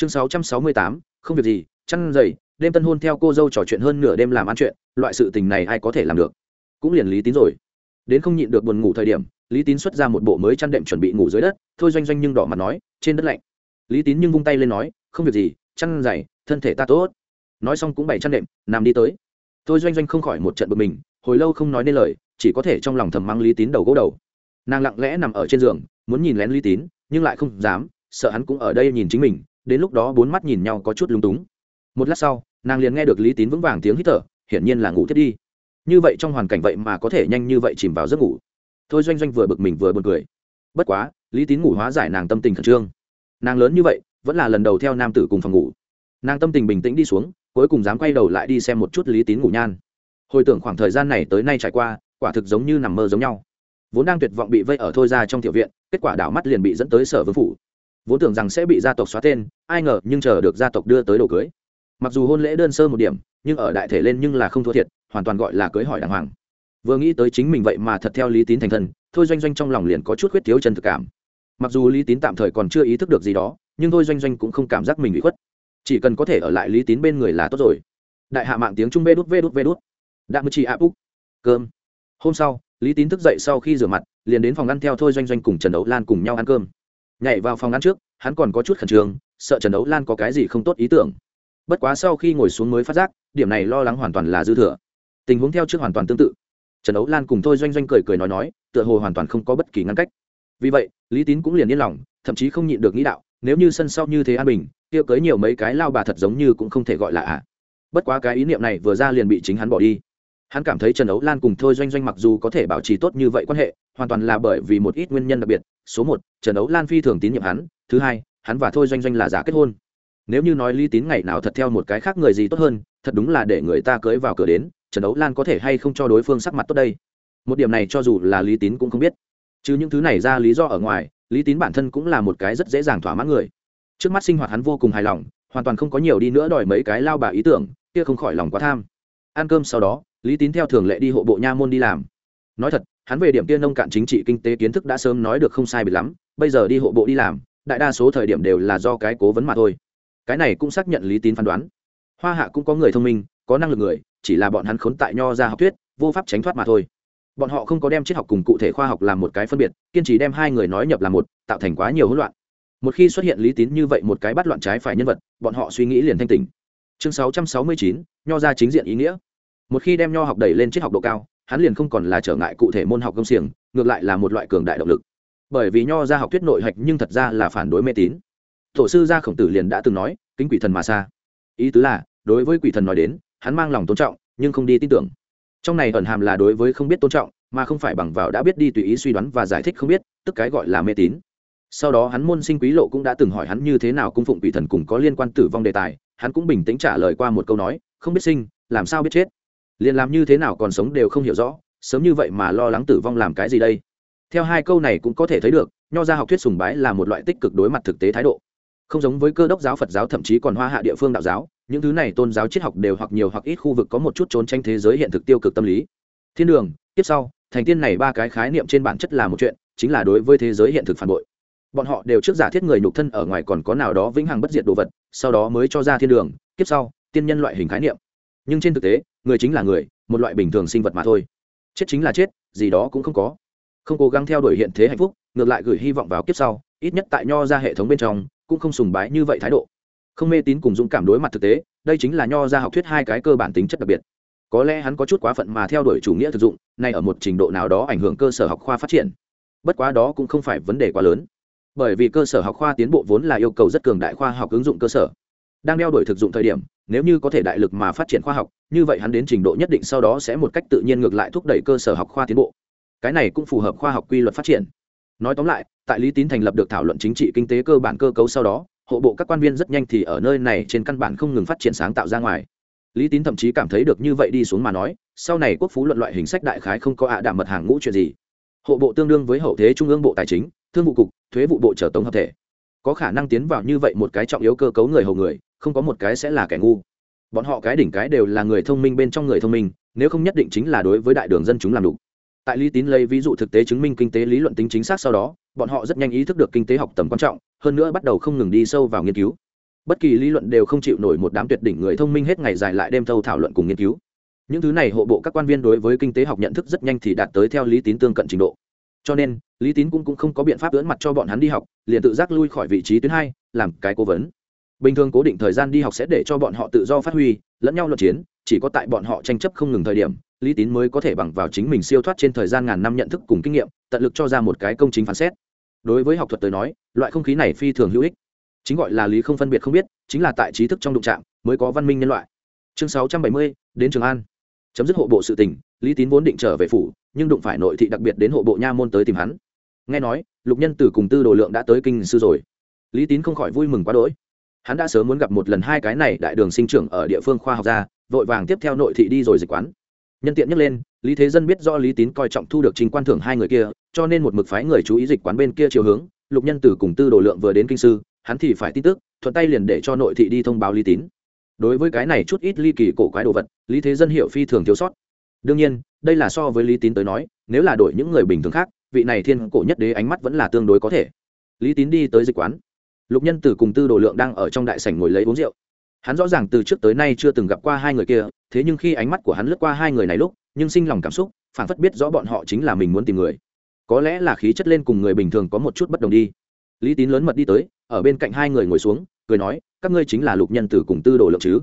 chương sáu trăm sáu mươi tám, không việc gì, chăn dày đêm tân hôn theo cô dâu trò chuyện hơn nửa đêm làm ăn chuyện, loại sự tình này ai có thể làm được? Cũng liền lý tín rồi. Đến không nhịn được buồn ngủ thời điểm, lý tín xuất ra một bộ mới chăn đệm chuẩn bị ngủ dưới đất, thôi doanh doanh nhưng đỏ mặt nói, trên đất lạnh. Lý tín nhưng vung tay lên nói, không việc gì, chăn dày thân thể ta tốt. Nói xong cũng bày chăn đệm, nằm đi tới. Thôi doanh doanh không khỏi một trận bực mình, hồi lâu không nói nên lời, chỉ có thể trong lòng thầm mắng lý tín đầu gỗ đầu. Nàng lặng lẽ nằm ở trên giường, muốn nhìn lén lý tín, nhưng lại không dám, sợ hắn cũng ở đây nhìn chính mình đến lúc đó bốn mắt nhìn nhau có chút lung túng. Một lát sau, nàng liền nghe được lý tín vững vàng tiếng hít thở, hiển nhiên là ngủ thiết đi. Như vậy trong hoàn cảnh vậy mà có thể nhanh như vậy chìm vào giấc ngủ. Thôi doanh doanh vừa bực mình vừa b u ồ n cười. Bất quá, lý tín ngủ hóa giải nàng tâm tình khẩn trương. Nàng lớn như vậy, vẫn là lần đầu theo nam tử cùng phòng ngủ. Nàng tâm tình bình tĩnh đi xuống, cuối cùng dám quay đầu lại đi xem một chút lý tín ngủ nhan. Hồi tưởng khoảng thời gian này tới nay trải qua, quả thực giống như nằm mơ giống nhau. Vốn đang tuyệt vọng bị vây ở thôi ra trong tiểu viện, kết quả đảo mắt liền bị dẫn tới sở vương phủ vốn tưởng rằng sẽ bị gia tộc xóa tên, ai ngờ nhưng chờ được gia tộc đưa tới đồ cưới. Mặc dù hôn lễ đơn sơ một điểm, nhưng ở đại thể lên nhưng là không thua thiệt, hoàn toàn gọi là cưới hỏi đàng hoàng. Vừa nghĩ tới chính mình vậy mà thật theo lý tín thành thân, thôi doanh doanh trong lòng liền có chút khuyết thiếu chân thực cảm. Mặc dù lý tín tạm thời còn chưa ý thức được gì đó, nhưng thôi doanh doanh cũng không cảm giác mình bị khuất. Chỉ cần có thể ở lại lý tín bên người là tốt rồi. Đại hạ mạng tiếng trung vê đút vê đút vê đút. Đạm mưu chị áp úc cơm. Hôm sau, lý tín thức dậy sau khi rửa mặt, liền đến phòng ăn theo thôi doanh doanh cùng trần đấu lan cùng nhau ăn cơm nhảy vào phòng ăn trước, hắn còn có chút khẩn trương, sợ trần đấu lan có cái gì không tốt ý tưởng. Bất quá sau khi ngồi xuống mới phát giác, điểm này lo lắng hoàn toàn là dư thừa. Tình huống theo trước hoàn toàn tương tự. Trần đấu lan cùng thôi doanh doanh cười cười nói nói, tựa hồ hoàn toàn không có bất kỳ ngăn cách. Vì vậy, lý tín cũng liền yên lòng, thậm chí không nhịn được nghĩ đạo, nếu như sân sau như thế an bình, kia cưới nhiều mấy cái lao bà thật giống như cũng không thể gọi là ạ. À. bất quá cái ý niệm này vừa ra liền bị chính hắn bỏ đi. Hắn cảm thấy trần ấu lan cùng thôi doanh doanh mặc dù có thể bảo trì tốt như vậy quan hệ, hoàn toàn là bởi vì một ít nguyên nhân đặc biệt số một, trần ấu lan phi thường tín nhiệm hắn, thứ hai, hắn và thôi doanh doanh là giả kết hôn. Nếu như nói lý tín ngày nào thật theo một cái khác người gì tốt hơn, thật đúng là để người ta cưới vào cửa đến, trần Âu lan có thể hay không cho đối phương sắc mặt tốt đây? Một điểm này cho dù là lý tín cũng không biết. Chứ những thứ này ra lý do ở ngoài, lý tín bản thân cũng là một cái rất dễ dàng thỏa mãn người. Trước mắt sinh hoạt hắn vô cùng hài lòng, hoàn toàn không có nhiều đi nữa đòi mấy cái lao bà ý tưởng, kia không khỏi lòng quá tham. Ăn cơm sau đó, lý tín theo thường lệ đi hộ bộ nha môn đi làm. Nói thật hắn về điểm kia nông cạn chính trị kinh tế kiến thức đã sớm nói được không sai bị lắm, bây giờ đi hộ bộ đi làm, đại đa số thời điểm đều là do cái cố vấn mà thôi. Cái này cũng xác nhận lý tín phán đoán. Hoa hạ cũng có người thông minh, có năng lực người, chỉ là bọn hắn khốn tại nho ra học thuyết, vô pháp tránh thoát mà thôi. Bọn họ không có đem triết học cùng cụ thể khoa học làm một cái phân biệt, kiên trì đem hai người nói nhập làm một, tạo thành quá nhiều hỗn loạn. Một khi xuất hiện lý tín như vậy một cái bắt loạn trái phải nhân vật, bọn họ suy nghĩ liền thanh tỉnh. Chương sáu trăm sáu mươi chín, nho ra chính diện ý nghĩa. Một khi đem nho học đẩy lên triết học độ cao hắn liền không còn là trở ngại cụ thể môn học công xiềng, ngược lại là một loại cường đại động lực. Bởi vì nho ra học thuyết nội hạch nhưng thật ra là phản đối mê tín. Tổ sư gia khổng tử liền đã từng nói, kính quỷ thần mà xa. Ý tứ là, đối với quỷ thần nói đến, hắn mang lòng tôn trọng, nhưng không đi tin tưởng. Trong này ẩn hàm là đối với không biết tôn trọng, mà không phải bằng vào đã biết đi tùy ý suy đoán và giải thích không biết, tức cái gọi là mê tín. Sau đó hắn môn sinh quý lộ cũng đã từng hỏi hắn như thế nào cung phụng quỷ thần cùng có liên quan tử vong đề tài, hắn cũng bình tĩnh trả lời qua một câu nói, không biết sinh, làm sao biết chết? Liền làm như thế nào còn sống đều không hiểu rõ, sớm như vậy mà lo lắng tử vong làm cái gì đây? Theo hai câu này cũng có thể thấy được, nho ra học thuyết sùng bái là một loại tích cực đối mặt thực tế thái độ. Không giống với cơ đốc giáo phật giáo thậm chí còn hoa hạ địa phương đạo giáo, những thứ này tôn giáo triết học đều hoặc nhiều hoặc ít khu vực có một chút trốn tranh thế giới hiện thực tiêu cực tâm lý. Thiên đường, tiếp sau, thành tiên này ba cái khái niệm trên bản chất là một chuyện, chính là đối với thế giới hiện thực phản bội. Bọn họ đều trước giả thiết người nhục thân ở ngoài còn có nào đó vĩnh hằng bất diệt đồ vật, sau đó mới cho ra thiên đường kiếp sau, tiên nhân loại hình khái niệm. Nhưng trên thực tế người chính là người, một loại bình thường sinh vật mà thôi. Chết chính là chết, gì đó cũng không có. Không cố gắng theo đuổi hiện thế hạnh phúc, ngược lại gửi hy vọng vào kiếp sau, ít nhất tại nho ra hệ thống bên trong, cũng không sùng bái như vậy thái độ. Không mê tín cùng dũng cảm đối mặt thực tế, đây chính là nho ra học thuyết hai cái cơ bản tính chất đặc biệt. Có lẽ hắn có chút quá phận mà theo đuổi chủ nghĩa thực dụng, nay ở một trình độ nào đó ảnh hưởng cơ sở học khoa phát triển. Bất quá đó cũng không phải vấn đề quá lớn. Bởi vì cơ sở học khoa tiến bộ vốn là yêu cầu rất cường đại khoa học ứng dụng cơ sở đang đeo đuổi thực dụng thời điểm, nếu như có thể đại lực mà phát triển khoa học, như vậy hắn đến trình độ nhất định sau đó sẽ một cách tự nhiên ngược lại thúc đẩy cơ sở học khoa tiến bộ. Cái này cũng phù hợp khoa học quy luật phát triển. Nói tóm lại, tại lý tín thành lập được thảo luận chính trị kinh tế cơ bản cơ cấu sau đó, hộ bộ các quan viên rất nhanh thì ở nơi này trên căn bản không ngừng phát triển sáng tạo ra ngoài. Lý tín thậm chí cảm thấy được như vậy đi xuống mà nói, sau này quốc phú luận loại hình sách đại khái không có ạ à mật hàng ngũ chuyện gì. Hộ bộ tương đương với hậu thế trung ương bộ tài chính, thương vụ cục, thuế vụ bộ trở tống hợp thể. Có khả năng tiến vào như vậy một cái trọng yếu cơ cấu người hầu người không có một cái sẽ là kẻ ngu. Bọn họ cái đỉnh cái đều là người thông minh bên trong người thông minh nếu không nhất định chính là đối với đại đường dân chúng làm đủ tại lý tín lấy ví dụ thực tế chứng minh kinh tế lý luận tính chính xác sau đó bọn họ rất nhanh ý thức được kinh tế học tầm quan trọng hơn nữa bắt đầu không ngừng đi sâu vào nghiên cứu. Bất kỳ lý luận đều không chịu nổi một đám tuyệt đỉnh người thông minh hết ngày dài lại đêm thâu thảo luận cùng nghiên cứu. Những thứ này hộ bộ các quan viên đối với kinh tế học nhận thức rất nhanh thì đạt tới theo lý tín tương cận trình độ. Cho nên lý tín cũng, cũng không có biện pháp ưỡn mặt cho bọn hắn đi học liền tự giác lui khỏi vị trí tuyến hai làm cái cố vấn bình thường cố định thời gian đi học sẽ để cho bọn họ tự do phát huy, lẫn nhau luận chiến, chỉ có tại bọn họ tranh chấp không ngừng thời điểm, lý tín mới có thể bằng vào chính mình siêu thoát trên thời gian ngàn năm nhận thức cùng kinh nghiệm, tận lực cho ra một cái công chính phán xét. Đối với học thuật tới nói, loại không khí này phi thường hữu ích. Chính gọi là lý không phân biệt không biết, chính là tại trí thức trong đụng trạm mới có văn minh nhân loại. Chương sáu trăm bảy mươi, đến trường an. Chấm dứt hộ bộ sự tình, lý tín vốn định trở về phủ, nhưng đụng phải nội thị đặc biệt đến hộ bộ nha môn tới tìm hắn. Nghe nói, lục nhân tử cùng tư đồ lượng đã tới kinh sư rồi. Lý tín không khỏi vui mừng quá đỗi hắn đã sớm muốn gặp một lần hai cái này đại đường sinh trưởng ở địa phương khoa học gia, vội vàng tiếp theo nội thị đi rồi dịch quán. Nhân tiện nhắc lên, lý thế dân biết do lý tín coi trọng thu được trình quan thưởng hai người kia, cho nên một mực phái người chú ý dịch quán bên kia chiều hướng, lục nhân tử cùng tư đồ lượng vừa đến kinh sư, hắn thì phải tin tức, thuận tay liền để cho nội thị đi thông báo lý tín. Đối với cái này chút ít ly kỳ cổ quái đồ vật, lý thế dân hiểu phi thường thiếu sót. Đương nhiên, đây là so với lý tín tới nói, nếu là đổi những người bình thường khác, vị này thiên cổ nhất đế ánh mắt vẫn là tương đối có thể. Lý tín đi tới dịch quán lục nhân tử cùng tư đồ lượng đang ở trong đại sảnh ngồi lấy uống rượu. Hắn rõ ràng từ trước tới nay chưa từng gặp qua hai người kia, thế nhưng khi ánh mắt của hắn lướt qua hai người này lúc, nhưng sinh lòng cảm xúc phản phất biết rõ bọn họ chính là mình muốn tìm người. Có lẽ là khí chất lên cùng người bình thường có một chút bất đồng đi. Lý tín lớn mật đi tới, ở bên cạnh hai người ngồi xuống, cười nói, các ngươi chính là lục nhân tử cùng tư đồ lượng chứ?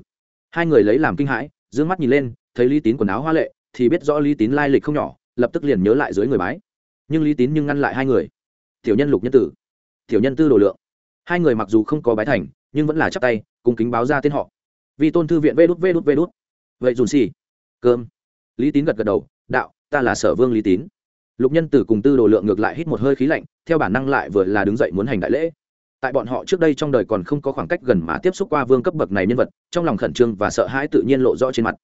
Hai người lấy làm kinh hãi d ư ơ n g mắt nhìn lên, thấy lý tín quần áo hoa lệ, thì biết rõ lý tín lai lịch không nhỏ, lập tức liền nhớ lại dưới người bái. Nhưng lý tín nhưng ngăn lại hai người. Tiểu nhân lục nhân tử, tiểu nhân tư đồ lượng hai người mặc dù không có bái thành, nhưng vẫn là chắp tay, cùng kính báo ra tên họ. Vì tôn thư viện vê đút vê đút vê đút. Vậy dùn xì. Cơm. Lý tín gật gật đầu, đạo, ta là sở vương lý tín. Lục nhân tử cùng tư đồ lượng ngược lại hít một hơi khí lạnh, theo bản năng lại vừa là đứng dậy muốn hành đại lễ. Tại bọn họ trước đây trong đời còn không có khoảng cách gần mà tiếp xúc qua vương cấp bậc này nhân vật, trong lòng khẩn trương và sợ hãi tự nhiên lộ rõ trên mặt.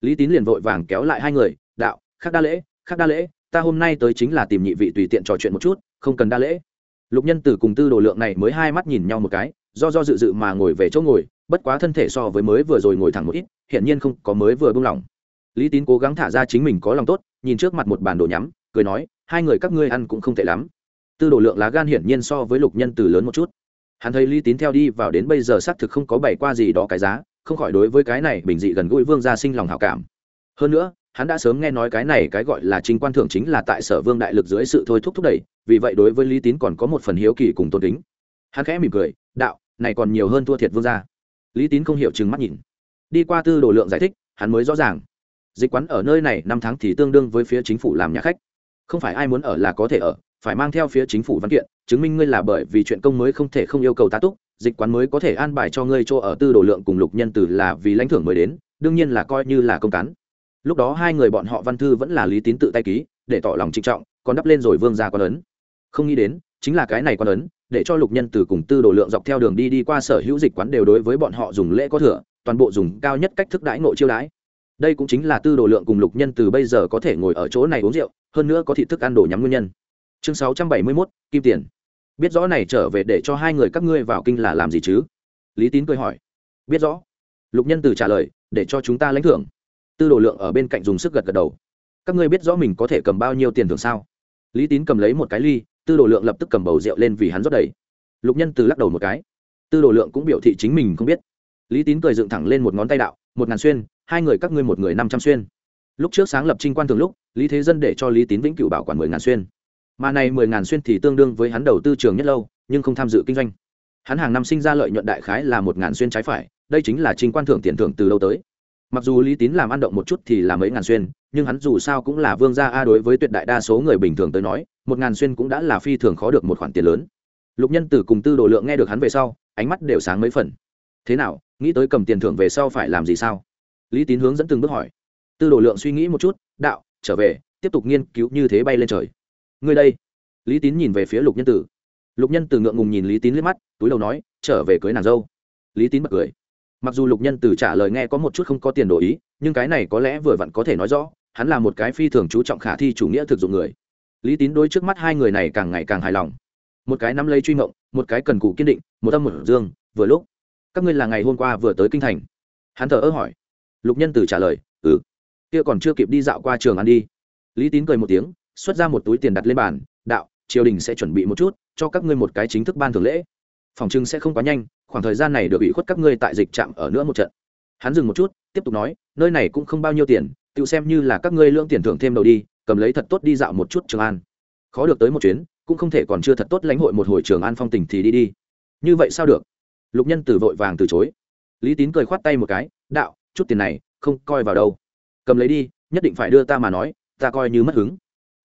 Lý tín liền vội vàng kéo lại hai người, đạo, khác đa lễ, khác đa lễ, ta hôm nay tới chính là tìm nhị vị tùy tiện trò chuyện một chút, không cần đa lễ lục nhân tử cùng tư đồ lượng này mới hai mắt nhìn nhau một cái, do do dự dự mà ngồi về chỗ ngồi, bất quá thân thể so với mới vừa rồi ngồi thẳng một ít hiện nhiên không có mới vừa buông lỏng lý tín cố gắng thả ra chính mình có lòng tốt, nhìn trước mặt một bản đồ nhắm, cười nói, hai người các ngươi ăn cũng không tệ lắm. Tư đồ lượng lá gan hiển nhiên so với lục nhân từ lớn một chút. Hắn thấy lý tín theo đi vào đến bây giờ xác thực không có bày qua gì đó cái giá, không khỏi đối với cái này bình dị gần gũi vương gia sinh lòng hảo cảm. Hơn nữa hắn đã sớm nghe nói cái này cái gọi là chính quan thưởng chính là tại sở vương đại lực dưới sự thôi thúc thúc đẩy, vì vậy đối với lý tín còn có một phần hiếu kỳ cùng tôn kính. Hắn khẽ mỉm cười, đạo, này còn nhiều hơn thua thiệt vương gia. Lý tín không hiểu chừng mắt nhìn. Đi qua tư đồ lượng giải thích, hắn mới rõ ràng. Dịch quán ở nơi này năm tháng thì tương đương với phía chính phủ làm nhà khách. Không phải ai muốn ở là có thể ở, phải mang theo phía chính phủ văn kiện, chứng minh ngươi là bởi vì chuyện công mới không thể không yêu cầu tá túc, dịch quán mới có thể an bài cho ngươi chỗ ở tư đồ lượng cùng lục nhân tử là vì lãnh thưởng mới đến, đương nhiên là coi như là công cán lúc đó hai người bọn họ văn thư vẫn là lý tín tự tay ký, để tỏ lòng trịnh trọng, còn đắp lên rồi vương ra quan ấn. Không nghĩ đến, chính là cái này quan ấn, để cho lục nhân từ cùng tư đồ lượng dọc theo đường đi đi qua sở hữu dịch quán đều đối với bọn họ dùng lễ có thừa, toàn bộ dùng cao nhất cách thức đãi ngộ chiêu đãi. Đây cũng chính là tư đồ lượng cùng lục nhân từ bây giờ có thể ngồi ở chỗ này uống rượu, hơn nữa có thị thức ăn đồ nhắm nguyên nhân. Chương sáu trăm bảy mươi mốt, kim tiền. Biết rõ này trở về để cho hai người các ngươi vào kinh là làm gì chứ? Lý tín cười hỏi. Biết rõ. Lục nhân từ trả lời, để cho chúng ta lãnh thưởng tư đồ lượng ở bên cạnh dùng sức gật gật đầu. Các ngươi biết rõ mình có thể cầm bao nhiêu tiền thưởng sao? Lý tín cầm lấy một cái ly, tư đồ lượng lập tức cầm bầu rượu lên vì hắn rót đầy. Lục nhân từ lắc đầu một cái. Tư đồ lượng cũng biểu thị chính mình không biết. Lý tín cười dựng thẳng lên một ngón tay đạo, một ngàn xuyên, hai người các ngươi một người năm trăm xuyên. Lúc trước sáng lập trinh quan thường lúc, lý thế dân để cho lý tín vĩnh cửu bảo quản mười ngàn xuyên. Mà này mười ngàn xuyên thì tương đương với hắn đầu tư trường nhất lâu, nhưng không tham dự kinh doanh. Hắn hàng năm sinh ra lợi nhuận đại khái là một ngàn xuyên trái phải, đây chính là trinh quan thưởng tiền thưởng từ lâu tới mặc dù lý tín làm ăn động một chút thì là mấy ngàn xuyên, nhưng hắn dù sao cũng là vương gia a đối với tuyệt đại đa số người bình thường tới nói, một ngàn xuyên cũng đã là phi thường khó được một khoản tiền lớn. Lục nhân tử cùng tư đồ lượng nghe được hắn về sau, ánh mắt đều sáng mấy phần. Thế nào, nghĩ tới cầm tiền thưởng về sau phải làm gì sao? Lý tín hướng dẫn từng bước hỏi. Tư đồ lượng suy nghĩ một chút, đạo, trở về, tiếp tục nghiên cứu như thế bay lên trời. Ngươi đây. Lý tín nhìn về phía lục nhân tử. Lục nhân tử ngượng ngùng nhìn lý tín liếc mắt, túi đầu nói, trở về cưới nàng dâu. Lý tín bật cười mặc dù lục nhân tử trả lời nghe có một chút không có tiền đồ ý, nhưng cái này có lẽ vừa vặn có thể nói rõ, hắn là một cái phi thường chú trọng khả thi chủ nghĩa thực dụng người. Lý tín đôi trước mắt hai người này càng ngày càng hài lòng. Một cái nắm lấy truy mộng, một cái cần cù kiên định, một âm một dương, vừa lúc, các ngươi là ngày hôm qua vừa tới kinh thành. Hắn thờ ơ hỏi. Lục nhân tử trả lời ừ kia còn chưa kịp đi dạo qua trường ăn đi. Lý tín cười một tiếng, xuất ra một túi tiền đặt lên bàn, đạo, triều đình sẽ chuẩn bị một chút, cho các ngươi một cái chính thức ban thường lễ. Phòng trưng sẽ không quá nhanh khoảng thời gian này được ủy khuất các ngươi tại dịch trạm ở nữa một trận. Hắn dừng một chút, tiếp tục nói, nơi này cũng không bao nhiêu tiền, tự xem như là các ngươi lương tiền thưởng thêm đầu đi, cầm lấy thật tốt đi dạo một chút trường an. Khó được tới một chuyến, cũng không thể còn chưa thật tốt lãnh hội một hồi trường an phong tình thì đi đi. Như vậy sao được? Lục nhân từ vội vàng từ chối. Lý tín cười khoát tay một cái, đạo, chút tiền này không coi vào đâu. Cầm lấy đi, nhất định phải đưa ta mà nói, ta coi như mất hứng.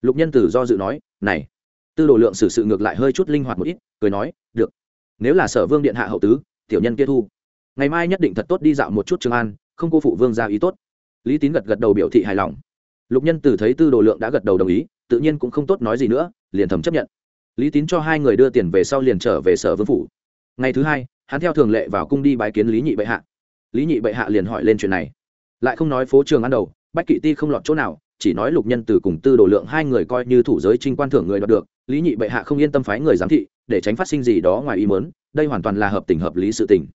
Lục nhân từ do dự nói, này. Tư đồ lượng xử sự ngược lại hơi chút linh hoạt một ít, cười nói, được nếu là sở vương điện hạ hậu tứ, tiểu nhân kia thu. Ngày mai nhất định thật tốt đi dạo một chút trường an, không cô phụ vương ra ý tốt. Lý tín gật gật đầu biểu thị hài lòng. Lục nhân từ thấy tư đồ lượng đã gật đầu đồng ý, tự nhiên cũng không tốt nói gì nữa, liền thầm chấp nhận. Lý tín cho hai người đưa tiền về sau liền trở về sở vương phủ. Ngày thứ hai, hắn theo thường lệ vào cung đi bái kiến lý nhị bệ hạ. Lý nhị bệ hạ liền hỏi lên chuyện này. Lại không nói phố trường ăn đầu, bách kỵ ti không lọt chỗ nào, chỉ nói lục nhân từ cùng tư đồ lượng hai người coi như thủ giới trinh quan thưởng người đoạt được lý nhị bệ hạ không yên tâm phái người giám thị, để tránh phát sinh gì đó ngoài ý mớn đây hoàn toàn là hợp tình hợp lý sự tình.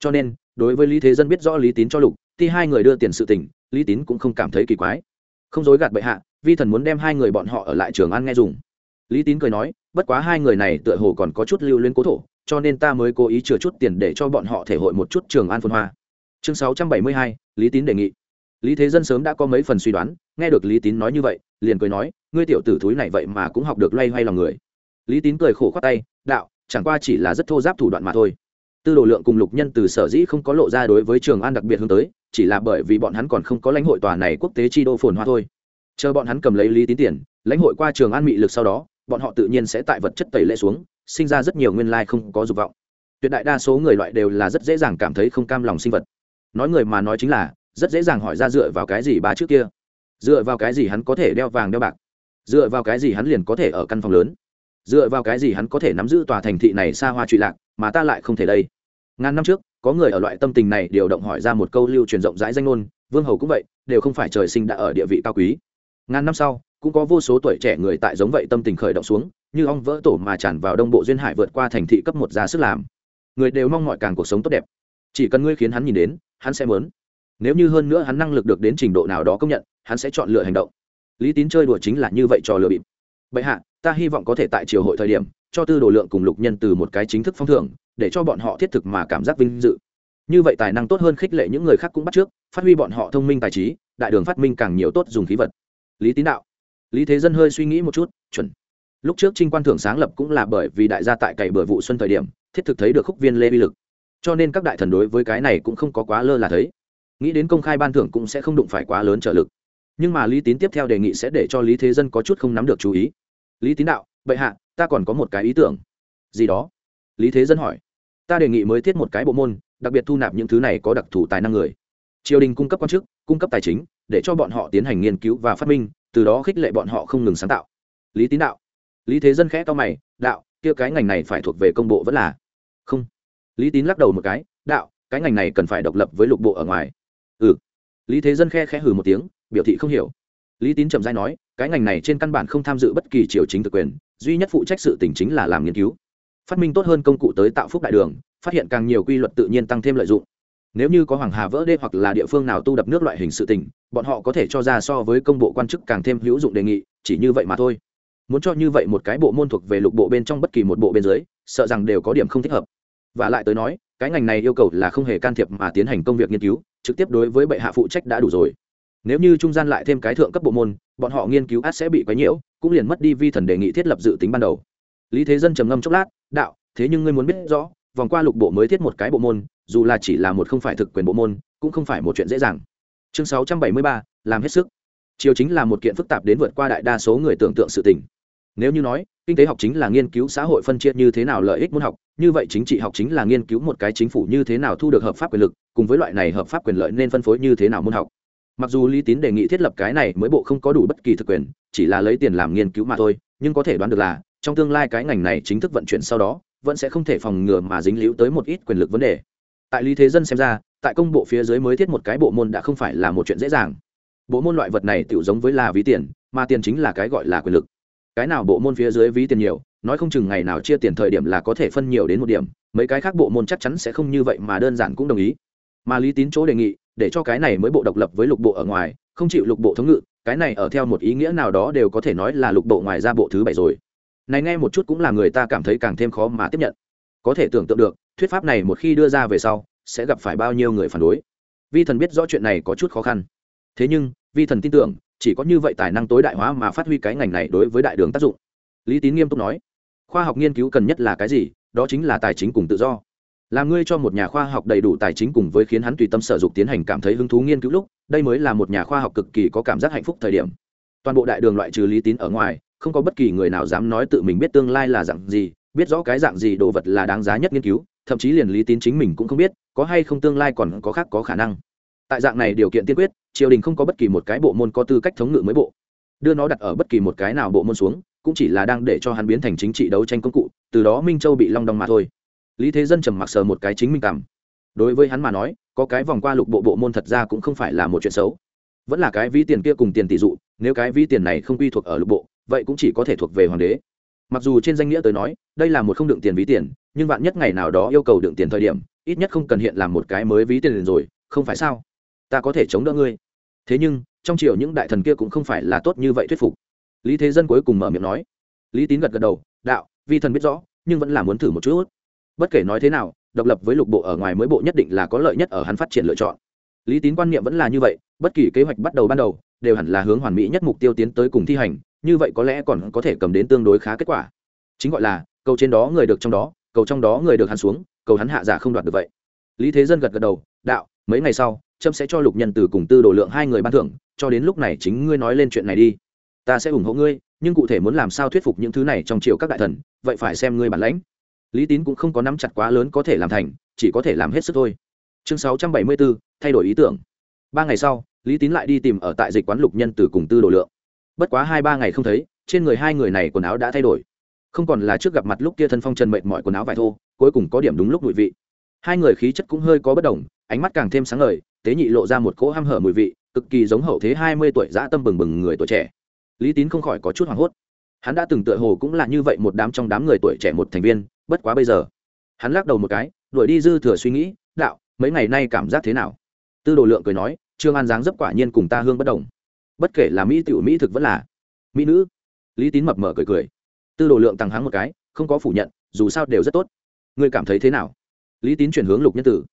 Cho nên, đối với lý thế dân biết rõ lý tín cho lục, thì hai người đưa tiền sự tình, lý tín cũng không cảm thấy kỳ quái. Không dối gạt bệ hạ, vi thần muốn đem hai người bọn họ ở lại trường ăn nghe dùng. Lý tín cười nói, bất quá hai người này tựa hồ còn có chút lưu luyến cố thổ, cho nên ta mới cố ý chừa chút tiền để cho bọn họ thể hội một chút trường an phồn hoa. Chương sáu trăm bảy mươi hai, lý tín đề nghị. Lý thế dân sớm đã có mấy phần suy đoán nghe được lý tín nói như vậy, liền cười nói, ngươi tiểu tử thúi này vậy mà cũng học được loay hoay lòng người. Lý tín cười khổ khoát tay, đạo, chẳng qua chỉ là rất thô giáp thủ đoạn mà thôi. Tư đồ lượng cùng lục nhân từ sở dĩ không có lộ ra đối với trường an đặc biệt hướng tới, chỉ là bởi vì bọn hắn còn không có lãnh hội tòa này quốc tế chi đô phồn hoa thôi. Chờ bọn hắn cầm lấy lý tín tiền, lãnh hội qua trường an mị lực sau đó, bọn họ tự nhiên sẽ tại vật chất tẩy lệ xuống, sinh ra rất nhiều nguyên lai không có dục vọng. Tuyệt đại đa số người loại đều là rất dễ dàng cảm thấy không cam lòng sinh vật. Nói người mà nói chính là, rất dễ dàng hỏi ra dựa vào cái gì ba trước kia dựa vào cái gì hắn có thể đeo vàng đeo bạc? Dựa vào cái gì hắn liền có thể ở căn phòng lớn? Dựa vào cái gì hắn có thể nắm giữ tòa thành thị này xa hoa trụy lạc, mà ta lại không thể đây? Ngàn năm trước, có người ở loại tâm tình này điều động hỏi ra một câu lưu truyền rộng rãi danh ngôn, vương hầu cũng vậy, đều không phải trời sinh đã ở địa vị cao quý. Ngàn năm sau, cũng có vô số tuổi trẻ người tại giống vậy tâm tình khởi động xuống, như ong vỡ tổ mà tràn vào đông bộ duyên hải vượt qua thành thị cấp một ra sức làm. Người đều mong mọi càng cuộc sống tốt đẹp. Chỉ cần ngươi khiến hắn nhìn đến, hắn sẽ mớn nếu như hơn nữa hắn năng lực được đến trình độ nào đó công nhận hắn sẽ chọn lựa hành động. Lý tín chơi đùa chính là như vậy trò lừa bịp. Bệ hạ, ta hy vọng có thể tại triều hội thời điểm, cho tư đồ lượng cùng lục nhân từ một cái chính thức phong thưởng, để cho bọn họ thiết thực mà cảm giác vinh dự. Như vậy tài năng tốt hơn khích lệ những người khác cũng bắt trước, phát huy bọn họ thông minh tài trí, đại đường phát minh càng nhiều tốt dùng khí vật. Lý tín đạo. Lý thế dân hơi suy nghĩ một chút, chuẩn. Lúc trước trinh quan thưởng sáng lập cũng là bởi vì đại gia tại cày bừa vụ xuân thời điểm, thiết thực thấy được khúc viên lê vi lực. Cho nên các đại thần đối với cái này cũng không có quá lơ là thấy. Nghĩ đến công khai ban thưởng cũng sẽ không đụng phải quá lớn trợ lực nhưng mà lý tín tiếp theo đề nghị sẽ để cho lý thế dân có chút không nắm được chú ý. Lý tín đạo, bệ hạ, ta còn có một cái ý tưởng. Gì đó? Lý thế dân hỏi. Ta đề nghị mới thiết một cái bộ môn, đặc biệt thu nạp những thứ này có đặc thù tài năng người. Triều đình cung cấp quan chức, cung cấp tài chính, để cho bọn họ tiến hành nghiên cứu và phát minh, từ đó khích lệ bọn họ không ngừng sáng tạo. Lý tín đạo. Lý thế dân khẽ to mày, đạo, kia cái ngành này phải thuộc về công bộ vẫn là? Không. Lý tín lắc đầu một cái, đạo, cái ngành này cần phải độc lập với lục bộ ở ngoài. Ừ. Lý thế dân khe khẽ hừ một tiếng biểu thị không hiểu. Lý tín trầm giai nói cái ngành này trên căn bản không tham dự bất kỳ triều chính thực quyền duy nhất phụ trách sự tỉnh chính là làm nghiên cứu. Phát minh tốt hơn công cụ tới tạo phúc đại đường phát hiện càng nhiều quy luật tự nhiên tăng thêm lợi dụng. Nếu như có hoàng hà vỡ đê hoặc là địa phương nào tu đập nước loại hình sự tỉnh, bọn họ có thể cho ra so với công bộ quan chức càng thêm hữu dụng đề nghị chỉ như vậy mà thôi. Muốn cho như vậy một cái bộ môn thuộc về lục bộ bên trong bất kỳ một bộ bên dưới sợ rằng đều có điểm không thích hợp. Và lại tới nói cái ngành này yêu cầu là không hề can thiệp mà tiến hành công việc nghiên cứu trực tiếp đối với bệ hạ phụ trách đã đủ rồi nếu như trung gian lại thêm cái thượng cấp bộ môn, bọn họ nghiên cứu át sẽ bị quấy nhiễu, cũng liền mất đi vi thần đề nghị thiết lập dự tính ban đầu. Lý thế dân trầm ngâm chốc lát, đạo, thế nhưng ngươi muốn biết rõ, vòng qua lục bộ mới thiết một cái bộ môn, dù là chỉ là một không phải thực quyền bộ môn, cũng không phải một chuyện dễ dàng. Chương sáu trăm bảy mươi ba, làm hết sức. Chiều chính là một kiện phức tạp đến vượt qua đại đa số người tưởng tượng sự tình. Nếu như nói, kinh tế học chính là nghiên cứu xã hội phân chia như thế nào lợi ích môn học, như vậy chính trị học chính là nghiên cứu một cái chính phủ như thế nào thu được hợp pháp quyền lực, cùng với loại này hợp pháp quyền lợi nên phân phối như thế nào môn học mặc dù lý tín đề nghị thiết lập cái này mới bộ không có đủ bất kỳ thực quyền, chỉ là lấy tiền làm nghiên cứu mà thôi, nhưng có thể đoán được là, trong tương lai cái ngành này chính thức vận chuyển sau đó, vẫn sẽ không thể phòng ngừa mà dính líu tới một ít quyền lực vấn đề. Tại lý thế dân xem ra, tại công bộ phía dưới mới thiết một cái bộ môn đã không phải là một chuyện dễ dàng. Bộ môn loại vật này tự giống với là ví tiền, mà tiền chính là cái gọi là quyền lực. Cái nào bộ môn phía dưới ví tiền nhiều, nói không chừng ngày nào chia tiền thời điểm là có thể phân nhiều đến một điểm, mấy cái khác bộ môn chắc chắn sẽ không như vậy mà đơn giản cũng đồng ý. Mà lý tín chỗ đề nghị để cho cái này mới bộ độc lập với lục bộ ở ngoài, không chịu lục bộ thống ngự, cái này ở theo một ý nghĩa nào đó đều có thể nói là lục bộ ngoài ra bộ thứ bảy rồi. Này nghe một chút cũng là người ta cảm thấy càng thêm khó mà tiếp nhận. Có thể tưởng tượng được, thuyết pháp này một khi đưa ra về sau, sẽ gặp phải bao nhiêu người phản đối. Vi thần biết rõ chuyện này có chút khó khăn. Thế nhưng, vi thần tin tưởng, chỉ có như vậy tài năng tối đại hóa mà phát huy cái ngành này đối với đại đường tác dụng. Lý tín nghiêm túc nói, khoa học nghiên cứu cần nhất là cái gì, đó chính là tài chính cùng tự do là ngươi cho một nhà khoa học đầy đủ tài chính cùng với khiến hắn tùy tâm sở dục tiến hành cảm thấy hứng thú nghiên cứu lúc, đây mới là một nhà khoa học cực kỳ có cảm giác hạnh phúc thời điểm. Toàn bộ đại đường loại trừ lý tín ở ngoài, không có bất kỳ người nào dám nói tự mình biết tương lai là dạng gì, biết rõ cái dạng gì đồ vật là đáng giá nhất nghiên cứu, thậm chí liền lý tín chính mình cũng không biết, có hay không tương lai còn có khác có khả năng. Tại dạng này điều kiện tiên quyết, triều đình không có bất kỳ một cái bộ môn có tư cách thống ngự mới bộ. Đưa nó đặt ở bất kỳ một cái nào bộ môn xuống, cũng chỉ là đang để cho hắn biến thành chính trị đấu tranh công cụ, từ đó minh châu bị long đong mà thôi lý thế dân trầm mặc sờ một cái chính mình cảm. Đối với hắn mà nói, có cái vòng qua lục bộ bộ môn thật ra cũng không phải là một chuyện xấu. Vẫn là cái ví tiền kia cùng tiền tỷ dụ, nếu cái ví tiền này không quy thuộc ở lục bộ, vậy cũng chỉ có thể thuộc về hoàng đế. Mặc dù trên danh nghĩa tới nói, đây là một không đựng tiền ví tiền, nhưng vạn nhất ngày nào đó yêu cầu đựng tiền thời điểm, ít nhất không cần hiện làm một cái mới ví tiền rồi, không phải sao? Ta có thể chống đỡ ngươi. Thế nhưng, trong triều những đại thần kia cũng không phải là tốt như vậy thuyết phục. Lý thế dân cuối cùng mở miệng nói. Lý tín gật gật đầu, đạo, vi thần biết rõ, nhưng vẫn là muốn thử một chút bất kể nói thế nào, độc lập với lục bộ ở ngoài mới bộ nhất định là có lợi nhất ở hắn phát triển lựa chọn. Lý tín quan niệm vẫn là như vậy, bất kỳ kế hoạch bắt đầu ban đầu, đều hẳn là hướng hoàn mỹ nhất mục tiêu tiến tới cùng thi hành, như vậy có lẽ còn có thể cầm đến tương đối khá kết quả. Chính gọi là, cầu trên đó người được trong đó, cầu trong đó người được hắn xuống, cầu hắn hạ giả không đoạt được vậy. Lý thế dân gật gật đầu, đạo, mấy ngày sau, trâm sẽ cho lục nhân từ cùng tư đồ lượng hai người ban thưởng, cho đến lúc này chính ngươi nói lên chuyện này đi. Ta sẽ ủng hộ ngươi, nhưng cụ thể muốn làm sao thuyết phục những thứ này trong triều các đại thần, vậy phải xem ngươi bản lãnh lý tín cũng không có nắm chặt quá lớn có thể làm thành, chỉ có thể làm hết sức thôi. Chương sáu trăm bảy mươi bốn, thay đổi ý tưởng. Ba ngày sau, lý tín lại đi tìm ở tại dịch quán lục nhân từ cùng tư đồ lượng. Bất quá hai ba ngày không thấy, trên người hai người này quần áo đã thay đổi. Không còn là trước gặp mặt lúc kia thân phong trần mệt mọi quần áo vải thô, cuối cùng có điểm đúng lúc mùi vị. Hai người khí chất cũng hơi có bất đồng, ánh mắt càng thêm sáng ngời, tế nhị lộ ra một cỗ ham hở mùi vị, cực kỳ giống hậu thế hai mươi tuổi dã tâm bừng bừng người tuổi trẻ. Lý tín không khỏi có chút hoảng hốt. Hắn đã từng tựa hồ cũng là như vậy một đám trong đám người tuổi trẻ một thành viên bất quá bây giờ. Hắn lắc đầu một cái, đuổi đi dư thừa suy nghĩ, đạo, mấy ngày nay cảm giác thế nào? Tư đồ lượng cười nói, trương an dáng dấp quả nhiên cùng ta hương bất đồng. Bất kể là mỹ tiểu mỹ thực vẫn là mỹ nữ. Lý tín mập mở cười cười. Tư đồ lượng tăng hắng một cái, không có phủ nhận, dù sao đều rất tốt. Ngươi cảm thấy thế nào? Lý tín chuyển hướng lục nhân tử.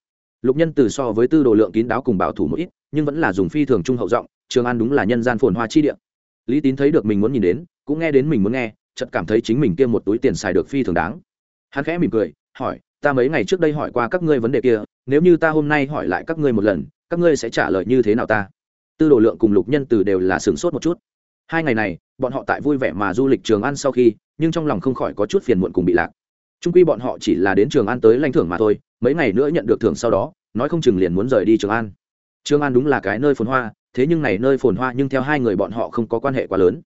Lục nhân tử so với tư đồ lượng kín đáo cùng bảo thủ một ít, nhưng vẫn là dùng phi thường trung hậu giọng trường an đúng là nhân gian phồn hoa chi địa. Lý tín thấy được mình muốn nhìn đến, cũng nghe đến mình muốn nghe, chợt cảm thấy chính mình kia một túi tiền xài được phi thường đáng hắn khẽ mỉm cười, hỏi, ta mấy ngày trước đây hỏi qua các ngươi vấn đề kia, nếu như ta hôm nay hỏi lại các ngươi một lần, các ngươi sẽ trả lời như thế nào ta? Tư đồ lượng cùng lục nhân từ đều là sửng sốt một chút. Hai ngày này, bọn họ tại vui vẻ mà du lịch trường ăn sau khi, nhưng trong lòng không khỏi có chút phiền muộn cùng bị lạc. Trung quy bọn họ chỉ là đến trường an tới lãnh thưởng mà thôi, mấy ngày nữa nhận được thưởng sau đó, nói không chừng liền muốn rời đi trường an. Trường an đúng là cái nơi phồn hoa, thế nhưng này nơi phồn hoa nhưng theo hai người bọn họ không có quan hệ quá lớn.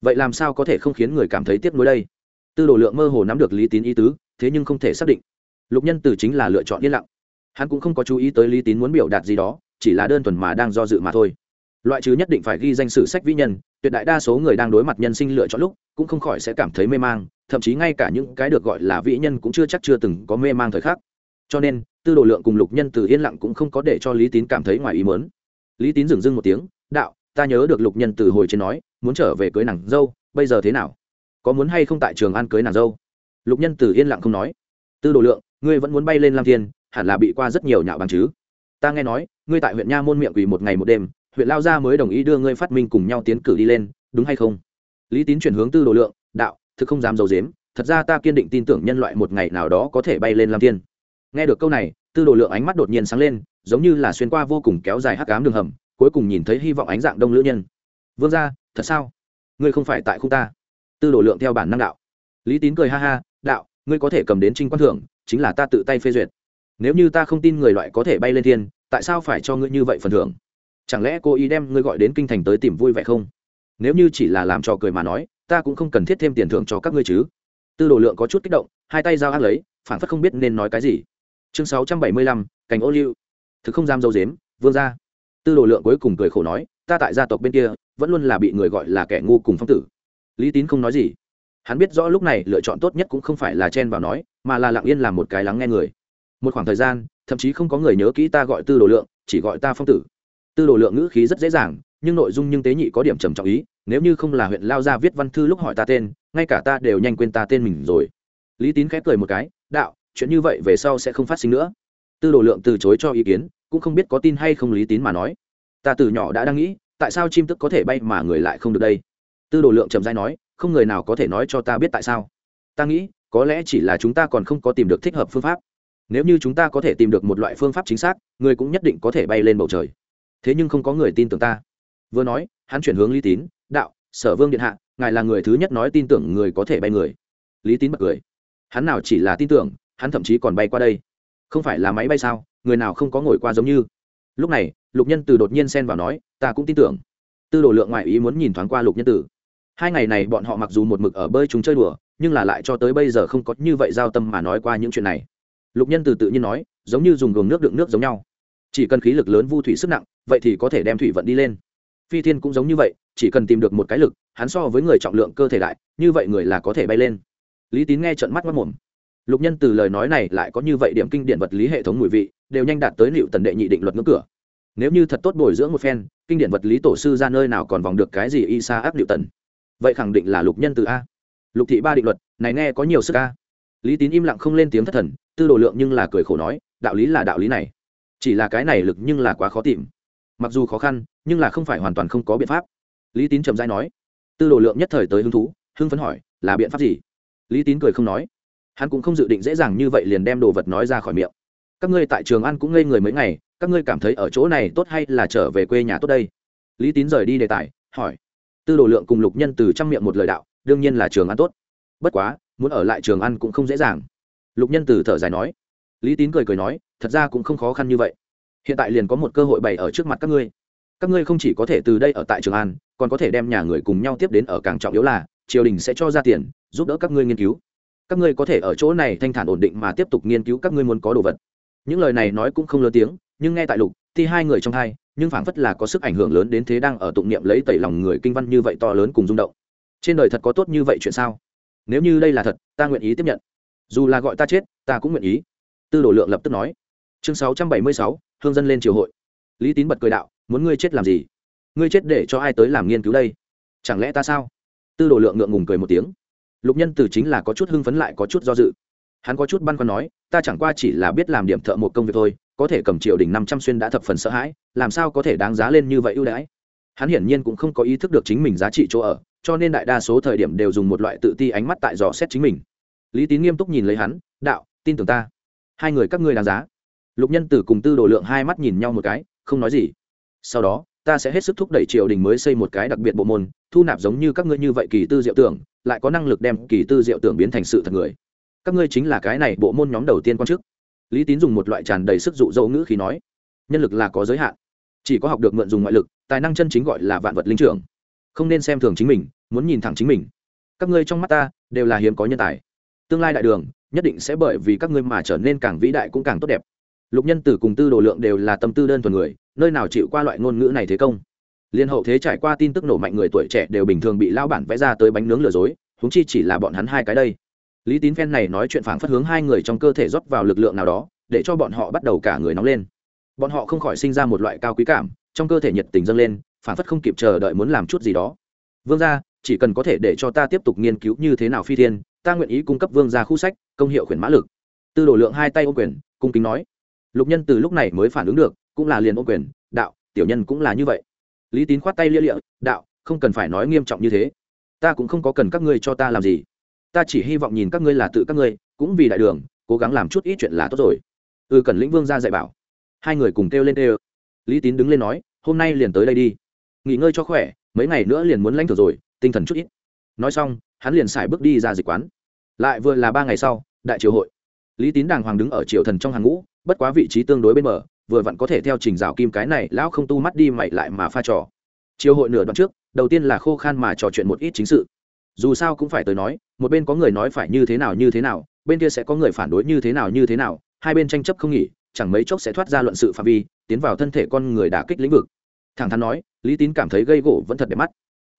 Vậy làm sao có thể không khiến người cảm thấy tiếc nuối đây? Tư đồ lượng mơ hồ nắm được lý tín ý tứ thế nhưng không thể xác định. Lục nhân từ chính là lựa chọn yên lặng. Hắn cũng không có chú ý tới lý tín muốn biểu đạt gì đó, chỉ là đơn thuần mà đang do dự mà thôi. Loại trừ nhất định phải ghi danh sử sách vĩ nhân, tuyệt đại đa số người đang đối mặt nhân sinh lựa chọn lúc, cũng không khỏi sẽ cảm thấy mê mang, thậm chí ngay cả những cái được gọi là vĩ nhân cũng chưa chắc chưa từng có mê mang thời khắc. Cho nên, tư đồ lượng cùng lục nhân từ yên lặng cũng không có để cho lý tín cảm thấy ngoài ý mớn lý tín dừng dưng một tiếng, đạo, ta nhớ được lục nhân từ hồi trên nói, muốn trở về cưới nàng dâu, bây giờ thế nào? Có muốn hay không tại trường ăn cưới nàng dâu? Lục nhân từ yên lặng không nói. Tư đồ lượng, ngươi vẫn muốn bay lên lam thiên, hẳn là bị qua rất nhiều nhạo bằng chứ? Ta nghe nói, ngươi tại huyện nha môn miệng quỳ một ngày một đêm, huyện lao gia mới đồng ý đưa ngươi phát minh cùng nhau tiến cử đi lên, đúng hay không? Lý tín chuyển hướng tư đồ lượng, đạo, thực không dám d i ấ u dếm thật ra ta kiên định tin tưởng nhân loại một ngày nào đó có thể bay lên lam thiên. Nghe được câu này, tư đồ lượng ánh mắt đột nhiên sáng lên, giống như là xuyên qua vô cùng kéo dài hắc cám đường hầm, cuối cùng nhìn thấy hy vọng ánh dạng đông lữ nhân. Vương ra thật sao? Ngươi không phải tại khu ta? Tư đồ lượng theo bản năng đạo. Lý tín cười ha ha đạo, ngươi có thể cầm đến trinh quan thưởng, chính là ta tự tay phê duyệt. Nếu như ta không tin người loại có thể bay lên thiên, tại sao phải cho ngươi như vậy phần thưởng? Chẳng lẽ cô ý đem ngươi gọi đến kinh thành tới tìm vui vẻ không? Nếu như chỉ là làm trò cười mà nói, ta cũng không cần thiết thêm tiền thưởng cho các ngươi chứ. Tư đồ lượng có chút kích động, hai tay giao ác lấy phản phất không biết nên nói cái gì. Chương sáu trăm bảy mươi lăm cành ô liu. Thực không dám dâu dếm, vương ra tư đồ lượng cuối cùng cười khổ nói, ta tại gia tộc bên kia, vẫn luôn là bị người gọi là kẻ ngu cùng phong tử. Lý tín không nói gì hắn biết rõ lúc này lựa chọn tốt nhất cũng không phải là chen vào nói, mà là lặng yên làm một cái lắng nghe người. Một khoảng thời gian, thậm chí không có người nhớ kỹ ta gọi tư đồ lượng, chỉ gọi ta phong tử. Tư đồ lượng ngữ khí rất dễ dàng, nhưng nội dung nhưng tế nhị có điểm trầm trọng ý, nếu như không là huyện lao ra viết văn thư lúc hỏi ta tên, ngay cả ta đều nhanh quên ta tên mình rồi. Lý tín khép cười một cái, đạo, chuyện như vậy về sau sẽ không phát sinh nữa. Tư đồ lượng từ chối cho ý kiến, cũng không biết có tin hay không lý tín mà nói. Ta từ nhỏ đã đang nghĩ, tại sao chim tức có thể bay mà người lại không được đây? Tư đồ lượng trầm dai nói không người nào có thể nói cho ta biết tại sao. Ta nghĩ, có lẽ chỉ là chúng ta còn không có tìm được thích hợp phương pháp. Nếu như chúng ta có thể tìm được một loại phương pháp chính xác, người cũng nhất định có thể bay lên bầu trời. Thế nhưng không có người tin tưởng ta. Vừa nói, hắn chuyển hướng lý tín, đạo, sở vương điện hạ, ngài là người thứ nhất nói tin tưởng người có thể bay người. Lý tín bật cười. Hắn nào chỉ là tin tưởng, hắn thậm chí còn bay qua đây. Không phải là máy bay sao, người nào không có ngồi qua giống như. Lúc này, lục nhân từ đột nhiên xen vào nói, ta cũng tin tưởng. Tư đồ lượng ngoại ý muốn nhìn thoáng qua lục nhân tử hai ngày này bọn họ mặc dù một mực ở bơi chúng chơi đùa, nhưng là lại cho tới bây giờ không có như vậy giao tâm mà nói qua những chuyện này. Lục nhân từ tự nhiên nói, giống như dùng gồm nước đựng nước giống nhau. Chỉ cần khí lực lớn vu thủy sức nặng, vậy thì có thể đem thủy vận đi lên. Phi thiên cũng giống như vậy, chỉ cần tìm được một cái lực, hắn so với người trọng lượng cơ thể đại, như vậy người là có thể bay lên. Lý tín nghe trận mắt mất mồm lục nhân từ lời nói này lại có như vậy điểm kinh điển vật lý hệ thống mùi vị, đều nhanh đạt tới liệu tần đệ nhị định luật ngưỡng cửa. Nếu như thật tốt bồi dưỡng một phen, kinh điển vật lý tổ sư ra nơi nào còn vòng được cái gì y sa áp liệu tần? Vậy khẳng định là lục nhân từ a. Lục thị ba định luật, này nghe có nhiều sức a. Lý tín im lặng không lên tiếng thất thần, tư đồ lượng nhưng là cười khổ nói, đạo lý là đạo lý này. Chỉ là cái này lực nhưng là quá khó tìm. Mặc dù khó khăn, nhưng là không phải hoàn toàn không có biện pháp. Lý tín chậm dãi nói. Tư đồ lượng nhất thời tới hứng thú, hưng phấn hỏi, là biện pháp gì? Lý tín cười không nói. Hắn cũng không dự định dễ dàng như vậy liền đem đồ vật nói ra khỏi miệng. Các ngươi tại trường ăn cũng ngây người mấy ngày, các ngươi cảm thấy ở chỗ này tốt hay là trở về quê nhà tốt đây? Lý tín rời đi đề tài, hỏi tư đồ lượng cùng lục nhân từ trăm miệng một lời đạo, đương nhiên là trường ăn tốt. Bất quá, muốn ở lại trường ăn cũng không dễ dàng. Lục nhân từ thở dài nói. Lý tín cười cười nói, thật ra cũng không khó khăn như vậy. Hiện tại liền có một cơ hội bày ở trước mặt các ngươi. Các ngươi không chỉ có thể từ đây ở tại trường an còn có thể đem nhà người cùng nhau tiếp đến ở càng trọng yếu là, triều đình sẽ cho ra tiền, giúp đỡ các ngươi nghiên cứu. Các ngươi có thể ở chỗ này thanh thản ổn định mà tiếp tục nghiên cứu các ngươi muốn có đồ vật. Những lời này nói cũng không lớn tiếng, nhưng nghe tại lục thì hai người trong hai nhưng phảng phất là có sức ảnh hưởng lớn đến thế đang ở tụng niệm lấy tẩy lòng người kinh văn như vậy to lớn cùng rung động. Trên đời thật có tốt như vậy chuyện sao? Nếu như đây là thật, ta nguyện ý tiếp nhận. Dù là gọi ta chết, ta cũng nguyện ý. Tư đồ lượng lập tức nói. Chương sáu trăm bảy mươi sáu, hương dân lên triều hội. Lý tín bật cười đạo, muốn ngươi chết làm gì? Ngươi chết để cho ai tới làm nghiên cứu đây? Chẳng lẽ ta sao? Tư đồ lượng ngượng ngùng cười một tiếng. Lục nhân từ chính là có chút hưng phấn lại có chút do dự. Hắn có chút băn khoăn nói, ta chẳng qua chỉ là biết làm điểm thợ một công việc thôi có thể cầm triều đình năm trăm xuyên đã thập phần sợ hãi, làm sao có thể đáng giá lên như vậy ưu đãi? Hắn hiển nhiên cũng không có ý thức được chính mình giá trị chỗ ở, cho nên đại đa số thời điểm đều dùng một loại tự ti ánh mắt tại dò xét chính mình. Lý tín nghiêm túc nhìn lấy hắn, đạo, tin tưởng ta. Hai người các ngươi đáng giá. Lục nhân tử cùng tư đồ lượng hai mắt nhìn nhau một cái, không nói gì. Sau đó, ta sẽ hết sức thúc đẩy triều đình mới xây một cái đặc biệt bộ môn, thu nạp giống như các ngươi như vậy kỳ tư diệu tưởng, lại có năng lực đem kỳ tư diệu tưởng biến thành sự thật người. Các ngươi chính là cái này bộ môn nhóm đầu tiên quan chức lý tín dùng một loại tràn đầy sức dụ dỗ ngữ khí nói, nhân lực là có giới hạn, chỉ có học được mượn dùng ngoại lực, tài năng chân chính gọi là vạn vật linh trưởng. Không nên xem thường chính mình, muốn nhìn thẳng chính mình. Các ngươi trong mắt ta đều là hiếm có nhân tài. Tương lai đại đường, nhất định sẽ bởi vì các ngươi mà trở nên càng vĩ đại cũng càng tốt đẹp. Lục nhân tử cùng tư đồ lượng đều là tâm tư đơn thuần người, nơi nào chịu qua loại ngôn ngữ này thế công. Liên hậu thế trải qua tin tức nổ mạnh người tuổi trẻ đều bình thường bị lao bản vẽ ra tới bánh nướng lừa dối húng chi chỉ là bọn hắn hai cái đây lý tín phen này nói chuyện phảng phất hướng hai người trong cơ thể rót vào lực lượng nào đó, để cho bọn họ bắt đầu cả người nóng lên. Bọn họ không khỏi sinh ra một loại cao quý cảm, trong cơ thể nhiệt tình dâng lên, phảng phất không kịp chờ đợi muốn làm chút gì đó. Vương gia, chỉ cần có thể để cho ta tiếp tục nghiên cứu như thế nào phi thiên, ta nguyện ý cung cấp vương gia khu sách, công hiệu khuyển mã lực. Tư đồ lượng hai tay ô quyền, cung kính nói. Lục nhân từ lúc này mới phản ứng được, cũng là liền ô quyền, đạo, tiểu nhân cũng là như vậy. Lý tín khoát tay lia lịa, đạo, không cần phải nói nghiêm trọng như thế. Ta cũng không có cần các ngươi cho ta làm gì ta chỉ hy vọng nhìn các ngươi là tự các ngươi cũng vì đại đường cố gắng làm chút ít chuyện là tốt rồi. Ừ cần lĩnh vương ra dạy bảo. Hai người cùng kêu lên kêu. Lý tín đứng lên nói hôm nay liền tới đây đi. Nghỉ ngơi cho khỏe mấy ngày nữa liền muốn lãnh thử rồi tinh thần chút ít. Nói xong hắn liền xài bước đi ra dịch quán. Lại vừa là ba ngày sau đại triều hội. Lý tín đàng hoàng đứng ở triều thần trong hàng ngũ bất quá vị trí tương đối bên mở, vừa vặn có thể theo trình rào kim cái này lão không tu mắt đi mày lại mà pha trò. Triều hội nửa đoạn trước đầu tiên là khô khan mà trò chuyện một ít chính sự dù sao cũng phải tới nói, một bên có người nói phải như thế nào như thế nào, bên kia sẽ có người phản đối như thế nào như thế nào, hai bên tranh chấp không nghỉ, chẳng mấy chốc sẽ thoát ra luận sự phạm vi, tiến vào thân thể con người đả kích lĩnh vực. Thẳng thắn nói, lý tín cảm thấy gây gỗ vẫn thật đẹp mắt.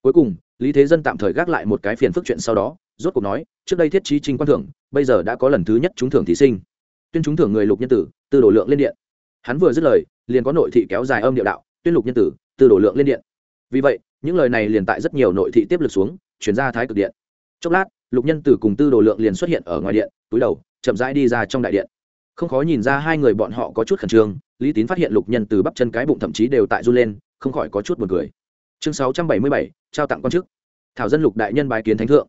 Cuối cùng, lý thế dân tạm thời gác lại một cái phiền phức chuyện sau đó, rốt cuộc nói, trước đây thiết trí trinh quan thưởng, bây giờ đã có lần thứ nhất trúng thưởng thí sinh. Tuyên trúng thưởng người lục nhân tử, từ đổ lượng lên điện. Hắn vừa dứt lời, liền có nội thị kéo dài âm điệu đạo, tuyên lục nhân tử, từ đổ lượng lên điện. Vì vậy, những lời này liền tại rất nhiều nội thị tiếp lực xuống chuyển ra thái cực điện. Chốc lát, lục nhân từ cùng tư đồ lượng liền xuất hiện ở ngoài điện, túi đầu, chậm rãi đi ra trong đại điện. Không khó nhìn ra hai người bọn họ có chút khẩn trương, lý tín phát hiện lục nhân từ bắp chân cái bụng thậm chí đều tại run lên, không khỏi có chút buồn cười. Chương sáu trăm bảy mươi bảy, trao tặng quan chức. Thảo dân lục đại nhân bái kiến thánh thượng.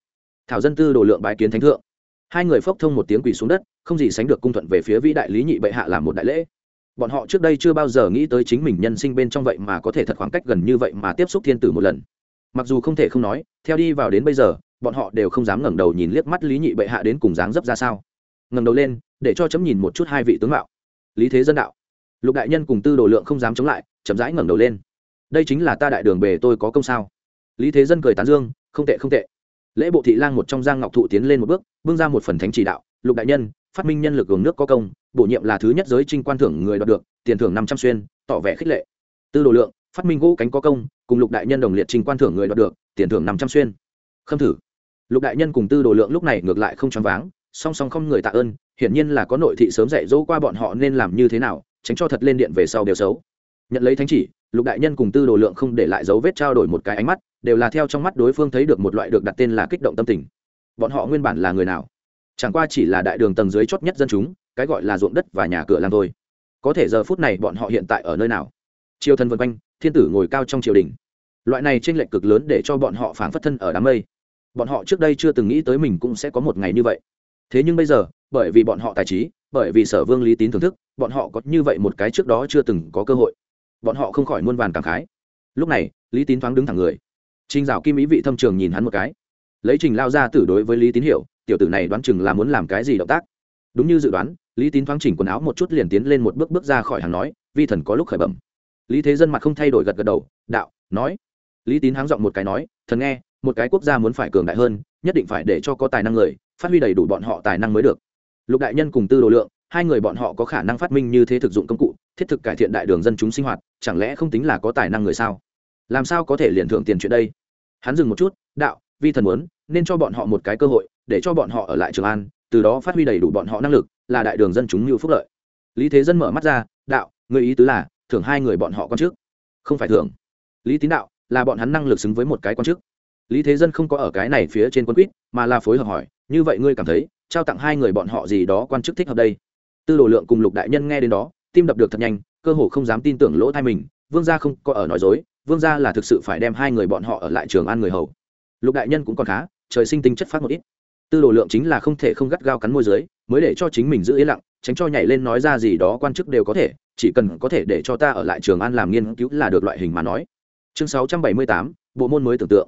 Thảo dân tư đồ lượng bái kiến thánh thượng. Hai người phốc thông một tiếng quỳ xuống đất, không gì sánh được cung thuận về phía vĩ đại lý nhị bệ hạ làm một đại lễ. Bọn họ trước đây chưa bao giờ nghĩ tới chính mình nhân sinh bên trong vậy mà có thể thật khoảng cách gần như vậy mà tiếp xúc thiên tử một lần mặc dù không thể không nói, theo đi vào đến bây giờ, bọn họ đều không dám ngẩng đầu nhìn liếc mắt lý nhị bệ hạ đến cùng dáng dấp ra sao. Ngẩng đầu lên, để cho chấm nhìn một chút hai vị tướng mạo. Lý thế dân đạo. Lục đại nhân cùng tư đồ lượng không dám chống lại, chậm rãi ngẩng đầu lên. Đây chính là ta đại đường bề tôi có công sao? Lý thế dân cười tán dương, không tệ không tệ. Lễ bộ thị lang một trong giang ngọc thụ tiến lên một bước, bưng ra một phần thánh chỉ đạo, lục đại nhân, phát minh nhân lực gồm nước có công, bổ nhiệm là thứ nhất giới trinh quan thưởng người đoạt được, tiền thưởng năm trăm xuyên, tỏ vẻ khích lệ. Tư đồ lượng, phát minh gỗ cánh có công cùng lục đại nhân đồng liệt trình quan thưởng người đoạt được, tiền thưởng năm trăm xuyên. Khâm thử. Lục đại nhân cùng tư đồ lượng lúc này ngược lại không choáng váng, song song không người tạ ơn, hiển nhiên là có nội thị sớm dạy dỗ qua bọn họ nên làm như thế nào, tránh cho thật lên điện về sau đều xấu. Nhận lấy thánh chỉ, lục đại nhân cùng tư đồ lượng không để lại dấu vết trao đổi một cái ánh mắt, đều là theo trong mắt đối phương thấy được một loại được đặt tên là kích động tâm tình. Bọn họ nguyên bản là người nào? Chẳng qua chỉ là đại đường tầng dưới chót nhất dân chúng, cái gọi là ruộng đất và nhà cửa làm thôi. Có thể giờ phút này bọn họ hiện tại ở nơi nào? Triều thần vân quanh, thiên tử ngồi cao trong triều đình loại này t r ê n lệch cực lớn để cho bọn họ phảng phất thân ở đám mây bọn họ trước đây chưa từng nghĩ tới mình cũng sẽ có một ngày như vậy thế nhưng bây giờ bởi vì bọn họ tài trí bởi vì sở vương lý tín thưởng thức bọn họ có như vậy một cái trước đó chưa từng có cơ hội bọn họ không khỏi muôn vàn cảm khái lúc này lý tín thoáng đứng thẳng người Trình Dạo Kim ý vị thâm trường nhìn hắn một cái. Lấy Trình lao ra tử đối với Lý Tín hiểu, tiểu tử này đoán chừng là muốn làm cái gì động tác. Đúng như dự đoán, Lý Tín thoáng chỉnh quần áo một chút liền tiến lên một bước bước ra khỏi hàng nói, vi thần có lúc khởi bẩm. Lý Thế Dân mặt không thay đổi gật gật đầu, đạo, nói. Lý Tín háng giọng một cái nói, thần nghe, một cái quốc gia muốn phải cường đại hơn, nhất định phải để cho có tài năng người, phát huy đầy đủ bọn họ tài năng mới được. Lục đại nhân cùng Tư Đồ Lượng, hai người bọn họ có khả năng phát minh như thế thực dụng công cụ, thiết thực cải thiện đại đường dân chúng sinh hoạt, chẳng lẽ không tính là có tài năng người sao? Làm sao có thể liền thưởng tiền chuyện đây? hắn dừng một chút đạo vi thần muốn nên cho bọn họ một cái cơ hội để cho bọn họ ở lại trường an từ đó phát huy đầy đủ bọn họ năng lực là đại đường dân chúng như phúc lợi lý thế dân mở mắt ra đạo người ý tứ là thưởng hai người bọn họ con trước không phải thưởng lý tín đạo là bọn hắn năng lực xứng với một cái quan chức. Lý thế dân không có ở cái này phía trên quân quýt, mà là phối hợp hỏi, như vậy ngươi cảm thấy, trao tặng hai người bọn họ gì đó quan chức thích hợp đây? Tư đồ lượng cùng lục đại nhân nghe đến đó, tim đập được thật nhanh, cơ hồ không dám tin tưởng lỗ thai mình, vương gia không có ở nói dối, vương gia là thực sự phải đem hai người bọn họ ở lại trường an người hầu. Lục đại nhân cũng còn khá, trời sinh tính chất phát một ít. Tư đồ lượng chính là không thể không gắt gao cắn môi dưới, mới để cho chính mình giữ yên lặng, tránh cho nhảy lên nói ra gì đó quan chức đều có thể, chỉ cần có thể để cho ta ở lại trường an làm nghiên cứu là được loại hình mà nói chương sáu trăm bảy mươi tám, bộ môn mới tưởng tượng.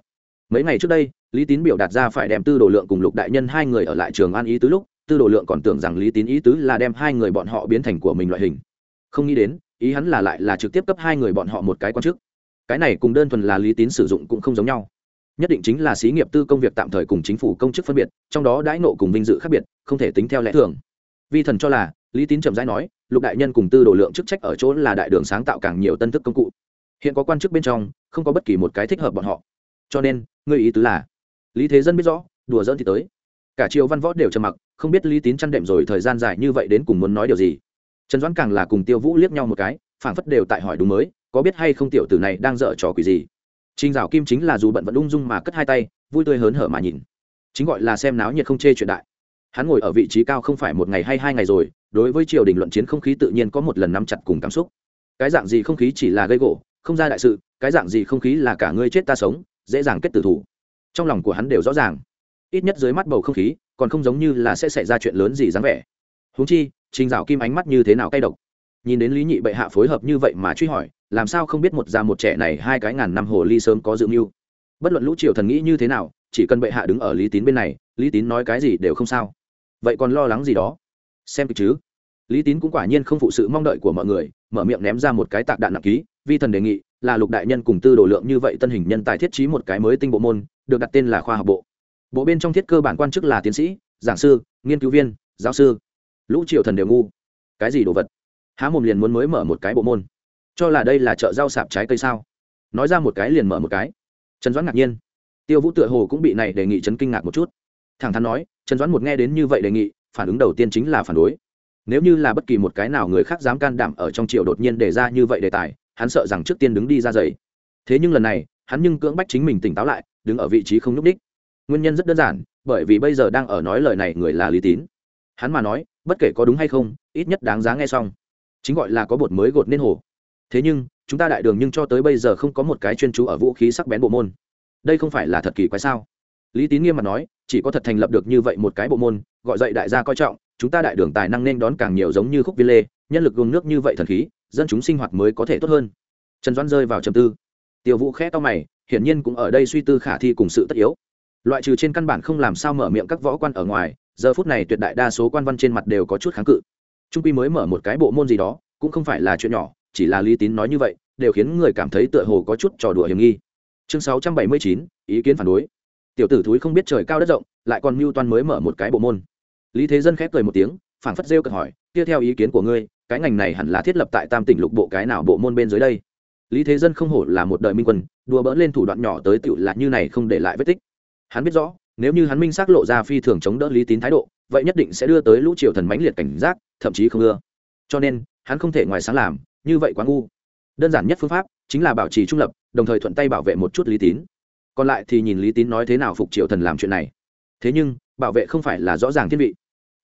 Mấy ngày trước đây, lý tín biểu đạt ra phải đem tư đồ lượng cùng lục đại nhân hai người ở lại trường an ý tứ lúc, tư đồ lượng còn tưởng rằng lý tín ý tứ là đem hai người bọn họ biến thành của mình loại hình. Không nghĩ đến, ý hắn là lại là trực tiếp cấp hai người bọn họ một cái quan chức. Cái này cùng đơn thuần là lý tín sử dụng cũng không giống nhau. Nhất định chính là xí nghiệp tư công việc tạm thời cùng chính phủ công chức phân biệt, trong đó đãi nộ cùng vinh dự khác biệt, không thể tính theo lẽ thường. Vi thần cho là, lý tín trầm rãi nói, lục đại nhân cùng tư đồ lượng chức trách ở chỗ là đại đường sáng tạo càng nhiều tân thức công cụ hiện có quan chức bên trong không có bất kỳ một cái thích hợp bọn họ cho nên ngươi ý tứ là lý thế dân biết rõ đùa dỡn thì tới cả triều văn võ đều trầm mặc không biết lý tín chăn đệm rồi thời gian dài như vậy đến cùng muốn nói điều gì trần doãn càng là cùng tiêu vũ liếc nhau một cái phảng phất đều tại hỏi đúng mới có biết hay không tiểu tử này đang dở trò quỷ gì Trình Dạo Kim chính là dù bận vẫn ung dung mà cất hai tay, vui tươi hớn hở mà nhìn. Chính gọi là xem náo nhiệt không chê chuyện đại. Hắn ngồi ở vị trí cao không phải một ngày hay hai ngày rồi, đối với triều đình luận chiến không khí tự nhiên có một lần nắm chặt cùng cảm xúc. Cái dạng gì không khí chỉ là gây gỗ, không ra đại sự, cái dạng gì không khí là cả ngươi chết ta sống, dễ dàng kết tử thủ. Trong lòng của hắn đều rõ ràng. Ít nhất dưới mắt bầu không khí, còn không giống như là sẽ xảy ra chuyện lớn gì dáng vẻ. Huống chi, Trình Dạo Kim ánh mắt như thế nào cay độc. Nhìn đến Lý Nhị bệ hạ phối hợp như vậy mà truy hỏi, làm sao không biết một già một trẻ này hai cái ngàn năm hồ ly sớm có dự mưu bất luận lũ triều thần nghĩ như thế nào chỉ cần bệ hạ đứng ở lý tín bên này lý tín nói cái gì đều không sao vậy còn lo lắng gì đó xem kịch chứ lý tín cũng quả nhiên không phụ sự mong đợi của mọi người mở miệng ném ra một cái tạc đạn nặng ký vi thần đề nghị là lục đại nhân cùng tư đồ lượng như vậy tân hình nhân tài thiết trí một cái mới tinh bộ môn, được đặt tên là khoa học bộ. Bộ bên trong thiết cơ bản quan chức là tiến sĩ, giảng sư, nghiên cứu viên, giáo sư. Lũ triệu thần đều ngu. Cái gì đồ vật? Há mồm liền muốn mới mở một cái bộ môn. Cho là đây là chợ rau sạp trái cây sao? Nói ra một cái liền mở một cái. Trần doãn ngạc nhiên. Tiêu vũ tựa hồ cũng bị này đề nghị chấn kinh ngạc một chút. Thẳng thắn nói, trần doãn một nghe đến như vậy đề nghị, phản ứng đầu tiên chính là phản đối. Nếu như là bất kỳ một cái nào người khác dám can đảm ở trong triệu đột nhiên đề ra như vậy đề tài hắn sợ rằng trước tiên đứng đi ra dậy. Thế nhưng lần này, hắn nhưng cưỡng bách chính mình tỉnh táo lại, đứng ở vị trí không n đích nguyên nhân rất đơn giản, bởi vì bây giờ đang ở nói lời này người là lý tín. Hắn mà nói, bất kể có đúng hay không, ít nhất đáng giá nghe xong. Chính gọi là có bột mới gột nên hồ. Thế nhưng, chúng ta đại đường nhưng cho tới bây giờ không có một cái chuyên chú ở vũ khí sắc bén bộ môn. Đây không phải là thật kỳ quái sao? Lý tín nghiêm mặt nói, chỉ có thật thành lập được như vậy một cái bộ môn, gọi dậy đại gia coi trọng, chúng ta đại đường tài năng nên đón càng nhiều giống như khúc viên lê, nhân lực gồm nước như vậy thần khí dân chúng sinh hoạt mới có thể tốt hơn. Trần doãn rơi vào trầm tư. Tiêu vũ khẽ to mày, hiển nhiên cũng ở đây suy tư khả thi cùng sự tất yếu. Loại trừ trên căn bản không làm sao mở miệng các võ quan ở ngoài, giờ phút này tuyệt đại đa số quan văn trên mặt đều có chút kháng cự. Trung quy mới mở một cái bộ môn gì đó, cũng không phải là chuyện nhỏ, chỉ là lý tín nói như vậy, đều khiến người cảm thấy tựa hồ có chút trò đùa hiểm nghi. Chương sáu trăm bảy mươi chín, ý kiến phản đối. Tiểu tử thúi không biết trời cao đất rộng, lại còn mưu toan mới mở một cái bộ môn. Lý thế dân khép cười một tiếng, phảng phất rêu cực hỏi kia theo ý kiến của ngươi, cái ngành này hẳn là thiết lập tại tam tỉnh lục bộ cái nào bộ môn bên dưới đây? Lý thế dân không hổ là một đời minh quân, đùa bỡn lên thủ đoạn nhỏ tới tựu là như này không để lại vết tích. Hắn biết rõ, nếu như hắn minh xác lộ ra phi thường chống đỡ lý tín thái độ, vậy nhất định sẽ đưa tới lũ triều thần mãnh liệt cảnh giác, thậm chí không ưa. Cho nên, hắn không thể ngoài sáng làm, như vậy quá ngu. Đơn giản nhất phương pháp chính là bảo trì trung lập, đồng thời thuận tay bảo vệ một chút lý tín. Còn lại thì nhìn lý tín nói thế nào phục triều thần làm chuyện này. Thế nhưng, bảo vệ không phải là rõ ràng thiên vị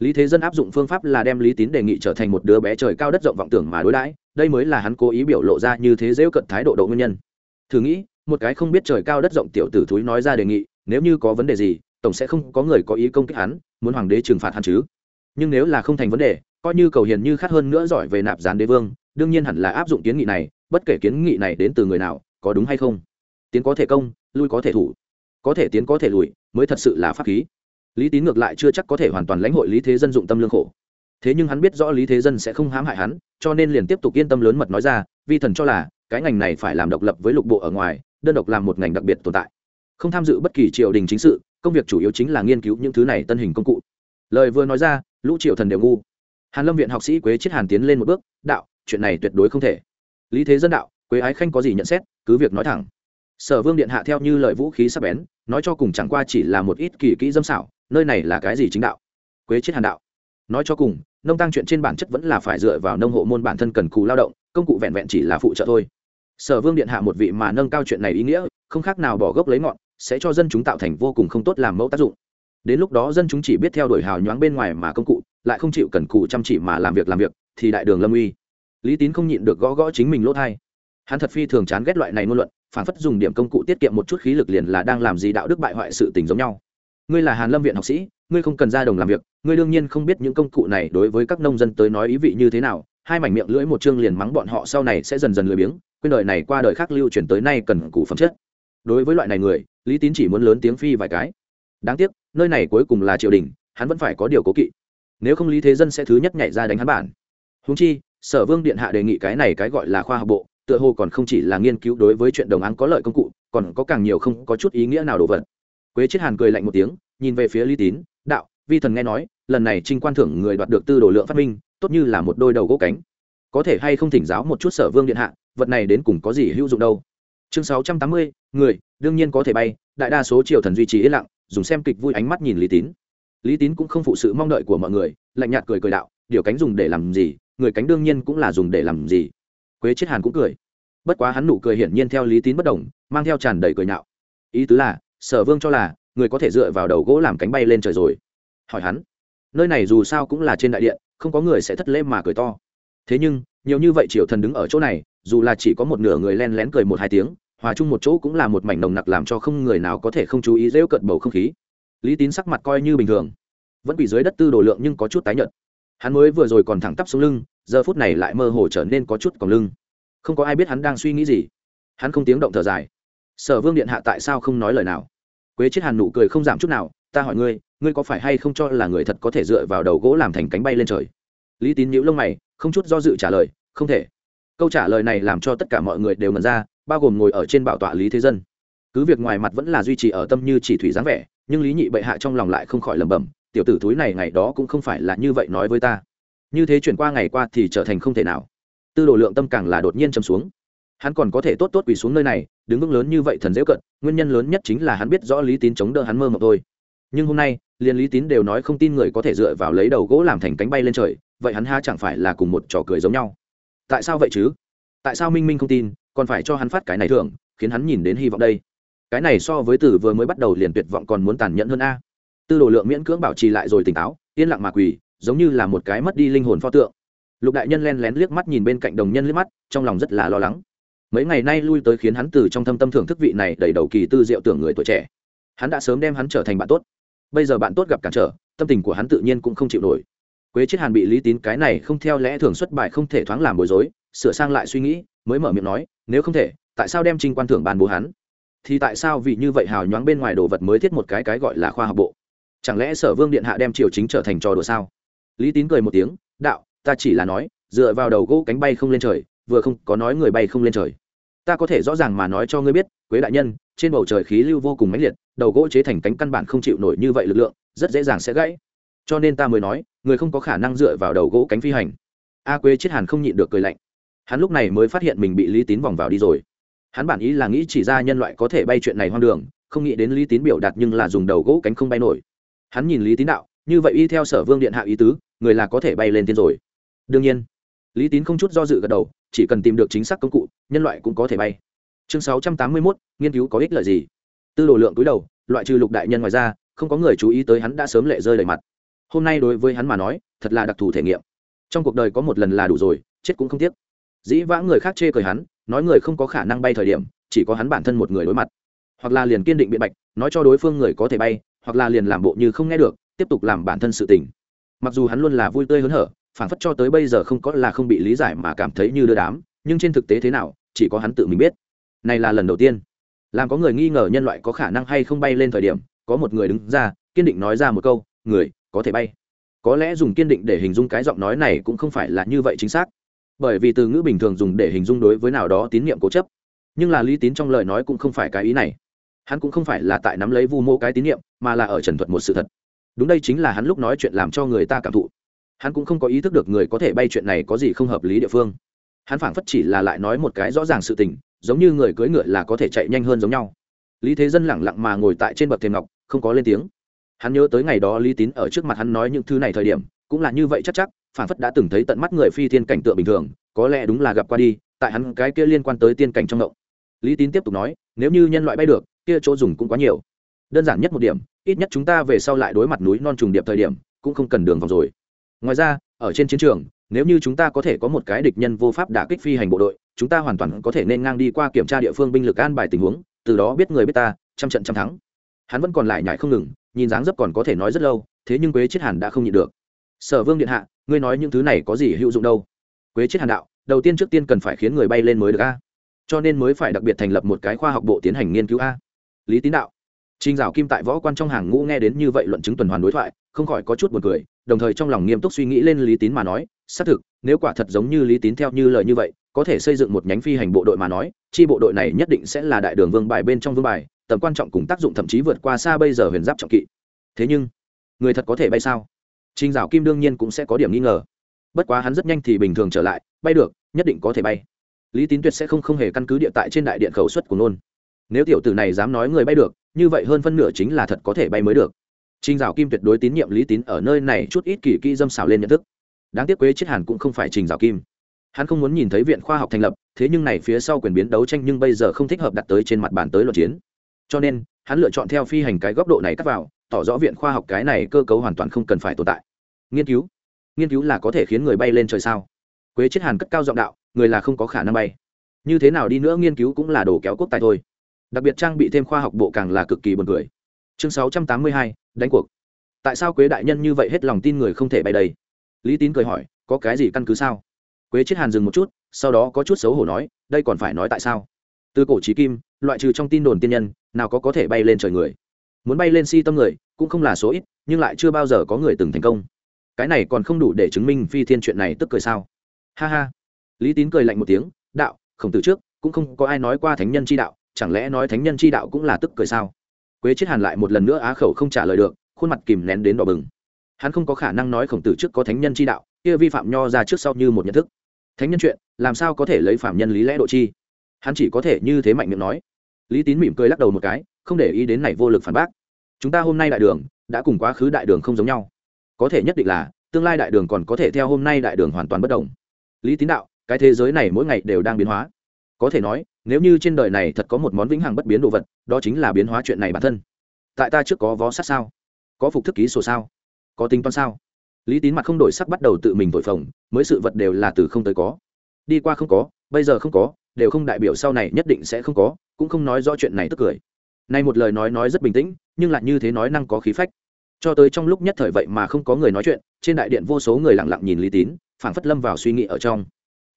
lý thế dân áp dụng phương pháp là đem lý tín đề nghị trở thành một đứa bé trời cao đất rộng vọng tưởng mà đối đãi, đây mới là hắn cố ý biểu lộ ra như thế dễ cận thái độ độ nguyên nhân. Thử nghĩ, một cái không biết trời cao đất rộng tiểu tử thúi nói ra đề nghị, nếu như có vấn đề gì, tổng sẽ không có người có ý công kích hắn, muốn hoàng đế trừng phạt hắn chứ. Nhưng nếu là không thành vấn đề, coi như cầu hiền như khát hơn nữa giỏi về nạp gián đế vương, đương nhiên hẳn là áp dụng kiến nghị này, bất kể kiến nghị này đến từ người nào, có đúng hay không? Tiến có thể công, lui có thể thủ. Có thể tiến có thể lùi, mới thật sự là pháp khí lý tín ngược lại chưa chắc có thể hoàn toàn lãnh hội lý thế dân dụng tâm lương khổ. Thế nhưng hắn biết rõ lý thế dân sẽ không hãm hại hắn, cho nên liền tiếp tục yên tâm lớn mật nói ra, vi thần cho là, cái ngành này phải làm độc lập với lục bộ ở ngoài, đơn độc làm một ngành đặc biệt tồn tại. Không tham dự bất kỳ triều đình chính sự, công việc chủ yếu chính là nghiên cứu những thứ này tân hình công cụ. Lời vừa nói ra, lũ triều thần đều ngu. Hàn lâm viện học sĩ quế chiết hàn tiến lên một bước, đạo, chuyện này tuyệt đối không thể. Lý thế dân đạo, quế ái khanh có gì nhận xét, cứ việc nói thẳng. Sở vương điện hạ theo như lời vũ khí sắp bén, nói cho cùng chẳng qua chỉ là một ít kỳ kỹ dâm xảo nơi này là cái gì chính đạo? Quế chiết hàn đạo. Nói cho cùng, nông tăng chuyện trên bản chất vẫn là phải dựa vào nông hộ môn bản thân cần cù lao động, công cụ vẹn vẹn chỉ là phụ trợ thôi. Sở vương điện hạ một vị mà nâng cao chuyện này ý nghĩa, không khác nào bỏ gốc lấy ngọn, sẽ cho dân chúng tạo thành vô cùng không tốt làm mẫu tác dụng. Đến lúc đó dân chúng chỉ biết theo đuổi hào nhoáng bên ngoài mà công cụ, lại không chịu cần cù chăm chỉ mà làm việc làm việc, thì đại đường lâm uy. Lý tín không nhịn được gõ gõ chính mình lỗ thai hắn thật phi thường chán ghét loại này ngôn luận, phản phất dùng điểm công cụ tiết kiệm một chút khí lực liền là đang làm gì đạo đức bại hoại sự tình giống nhau ngươi là hàn lâm viện học sĩ, ngươi không cần ra đồng làm việc, ngươi đương nhiên không biết những công cụ này đối với các nông dân tới nói ý vị như thế nào. Hai mảnh miệng lưỡi một chương liền mắng bọn họ sau này sẽ dần dần lười biếng, quên đời này qua đời khác lưu truyền tới nay cần củ phẩm chất. Đối với loại này người, lý tín chỉ muốn lớn tiếng phi vài cái. Đáng tiếc, nơi này cuối cùng là triều đình, hắn vẫn phải có điều cố kỵ. Nếu không lý thế dân sẽ thứ nhất nhảy ra đánh hắn bản. Húng chi, sở vương điện hạ đề nghị cái này cái gọi là khoa học bộ, tựa hồ còn không chỉ là nghiên cứu đối với chuyện đồng áng có lợi công cụ, còn có càng nhiều không có chút ý nghĩa nào đồ vật quế chết hàn cười lạnh một tiếng, nhìn về phía lý tín, đạo, vi thần nghe nói, lần này trinh quan thưởng người đoạt được tư đồ lượng phát minh, tốt như là một đôi đầu gỗ cánh. Có thể hay không thỉnh giáo một chút sở vương điện hạ, vật này đến cùng có gì hữu dụng đâu. Chương sáu trăm tám mươi, người, đương nhiên có thể bay, đại đa số triều thần duy trì yên lặng, dùng xem kịch vui ánh mắt nhìn lý tín. Lý tín cũng không phụ sự mong đợi của mọi người, lạnh nhạt cười cười đạo, điều cánh dùng để làm gì, người cánh đương nhiên cũng là dùng để làm gì. Quế chết hàn cũng cười. Bất quá hắn nụ cười hiển nhiên theo lý tín bất đồng, mang theo tràn đầy cười nhạo. Ý tứ là sở vương cho là, người có thể dựa vào đầu gỗ làm cánh bay lên trời rồi. Hỏi hắn, nơi này dù sao cũng là trên đại điện, không có người sẽ thất lễ mà cười to. Thế nhưng, nhiều như vậy triều thần đứng ở chỗ này, dù là chỉ có một nửa người len lén cười một hai tiếng, hòa chung một chỗ cũng là một mảnh nồng nặc làm cho không người nào có thể không chú ý rêu cận bầu không khí. Lý tín sắc mặt coi như bình thường, vẫn bị dưới đất tư đồ lượng nhưng có chút tái nhợt. Hắn mới vừa rồi còn thẳng tắp xuống lưng, giờ phút này lại mơ hồ trở nên có chút còn lưng. Không có ai biết hắn đang suy nghĩ gì. Hắn không tiếng động thở dài. Sở vương điện hạ tại sao không nói lời nào? Quế chết hàn nụ cười không giảm chút nào, ta hỏi ngươi ngươi có phải hay không cho là người thật có thể dựa vào đầu gỗ làm thành cánh bay lên trời? Lý tín nhíu lông mày, không chút do dự trả lời, không thể. Câu trả lời này làm cho tất cả mọi người đều ngẩn ra, bao gồm ngồi ở trên bảo tọa lý thế dân. Cứ việc ngoài mặt vẫn là duy trì ở tâm như chỉ thủy dáng vẻ, nhưng lý nhị bệ hạ trong lòng lại không khỏi lẩm bẩm, tiểu tử túi này ngày đó cũng không phải là như vậy nói với ta. Như thế chuyển qua ngày qua thì trở thành không thể nào. Tư đồ lượng tâm càng là đột nhiên châm xuống hắn còn có thể tốt tốt quỳ xuống nơi này, đứng vững lớn như vậy thần dễ cận, nguyên nhân lớn nhất chính là hắn biết rõ lý tín chống đỡ hắn mơ mộng thôi. Nhưng hôm nay, liền lý tín đều nói không tin người có thể dựa vào lấy đầu gỗ làm thành cánh bay lên trời, vậy hắn ha chẳng phải là cùng một trò cười giống nhau? Tại sao vậy chứ? Tại sao minh minh không tin, còn phải cho hắn phát cái này thường khiến hắn nhìn đến hy vọng đây? Cái này so với từ vừa mới bắt đầu liền tuyệt vọng còn muốn tàn nhẫn hơn a. Tư đồ lượng miễn cưỡng bảo trì lại rồi tỉnh táo, yên lặng mà quỳ, giống như là một cái mất đi linh hồn pho tượng. Lục đại nhân len lén liếc mắt nhìn bên cạnh đồng nhân liếc mắt, trong lòng rất là lo lắng mấy ngày nay lui tới khiến hắn từ trong thâm tâm thưởng thức vị này đầy đầu kỳ tư diệu tưởng người tuổi trẻ. Hắn đã sớm đem hắn trở thành bạn tốt. Bây giờ bạn tốt gặp cản trở, tâm tình của hắn tự nhiên cũng không chịu nổi. Quế chiết hàn bị lý tín cái này không theo lẽ thường xuất bài không thể thoáng làm bối rối, sửa sang lại suy nghĩ, mới mở miệng nói, nếu không thể, tại sao đem trinh quan thưởng bàn bố hắn? Thì tại sao vì như vậy hào nhoáng bên ngoài đồ vật mới thiết một cái cái gọi là khoa học bộ? Chẳng lẽ sở vương điện hạ đem triều chính trở thành trò đùa sao? Lý tín cười một tiếng, đạo, ta chỉ là nói, dựa vào đầu gỗ cánh bay không lên trời, vừa không có nói người bay không lên trời ta có thể rõ ràng mà nói cho ngươi biết, quế đại nhân, trên bầu trời khí lưu vô cùng mãnh liệt, đầu gỗ chế thành cánh căn bản không chịu nổi như vậy lực lượng, rất dễ dàng sẽ gãy. Cho nên ta mới nói, người không có khả năng dựa vào đầu gỗ cánh phi hành. A quế chết hàn không nhịn được cười lạnh. Hắn lúc này mới phát hiện mình bị lý tín vòng vào đi rồi. Hắn bản ý là nghĩ chỉ ra nhân loại có thể bay chuyện này hoang đường, không nghĩ đến lý tín biểu đạt nhưng là dùng đầu gỗ cánh không bay nổi. Hắn nhìn lý tín đạo, như vậy y theo sở vương điện hạ ý tứ, người là có thể bay lên thiên rồi. Đương nhiên, lý tín không chút do dự gật đầu chỉ cần tìm được chính xác công cụ, nhân loại cũng có thể bay. Chương sáu trăm tám mươi mốt, nghiên cứu có ích lợi gì? Tư đồ lượng túi đầu, loại trừ lục đại nhân ngoài ra, không có người chú ý tới hắn đã sớm lệ rơi đầy mặt. Hôm nay đối với hắn mà nói, thật là đặc thù thể nghiệm. Trong cuộc đời có một lần là đủ rồi, chết cũng không tiếc. Dĩ vãng người khác chê cười hắn, nói người không có khả năng bay thời điểm, chỉ có hắn bản thân một người đối mặt. Hoặc là liền kiên định biện bạch, nói cho đối phương người có thể bay, hoặc là liền làm bộ như không nghe được, tiếp tục làm bản thân sự tình. Mặc dù hắn luôn là vui tươi hớn hở phản phất cho tới bây giờ không có là không bị lý giải mà cảm thấy như đưa đám, nhưng trên thực tế thế nào, chỉ có hắn tự mình biết. Này là lần đầu tiên. Làm có người nghi ngờ nhân loại có khả năng hay không bay lên thời điểm, có một người đứng ra, kiên định nói ra một câu, người, có thể bay. Có lẽ dùng kiên định để hình dung cái giọng nói này cũng không phải là như vậy chính xác. Bởi vì từ ngữ bình thường dùng để hình dung đối với nào đó tín nhiệm cố chấp. Nhưng là lý tín trong lời nói cũng không phải cái ý này. Hắn cũng không phải là tại nắm lấy vu mô cái tín nhiệm mà là ở trần thuật một sự thật. Đúng đây chính là hắn lúc nói chuyện làm cho người ta cảm thụ hắn cũng không có ý thức được người có thể bay chuyện này có gì không hợp lý địa phương. Hắn phảng phất chỉ là lại nói một cái rõ ràng sự tình, giống như người cưỡi ngựa là có thể chạy nhanh hơn giống nhau. Lý thế dân lẳng lặng mà ngồi tại trên bậc thềm ngọc, không có lên tiếng. Hắn nhớ tới ngày đó lý tín ở trước mặt hắn nói những thứ này thời điểm, cũng là như vậy chắc chắc, phảng phất đã từng thấy tận mắt người phi thiên cảnh tượng bình thường, có lẽ đúng là gặp qua đi, tại hắn cái kia liên quan tới tiên cảnh trong động lý tín tiếp tục nói, nếu như nhân loại bay được, kia chỗ dùng cũng quá nhiều. Đơn giản nhất một điểm, ít nhất chúng ta về sau lại đối mặt núi non trùng điệp thời điểm, cũng không cần đường vòng rồi ngoài ra ở trên chiến trường nếu như chúng ta có thể có một cái địch nhân vô pháp đả kích phi hành bộ đội chúng ta hoàn toàn có thể nên ngang đi qua kiểm tra địa phương binh lực an bài tình huống từ đó biết người biết ta trăm trận trăm thắng. Hắn vẫn còn lại nhải không ngừng nhìn dáng dấp còn có thể nói rất lâu thế nhưng quế chết hàn đã không nhịn được. Sở vương điện hạ ngươi nói những thứ này có gì hữu dụng đâu? Quế chết hàn đạo đầu tiên trước tiên cần phải khiến người bay lên mới được a cho nên mới phải đặc biệt thành lập một cái khoa học bộ tiến hành nghiên cứu a. Lý tín đạo Trình Dạo Kim tại võ quan trong hàng ngũ nghe đến như vậy luận chứng tuần hoàn đối thoại, không khỏi có chút buồn cười, đồng thời trong lòng nghiêm túc suy nghĩ lên Lý Tín mà nói, xác thực, nếu quả thật giống như Lý Tín theo như lời như vậy, có thể xây dựng một nhánh phi hành bộ đội mà nói, chi bộ đội này nhất định sẽ là đại đường vương bài bên trong vương bài, tầm quan trọng cùng tác dụng thậm chí vượt qua xa bây giờ huyền giáp trọng kỵ. Thế nhưng, người thật có thể bay sao? Trình Dạo Kim đương nhiên cũng sẽ có điểm nghi ngờ. Bất quá hắn rất nhanh thì bình thường trở lại, bay được, nhất định có thể bay. Lý Tín tuyệt sẽ không không hề căn cứ địa tại trên đại điện khẩu suất của nôn. Nếu tiểu tử này dám nói người bay được, như vậy hơn phân nửa chính là thật có thể bay mới được Trình Giảo Kim tuyệt đối tín nhiệm Lý Tín ở nơi này chút ít kỳ kỹ dâm xảo lên nhận thức. Đáng tiếc Quế Chiết Hàn cũng không phải Trình Giảo Kim. Hắn không muốn nhìn thấy viện khoa học thành lập, thế nhưng này phía sau quyền biến đấu tranh nhưng bây giờ không thích hợp đặt tới trên mặt bàn tới luận chiến. Cho nên, hắn lựa chọn theo phi hành cái góc độ này cắt vào, tỏ rõ viện khoa học cái này cơ cấu hoàn toàn không cần phải tồn tại. Nghiên cứu, nghiên cứu là có thể khiến người bay lên trời sao? Quế Chiết Hàn cất cao giọng đạo, người là không có khả năng bay. Như thế nào đi nữa nghiên cứu cũng là đồ kéo quốc tài thôi. Đặc biệt trang bị thêm khoa học bộ càng là cực kỳ buồn cười chương 682, đánh cuộc. Tại sao quế đại nhân như vậy hết lòng tin người không thể bay đây? Lý tín cười hỏi, có cái gì căn cứ sao? Quế chết hàn dừng một chút, sau đó có chút xấu hổ nói, đây còn phải nói tại sao? Từ cổ trí kim, loại trừ trong tin đồn tiên nhân, nào có có thể bay lên trời người? Muốn bay lên si tâm người, cũng không là số ít, nhưng lại chưa bao giờ có người từng thành công. Cái này còn không đủ để chứng minh phi thiên chuyện này tức cười sao? Ha ha. Lý tín cười lạnh một tiếng, đạo, khổng tử trước, cũng không có ai nói qua thánh nhân chi đạo, chẳng lẽ nói thánh nhân chi đạo cũng là tức cười sao? Quế chết hàn lại một lần nữa á khẩu không trả lời được, khuôn mặt kìm nén đến đỏ bừng. Hắn không có khả năng nói khổng tử trước có thánh nhân chi đạo, kia vi phạm nho ra trước sau như một nhận thức. Thánh nhân chuyện, làm sao có thể lấy phạm nhân lý lẽ độ chi? Hắn chỉ có thể như thế mạnh miệng nói. Lý tín mỉm cười lắc đầu một cái, không để ý đến này vô lực phản bác. Chúng ta hôm nay đại đường, đã cùng quá khứ đại đường không giống nhau. Có thể nhất định là, tương lai đại đường còn có thể theo hôm nay đại đường hoàn toàn bất đồng. Lý tín đạo, cái thế giới này mỗi ngày đều đang biến hóa. Có thể nói nếu như trên đời này thật có một món vĩnh hằng bất biến đồ vật, đó chính là biến hóa chuyện này bản thân. Tại ta trước có vó sát sao? Có phục thức ký sổ sao? Có tính toán sao? Lý tín mặt không đổi sắc bắt đầu tự mình vội phồng, mới sự vật đều là từ không tới có. Đi qua không có, bây giờ không có, đều không đại biểu sau này nhất định sẽ không có, cũng không nói rõ chuyện này tức cười. Nay một lời nói nói rất bình tĩnh, nhưng lại như thế nói năng có khí phách. Cho tới trong lúc nhất thời vậy mà không có người nói chuyện, trên đại điện vô số người lặng lặng nhìn lý tín, phảng phất lâm vào suy nghĩ ở trong.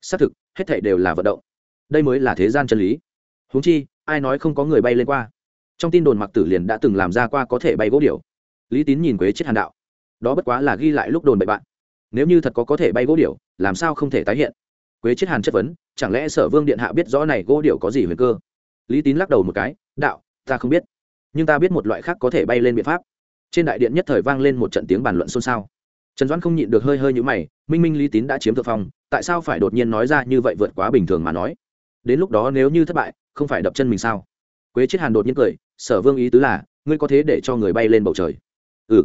Xác thực, hết thảy đều là vận động đây mới là thế gian chân lý. Huống chi, ai nói không có người bay lên qua? Trong tin đồn mặc tử liền đã từng làm ra qua có thể bay gỗ điểu. Lý tín nhìn quế chết hàn đạo. Đó bất quá là ghi lại lúc đồn bậy bạn. Nếu như thật có có thể bay gỗ điểu, làm sao không thể tái hiện? Quế chết hàn chất vấn, chẳng lẽ sở vương điện hạ biết rõ này gỗ điểu có gì huyền cơ? Lý tín lắc đầu một cái, đạo, ta không biết. Nhưng ta biết một loại khác có thể bay lên biện pháp. Trên đại điện nhất thời vang lên một trận tiếng bàn luận xôn xao. Trần doãn không nhịn được hơi hơi như mày, minh minh lý tín đã chiếm thượng phong, tại sao phải đột nhiên nói ra như vậy vượt quá bình thường mà nói? Đến lúc đó nếu như thất bại, không phải đập chân mình sao? Quế chết hàn đột nhiên cười, sở vương ý tứ là, ngươi có thế để cho người bay lên bầu trời? Ừ.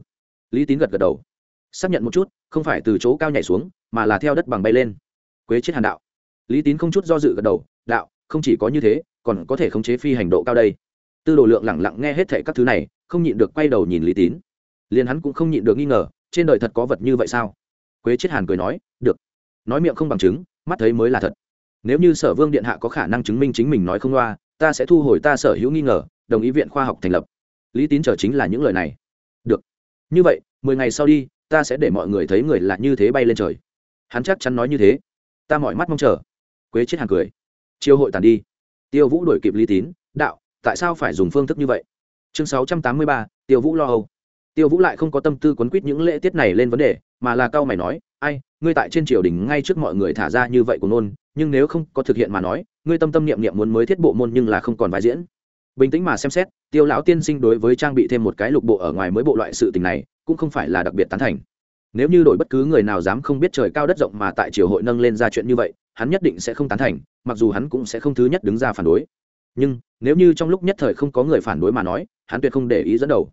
Lý tín gật gật đầu. Xác nhận một chút, không phải từ chỗ cao nhảy xuống, mà là theo đất bằng bay lên. Quế chết hàn đạo. Lý tín không chút do dự gật đầu, đạo, không chỉ có như thế, còn có thể khống chế phi hành độ cao đây. Tư đồ lượng lẳng lặng nghe hết thệ các thứ này, không nhịn được quay đầu nhìn lý tín. Liền hắn cũng không nhịn được nghi ngờ, trên đời thật có vật như vậy sao? Quế chết hàn cười nói, được. Nói miệng không bằng chứng, mắt thấy mới là thật nếu như sở vương điện hạ có khả năng chứng minh chính mình nói không loa, ta sẽ thu hồi ta sở hữu nghi ngờ, đồng ý viện khoa học thành lập. Lý tín trở chính là những lời này. Được. Như vậy, mười ngày sau đi, ta sẽ để mọi người thấy người là như thế bay lên trời. Hắn chắc chắn nói như thế. Ta mọi mắt mong chờ. Quế chết hàn cười. Chiêu hội tàn đi. Tiêu vũ đổi kịp lý tín, đạo, tại sao phải dùng phương thức như vậy? Chương sáu trăm tám mươi ba, tiêu vũ lo âu. Tiêu vũ lại không có tâm tư quấn quýt những lễ tiết này lên vấn đề, mà là cao mày nói ai, ngươi tại trên triều đình ngay trước mọi người thả ra như vậy của nôn, nhưng nếu không có thực hiện mà nói, ngươi tâm tâm niệm niệm muốn mới thiết bộ môn nhưng là không còn vai diễn. Bình tĩnh mà xem xét, tiêu lão tiên sinh đối với trang bị thêm một cái lục bộ ở ngoài mới bộ loại sự tình này, cũng không phải là đặc biệt tán thành. Nếu như đổi bất cứ người nào dám không biết trời cao đất rộng mà tại triều hội nâng lên ra chuyện như vậy, hắn nhất định sẽ không tán thành, mặc dù hắn cũng sẽ không thứ nhất đứng ra phản đối. Nhưng, nếu như trong lúc nhất thời không có người phản đối mà nói, hắn tuyệt không để ý dẫn đầu.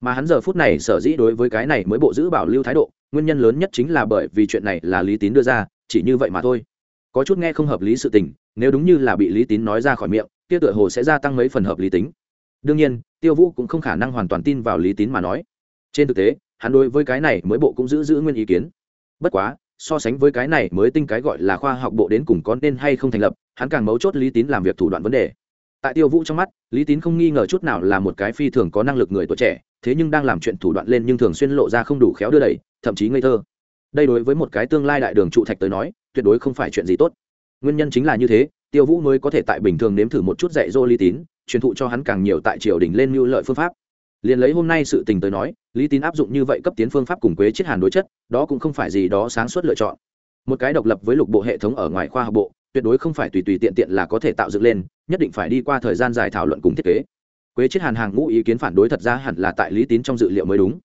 Mà hắn giờ phút này sở dĩ đối với cái này mới bộ giữ bảo lưu thái độ nguyên nhân lớn nhất chính là bởi vì chuyện này là lý tín đưa ra, chỉ như vậy mà thôi. Có chút nghe không hợp lý sự tình, nếu đúng như là bị lý tín nói ra khỏi miệng, kia tựa hồ sẽ gia tăng mấy phần hợp lý tính. Đương nhiên, tiêu vũ cũng không khả năng hoàn toàn tin vào lý tín mà nói. Trên thực tế, hắn đối với cái này mới bộ cũng giữ giữ nguyên ý kiến. Bất quá, so sánh với cái này mới tinh cái gọi là khoa học bộ đến cùng có nên hay không thành lập, hắn càng mấu chốt lý tín làm việc thủ đoạn vấn đề tại tiêu vũ trong mắt, lý tín không nghi ngờ chút nào là một cái phi thường có năng lực người tuổi trẻ, thế nhưng đang làm chuyện thủ đoạn lên nhưng thường xuyên lộ ra không đủ khéo đưa đẩy, thậm chí ngây thơ. Đây đối với một cái tương lai đại đường trụ thạch tới nói, tuyệt đối không phải chuyện gì tốt. Nguyên nhân chính là như thế, tiêu vũ mới có thể tại bình thường nếm thử một chút dạy dỗ lý tín, truyền thụ cho hắn càng nhiều tại triều đình lên mưu lợi phương pháp. Liền lấy hôm nay sự tình tới nói, lý tín áp dụng như vậy cấp tiến phương pháp cùng quế chiết hàn đối chất, đó cũng không phải gì đó sáng suốt lựa chọn. Một cái độc lập với lục bộ hệ thống ở ngoài khoa học bộ tuyệt đối không phải tùy tùy tiện tiện là có thể tạo dựng lên nhất định phải đi qua thời gian dài thảo luận cùng thiết kế. Quế chiết hàn hàng ngũ ý kiến phản đối thật ra hẳn là tại lý tín trong dự liệu mới đúng.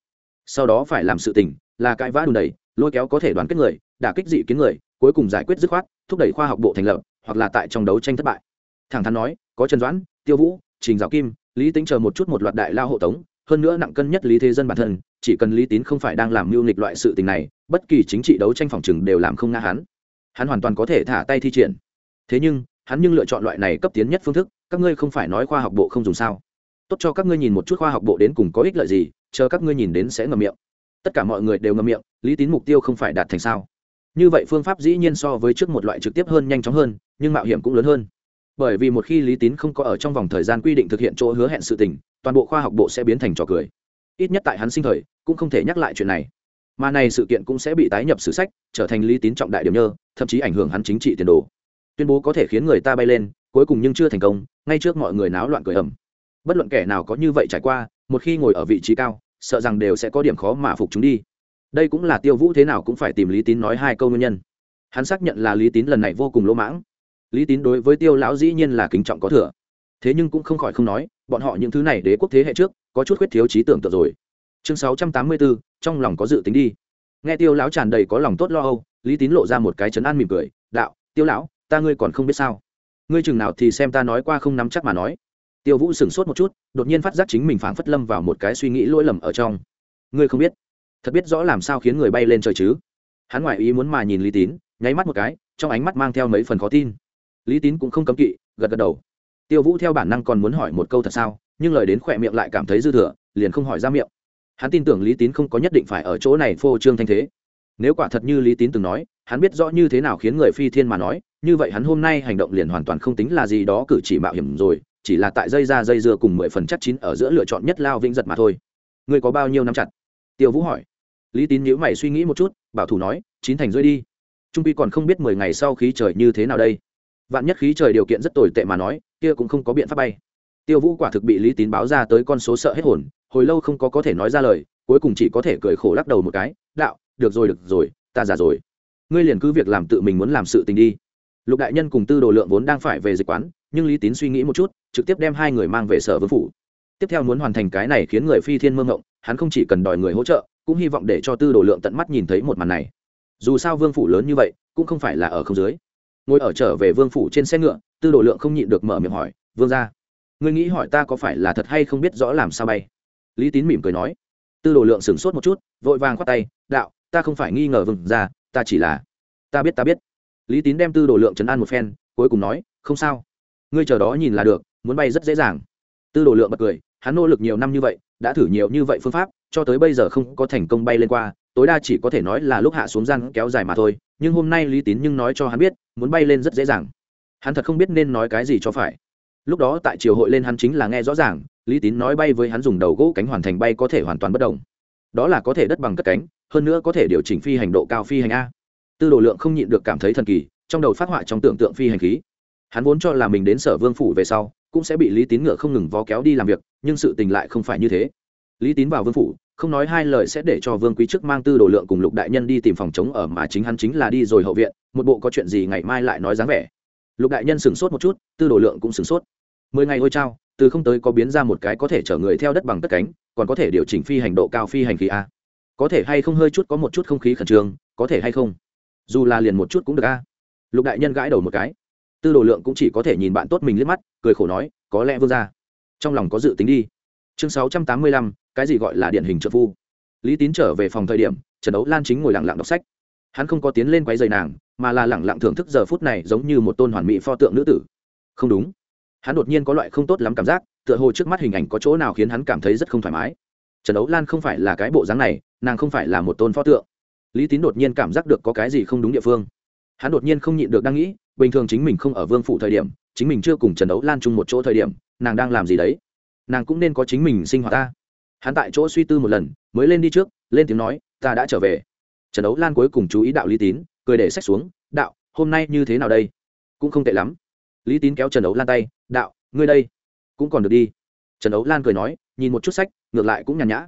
Sau đó phải làm sự tình là cãi vã đùn đẩy, lôi kéo có thể đoán kết người đả kích dị kiến người cuối cùng giải quyết dứt khoát thúc đẩy khoa học bộ thành lập hoặc là tại trong đấu tranh thất bại. Thẳng thắn nói có trần doãn tiêu vũ trình giáo kim lý tính chờ một chút một loạt đại lao hộ tống hơn nữa nặng cân nhất lý thế dân bản thân chỉ cần lý tín không phải đang làm mưu nghịch loại sự tình này bất kỳ chính trị đấu tranh phòng trừng đều làm không nga hắn hắn hoàn toàn có thể thả tay thi triển. Thế nhưng, hắn nhưng lựa chọn loại này cấp tiến nhất phương thức, các ngươi không phải nói khoa học bộ không dùng sao? Tốt cho các ngươi nhìn một chút khoa học bộ đến cùng có ích lợi gì, chờ các ngươi nhìn đến sẽ ngầm miệng. Tất cả mọi người đều ngầm miệng, lý tín mục tiêu không phải đạt thành sao? Như vậy phương pháp dĩ nhiên so với trước một loại trực tiếp hơn nhanh chóng hơn, nhưng mạo hiểm cũng lớn hơn. Bởi vì một khi lý tín không có ở trong vòng thời gian quy định thực hiện chỗ hứa hẹn sự tình, toàn bộ khoa học bộ sẽ biến thành trò cười. Ít nhất tại hắn sinh thời, cũng không thể nhắc lại chuyện này mà này sự kiện cũng sẽ bị tái nhập sử sách, trở thành lý tín trọng đại điểm nhơ, thậm chí ảnh hưởng hắn chính trị tiền đồ. Tuyên bố có thể khiến người ta bay lên, cuối cùng nhưng chưa thành công, ngay trước mọi người náo loạn cười ẩm bất luận kẻ nào có như vậy trải qua, một khi ngồi ở vị trí cao, sợ rằng đều sẽ có điểm khó mà phục chúng đi. Đây cũng là tiêu vũ thế nào cũng phải tìm lý tín nói hai câu nguyên nhân. Hắn xác nhận là lý tín lần này vô cùng lỗ mãng. Lý tín đối với tiêu lão dĩ nhiên là kính trọng có thừa. Thế nhưng cũng không khỏi không nói, bọn họ những thứ này đế quốc thế hệ trước, có chút khuyết thiếu trí tưởng tượng rồi chương sáu trăm tám mươi bốn trong lòng có dự tính đi. Nghe tiêu lão tràn đầy có lòng tốt lo âu, lý tín lộ ra một cái chấn an mỉm cười, đạo, tiêu lão, ta ngươi còn không biết sao? Ngươi chừng nào thì xem ta nói qua không nắm chắc mà nói. Tiêu vũ sửng sốt một chút, đột nhiên phát giác chính mình phảng phất lâm vào một cái suy nghĩ lỗi lầm ở trong. Ngươi không biết? Thật biết rõ làm sao khiến người bay lên trời chứ? Hắn ngoại ý muốn mà nhìn lý tín, nháy mắt một cái, trong ánh mắt mang theo mấy phần khó tin. Lý tín cũng không cấm kỵ, gật gật đầu. Tiêu vũ theo bản năng còn muốn hỏi một câu thật sao, nhưng lời đến khỏe miệng lại cảm thấy dư thừa, liền không hỏi ra miệng hắn tin tưởng lý tín không có nhất định phải ở chỗ này phô trương thanh thế. Nếu quả thật như lý tín từng nói, hắn biết rõ như thế nào khiến người phi thiên mà nói, như vậy hắn hôm nay hành động liền hoàn toàn không tính là gì đó cử chỉ mạo hiểm rồi, chỉ là tại dây ra dây dưa cùng mười phần chắc chín ở giữa lựa chọn nhất lao vĩnh giật mà thôi. Ngươi có bao nhiêu năm chặt? Tiêu vũ hỏi. Lý tín nhíu mày suy nghĩ một chút, bảo thủ nói, chín thành rơi đi. Trung pi còn không biết mười ngày sau khí trời như thế nào đây. Vạn nhất khí trời điều kiện rất tồi tệ mà nói, kia cũng không có biện pháp bay. Tiêu vũ quả thực bị lý tín báo ra tới con số sợ hết hồn hồi lâu không có có thể nói ra lời, cuối cùng chỉ có thể cười khổ lắc đầu một cái, đạo, được rồi được rồi, ta già rồi. Ngươi liền cứ việc làm tự mình muốn làm sự tình đi. Lục đại nhân cùng tư đồ lượng vốn đang phải về dịch quán, nhưng lý tín suy nghĩ một chút, trực tiếp đem hai người mang về sở vương phủ. Tiếp theo muốn hoàn thành cái này khiến người phi thiên mơ ngộng hắn không chỉ cần đòi người hỗ trợ, cũng hy vọng để cho tư đồ lượng tận mắt nhìn thấy một màn này. Dù sao vương phủ lớn như vậy, cũng không phải là ở không dưới. Ngồi ở trở về vương phủ trên xe ngựa, tư đồ lượng không nhịn được mở miệng hỏi, vương ra ngươi nghĩ hỏi ta có phải là thật hay không biết rõ làm sao bay? Lý tín mỉm cười nói. Tư đồ lượng sửng sốt một chút, vội vàng khoát tay, đạo, ta không phải nghi ngờ vừng ra ta chỉ là ta biết ta biết. Lý tín đem tư đồ lượng chấn an một phen, cuối cùng nói, không sao. Ngươi chờ đó nhìn là được, muốn bay rất dễ dàng. Tư đồ lượng bật cười, hắn nỗ lực nhiều năm như vậy, đã thử nhiều như vậy phương pháp, cho tới bây giờ không có thành công bay lên qua, tối đa chỉ có thể nói là lúc hạ xuống răng kéo dài mà thôi, nhưng hôm nay lý tín nhưng nói cho hắn biết, muốn bay lên rất dễ dàng. Hắn thật không biết nên nói cái gì cho phải lúc đó tại triều hội lên hắn chính là nghe rõ ràng, lý tín nói bay với hắn dùng đầu gỗ cánh hoàn thành bay có thể hoàn toàn bất đồng đó là có thể đất bằng cất cánh, hơn nữa có thể điều chỉnh phi hành độ cao phi hành a. Tư đồ lượng không nhịn được cảm thấy thần kỳ, trong đầu phát họa trong tưởng tượng phi hành khí. Hắn vốn cho là mình đến sở vương phủ về sau, cũng sẽ bị lý tín ngựa không ngừng vó kéo đi làm việc, nhưng sự tình lại không phải như thế. Lý tín vào vương phủ, không nói hai lời sẽ để cho vương quý chức mang tư đồ lượng cùng lục đại nhân đi tìm phòng chống ở mà chính hắn chính là đi rồi hậu viện, một bộ có chuyện gì ngày mai lại nói dáng vẻ. Lục đại nhân sửng sốt một chút, tư đồ lượng cũng sửng sốt mười ngày ôi trao từ không tới có biến ra một cái có thể chở người theo đất bằng tất cánh, còn có thể điều chỉnh phi hành độ cao phi hành khí a. Có thể hay không hơi chút có một chút không khí khẩn trương, có thể hay không? Dù là liền một chút cũng được a. Lục đại nhân gãi đầu một cái. Tư đồ lượng cũng chỉ có thể nhìn bạn tốt mình liếc mắt, cười khổ nói, có lẽ vương ra trong lòng có dự tính đi. Chương sáu trăm tám mươi lăm, cái gì gọi là điển hình trợ phu? Lý tín trở về phòng thời điểm, trần đấu lan chính ngồi lặng lặng đọc sách. Hắn không có tiến lên quấy giày nàng, mà là lẳng lặng thưởng thức giờ phút này giống như một tôn hoàn mỹ pho tượng nữ tử. Không đúng hắn đột nhiên có loại không tốt lắm cảm giác, tựa hồ trước mắt hình ảnh có chỗ nào khiến hắn cảm thấy rất không thoải mái. Trần đấu lan không phải là cái bộ dáng này, nàng không phải là một tôn pho tượng. Lý tín đột nhiên cảm giác được có cái gì không đúng địa phương. Hắn đột nhiên không nhịn được đang nghĩ, bình thường chính mình không ở vương phủ thời điểm, chính mình chưa cùng trần đấu lan chung một chỗ thời điểm, nàng đang làm gì đấy? Nàng cũng nên có chính mình sinh hoạt ta. Hắn tại chỗ suy tư một lần, mới lên đi trước, lên tiếng nói, ta đã trở về. Trần đấu lan cuối cùng chú ý đạo lý tín, cười để sách xuống, đạo, hôm nay như thế nào đây? Cũng không tệ lắm lý tín kéo trần ấu lan tay, đạo, ngươi đây cũng còn được đi. Trần ấu lan cười nói, nhìn một chút sách, ngược lại cũng nhàn nhã.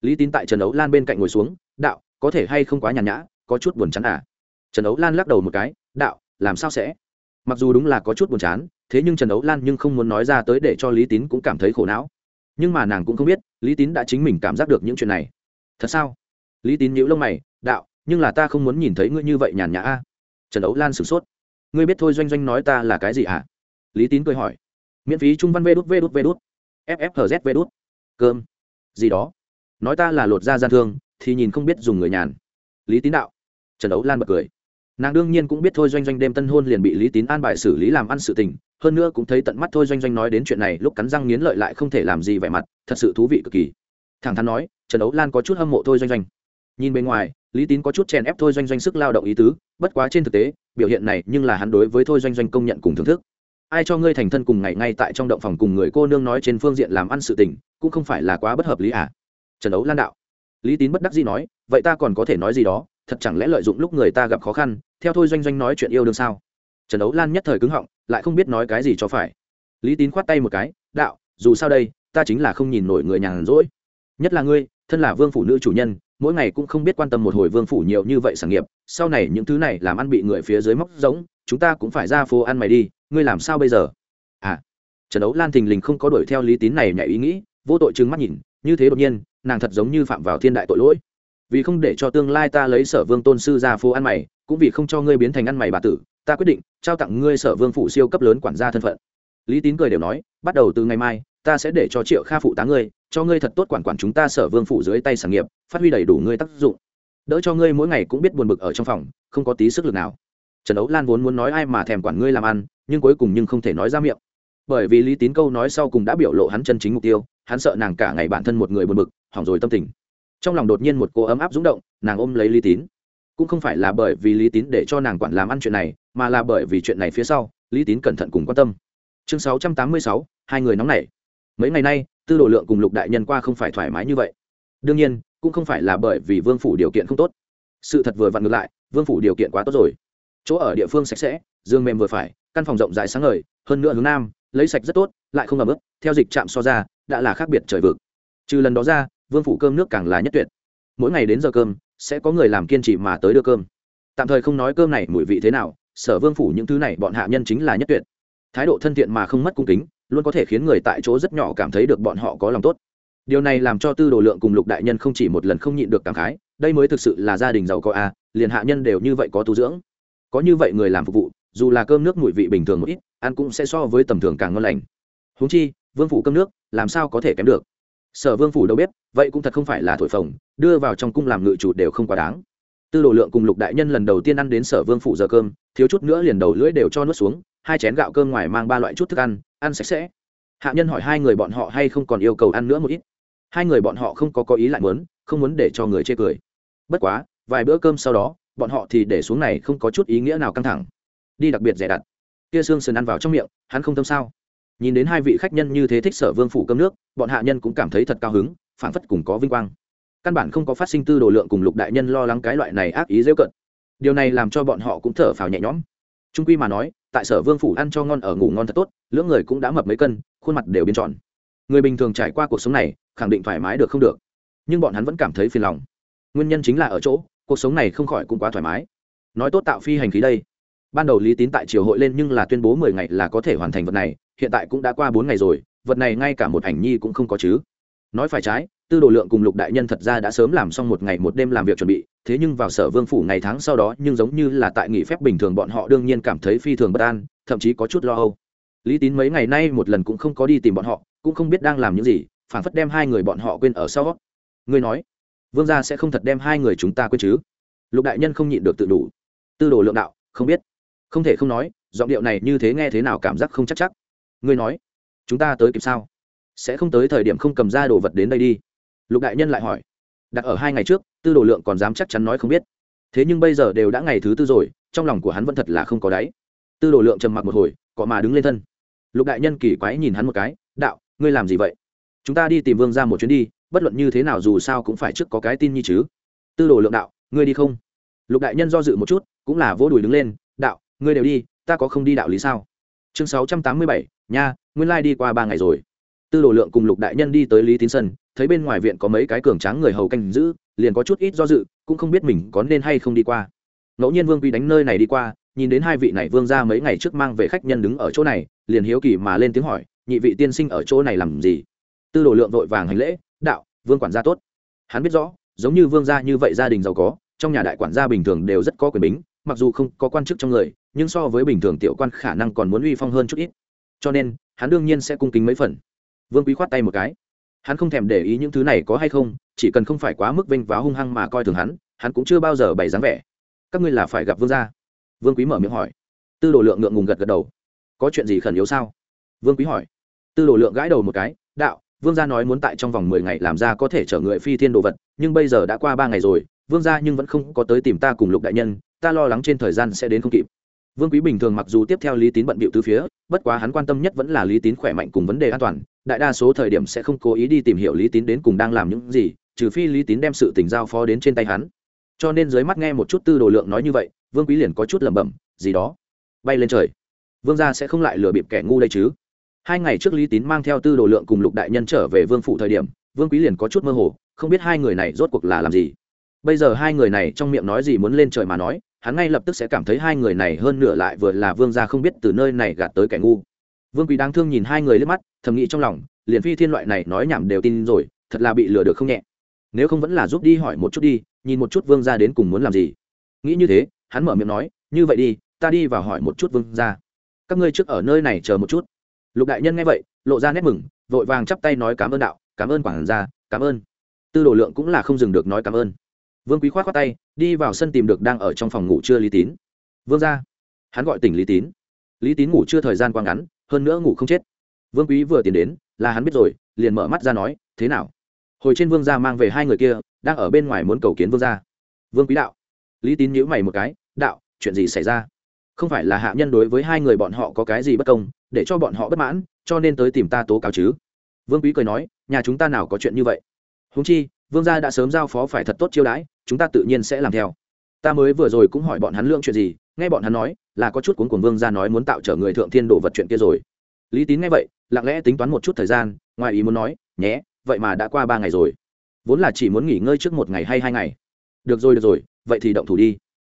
Lý tín tại trần ấu lan bên cạnh ngồi xuống, đạo, có thể hay không quá nhàn nhã, có chút buồn chán à? Trần ấu lan lắc đầu một cái, đạo, làm sao sẽ? Mặc dù đúng là có chút buồn chán, thế nhưng trần ấu lan nhưng không muốn nói ra tới để cho lý tín cũng cảm thấy khổ não. Nhưng mà nàng cũng không biết, lý tín đã chính mình cảm giác được những chuyện này. Thật sao? Lý tín nhíu lông mày, đạo, nhưng là ta không muốn nhìn thấy ngươi như vậy nhàn nhã a trần ấu lan sửng sốt ngươi biết thôi doanh doanh nói ta là cái gì hả lý tín cười hỏi. Miễn phí trung văn vê đút vê đút vê đút. Ffhz vê đút. Cơm. Gì đó. Nói ta là lột da gian thương, thì nhìn không biết dùng người nhàn. Lý tín đạo. Trần đấu lan bật cười. Nàng đương nhiên cũng biết thôi doanh doanh đêm tân hôn liền bị lý tín an bài xử lý làm ăn sự tình, hơn nữa cũng thấy tận mắt thôi doanh doanh nói đến chuyện này lúc cắn răng nghiến lợi lại không thể làm gì vẻ mặt, thật sự thú vị cực kỳ. Thẳng thắn nói, trần đấu lan có chút hâm mộ thôi doanh doanh. Nhìn bên ngoài lý tín có chút chèn ép thôi doanh doanh sức lao động ý tứ, bất quá trên thực tế, biểu hiện này nhưng là hắn đối với thôi doanh doanh công nhận cùng thưởng thức. Ai cho ngươi thành thân cùng ngày ngay tại trong động phòng cùng người cô nương nói trên phương diện làm ăn sự tình, cũng không phải là quá bất hợp lý à? Trần đấu lan đạo. Lý tín bất đắc dĩ nói, vậy ta còn có thể nói gì đó, thật chẳng lẽ lợi dụng lúc người ta gặp khó khăn, theo thôi doanh doanh nói chuyện yêu đương sao? Trần đấu lan nhất thời cứng họng, lại không biết nói cái gì cho phải. Lý tín khoát tay một cái, đạo, dù sao đây, ta chính là không nhìn nổi người nhàn rỗi. Nhất là ngươi, thân là vương phủ nữ chủ nhân mỗi ngày cũng không biết quan tâm một hồi vương phủ nhiều như vậy sản nghiệp, sau này những thứ này làm ăn bị người phía dưới móc giống chúng ta cũng phải ra phố ăn mày đi, ngươi làm sao bây giờ? À trần đấu lan thình lình không có đuổi theo lý tín này nhảy ý nghĩ, vô tội trừng mắt nhìn, như thế đột nhiên, nàng thật giống như phạm vào thiên đại tội lỗi. Vì không để cho tương lai ta lấy sở vương tôn sư ra phố ăn mày, cũng vì không cho ngươi biến thành ăn mày bà tử, ta quyết định, trao tặng ngươi sở vương phủ siêu cấp lớn quản gia thân phận. Lý tín cười đều nói, bắt đầu từ ngày mai, ta sẽ để cho triệu kha phụ tá ngươi cho ngươi thật tốt quản quản chúng ta sở vương phủ dưới tay sản nghiệp, phát huy đầy đủ ngươi tác dụng. Đỡ cho ngươi mỗi ngày cũng biết buồn bực ở trong phòng, không có tí sức lực nào. Trần đấu lan vốn muốn nói ai mà thèm quản ngươi làm ăn, nhưng cuối cùng nhưng không thể nói ra miệng. Bởi vì lý tín câu nói sau cùng đã biểu lộ hắn chân chính mục tiêu, hắn sợ nàng cả ngày bản thân một người buồn bực, hỏng rồi tâm tình. Trong lòng đột nhiên một cô ấm áp rúng động, nàng ôm lấy lý tín. Cũng không phải là bởi vì lý tín để cho nàng quản làm ăn chuyện này, mà là bởi vì chuyện này phía sau, lý tín cẩn thận cùng quan tâm. Chương sáu trăm tám mươi sáu, hai người nóng nảy. Mấy ngày nay tư đồ lượng cùng lục đại nhân qua không phải thoải mái như vậy. Đương nhiên, cũng không phải là bởi vì vương phủ điều kiện không tốt. Sự thật vừa vặn ngược lại, vương phủ điều kiện quá tốt rồi. Chỗ ở địa phương sạch sẽ, dương mềm vừa phải, căn phòng rộng rãi sáng ngời, hơn nữa hướng nam, lấy sạch rất tốt, lại không ẩm ướt, theo dịch trạm so ra, đã là khác biệt trời vực. Trừ lần đó ra, vương phủ cơm nước càng là nhất tuyệt. Mỗi ngày đến giờ cơm, sẽ có người làm kiên trì mà tới đưa cơm. Tạm thời không nói cơm này mùi vị thế nào, sở vương phủ những thứ này bọn hạ nhân chính là nhất tuyệt thái độ thân thiện mà không mất cung kính, luôn có thể khiến người tại chỗ rất nhỏ cảm thấy được bọn họ có lòng tốt. Điều này làm cho tư đồ lượng cùng lục đại nhân không chỉ một lần không nhịn được cảm khái, đây mới thực sự là gia đình giàu có a liền hạ nhân đều như vậy có tu dưỡng. Có như vậy người làm phục vụ, dù là cơm nước mùi vị bình thường một ít, ăn cũng sẽ so với tầm thường càng ngon lành. Húng chi, vương phủ cơm nước, làm sao có thể kém được? Sở vương phủ đâu biết, vậy cũng thật không phải là thổi phồng, đưa vào trong cung làm ngự chủ đều không quá đáng. Tư đồ lượng cùng lục đại nhân lần đầu tiên ăn đến sở vương phủ giờ cơm, thiếu chút nữa liền đầu lưỡi đều cho nuốt xuống hai chén gạo cơm ngoài mang ba loại chút thức ăn ăn sạch sẽ. Hạ nhân hỏi hai người bọn họ hay không còn yêu cầu ăn nữa một ít. Hai người bọn họ không có có ý lại muốn, không muốn để cho người chê cười. Bất quá, vài bữa cơm sau đó, bọn họ thì để xuống này không có chút ý nghĩa nào căng thẳng. Đi đặc biệt rẻ đặt. Kia xương sườn ăn vào trong miệng, hắn không tâm sao. Nhìn đến hai vị khách nhân như thế thích sở vương phủ cơm nước, bọn hạ nhân cũng cảm thấy thật cao hứng, phảng phất cùng có vinh quang. Căn bản không có phát sinh tư đồ lượng cùng lục đại nhân lo lắng cái loại này ác ý dễ cận. Điều này làm cho bọn họ cũng thở phào nhẹ nhõm. Trung quy mà nói tại sở vương phủ ăn cho ngon ở ngủ ngon thật tốt, lưỡng người cũng đã mập mấy cân, khuôn mặt đều biến tròn. Người bình thường trải qua cuộc sống này, khẳng định thoải mái được không được. Nhưng bọn hắn vẫn cảm thấy phiền lòng. Nguyên nhân chính là ở chỗ, cuộc sống này không khỏi cũng quá thoải mái. Nói tốt tạo phi hành khí đây. Ban đầu lý tín tại triều hội lên nhưng là tuyên bố mười ngày là có thể hoàn thành vật này, hiện tại cũng đã qua bốn ngày rồi, vật này ngay cả một ảnh nhi cũng không có chứ. Nói phải trái, tư đồ lượng cùng lục đại nhân thật ra đã sớm làm xong một ngày một đêm làm việc chuẩn bị thế nhưng vào sở vương phủ ngày tháng sau đó nhưng giống như là tại nghỉ phép bình thường bọn họ đương nhiên cảm thấy phi thường bất an, thậm chí có chút lo âu. Lý tín mấy ngày nay một lần cũng không có đi tìm bọn họ, cũng không biết đang làm những gì phản phất đem hai người bọn họ quên ở sau. Ngươi nói, vương gia sẽ không thật đem hai người chúng ta quên chứ? Lục đại nhân không nhịn được tự đủ. Tư đồ lượng đạo, không biết. Không thể không nói, giọng điệu này như thế nghe thế nào cảm giác không chắc chắc. Ngươi nói, chúng ta tới kịp sao? Sẽ không tới thời điểm không cầm ra đồ vật đến đây đi. Lục đại nhân lại hỏi đặt ở hai ngày trước, tư đồ lượng còn dám chắc chắn nói không biết. Thế nhưng bây giờ đều đã ngày thứ tư rồi, trong lòng của hắn vẫn thật là không có đáy. Tư đồ lượng trầm mặc một hồi cọ mà đứng lên thân. Lục đại nhân kỳ quái nhìn hắn một cái, đạo, ngươi làm gì vậy? Chúng ta đi tìm vương ra một chuyến đi, bất luận như thế nào dù sao cũng phải trước có cái tin như chứ. Tư đồ lượng đạo, ngươi đi không? Lục đại nhân do dự một chút, cũng là vỗ đùi đứng lên, đạo, ngươi đều đi, ta có không đi đạo lý sao? Chương sáu trăm tám mươi bảy, nha, nguyên lai đi qua ba ngày rồi. Tư đồ lượng cùng lục đại nhân đi tới lý tín sân thấy bên ngoài viện có mấy cái cường tráng người hầu canh giữ, liền có chút ít do dự, cũng không biết mình có nên hay không đi qua. Ngẫu nhiên vương quy đánh nơi này đi qua, nhìn đến hai vị này vương ra mấy ngày trước mang về khách nhân đứng ở chỗ này, liền hiếu kỳ mà lên tiếng hỏi, nhị vị tiên sinh ở chỗ này làm gì? Tư đồ lượng vội vàng hành lễ, đạo, vương quản gia tốt. Hắn biết rõ, giống như vương gia như vậy gia đình giàu có, trong nhà đại quản gia bình thường đều rất có quyền bính, mặc dù không có quan chức trong người, nhưng so với bình thường tiểu quan khả năng còn muốn uy phong hơn chút ít. Cho nên, hắn đương nhiên sẽ cung kính mấy phần. Vương quý khoát tay một cái hắn không thèm để ý những thứ này có hay không, chỉ cần không phải quá mức vênh váo hung hăng mà coi thường hắn hắn cũng chưa bao giờ bày dáng vẻ. Các ngươi là phải gặp vương gia? Vương quý mở miệng hỏi. Tư đồ lượng ngượng ngùng gật gật đầu. Có chuyện gì khẩn yếu sao? Vương quý hỏi. Tư đồ lượng gãi đầu một cái, đạo, vương gia nói muốn tại trong vòng mười ngày làm ra có thể chở người phi thiên đồ vật, nhưng bây giờ đã qua ba ngày rồi, vương gia nhưng vẫn không có tới tìm ta cùng lục đại nhân, ta lo lắng trên thời gian sẽ đến không kịp. Vương quý bình thường mặc dù tiếp theo lý tín bận bịu từ phía, bất quá hắn quan tâm nhất vẫn là lý tín khỏe mạnh cùng vấn đề an toàn đại đa số thời điểm sẽ không cố ý đi tìm hiểu lý tín đến cùng đang làm những gì, trừ phi lý tín đem sự tình giao phó đến trên tay hắn. Cho nên dưới mắt nghe một chút tư đồ lượng nói như vậy, vương quý liền có chút lẩm bẩm, gì đó? Bay lên trời. Vương gia sẽ không lại lừa bịp kẻ ngu đây chứ? Hai ngày trước lý tín mang theo tư đồ lượng cùng lục đại nhân trở về vương phủ thời điểm, vương quý liền có chút mơ hồ, không biết hai người này rốt cuộc là làm gì. Bây giờ hai người này trong miệng nói gì muốn lên trời mà nói, hắn ngay lập tức sẽ cảm thấy hai người này hơn nửa lại vừa là vương gia không biết từ nơi này gạt tới kẻ ngu vương quý đáng thương nhìn hai người lên mắt, thầm nghĩ trong lòng, liền phi thiên loại này nói nhảm đều tin rồi, thật là bị lừa được không nhẹ. Nếu không vẫn là giúp đi hỏi một chút đi, nhìn một chút vương gia đến cùng muốn làm gì. Nghĩ như thế, hắn mở miệng nói, như vậy đi, ta đi vào hỏi một chút vương gia. Các ngươi trước ở nơi này chờ một chút. Lục đại nhân nghe vậy, lộ ra nét mừng, vội vàng chắp tay nói cảm ơn đạo, cảm ơn quản gia, cảm ơn. Tư đồ lượng cũng là không dừng được nói cảm ơn. Vương quý k h o á t khoác tay, đi vào sân tìm được đang ở trong phòng ngủ chưa lý tín. Vương ra hắn gọi tỉnh lý tín. Lý tín ngủ chưa thời gian quá ngắn hơn nữa ngủ không chết. Vương quý vừa tiến đến, là hắn biết rồi, liền mở mắt ra nói, thế nào? Hồi trên vương gia mang về hai người kia, đang ở bên ngoài muốn cầu kiến vương gia. Vương quý đạo, lý tín nhíu mày một cái, đạo, chuyện gì xảy ra? Không phải là hạ nhân đối với hai người bọn họ có cái gì bất công, để cho bọn họ bất mãn, cho nên tới tìm ta tố cáo chứ? Vương quý cười nói, nhà chúng ta nào có chuyện như vậy? Húng chi, vương gia đã sớm giao phó phải thật tốt chiêu đãi, chúng ta tự nhiên sẽ làm theo ta mới vừa rồi cũng hỏi bọn hắn lương chuyện gì, nghe bọn hắn nói, là có chút cuốn cuồng vương gia nói muốn tạo trở người thượng thiên đồ vật chuyện kia rồi. Lý tín nghe vậy, lặng lẽ tính toán một chút thời gian, ngoài ý muốn nói, nhé, vậy mà đã qua ba ngày rồi. Vốn là chỉ muốn nghỉ ngơi trước một ngày hay hai ngày. Được rồi được rồi, vậy thì động thủ đi.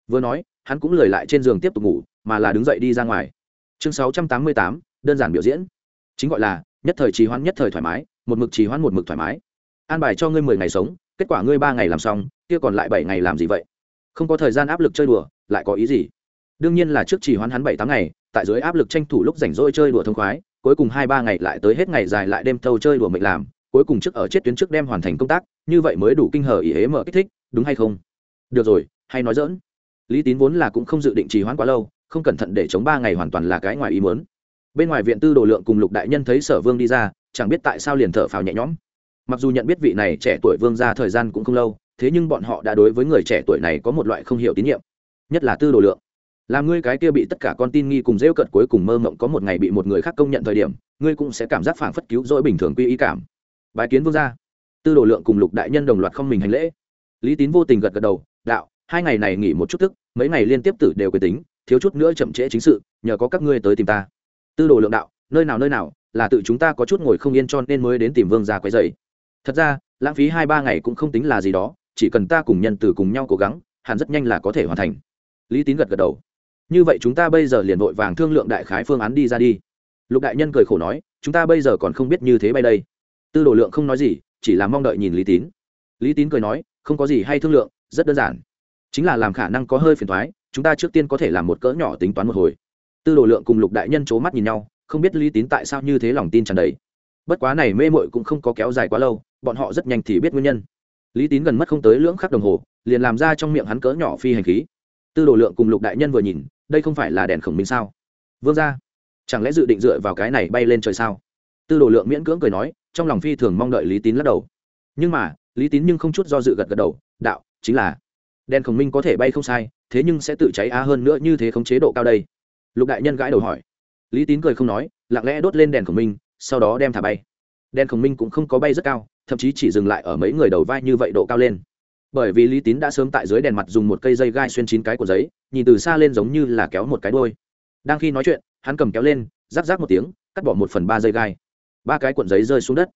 Vừa nói, hắn cũng lười lại trên giường tiếp tục ngủ, mà là đứng dậy đi ra ngoài. Chương sáu trăm tám mươi tám, đơn giản biểu diễn. Chính gọi là, nhất thời trì hoãn, nhất thời thoải mái, một mực trì hoãn, một mực thoải mái. An bài cho ngươi mười ngày sống, kết quả ngươi ba ngày làm xong, kia còn lại bảy ngày làm gì vậy? Không có thời gian áp lực chơi đùa, lại có ý gì? Đương nhiên là trước chỉ hoán hắn bảy tám ngày, tại dưới áp lực tranh thủ lúc rảnh rỗi chơi đùa thông khoái, cuối cùng hai ba ngày lại tới hết ngày dài lại đêm thâu chơi đùa mệnh làm, cuối cùng trước ở chết tuyến trước đem hoàn thành công tác, như vậy mới đủ kinh hờ ý hế mở kích thích, đúng hay không? Được rồi, hay nói dỡn lý tín vốn là cũng không dự định trì hoãn quá lâu, không cẩn thận để chống ba ngày hoàn toàn là cái ngoài ý muốn. Bên ngoài viện tư đồ lượng cùng lục đại nhân thấy sở vương đi ra, chẳng biết tại sao liền thở phào nhẹ nhõm. Mặc dù nhận biết vị này trẻ tuổi vương ra thời gian cũng không lâu thế nhưng bọn họ đã đối với người trẻ tuổi này có một loại không hiểu tín nhiệm, nhất là tư đồ lượng. Làm ngươi cái kia bị tất cả con tin nghi cùng rêu cận cuối cùng mơ mộng có một ngày bị một người khác công nhận thời điểm, ngươi cũng sẽ cảm giác phảng phất cứu rỗi bình thường quy ý cảm. Bài kiến vương gia. Tư đồ lượng cùng lục đại nhân đồng loạt không mình hành lễ. Lý tín vô tình gật gật đầu, đạo, hai ngày này nghỉ một chút tức mấy ngày liên tiếp tử đều quyền tính, thiếu chút nữa chậm trễ chính sự, nhờ có các ngươi tới tìm ta. Tư đồ lượng đạo, nơi nào nơi nào, là tự chúng ta có chút ngồi không yên cho nên mới đến tìm vương gia quấy dày thật ra, lãng phí hai ba ngày cũng không tính là gì đó chỉ cần ta cùng nhân từ cùng nhau cố gắng, hẳn rất nhanh là có thể hoàn thành. Lý tín gật gật đầu. Như vậy chúng ta bây giờ liền vội vàng thương lượng đại khái phương án đi ra đi. Lục đại nhân cười khổ nói, chúng ta bây giờ còn không biết như thế bay đây. Tư đồ lượng không nói gì, chỉ là mong đợi nhìn lý tín. Lý tín cười nói, không có gì hay thương lượng, rất đơn giản. Chính là làm khả năng có hơi phiền thoái chúng ta trước tiên có thể làm một cỡ nhỏ tính toán một hồi. Tư đồ lượng cùng lục đại nhân c h ố mắt nhìn nhau, không biết lý tín tại sao như thế lòng tin tràn đầy. Bất quá này mê mội cũng không có kéo dài quá lâu, bọn họ rất nhanh thì biết nguyên nhân lý tín gần mất không tới lưỡng khắc đồng hồ, liền làm ra trong miệng hắn cỡ nhỏ phi hành khí. Tư đồ lượng cùng lục đại nhân vừa nhìn, đây không phải là đèn khổng minh sao? Vương ra chẳng lẽ dự định dựa vào cái này bay lên trời sao? Tư đồ lượng miễn cưỡng cười nói, trong lòng phi thường mong đợi lý tín lắc đầu. Nhưng mà, lý tín nhưng không chút do dự gật gật đầu, đạo, chính là, đèn khổng minh có thể bay không sai, thế nhưng sẽ tự cháy á hơn nữa như thế không chế độ cao đây. Lục đại nhân gãi đầu hỏi. Lý tín cười không nói, lặng lẽ đốt lên đèn khổng minh, sau đó đem thả bay. Đèn khổng minh cũng không có bay rất cao thậm chí chỉ dừng lại ở mấy người đầu vai như vậy độ cao lên. Bởi vì lý tín đã sớm tại dưới đèn mặt dùng một cây dây gai xuyên chín cái của giấy, nhìn từ xa lên giống như là kéo một cái đôi đang khi nói chuyện, hắn cầm kéo lên, rắc rắc một tiếng, cắt bỏ một phần ba dây gai. Ba cái cuộn giấy rơi xuống đất.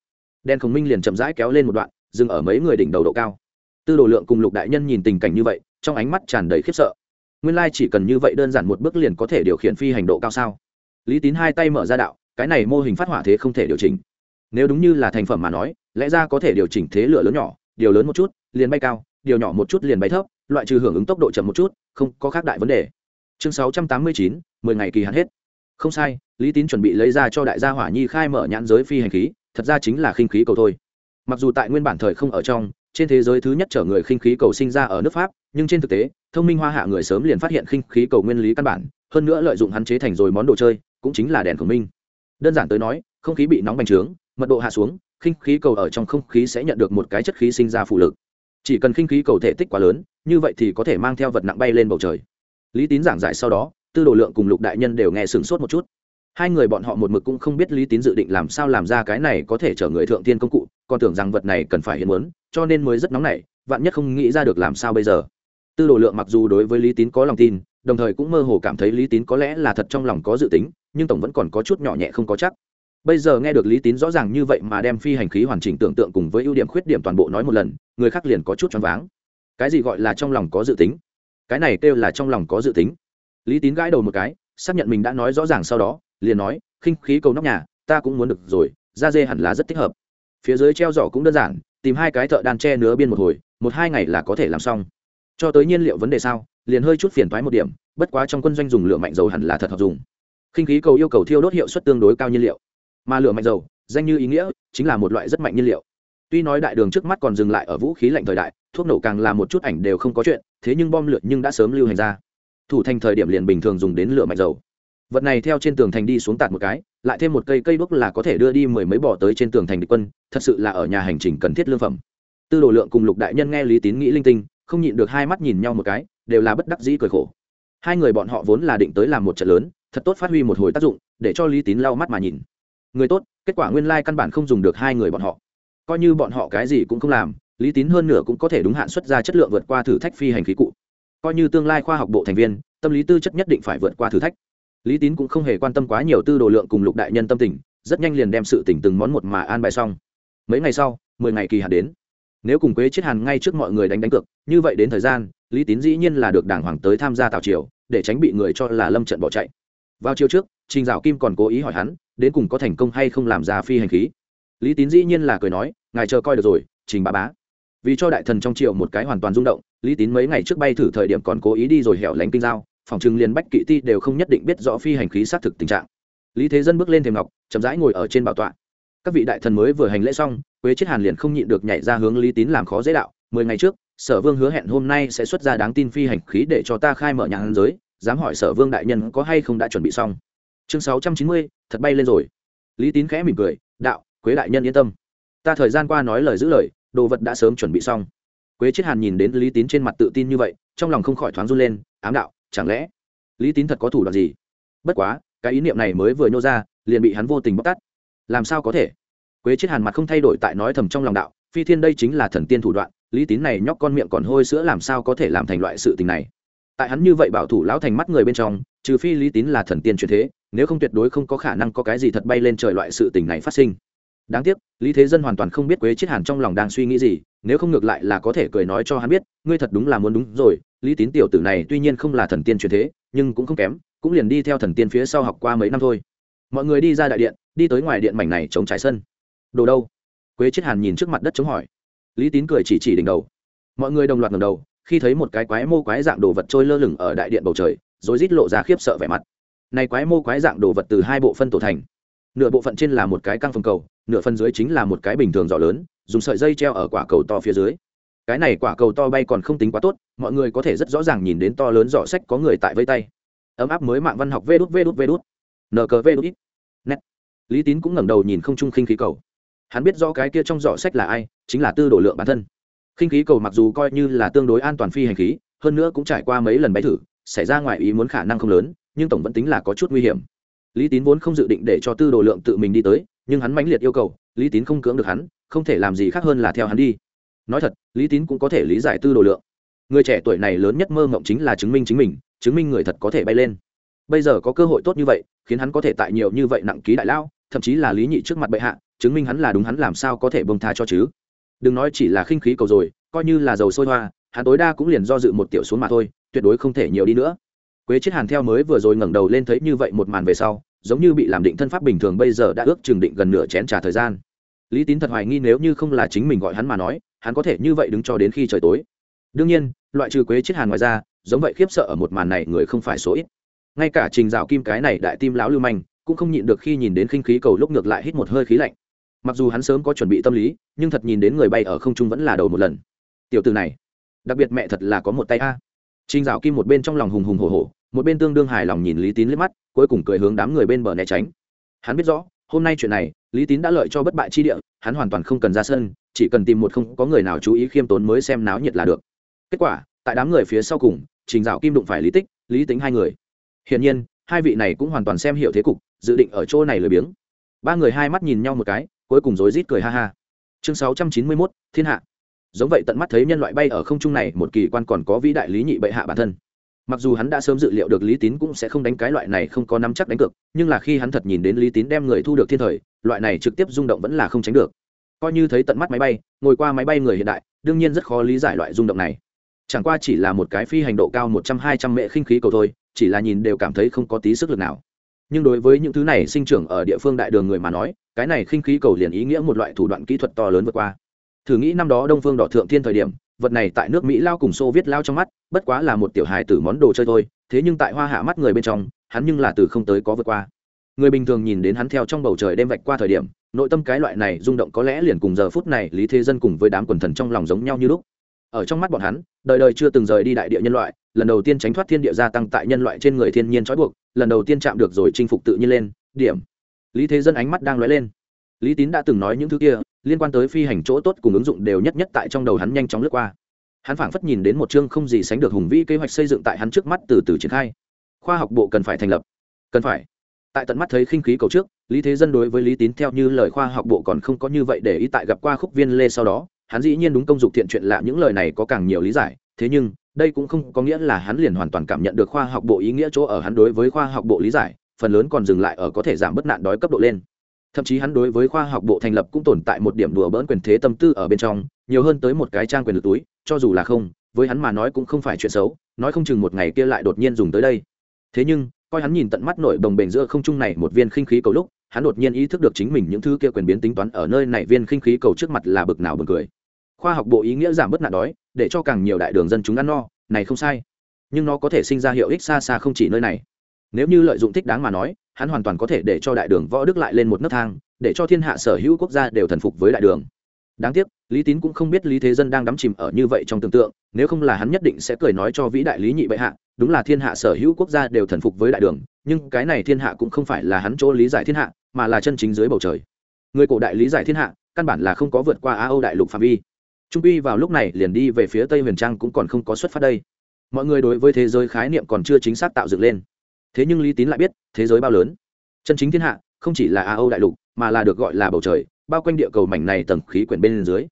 Đen khổng minh liền chậm rãi kéo lên một đoạn, dừng ở mấy người đỉnh đầu độ cao. Tư đồ lượng cùng lục đại nhân nhìn tình cảnh như vậy, trong ánh mắt tràn đầy khiếp sợ. Nguyên lai chỉ cần như vậy đơn giản một bước liền có thể điều khiển phi hành độ cao sao? Lý tín hai tay mở ra đạo, cái này mô hình phát hỏa thế không thể điều chỉnh nếu đúng như là thành phẩm mà nói, lẽ ra có thể điều chỉnh thế lửa lớn nhỏ, điều lớn một chút, liền bay cao, điều nhỏ một chút liền bay thấp, loại trừ hưởng ứng tốc độ chậm một chút, không có khác đại vấn đề. Chương sáu trăm tám mươi chín, mười ngày kỳ hạn hết. Không sai, lý tín chuẩn bị lấy ra cho đại gia hỏa nhi khai mở nhãn giới phi hành khí, thật ra chính là khinh khí cầu thôi. Mặc dù tại nguyên bản thời không ở trong, trên thế giới thứ nhất chở người khinh khí cầu sinh ra ở nước pháp, nhưng trên thực tế, thông minh hoa hạ người sớm liền phát hiện khinh khí cầu nguyên lý căn bản, hơn nữa lợi dụng hắn chế thành rồi món đồ chơi, cũng chính là đèn khổng minh đơn giản tới nói, không khí bị nóng bành trướng mật độ hạ xuống, khinh khí cầu ở trong không khí sẽ nhận được một cái chất khí sinh ra phụ lực. Chỉ cần khinh khí cầu thể tích quá lớn, như vậy thì có thể mang theo vật nặng bay lên bầu trời. Lý tín giảng giải sau đó, tư đồ lượng cùng lục đại nhân đều nghe sửng sốt một chút. Hai người bọn họ một mực cũng không biết lý tín dự định làm sao làm ra cái này có thể chở người thượng tiên công cụ, còn tưởng rằng vật này cần phải hiện muốn, cho nên mới rất nóng nảy, vạn nhất không nghĩ ra được làm sao bây giờ. Tư đồ lượng mặc dù đối với lý tín có lòng tin, đồng thời cũng mơ hồ cảm thấy lý tín có lẽ là thật trong lòng có dự tính, nhưng tổng vẫn còn có chút nhỏ nhẹ không có chắc bây giờ nghe được lý tín rõ ràng như vậy mà đem phi hành khí hoàn chỉnh tưởng tượng cùng với ưu điểm khuyết điểm toàn bộ nói một lần, người khác liền có chút choáng váng. Cái gì gọi là trong lòng có dự tính? Cái này kêu là trong lòng có dự tính. Lý tín gãi đầu một cái, xác nhận mình đã nói rõ ràng sau đó, liền nói, khinh khí cầu nóc nhà, ta cũng muốn được rồi, da dê hẳn là rất thích hợp. Phía dưới treo giỏ cũng đơn giản, tìm hai cái thợ đan tre nứa biên một hồi, một hai ngày là có thể làm xong. Cho tới nhiên liệu vấn đề sao, liền hơi chút phiền thoái một điểm, bất quá trong quân doanh dùng lửa mạnh dầu hẳn là thật hợp dùng. Khinh khí cầu yêu cầu thiêu đốt hiệu suất tương đối cao nhiên liệu mà lửa mạnh dầu, danh như ý nghĩa, chính là một loại rất mạnh nhiên liệu. Tuy nói đại đường trước mắt còn dừng lại ở vũ khí lạnh thời đại, thuốc nổ càng là một chút ảnh đều không có chuyện, thế nhưng bom lửa nhưng đã sớm lưu hành ra. Thủ thành thời điểm liền bình thường dùng đến lửa mạnh dầu. Vật này theo trên tường thành đi xuống tạt một cái, lại thêm một cây cây đuốc là có thể đưa đi mười mấy bỏ tới trên tường thành địch quân, thật sự là ở nhà hành trình cần thiết lương phẩm. Tư đồ lượng cùng lục đại nhân nghe lý tín nghĩ linh tinh, không nhịn được hai mắt nhìn nhau một cái, đều là bất đắc dĩ cười khổ. Hai người bọn họ vốn là định tới làm một trận lớn, thật tốt phát huy một hồi tác dụng, để cho lý tín lau mắt mà nhìn người tốt, kết quả nguyên lai căn bản không dùng được hai người bọn họ. Coi như bọn họ cái gì cũng không làm, lý tín hơn nửa cũng có thể đúng hạn xuất ra chất lượng vượt qua thử thách phi hành khí cụ. Coi như tương lai khoa học bộ thành viên, tâm lý tư chất nhất định phải vượt qua thử thách. Lý tín cũng không hề quan tâm quá nhiều tư đồ lượng cùng lục đại nhân tâm tình, rất nhanh liền đem sự tỉnh từng món một mà an bài xong. Mấy ngày sau, mười ngày kỳ hạn đến. Nếu cùng quế chết hàn ngay trước mọi người đánh đánh cược, như vậy đến thời gian, lý tín dĩ nhiên là được đảng hoàng tới tham gia tào triều, để tránh bị người cho là lâm trận bỏ chạy. Vào chiều trước, trình dạo kim còn cố ý hỏi hắn đến cùng có thành công hay không làm ra phi hành khí. Lý tín dĩ nhiên là cười nói, ngài chờ coi được rồi, trình bá bá. Vì cho đại thần trong triều một cái hoàn toàn rung động, lý tín mấy ngày trước bay thử thời điểm còn cố ý đi rồi hẻo lánh kinh giao, phòng trừng liền bách kỵ ti đều không nhất định biết rõ phi hành khí xác thực tình trạng. Lý thế dân bước lên thềm ngọc, chậm rãi ngồi ở trên bảo tọa. Các vị đại thần mới vừa hành lễ xong, quế chết hàn liền không nhịn được nhảy ra hướng lý tín làm khó dễ đạo, mười ngày trước, sở vương hứa hẹn hôm nay sẽ xuất ra đáng tin phi hành khí để cho ta khai mở nhà hàng giới, dám hỏi sở vương đại nhân có hay không đã chuẩn bị xong? Chương sáu trăm chín mươi, thật bay lên rồi. Lý tín khẽ mỉm cười, đạo, quế đại nhân yên tâm. Ta thời gian qua nói lời giữ lời, đồ vật đã sớm chuẩn bị xong. Quế chiết hàn nhìn đến lý tín trên mặt tự tin như vậy, trong lòng không khỏi thoáng run lên, ám đạo, chẳng lẽ lý tín thật có thủ đoạn gì? Bất quá, cái ý niệm này mới vừa nhô ra, liền bị hắn vô tình bóc tắt làm sao có thể? Quế chiết hàn mặt không thay đổi tại nói thầm trong lòng đạo, phi thiên đây chính là thần tiên thủ đoạn, lý tín này nhóc con miệng còn hôi sữa làm sao có thể làm thành loại sự tình này? Tại hắn như vậy bảo thủ lão thành mắt người bên trong, trừ phi lý tín là thần tiên truyền thế nếu không tuyệt đối không có khả năng có cái gì thật bay lên trời loại sự tình này phát sinh. Đáng tiếc, lý thế dân hoàn toàn không biết quế chết hàn trong lòng đang suy nghĩ gì, nếu không ngược lại là có thể cười nói cho hắn biết, ngươi thật đúng là muốn đúng rồi, lý tín tiểu tử này tuy nhiên không là thần tiên truyền thế, nhưng cũng không kém, cũng liền đi theo thần tiên phía sau học qua mấy năm thôi. Mọi người đi ra đại điện, đi tới ngoài điện mảnh này chống trái sân. Đồ đâu? Quế chết hàn nhìn trước mặt đất chống hỏi. Lý tín cười chỉ chỉ đỉnh đầu. Mọi người đồng loạt ngầm đầu, khi thấy một cái quái mô quái dạng đồ vật trôi lơ lửng ở đại điện bầu trời rồi rít lộ ra khiếp sợ vẻ mặt này quái mô quái dạng đồ vật từ hai bộ phân tổ thành. Nửa bộ phận trên là một cái căng phần cầu, nửa phần dưới chính là một cái bình thường giỏ lớn, dùng sợi dây treo ở quả cầu to phía dưới. Cái này quả cầu to bay còn không tính quá tốt, mọi người có thể rất rõ ràng nhìn đến to lớn giỏ sách có người tại vây tay. Ấm áp mới mạng văn học vê đút vê đút vê đút. Nờ cờ vê đút ít. Nét. Lý tín cũng ngẩng đầu nhìn không trung khinh khí cầu. Hắn biết rõ cái kia trong giỏ sách là ai, chính là tư đồ lượng bản thân. Khinh khí cầu mặc dù coi như là tương đối an toàn phi hành khí, hơn nữa cũng trải qua mấy lần bay thử, xảy ra ngoài ý muốn khả năng không lớn nhưng tổng vẫn tính là có chút nguy hiểm. Lý tín vốn không dự định để cho tư đồ lượng tự mình đi tới, nhưng hắn mãnh liệt yêu cầu, lý tín không cưỡng được hắn, không thể làm gì khác hơn là theo hắn đi. Nói thật, lý tín cũng có thể lý giải tư đồ lượng. Người trẻ tuổi này lớn nhất mơ ngộng chính là chứng minh chính mình, chứng minh người thật có thể bay lên. Bây giờ có cơ hội tốt như vậy, khiến hắn có thể tại nhiều như vậy nặng ký đại lao, thậm chí là lý nhị trước mặt bệ hạ, chứng minh hắn là đúng hắn làm sao có thể bông tha cho chứ. Đừng nói chỉ là khinh khí cầu rồi, coi như là dầu sôi hoa, hắn tối đa cũng liền do dự một tiểu xuống mà thôi, tuyệt đối không thể nhiều đi nữa quế chết hàn theo mới vừa rồi ngẩng đầu lên thấy như vậy một màn về sau, giống như bị làm định thân pháp bình thường bây giờ đã ước chừng định gần nửa chén trà thời gian. Lý tín thật hoài nghi nếu như không là chính mình gọi hắn mà nói, hắn có thể như vậy đứng cho đến khi trời tối. Đương nhiên, loại trừ quế chết hàn ngoài ra, giống vậy khiếp sợ ở một màn này người không phải số ít. Ngay cả trình dạo kim cái này đại tim lão lưu manh, cũng không nhịn được khi nhìn đến khinh khí cầu lúc ngược lại hít một hơi khí lạnh. Mặc dù hắn sớm có chuẩn bị tâm lý, nhưng thật nhìn đến người bay ở không trung vẫn là đầu một lần. Tiểu từ này, đặc biệt mẹ thật là có một tay a trình dạo kim một bên trong lòng hùng hùng hổ hổ, một bên tương đương hài lòng nhìn lý tín liếc mắt, cuối cùng cười hướng đám người bên bờ né tránh. Hắn biết rõ, hôm nay chuyện này, lý tín đã lợi cho bất bại chi địa, hắn hoàn toàn không cần ra sân, chỉ cần tìm một không có người nào chú ý khiêm tốn mới xem náo nhiệt là được. Kết quả, tại đám người phía sau cùng, trình dạo kim đụng phải lý tích, lý tính hai người. Hiển nhiên, hai vị này cũng hoàn toàn xem hiểu thế cục, dự định ở chỗ này lười biếng. Ba người hai mắt nhìn nhau một cái, cuối cùng rối rít cười ha ha. Chương sáu trăm chín mươi mốt, thiên hạ giống vậy tận mắt thấy nhân loại bay ở không trung này, một kỳ quan còn có vĩ đại lý nhị bệ hạ bản thân. Mặc dù hắn đã sớm dự liệu được lý tín cũng sẽ không đánh cái loại này không có nắm chắc đánh cược, nhưng là khi hắn thật nhìn đến lý tín đem người thu được thiên thời, loại này trực tiếp rung động vẫn là không tránh được. Coi như thấy tận mắt máy bay, ngồi qua máy bay người hiện đại, đương nhiên rất khó lý giải loại rung động này. Chẳng qua chỉ là một cái phi hành độ cao một trăm hai trăm mệ khinh khí cầu thôi, chỉ là nhìn đều cảm thấy không có tí sức lực nào. Nhưng đối với những thứ này sinh trưởng ở địa phương đại đường người mà nói, cái này khinh khí cầu liền ý nghĩa một loại thủ đoạn kỹ thuật to lớn vượt qua thử nghĩ năm đó đông phương đỏ thượng thiên thời điểm, vật này tại nước mỹ lao cùng xô viết lao trong mắt, bất quá là một tiểu hài tử món đồ chơi thôi, thế nhưng tại hoa hạ mắt người bên trong, hắn nhưng là từ không tới có vượt qua. Người bình thường nhìn đến hắn theo trong bầu trời đem vạch qua thời điểm, nội tâm cái loại này rung động có lẽ liền cùng giờ phút này lý thế dân cùng với đám quần thần trong lòng giống nhau như lúc. Ở trong mắt bọn hắn, đời đời chưa từng rời đi đại địa nhân loại, lần đầu tiên tránh thoát thiên địa gia tăng tại nhân loại trên người thiên nhiên trói buộc, lần đầu tiên chạm được rồi chinh phục tự nhiên lên, điểm. Lý thế dân ánh mắt đang lóe lên. Lý tín đã từng nói những thứ kia liên quan tới phi hành chỗ tốt cùng ứng dụng đều nhất nhất tại trong đầu hắn nhanh chóng lướt qua. Hắn phảng phất nhìn đến một chương không gì sánh được hùng vĩ kế hoạch xây dựng tại hắn trước mắt từ từ triển khai. Khoa học bộ cần phải thành lập. Cần phải. Tại tận mắt thấy khinh khí cầu trước, lý thế dân đối với lý tín theo như lời khoa học bộ còn không có như vậy để ý tại gặp qua khúc viên lê sau đó, hắn dĩ nhiên đúng công dục thiện chuyện lạ những lời này có càng nhiều lý giải. Thế nhưng, đây cũng không có nghĩa là hắn liền hoàn toàn cảm nhận được khoa học bộ ý nghĩa chỗ ở hắn đối với khoa học bộ lý giải, phần lớn còn dừng lại ở có thể giảm bớt nạn đói cấp độ lên thậm chí hắn đối với khoa học bộ thành lập cũng tồn tại một điểm đùa bỡn quyền thế tâm tư ở bên trong, nhiều hơn tới một cái trang quyền lực túi, cho dù là không, với hắn mà nói cũng không phải chuyện xấu, nói không chừng một ngày kia lại đột nhiên dùng tới đây. Thế nhưng, coi hắn nhìn tận mắt nội đồng bền giữa không trung này một viên khinh khí cầu lúc, hắn đột nhiên ý thức được chính mình những thứ kia quyền biến tính toán ở nơi này viên khinh khí cầu trước mặt là bực nào bực cười. Khoa học bộ ý nghĩa giảm bớt nạn đói, để cho càng nhiều đại đường dân chúng ăn no, này không sai. Nhưng nó có thể sinh ra hiệu ích xa xa không chỉ nơi này. Nếu như lợi dụng thích đáng mà nói hắn hoàn toàn có thể để cho đại đường võ đức lại lên một nấc thang, để cho thiên hạ sở hữu quốc gia đều thần phục với đại đường. Đáng tiếc, lý tín cũng không biết lý thế dân đang đắm chìm ở như vậy trong tưởng tượng, nếu không là hắn nhất định sẽ cười nói cho vĩ đại lý nhị bệ hạ, đúng là thiên hạ sở hữu quốc gia đều thần phục với đại đường, nhưng cái này thiên hạ cũng không phải là hắn chỗ lý giải thiên hạ, mà là chân chính dưới bầu trời. Người cổ đại lý giải thiên hạ, căn bản là không có vượt qua á âu đại lục phạm vi. Trung uy vào lúc này liền đi về phía tây huyền trang cũng còn không có xuất phát đây. Mọi người đối với thế giới khái niệm còn chưa chính xác tạo dựng lên thế nhưng lý tín lại biết, thế giới bao lớn. Chân chính thiên hạ, không chỉ là a âu đại lục, mà là được gọi là bầu trời, bao quanh địa cầu mảnh này tầng khí quyển bên dưới.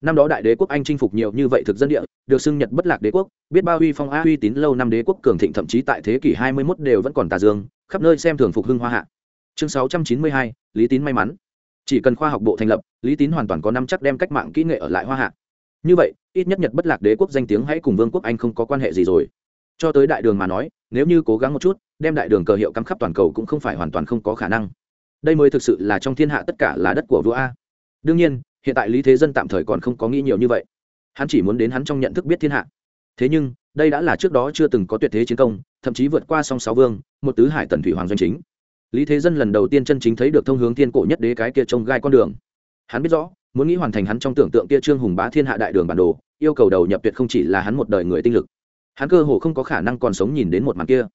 Năm đó đại đế quốc anh chinh phục nhiều như vậy thực dân địa, được xưng nhật bất lạc đế quốc, biết bao uy phong a uy tín lâu năm đế quốc cường thịnh thậm chí tại thế kỷ hai mươi 21 đều vẫn còn tà dương, khắp nơi xem thường phục hưng hoa hạ. Chương sáu trăm chín mươi hai, lý tín may mắn. Chỉ cần khoa học bộ thành lập, lý tín hoàn toàn có năm chắc đem cách mạng kỹ nghệ ở lại hoa hạ. Như vậy, ít nhất nhật bất lạc đế quốc danh tiếng hãy cùng vương quốc anh không có quan hệ gì rồi. Cho tới đại đường mà nói nếu như cố gắng một chút, đem đại đường cờ hiệu cắm khắp toàn cầu cũng không phải hoàn toàn không có khả năng. Đây mới thực sự là trong thiên hạ tất cả là đất của vua a. Đương nhiên, hiện tại lý thế dân tạm thời còn không có nghĩ nhiều như vậy. Hắn chỉ muốn đến hắn trong nhận thức biết thiên hạ. Thế nhưng, đây đã là trước đó chưa từng có tuyệt thế chiến công, thậm chí vượt qua song sáu vương, một tứ hải tần thủy hoàng doanh chính. Lý thế dân lần đầu tiên chân chính thấy được thông hướng thiên cổ nhất đế cái kia trông gai con đường. Hắn biết rõ, muốn nghĩ hoàn thành hắn trong tưởng tượng kia trương hùng bá thiên hạ đại đường bản đồ, yêu cầu đầu nhập tuyệt không chỉ là hắn một đời người tinh lực hắn cơ hồ không có khả năng còn sống nhìn đến một màn kia.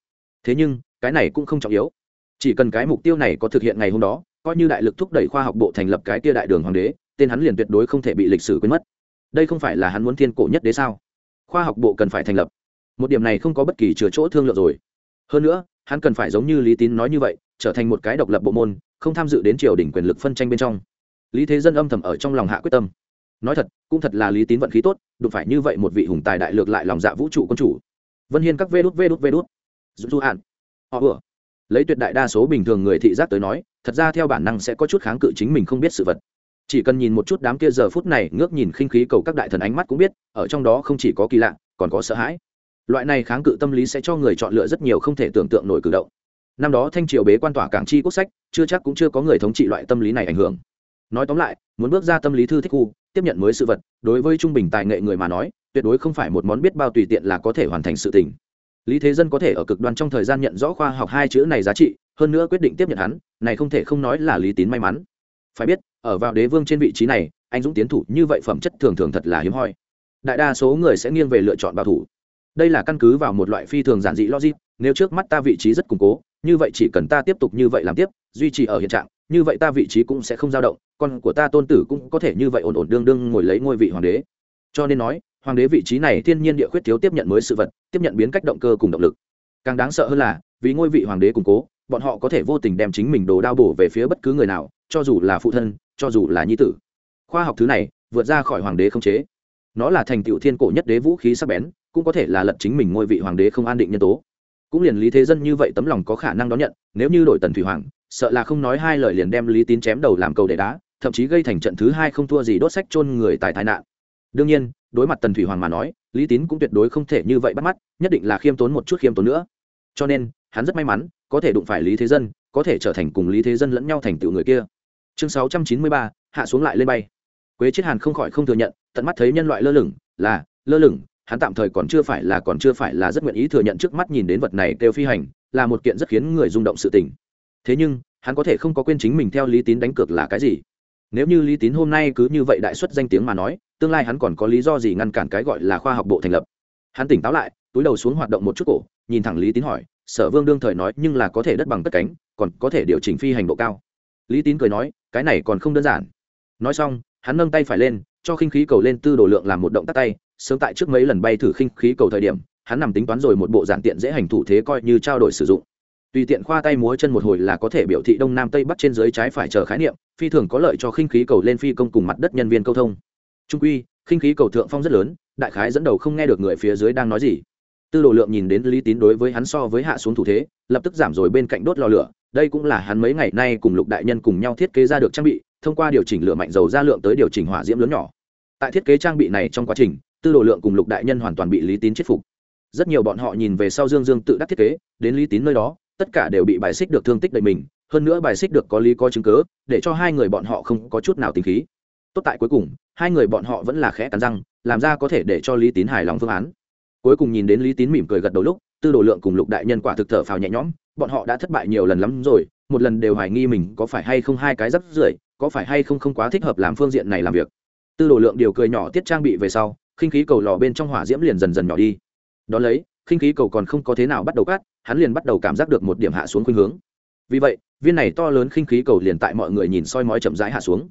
Thế nhưng, cái này cũng không trọng yếu. Chỉ cần cái mục tiêu này có thực hiện ngày hôm đó, coi như đại lực thúc đẩy khoa học bộ thành lập cái kia đại đường hoàng đế, tên hắn liền tuyệt đối không thể bị lịch sử quên mất. Đây không phải là hắn muốn thiên cổ nhất đế sao? Khoa học bộ cần phải thành lập. Một điểm này không có bất kỳ chừa chỗ thương lượng rồi. Hơn nữa, hắn cần phải giống như lý tín nói như vậy, trở thành một cái độc lập bộ môn, không tham dự đến triều đình quyền lực phân tranh bên trong. Lý thế dân âm thầm ở trong lòng hạ quyết tâm nói thật, cũng thật là lý tín vận khí tốt, đụng phải như vậy một vị hùng tài đại lược lại lòng dạ vũ trụ quân chủ. Vân hiên các vê đút vê đút vê đút. Du hạn. Họ vừa. Lấy tuyệt đại đa số bình thường người thị giác tới nói, thật ra theo bản năng sẽ có chút kháng cự chính mình không biết sự vật. Chỉ cần nhìn một chút đám kia giờ phút này ngước nhìn khinh khí cầu các đại thần ánh mắt cũng biết, ở trong đó không chỉ có kỳ lạ, còn có sợ hãi. Loại này kháng cự tâm lý sẽ cho người chọn lựa rất nhiều không thể tưởng tượng nổi cử động. Năm đó thanh triều bế quan tỏa cảng chi quốc sách, chưa chắc cũng chưa có người thống trị loại tâm lý này ảnh hưởng. Nói tóm lại, muốn bước ra tâm lý thư thích khu tiếp nhận mới sự vật, đối với trung bình tài nghệ người mà nói, tuyệt đối không phải một món biết bao tùy tiện là có thể hoàn thành sự tình. Lý thế dân có thể ở cực đoan trong thời gian nhận rõ khoa học hai chữ này giá trị, hơn nữa quyết định tiếp nhận hắn, này không thể không nói là lý tín may mắn. Phải biết, ở vào đế vương trên vị trí này, anh dũng tiến thủ như vậy phẩm chất thường thường thật là hiếm hoi. Đại đa số người sẽ nghiêng về lựa chọn bảo thủ. Đây là căn cứ vào một loại phi thường giản dị logic, nếu trước mắt ta vị trí rất củng cố, như vậy chỉ cần ta tiếp tục như vậy làm tiếp duy trì ở hiện trạng, như vậy ta vị trí cũng sẽ không dao động, con của ta tôn tử cũng có thể như vậy ổn ổn đương đương ngồi lấy ngôi vị hoàng đế. Cho nên nói, hoàng đế vị trí này thiên nhiên địa khuyết thiếu tiếp nhận mới sự vật, tiếp nhận biến cách động cơ cùng động lực. Càng đáng sợ hơn là, vì ngôi vị hoàng đế củng cố, bọn họ có thể vô tình đem chính mình đồ đao bổ về phía bất cứ người nào, cho dù là phụ thân, cho dù là nhi tử. Khoa học thứ này, vượt ra khỏi hoàng đế không chế. Nó là thành tựu thiên cổ nhất đế vũ khí sắc bén, cũng có thể là lật chính mình ngôi vị hoàng đế không an định nhân tố. Cũng liền lý thế dân như vậy tấm lòng có khả năng đón nhận, nếu như đổi tần thủy hoàng sợ là không nói hai lời liền đem lý tín chém đầu làm cầu để đá, thậm chí gây thành trận thứ hai không thua gì đốt sách chôn người tài tai nạn. Đương nhiên, đối mặt tần thủy hoàng mà nói, lý tín cũng tuyệt đối không thể như vậy bắt mắt, nhất định là khiêm tốn một chút khiêm tốn nữa. Cho nên, hắn rất may mắn, có thể đụng phải lý thế dân, có thể trở thành cùng lý thế dân lẫn nhau thành tựu người kia. Chương sáu trăm chín mươi ba, hạ xuống lại lên bay. Quế chiết hàn không khỏi không thừa nhận, tận mắt thấy nhân loại lơ lửng, là, lơ lửng, hắn tạm thời còn chưa phải là, còn chưa phải là rất nguyện ý thừa nhận trước mắt nhìn đến vật này kêu phi hành, là một kiện rất khiến người rung động sự tình thế nhưng, hắn có thể không có quên chính mình theo lý tín đánh cược là cái gì. Nếu như lý tín hôm nay cứ như vậy đại xuất danh tiếng mà nói, tương lai hắn còn có lý do gì ngăn cản cái gọi là khoa học bộ thành lập? Hắn tỉnh táo lại, túi đầu xuống hoạt động một chút cổ, nhìn thẳng lý tín hỏi, sở vương đương thời nói, nhưng là có thể đất bằng cất cánh, còn có thể điều chỉnh phi hành độ cao. Lý tín cười nói, cái này còn không đơn giản. Nói xong, hắn nâng tay phải lên, cho khinh khí cầu lên tư đồ lượng làm một động tác tay, sớm tại trước mấy lần bay thử khinh khí cầu thời điểm, hắn nằm tính toán rồi một bộ giản tiện dễ hành thủ thế coi như trao đổi sử dụng tùy tiện khoa tay múa chân một hồi là có thể biểu thị đông nam tây bắc trên dưới trái phải chờ khái niệm, phi thường có lợi cho khinh khí cầu lên phi công cùng mặt đất nhân viên câu thông. Trung quy, khinh khí cầu thượng phong rất lớn, đại khái dẫn đầu không nghe được người phía dưới đang nói gì. Tư đồ lượng nhìn đến lý tín đối với hắn so với hạ xuống thủ thế, lập tức giảm rồi bên cạnh đốt lò lửa, đây cũng là hắn mấy ngày nay cùng lục đại nhân cùng nhau thiết kế ra được trang bị, thông qua điều chỉnh lửa mạnh dầu ra lượng tới điều chỉnh hỏa diễm lớn nhỏ. Tại thiết kế trang bị này trong quá trình, tư đồ lượng cùng lục đại nhân hoàn toàn bị lý tín chết phục. Rất nhiều bọn họ nhìn về sau dương dương tự đắc thiết kế, đến lý tín nơi đó tất cả đều bị bài xích được thương tích đầy mình, hơn nữa bài xích được có lý có chứng cớ để cho hai người bọn họ không có chút nào tính khí. Tốt tại cuối cùng, hai người bọn họ vẫn là khẽ cắn răng, làm ra có thể để cho lý tín hài lòng phương án. Cuối cùng nhìn đến lý tín mỉm cười gật đầu lúc, tư đồ lượng cùng lục đại nhân quả thực thở phào nhẹ nhõm, bọn họ đã thất bại nhiều lần lắm rồi, một lần đều hoài nghi mình có phải hay không hai cái rắp rưởi, có phải hay không không quá thích hợp làm phương diện này làm việc. Tư đồ lượng điều cười nhỏ tiết trang bị về sau, khinh khí cầu lò bên trong hỏa diễm liền dần dần nhỏ đi. Đón lấy khinh khí cầu còn không có thế nào bắt đầu cắt, hắn liền bắt đầu cảm giác được một điểm hạ xuống khuynh hướng. Vì vậy, viên này to lớn khinh khí cầu liền tại mọi người nhìn soi mói chậm rãi hạ xuống.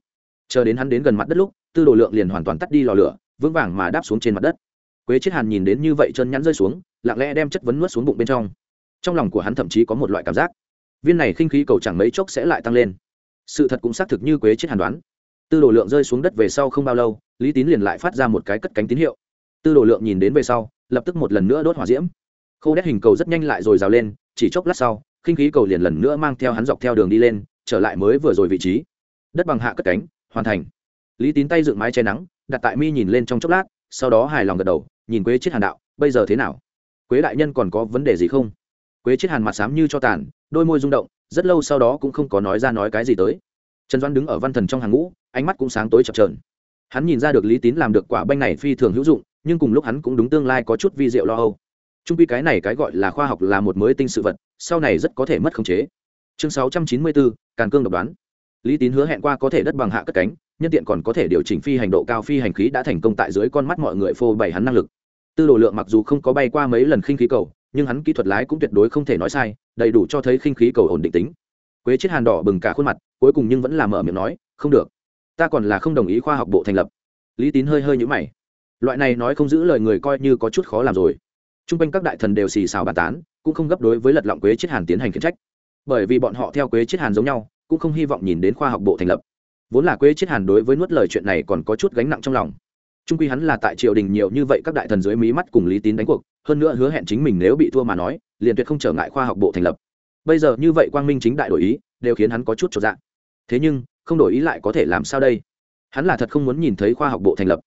Chờ đến hắn đến gần mặt đất lúc, tư đồ lượng liền hoàn toàn tắt đi lò lửa, vững vàng mà đáp xuống trên mặt đất. Quế chết hàn nhìn đến như vậy chân nhắn rơi xuống, lặng lẽ đem chất vấn nuốt xuống bụng bên trong. Trong lòng của hắn thậm chí có một loại cảm giác, viên này khinh khí cầu chẳng mấy chốc sẽ lại tăng lên. Sự thật cũng xác thực như quế chết hàn đoán. Tư đồ lượng rơi xuống đất về sau không bao lâu, lý tín liền lại phát ra một cái cất cánh tín hiệu. Tư đồ lượng nhìn đến về sau lập tức một lần nữa đốt hỏa diễm. Khô đét hình cầu rất nhanh lại rồi rào lên, chỉ chốc lát sau, khinh khí cầu liền lần nữa mang theo hắn dọc theo đường đi lên, trở lại mới vừa rồi vị trí. Đất bằng hạ cất cánh, hoàn thành. Lý tín tay dựng mái che nắng, đặt tại mi nhìn lên trong chốc lát, sau đó hài lòng gật đầu, nhìn quế chết hàn đạo, bây giờ thế nào? Quế đại nhân còn có vấn đề gì không? Quế chết hàn mặt xám như cho tàn, đôi môi rung động, rất lâu sau đó cũng không có nói ra nói cái gì tới. Trần doãn đứng ở văn thần trong hàng ngũ, ánh mắt cũng sáng tối chập trờn hắn nhìn ra được lý tín làm được quả banh này phi thường hữu dụng nhưng cùng lúc hắn cũng đúng tương lai có chút vi diệu lo âu. Trung pi cái này cái gọi là khoa học là một mới tinh sự vật, sau này rất có thể mất khống chế. Chương sáu trăm chín mươi bốn, càn cương độc đoán. Lý tín hứa hẹn qua có thể đất bằng hạ cất cánh, nhân tiện còn có thể điều chỉnh phi hành độ cao phi hành khí đã thành công tại dưới con mắt mọi người phô bày hắn năng lực. Tư đồ lượng mặc dù không có bay qua mấy lần khinh khí cầu, nhưng hắn kỹ thuật lái cũng tuyệt đối không thể nói sai, đầy đủ cho thấy khinh khí cầu ổn định tính. Quế chết hàn đỏ bừng cả khuôn mặt, cuối cùng nhưng vẫn là mở miệng nói, không được, ta còn là không đồng ý khoa học bộ thành lập. Lý tín hơi hơi nhũ mày loại này nói không giữ lời người coi như có chút khó làm rồi. T r u n g quanh các đại thần đều xì xào bàn tán, cũng không gấp đối với lật lọng quế chết hàn tiến hành khiển trách. Bởi vì bọn họ theo quế chết hàn giống nhau, cũng không hy vọng nhìn đến khoa học bộ thành lập. Vốn là quế chết hàn đối với nuốt lời chuyện này còn có chút gánh nặng trong lòng. Trung quy hắn là tại triều đình nhiều như vậy các đại thần dưới mí mắt cùng lý tín đánh cuộc, hơn nữa hứa hẹn chính mình nếu bị thua mà nói, liền tuyệt không trở ngại khoa học bộ thành lập. Bây giờ như vậy quang minh chính đại đổi ý, đều khiến hắn có chút trọn dạng thế nhưng, không đổi ý lại có thể làm sao đây? Hắn là thật không muốn nhìn thấy khoa học bộ thành lập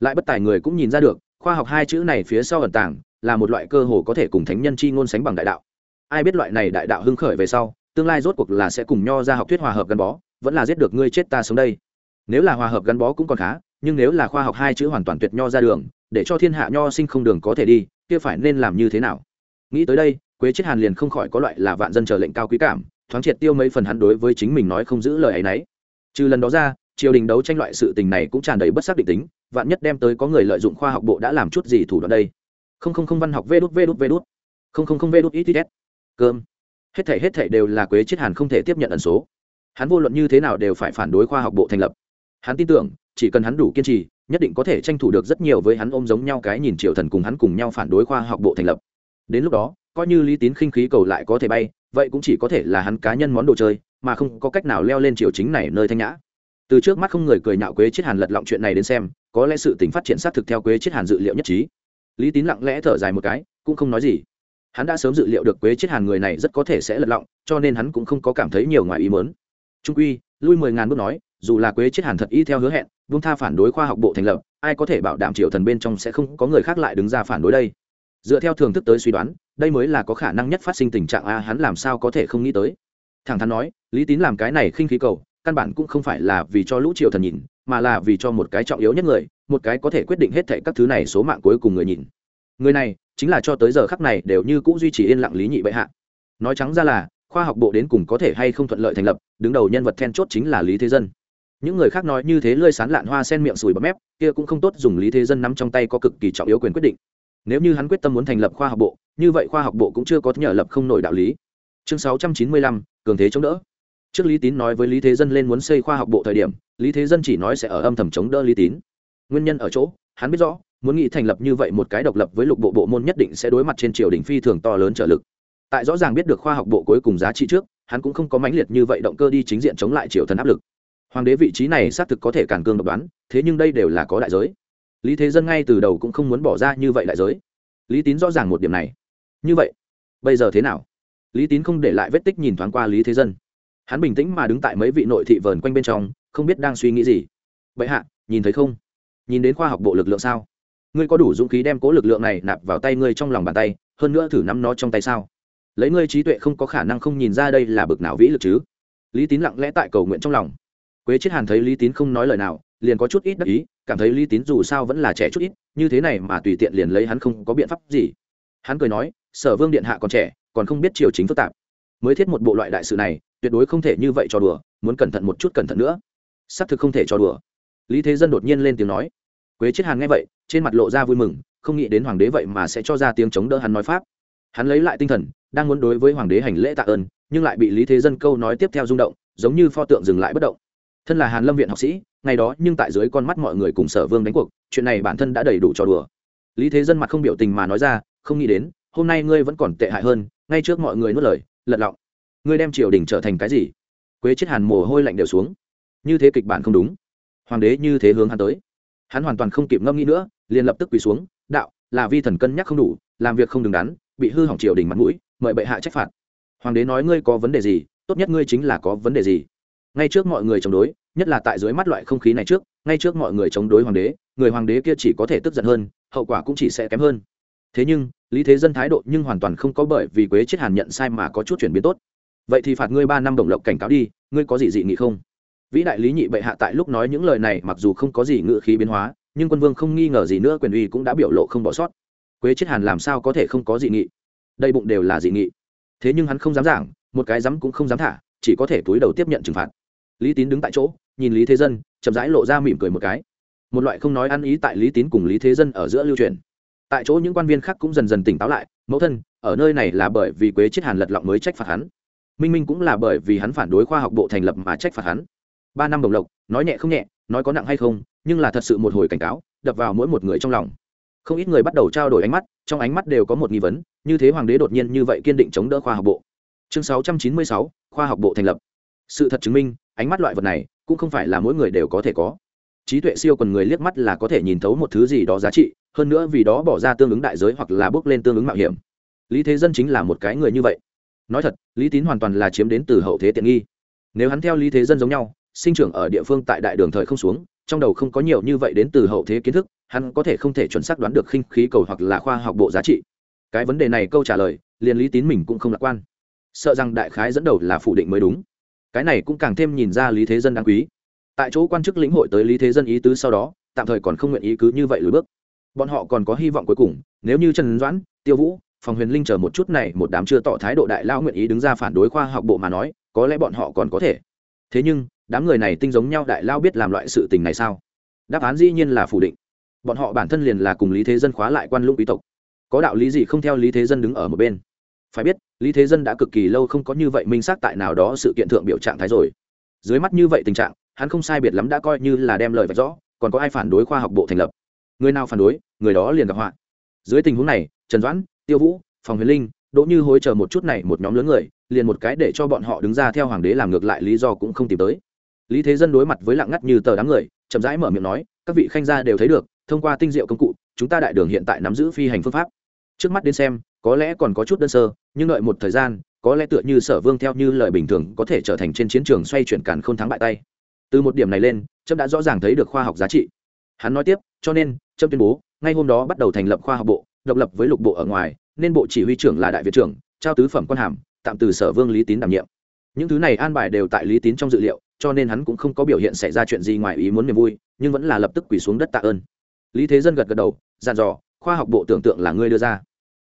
lại bất tài người cũng nhìn ra được, khoa học hai chữ này phía sau ẩn tàng, là một loại cơ hồ có thể cùng thánh nhân chi ngôn sánh bằng đại đạo. Ai biết loại này đại đạo hưng khởi về sau, tương lai rốt cuộc là sẽ cùng nho ra học thuyết hòa hợp gắn bó, vẫn là giết được ngươi chết ta sống đây. Nếu là hòa hợp gắn bó cũng còn khá, nhưng nếu là khoa học hai chữ hoàn toàn tuyệt nho ra đường, để cho thiên hạ nho sinh không đường có thể đi, kia phải nên làm như thế nào? Nghĩ tới đây, quế chết hàn liền không khỏi có loại là vạn dân chờ lệnh cao quý cảm, thoáng triệt tiêu mấy phần hắn đối với chính mình nói không giữ lời ấy nấy. Trừ lần đó ra, triều đình đấu tranh loại sự tình này cũng tràn đầy bất xác định tính vạn nhất đem tới có người lợi dụng khoa học bộ đã làm chút gì thủ đoạn đây. Không không không, văn học, vê đút vê đút vê đút. Không không không, vê đút, ít ít cơm. Hết thể hết thể đều là quế chết hàn không thể tiếp nhận ẩn số. Hắn vô luận như thế nào đều phải phản đối khoa học bộ thành lập. Hắn tin tưởng, chỉ cần hắn đủ kiên trì, nhất định có thể tranh thủ được rất nhiều với hắn ôm giống nhau cái nhìn triều thần cùng hắn cùng nhau phản đối khoa học bộ thành lập. Đến lúc đó, coi như lý tín khinh khí cầu lại có thể bay, vậy cũng chỉ có thể là hắn cá nhân món đồ chơi, mà không có cách nào leo lên triều chính này nơi thanh nhã. Từ trước mắt không người cười nhạo quế chết hàn lật lọng chuyện này đến xem có lẽ sự tình phát triển xác thực theo quế chết hàn dự liệu nhất trí. Lý tín lặng lẽ thở dài một cái, cũng không nói gì. Hắn đã sớm dự liệu được quế chết hàn người này rất có thể sẽ lật lọng, cho nên hắn cũng không có cảm thấy nhiều ngoài ý mớn trung quy, lui mười ngàn bước nói, dù là quế chết hàn thật y theo hứa hẹn, vương tha phản đối khoa học bộ thành lập, ai có thể bảo đảm triều thần bên trong sẽ không có người khác lại đứng ra phản đối đây? Dựa theo thường thức tới suy đoán, đây mới là có khả năng nhất phát sinh tình trạng a, hắn làm sao có thể không nghĩ tới? Thẳng thắn nói, lý tín làm cái này khinh khí cầu, căn bản cũng không phải là vì cho lũ triều thần nhìn mà là vì cho một cái trọng yếu nhất người, một cái có thể quyết định hết thệ các thứ này số mạng cuối cùng người nhìn. Người này, chính là cho tới giờ khắc này đều như cũ duy trì yên lặng lý nhị bệ hạ. Nói trắng ra là, khoa học bộ đến cùng có thể hay không thuận lợi thành lập, đứng đầu nhân vật then chốt chính là lý thế dân. Những người khác nói như thế lơi sán lạn hoa sen miệng sùi bấm mép, kia cũng không tốt dùng lý thế dân nắm trong tay có cực kỳ trọng yếu quyền quyết định. Nếu như hắn quyết tâm muốn thành lập khoa học bộ, như vậy khoa học bộ cũng chưa có nhờ lập không nổi đạo lý. Chương sáu trăm chín mươi lăm, cường thế chống đỡ trước lý tín nói với lý thế dân lên muốn xây khoa học bộ thời điểm, lý thế dân chỉ nói sẽ ở âm thầm chống đỡ lý tín. Nguyên nhân ở chỗ, hắn biết rõ, muốn nghĩ thành lập như vậy một cái độc lập với lục bộ bộ môn nhất định sẽ đối mặt trên triều đình phi thường to lớn trợ lực. Tại rõ ràng biết được khoa học bộ cuối cùng giá trị trước, hắn cũng không có mãnh liệt như vậy động cơ đi chính diện chống lại triều thần áp lực. Hoàng đế vị trí này xác thực có thể cản cương độc đoán, thế nhưng đây đều là có đại giới. Lý thế dân ngay từ đầu cũng không muốn bỏ ra như vậy đại giới. Lý tín rõ ràng một điểm này. Như vậy, bây giờ thế nào? Lý tín không để lại vết tích nhìn thoáng qua lý thế dân hắn bình tĩnh mà đứng tại mấy vị nội thị vờn quanh bên trong, không biết đang suy nghĩ gì. Vậy hạ, nhìn thấy không? Nhìn đến khoa học bộ lực lượng sao? Ngươi có đủ dũng khí đem cố lực lượng này nạp vào tay ngươi trong lòng bàn tay, hơn nữa thử nắm nó trong tay sao? Lấy ngươi trí tuệ không có khả năng không nhìn ra đây là bực nào vĩ lực chứ? Lý tín lặng lẽ tại cầu nguyện trong lòng. Quế chiết hàn thấy lý tín không nói lời nào, liền có chút ít đắc ý, cảm thấy lý tín dù sao vẫn là trẻ chút ít, như thế này mà tùy tiện liền lấy hắn không có biện pháp gì. Hắn cười nói, sở vương điện hạ còn trẻ, còn không biết triều chính phức tạp. Mới thiết một bộ loại đại sự này tuyệt đối không thể như vậy cho đùa, muốn cẩn thận một chút cẩn thận nữa. Xác thực không thể cho đùa. Lý thế dân đột nhiên lên tiếng nói. Quế chiết hàn nghe vậy, trên mặt lộ ra vui mừng, không nghĩ đến hoàng đế vậy mà sẽ cho ra tiếng chống đỡ hắn nói pháp. Hắn lấy lại tinh thần, đang muốn đối với hoàng đế hành lễ tạ ơn, nhưng lại bị lý thế dân câu nói tiếp theo rung động, giống như pho tượng dừng lại bất động. Thân là hàn lâm viện học sĩ, ngày đó nhưng tại dưới con mắt mọi người cùng sở vương đánh cuộc, chuyện này bản thân đã đầy đủ cho đùa. Lý thế dân mặt không biểu tình mà nói ra, không nghĩ đến, hôm nay ngươi vẫn còn tệ hại hơn, ngay trước mọi người nuốt lời, lật lọng ngươi đem triều đình trở thành cái gì? Quế chết hàn mồ hôi lạnh đều xuống. Như thế kịch bản không đúng. Hoàng đế như thế hướng hắn tới. Hắn hoàn toàn không kịp ngâm nghĩ nữa, liền lập tức quỳ xuống, đạo, là vi thần cân nhắc không đủ, làm việc không đứng đắn, bị hư hỏng triều đình mặt mũi, mời bệ hạ trách phạt. Hoàng đế nói, ngươi có vấn đề gì? Tốt nhất ngươi chính là có vấn đề gì? Ngay trước mọi người chống đối, nhất là tại dưới mắt loại không khí này trước, ngay trước mọi người chống đối hoàng đế, người hoàng đế kia chỉ có thể tức giận hơn, hậu quả cũng chỉ sẽ kém hơn. Thế nhưng, lý thế dân thái độ nhưng hoàn toàn không có bởi vì quế chết hàn nhận sai mà có chút chuyển biến tốt vậy thì phạt ngươi ba năm đồng lộc cảnh cáo đi, ngươi có gì dị nghị không? Vĩ đại lý nhị bệ hạ tại lúc nói những lời này mặc dù không có gì ngự khí biến hóa, nhưng quân vương không nghi ngờ gì nữa, quyền uy cũng đã biểu lộ không bỏ sót. Quế chết hàn làm sao có thể không có dị nghị? Đây bụng đều là dị nghị. Thế nhưng hắn không dám giảng, một cái dám cũng không dám thả, chỉ có thể túi đầu tiếp nhận trừng phạt. Lý tín đứng tại chỗ, nhìn lý thế dân, chậm rãi lộ ra mỉm cười một cái. Một loại không nói ăn ý tại lý tín cùng lý thế dân ở giữa lưu truyền. Tại chỗ những quan viên khác cũng dần dần tỉnh táo lại, mẫu thân, ở nơi này là bởi vì quế chết hàn lật lọng mới trách phạt hắn minh minh cũng là bởi vì hắn phản đối khoa học bộ thành lập mà trách phạt hắn. Ba năm đồng lộc, nói nhẹ không nhẹ, nói có nặng hay không, nhưng là thật sự một hồi cảnh cáo, đập vào mỗi một người trong lòng. Không ít người bắt đầu trao đổi ánh mắt, trong ánh mắt đều có một nghi vấn, như thế hoàng đế đột nhiên như vậy kiên định chống đỡ khoa học bộ. Chương sáu trăm chín mươi sáu, khoa học bộ thành lập. Sự thật chứng minh, ánh mắt loại vật này cũng không phải là mỗi người đều có thể có. Trí tuệ siêu quần người liếc mắt là có thể nhìn thấu một thứ gì đó giá trị, hơn nữa vì đó bỏ ra tương ứng đại giới hoặc là bước lên tương ứng mạo hiểm. Lý thế dân chính là một cái người như vậy nói thật, lý tín hoàn toàn là chiếm đến từ hậu thế tiện nghi. Nếu hắn theo lý thế dân giống nhau, sinh trưởng ở địa phương tại đại đường thời không xuống, trong đầu không có nhiều như vậy đến từ hậu thế kiến thức, hắn có thể không thể chuẩn xác đoán được khinh khí cầu hoặc là khoa học bộ giá trị. Cái vấn đề này câu trả lời, liền lý tín mình cũng không lạc quan. Sợ rằng đại khái dẫn đầu là phủ định mới đúng. Cái này cũng càng thêm nhìn ra lý thế dân đáng quý. Tại chỗ quan chức lĩnh hội tới lý thế dân ý tứ sau đó, tạm thời còn không nguyện ý cứ như vậy lùi bước. Bọn họ còn có hy vọng cuối cùng, nếu như trần doãn tiêu vũ phòng huyền linh chờ một chút này, một đám chưa tỏ thái độ đại lao nguyện ý đứng ra phản đối khoa học bộ mà nói, có lẽ bọn họ còn có thể. Thế nhưng, đám người này tinh giống nhau đại lao biết làm loại sự tình này sao? Đáp án dĩ nhiên là phủ định. Bọn họ bản thân liền là cùng lý thế dân khóa lại quan lũng quý tộc. Có đạo lý gì không theo lý thế dân đứng ở một bên? Phải biết, lý thế dân đã cực kỳ lâu không có như vậy minh xác tại nào đó sự kiện thượng biểu trạng thái rồi. Dưới mắt như vậy tình trạng, hắn không sai biệt lắm đã coi như là đem lời vạch rõ, còn có ai phản đối khoa học bộ thành lập? Người nào phản đối, người đó liền gặp họa. Dưới tình huống này, trần doãn tiêu vũ, phòng huyền linh, đỗ như hối chờ một chút này, một nhóm lớn người, liền một cái để cho bọn họ đứng ra theo hoàng đế làm ngược lại, lý do cũng không tìm tới. Lý thế dân đối mặt với lặng ngắt như tờ đám người, chậm rãi mở miệng nói, các vị khanh gia đều thấy được, thông qua tinh diệu công cụ, chúng ta đại đường hiện tại nắm giữ phi hành phương pháp. Trước mắt đến xem, có lẽ còn có chút đơn sơ, nhưng đợi một thời gian, có lẽ tựa như sở vương theo như lời bình thường có thể trở thành trên chiến trường xoay chuyển cản không thắng bại tay. Từ một điểm này lên, trâm đã rõ ràng thấy được khoa học giá trị. Hắn nói tiếp, cho nên, trâm tuyên bố, ngay hôm đó bắt đầu thành lập khoa học bộ độc lập với lục bộ ở ngoài, nên bộ chỉ huy trưởng là đại viện trưởng, trao tứ phẩm quan hàm, tạm từ sở vương lý tín đảm nhiệm. Những thứ này an bài đều tại lý tín trong dự liệu, cho nên hắn cũng không có biểu hiện xảy ra chuyện gì ngoài ý muốn niềm vui, nhưng vẫn là lập tức quỳ xuống đất tạ ơn. Lý thế dân gật gật đầu dàn dò, khoa học bộ tưởng tượng là ngươi đưa ra.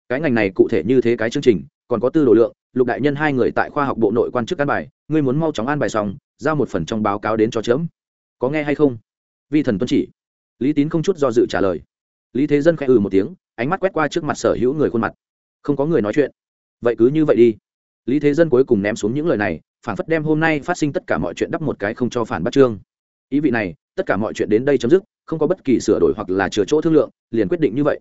Cái ngành này cụ thể như thế cái chương trình, còn có tư đồ lượng, lục đại nhân hai người tại khoa học bộ nội quan chức an bài, ngươi muốn mau chóng an bài xong, giao một phần trong báo cáo đến cho chớm. Có nghe hay không? Vi thần tuân chỉ. Lý tín không chút do dự trả lời lý thế dân khẽ ừ một tiếng, ánh mắt quét qua trước mặt sở hữu người khuôn mặt. Không có người nói chuyện. Vậy cứ như vậy đi. Lý thế dân cuối cùng ném xuống những lời này, phản phất đem hôm nay phát sinh tất cả mọi chuyện đắp một cái không cho phản bắt trương ý vị này, tất cả mọi chuyện đến đây chấm dứt, không có bất kỳ sửa đổi hoặc là chừa chỗ thương lượng, liền quyết định như vậy.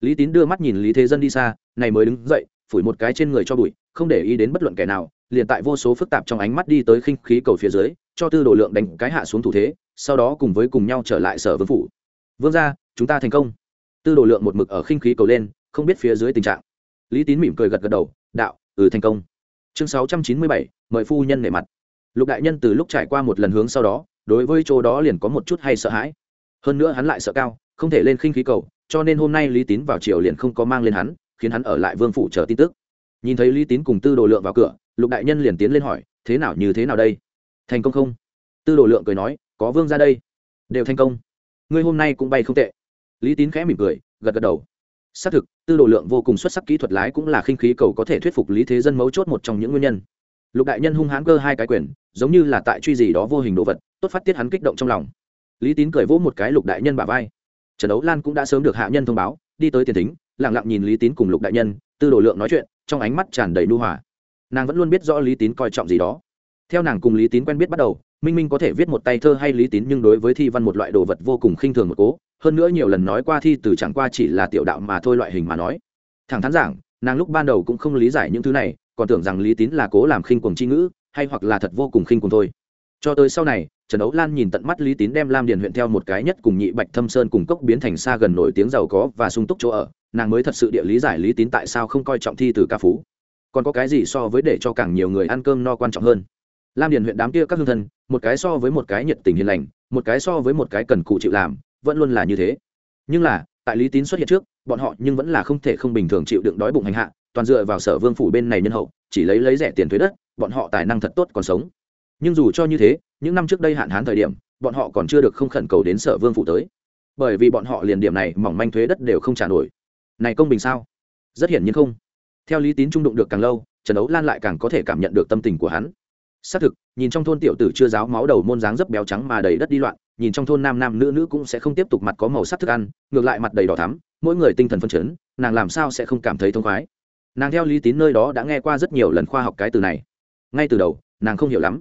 Lý tín đưa mắt nhìn lý thế dân đi xa, này mới đứng dậy, phủi một cái trên người cho bụi, không để ý đến bất luận kẻ nào, liền tại vô số phức tạp trong ánh mắt đi tới khinh khí cầu phía dưới, cho tư đồ lượng đánh cái hạ xuống thủ thế, sau đó cùng với cùng nhau trở lại sở vương phủ. Vương ra chúng ta thành công tư đồ lượng một mực ở khinh khí cầu lên, không biết phía dưới tình trạng. Lý tín mỉm cười gật gật đầu, đạo ừ thành công. Chương sáu trăm chín mươi bảy, mời phu nhân nể mặt. Lục đại nhân từ lúc trải qua một lần hướng sau đó, đối với chỗ đó liền có một chút hay sợ hãi. Hơn nữa hắn lại sợ cao, không thể lên khinh khí cầu, cho nên hôm nay lý tín vào chiều liền không có mang lên hắn, khiến hắn ở lại vương phủ chờ tin tức. Nhìn thấy lý tín cùng tư đồ lượng vào cửa, lục đại nhân liền tiến lên hỏi, thế nào, như thế nào đây? Thành công không? Tư đồ lượng cười nói, có vương ra đây. Đều thành công. Ngươi hôm nay cũng bay không tệ lý tín khẽ mỉm cười, gật gật đầu. Xác thực, tư đồ lượng vô cùng xuất sắc kỹ thuật lái cũng là khinh khí cầu có thể thuyết phục lý thế dân mấu chốt một trong những nguyên nhân. Lục đại nhân hung hãn cơ hai cái quyền, giống như là tại truy gì đó vô hình đồ vật, tốt phát tiết hắn kích động trong lòng. Lý tín cười vỗ một cái lục đại nhân bả vai. Trần đấu lan cũng đã sớm được hạ nhân thông báo, đi tới tiền thính lẳng lặng nhìn lý tín cùng lục đại nhân, tư đồ lượng nói chuyện, trong ánh mắt tràn đầy nu hòa. Nàng vẫn luôn biết rõ lý tín coi trọng gì đó. Theo nàng cùng lý tín quen biết bắt đầu, minh minh có thể viết một tay thơ hay lý tín nhưng đối với thi văn một loại đồ vật vô cùng khinh thường một cố hơn nữa nhiều lần nói qua thi từ chẳng qua chỉ là tiểu đạo mà thôi loại hình mà nói. Thẳng thắn giảng, nàng lúc ban đầu cũng không lý giải những thứ này, còn tưởng rằng lý tín là cố làm khinh cuồng c h i ngữ, hay hoặc là thật vô cùng khinh cuồng thôi. Cho tới sau này, trần ấu lan nhìn tận mắt lý tín đem lam điền huyện theo một cái nhất cùng nhị bạch thâm sơn cùng cốc biến thành xa gần nổi tiếng giàu có và sung túc chỗ ở, nàng mới thật sự địa lý giải lý tín tại sao không coi trọng thi từ ca phú. Còn có cái gì so với để cho càng nhiều người ăn cơm no quan trọng hơn? Lam điền huyện đám kia các hương thân, một cái so với một cái nhiệt tình hiền lành, một cái so với một cái cần cụ chịu làm vẫn luôn là như thế. Nhưng là, tại lý tín xuất hiện trước, bọn họ nhưng vẫn là không thể không bình thường chịu đựng đói bụng hành hạ, toàn dựa vào sở vương phủ bên này nhân hậu, chỉ lấy lấy rẻ tiền thuế đất, bọn họ tài năng thật tốt còn sống. Nhưng dù cho như thế, những năm trước đây hạn hán thời điểm, bọn họ còn chưa được không khẩn cầu đến sở vương phủ tới. Bởi vì bọn họ liền điểm này mỏng manh thuế đất đều không trả nổi. Này công bình sao? Rất hiển nhiên không. Theo lý tín trung đụng được càng lâu, trần đấu lan lại càng có thể cảm nhận được tâm tình của hắn xác thực, nhìn trong thôn tiểu tử chưa giáo máu đầu môn dáng rất béo trắng mà đầy đất đi loạn, nhìn trong thôn nam nam nữ nữ cũng sẽ không tiếp tục mặt có màu sắc thức ăn, ngược lại mặt đầy đỏ thắm, mỗi người tinh thần phân chấn, nàng làm sao sẽ không cảm thấy thông khoái. Nàng theo lý tín nơi đó đã nghe qua rất nhiều lần khoa học cái từ này. Ngay từ đầu, nàng không hiểu lắm.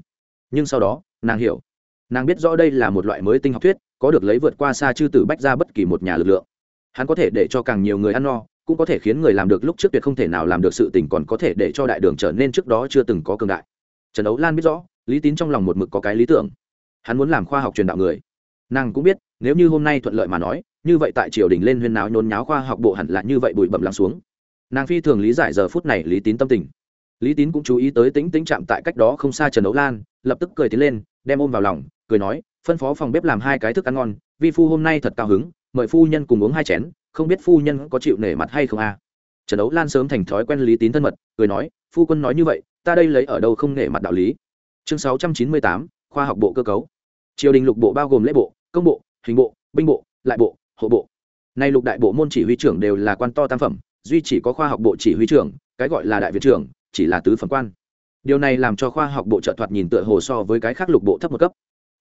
Nhưng sau đó, nàng hiểu. Nàng biết rõ đây là một loại mới tinh học thuyết, có được lấy vượt qua xa chư tử bách ra bất kỳ một nhà lực lượng. Hắn có thể để cho càng nhiều người ăn no, cũng có thể khiến người làm được lúc trước tuyệt không thể nào làm được sự tình còn có thể để cho đại đường trở nên trước đó chưa từng có cường đại trần đấu lan biết rõ, lý tín trong lòng một mực có cái lý tưởng. Hắn muốn làm khoa học truyền đạo người. Nàng cũng biết, nếu như hôm nay thuận lợi mà nói, như vậy tại triều đình lên huyên náo nhốn nháo khoa học bộ hẳn là như vậy bụi bậm lắng xuống. Nàng phi thường lý giải giờ phút này lý tín tâm tình. Lý tín cũng chú ý tới tính tính chạm tại cách đó không xa trần đấu lan, lập tức cười tiến lên, đem ôm vào lòng, cười nói, phân phó phòng bếp làm hai cái thức ăn ngon, vi phu hôm nay thật cao hứng, mời phu nhân cùng uống hai chén, không biết phu nhân có chịu nể mặt hay không à trần đấu lan sớm thành thói quen lý tín thân mật, cười nói, phu quân nói như vậy ta đây lấy ở đâu không nể mặt đạo lý? Chương sáu trăm chín mươi tám, khoa học bộ cơ cấu. Triều đình lục bộ bao gồm lễ bộ, công bộ, hình bộ, binh bộ, lại bộ, hộ bộ. Nay lục đại bộ môn chỉ huy trưởng đều là quan to tam phẩm, duy chỉ có khoa học bộ chỉ huy trưởng, cái gọi là đại viện trưởng, chỉ là tứ phẩm quan. Điều này làm cho khoa học bộ trợ thoạt nhìn tựa hồ so với cái khác lục bộ thấp một cấp.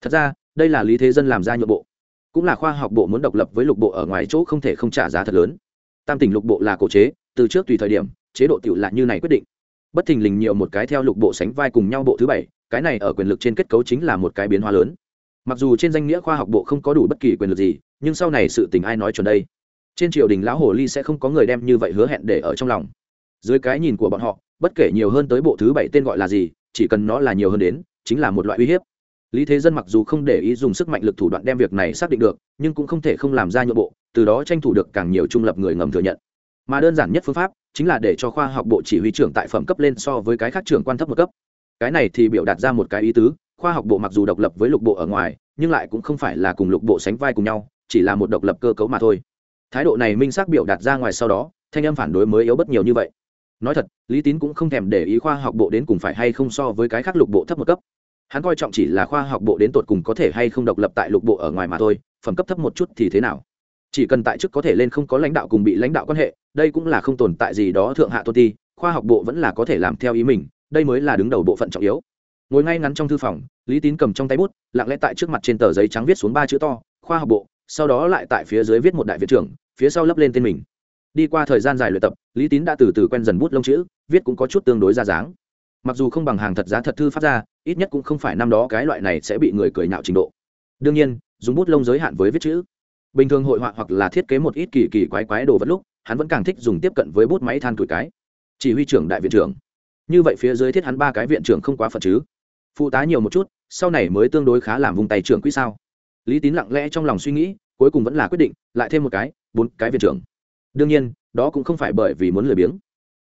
Thật ra, đây là lý thế dân làm ra nhượng bộ. Cũng là khoa học bộ muốn độc lập với lục bộ ở ngoài chỗ không thể không trả giá thật lớn. Tam tỉnh lục bộ là cổ chế, từ trước tùy thời điểm, chế độ tiểu lại như này quyết định bất thình lình nhiều một cái theo lục bộ sánh vai cùng nhau bộ thứ bảy, cái này ở quyền lực trên kết cấu chính là một cái biến hóa lớn. Mặc dù trên danh nghĩa khoa học bộ không có đủ bất kỳ quyền lực gì, nhưng sau này sự tình ai nói chuẩn đây? Trên triều đình lão hồ ly sẽ không có người đem như vậy hứa hẹn để ở trong lòng. Dưới cái nhìn của bọn họ, bất kể nhiều hơn tới bộ thứ bảy tên gọi là gì, chỉ cần nó là nhiều hơn đến, chính là một loại uy hiếp. Lý thế dân mặc dù không để ý dùng sức mạnh lực thủ đoạn đem việc này xác định được, nhưng cũng không thể không làm ra nhượng bộ, từ đó tranh thủ được càng nhiều trung lập người ngầm thừa nhận. Mà đơn giản nhất phương pháp chính là để cho khoa học bộ chỉ huy trưởng tại phẩm cấp lên so với cái khác trưởng quan thấp một cấp. Cái này thì biểu đạt ra một cái ý tứ, khoa học bộ mặc dù độc lập với lục bộ ở ngoài, nhưng lại cũng không phải là cùng lục bộ sánh vai cùng nhau, chỉ là một độc lập cơ cấu mà thôi. Thái độ này minh xác biểu đạt ra ngoài sau đó, thanh âm phản đối mới yếu bất nhiều như vậy. Nói thật, lý tín cũng không thèm để ý khoa học bộ đến cùng phải hay không so với cái khác lục bộ thấp một cấp. Hắn coi trọng chỉ là khoa học bộ đến tột cùng có thể hay không độc lập tại lục bộ ở ngoài mà thôi, phẩm cấp thấp một chút thì thế nào? Chỉ cần tại chức có thể lên không có lãnh đạo cùng bị lãnh đạo quan hệ, đây cũng là không tồn tại gì đó thượng hạ tôn ti, khoa học bộ vẫn là có thể làm theo ý mình, đây mới là đứng đầu bộ phận trọng yếu. Ngồi ngay ngắn trong thư phòng, lý tín cầm trong tay bút, lặng lẽ tại trước mặt trên tờ giấy trắng viết xuống ba chữ to, khoa học bộ sau đó lại tại phía dưới viết một đại viện trưởng, phía sau lấp lên tên mình. Đi qua thời gian dài luyện tập, lý tín đã từ từ quen dần bút lông chữ, viết cũng có chút tương đối ra dáng. Mặc dù không bằng hàng thật giá thật thư phát ra, ít nhất cũng không phải năm đó cái loại này sẽ bị người cười nhạo trình độ. Đương nhiên, dùng bút lông giới hạn với viết chữ bình thường hội họa hoặc là thiết kế một ít kỳ kỳ quái quái đồ vật lúc, hắn vẫn càng thích dùng tiếp cận với bút máy than tuổi cái. Chỉ huy trưởng đại viện trưởng. Như vậy phía dưới thiết hắn ba cái viện trưởng không quá phật chứ. Phụ tá nhiều một chút, sau này mới tương đối khá làm vùng tay trưởng quỹ sao. Lý tín lặng lẽ trong lòng suy nghĩ, cuối cùng vẫn là quyết định, lại thêm một cái, bốn cái viện trưởng. Đương nhiên, đó cũng không phải bởi vì muốn lười biếng,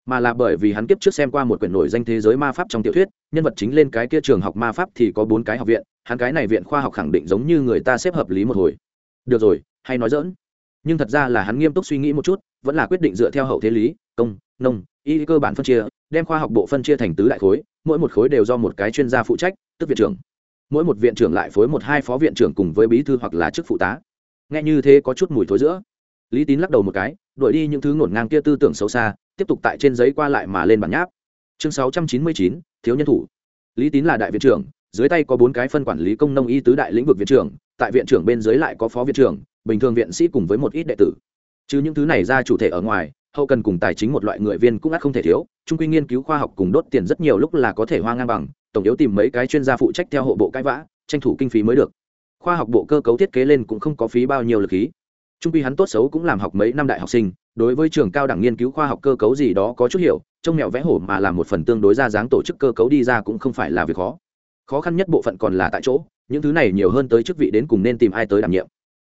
mà là bởi vì hắn kiếp trước xem qua một quyển nổi danh thế giới ma pháp trong tiểu thuyết, nhân vật chính lên cái kia trường học ma pháp thì có bốn cái học viện, hắn cái này viện khoa học khẳng định giống như người ta xếp hợp lý một hồi. Được rồi hay nói dỡn. Nhưng thật ra là hắn nghiêm túc suy nghĩ một chút, vẫn là quyết định dựa theo hậu thế lý, công, nông, y cơ bản phân chia, đem khoa học bộ phân chia thành tứ đại khối, mỗi một khối đều do một cái chuyên gia phụ trách, tức viện trưởng. Mỗi một viện trưởng lại phối một hai phó viện trưởng cùng với bí thư hoặc là chức phụ tá. Nghe như thế có chút mùi thối giữa. Lý tín lắc đầu một cái, đuổi đi những thứ ngổn ngang kia tư tưởng xấu xa, tiếp tục tại trên giấy qua lại mà lên bản nháp. Chương sáu trăm chín mươi chín, thiếu nhân thủ. Lý tín là đại viện trưởng, dưới tay có bốn cái phân quản lý công nông y tứ đại lĩnh vực viện trưởng, tại viện trưởng bên dưới lại có phó viện trưởng bình thường viện sĩ cùng với một ít đệ tử. Chứ những thứ này ra chủ thể ở ngoài, hậu cần cùng tài chính một loại người viên cũng ắt không thể thiếu, trung quy nghiên cứu khoa học cùng đốt tiền rất nhiều lúc là có thể hoa ngang bằng, tổng yếu tìm mấy cái chuyên gia phụ trách theo hộ bộ cãi vã, tranh thủ kinh phí mới được. Khoa học bộ cơ cấu thiết kế lên cũng không có phí bao nhiêu lực khí. Trung quy hắn tốt xấu cũng làm học mấy năm đại học sinh, đối với trường cao đẳng nghiên cứu khoa học cơ cấu gì đó có chút hiểu trong mẹo vẽ hổ mà làm một phần tương đối ra dáng tổ chức cơ cấu đi ra cũng không phải là việc khó. Khó khăn nhất bộ phận còn là tại chỗ, những thứ này nhiều hơn tới chức vị đến cùng nên tìm ai tới đảm nhiệm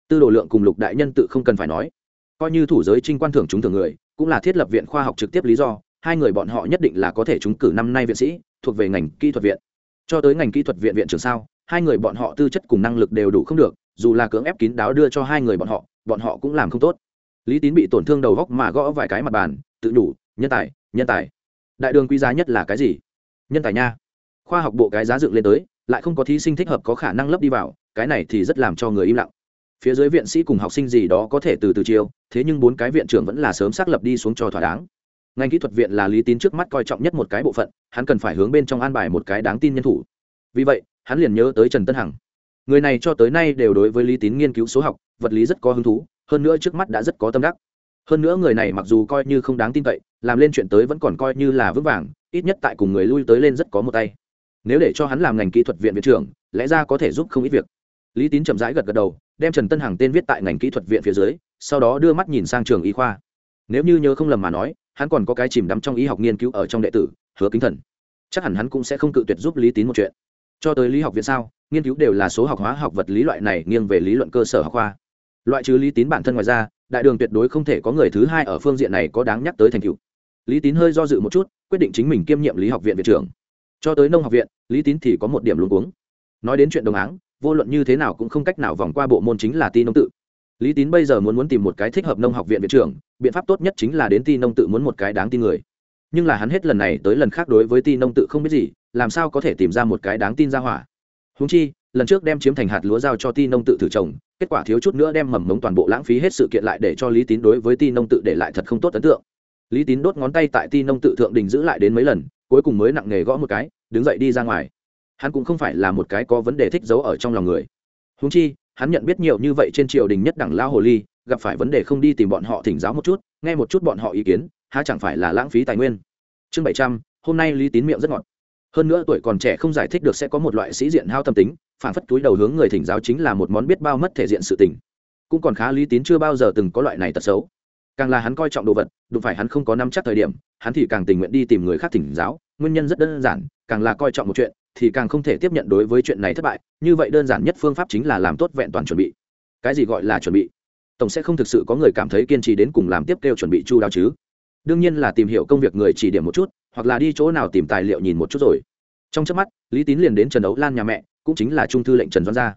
tư đồ lượng cùng lục đại nhân tự không cần phải nói. Coi như thủ giới trinh quan thưởng chúng thường người, cũng là thiết lập viện khoa học trực tiếp lý do, hai người bọn họ nhất định là có thể trúng cử năm nay viện sĩ, thuộc về ngành kỹ thuật viện. Cho tới ngành kỹ thuật viện viện trưởng sao, hai người bọn họ tư chất cùng năng lực đều đủ không được, dù là cưỡng ép kín đáo đưa cho hai người bọn họ bọn họ cũng làm không tốt. Lý tín bị tổn thương đầu góc mà gõ vài cái mặt bàn, tự đủ nhân tài nhân tài. Đại đường quý giá nhất là cái gì? Nhân tài nha. Khoa học bộ cái giá dựng lên tới, lại không có thí sinh thích hợp có khả năng lấp đi vào, cái này thì rất làm cho người im lặng phía dưới viện sĩ cùng học sinh gì đó có thể từ từ chiêu, thế nhưng bốn cái viện trưởng vẫn là sớm xác lập đi xuống cho thỏa đáng. Ngành kỹ thuật viện là lý tín trước mắt coi trọng nhất một cái bộ phận, hắn cần phải hướng bên trong an bài một cái đáng tin nhân thủ. Vì vậy, hắn liền nhớ tới trần tân hằng. Người này cho tới nay đều đối với lý tín nghiên cứu số học, vật lý rất có hứng thú, hơn nữa trước mắt đã rất có tâm đắc. Hơn nữa người này mặc dù coi như không đáng tin cậy, làm lên chuyện tới vẫn còn coi như là vững vàng, ít nhất tại cùng người lui tới lên rất có một tay. Nếu để cho hắn làm ngành kỹ thuật viện viện trưởng, lẽ ra có thể giúp không ít việc lý tín chậm rãi gật gật đầu, đem trần tân hằng tên viết tại ngành kỹ thuật viện phía dưới, sau đó đưa mắt nhìn sang trường y khoa. Nếu như nhớ không lầm mà nói, hắn còn có cái chìm đắm trong y học nghiên cứu ở trong đệ tử, hứa kính thần. Chắc hẳn hắn cũng sẽ không cự tuyệt giúp lý tín một chuyện. Cho tới lý học viện sao, nghiên cứu đều là số học hóa học vật lý loại này nghiêng về lý luận cơ sở học khoa. Loại trừ lý tín bản thân ngoài ra, đại đường tuyệt đối không thể có người thứ hai ở phương diện này có đáng nhắc tới thành tựu. Lý tín hơi do dự một chút, quyết định chính mình kiêm nhiệm lý học viện viện trưởng. Cho tới nông học viện, lý tín thì có một điểm luôn cuống. Nói đến chuyện đồng áng vô luận như thế nào cũng không cách nào vòng qua bộ môn chính là ti nông tự. Lý tín bây giờ muốn muốn tìm một cái thích hợp nông học viện viện trưởng, biện pháp tốt nhất chính là đến ti nông tự muốn một cái đáng tin người. Nhưng là hắn hết lần này tới lần khác đối với ti nông tự không biết gì, làm sao có thể tìm ra một cái đáng tin ra hỏa. Húng chi, lần trước đem chiếm thành hạt lúa giao cho ti nông tự thử trồng, kết quả thiếu chút nữa đem mầm mống toàn bộ lãng phí hết sự kiện lại để cho lý tín đối với ti nông tự để lại thật không tốt ấn tượng. Lý tín đốt ngón tay tại ti nông tự thượng đình giữ lại đến mấy lần, cuối cùng mới nặng nề gõ một cái, đứng dậy đi ra ngoài hắn cũng không phải là một cái có vấn đề thích giấu ở trong lòng người. Húng chi, hắn nhận biết nhiều như vậy trên triều đình nhất đẳng lao hồ ly, gặp phải vấn đề không đi tìm bọn họ thỉnh giáo một chút, nghe một chút bọn họ ý kiến, há chẳng phải là lãng phí tài nguyên. Chương bảy trăm, hôm nay lý tín miệng rất ngọt. Hơn nữa tuổi còn trẻ không giải thích được sẽ có một loại sĩ diện hao tâm tính, phản phất túi đầu hướng người thỉnh giáo chính là một món biết bao mất thể diện sự tình. Cũng còn khá lý tín chưa bao giờ từng có loại này tật xấu. Càng là hắn coi trọng đồ vật, đụng phải hắn không có nắm chắc thời điểm, hắn thì càng tình nguyện đi tìm người khác thỉnh giáo, nguyên nhân rất đơn giản, càng là coi trọng một chuyện thì càng không thể tiếp nhận đối với chuyện này thất bại, như vậy đơn giản nhất phương pháp chính là làm tốt vẹn toàn chuẩn bị. Cái gì gọi là chuẩn bị? Tổng sẽ không thực sự có người cảm thấy kiên trì đến cùng làm tiếp kêu chuẩn bị chu đáo chứ. Đương nhiên là tìm hiểu công việc người chỉ điểm một chút, hoặc là đi chỗ nào tìm tài liệu nhìn một chút rồi. Trong trước mắt, lý tín liền đến trần đấu lan nhà mẹ, cũng chính là trung thư lệnh trần doan gia.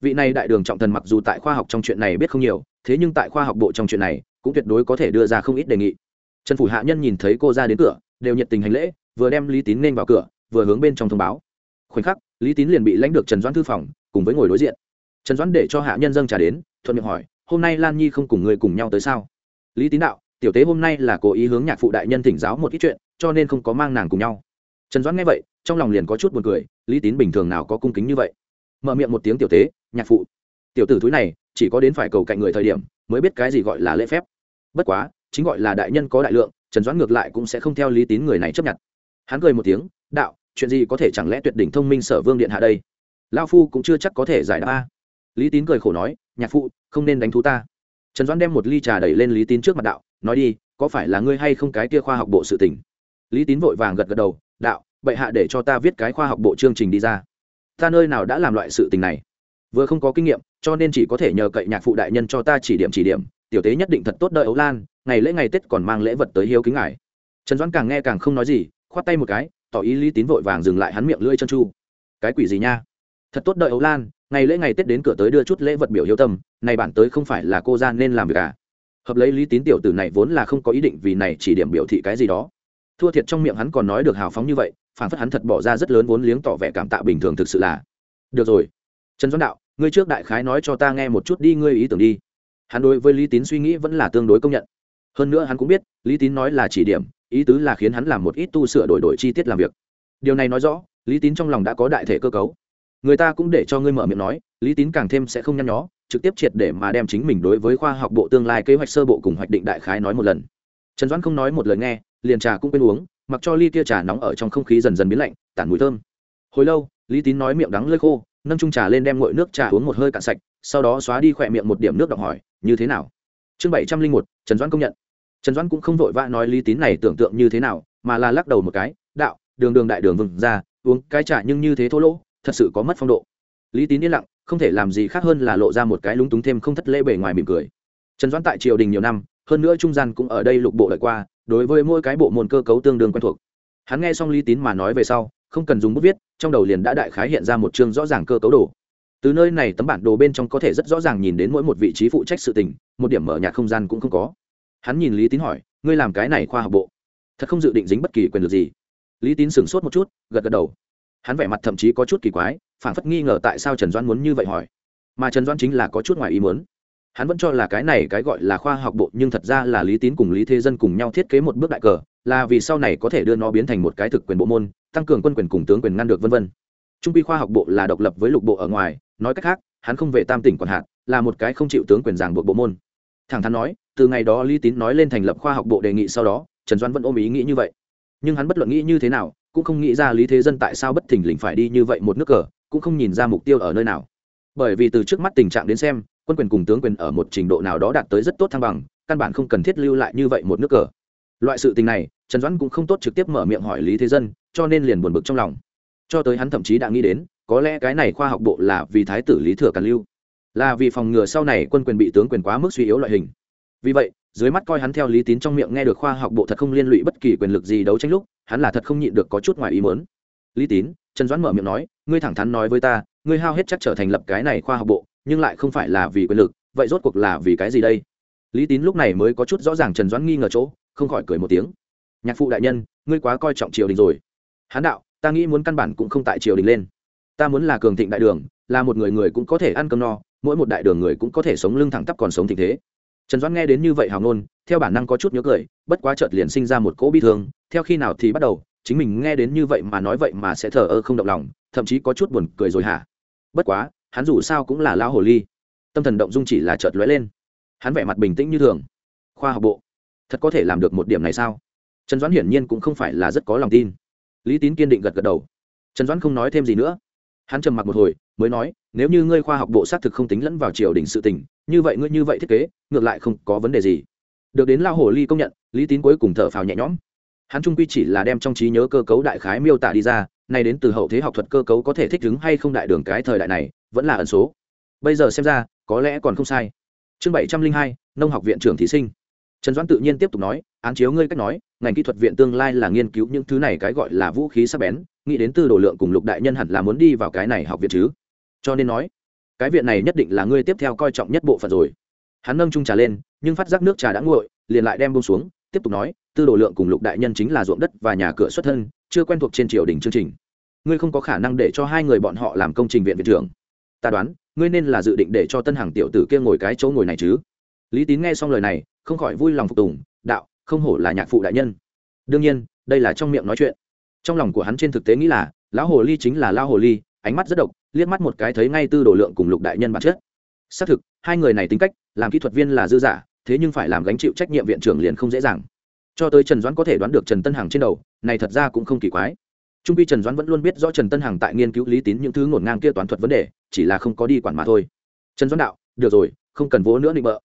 Vị này đại đường trọng thần mặc dù tại khoa học trong chuyện này biết không nhiều, thế nhưng tại khoa học bộ trong chuyện này, cũng tuyệt đối có thể đưa ra không ít đề nghị. Trần phủ hạ nhân nhìn thấy cô ra đến cửa, đều nhiệt tình hành lễ, vừa đem lý tín nên vào cửa, vừa hướng bên trong thông báo khoảnh khắc, lý tín liền bị lãnh được trần doãn thư phòng, cùng với ngồi đối diện. Trần doãn để cho hạ nhân dâng trả đến, thuận miệng hỏi, hôm nay lan nhi không cùng người cùng nhau tới sao? Lý tín đạo, tiểu tế hôm nay là cố ý hướng nhạc phụ đại nhân thỉnh giáo một ít chuyện, cho nên không có mang nàng cùng nhau. Trần doãn nghe vậy, trong lòng liền có chút buồn cười, lý tín bình thường nào có cung kính như vậy? Mở miệng một tiếng tiểu tế, nhạc phụ. Tiểu tử thúi này, chỉ có đến phải cầu cạnh người thời điểm, mới biết cái gì gọi là lễ phép. Bất quá, chính gọi là đại nhân có đại lượng, trần doãn ngược lại cũng sẽ không theo lý tín người này chấp nhận. Hắn cười một tiếng, đạo chuyện gì có thể chẳng lẽ tuyệt đỉnh thông minh sở vương điện hạ đây? Lao phu cũng chưa chắc có thể giải đáp a. Lý tín cười khổ nói, nhạc phụ, không nên đánh thú ta. Trần doãn đem một ly trà đẩy lên lý tín trước mặt đạo, nói đi, có phải là ngươi hay không cái kia khoa học bộ sự tỉnh lý tín vội vàng gật gật đầu, đạo, bệ hạ để cho ta viết cái khoa học bộ chương trình đi ra. Ta nơi nào đã làm loại sự tình này? Vừa không có kinh nghiệm, cho nên chỉ có thể nhờ cậy nhạc phụ đại nhân cho ta chỉ điểm chỉ điểm. Tiểu tế nhất định thật tốt đợi ấu lan, ngày lễ ngày tết còn mang lễ vật tới hiếu kính ngài. Trần doãn càng nghe càng không nói gì, khoát tay một cái tỏ ý lý tín vội vàng dừng lại hắn miệng lưỡi chân chu. Cái quỷ gì nha? Thật tốt đợi ấu lan, ngày lễ ngày tết đến cửa tới đưa chút lễ vật biểu hiếu tâm, này bản tới không phải là cô gian nên làm việc à? Hợp lấy lý tín tiểu tử này vốn là không có ý định vì này chỉ điểm biểu thị cái gì đó. Thua thiệt trong miệng hắn còn nói được hào phóng như vậy, phản phất hắn thật bỏ ra rất lớn vốn liếng tỏ vẻ cảm tạ bình thường thực sự là. Được rồi. Trần doãn đạo, ngươi trước đại khái nói cho ta nghe một chút đi, ngươi ý tưởng đi. Hắn đối với lý tín suy nghĩ vẫn là tương đối công nhận. Hơn nữa hắn cũng biết, lý tín nói là chỉ điểm ý tứ là khiến hắn làm một ít tu sửa đổi đổi chi tiết làm việc. Điều này nói rõ, lý tín trong lòng đã có đại thể cơ cấu. Người ta cũng để cho ngươi mở miệng nói, lý tín càng thêm sẽ không nhăn nhó, trực tiếp triệt để mà đem chính mình đối với khoa học bộ tương lai kế hoạch sơ bộ cùng hoạch định đại khái nói một lần. Trần doãn không nói một lời nghe, liền trà cũng quên uống, mặc cho ly kia trà nóng ở trong không khí dần dần biến lạnh, tản mùi thơm. Hồi lâu, lý tín nói miệng đắng lơi khô, nâng trung trà lên đem nguội nước trà uống một hơi cạn sạch, sau đó xóa đi khỏe miệng một điểm nước đọng hỏi, như thế nào? Chương bảy trăm linh một, trần doãn công nhận trần doãn cũng không vội vã nói lý tín này tưởng tượng như thế nào, mà là lắc đầu một cái, đạo, đường đường đại đường vừng ra, uống cái trà nhưng như thế thô lỗ, thật sự có mất phong độ. Lý tín yên lặng, không thể làm gì khác hơn là lộ ra một cái lúng túng thêm không thất lễ bề ngoài mỉm cười. Trần doãn tại triều đình nhiều năm, hơn nữa trung gian cũng ở đây lục bộ đợi qua, đối với mỗi cái bộ môn cơ cấu tương đương quen thuộc. Hắn nghe xong lý tín mà nói về sau, không cần dùng bút viết, trong đầu liền đã đại khái hiện ra một chương rõ ràng cơ cấu đồ. Từ nơi này tấm bản đồ bên trong có thể rất rõ ràng nhìn đến mỗi một vị trí phụ trách sự tình, một điểm mở nhạt không gian cũng không có hắn nhìn lý tín hỏi, ngươi làm cái này khoa học bộ? Thật không dự định dính bất kỳ quyền lực gì? Lý tín sửng sốt một chút, gật gật đầu. Hắn vẻ mặt thậm chí có chút kỳ quái, phản phất nghi ngờ tại sao trần doãn muốn như vậy hỏi. Mà trần doãn chính là có chút ngoài ý muốn. Hắn vẫn cho là cái này cái gọi là khoa học bộ, nhưng thật ra là lý tín cùng lý thế dân cùng nhau thiết kế một bước đại cờ, là vì sau này có thể đưa nó biến thành một cái thực quyền bộ môn, tăng cường quân quyền cùng tướng quyền ngăn được vân vân. Trung quy khoa học bộ là độc lập với lục bộ ở ngoài, nói cách khác, hắn không về tam tỉnh quản hạt, là một cái không chịu tướng quyền giảng buộc bộ môn thẳng thắn nói, từ ngày đó lý tín nói lên thành lập khoa học bộ đề nghị sau đó, trần Doan vẫn ôm ý nghĩ như vậy. Nhưng hắn bất luận nghĩ như thế nào, cũng không nghĩ ra lý thế dân tại sao bất thình lình phải đi như vậy một nước cờ, cũng không nhìn ra mục tiêu ở nơi nào. Bởi vì từ trước mắt tình trạng đến xem, quân quyền cùng tướng quyền ở một trình độ nào đó đạt tới rất tốt thăng bằng, căn bản không cần thiết lưu lại như vậy một nước cờ. Loại sự tình này, trần doãn cũng không tốt trực tiếp mở miệng hỏi lý thế dân, cho nên liền buồn bực trong lòng. Cho tới hắn thậm chí đã nghĩ đến, có lẽ cái này khoa học bộ là vì thái tử lý thừa càn lưu là vì phòng ngừa sau này quân quyền bị tướng quyền quá mức suy yếu loại hình. Vì vậy, dưới mắt coi hắn theo lý tín trong miệng nghe được khoa học bộ thật không liên lụy bất kỳ quyền lực gì đấu tranh lúc, hắn là thật không nhịn được có chút ngoài ý mớn lý tín, trần doãn mở miệng nói, ngươi thẳng thắn nói với ta, ngươi hao hết chắc trở thành lập cái này khoa học bộ, nhưng lại không phải là vì quyền lực, vậy rốt cuộc là vì cái gì đây? Lý tín lúc này mới có chút rõ ràng trần doãn nghi ngờ chỗ, không khỏi cười một tiếng. Nhạc phụ đại nhân, ngươi quá coi trọng triều đình rồi. Hán đạo, ta nghĩ muốn căn bản cũng không tại triều đình lên. Ta muốn là cường thịnh đại đường, là một người người cũng có thể ăn cơm no mỗi một đại đường người cũng có thể sống lưng thẳng tắp còn sống thịnh thế. Trần doãn nghe đến như vậy hào ngôn, theo bản năng có chút nhớ cười, bất quá chợt liền sinh ra một cỗ bi thương, theo khi nào thì bắt đầu, chính mình nghe đến như vậy mà nói vậy mà sẽ thờ ơ không động lòng, thậm chí có chút buồn cười rồi hả? Bất quá, hắn dù sao cũng là lao hồ ly. Tâm thần động dung chỉ là chợt lóe lên. Hắn vẻ mặt bình tĩnh như thường. Khoa học bộ. Thật có thể làm được một điểm này sao? Trần doãn hiển nhiên cũng không phải là rất có lòng tin. Lý tín kiên định gật gật đầu. Trần doãn không nói thêm gì nữa. Hắn trầm mặc một hồi, mới nói nếu như ngươi khoa học bộ xác thực không tính lẫn vào triều đình sự tình, như vậy ngươi như vậy thiết kế, ngược lại không có vấn đề gì. Được đến lao hồ ly công nhận, lý tín cuối cùng thở phào nhẹ nhõm. Hắn trung quy chỉ là đem trong trí nhớ cơ cấu đại khái miêu tả đi ra, nay đến từ hậu thế học thuật cơ cấu có thể thích ứng hay không đại đường cái thời đại này, vẫn là ẩn số. Bây giờ xem ra, có lẽ còn không sai. Chương bảy trăm linh hai, nông học viện trưởng thí sinh. Trần doãn tự nhiên tiếp tục nói, án chiếu ngươi cách nói, ngành kỹ thuật viện tương lai là nghiên cứu những thứ này cái gọi là vũ khí sắc bén, nghĩ đến từ đồ lượng cùng lục đại nhân hẳn là muốn đi vào cái này học viện chứ cho nên nói, cái viện này nhất định là ngươi tiếp theo coi trọng nhất bộ phận rồi. Hắn nâng trung trà lên, nhưng phát giác nước trà đã nguội, liền lại đem bông xuống, tiếp tục nói, tư đồ lượng cùng lục đại nhân chính là ruộng đất và nhà cửa xuất thân, chưa quen thuộc trên triều đình chương trình. Ngươi không có khả năng để cho hai người bọn họ làm công trình viện viện trưởng. Ta đoán, ngươi nên là dự định để cho tân hàng tiểu tử kia ngồi cái chỗ ngồi này chứ. Lý tín nghe xong lời này, không khỏi vui lòng phục tùng, đạo, không hổ là nhạc phụ đại nhân. Đương nhiên, đây là trong miệng nói chuyện. Trong lòng của hắn trên thực tế nghĩ là, lão hồ ly chính là lão hồ ly ánh mắt rất độc, liếc mắt một cái thấy ngay tư đồ lượng cùng lục đại nhân bản chất. Xác thực, hai người này tính cách, làm kỹ thuật viên là dư giả, thế nhưng phải làm gánh chịu trách nhiệm viện trưởng liền không dễ dàng. Cho tới trần doãn có thể đoán được trần tân hằng trên đầu, này thật ra cũng không kỳ quái. Trung pi trần doãn vẫn luôn biết rõ trần tân hằng tại nghiên cứu lý tín những thứ ngổn ngang kia toán thuật vấn đề, chỉ là không có đi quản mà thôi. Trần doãn đạo, được rồi, không cần vỗ nữa định bợ.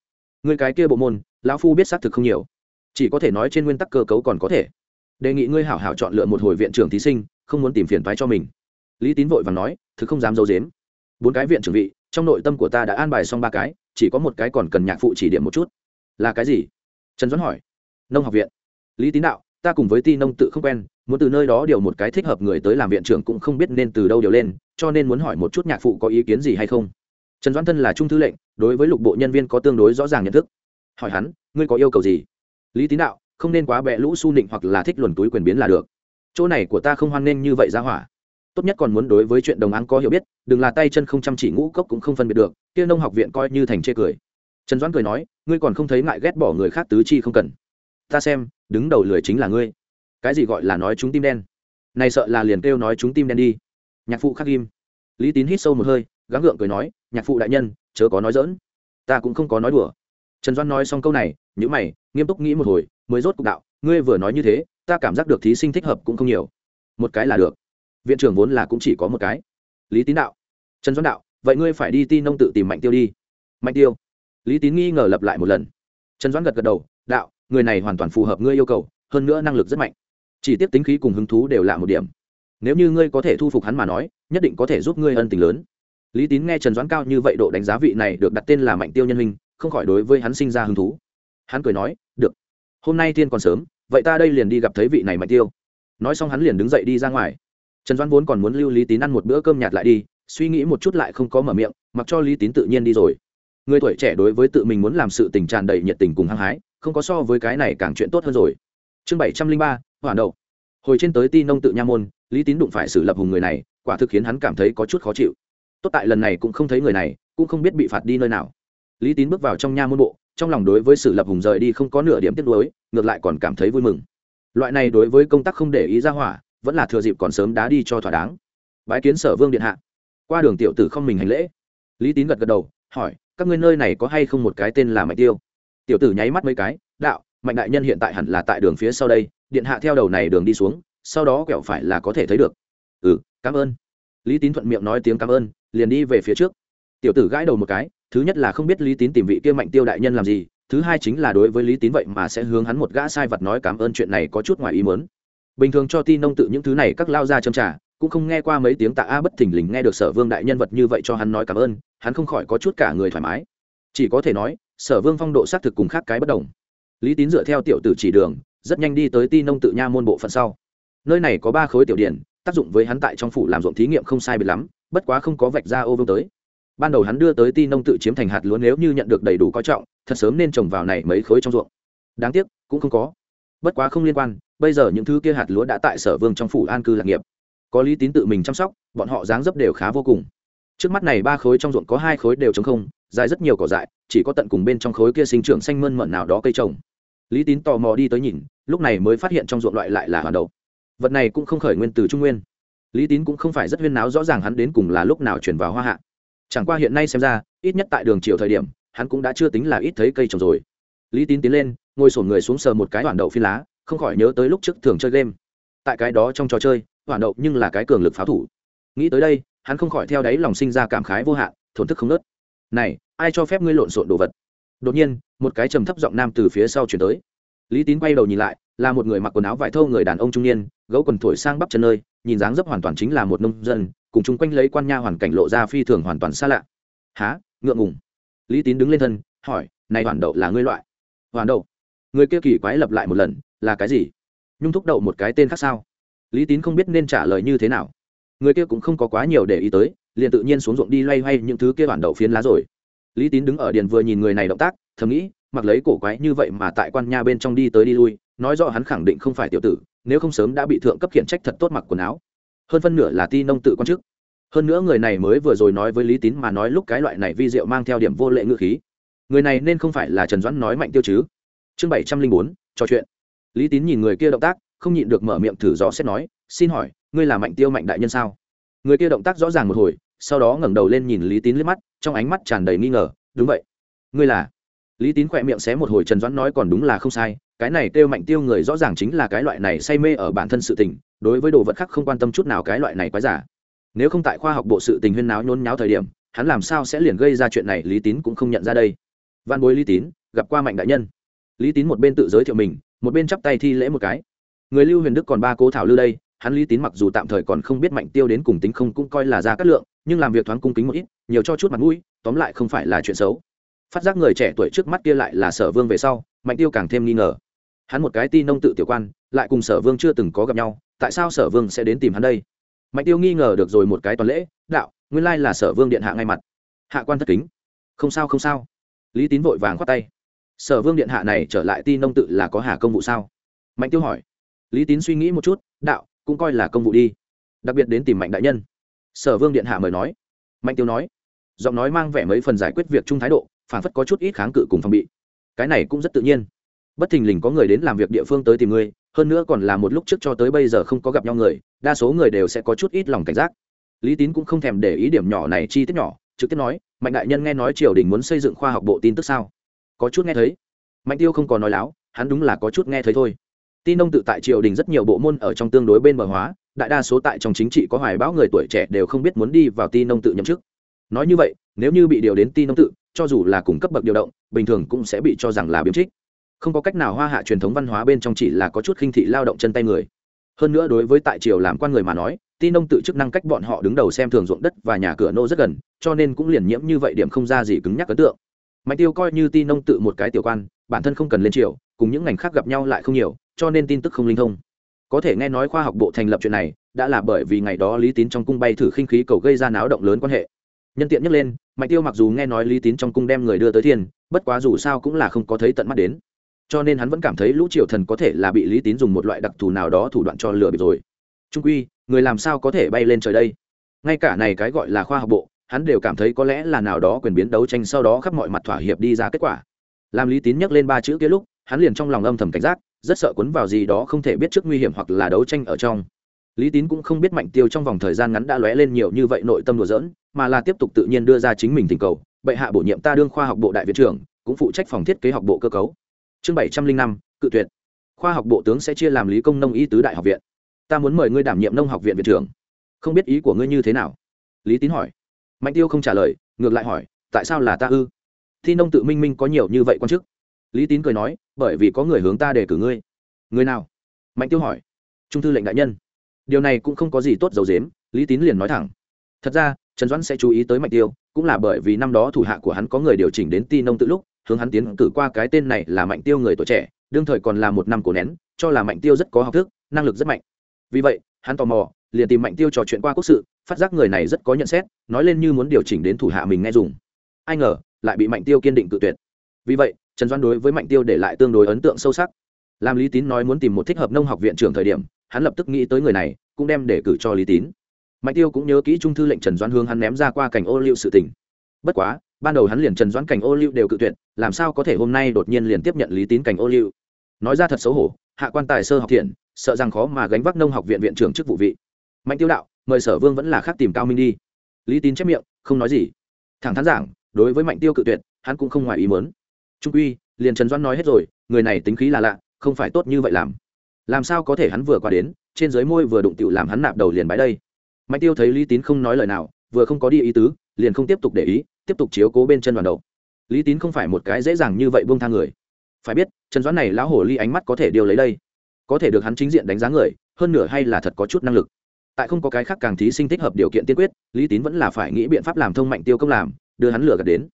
Người cái kia bộ môn, lão phu biết xác thực không nhiều. Chỉ có thể nói trên nguyên tắc cơ cấu còn có thể. Đề nghị ngươi hảo hảo chọn lựa một hồi viện trưởng thí sinh, không muốn tìm phiền toái cho mình lý tín vội và nói, thứ không dám d i ấ u dếm bốn cái viện trưởng vị, trong nội tâm của ta đã an bài xong ba cái, chỉ có một cái còn cần nhạc phụ chỉ điểm một chút. Là cái gì? Trần doãn hỏi. Nông học viện. Lý tín đạo, ta cùng với ti nông tự không quen, muốn từ nơi đó điều một cái thích hợp người tới làm viện trưởng cũng không biết nên từ đâu điều lên, cho nên muốn hỏi một chút nhạc phụ có ý kiến gì hay không. Trần doãn thân là trung thư lệnh, đối với lục bộ nhân viên có tương đối rõ ràng nhận thức. Hỏi hắn, ngươi có yêu cầu gì? Lý tín đạo, không nên quá bẹ lũ su nịnh hoặc là thích luồn túi quyền biến là được. Chỗ này của ta không hoan nghênh như vậy ra hỏa tốt nhất còn muốn đối với chuyện đồng áng có hiểu biết, đừng là tay chân không chăm chỉ ngũ cốc cũng không phân biệt được, kia nông học viện coi như thành chê cười. Trần doãn cười nói, ngươi còn không thấy ngại ghét bỏ người khác tứ chi không cần. Ta xem, đứng đầu lười chính là ngươi. Cái gì gọi là nói chúng tim đen? Này sợ là liền kêu nói chúng tim đen đi. Nhạc phụ khắc ghim lý tín hít sâu một hơi, gắng gượng cười nói, nhạc phụ đại nhân, chớ có nói dỡn ta cũng không có nói đùa. Trần doan nói xong câu này nhữ mày, nghiêm túc nghĩ một hồi, mới rốt cục đạo, ngươi vừa nói như thế, ta cảm giác được thí sinh thích hợp cũng không nhiều. Một cái là được viện trưởng vốn là cũng chỉ có một cái. Lý tín đạo. Trần Doãn đạo, vậy ngươi phải đi ti nông tự tìm mạnh tiêu đi. Mạnh tiêu. Lý tín nghi ngờ lập lại một lần. Trần Doãn gật gật đầu, đạo, người này hoàn toàn phù hợp ngươi yêu cầu, hơn nữa năng lực rất mạnh. Chỉ tiếp tính khí cùng hứng thú đều là một điểm. Nếu như ngươi có thể thu phục hắn mà nói, nhất định có thể giúp ngươi ân tình lớn. Lý tín nghe trần doãn cao như vậy độ đánh giá vị này được đặt tên là mạnh tiêu nhân hình, không khỏi đối với hắn sinh ra hứng thú. Hắn cười nói, được. Hôm nay tiên còn sớm, vậy ta đây liền đi gặp thấy vị này mạnh tiêu. Nói xong hắn liền đứng dậy đi ra ngoài trần doãn vốn còn muốn lưu lý tín ăn một bữa cơm nhạt lại đi, suy nghĩ một chút lại không có mở miệng, mặc cho lý tín tự nhiên đi rồi. Người tuổi trẻ đối với tự mình muốn làm sự tình tràn đầy nhiệt tình cùng hăng hái, không có so với cái này càng chuyện tốt hơn rồi. Chương bảy trăm linh ba hoàn đậu. Hồi trên tới ti nông tự nha môn, lý tín đụng phải xử lập hùng người này, quả thực khiến hắn cảm thấy có chút khó chịu. Tốt tại lần này cũng không thấy người này, cũng không biết bị phạt đi nơi nào. Lý tín bước vào trong nha môn bộ, trong lòng đối với sự lập hùng rời đi không có nửa điểm tiếc nuối, ngược lại còn cảm thấy vui mừng. Loại này đối với công tác không để ý ra hỏa vẫn là thừa dịp còn sớm đá đi cho thỏa đáng. Bái kiến sở vương điện hạ. Qua đường tiểu tử không mình hành lễ. Lý tín gật gật đầu, hỏi, các ngươi nơi này có hay không một cái tên là mạnh tiêu? Tiểu tử nháy mắt mấy cái, đạo, mạnh đại nhân hiện tại hẳn là tại đường phía sau đây, điện hạ theo đầu này đường đi xuống, sau đó quẹo phải là có thể thấy được. Ừ cảm ơn. Lý tín thuận miệng nói tiếng cảm ơn, liền đi về phía trước. Tiểu tử gãi đầu một cái, thứ nhất là không biết lý tín tìm vị kia mạnh tiêu đại nhân làm gì, thứ hai chính là đối với lý tín vậy mà sẽ hướng hắn một gã sai vật nói cảm ơn chuyện này có chút ngoài ý muốn bình thường cho Ti nông tự những thứ này các lao ra châm trả cũng không nghe qua mấy tiếng tạ a bất thình lình nghe được sở vương đại nhân vật như vậy cho hắn nói cảm ơn, hắn không khỏi có chút cả người thoải mái. Chỉ có thể nói, sở vương phong độ xác thực cùng khác cái bất đồng. Lý tín dựa theo tiểu tử chỉ đường, rất nhanh đi tới ti nông tự nha môn bộ phận sau. Nơi này có ba khối tiểu điển, tác dụng với hắn tại trong phủ làm ruộng thí nghiệm không sai biệt lắm, bất quá không có vạch ra ô vương tới. Ban đầu hắn đưa tới ti nông tự chiếm thành hạt lúa nếu như nhận được đầy đủ coi trọng, thật sớm nên trồng vào này mấy khối trong ruộng. Đáng tiếc, cũng không có bất quá không liên quan, bây giờ những thứ kia hạt lúa đã tại sở vương trong phủ an cư lạc nghiệp. Có lý tín tự mình chăm sóc, bọn họ dáng dấp đều khá vô cùng. Trước mắt này ba khối trong ruộng có hai khối đều trống không, dài rất nhiều cỏ dại, chỉ có tận cùng bên trong khối kia sinh trưởng xanh mơn mận nào đó cây trồng. Lý tín tò mò đi tới nhìn, lúc này mới phát hiện trong ruộng loại lại là hoàn đậu. Vật này cũng không khởi nguyên từ trung nguyên. Lý tín cũng không phải rất huyên náo rõ ràng hắn đến cùng là lúc nào chuyển vào hoa hạ. Chẳng qua hiện nay xem ra, ít nhất tại đường chiều thời điểm, hắn cũng đã chưa tính là ít thấy cây trồng rồi lý tín tiến lên, ngồi sổn người xuống sờ một cái hoàn đậu phi lá, không khỏi nhớ tới lúc trước thường chơi game. Tại cái đó trong trò chơi hoàn đậu nhưng là cái cường lực pháo thủ. Nghĩ tới đây, hắn không khỏi theo đáy lòng sinh ra cảm khái vô hạn, thổn thức không nớt. Này, ai cho phép ngươi lộn xộn đồ vật? Đột nhiên, một cái trầm thấp giọng nam từ phía sau chuyển tới. Lý tín quay đầu nhìn lại, là một người mặc quần áo vải thô người đàn ông trung niên, gấu quần thổi sang bắp chân nơi, nhìn dáng dấp hoàn toàn chính là một nông dân, cùng chung quanh lấy quan nha hoàn cảnh lộ ra phi thường hoàn toàn xa lạ. Há ngượng ngùng. Lý tín đứng lên thân, hỏi, này hoàn đậu là ngươi loại? Hoàn đậu người kia kỳ quái lập lại một lần, là cái gì? Nhung thúc đậu một cái tên khác sao? Lý tín không biết nên trả lời như thế nào. Người kia cũng không có quá nhiều để ý tới, liền tự nhiên xuống ruộng đi loay hoay những thứ kia hoàn đậu phiến lá rồi. Lý tín đứng ở điện vừa nhìn người này động tác, thầm nghĩ, mặc lấy cổ quái như vậy mà tại quan nha bên trong đi tới đi lui, nói rõ hắn khẳng định không phải tiểu tử, nếu không sớm đã bị thượng cấp khiển trách thật tốt mặc quần áo. Hơn phân nửa là ti nông tự quan chức. Hơn nữa người này mới vừa rồi nói với lý tín mà nói lúc cái loại này vi diệu mang theo điểm vô lệ ngữ khí người này nên không phải là trần doãn nói mạnh tiêu chứ? Chương bảy trăm linh bốn, trò chuyện. Lý tín nhìn người kia động tác, không nhịn được mở miệng thử dò xét nói, xin hỏi, ngươi là mạnh tiêu mạnh đại nhân sao? Người kia động tác rõ ràng một hồi, sau đó ngẩng đầu lên nhìn lý tín liếc mắt, trong ánh mắt tràn đầy nghi ngờ, đúng vậy. Ngươi là? Lý tín khỏe miệng xé một hồi trần doãn nói còn đúng là không sai, cái này kêu mạnh tiêu người rõ ràng chính là cái loại này say mê ở bản thân sự tình, đối với đồ vật khác không quan tâm chút nào cái loại này quá giả. Nếu không tại khoa học bộ sự tình huyên náo nhốn nháo thời điểm, hắn làm sao sẽ liền gây ra chuyện này, lý tín cũng không nhận ra đây văn bối lý tín, gặp qua mạnh đại nhân. Lý tín một bên tự giới thiệu mình, một bên chắp tay thi lễ một cái. Người lưu huyền đức còn ba cố thảo lưu đây, hắn lý tín mặc dù tạm thời còn không biết mạnh tiêu đến cùng tính không cũng coi là ra cát lượng, nhưng làm việc thoáng cung kính một ít, nhiều cho chút mặt mũi, tóm lại không phải là chuyện xấu. Phát giác người trẻ tuổi trước mắt kia lại là sở vương về sau, mạnh tiêu càng thêm nghi ngờ. Hắn một cái ti nông tự tiểu quan, lại cùng sở vương chưa từng có gặp nhau, tại sao sở vương sẽ đến tìm hắn đây? Mạnh tiêu nghi ngờ được rồi một cái toàn lễ, đạo, nguyên lai là sở vương điện hạ ngay mặt. Hạ quan thất kính. Không sao không sao lý tín vội vàng khoát tay. Sở vương điện hạ này trở lại ti nông tự là có hà công vụ sao? Mạnh tiêu hỏi. Lý tín suy nghĩ một chút, đạo, cũng coi là công vụ đi. Đặc biệt đến tìm mạnh đại nhân. Sở vương điện hạ mời nói. Mạnh tiêu nói. Giọng nói mang vẻ mấy phần giải quyết việc chung thái độ, phản phất có chút ít kháng cự cùng phòng bị. Cái này cũng rất tự nhiên. Bất thình lình có người đến làm việc địa phương tới tìm ngươi, hơn nữa còn là một lúc trước cho tới bây giờ không có gặp nhau người, đa số người đều sẽ có chút ít lòng cảnh giác. Lý tín cũng không thèm để ý điểm nhỏ này chi tiết nhỏ trực tiếp nói, mạnh đại nhân nghe nói triều đình muốn xây dựng khoa học bộ tin tức sao? Có chút nghe thấy. Mạnh tiêu không còn nói láo, hắn đúng là có chút nghe thấy thôi. Tin nông tự tại triều đình rất nhiều bộ môn ở trong tương đối bên bờ hóa, đại đa số tại trong chính trị có hoài bão người tuổi trẻ đều không biết muốn đi vào tin nông tự nhậm chức. Nói như vậy, nếu như bị điều đến tin nông tự, cho dù là cùng cấp bậc điều động, bình thường cũng sẽ bị cho rằng là biếm trích. Không có cách nào hoa hạ truyền thống văn hóa bên trong chỉ là có chút khinh thị lao động chân tay người. Hơn nữa đối với tại triều làm quan người mà nói tin nông tự chức năng cách bọn họ đứng đầu xem thường ruộng đất và nhà cửa nô rất gần, cho nên cũng liền nhiễm như vậy điểm không ra gì cứng nhắc ấn tượng. Mạnh tiêu coi như tin nông tự một cái tiểu quan, bản thân không cần lên triều, cùng những ngành khác gặp nhau lại không nhiều, cho nên tin tức không linh thông. Có thể nghe nói khoa học bộ thành lập chuyện này, đã là bởi vì ngày đó lý tín trong cung bay thử khinh khí cầu gây ra náo động lớn quan hệ. Nhân tiện nhắc lên, mạnh tiêu mặc dù nghe nói lý tín trong cung đem người đưa tới thiên bất quá dù sao cũng là không có thấy tận mắt đến. Cho nên hắn vẫn cảm thấy lũ triều thần có thể là bị lý tín dùng một loại đặc thù nào đó thủ đoạn cho lừa bịp rồi. Trung quy người làm sao có thể bay lên trời đây? Ngay cả này cái gọi là khoa học bộ, hắn đều cảm thấy có lẽ là nào đó quyền biến đấu tranh sau đó khắp mọi mặt thỏa hiệp đi ra kết quả. Làm lý tín nhắc lên ba chữ kia lúc, hắn liền trong lòng âm thầm cảnh giác, rất sợ cuốn vào gì đó không thể biết trước nguy hiểm hoặc là đấu tranh ở trong. Lý tín cũng không biết mạnh tiêu trong vòng thời gian ngắn đã lóe lên nhiều như vậy nội tâm đùa dỡn mà là tiếp tục tự nhiên đưa ra chính mình tình cầu, bệ hạ bổ nhiệm ta đương khoa học bộ đại viện trưởng, cũng phụ trách phòng thiết kế học bộ cơ cấu. Chương bảy trăm linh năm, cự tuyệt. Khoa học bộ tướng sẽ chia làm lý công nông y tứ đại học viện ta muốn mời ngươi đảm nhiệm nông học viện viện trưởng. Không biết ý của ngươi như thế nào? Lý tín hỏi. Mạnh tiêu không trả lời, ngược lại hỏi, tại sao là ta ư? Thi nông tự minh minh có nhiều như vậy quan chức. Lý tín cười nói, bởi vì có người hướng ta đề cử ngươi. Người nào? Mạnh tiêu hỏi. Trung thư lệnh đại nhân. Điều này cũng không có gì tốt dầu dếm, lý tín liền nói thẳng. Thật ra, trần doãn sẽ chú ý tới mạnh tiêu, cũng là bởi vì năm đó thủ hạ của hắn có người điều chỉnh đến ti nông tự lúc, hướng hắn tiến cử qua cái tên này là mạnh tiêu người tuổi trẻ, đương thời còn là một năm cổ nén, cho là mạnh tiêu rất có học thức, năng lực rất mạnh vì vậy, hắn tò mò, liền tìm mạnh tiêu trò chuyện qua quốc sự, phát giác người này rất có nhận xét, nói lên như muốn điều chỉnh đến thủ hạ mình nghe dùng. Ai ngờ, lại bị mạnh tiêu kiên định tự tuyệt. Vì vậy, trần doan đối với mạnh tiêu để lại tương đối ấn tượng sâu sắc. Làm lý tín nói muốn tìm một thích hợp nông học viện trưởng thời điểm, hắn lập tức nghĩ tới người này, cũng đem để cử cho lý tín. Mạnh tiêu cũng nhớ kỹ trung thư lệnh trần doan hướng hắn ném ra qua cảnh ô liu sự tình. Bất quá, ban đầu hắn liền trần doãn cảnh ô liu đều cự tuyệt, làm sao có thể hôm nay đột nhiên liền tiếp nhận lý tín cảnh ô liu? Nói ra thật xấu hổ, hạ quan tài sơ học thiện sợ rằng khó mà gánh vác nông học viện viện trưởng chức vụ vị. Mạnh tiêu đạo, mời sở vương vẫn là khác tìm cao minh đi. Lý tín chép miệng, không nói gì. Thẳng thắn giảng, đối với mạnh tiêu cự tuyệt, hắn cũng không ngoài ý muốn. Trung uy liền trần doãn nói hết rồi, người này tính khí là lạ, không phải tốt như vậy làm. Làm sao có thể hắn vừa qua đến, trên dưới môi vừa đụng tiểu làm hắn nạp đầu liền bãi đây. Mạnh tiêu thấy lý tín không nói lời nào, vừa không có đi ý tứ, liền không tiếp tục để ý, tiếp tục chiếu cố bên chân đoàn đầu. Lý tín không phải một cái dễ dàng như vậy buông tha người. Phải biết, trần doãn này lão hổ ly ánh mắt có thể điều lấy đây có thể được hắn chính diện đánh giá người, hơn nửa hay là thật có chút năng lực. Tại không có cái khác càng thí sinh thích hợp điều kiện tiên quyết, lý tín vẫn là phải nghĩ biện pháp làm thông mạnh tiêu công làm, đưa hắn lửa gạt đến.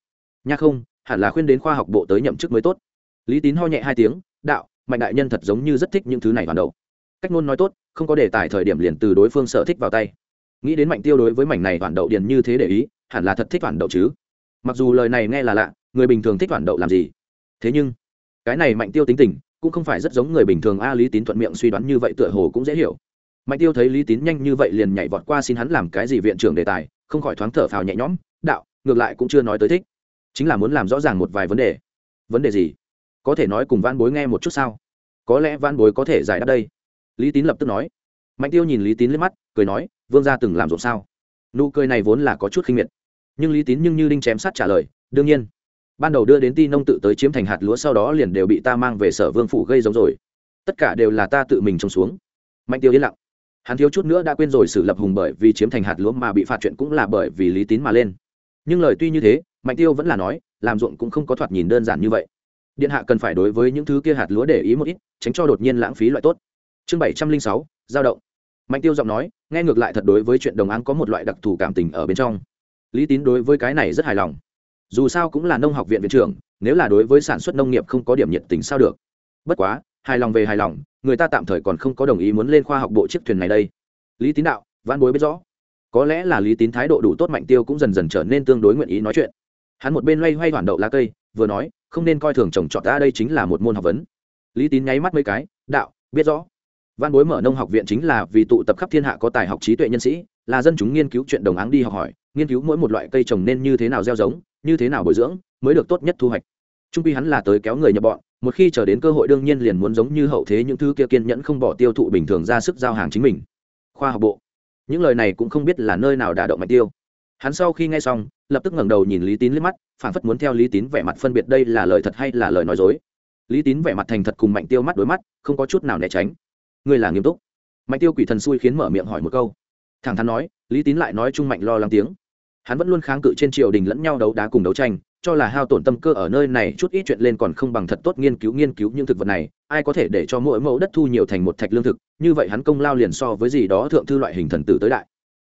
Nha không, hẳn là khuyên đến khoa học bộ tới nhậm chức mới tốt. Lý tín ho nhẹ hai tiếng, đạo, mạnh đại nhân thật giống như rất thích những thứ này hoàn đầu. Cách ngôn nói tốt, không có đề tài thời điểm liền từ đối phương sở thích vào tay. Nghĩ đến mạnh tiêu đối với mảnh này toàn đậu điền như thế để ý, hẳn là thật thích toàn đậu chứ. Mặc dù lời này nghe là lạ, người bình thường thích toàn đậu làm gì? Thế nhưng, cái này mạnh tiêu tính tình cũng không phải rất giống người bình thường a, lý tín thuận miệng suy đoán như vậy tựa hồ cũng dễ hiểu. Mạnh tiêu thấy lý tín nhanh như vậy liền nhảy vọt qua xin hắn làm cái gì viện trưởng đề tài, không khỏi thoáng thở phào nhẹ nhõm, đạo, ngược lại cũng chưa nói tới thích. Chính là muốn làm rõ ràng một vài vấn đề. Vấn đề gì? Có thể nói cùng van bối nghe một chút sao? Có lẽ van bối có thể giải đáp đây. Lý tín lập tức nói. Mạnh tiêu nhìn lý tín lên mắt, cười nói, vương gia từng làm rộn sao? Nụ cười này vốn là có chút khinh miệt. Nhưng lý tín nhưng như đinh chém sát trả lời, đương nhiên ban đầu đưa đến ti nông tự tới chiếm thành hạt lúa sau đó liền đều bị ta mang về sở vương phủ gây giống rồi. Tất cả đều là ta tự mình trồng xuống. Mạnh tiêu yên lặng. Hắn thiếu chút nữa đã quên rồi xử lập hùng bởi vì chiếm thành hạt lúa mà bị phạt chuyện cũng là bởi vì lý tín mà lên. Nhưng lời tuy như thế, mạnh tiêu vẫn là nói, làm ruộng cũng không có thoạt nhìn đơn giản như vậy. Điện hạ cần phải đối với những thứ kia hạt lúa để ý một ít, tránh cho đột nhiên lãng phí loại tốt. Chương bảy trăm linh sáu, giao động. Mạnh tiêu giọng nói, nghe ngược lại thật đối với chuyện đồng áng có một loại đặc thù cảm tình ở bên trong. Lý tín đối với cái này rất hài lòng dù sao cũng là nông học viện viện trưởng, nếu là đối với sản xuất nông nghiệp không có điểm nhiệt tình sao được. Bất quá, hài lòng về hài lòng, người ta tạm thời còn không có đồng ý muốn lên khoa học bộ chiếc thuyền này đây. Lý tín đạo văn bối biết rõ. Có lẽ là lý tín thái độ đủ tốt mạnh tiêu cũng dần dần trở nên tương đối nguyện ý nói chuyện. Hắn một bên loay hoay hoàn đậu lá cây, vừa nói, không nên coi thường trồng trọt ta đây chính là một môn học vấn. Lý tín nháy mắt mấy cái, đạo, biết rõ. Văn bối mở nông học viện chính là vì tụ tập khắp thiên hạ có tài học trí tuệ nhân sĩ, là dân chúng nghiên cứu chuyện đồng áng đi học hỏi nghiên cứu mỗi một loại cây trồng nên như thế nào gieo giống, như thế nào bồi dưỡng mới được tốt nhất thu hoạch. Trung pi hắn là tới kéo người nhập bọn, một khi chờ đến cơ hội đương nhiên liền muốn giống như hậu thế những thứ kia kiên nhẫn không bỏ tiêu thụ bình thường ra sức giao hàng chính mình. Khoa học bộ. Những lời này cũng không biết là nơi nào đả động mạnh tiêu. Hắn sau khi nghe xong, lập tức ngẩng đầu nhìn lý tín liếc mắt phản phất muốn theo lý tín vẻ mặt phân biệt đây là lời thật hay là lời nói dối. Lý tín vẻ mặt thành thật cùng mạnh tiêu mắt đối mắt, không có chút nào né tránh. Ngươi là nghiêm túc. Mạnh tiêu quỷ thần xui khiến mở miệng hỏi một câu. Thẳng thắn nói, lý tín lại nói trung mạnh lo lắng tiếng hắn vẫn luôn kháng cự trên triều đình lẫn nhau đấu đá cùng đấu tranh, cho là hao tổn tâm cơ ở nơi này chút ít chuyện lên còn không bằng thật tốt nghiên cứu nghiên cứu những thực vật này, ai có thể để cho mỗi mẫu đất thu nhiều thành một thạch lương thực, như vậy hắn công lao liền so với gì đó thượng thư loại hình thần tử tới đại.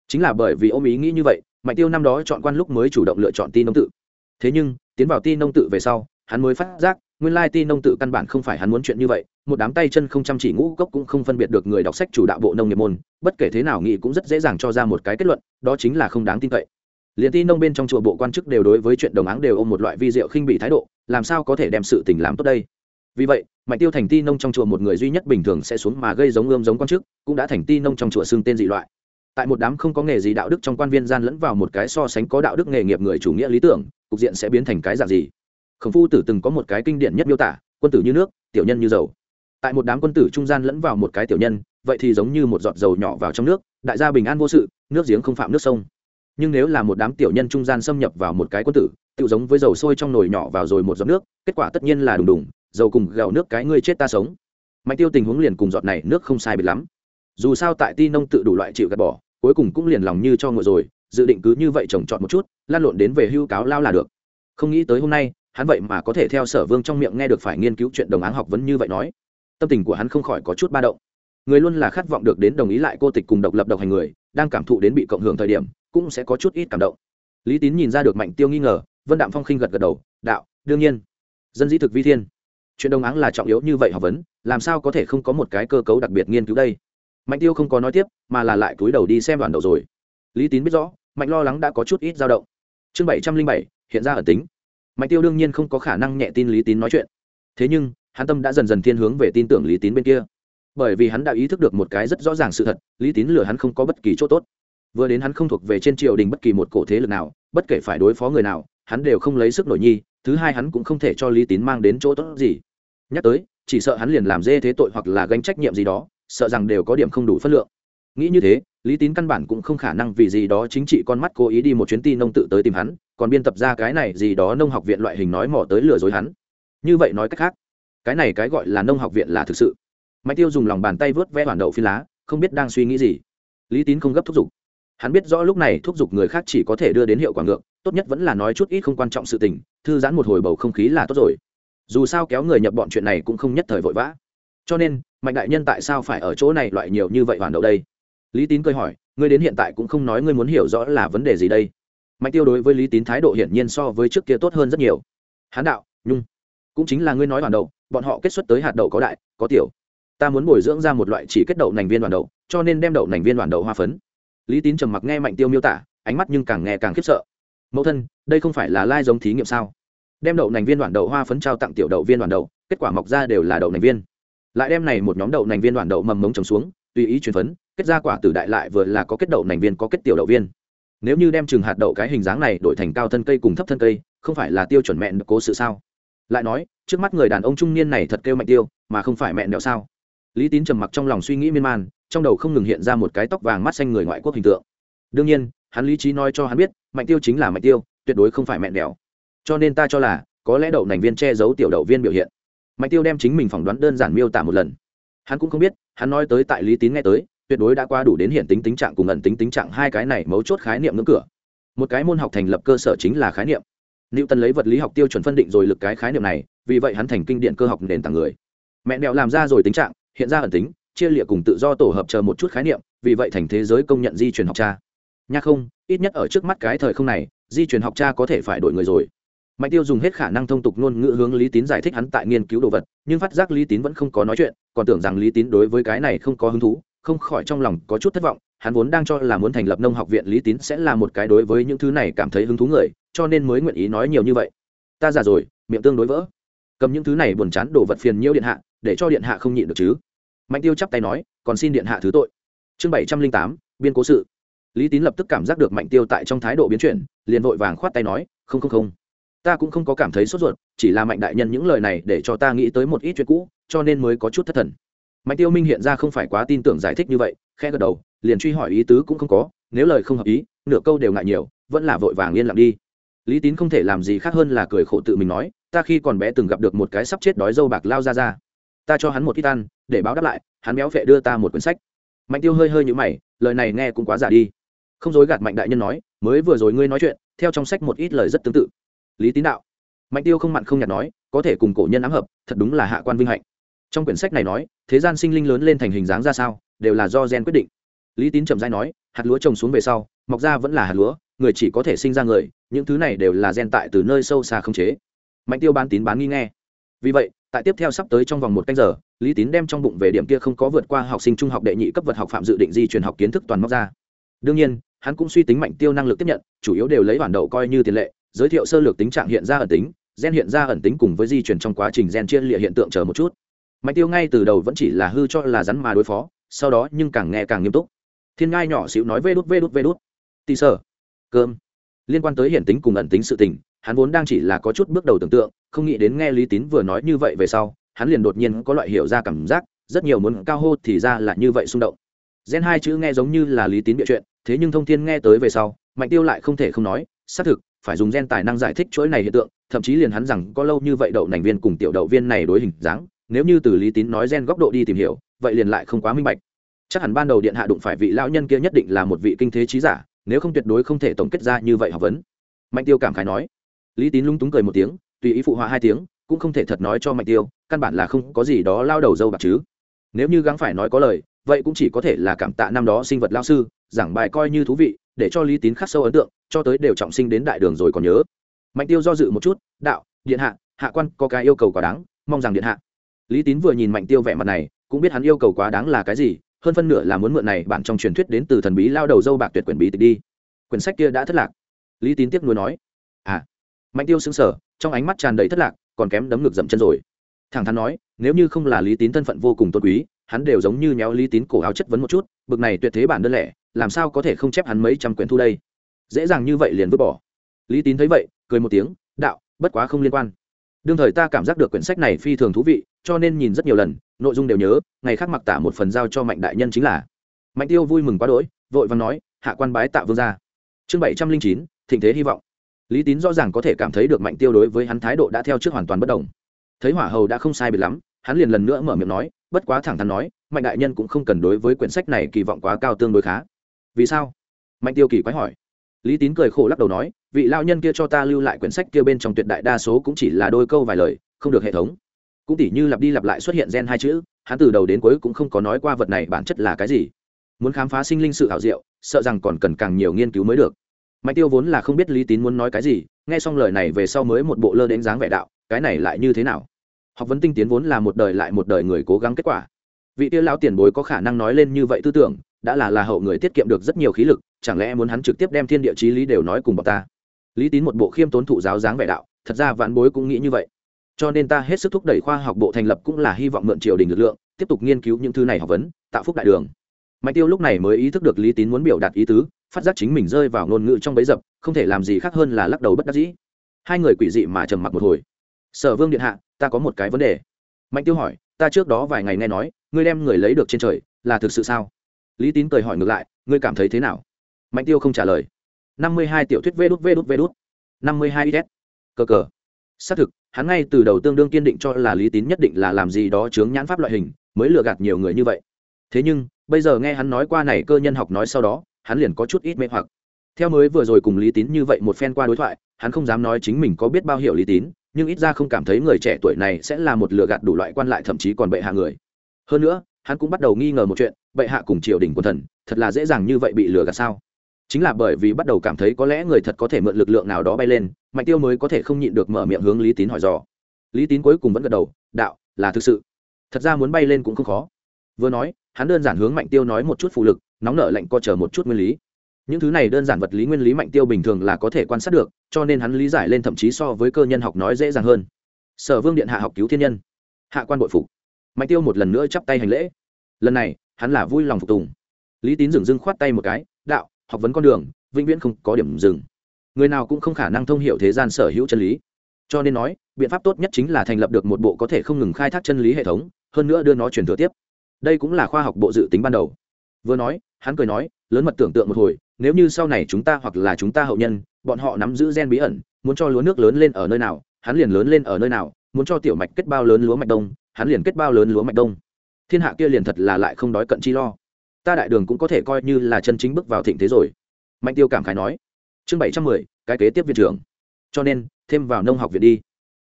Chính là bởi vì ôm ý nghĩ như vậy, mạnh tiêu năm đó chọn quan lúc mới chủ động lựa chọn ti nông tự. Thế nhưng, tiến vào ti nông tự về sau, hắn mới phát giác, nguyên lai ti nông tự căn bản không phải hắn muốn chuyện như vậy, một đám tay chân không chăm chỉ ngũ cốc cũng không phân biệt được người đọc sách chủ đạo bộ nông nghiệp môn, bất kể thế nào nghĩ cũng rất dễ dàng cho ra một cái kết luận, đó chính là không đáng tin cậy liền ti nông bên trong chùa bộ quan chức đều đối với chuyện đồng áng đều ôm một loại vi diệu khinh bị thái độ, làm sao có thể đem sự tình làm tốt đây? Vì vậy, mạnh tiêu thành ti nông trong chùa một người duy nhất bình thường sẽ xuống mà gây giống ươm giống quan chức, cũng đã thành ti nông trong chùa xưng tên dị loại. Tại một đám không có nghề gì đạo đức trong quan viên gian lẫn vào một cái so sánh có đạo đức nghề nghiệp người chủ nghĩa lý tưởng, cục diện sẽ biến thành cái dạng gì? Khổng phu tử từng có một cái kinh điển nhất miêu tả, quân tử như nước, tiểu nhân như dầu. Tại một đám quân tử trung gian lẫn vào một cái tiểu nhân, vậy thì giống như một giọt dầu nhỏ vào trong nước, đại gia bình an vô sự, nước giếng không phạm nước sông nhưng nếu là một đám tiểu nhân trung gian xâm nhập vào một cái quân tử tự giống với dầu sôi trong nồi nhỏ vào rồi một giọt nước, kết quả tất nhiên là đùng đùng, dầu cùng gạo nước cái ngươi chết ta sống. Mạnh tiêu tình huống liền cùng giọt này nước không sai biệt lắm. Dù sao tại ti nông tự đủ loại chịu gạt bỏ, cuối cùng cũng liền lòng như cho ngựa rồi, dự định cứ như vậy trồng trọt một chút, lan lộn đến về hưu cáo lao là được. Không nghĩ tới hôm nay, hắn vậy mà có thể theo sở vương trong miệng nghe được phải nghiên cứu chuyện đồng áng học vấn như vậy nói. Tâm tình của hắn không khỏi có chút ba động. Người luôn là khát vọng được đến đồng ý lại cô tịch cùng độc lập độc hành người, đang cảm thụ đến bị cộng hưởng thời điểm cũng sẽ có chút ít cảm động. Lý tín nhìn ra được mạnh tiêu nghi ngờ, vân đạm phong khinh gật gật đầu, đạo, đương nhiên. Dân dĩ thực vi thiên. Chuyện đồng áng là trọng yếu như vậy học vấn, làm sao có thể không có một cái cơ cấu đặc biệt nghiên cứu đây? Mạnh tiêu không có nói tiếp, mà là lại cúi đầu đi xem đoàn đầu rồi. Lý tín biết rõ, mạnh lo lắng đã có chút ít dao động. Chương bảy trăm linh bảy, hiện ra ở tính. Mạnh tiêu đương nhiên không có khả năng nhẹ tin lý tín nói chuyện. Thế nhưng, hắn tâm đã dần dần thiên hướng về tin tưởng lý tín bên kia. Bởi vì hắn đã ý thức được một cái rất rõ ràng sự thật, lý tín lừa hắn không có bất kỳ chỗ tốt vừa đến hắn không thuộc về trên triều đình bất kỳ một cổ thế lực nào, bất kể phải đối phó người nào, hắn đều không lấy sức nổi nhi, thứ hai hắn cũng không thể cho lý tín mang đến chỗ tốt gì. Nhắc tới, chỉ sợ hắn liền làm dê thế tội hoặc là gánh trách nhiệm gì đó, sợ rằng đều có điểm không đủ phân lượng. Nghĩ như thế, lý tín căn bản cũng không khả năng vì gì đó chính trị con mắt cố ý đi một chuyến tin nông tự tới tìm hắn, còn biên tập ra cái này gì đó nông học viện loại hình nói mỏ tới lừa dối hắn. Như vậy nói cách khác, cái này cái gọi là nông học viện là thực sự. Mạnh tiêu dùng lòng bàn tay vớt vẽ hoàn đậu phi lá, không biết đang suy nghĩ gì. Lý tín không gấp thúc giục hắn biết rõ lúc này thúc giục người khác chỉ có thể đưa đến hiệu quả ngược, tốt nhất vẫn là nói chút ít không quan trọng sự tình, thư giãn một hồi bầu không khí là tốt rồi. Dù sao kéo người nhập bọn chuyện này cũng không nhất thời vội vã. Cho nên, mạnh đại nhân tại sao phải ở chỗ này loại nhiều như vậy hoàn đậu đây? Lý tín cười hỏi, ngươi đến hiện tại cũng không nói ngươi muốn hiểu rõ là vấn đề gì đây. Mạnh tiêu đối với lý tín thái độ hiển nhiên so với trước kia tốt hơn rất nhiều. Hán đạo, nhung, cũng chính là ngươi nói hoàn đậu bọn họ kết xuất tới hạt đậu có đại, có tiểu. Ta muốn bồi dưỡng ra một loại chỉ kết đậu nành viên đoàn đậu, cho nên đem đậu nành viên đoàn đậu hoa phấn lý tín trầm mặc nghe mạnh tiêu miêu tả, ánh mắt nhưng càng nghe càng khiếp sợ. Mẫu thân, đây không phải là lai giống thí nghiệm sao? Đem đậu nành viên đoàn đậu hoa phấn trao tặng tiểu đậu viên đoàn đậu, kết quả mọc ra đều là đậu nành viên. Lại đem này một nhóm đậu nành viên đoàn đậu mầm mống trồng xuống, tùy ý truyền phấn, kết ra quả tử đại lại vừa là có kết đậu nành viên, có kết tiểu đậu viên. Nếu như đem chừng hạt đậu cái hình dáng này đổi thành cao thân cây cùng thấp thân cây, không phải là tiêu chuẩn mẹn cố sự sao? Lại nói, trước mắt người đàn ông trung niên này thật kêu mạnh tiêu, mà không phải mẹn đẹo sao? Lý tín trầm mặc trong lòng suy nghĩ miên man trong đầu không ngừng hiện ra một cái tóc vàng mắt xanh người ngoại quốc hình tượng. Đương nhiên hắn lý trí nói cho hắn biết mạnh tiêu chính là mạnh tiêu tuyệt đối không phải mẹn đẻo. Cho nên ta cho là có lẽ đậu nành viên che giấu tiểu đậu viên biểu hiện. Mạnh tiêu đem chính mình phỏng đoán đơn giản miêu tả một lần. Hắn cũng không biết hắn nói tới tại lý tín nghe tới tuyệt đối đã qua đủ đến hiện tính tính trạng cùng ẩn tính tính trạng hai cái này mấu chốt khái niệm ngưỡng cửa. Một cái môn học thành lập cơ sở chính là khái niệm. Newton lấy vật lý học tiêu chuẩn phân định rồi lực cái khái niệm này, vì vậy hắn thành kinh điển cơ học nền tảng người. Mẹ đẻo làm ra rồi tính trạng, hiện ra ẩn tính, chia lịa cùng tự do tổ hợp chờ một chút khái niệm, vì vậy thành thế giới công nhận di truyền học cha. Nha không, ít nhất ở trước mắt cái thời không này, di truyền học cha có thể phải đổi người rồi. Mạnh Tiêu dùng hết khả năng thông tục ngôn ngữ hướng Lý Tín giải thích hắn tại nghiên cứu đồ vật, nhưng phát giác Lý Tín vẫn không có nói chuyện, còn tưởng rằng Lý Tín đối với cái này không có hứng thú, không khỏi trong lòng có chút thất vọng, hắn vốn đang cho là muốn thành lập nông học viện Lý Tín sẽ là một cái đối với những thứ này cảm thấy hứng thú người, cho nên mới nguyện ý nói nhiều như vậy ta già rồi miệng tương đối vỡ cầm những thứ này buồn chán đổ vật phiền nhiễu điện hạ để cho điện hạ không nhịn được chứ mạnh tiêu chắp tay nói, còn xin điện hạ thứ tội. Chương bảy trăm linh tám, biên cố sự. Lý tín lập tức cảm giác được mạnh tiêu tại trong thái độ biến chuyển, liền vội vàng khoát tay nói, không không không. Ta cũng không có cảm thấy sốt ruột, chỉ là mạnh đại nhân những lời này để cho ta nghĩ tới một ít chuyện cũ, cho nên mới có chút thất thần. Mạnh tiêu minh hiện ra không phải quá tin tưởng giải thích như vậy khe gật đầu, liền truy hỏi ý tứ cũng không có, nếu lời không hợp ý, nửa câu đều ngại nhiều, vẫn là vội vàng yên lặng đi. Lý tín không thể làm gì khác hơn là cười khổ tự mình nói, ta khi còn bé từng gặp được một cái sắp chết đói dâu bạc lao ra ra. Ta cho hắn một ít ăn để báo đáp lại, hắn béo vệ đưa ta một quyển sách. Mạnh tiêu hơi hơi như mày, lời này nghe cũng quá giả đi. Không dối gạt mạnh đại nhân nói, mới vừa rồi ngươi nói chuyện, theo trong sách một ít lời rất tương tự. Lý tín đạo. Mạnh tiêu không mặn không nhạt nói, có thể cùng cổ nhân ám hợp, thật đúng là hạ quan vinh hạnh. Trong quyển sách này nói, thế gian sinh linh lớn lên thành hình dáng ra sao, đều là do gen quyết định. Lý tín trầm dai nói, hạt lúa trồng xuống về sau, mọc ra vẫn là hạt lúa, người chỉ có thể sinh ra người, những thứ này đều là gen tại từ nơi sâu xa không chế. Mạnh tiêu bán tín bán nghi nghe. Vì vậy tại tiếp theo sắp tới trong vòng một canh giờ, lý tín đem trong bụng về điểm kia không có vượt qua học sinh trung học đệ nhị cấp vật học phạm dự định di truyền học kiến thức toàn móc ra. Đương nhiên, hắn cũng suy tính mạnh tiêu năng lực tiếp nhận, chủ yếu đều lấy bản đậu coi như tiền lệ, giới thiệu sơ lược tính trạng hiện ra ẩn tính, gen hiện ra ẩn tính cùng với di truyền trong quá trình gen chia lịa hiện tượng chờ một chút. Mạnh tiêu ngay từ đầu vẫn chỉ là hư cho là rắn mà đối phó, sau đó nhưng càng nghe càng nghiêm túc. Thiên ngai nhỏ xíu nói vê đút vê đút vê đút. Tì sở cơm. Liên quan tới hiển tính cùng ẩn tính sự tình hắn vốn đang chỉ là có chút bước đầu tưởng tượng, không nghĩ đến nghe lý tín vừa nói như vậy về sau, hắn liền đột nhiên có loại hiểu ra cảm giác, rất nhiều muốn cao hô thì ra là như vậy xung động. Gen hai chữ nghe giống như là lý tín bịa chuyện, thế nhưng thông thiên nghe tới về sau, mạnh tiêu lại không thể không nói, xác thực, phải dùng gen tài năng giải thích chuỗi này hiện tượng, thậm chí liền hắn rằng có lâu như vậy đậu nành viên cùng tiểu đậu viên này đối hình dáng, nếu như từ lý tín nói gen góc độ đi tìm hiểu, vậy liền lại không quá minh bạch. Chắc hẳn ban đầu điện hạ đụng phải vị lão nhân kia nhất định là một vị kinh thế trí giả, nếu không tuyệt đối không thể tổng kết ra như vậy học vấn. Mạnh tiêu cảm khái nói lý tín lung túng cười một tiếng, tùy ý phụ họa hai tiếng, cũng không thể thật nói cho mạnh tiêu, căn bản là không có gì đó lao đầu dâu bạc chứ. Nếu như gắng phải nói có lời, vậy cũng chỉ có thể là cảm tạ năm đó sinh vật lao sư, giảng bài coi như thú vị, để cho lý tín khắc sâu ấn tượng, cho tới đều trọng sinh đến đại đường rồi còn nhớ. Mạnh tiêu do dự một chút, đạo, điện hạ hạ quan có cái yêu cầu quá đáng, mong rằng điện hạ. Lý tín vừa nhìn mạnh tiêu vẻ mặt này, cũng biết hắn yêu cầu quá đáng là cái gì, hơn phân nửa là muốn mượn này bản trong truyền thuyết đến từ thần bí lao đầu dâu bạc tuyệt quyển bí tịch đi. Quyển sách kia đã thất lạc. Lý tín tiếc nuối nói mạnh tiêu xứng sở trong ánh mắt tràn đầy thất lạc, còn kém đấm ngực dậm chân rồi. Thẳng thắn nói, nếu như không là lý tín thân phận vô cùng tôn quý, hắn đều giống như nhéo lý tín cổ áo chất vấn một chút, bực này tuyệt thế bản đơn lẻ, làm sao có thể không chép hắn mấy trăm quyển thu đây? Dễ dàng như vậy liền vứt bỏ. Lý tín thấy vậy, cười một tiếng, đạo, bất quá không liên quan. Đương thời ta cảm giác được quyển sách này phi thường thú vị, cho nên nhìn rất nhiều lần, nội dung đều nhớ, ngày khác mặc tả một phần giao cho mạnh đại nhân chính là. Mạnh tiêu vui mừng quá đỗi, vội vàng nói, hạ quan bái tạ vương gia. Chương bảy trăm linh chín, thịnh thế hy vọng lý tín rõ ràng có thể cảm thấy được mạnh tiêu đối với hắn thái độ đã theo trước hoàn toàn bất đồng. Thấy hỏa hầu đã không sai biệt lắm, hắn liền lần nữa mở miệng nói, bất quá thẳng thắn nói, mạnh đại nhân cũng không cần đối với quyển sách này kỳ vọng quá cao tương đối khá. Vì sao? Mạnh tiêu kỳ quái hỏi. Lý tín cười khổ lắc đầu nói, vị lao nhân kia cho ta lưu lại quyển sách kia bên trong tuyệt đại đa số cũng chỉ là đôi câu vài lời, không được hệ thống. Cũng tỉ như lặp đi lặp lại xuất hiện gen hai chữ, hắn từ đầu đến cuối cũng không có nói qua vật này bản chất là cái gì. Muốn khám phá sinh linh sự hảo diệu, sợ rằng còn cần càng nhiều nghiên cứu mới được mạnh tiêu vốn là không biết lý tín muốn nói cái gì, nghe xong lời này về sau mới một bộ lơ đánh dáng vẻ đạo, cái này lại như thế nào? Học vấn tinh tiến vốn là một đời lại một đời người cố gắng kết quả. Vị tiêu lão tiền bối có khả năng nói lên như vậy tư tưởng, đã là là hậu người tiết kiệm được rất nhiều khí lực, chẳng lẽ muốn hắn trực tiếp đem thiên địa chí lý đều nói cùng bọn ta? Lý tín một bộ khiêm tốn thụ giáo dáng vẻ đạo, thật ra vạn bối cũng nghĩ như vậy. Cho nên ta hết sức thúc đẩy khoa học bộ thành lập cũng là hy vọng mượn triều đình lực lượng, tiếp tục nghiên cứu những thứ này học vấn, tạo phúc đại đường. Mạnh tiêu lúc này mới ý thức được lý tín muốn biểu đạt ý tứ phát giác chính mình rơi vào ngôn ngữ trong bấy dập, không thể làm gì khác hơn là lắc đầu bất đắc dĩ. Hai người quỷ dị mà trầm mặc một hồi. Sở vương điện hạ, ta có một cái vấn đề. Mạnh tiêu hỏi, ta trước đó vài ngày nghe nói, ngươi đem người lấy được trên trời, là thực sự sao? Lý tín cười hỏi ngược lại, ngươi cảm thấy thế nào? Mạnh tiêu không trả lời. Năm mươi hai tiểu thuyết vê đút vê đút vê đút. Năm mươi hai ít cờ cờ. Xác thực, hắn ngay từ đầu tương đương kiên định cho là lý tín nhất định là làm gì đó chướng nhãn pháp loại hình, mới lừa gạt nhiều người như vậy. Thế nhưng, bây giờ nghe hắn nói qua này cơ nhân học nói sau đó hắn liền có chút ít mê hoặc. Theo mới vừa rồi cùng lý tín như vậy một phen qua đối thoại, hắn không dám nói chính mình có biết bao hiểu lý tín, nhưng ít ra không cảm thấy người trẻ tuổi này sẽ là một lừa gạt đủ loại quan lại thậm chí còn bệ hạ người. Hơn nữa, hắn cũng bắt đầu nghi ngờ một chuyện, bệ hạ cùng triều đình quân thần, thật là dễ dàng như vậy bị lừa gạt sao? Chính là bởi vì bắt đầu cảm thấy có lẽ người thật có thể mượn lực lượng nào đó bay lên, mạnh tiêu mới có thể không nhịn được mở miệng hướng lý tín hỏi dò. Lý tín cuối cùng vẫn gật đầu, đạo, là thực sự. Thật ra muốn bay lên cũng không khó. Vừa nói, hắn đơn giản hướng mạnh tiêu nói một chút phụ lực nóng nở lạnh co chờ một chút nguyên lý. Những thứ này đơn giản vật lý nguyên lý mạnh tiêu bình thường là có thể quan sát được, cho nên hắn lý giải lên thậm chí so với cơ nhân học nói dễ dàng hơn. Sở vương điện hạ học cứu thiên nhân. Hạ quan bội phục. Mạnh tiêu một lần nữa chắp tay hành lễ. Lần này, hắn là vui lòng phục tùng. Lý tín dừng dưng khoát tay một cái, đạo, học vấn con đường, vĩnh viễn không có điểm dừng. Người nào cũng không khả năng thông hiểu thế gian sở hữu chân lý. Cho nên nói, biện pháp tốt nhất chính là thành lập được một bộ có thể không ngừng khai thác chân lý hệ thống, hơn nữa đưa nó truyền thừa tiếp. Đây cũng là khoa học bộ dự tính ban đầu. Vừa nói hắn cười nói, lớn mật tưởng tượng một hồi, nếu như sau này chúng ta hoặc là chúng ta hậu nhân, bọn họ nắm giữ gen bí ẩn, muốn cho lúa nước lớn lên ở nơi nào, hắn liền lớn lên ở nơi nào, muốn cho tiểu mạch kết bao lớn lúa mạch đông, hắn liền kết bao lớn lúa mạch đông. Thiên hạ kia liền thật là lại không đói cận chi lo. Ta đại đường cũng có thể coi như là chân chính bước vào thịnh thế rồi. Mạnh tiêu cảm khái nói. Chương bảy trăm mười, cái kế tiếp viện trưởng. Cho nên, thêm vào nông học viện đi.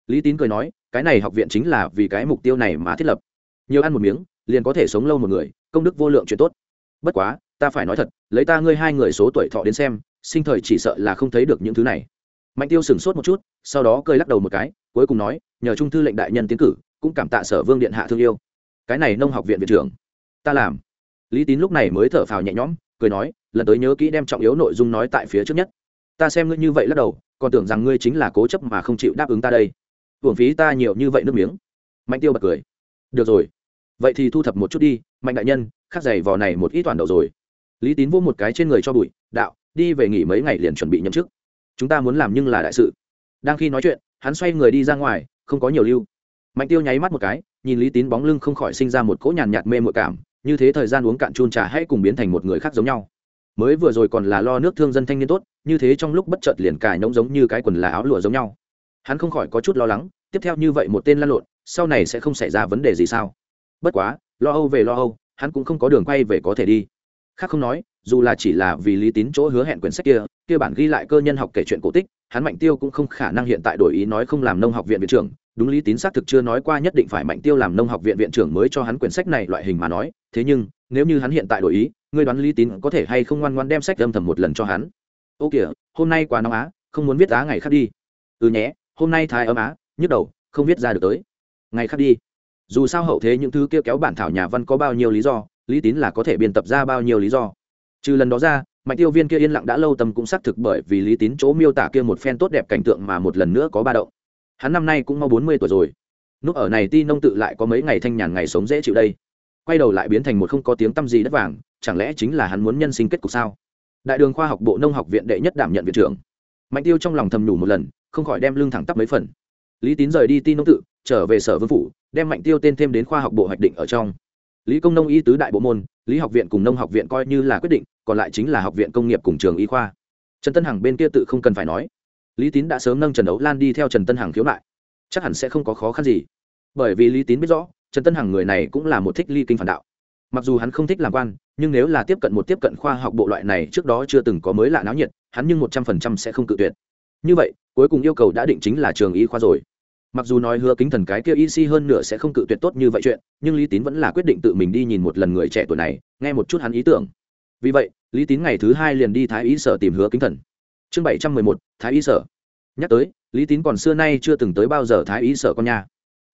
Lý tín cười nói, cái này học viện chính là vì cái mục tiêu này mà thiết lập. Nhiều ăn một miếng, liền có thể sống lâu một người, công đức vô lượng chuyện tốt bất quá, ta phải nói thật, lấy ta ngươi hai người số tuổi thọ đến xem, sinh thời chỉ sợ là không thấy được những thứ này. Mạnh tiêu sửng sốt một chút, sau đó cười lắc đầu một cái, cuối cùng nói, nhờ trung thư lệnh đại nhân tiến cử, cũng cảm tạ sở vương điện hạ thương yêu. Cái này nông học viện viện trưởng, ta làm. Lý tín lúc này mới thở phào nhẹ nhõm, cười nói, lần tới nhớ kỹ đem trọng yếu nội dung nói tại phía trước nhất. Ta xem ngươi như vậy lắc đầu, còn tưởng rằng ngươi chính là cố chấp mà không chịu đáp ứng ta đây. Hưởng phí ta nhiều như vậy nước miếng. Mạnh tiêu bật cười. Được rồi. Vậy thì thu thập một chút đi mạnh đại nhân, khắc giày vò này một ít toàn đầu rồi. Lý tín vô một cái trên người cho bụi, đạo, đi về nghỉ mấy ngày liền chuẩn bị nhậm chức. Chúng ta muốn làm nhưng là đại sự. Đang khi nói chuyện, hắn xoay người đi ra ngoài, không có nhiều lưu. Mạnh tiêu nháy mắt một cái, nhìn lý tín bóng lưng không khỏi sinh ra một cỗ nhàn nhạt mê mội cảm, như thế thời gian uống cạn chun trà hãy cùng biến thành một người khác giống nhau. Mới vừa rồi còn là lo nước thương dân thanh niên tốt, như thế trong lúc bất chợt liền cài nhống giống như cái quần là áo lụa giống nhau. Hắn không khỏi có chút lo lắng, tiếp theo như vậy một tên lăn lộn, sau này sẽ không xảy ra vấn đề gì sao? Bất quá lo âu về lo âu, hắn cũng không có đường quay về có thể đi. Khác không nói, dù là chỉ là vì lý tín chỗ hứa hẹn quyển sách kia kia bản ghi lại cơ nhân học kể chuyện cổ tích, hắn mạnh tiêu cũng không khả năng hiện tại đổi ý nói không làm nông học viện viện trưởng. Đúng lý tín xác thực chưa nói qua nhất định phải mạnh tiêu làm nông học viện viện trưởng mới cho hắn quyển sách này loại hình mà nói. Thế nhưng, nếu như hắn hiện tại đổi ý, ngươi đoán lý tín có thể hay không ngoan ngoan đem sách âm thầm một lần cho hắn? Ô kìa, hôm nay quá nóng á, không muốn viết á ngày khác đi. Ừ nhé, hôm nay thái ấm á, nhức đầu, không viết ra được tới. Ngày khác đi dù sao hậu thế những thứ kia kéo bản thảo nhà văn có bao nhiêu lý do, lý tín là có thể biên tập ra bao nhiêu lý do. Trừ lần đó ra, mạnh tiêu viên kia yên lặng đã lâu tâm cũng xác thực bởi vì lý tín chỗ miêu tả kia một phen tốt đẹp cảnh tượng mà một lần nữa có ba động. Hắn năm nay cũng mau bốn mươi tuổi rồi. Núp ở này ti nông tự lại có mấy ngày thanh nhàn ngày sống dễ chịu đây. Quay đầu lại biến thành một không có tiếng tăm gì đất vàng, chẳng lẽ chính là hắn muốn nhân sinh kết cục sao? Đại đường khoa học bộ nông học viện đệ nhất đảm nhận viện trưởng. Mạnh tiêu trong lòng thầm nhủ một lần, không khỏi đem lưng thẳng tắp mấy phần. Lý tín rời đi ti nông tự, trở về sở vương phủ đem mạnh tiêu tên thêm đến khoa học bộ hoạch định ở trong. Lý công nông y tứ đại bộ môn, lý học viện cùng nông học viện coi như là quyết định, còn lại chính là học viện công nghiệp cùng trường y khoa. Trần tân hằng bên kia tự không cần phải nói. Lý tín đã sớm nâng trần đấu lan đi theo trần tân hằng khiếu nại. Chắc hẳn sẽ không có khó khăn gì. Bởi vì lý tín biết rõ, trần tân hằng người này cũng là một thích ly kinh phản đạo. Mặc dù hắn không thích làm quan, nhưng nếu là tiếp cận một tiếp cận khoa học bộ loại này, trước đó chưa từng có mới lạ náo nhiệt, hắn nhưng một trăm phần trăm sẽ không cự tuyệt. Như vậy, cuối cùng yêu cầu đã định chính là trường y khoa rồi mặc dù nói hứa kính thần cái kia y si hơn nửa sẽ không cự tuyệt tốt như vậy chuyện, nhưng lý tín vẫn là quyết định tự mình đi nhìn một lần người trẻ tuổi này, nghe một chút hắn ý tưởng. Vì vậy, lý tín ngày thứ hai liền đi thái y sở tìm hứa kính thần. Chương bảy trăm mười một, thái y sở. Nhắc tới, lý tín còn xưa nay chưa từng tới bao giờ thái y sở con nhà.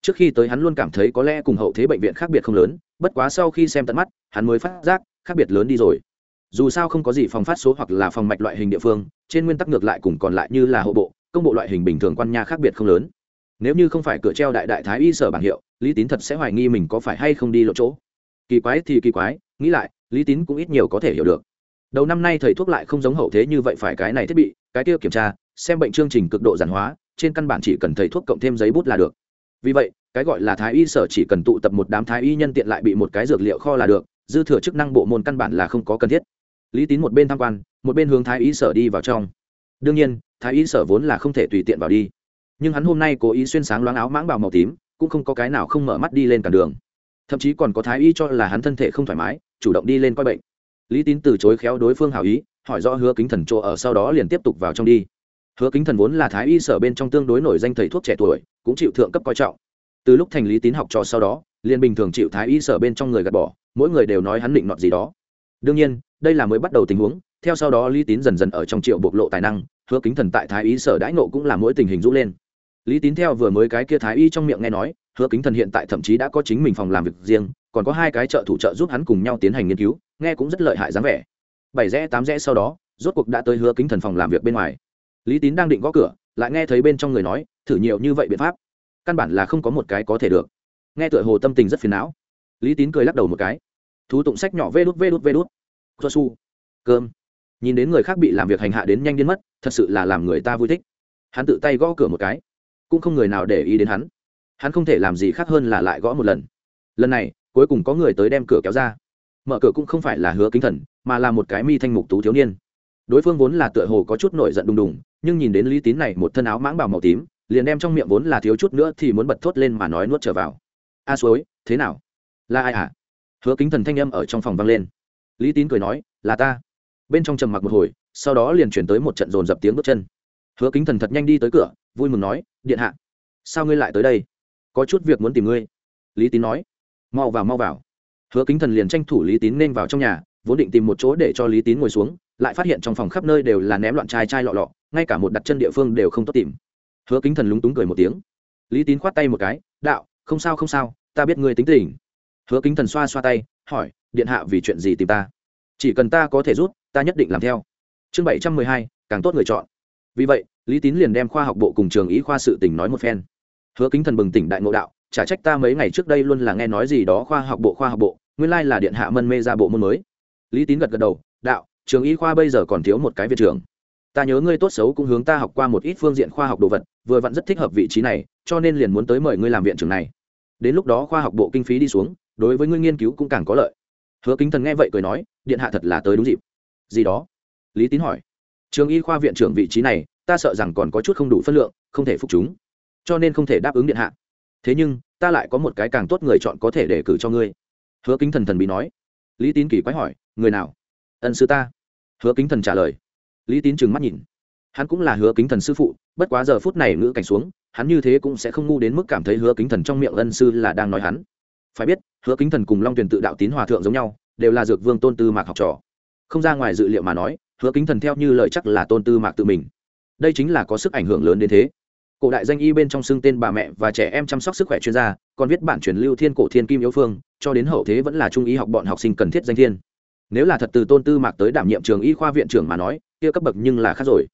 Trước khi tới hắn luôn cảm thấy có lẽ cùng hậu thế bệnh viện khác biệt không lớn, bất quá sau khi xem tận mắt, hắn mới phát giác, khác biệt lớn đi rồi. Dù sao không có gì phòng phát số hoặc là phòng mạch loại hình địa phương, trên nguyên tắc ngược lại cùng còn lại như là hộ bộ, công bộ loại hình bình thường quan nha khác biệt không lớn nếu như không phải cửa treo đại đại thái y sở bảng hiệu, lý tín thật sẽ hoài nghi mình có phải hay không đi lộ chỗ. Kỳ quái thì kỳ quái, nghĩ lại, lý tín cũng ít nhiều có thể hiểu được. Đầu năm nay thầy thuốc lại không giống hậu thế như vậy phải cái này thiết bị, cái kia kiểm tra, xem bệnh chương trình cực độ giản hóa, trên căn bản chỉ cần thầy thuốc cộng thêm giấy bút là được. Vì vậy, cái gọi là thái y sở chỉ cần tụ tập một đám thái y nhân tiện lại bị một cái dược liệu kho là được, dư thừa chức năng bộ môn căn bản là không có cần thiết. Lý tín một bên tham quan, một bên hướng thái y sở đi vào trong. Đương nhiên, thái y sở vốn là không thể tùy tiện vào đi nhưng hắn hôm nay cố ý xuyên sáng loáng áo mãng bào màu tím, cũng không có cái nào không mở mắt đi lên cản đường. Thậm chí còn có thái y cho là hắn thân thể không thoải mái, chủ động đi lên coi bệnh. Lý tín từ chối khéo đối phương hảo ý, hỏi rõ hứa kính thần chỗ ở sau đó liền tiếp tục vào trong đi. Hứa kính thần vốn là thái y sở bên trong tương đối nổi danh thầy thuốc trẻ tuổi, cũng chịu thượng cấp coi trọng. Từ lúc thành lý tín học trò sau đó, liền bình thường chịu thái y sở bên trong người gạt bỏ, mỗi người đều nói hắn định nọt gì đó. Đương nhiên, đây là mới bắt đầu tình huống, theo sau đó lý tín dần dần ở trong triệu bộc lộ tài năng, hứa kính thần tại thái y sở đãi nộ cũng là mỗi tình hình rũ lên lý tín theo vừa mới cái kia thái y trong miệng nghe nói, hứa kính thần hiện tại thậm chí đã có chính mình phòng làm việc riêng, còn có hai cái trợ thủ trợ giúp hắn cùng nhau tiến hành nghiên cứu, nghe cũng rất lợi hại dáng vẻ. Bảy rẽ, tám rẽ sau đó, rốt cuộc đã tới hứa kính thần phòng làm việc bên ngoài. Lý tín đang định gõ cửa, lại nghe thấy bên trong người nói, thử nhiều như vậy biện pháp, căn bản là không có một cái có thể được. Nghe tựa hồ tâm tình rất phiền não. Lý tín cười lắc đầu một cái. Thú tụng sách nhỏ vê đút vê đút vê đút. Cho su. Cơm. Nhìn đến người khác bị làm việc hành hạ đến nhanh đến mất, thật sự là làm người ta vui thích. Hắn tự tay gõ cửa một cái cũng không người nào để ý đến hắn. Hắn không thể làm gì khác hơn là lại gõ một lần. Lần này, cuối cùng có người tới đem cửa kéo ra. Mở cửa cũng không phải là hứa kính thần, mà là một cái mi thanh mục tú thiếu niên. Đối phương vốn là tựa hồ có chút nổi giận đùng đùng, nhưng nhìn đến lý tín này một thân áo mãng bảo màu tím, liền đem trong miệng vốn là thiếu chút nữa thì muốn bật thốt lên mà nói nuốt trở vào. A suối, thế nào? Là ai à hứa kính thần thanh âm ở trong phòng vang lên. Lý tín cười nói, là ta. Bên trong trầm mặc một hồi, sau đó liền chuyển tới một trận dồn dập tiếng bước chân. Hứa kính thần thật nhanh đi tới cửa vui mừng nói, điện hạ, sao ngươi lại tới đây? Có chút việc muốn tìm ngươi. Lý tín nói, mau vào mau vào. Hứa kính thần liền tranh thủ lý tín nên vào trong nhà, vốn định tìm một chỗ để cho lý tín ngồi xuống, lại phát hiện trong phòng khắp nơi đều là ném loạn chai chai lọ lọ, ngay cả một đặt chân địa phương đều không tốt tìm. Hứa kính thần lúng túng cười một tiếng. Lý tín khoát tay một cái, đạo, không sao không sao, ta biết ngươi tính tình. Hứa kính thần xoa xoa tay, hỏi, điện hạ vì chuyện gì tìm ta? Chỉ cần ta có thể rút ta nhất định làm theo. Chương bảy trăm mười hai, càng tốt người chọn. Vì vậy lý tín liền đem khoa học bộ cùng trường ý khoa sự tình nói một phen. Hứa kính thần bừng tỉnh đại ngộ đạo, chả trách ta mấy ngày trước đây luôn là nghe nói gì đó khoa học bộ, khoa học bộ, nguyên lai là điện hạ mân mê ra bộ môn mới. Lý tín gật gật đầu, đạo, trường y khoa bây giờ còn thiếu một cái viện trưởng. Ta nhớ ngươi tốt xấu cũng hướng ta học qua một ít phương diện khoa học đồ vật, vừa vặn rất thích hợp vị trí này, cho nên liền muốn tới mời ngươi làm viện trưởng này. Đến lúc đó khoa học bộ kinh phí đi xuống, đối với ngươi nghiên cứu cũng càng có lợi. Hứa kính thần nghe vậy cười nói, điện hạ thật là tới đúng dịp. Gì đó? Lý tín hỏi. Trường y khoa viện trưởng vị trí này ta sợ rằng còn có chút không đủ phân lượng, không thể phục chúng. Cho nên không thể đáp ứng điện hạ. Thế nhưng, ta lại có một cái càng tốt người chọn có thể để cử cho ngươi. Hứa kính thần thần bị nói. Lý tín kỳ quái hỏi, người nào? Ân sư ta. Hứa kính thần trả lời. Lý tín trừng mắt nhìn. Hắn cũng là hứa kính thần sư phụ, bất quá giờ phút này ngữ cảnh xuống, hắn như thế cũng sẽ không ngu đến mức cảm thấy hứa kính thần trong miệng ân sư là đang nói hắn. Phải biết, hứa kính thần cùng long tuyển tự đạo tín hòa thượng giống nhau, đều là dược vương tôn tư mạc học trò. Không ra ngoài dự liệu mà nói, hứa kính thần theo như lời chắc là tôn tư mạc tự mình đây chính là có sức ảnh hưởng lớn đến thế. Cổ đại danh y bên trong xưng tên bà mẹ và trẻ em chăm sóc sức khỏe chuyên gia, còn viết bản truyền lưu thiên cổ thiên kim yếu phương, cho đến hậu thế vẫn là trung y học bọn học sinh cần thiết danh thiên. Nếu là thật từ tôn tư mạc tới đảm nhiệm trường y khoa viện trưởng mà nói, kia cấp bậc nhưng là khác rồi.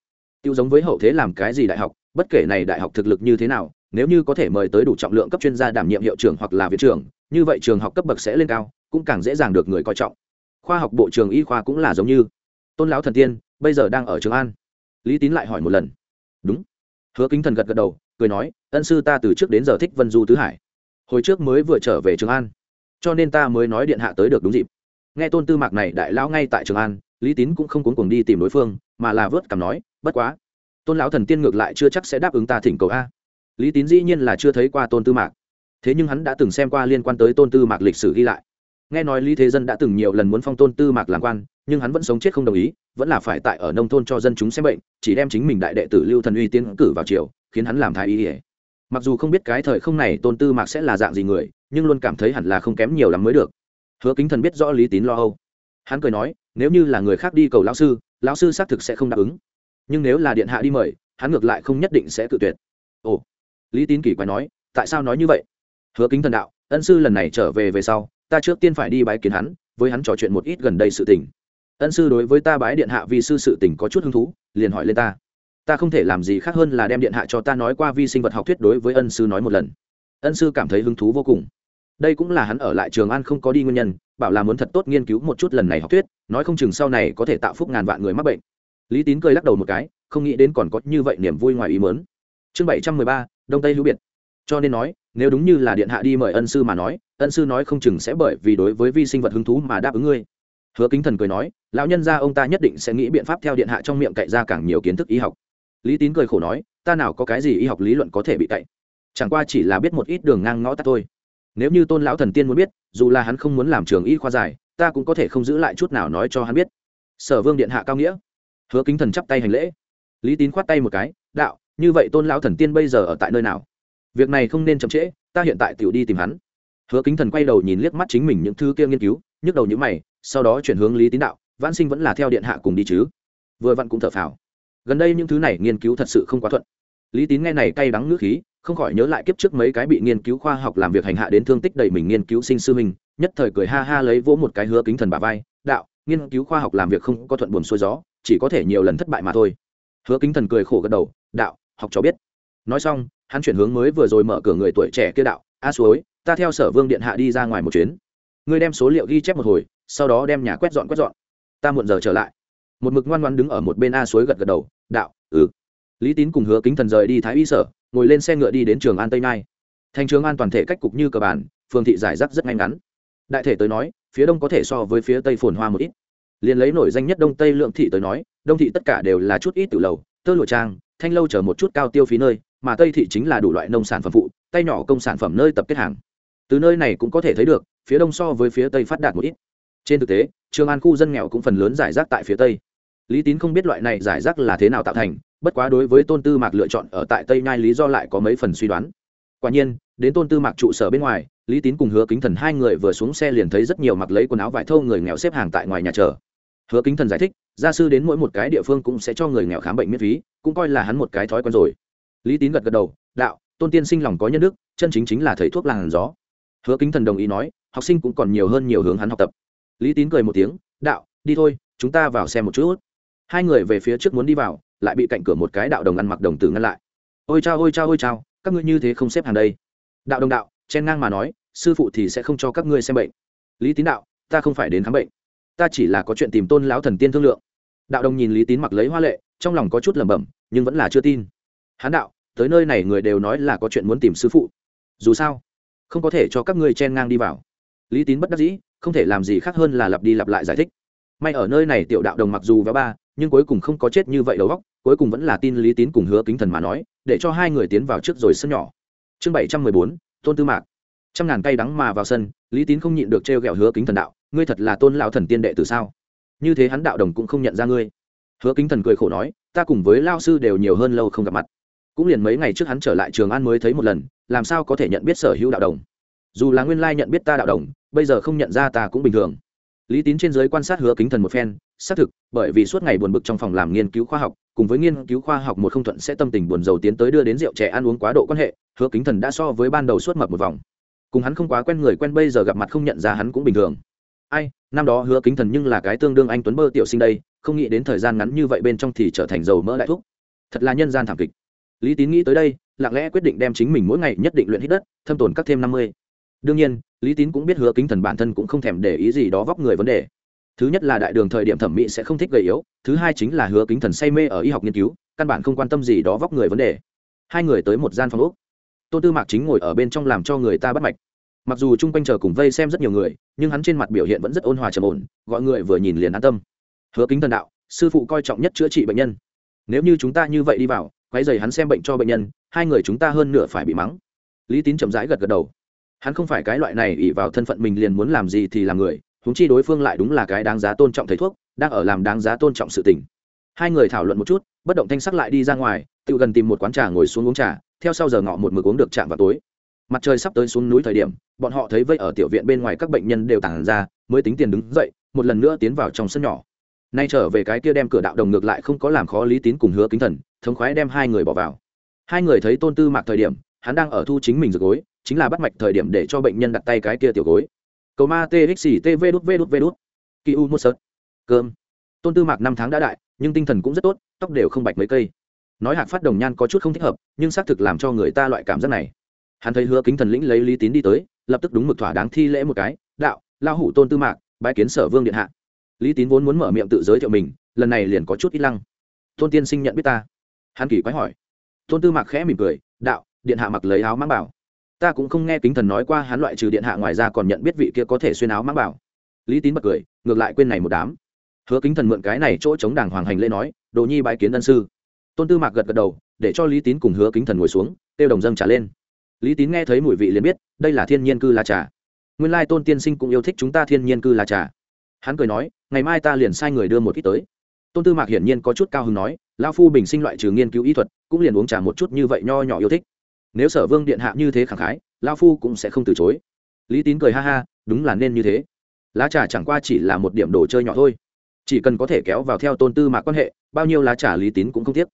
Tiêu giống với hậu thế làm cái gì đại học, bất kể này đại học thực lực như thế nào, nếu như có thể mời tới đủ trọng lượng cấp chuyên gia đảm nhiệm hiệu trưởng hoặc là viện trưởng, như vậy trường học cấp bậc sẽ lên cao, cũng càng dễ dàng được người coi trọng. Khoa học bộ trường y khoa cũng là giống như. Tôn lão thần tiên, bây giờ đang ở trường an lý tín lại hỏi một lần. Đúng. Hứa kính thần gật gật đầu, cười nói, ân sư ta từ trước đến giờ thích vân du tứ hải. Hồi trước mới vừa trở về trường an, cho nên ta mới nói điện hạ tới được đúng dịp. Nghe tôn tư mạc này đại lão ngay tại trường an, lý tín cũng không cuốn cuồng đi tìm đối phương, mà là vớt cảm nói, bất quá, tôn lão thần tiên ngược lại chưa chắc sẽ đáp ứng ta thỉnh cầu a. Lý tín dĩ nhiên là chưa thấy qua tôn tư mạc. Thế nhưng hắn đã từng xem qua liên quan tới tôn tư mạc lịch sử ghi lại nghe nói lý thế dân đã từng nhiều lần muốn phong tôn tư mạc làm quan, nhưng hắn vẫn sống chết không đồng ý, vẫn là phải tại ở nông thôn cho dân chúng xem bệnh, chỉ đem chính mình đại đệ tử lưu thần uy tiến cử vào triều, khiến hắn làm thái y mặc dù không biết cái thời không này tôn tư mạc sẽ là dạng gì người, nhưng luôn cảm thấy hẳn là không kém nhiều lắm mới được. Hứa kính thần biết rõ lý tín lo âu. Hắn cười nói, nếu như là người khác đi cầu lão sư lão sư xác thực sẽ không đáp ứng. Nhưng nếu là điện hạ đi mời, hắn ngược lại không nhất định sẽ cự tuyệt. Ồ, lý tín kỳ quái nói, tại sao nói như vậy? Hứa kính thần đạo, ân sư lần này trở về về sau ta trước tiên phải đi bái kiến hắn, với hắn trò chuyện một ít gần đây sự tình. Ân sư đối với ta bái điện hạ vì sư sự tình có chút hứng thú, liền hỏi lên ta. Ta không thể làm gì khác hơn là đem điện hạ cho ta nói qua vi sinh vật học thuyết đối với ân sư nói một lần. Ân sư cảm thấy hứng thú vô cùng. Đây cũng là hắn ở lại trường an không có đi nguyên nhân, bảo là muốn thật tốt nghiên cứu một chút lần này học thuyết, nói không chừng sau này có thể tạo phúc ngàn vạn người mắc bệnh. Lý tín cười lắc đầu một cái, không nghĩ đến còn có như vậy niềm vui ngoài ý mớn chương bảy trăm mười ba, đông tây hữu biệt. Cho nên nói, nếu đúng như là điện hạ đi mời ân sư mà nói ân sư nói không chừng sẽ bởi vì đối với vi sinh vật hứng thú mà đáp ứng ngươi. Hứa kính thần cười nói, lão nhân gia ông ta nhất định sẽ nghĩ biện pháp theo điện hạ trong miệng cậy ra càng nhiều kiến thức y học. Lý tín cười khổ nói, ta nào có cái gì y học lý luận có thể bị cậy. Chẳng qua chỉ là biết một ít đường ngang ngõ tắt thôi. Nếu như tôn lão thần tiên muốn biết, dù là hắn không muốn làm trường y khoa dài ta cũng có thể không giữ lại chút nào nói cho hắn biết. Sở vương điện hạ cao nghĩa. Hứa kính thần chắp tay hành lễ. Lý tín khoát tay một cái, đạo, như vậy tôn lão thần tiên bây giờ ở tại nơi nào? Việc này không nên chậm trễ, ta hiện tại tiểu đi tìm hắn hứa kính thần quay đầu nhìn liếc mắt chính mình những thứ kia nghiên cứu, nhức đầu những mày, sau đó chuyển hướng lý tín đạo, vãn sinh vẫn là theo điện hạ cùng đi chứ? Vừa vặn cũng thở phào. Gần đây những thứ này nghiên cứu thật sự không quá thuận. Lý tín nghe này cay đắng ngữ khí, không khỏi nhớ lại kiếp trước mấy cái bị nghiên cứu khoa học làm việc hành hạ đến thương tích đầy mình nghiên cứu sinh sư mình nhất thời cười ha ha lấy vỗ một cái hứa kính thần bà vai, đạo, nghiên cứu khoa học làm việc không có thuận buồn xuôi gió, chỉ có thể nhiều lần thất bại mà thôi. Hứa kính thần cười khổ gật đầu, đạo, học cho biết. Nói xong, hắn chuyển hướng mới vừa rồi mở cửa người tuổi trẻ kia đạo, a suối ta theo sở vương điện hạ đi ra ngoài một chuyến. Ngươi đem số liệu ghi chép một hồi, sau đó đem nhà quét dọn quét dọn. Ta muộn giờ trở lại. Một mực ngoan ngoan đứng ở một bên a suối gật gật đầu, đạo ừ. Lý tín cùng hứa kính thần rời đi thái y sở, ngồi lên xe ngựa đi đến trường an tây nai thành trường an toàn thể cách cục như cờ bản phường thị giải rác rất ngay ngắn. Đại thể tới nói, phía đông có thể so với phía tây phồn hoa một ít. Liền lấy nổi danh nhất đông tây lượng thị tới nói, đông thị tất cả đều là chút ít từ lầu, tơ lụa trang, thanh lâu chở một chút cao tiêu phí nơi, mà tây thị chính là đủ loại nông sản phẩm phụ, tay nhỏ công sản phẩm nơi tập kết hàng từ nơi này cũng có thể thấy được, phía đông so với phía tây phát đạt một ít. Trên thực tế, trường an khu dân nghèo cũng phần lớn giải rác tại phía tây. Lý tín không biết loại này giải rác là thế nào tạo thành, bất quá đối với tôn tư mạc lựa chọn ở tại tây nhai lý do lại có mấy phần suy đoán. Quả nhiên, đến tôn tư mạc trụ sở bên ngoài, lý tín cùng hứa kính thần hai người vừa xuống xe liền thấy rất nhiều mặc lấy quần áo vải thô người nghèo xếp hàng tại ngoài nhà chờ. Hứa kính thần giải thích, gia sư đến mỗi một cái địa phương cũng sẽ cho người nghèo khám bệnh miễn phí, cũng coi là hắn một cái thói quen rồi. Lý tín gật gật đầu, đạo, tôn tiên sinh lòng có nhân đức, chân chính chính là thầy thuốc làng gió hứa kính thần đồng ý nói, học sinh cũng còn nhiều hơn nhiều hướng hắn học tập. Lý tín cười một tiếng, đạo, đi thôi, chúng ta vào xem một chút. Hai người về phía trước muốn đi vào, lại bị cạnh cửa một cái đạo đồng ăn mặc đồng tử ngăn lại. Ôi chao ôi chao ôi chao, các ngươi như thế không xếp hàng đây. Đạo đồng đạo, chen ngang mà nói, sư phụ thì sẽ không cho các ngươi xem bệnh. Lý tín đạo, ta không phải đến khám bệnh. Ta chỉ là có chuyện tìm tôn lão thần tiên thương lượng. Đạo đồng nhìn lý tín mặc lấy hoa lệ, trong lòng có chút lẩm bẩm, nhưng vẫn là chưa tin. Hán đạo, tới nơi này người đều nói là có chuyện muốn tìm sư phụ. Dù sao không có thể cho các ngươi chen ngang đi vào. Lý tín bất đắc dĩ, không thể làm gì khác hơn là lặp đi lặp lại giải thích. May ở nơi này tiểu đạo đồng mặc dù véo ba, nhưng cuối cùng không có chết như vậy đầu góc cuối cùng vẫn là tin lý tín cùng hứa kính thần mà nói, để cho hai người tiến vào trước rồi sân nhỏ. Chương bảy trăm mười bốn, tôn tư mạc. Trăm ngàn cây đắng mà vào sân, lý tín không nhịn được t r e o g ẹ o hứa kính thần đạo, ngươi thật là tôn lão thần tiên đệ từ sao? Như thế hắn đạo đồng cũng không nhận ra ngươi. Hứa kính thần cười khổ nói, ta cùng với lao sư đều nhiều hơn lâu không gặp mặt. Cũng liền mấy ngày trước hắn trở lại trường an mới thấy một lần làm sao có thể nhận biết sở hữu đạo đồng? Dù là nguyên lai nhận biết ta đạo đồng, bây giờ không nhận ra ta cũng bình thường. Lý tín trên giới quan sát hứa kính thần một phen, xác thực, bởi vì suốt ngày buồn bực trong phòng làm nghiên cứu khoa học, cùng với nghiên cứu khoa học một không thuận sẽ tâm tình buồn dầu tiến tới đưa đến rượu trẻ ăn uống quá độ quan hệ, hứa kính thần đã so với ban đầu suốt mập một vòng. Cùng hắn không quá quen người quen bây giờ gặp mặt không nhận ra hắn cũng bình thường. Ai, năm đó hứa kính thần nhưng là cái tương đương anh tuấn bơ tiểu sinh đây, không nghĩ đến thời gian ngắn như vậy bên trong thì trở thành dầu mỡ đại thúc. Thật là nhân gian thảm kịch. Lý tín nghĩ tới đây lặng lẽ quyết định đem chính mình mỗi ngày nhất định luyện hít đất, thâm tồn các thêm năm mươi. Đương nhiên, lý tín cũng biết hứa kính thần bản thân cũng không thèm để ý gì đó vóc người vấn đề. Thứ nhất là đại đường thời điểm thẩm mỹ sẽ không thích gầy yếu, thứ hai chính là hứa kính thần say mê ở y học nghiên cứu, căn bản không quan tâm gì đó vóc người vấn đề. Hai người tới một gian phòng úc tôn tư mạc chính ngồi ở bên trong làm cho người ta bắt mạch. Mặc dù chung quanh chờ cùng vây xem rất nhiều người, nhưng hắn trên mặt biểu hiện vẫn rất ôn hòa trầm ổn, gọi người vừa nhìn liền an tâm. Hứa kính thần đạo, sư phụ coi trọng nhất chữa trị bệnh nhân. Nếu như chúng ta như vậy đi vào quái dày hắn xem bệnh cho bệnh nhân hai người chúng ta hơn nửa phải bị mắng. Lý tín chậm rãi gật gật đầu. Hắn không phải cái loại này ỉ vào thân phận mình liền muốn làm gì thì làm người húng chi đối phương lại đúng là cái đáng giá tôn trọng thầy thuốc, đang ở làm đáng giá tôn trọng sự tình. Hai người thảo luận một chút, bất động thanh sắc lại đi ra ngoài, tự gần tìm một quán trà ngồi xuống uống trà, theo sau giờ ngọ một mực uống được chạm vào tối. Mặt trời sắp tới xuống núi thời điểm, bọn họ thấy vây ở tiểu viện bên ngoài các bệnh nhân đều tản ra, mới tính tiền đứng dậy, một lần nữa tiến vào trong sân nhỏ. Nay trở về cái kia đem cửa đạo đồng ngược lại không có làm khó lý tín cùng hứa kính thần, thống khoái đem hai người bỏ vào hai người thấy tôn tư mạc thời điểm, hắn đang ở thu chính mình rực gối, chính là bắt mạch thời điểm để cho bệnh nhân đặt tay cái kia tiểu gối. Cầu ma txc tv đút, v đút v đút. Kỳ u một sớt. Cơm. Tôn tư mạc năm tháng đã đại, nhưng tinh thần cũng rất tốt, tóc đều không bạch mấy cây. Nói hạc phát đồng nhan có chút không thích hợp, nhưng xác thực làm cho người ta loại cảm giác này. Hắn thấy hứa kính thần lĩnh lấy lý tín đi tới, lập tức đúng mực thỏa đáng thi lễ một cái, đạo lao hủ tôn tư mạc, bái kiến sở vương điện hạ. Lý tín vốn muốn mở miệng tự giới thiệu mình, lần này liền có chút ít lăng. Tôn tiên sinh nhận biết ta? Hắn kỳ quái hỏi tôn tư mạc khẽ mỉm cười, đạo, điện hạ mặc lấy áo mang bảo. Ta cũng không nghe kính thần nói qua hắn loại trừ điện hạ ngoài ra còn nhận biết vị kia có thể xuyên áo mang bảo. Lý tín bật cười, ngược lại quên này một đám. Hứa kính thần mượn cái này chỗ chống đảng hoàng hành lễ nói, đồ nhi bái kiến ân sư. Tôn tư mạc gật gật đầu, để cho lý tín cùng hứa kính thần ngồi xuống tiêu đồng dâng trả lên. Lý tín nghe thấy mùi vị liền biết, đây là thiên nhiên cư lá trà. Nguyên lai tôn tiên sinh cũng yêu thích chúng ta thiên nhiên cư lá trà. Hắn cười nói, ngày mai ta liền sai người đưa một ít tới. Tôn tư mạc hiển nhiên có chút cao hứng nói lao phu bình sinh loại trừ nghiên cứu y thuật cũng liền uống trà một chút như vậy nho nhỏ yêu thích. Nếu sở vương điện hạ như thế khẳng khái lao phu cũng sẽ không từ chối. Lý tín cười ha ha, đúng là nên như thế. Lá trà chẳng qua chỉ là một điểm đồ chơi nhỏ thôi. Chỉ cần có thể kéo vào theo tôn tư mạc quan hệ, bao nhiêu lá trà lý tín cũng không tiếc.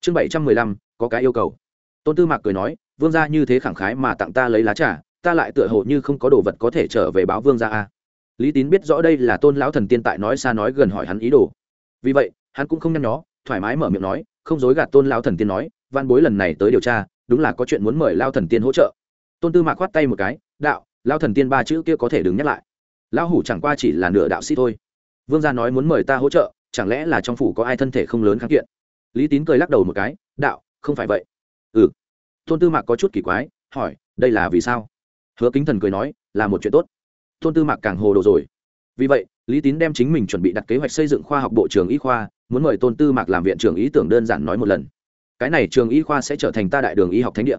Chương bảy trăm mười lăm, có cái yêu cầu. Tôn tư mạc cười nói, vương gia như thế khẳng khái mà tặng ta lấy lá trà, ta lại tựa hồ như không có đồ vật có thể trở về báo vương gia a. Lý tín biết rõ đây là tôn lão thần tiên tại nói xa nói gần hỏi hắn ý đồ. Vì vậy, hắn cũng không nhăn nhó, thoải mái mở miệng nói không dối gạt tôn lão thần tiên nói văn bối lần này tới điều tra, đúng là có chuyện muốn mời lao thần tiên hỗ trợ. Tôn tư mạc khoát tay một cái, đạo lao thần tiên ba chữ kia có thể đứng nhắc lại. Lão hủ chẳng qua chỉ là nửa đạo sĩ thôi. Vương gia nói muốn mời ta hỗ trợ, chẳng lẽ là trong phủ có ai thân thể không lớn kháng kiện? Lý tín cười lắc đầu một cái, đạo, không phải vậy. Ừ. Tôn tư mạc có chút kỳ quái, hỏi, đây là vì sao? Hứa kính thần cười nói, là một chuyện tốt. Tôn tư mạc càng hồ đồ rồi. Vì vậy, lý tín đem chính mình chuẩn bị đặt kế hoạch xây dựng khoa học bộ trường y khoa muốn mời tôn tư mạc làm viện trưởng ý tưởng đơn giản nói một lần. Cái này trường y khoa sẽ trở thành ta đại đường y học thánh địa.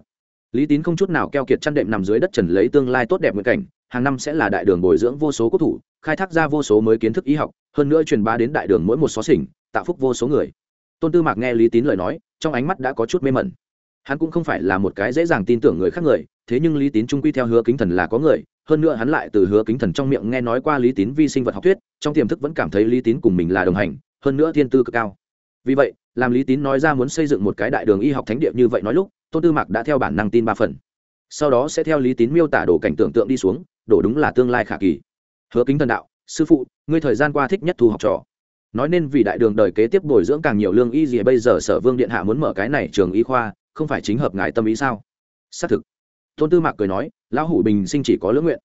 Lý tín không chút nào keo kiệt chăn đệm nằm dưới đất trần lấy tương lai tốt đẹp nguyện cảnh, hàng năm sẽ là đại đường bồi dưỡng vô số quốc thủ, khai thác ra vô số mới kiến thức y học, hơn nữa truyền bá đến đại đường mỗi một xó xỉnh, tạo phúc vô số người. Tôn tư mạc nghe lý tín lời nói, trong ánh mắt đã có chút mê mẩn. Hắn cũng không phải là một cái dễ dàng tin tưởng người khác người, thế nhưng lý tín trung quy theo hứa kính thần là có người, hơn nữa hắn lại từ hứa kính thần trong miệng nghe nói qua lý tín vi sinh vật học thuyết, trong tiềm thức vẫn cảm thấy lý tín cùng mình là đồng hành hơn nữa thiên tư cực cao. Vì vậy, làm lý tín nói ra muốn xây dựng một cái đại đường y học thánh địa như vậy nói lúc, tôn tư mạc đã theo bản năng tin ba phần. Sau đó sẽ theo lý tín miêu tả đổ cảnh tưởng tượng đi xuống, đổ đúng là tương lai khả kỳ. Hứa kính thần đạo, sư phụ, ngươi thời gian qua thích nhất thu học trò. Nói nên vì đại đường đời kế tiếp bồi dưỡng càng nhiều lương y gì bây giờ sở vương điện hạ muốn mở cái này trường y khoa, không phải chính hợp ngài tâm ý sao? Xác thực. Tôn tư mạc cười nói, lão hủ bình sinh chỉ có lưỡng nguyện.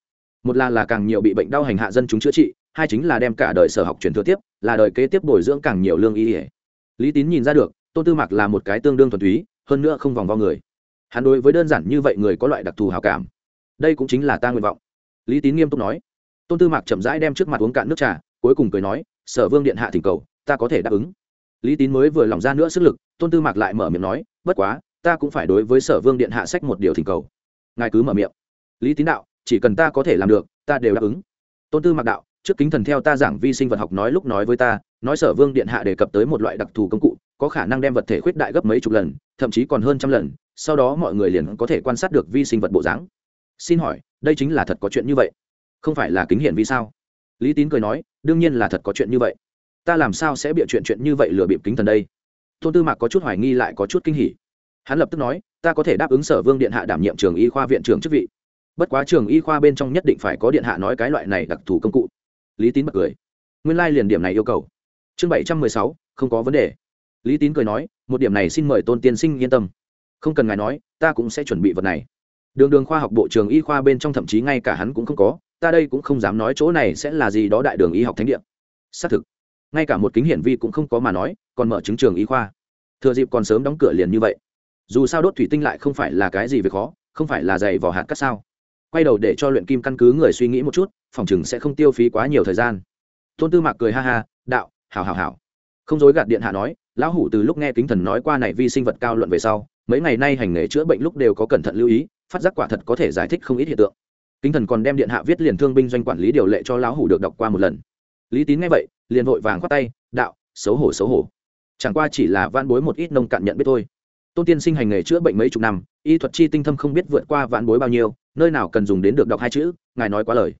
Một là là càng nhiều bị bệnh đau hành hạ dân chúng chữa trị hai chính là đem cả đời sở học truyền thừa tiếp, là đời kế tiếp bồi dưỡng càng nhiều lương y ỉa lý tín nhìn ra được, tôn tư mạc là một cái tương đương thuần túy, hơn nữa không vòng vo người. Hắn đối với đơn giản như vậy người có loại đặc thù hào cảm. Đây cũng chính là ta nguyện vọng. Lý tín nghiêm túc nói. Tôn tư mạc chậm rãi đem trước mặt uống cạn nước trà, cuối cùng cười nói, sở vương điện hạ thỉnh cầu, ta có thể đáp ứng. Lý tín mới vừa lòng ra nữa sức lực, tôn tư mạc lại mở miệng nói, bất quá, ta cũng phải đối với sở vương điện hạ sách một điều thỉnh cầu. Ngài cứ mở miệng. Lý tín đạo, chỉ cần ta có thể làm được, ta đều đáp ứng. Tôn tư mạc đạo trước kính thần theo ta giảng vi sinh vật học nói lúc nói với ta, nói sở vương điện hạ đề cập tới một loại đặc thù công cụ, có khả năng đem vật thể khuyết đại gấp mấy chục lần, thậm chí còn hơn trăm lần, sau đó mọi người liền có thể quan sát được vi sinh vật bộ dáng. Xin hỏi, đây chính là thật có chuyện như vậy? Không phải là kính hiển vi sao? Lý tín cười nói, đương nhiên là thật có chuyện như vậy. Ta làm sao sẽ bịa chuyện chuyện như vậy lừa bịp kính thần đây? Tôn tư mạc có chút hoài nghi lại có chút kinh hỉ. Hắn lập tức nói, ta có thể đáp ứng sở vương điện hạ đảm nhiệm trường y khoa viện trưởng chức vị. Bất quá trường y khoa bên trong nhất định phải có điện hạ nói cái loại này đặc thù công cụ lý tín bật cười. Nguyên lai liền điểm này yêu cầu. Chương bảy trăm mười sáu, không có vấn đề. Lý tín cười nói, một điểm này xin mời tôn tiên sinh yên tâm. Không cần ngài nói, ta cũng sẽ chuẩn bị vật này. Đường đường khoa học bộ trường y khoa bên trong thậm chí ngay cả hắn cũng không có, ta đây cũng không dám nói chỗ này sẽ là gì đó đại đường y học thánh địa. Xác thực, ngay cả một kính hiển vi cũng không có mà nói, còn mở chứng trường y khoa. Thừa dịp còn sớm đóng cửa liền như vậy. Dù sao đốt thủy tinh lại không phải là cái gì về khó, không phải là dày vỏ hạt cắt sao quay đầu để cho luyện kim căn cứ người suy nghĩ một chút, phòng chừng sẽ không tiêu phí quá nhiều thời gian. Tôn tư mạc cười ha ha, đạo, hảo hảo hảo. Không dối gạt điện hạ nói, lão hủ từ lúc nghe kính thần nói qua này vi sinh vật cao luận về sau, mấy ngày nay hành nghề chữa bệnh lúc đều có cẩn thận lưu ý, phát giác quả thật có thể giải thích không ít hiện tượng. Kính thần còn đem điện hạ viết liền thương binh doanh quản lý điều lệ cho lão hủ được đọc qua một lần. Lý tín nghe vậy, liền vội vàng khoát tay, đạo, xấu hổ xấu hổ. Chẳng qua chỉ là van bối một ít nông cạn nhận biết thôi tôn tiên sinh hành nghề chữa bệnh mấy chục năm, y thuật chi tinh thâm không biết vượt qua vạn bối bao nhiêu, nơi nào cần dùng đến được đọc hai chữ, ngài nói quá lời.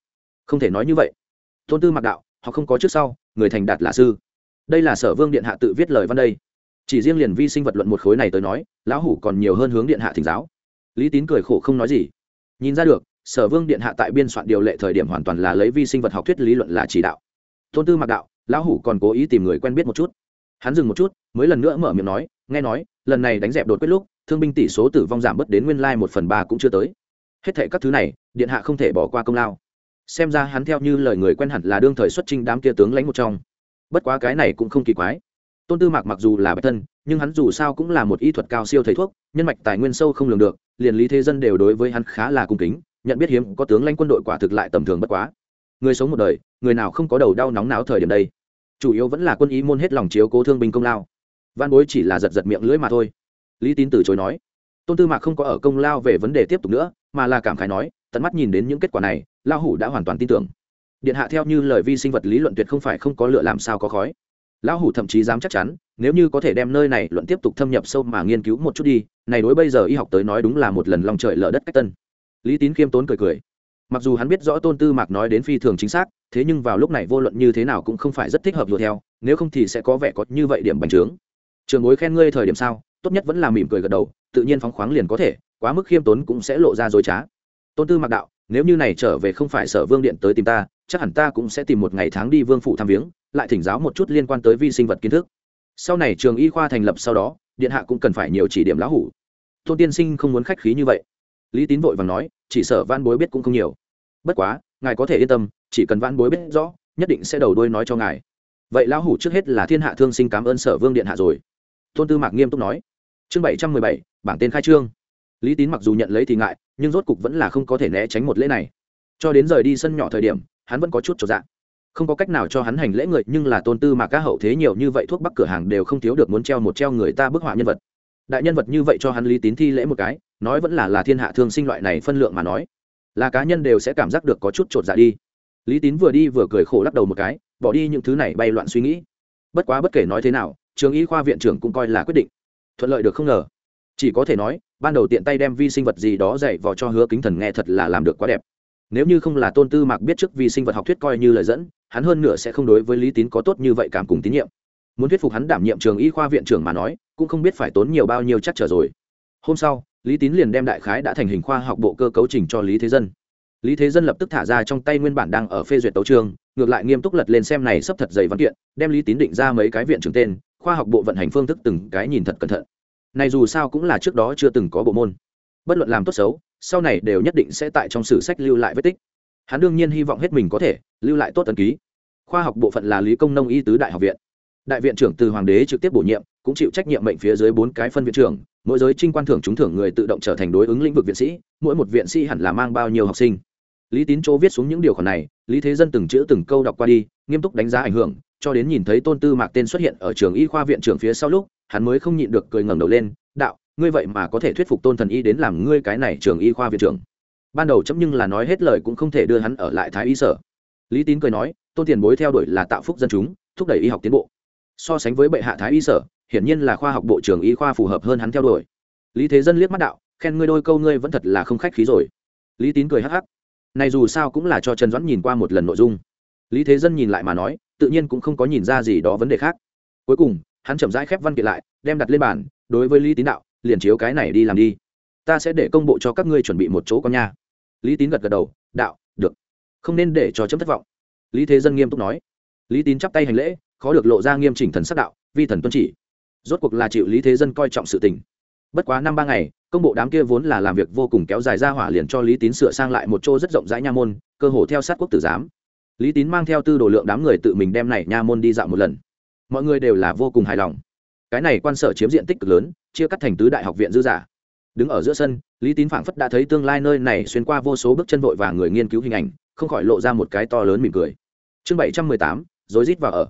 Không thể nói như vậy. Tôn tư mặc đạo, họ không có trước sau, người thành đạt là sư. Đây là sở vương điện hạ tự viết lời văn đây. Chỉ riêng liền vi sinh vật luận một khối này tới nói, lão hủ còn nhiều hơn hướng điện hạ thỉnh giáo. Lý tín cười khổ không nói gì. Nhìn ra được, sở vương điện hạ tại biên soạn điều lệ thời điểm hoàn toàn là lấy vi sinh vật học thuyết lý luận là chỉ đạo. Tôn tư mặc đạo, lão hủ còn cố ý tìm người quen biết một chút hắn dừng một chút, mới lần nữa mở miệng nói, nghe nói, lần này đánh dẹp đột quyết lúc, thương binh tỷ số tử vong giảm bớt đến nguyên lai một phần ba cũng chưa tới. Hết thệ các thứ này, điện hạ không thể bỏ qua công lao. Xem ra hắn theo như lời người quen hẳn là đương thời xuất trinh đám kia tướng lãnh một trong. Bất quá cái này cũng không kỳ quái. Tôn tư mạc mặc dù là bạch thân, nhưng hắn dù sao cũng là một y thuật cao siêu thầy thuốc, nhân mạch tài nguyên sâu không lường được, liền lý thế dân đều đối với hắn khá là cung kính, nhận biết hiếm có tướng lãnh quân đội quả thực lại tầm thường bất quá. Người sống một đời, người nào không có đầu đau nóng náo thời điểm đây? Chủ yếu vẫn là quân ý môn hết lòng chiếu cố thương binh công lao. Văn bối chỉ là giật giật miệng lưỡi mà thôi. Lý tín từ chối nói. Tôn tư mạc không có ở công lao về vấn đề tiếp tục nữa, mà là cảm khái nói, tận mắt nhìn đến những kết quả này lao hủ đã hoàn toàn tin tưởng. Điện hạ theo như lời vi sinh vật lý luận tuyệt không phải không có lựa làm sao có khói. Lão hủ thậm chí dám chắc chắn, nếu như có thể đem nơi này luận tiếp tục thâm nhập sâu mà nghiên cứu một chút đi, này đối bây giờ y học tới nói đúng là một lần lòng trời lở đất cách tân. Lý tín khiêm tốn cười cười mặc dù hắn biết rõ tôn tư mạc nói đến phi thường chính xác, thế nhưng vào lúc này vô luận như thế nào cũng không phải rất thích hợp đùa theo, nếu không thì sẽ có vẻ có như vậy điểm bành trướng. Trường bối khen ngươi thời điểm sao, tốt nhất vẫn là mỉm cười gật đầu, tự nhiên phóng khoáng liền có thể, quá mức khiêm tốn cũng sẽ lộ ra dối trá. Tôn tư mạc đạo, nếu như này trở về không phải sở vương điện tới tìm ta, chắc hẳn ta cũng sẽ tìm một ngày tháng đi vương phủ thăm viếng, lại thỉnh giáo một chút liên quan tới vi sinh vật kiến thức. Sau này trường y khoa thành lập sau đó, điện hạ cũng cần phải nhiều chỉ điểm lão hủ. Tôn tiên sinh không muốn khách khí như vậy. Lý tín vội vàng nói chỉ sợ van bối biết cũng không nhiều. Bất quá, ngài có thể yên tâm, chỉ cần van bối biết rõ, nhất định sẽ đầu đuôi nói cho ngài. Vậy lão hủ trước hết là thiên hạ thương sinh cảm ơn sở vương điện hạ rồi. Tôn tư mạc nghiêm túc nói. Chương bảy trăm mười bảy, bảng tên khai trương. Lý tín mặc dù nhận lấy thì ngại, nhưng rốt cục vẫn là không có thể né tránh một lễ này. Cho đến rời đi sân nhỏ thời điểm, hắn vẫn có chút trọn dạng không có cách nào cho hắn hành lễ người, nhưng là tôn tư mà các hậu thế nhiều như vậy thuốc bắc cửa hàng đều không thiếu được muốn treo một treo người ta bức họa nhân vật. Đại nhân vật như vậy cho hắn lý tín thi lễ một cái nói vẫn là là thiên hạ thương sinh loại này phân lượng mà nói, là cá nhân đều sẽ cảm giác được có chút trột dạ đi. Lý tín vừa đi vừa cười khổ lắc đầu một cái, bỏ đi những thứ này bay loạn suy nghĩ. Bất quá bất kể nói thế nào, trường y khoa viện trưởng cũng coi là quyết định. Thuận lợi được không ngờ. Chỉ có thể nói, ban đầu tiện tay đem vi sinh vật gì đó dạy vào cho hứa kính thần nghe thật là làm được quá đẹp. Nếu như không là tôn tư mạc biết trước vi sinh vật học thuyết coi như lời dẫn, hắn hơn nữa sẽ không đối với lý tín có tốt như vậy cảm cùng tín nhiệm. Muốn thuyết phục hắn đảm nhiệm trường y khoa viện trưởng mà nói, cũng không biết phải tốn nhiều bao nhiêu chắc trở rồi. Hôm sau lý tín liền đem đại khái đã thành hình khoa học bộ cơ cấu trình cho lý thế dân. Lý thế dân lập tức thả ra trong tay nguyên bản đang ở phê duyệt tấu trường, ngược lại nghiêm túc lật lên xem này sắp thật dày văn kiện, đem lý tín định ra mấy cái viện trưởng tên, khoa học bộ vận hành phương thức từng cái nhìn thật cẩn thận. Này dù sao cũng là trước đó chưa từng có bộ môn. Bất luận làm tốt xấu, sau này đều nhất định sẽ tại trong sử sách lưu lại vết tích. Hắn đương nhiên hy vọng hết mình có thể lưu lại tốt tấn ký. Khoa học bộ phận là lý công nông y tứ đại học viện. Đại viện trưởng từ hoàng đế trực tiếp bổ nhiệm, cũng chịu trách nhiệm mệnh phía dưới bốn cái phân viện trưởng mỗi giới trinh quan thưởng trúng thưởng người tự động trở thành đối ứng lĩnh vực viện sĩ, mỗi một viện sĩ hẳn là mang bao nhiêu học sinh. Lý tín chỗ viết xuống những điều khoản này, lý thế dân từng chữ từng câu đọc qua đi, nghiêm túc đánh giá ảnh hưởng, cho đến nhìn thấy tôn tư mạc tên xuất hiện ở trường y khoa viện trưởng phía sau lúc, hắn mới không nhịn được cười ngẩng đầu lên, đạo, ngươi vậy mà có thể thuyết phục tôn thần y đến làm ngươi cái này trường y khoa viện trưởng. Ban đầu chấm nhưng là nói hết lời cũng không thể đưa hắn ở lại thái y sở. Lý tín cười nói, tôn tiền bối theo đuổi là tạo phúc dân chúng, thúc đẩy y học tiến bộ. So sánh với bệ hạ thái y sở hiển nhiên là khoa học bộ trưởng y khoa phù hợp hơn hắn theo đuổi. Lý thế dân liếc mắt đạo, khen ngươi đôi câu ngươi vẫn thật là không khách khí rồi. Lý tín cười hắc hắc, này dù sao cũng là cho trần doãn nhìn qua một lần nội dung. Lý thế dân nhìn lại mà nói, tự nhiên cũng không có nhìn ra gì đó vấn đề khác. Cuối cùng, hắn chậm rãi khép văn kiện lại, đem đặt lên bàn, đối với lý tín đạo, liền chiếu cái này đi làm đi. Ta sẽ để công bộ cho các ngươi chuẩn bị một chỗ con nha. Lý tín gật gật đầu, đạo, được. Không nên để cho chấm thất vọng. Lý thế dân nghiêm túc nói. Lý tín chắp tay hành lễ, khó được lộ ra nghiêm chỉnh thần sắc đạo, vi thần tuân chỉ rốt cuộc là chịu lý thế dân coi trọng sự tình. Bất quá năm ba ngày, công bộ đám kia vốn là làm việc vô cùng kéo dài ra hỏa liền cho lý tín sửa sang lại một chỗ rất rộng rãi nha môn, cơ hồ theo sát quốc tử giám. Lý tín mang theo tư đồ lượng đám người tự mình đem này nha môn đi dạo một lần. Mọi người đều là vô cùng hài lòng. Cái này quan sở chiếm diện tích cực lớn, chia cắt thành tứ đại học viện dư giả đứng ở giữa sân, lý tín phảng phất đã thấy tương lai nơi này xuyên qua vô số bước chân vội và người nghiên cứu hình ảnh, không khỏi lộ ra một cái to lớn mỉm cười. Chương bảy trăm mười tám, rối rít vào ở.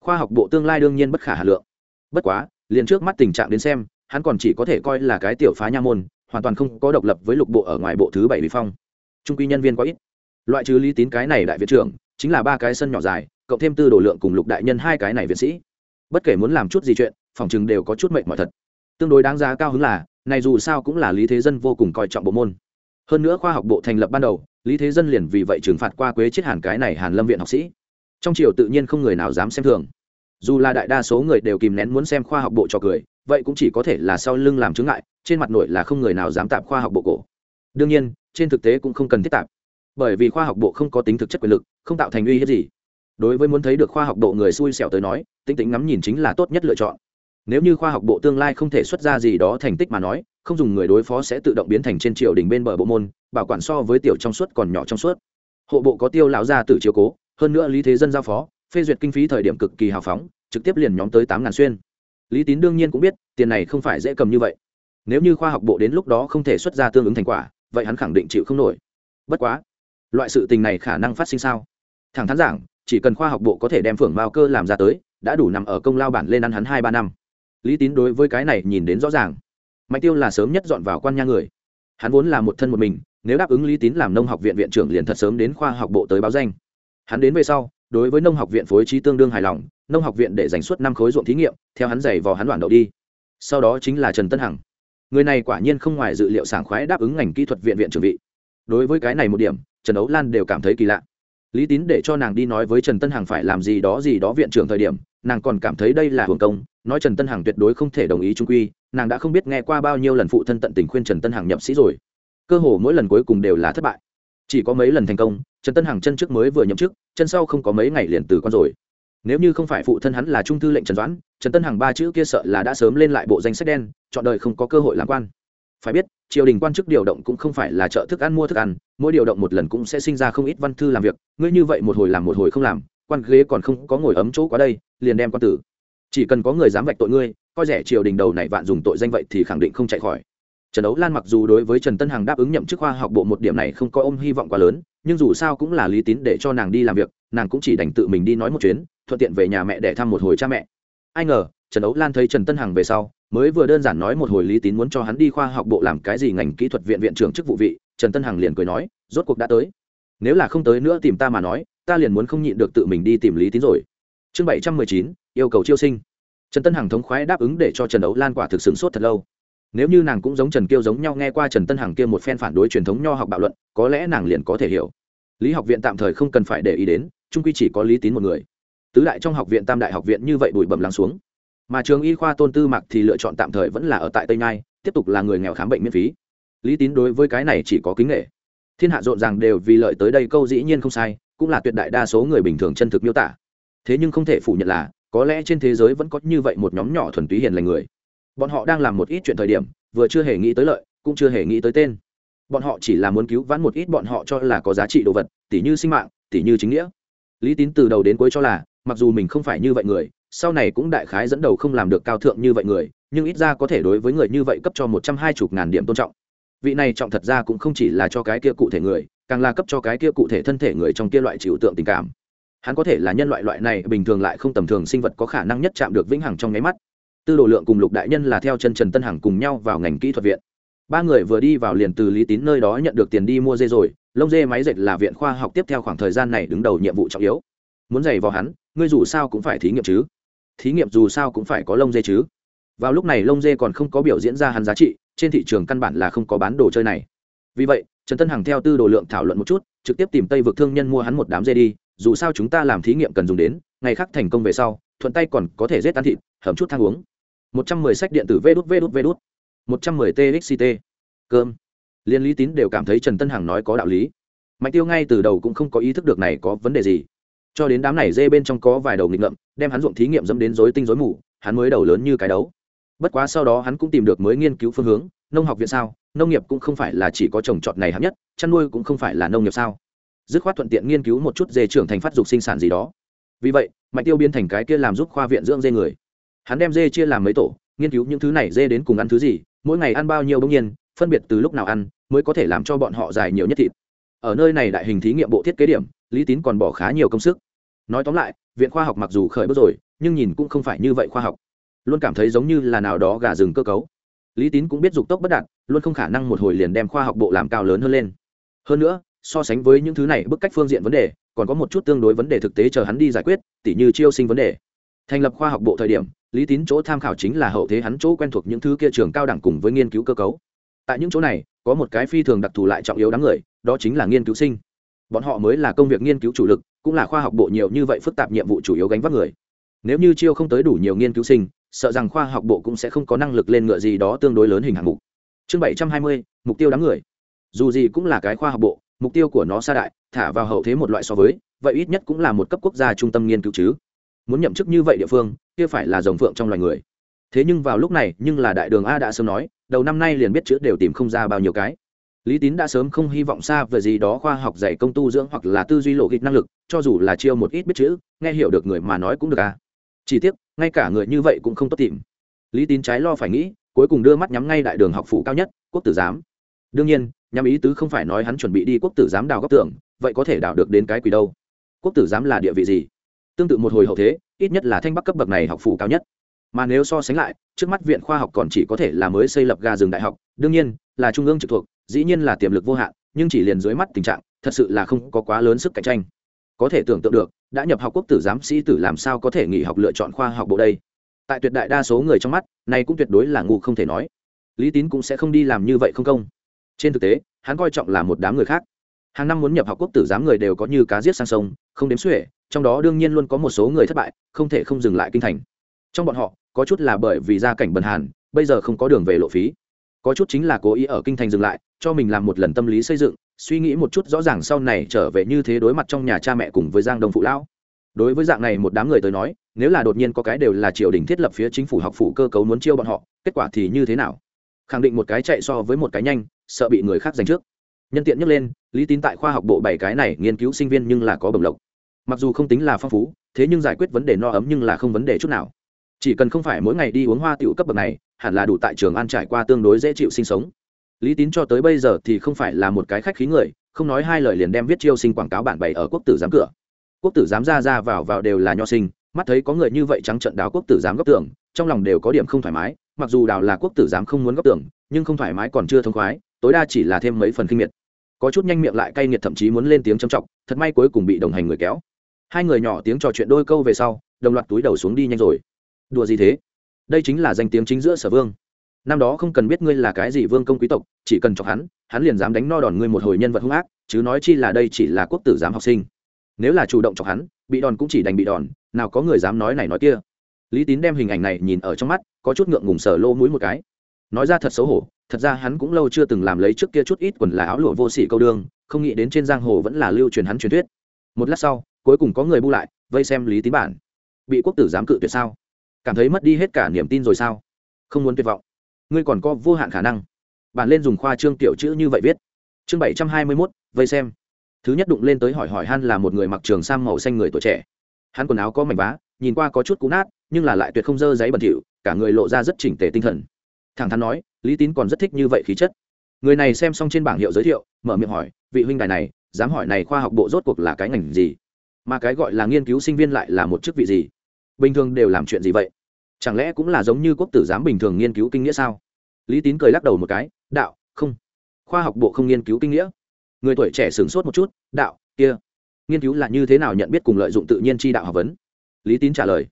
Khoa học bộ tương lai đương nhiên bất khả hà lượng. Bất quá liền trước mắt tình trạng đến xem, hắn còn chỉ có thể coi là cái tiểu phá nha môn, hoàn toàn không có độc lập với lục bộ ở ngoài bộ thứ bảy bị phong. Trung quy nhân viên quá ít. Loại trừ lý tín cái này đại viện trưởng, chính là ba cái sân nhỏ dài, cộng thêm tư đồ lượng cùng lục đại nhân hai cái này viện sĩ. Bất kể muốn làm chút gì chuyện, phòng chừng đều có chút mệnh mỏi thật. Tương đối đáng giá cao hứng là, này dù sao cũng là lý thế dân vô cùng coi trọng bộ môn. Hơn nữa khoa học bộ thành lập ban đầu, lý thế dân liền vì vậy trừng phạt qua quế chết hàn cái này hàn lâm viện học sĩ. Trong triều tự nhiên không người nào dám xem thường dù là đại đa số người đều kìm nén muốn xem khoa học bộ trò cười, vậy cũng chỉ có thể là sau lưng làm chứng ngại, trên mặt nổi là không người nào dám tạp khoa học bộ cổ. Đương nhiên, trên thực tế cũng không cần thiết tạp. Bởi vì khoa học bộ không có tính thực chất quyền lực, không tạo thành uy hiếp gì. Đối với muốn thấy được khoa học bộ người xui xẻo tới nói, tính tính ngắm nhìn chính là tốt nhất lựa chọn. Nếu như khoa học bộ tương lai không thể xuất ra gì đó thành tích mà nói, không dùng người đối phó sẽ tự động biến thành trên triều đình bên bờ bộ môn, bảo quản so với tiểu trong suốt còn nhỏ trong suốt. Hộ bộ có tiêu lão gia tử chiếu cố, hơn nữa lý thế dân giao phó phê duyệt kinh phí thời điểm cực kỳ hào phóng, trực tiếp liền nhóm tới tám ngàn xuyên. Lý tín đương nhiên cũng biết, tiền này không phải dễ cầm như vậy. Nếu như khoa học bộ đến lúc đó không thể xuất ra tương ứng thành quả, vậy hắn khẳng định chịu không nổi. Bất quá, loại sự tình này khả năng phát sinh sao? Thẳng thắn giảng, chỉ cần khoa học bộ có thể đem phưởng mao cơ làm ra tới, đã đủ nằm ở công lao bản lên ăn hắn hai ba năm. Lý tín đối với cái này nhìn đến rõ ràng. Mạnh tiêu là sớm nhất dọn vào quan nha người. Hắn vốn là một thân một mình, nếu đáp ứng lý tín làm nông học viện viện trưởng liền thật sớm đến khoa học bộ tới báo danh. Hắn đến về sau đối với nông học viện phối trí tương đương hài lòng, nông học viện để dành suốt năm khối ruộng thí nghiệm, theo hắn giày vò hắn đoạn đậu đi. Sau đó chính là trần tân hằng. Người này quả nhiên không ngoài dự liệu sảng khoái đáp ứng ngành kỹ thuật viện viện trưởng vị. Đối với cái này một điểm, trần ấu lan đều cảm thấy kỳ lạ. Lý tín để cho nàng đi nói với trần tân hằng phải làm gì đó gì đó viện trưởng thời điểm, nàng còn cảm thấy đây là hưởng công, nói trần tân hằng tuyệt đối không thể đồng ý trung quy, nàng đã không biết nghe qua bao nhiêu lần phụ thân tận tình khuyên trần tân hằng nhập sĩ rồi. Cơ hồ mỗi lần cuối cùng đều là thất bại chỉ có mấy lần thành công, trần tân hằng chân trước mới vừa nhậm chức, chân sau không có mấy ngày liền từ con rồi. Nếu như không phải phụ thân hắn là trung thư lệnh trần doãn, trần tân hằng ba chữ kia sợ là đã sớm lên lại bộ danh sách đen, chọn đời không có cơ hội làm quan. Phải biết, triều đình quan chức điều động cũng không phải là chợ thức ăn mua thức ăn, mỗi điều động một lần cũng sẽ sinh ra không ít văn thư làm việc, ngươi như vậy một hồi làm một hồi không làm, quan ghế còn không có ngồi ấm chỗ quá đây, liền đem quan tử. Chỉ cần có người dám vạch tội ngươi, coi rẻ triều đình đầu này vạn dùng tội danh vậy thì khẳng định không chạy khỏi trần đấu lan mặc dù đối với trần tân hằng đáp ứng nhậm chức khoa học bộ một điểm này không có ôm hy vọng quá lớn, nhưng dù sao cũng là lý tín để cho nàng đi làm việc, nàng cũng chỉ đành tự mình đi nói một chuyến, thuận tiện về nhà mẹ để thăm một hồi cha mẹ. Ai ngờ, trần đấu lan thấy trần tân hằng về sau, mới vừa đơn giản nói một hồi lý tín muốn cho hắn đi khoa học bộ làm cái gì ngành kỹ thuật viện viện trưởng chức vụ vị, trần tân hằng liền cười nói, rốt cuộc đã tới. Nếu là không tới nữa tìm ta mà nói, ta liền muốn không nhịn được tự mình đi tìm lý tín rồi. Chương bảy trăm mười chín, yêu cầu chiêu sinh. Trần tân hằng thống khoái đáp ứng để cho trần đấu lan quả thực sửng sốt thật lâu nếu như nàng cũng giống trần kiêu giống nhau nghe qua trần tân hằng kia một phen phản đối truyền thống nho học bạo luận, có lẽ nàng liền có thể hiểu. Lý học viện tạm thời không cần phải để ý đến trung quy chỉ có lý tín một người. Tứ đại trong học viện tam đại học viện như vậy bụi bẩm lắng xuống. Mà trường y khoa tôn tư mặc thì lựa chọn tạm thời vẫn là ở tại tây nhai tiếp tục là người nghèo khám bệnh miễn phí. Lý tín đối với cái này chỉ có kính nghệ thiên hạ rộn ràng đều vì lợi tới đây câu dĩ nhiên không sai, cũng là tuyệt đại đa số người bình thường chân thực miêu tả. Thế nhưng không thể phủ nhận là, có lẽ trên thế giới vẫn có như vậy một nhóm nhỏ thuần túy hiền lành người bọn họ đang làm một ít chuyện thời điểm, vừa chưa hề nghĩ tới lợi, cũng chưa hề nghĩ tới tên. Bọn họ chỉ là muốn cứu vãn một ít bọn họ cho là có giá trị đồ vật, tỉ như sinh mạng, tỉ như chính nghĩa. Lý tín từ đầu đến cuối cho là, mặc dù mình không phải như vậy người, sau này cũng đại khái dẫn đầu không làm được cao thượng như vậy người, nhưng ít ra có thể đối với người như vậy cấp cho một trăm hai mươi ngàn điểm tôn trọng. Vị này trọng thật ra cũng không chỉ là cho cái kia cụ thể người, càng là cấp cho cái kia cụ thể thân thể người trong kia loại chịu tượng tình cảm. Hắn có thể là nhân loại loại này, bình thường lại không tầm thường sinh vật có khả năng nhất chạm được vĩnh hằng trong nháy mắt tư đồ lượng cùng lục đại nhân là theo chân trần tân hằng cùng nhau vào ngành kỹ thuật viện. Ba người vừa đi vào liền từ lý tín nơi đó nhận được tiền đi mua dê rồi, lông dê máy dệt là viện khoa học tiếp theo khoảng thời gian này đứng đầu nhiệm vụ trọng yếu. Muốn giày vào hắn, ngươi dù sao cũng phải thí nghiệm chứ. Thí nghiệm dù sao cũng phải có lông dê chứ. Vào lúc này lông dê còn không có biểu diễn ra hắn giá trị, trên thị trường căn bản là không có bán đồ chơi này. Vì vậy, trần tân hằng theo tư đồ lượng thảo luận một chút, trực tiếp tìm tây vực thương nhân mua hắn một đám dê đi, dù sao chúng ta làm thí nghiệm cần dùng đến, ngày khác thành công về sau, thuận tay còn có thể rết tan thịt, hầm chút thang uống một trăm mười sách điện tử vê đút vê đút vê đút. một trăm mười txt cơm. Liên lý tín đều cảm thấy trần tân hằng nói có đạo lý. Mạnh tiêu ngay từ đầu cũng không có ý thức được này có vấn đề gì. Cho đến đám này dê bên trong có vài đầu nghịch ngợm, đem hắn ruộng thí nghiệm dẫm đến rối tinh rối mù, hắn mới đầu lớn như cái đấu. Bất quá sau đó hắn cũng tìm được mới nghiên cứu phương hướng, nông học viện sao, nông nghiệp cũng không phải là chỉ có trồng trọt này hấp nhất, chăn nuôi cũng không phải là nông nghiệp sao. Dứt khoát thuận tiện nghiên cứu một chút dê trưởng thành phát dục sinh sản gì đó. Vì vậy mạnh tiêu biến thành cái kia làm giúp khoa viện dưỡng dê người hắn đem dê chia làm mấy tổ, nghiên cứu những thứ này dê đến cùng ăn thứ gì, mỗi ngày ăn bao nhiêu bỗng nhiên, phân biệt từ lúc nào ăn mới có thể làm cho bọn họ dài nhiều nhất thịt. Ở nơi này đại hình thí nghiệm bộ thiết kế điểm, lý tín còn bỏ khá nhiều công sức. Nói tóm lại, viện khoa học mặc dù khởi bước rồi, nhưng nhìn cũng không phải như vậy khoa học. Luôn cảm thấy giống như là nào đó gà rừng cơ cấu. Lý tín cũng biết dục tốc bất đạt, luôn không khả năng một hồi liền đem khoa học bộ làm cao lớn hơn lên. Hơn nữa, so sánh với những thứ này bức cách phương diện vấn đề, còn có một chút tương đối vấn đề thực tế chờ hắn đi giải quyết, tỉ như chiêu sinh vấn đề. Thành lập khoa học bộ thời điểm lý tín chỗ tham khảo chính là hậu thế hắn chỗ quen thuộc những thứ kia trường cao đẳng cùng với nghiên cứu cơ cấu. Tại những chỗ này, có một cái phi thường đặc thù lại trọng yếu đáng người, đó chính là nghiên cứu sinh. Bọn họ mới là công việc nghiên cứu chủ lực, cũng là khoa học bộ nhiều như vậy phức tạp nhiệm vụ chủ yếu gánh vác người. Nếu như chiêu không tới đủ nhiều nghiên cứu sinh, sợ rằng khoa học bộ cũng sẽ không có năng lực lên ngựa gì đó tương đối lớn hình hạng mục. Chương bảy trăm hai mươi, mục tiêu đám người. Dù gì cũng là cái khoa học bộ, mục tiêu của nó xa đại, thả vào hậu thế một loại so với, vậy ít nhất cũng là một cấp quốc gia trung tâm nghiên cứu chứ. Muốn nhậm chức như vậy địa phương kia phải là rồng phượng trong loài người. Thế nhưng vào lúc này, nhưng là đại đường a đã sớm nói, đầu năm nay liền biết chữ đều tìm không ra bao nhiêu cái. Lý tín đã sớm không hy vọng xa về gì đó khoa học dạy công tu dưỡng hoặc là tư duy lộ kịch năng lực, cho dù là chiêu một ít biết chữ, nghe hiểu được người mà nói cũng được à. Chỉ tiếc, ngay cả người như vậy cũng không tốt tìm. Lý tín trái lo phải nghĩ, cuối cùng đưa mắt nhắm ngay đại đường học phủ cao nhất, quốc tử giám. Đương nhiên nhằm ý tứ không phải nói hắn chuẩn bị đi quốc tử giám đào góc tưởng vậy có thể đào được đến cái quỷ đâu. Quốc tử giám là địa vị gì? Tương tự một hồi hậu thế, ít nhất là thanh bắc cấp bậc này học phủ cao nhất. Mà nếu so sánh lại, trước mắt viện khoa học còn chỉ có thể là mới xây lập ga rừng đại học, đương nhiên, là trung ương trực thuộc, dĩ nhiên là tiềm lực vô hạn, nhưng chỉ liền dưới mắt tình trạng, thật sự là không có quá lớn sức cạnh tranh. Có thể tưởng tượng được, đã nhập học quốc tử giám sĩ tử làm sao có thể nghỉ học lựa chọn khoa học bộ đây? Tại tuyệt đại đa số người trong mắt, này cũng tuyệt đối là ngu không thể nói. Lý tín cũng sẽ không đi làm như vậy không công. Trên thực tế, hắn coi trọng là một đám người khác. Hàng năm muốn nhập học quốc tử giám người đều có như cá giết sang sông, không đếm xuể trong đó đương nhiên luôn có một số người thất bại, không thể không dừng lại kinh thành. Trong bọn họ, có chút là bởi vì gia cảnh bần hàn, bây giờ không có đường về lộ phí. Có chút chính là cố ý ở kinh thành dừng lại, cho mình làm một lần tâm lý xây dựng, suy nghĩ một chút rõ ràng sau này trở về như thế đối mặt trong nhà cha mẹ cùng với giang đông phụ lão. Đối với dạng này một đám người tới nói, nếu là đột nhiên có cái đều là triều đình thiết lập phía chính phủ học phụ cơ cấu muốn chiêu bọn họ, kết quả thì như thế nào? Khẳng định một cái chạy so với một cái nhanh, sợ bị người khác giành trước. Nhân tiện nhắc lên, lý tín tại khoa học bộ bảy cái này nghiên cứu sinh viên nhưng là có bẩm lộc mặc dù không tính là phong phú, thế nhưng giải quyết vấn đề no ấm nhưng là không vấn đề chút nào. Chỉ cần không phải mỗi ngày đi uống hoa tiểu cấp bậc này, hẳn là đủ tại trường an trải qua tương đối dễ chịu sinh sống. Lý tín cho tới bây giờ thì không phải là một cái khách khí người, không nói hai lời liền đem viết chiêu sinh quảng cáo bản bày ở quốc tử giám cửa. Quốc tử giám ra ra vào vào đều là nho sinh, mắt thấy có người như vậy trắng trận đáo quốc tử giám góc tưởng trong lòng đều có điểm không thoải mái, mặc dù đào là quốc tử giám không muốn góc tưởng nhưng không thoải mái còn chưa thông khoái, tối đa chỉ là thêm mấy phần kinh miệt. Có chút nhanh miệng lại cay nghiệt thậm chí muốn lên tiếng châm trọng thật may cuối cùng bị đồng hành người kéo hai người nhỏ tiếng trò chuyện đôi câu về sau, đồng loạt túi đầu xuống đi nhanh rồi. Đùa gì thế? Đây chính là danh tiếng chính giữa sở vương. Năm đó không cần biết ngươi là cái gì vương công quý tộc, chỉ cần chọc hắn hắn liền dám đánh no đòn ngươi một hồi nhân vật hung ác, chứ nói chi là đây chỉ là quốc tử giám học sinh. Nếu là chủ động chọc hắn, bị đòn cũng chỉ đành bị đòn, nào có người dám nói này nói kia. Lý tín đem hình ảnh này nhìn ở trong mắt, có chút ngượng ngùng sờ lô mũi một cái. Nói ra thật xấu hổ, thật ra hắn cũng lâu chưa từng làm lấy trước kia chút ít quần là áo lụa vô sỉ câu đương không nghĩ đến trên giang hồ vẫn là lưu truyền hắn truyền thuyết. Một lát sau cuối cùng có người bu lại, vây xem lý tín bản. Bị quốc tử giám cự tuyệt sao? Cảm thấy mất đi hết cả niềm tin rồi sao? Không muốn tuyệt vọng. Ngươi còn có vô hạn khả năng. Bạn lên dùng khoa trương tiểu chữ như vậy viết. Chương bảy trăm hai mươi mốt, vây xem. Thứ nhất đụng lên tới hỏi hỏi han là một người mặc trường sam màu xanh người tuổi trẻ. Hắn quần áo có mảnh vá, nhìn qua có chút cũ nát, nhưng là lại tuyệt không dơ giấy bẩn thỉu, cả người lộ ra rất chỉnh tề tinh thần. Thẳng thắn nói, lý tín còn rất thích như vậy khí chất. Người này xem xong trên bảng hiệu giới thiệu, mở miệng hỏi, vị huynh đài này, dám hỏi này khoa học bộ rốt cuộc là cái ngành gì? Mà cái gọi là nghiên cứu sinh viên lại là một chức vị gì? Bình thường đều làm chuyện gì vậy? Chẳng lẽ cũng là giống như quốc tử giám bình thường nghiên cứu kinh nghĩa sao? Lý tín cười lắc đầu một cái, đạo, không. Khoa học bộ không nghiên cứu kinh nghĩa. Người tuổi trẻ sửng sốt một chút, đạo, kia, nghiên cứu là như thế nào nhận biết cùng lợi dụng tự nhiên tri đạo học vấn? Lý tín trả lời,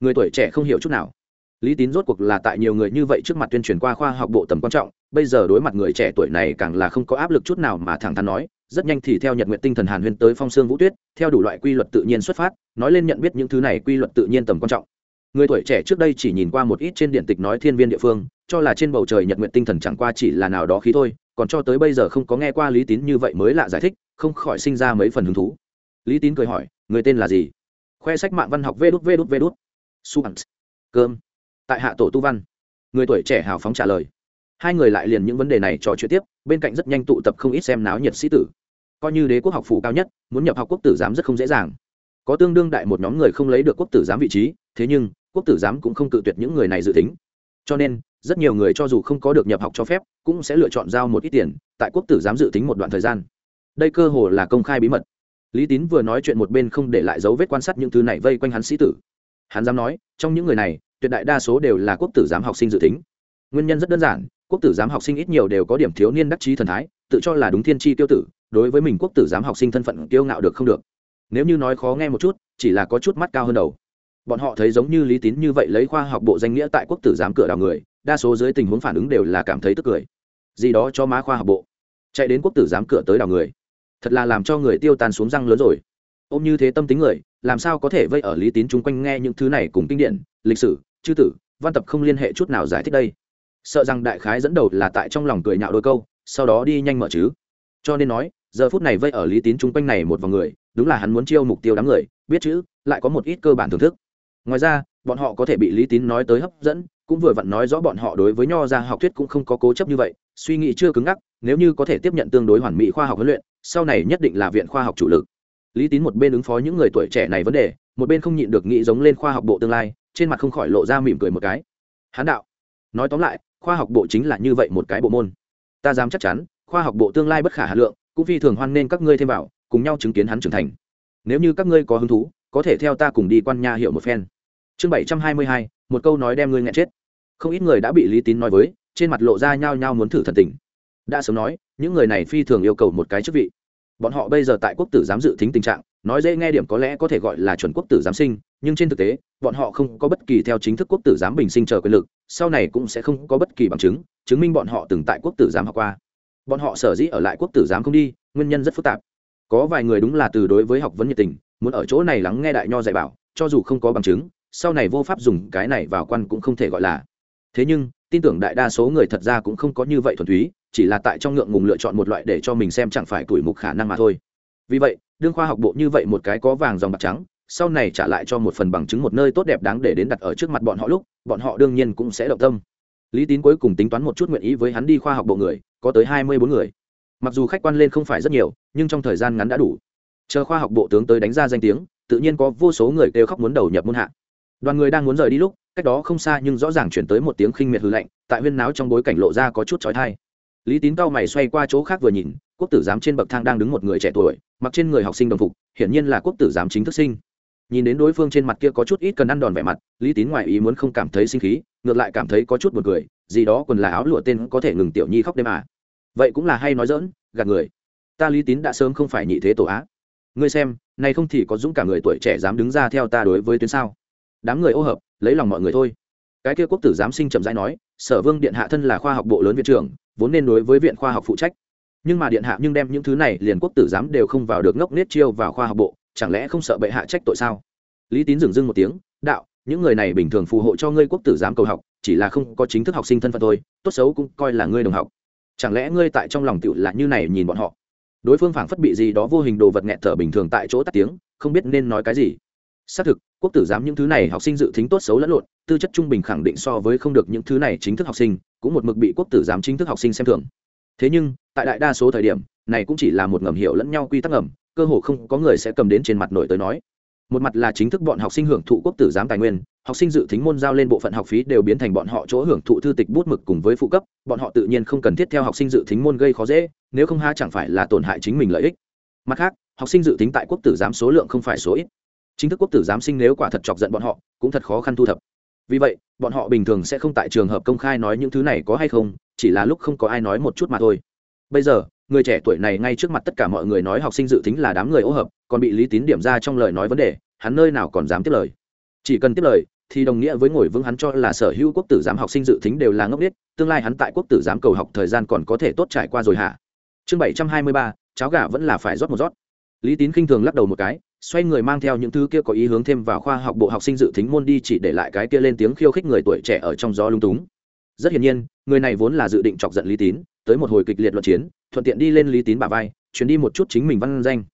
người tuổi trẻ không hiểu chút nào. Lý tín rốt cuộc là tại nhiều người như vậy trước mặt tuyên truyền qua khoa học bộ tầm quan trọng, bây giờ đối mặt người trẻ tuổi này càng là không có áp lực chút nào mà thẳng thắn nói rất nhanh thì theo nhật nguyện tinh thần hàn huyên tới phong sương vũ tuyết, theo đủ loại quy luật tự nhiên xuất phát, nói lên nhận biết những thứ này quy luật tự nhiên tầm quan trọng. Người tuổi trẻ trước đây chỉ nhìn qua một ít trên điện tịch nói thiên viên địa phương, cho là trên bầu trời nhật nguyện tinh thần chẳng qua chỉ là nào đó khí thôi, còn cho tới bây giờ không có nghe qua lý tín như vậy mới lạ giải thích, không khỏi sinh ra mấy phần hứng thú. Lý tín cười hỏi, người tên là gì? Khoe sách mạng văn học vê đút vê đút vê đút. Suant cơm. Tại hạ tổ tu văn. Người tuổi trẻ hào phóng trả lời. Hai người lại liền những vấn đề này trò chuyện tiếp, bên cạnh rất nhanh tụ tập không ít xem náo nhiệt sĩ tử coi như đế quốc học phủ cao nhất, muốn nhập học quốc tử giám rất không dễ dàng. Có tương đương đại một nhóm người không lấy được quốc tử giám vị trí, thế nhưng, quốc tử giám cũng không cự tuyệt những người này dự tính. Cho nên, rất nhiều người cho dù không có được nhập học cho phép, cũng sẽ lựa chọn giao một ít tiền, tại quốc tử giám dự tính một đoạn thời gian. Đây cơ hồ là công khai bí mật. Lý tín vừa nói chuyện một bên không để lại dấu vết quan sát những thứ này vây quanh hắn sĩ tử. Hắn dám nói, trong những người này, tuyệt đại đa số đều là quốc tử giám học sinh dự tính. Nguyên nhân rất đơn giản, quốc tử giám học sinh ít nhiều đều có điểm thiếu niên đắc chí thần thái, tự cho là đúng thiên tri tiêu tử đối với mình quốc tử giám học sinh thân phận kiêu ngạo được không được. Nếu như nói khó nghe một chút, chỉ là có chút mắt cao hơn đầu. Bọn họ thấy giống như lý tín như vậy lấy khoa học bộ danh nghĩa tại quốc tử giám cửa đào người, đa số dưới tình huống phản ứng đều là cảm thấy tức cười. Gì đó cho má khoa học bộ. Chạy đến quốc tử giám cửa tới đào người. Thật là làm cho người tiêu tan xuống răng lớn rồi. Ôm như thế tâm tính người, làm sao có thể vây ở lý tín chung quanh nghe những thứ này cùng kinh điển, lịch sử, chư tử, văn tập không liên hệ chút nào giải thích đây. Sợ rằng đại khái dẫn đầu là tại trong lòng cười nhạo đôi câu, sau đó đi nhanh mở chứ. Cho nên nói giờ phút này vây ở lý tín chung quanh này một vòng người, đúng là hắn muốn chiêu mục tiêu đám người, biết chữ, lại có một ít cơ bản thưởng thức. Ngoài ra, bọn họ có thể bị lý tín nói tới hấp dẫn, cũng vừa vặn nói rõ bọn họ đối với nho ra học thuyết cũng không có cố chấp như vậy, suy nghĩ chưa cứng ngắc, nếu như có thể tiếp nhận tương đối hoàn mỹ khoa học huấn luyện, sau này nhất định là viện khoa học chủ lực. Lý tín một bên ứng phó những người tuổi trẻ này vấn đề, một bên không nhịn được nghĩ giống lên khoa học bộ tương lai, trên mặt không khỏi lộ ra mỉm cười một cái. Hán đạo, nói tóm lại, khoa học bộ chính là như vậy một cái bộ môn. Ta dám chắc chắn, khoa học bộ tương lai bất khả hà lượng cũng phi thường hoan nên các ngươi thêm vào, cùng nhau chứng kiến hắn trưởng thành. Nếu như các ngươi có hứng thú, có thể theo ta cùng đi quan nha hiệu một phen. Chương bảy trăm hai mươi hai, một câu nói đem ngươi nghe chết. Không ít người đã bị lý tín nói với, trên mặt lộ ra nhao nhao muốn thử thần tình. Đã sớm nói, những người này phi thường yêu cầu một cái chức vị. Bọn họ bây giờ tại quốc tử giám dự tính tình trạng, nói dễ nghe điểm có lẽ có thể gọi là chuẩn quốc tử giám sinh, nhưng trên thực tế, bọn họ không có bất kỳ theo chính thức quốc tử giám bình sinh chờ quyền lực, sau này cũng sẽ không có bất kỳ bằng chứng chứng minh bọn họ từng tại quốc tử giám học qua bọn họ sở dĩ ở lại quốc tử giám không đi, nguyên nhân rất phức tạp. Có vài người đúng là từ đối với học vấn nhiệt tình, muốn ở chỗ này lắng nghe đại nho dạy bảo, cho dù không có bằng chứng, sau này vô pháp dùng cái này vào quan cũng không thể gọi là. Thế nhưng, tin tưởng đại đa số người thật ra cũng không có như vậy thuần túy, chỉ là tại trong ngượng ngùng lựa chọn một loại để cho mình xem chẳng phải tuổi mục khả năng mà thôi. Vì vậy, đương khoa học bộ như vậy một cái có vàng dòng bạc trắng, sau này trả lại cho một phần bằng chứng một nơi tốt đẹp đáng để đến đặt ở trước mặt bọn họ lúc, bọn họ đương nhiên cũng sẽ động tâm. Lý tín cuối cùng tính toán một chút nguyện ý với hắn đi khoa học bộ người có tới hai mươi bốn người. Mặc dù khách quan lên không phải rất nhiều, nhưng trong thời gian ngắn đã đủ. Chờ khoa học bộ tướng tới đánh ra danh tiếng, tự nhiên có vô số người kêu khóc muốn đầu nhập môn hạ. Đoàn người đang muốn rời đi lúc, cách đó không xa nhưng rõ ràng chuyển tới một tiếng khinh miệt hư lạnh, tại huyên náo trong bối cảnh lộ ra có chút trói thai lý tín cao mày xoay qua chỗ khác vừa nhìn, quốc tử giám trên bậc thang đang đứng một người trẻ tuổi, mặc trên người học sinh đồng phục, hiển nhiên là quốc tử giám chính thức sinh. Nhìn đến đối phương trên mặt kia có chút ít cần ăn đòn vẻ mặt, lý tín ngoài ý muốn không cảm thấy sinh khí, ngược lại cảm thấy có chút buồn cười gì đó quần là áo lụa tên có thể ngừng tiểu nhi khóc đêm à. Vậy cũng là hay nói dỡn gạt người. Ta lý tín đã sớm không phải nhị thế tổ á. Ngươi xem này không thì có dũng cả người tuổi trẻ dám đứng ra theo ta đối với tuyến sao? Đám người ô hợp, lấy lòng mọi người thôi. Cái kia quốc tử giám sinh chậm rãi nói, sở vương điện hạ thân là khoa học bộ lớn viện trưởng, vốn nên đối với viện khoa học phụ trách. Nhưng mà điện hạ nhưng đem những thứ này liền quốc tử giám đều không vào được ngốc nết chiêu vào khoa học bộ, chẳng lẽ không sợ bệ hạ trách tội sao? Lý tín dừng dưng một tiếng, đạo, những người này bình thường phù hộ cho ngươi quốc tử giám cầu học chỉ là không có chính thức học sinh thân phận thôi, tốt xấu cũng coi là ngươi đồng học. Chẳng lẽ ngươi tại trong lòng tựu là như này nhìn bọn họ? Đối phương phảng phất bị gì đó vô hình đồ vật nghẹt thở bình thường tại chỗ tắt tiếng, không biết nên nói cái gì. Xác thực, quốc tử giám những thứ này học sinh dự tính tốt xấu lẫn lộn, tư chất trung bình khẳng định so với không được những thứ này chính thức học sinh, cũng một mực bị quốc tử giám chính thức học sinh xem thường. Thế nhưng, tại đại đa số thời điểm, này cũng chỉ là một ngầm hiểu lẫn nhau quy tắc ngầm, cơ hồ không có người sẽ cầm đến trên mặt nổi tới nói một mặt là chính thức bọn học sinh hưởng thụ quốc tử giám tài nguyên, học sinh dự tính môn giao lên bộ phận học phí đều biến thành bọn họ chỗ hưởng thụ thư tịch bút mực cùng với phụ cấp, bọn họ tự nhiên không cần thiết theo học sinh dự tính môn gây khó dễ, nếu không ha chẳng phải là tổn hại chính mình lợi ích. Mặt khác, học sinh dự tính tại quốc tử giám số lượng không phải số ít. Chính thức quốc tử giám sinh nếu quả thật chọc giận bọn họ, cũng thật khó khăn thu thập. Vì vậy, bọn họ bình thường sẽ không tại trường hợp công khai nói những thứ này có hay không, chỉ là lúc không có ai nói một chút mà thôi. Bây giờ người trẻ tuổi này ngay trước mặt tất cả mọi người nói học sinh dự tính là đám người ô hợp, còn bị lý tín điểm ra trong lời nói vấn đề, hắn nơi nào còn dám tiếp lời. Chỉ cần tiếp lời, thì đồng nghĩa với ngồi vững hắn cho là sở hữu quốc tử giám học sinh dự tính đều là ngốc biết tương lai hắn tại quốc tử giám cầu học thời gian còn có thể tốt trải qua rồi hả? Chương bảy trăm hai mươi ba, cháo gà vẫn là phải rót một rót. Lý tín khinh thường lắc đầu một cái, xoay người mang theo những thứ kia có ý hướng thêm vào khoa học bộ học sinh dự tính môn đi chỉ để lại cái kia lên tiếng khiêu khích người tuổi trẻ ở trong gió lung túng. Rất hiển nhiên, người này vốn là dự định chọc giận lý tín, tới một hồi kịch liệt luận chiến thuận tiện đi lên lý tín bà vai chuyến đi một chút chính mình văn danh.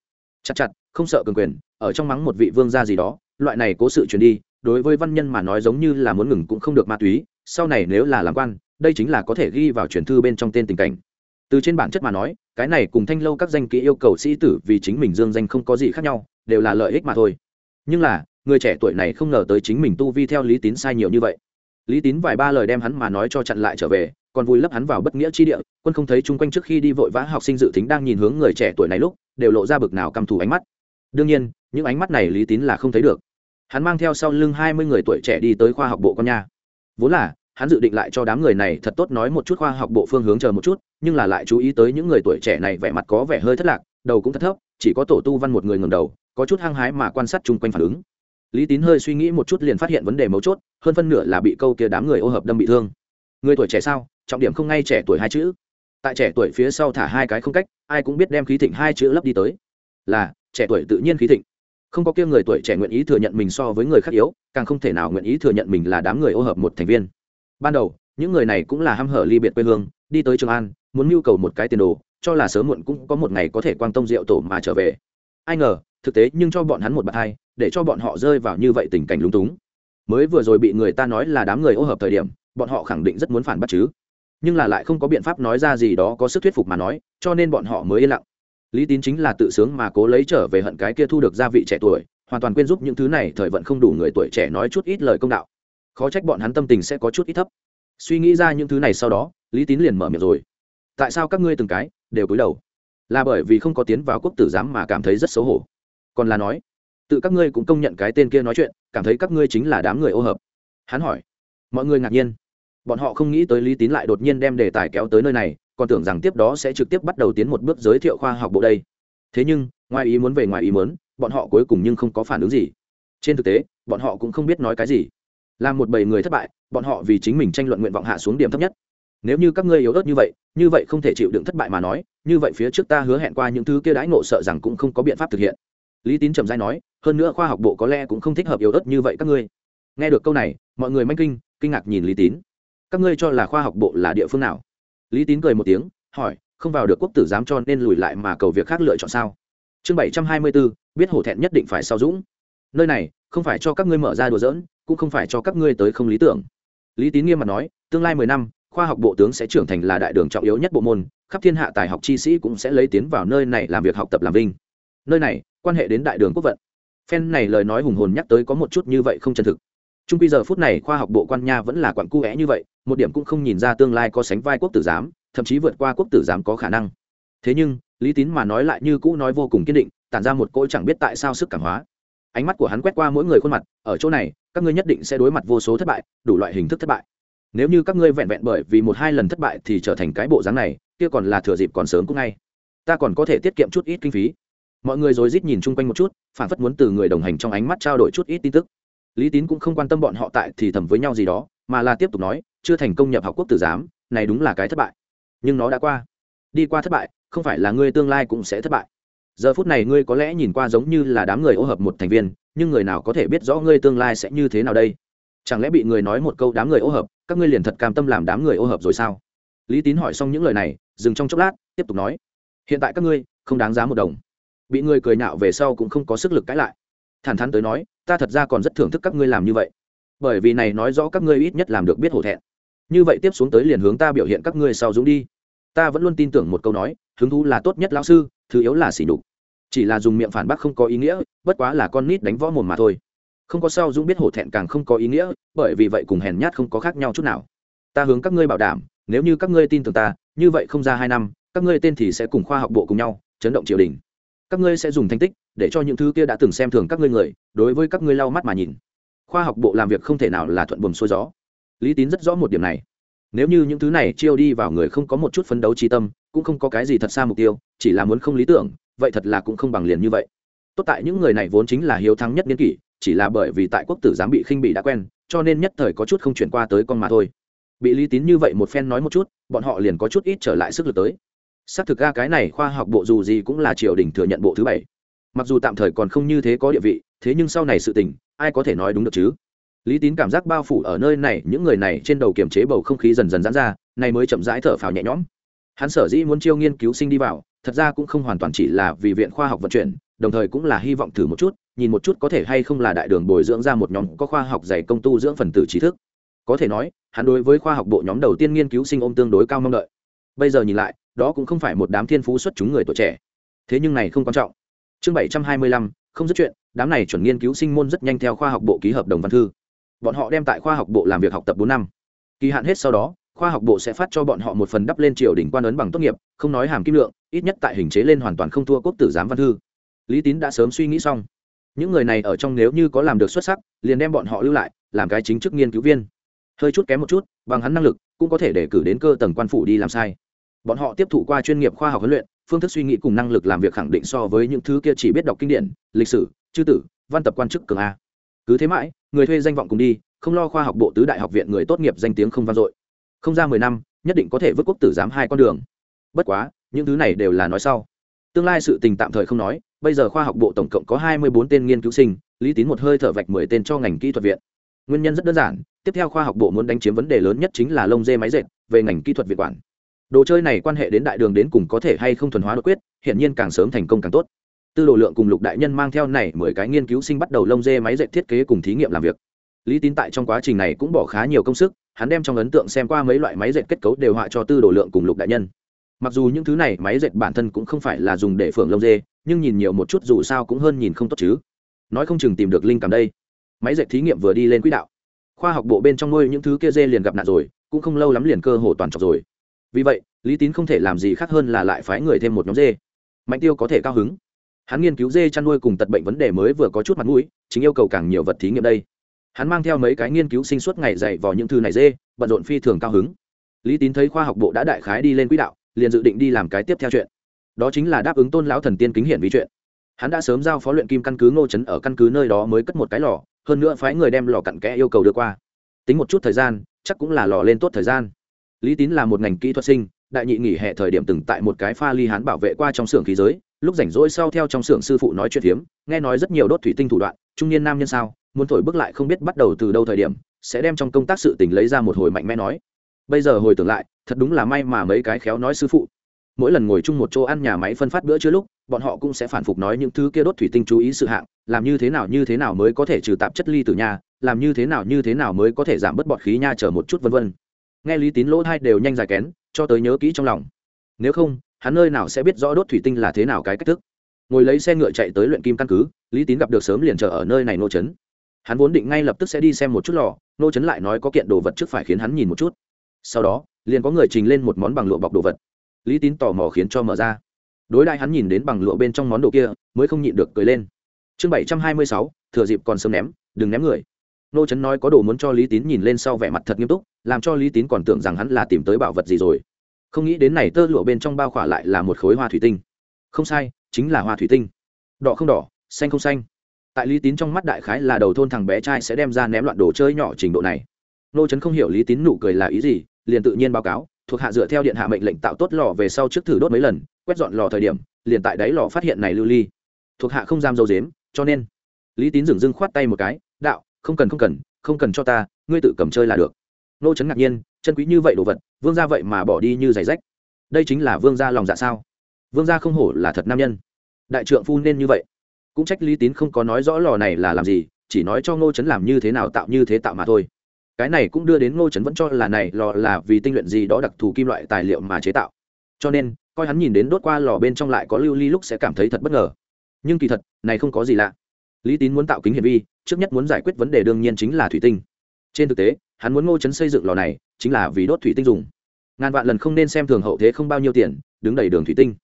Chặt chặt, không sợ cường quyền, ở trong mắng một vị vương gia gì đó, loại này cố sự chuyển đi, đối với văn nhân mà nói giống như là muốn ngừng cũng không được ma túy, sau này nếu là làm quan, đây chính là có thể ghi vào truyền thư bên trong tên tình cảnh. Từ trên bản chất mà nói, cái này cùng thanh lâu các danh kỹ yêu cầu sĩ tử vì chính mình dương danh không có gì khác nhau, đều là lợi ích mà thôi. Nhưng là, người trẻ tuổi này không ngờ tới chính mình tu vi theo lý tín sai nhiều như vậy. Lý tín vài ba lời đem hắn mà nói cho chặn lại trở về còn vui lấp hắn vào bất nghĩa chi địa, quân không thấy chung quanh trước khi đi vội vã, học sinh dự tính đang nhìn hướng người trẻ tuổi này lúc, đều lộ ra bực nào căm thù ánh mắt. Đương nhiên, những ánh mắt này lý tín là không thấy được. Hắn mang theo sau lưng hai mươi người tuổi trẻ đi tới khoa học bộ con nha. Vốn là, hắn dự định lại cho đám người này thật tốt nói một chút khoa học bộ phương hướng chờ một chút, nhưng là lại chú ý tới những người tuổi trẻ này vẻ mặt có vẻ hơi thất lạc, đầu cũng thất thấp, chỉ có tổ tu văn một người ngầm đầu, có chút hăng hái mà quan sát chung quanh phản ứng. Lý tín hơi suy nghĩ một chút liền phát hiện vấn đề mấu chốt, hơn phân nửa là bị câu kia đám người ô hợp đâm bị thương. Người tuổi trẻ sao? Trọng điểm không ngay trẻ tuổi hai chữ. Tại trẻ tuổi phía sau thả hai cái không cách, ai cũng biết đem khí thịnh hai chữ lấp đi tới. Là, trẻ tuổi tự nhiên khí thịnh. Không có kia người tuổi trẻ nguyện ý thừa nhận mình so với người khác yếu, càng không thể nào nguyện ý thừa nhận mình là đám người ô hợp một thành viên. Ban đầu, những người này cũng là h hở ly biệt quê hương, đi tới trường an, muốn mưu cầu một cái tiền đồ, cho là sớm muộn cũng có một ngày có thể quang tông rượu tổ mà trở về. Ai ngờ, thực tế nhưng cho bọn hắn một bạt hai, để cho bọn họ rơi vào như vậy tình cảnh lúng túng. Mới vừa rồi bị người ta nói là đám người ô hợp thời điểm, bọn họ khẳng định rất muốn phản bắt chứ nhưng là lại không có biện pháp nói ra gì đó có sức thuyết phục mà nói, cho nên bọn họ mới yên lặng. Lý tín chính là tự sướng mà cố lấy trở về hận cái kia thu được gia vị trẻ tuổi, hoàn toàn quên giúp những thứ này thời vận không đủ người tuổi trẻ nói chút ít lời công đạo. Khó trách bọn hắn tâm tình sẽ có chút ít thấp. Suy nghĩ ra những thứ này sau đó, lý tín liền mở miệng rồi. Tại sao các ngươi từng cái đều cúi đầu? Là bởi vì không có tiến vào quốc tử giám mà cảm thấy rất xấu hổ. Còn là nói, tự các ngươi cũng công nhận cái tên kia nói chuyện, cảm thấy các ngươi chính là đám người ô hợp. Hắn hỏi, mọi người ngạc nhiên bọn họ không nghĩ tới lý tín lại đột nhiên đem đề tài kéo tới nơi này, còn tưởng rằng tiếp đó sẽ trực tiếp bắt đầu tiến một bước giới thiệu khoa học bộ đây. Thế nhưng, ngoài ý muốn về ngoài ý muốn, bọn họ cuối cùng nhưng không có phản ứng gì. Trên thực tế, bọn họ cũng không biết nói cái gì. Là một bầy người thất bại, bọn họ vì chính mình tranh luận nguyện vọng hạ xuống điểm thấp nhất. Nếu như các ngươi yếu ớt như vậy như vậy không thể chịu đựng thất bại mà nói, như vậy phía trước ta hứa hẹn qua những thứ kia đãi ngộ sợ rằng cũng không có biện pháp thực hiện. Lý tín trầm dai nói, hơn nữa khoa học bộ có lẽ cũng không thích hợp yếu ớt như vậy các ngươi. Nghe được câu này, mọi người manh kinh kinh ngạc nhìn lý tín các ngươi cho là khoa học bộ là địa phương nào? Lý tín cười một tiếng, hỏi, không vào được quốc tử giám cho nên lùi lại mà cầu việc khác lựa chọn sao? Chương bảy trăm hai mươi bốn biết hổ thẹn nhất định phải sao dũng. Nơi này, không phải cho các ngươi mở ra đùa dỡn cũng không phải cho các ngươi tới không lý tưởng. Lý tín nghiêm mặt nói, tương lai mười năm, khoa học bộ tướng sẽ trưởng thành là đại đường trọng yếu nhất bộ môn, khắp thiên hạ tài học chi sĩ cũng sẽ lấy tiến vào nơi này làm việc học tập làm vinh. Nơi này, quan hệ đến đại đường quốc vận. Phen này lời nói hùng hồn nhắc tới có một chút như vậy không chân thực. Trung bây giờ phút này khoa học bộ quan nha vẫn là quặn cu vẽ như vậy một điểm cũng không nhìn ra tương lai có sánh vai quốc tử giám, thậm chí vượt qua quốc tử giám có khả năng. Thế nhưng, lý tín mà nói lại như cũ nói vô cùng kiên định, tản ra một cỗ chẳng biết tại sao sức cảm hóa. Ánh mắt của hắn quét qua mỗi người khuôn mặt, ở chỗ này, các ngươi nhất định sẽ đối mặt vô số thất bại, đủ loại hình thức thất bại. Nếu như các ngươi vẹn vẹn bởi vì một hai lần thất bại thì trở thành cái bộ dáng này, kia còn là thừa dịp còn sớm cũng ngay. Ta còn có thể tiết kiệm chút ít kinh phí. Mọi người rồi rít nhìn chung quanh một chút, phản phất muốn từ người đồng hành trong ánh mắt trao đổi chút ít tin tức lý tín cũng không quan tâm bọn họ tại thì thầm với nhau gì đó, mà là tiếp tục nói, chưa thành công nhập học quốc tử giám, này đúng là cái thất bại. Nhưng nó đã qua. Đi qua thất bại, không phải là ngươi tương lai cũng sẽ thất bại. Giờ phút này ngươi có lẽ nhìn qua giống như là đám người ô hợp một thành viên, nhưng người nào có thể biết rõ ngươi tương lai sẽ như thế nào đây? Chẳng lẽ bị người nói một câu đám người ô hợp, các ngươi liền thật cam tâm làm đám người ô hợp rồi sao? Lý tín hỏi xong những lời này, dừng trong chốc lát, tiếp tục nói, hiện tại các ngươi không đáng giá một đồng. Bị người cười nhạo về sau cũng không có sức lực cãi lại. Thẳng thắn tới nói ta thật ra còn rất thưởng thức các ngươi làm như vậy. Bởi vì này nói rõ các ngươi ít nhất làm được biết hổ thẹn. Như vậy tiếp xuống tới liền hướng ta biểu hiện các ngươi sau dũng đi. Ta vẫn luôn tin tưởng một câu nói, hứng thú là tốt nhất lão sư, thứ yếu là sỉ nhục. Chỉ là dùng miệng phản bác không có ý nghĩa, bất quá là con nít đánh võ mồm mà thôi. Không có sao dũng biết hổ thẹn càng không có ý nghĩa, bởi vì vậy cùng hèn nhát không có khác nhau chút nào. Ta hướng các ngươi bảo đảm, nếu như các ngươi tin tưởng ta, như vậy không ra hai năm, các ngươi tên thì sẽ cùng khoa học bộ cùng nhau, chấn động triều đình các ngươi sẽ dùng thành tích, để cho những thứ kia đã từng xem thường các ngươi người, đối với các ngươi lau mắt mà nhìn. Khoa học bộ làm việc không thể nào là thuận buồm xuôi gió. Lý tín rất rõ một điểm này. Nếu như những thứ này chiêu đi vào người không có một chút phấn đấu trí tâm, cũng không có cái gì thật xa mục tiêu, chỉ là muốn không lý tưởng, vậy thật là cũng không bằng liền như vậy. Tốt tại những người này vốn chính là hiếu thắng nhất niên kỷ, chỉ là bởi vì tại quốc tử giám bị khinh bị đã quen, cho nên nhất thời có chút không chuyển qua tới con mà thôi. Bị lý tín như vậy một phen nói một chút, bọn họ liền có chút ít trở lại sức lực tới xác thực ra cái này khoa học bộ dù gì cũng là triều đình thừa nhận bộ thứ bảy. Mặc dù tạm thời còn không như thế có địa vị, thế nhưng sau này sự tình, ai có thể nói đúng được chứ? Lý tín cảm giác bao phủ ở nơi này, những người này trên đầu kiềm chế bầu không khí dần dần giãn ra này mới chậm rãi thở phào nhẹ nhõm. Hắn sở dĩ muốn chiêu nghiên cứu sinh đi vào, thật ra cũng không hoàn toàn chỉ là vì viện khoa học vận chuyển, đồng thời cũng là hy vọng thử một chút, nhìn một chút có thể hay không là đại đường bồi dưỡng ra một nhóm có khoa học dày công tu dưỡng phần tử trí thức. Có thể nói, hắn đối với khoa học bộ nhóm đầu tiên nghiên cứu sinh ôm tương đối cao mong đợi. Bây giờ nhìn lại đó cũng không phải một đám thiên phú xuất chúng người tuổi trẻ. Thế nhưng này không quan trọng. Chương bảy trăm hai mươi lăm, không dứt chuyện, đám này chuẩn nghiên cứu sinh môn rất nhanh theo khoa học bộ ký hợp đồng văn thư. Bọn họ đem tại khoa học bộ làm việc học tập bốn năm. Kỳ hạn hết sau đó, khoa học bộ sẽ phát cho bọn họ một phần đắp lên triều đỉnh quan ấn bằng tốt nghiệp, không nói hàm kim lượng, ít nhất tại hình chế lên hoàn toàn không thua quốc tử giám văn thư. Lý tín đã sớm suy nghĩ xong. Những người này ở trong nếu như có làm được xuất sắc, liền đem bọn họ lưu lại, làm cái chính chức nghiên cứu viên. Hơi chút kém một chút, bằng hắn năng lực, cũng có thể để cử đến cơ tầng quan phủ đi làm sai bọn họ tiếp thụ qua chuyên nghiệp khoa học huấn luyện, phương thức suy nghĩ cùng năng lực làm việc khẳng định so với những thứ kia chỉ biết đọc kinh điển, lịch sử, chư tử, văn tập quan chức cường a. Cứ thế mãi, người thuê danh vọng cùng đi, không lo khoa học bộ tứ đại học viện người tốt nghiệp danh tiếng không vang dội. Không ra mười năm, nhất định có thể vứt quốc tử giám hai con đường. Bất quá, những thứ này đều là nói sau. Tương lai sự tình tạm thời không nói, bây giờ khoa học bộ tổng cộng có hai mươi bốn tên nghiên cứu sinh, lý tín một hơi thở vạch mười tên cho ngành kỹ thuật viện. Nguyên nhân rất đơn giản, tiếp theo khoa học bộ muốn đánh chiếm vấn đề lớn nhất chính là lông dê máy dệt, về ngành kỹ thuật viện quản đồ chơi này quan hệ đến đại đường đến cùng có thể hay không thuần hóa đột quyết hiện nhiên càng sớm thành công càng tốt. Tư đồ lượng cùng lục đại nhân mang theo này mười cái nghiên cứu sinh bắt đầu lông dê máy dệt thiết kế cùng thí nghiệm làm việc. Lý tín tại trong quá trình này cũng bỏ khá nhiều công sức, hắn đem trong ấn tượng xem qua mấy loại máy dệt kết cấu đều họa cho tư đồ lượng cùng lục đại nhân. Mặc dù những thứ này máy dệt bản thân cũng không phải là dùng để phưởng lông dê, nhưng nhìn nhiều một chút dù sao cũng hơn nhìn không tốt chứ. Nói không chừng tìm được linh cảm đây. Máy dệt thí nghiệm vừa đi lên quỹ đạo. Khoa học bộ bên trong nuôi những thứ kia dê liền gặp nạn rồi, cũng không lâu lắm liền cơ hồ toàn trọc rồi vì vậy, lý tín không thể làm gì khác hơn là lại phái người thêm một nhóm dê. Mạnh tiêu có thể cao hứng. Hắn nghiên cứu dê chăn nuôi cùng tật bệnh vấn đề mới vừa có chút mặt mũi, chính yêu cầu càng nhiều vật thí nghiệm đây. Hắn mang theo mấy cái nghiên cứu sinh suốt ngày dạy vào những thư này dê, bận rộn phi thường cao hứng. Lý tín thấy khoa học bộ đã đại khái đi lên quỹ đạo, liền dự định đi làm cái tiếp theo chuyện. Đó chính là đáp ứng tôn lão thần tiên kính hiển vi chuyện. Hắn đã sớm giao phó luyện kim căn cứ ngô trấn ở căn cứ nơi đó mới cất một cái lò, hơn nữa phái người đem lò cặn kẽ yêu cầu đưa qua. Tính một chút thời gian, chắc cũng là lò lên tốt thời gian lý tín là một ngành kỹ thuật sinh, đại nhị nghỉ hè thời điểm từng tại một cái pha ly hán bảo vệ qua trong xưởng khí giới, lúc rảnh rỗi sau theo trong xưởng sư phụ nói chuyện hiếm, nghe nói rất nhiều đốt thủy tinh thủ đoạn, trung niên nam nhân sao, muốn thổi bước lại không biết bắt đầu từ đâu thời điểm, sẽ đem trong công tác sự tình lấy ra một hồi mạnh mẽ nói. Bây giờ hồi tưởng lại, thật đúng là may mà mấy cái khéo nói sư phụ. Mỗi lần ngồi chung một chỗ ăn nhà máy phân phát bữa chưa lúc, bọn họ cũng sẽ phản phục nói những thứ kia đốt thủy tinh chú ý sự hạng, làm như thế nào như thế nào mới có thể trừ tạp chất ly từ nhà, làm như thế nào như thế nào mới có thể giảm bớt bọt khí nha chờ một chút vân vân nghe lý tín lỗ hai đều nhanh dài kén, cho tới nhớ kỹ trong lòng. Nếu không, hắn nơi nào sẽ biết rõ đốt thủy tinh là thế nào cái cách thức. Ngồi lấy xe ngựa chạy tới luyện kim căn cứ, lý tín gặp được sớm liền chờ ở nơi này nô trấn hắn vốn định ngay lập tức sẽ đi xem một chút lò, nô trấn lại nói có kiện đồ vật trước phải khiến hắn nhìn một chút. Sau đó, liền có người trình lên một món bằng lụa bọc đồ vật. Lý tín tò mò khiến cho mở ra. Đối đại hắn nhìn đến bằng lụa bên trong món đồ kia, mới không nhịn được cười lên. Chương bảy trăm hai mươi sáu, thừa dịp còn sớm ném, đừng ném người nô trấn nói có đồ muốn cho lý tín nhìn lên sau vẻ mặt thật nghiêm túc, làm cho lý tín còn tưởng rằng hắn là tìm tới bảo vật gì rồi. Không nghĩ đến này tơ lụa bên trong bao khỏa lại là một khối hoa thủy tinh. Không sai, chính là hoa thủy tinh. Đỏ không đỏ, xanh không xanh. Tại lý tín trong mắt đại khái là đầu thôn thằng bé trai sẽ đem ra ném loạn đồ chơi nhỏ trình độ này. Nô trấn không hiểu lý tín nụ cười là ý gì, liền tự nhiên báo cáo, thuộc hạ dựa theo điện hạ mệnh lệnh tạo tốt lò về sau trước thử đốt mấy lần, quét dọn lò thời điểm, liền tại đáy lò phát hiện này lưu ly. Thuộc hạ không dám dâu dếm cho nên lý tín dừng dưng khoát tay một cái, đạo không cần không cần không cần cho ta, ngươi tự cầm chơi là được. Nô trấn ngạc nhiên, chân quý như vậy đồ vật, vương gia vậy mà bỏ đi như giày rách. Đây chính là vương gia lòng dạ sao? Vương gia không hổ là thật nam nhân. Đại trượng phu nên như vậy. Cũng trách lý tín không có nói rõ lò này là làm gì, chỉ nói cho ngô trấn làm như thế nào tạo như thế tạo mà thôi. Cái này cũng đưa đến ngô trấn vẫn cho là này lò là vì tinh luyện gì đó đặc thù kim loại tài liệu mà chế tạo. Cho nên, coi hắn nhìn đến đốt qua lò bên trong lại có lưu ly lúc sẽ cảm thấy thật bất ngờ. Nhưng kỳ thật, này không có gì lạ lý tín muốn tạo kính hiển vi, trước nhất muốn giải quyết vấn đề đương nhiên chính là thủy tinh. Trên thực tế, hắn muốn ngô Chấn xây dựng lò này, chính là vì đốt thủy tinh dùng. Ngàn vạn lần không nên xem thường hậu thế không bao nhiêu tiền, đứng đầy đường thủy tinh.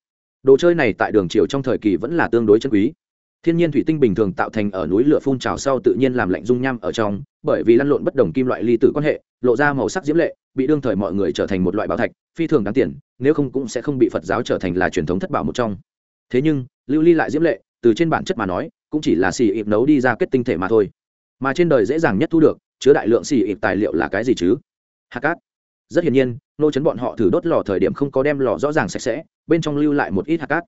Đồ chơi này tại đường triều trong thời kỳ vẫn là tương đối chân quý. Thiên nhiên thủy tinh bình thường tạo thành ở núi lửa phun trào sau tự nhiên làm lạnh dung nham ở trong, bởi vì lăn lộn bất đồng kim loại ly tử quan hệ, lộ ra màu sắc diễm lệ, bị đương thời mọi người trở thành một loại bảo thạch, phi thường đáng tiền, nếu không cũng sẽ không bị phật giáo trở thành là truyền thống thất bảo một trong. Thế nhưng, lưu ly lại diễm lệ, từ trên bản chất mà nói cũng chỉ là xì ịp nấu đi ra kết tinh thể mà thôi. Mà trên đời dễ dàng nhất thu được, chứa đại lượng xì ịp tài liệu là cái gì chứ? Hạt cát rất hiển nhiên, nô chấn bọn họ thử đốt lò thời điểm không có đem lò rõ ràng sạch sẽ, bên trong lưu lại một ít hạt cát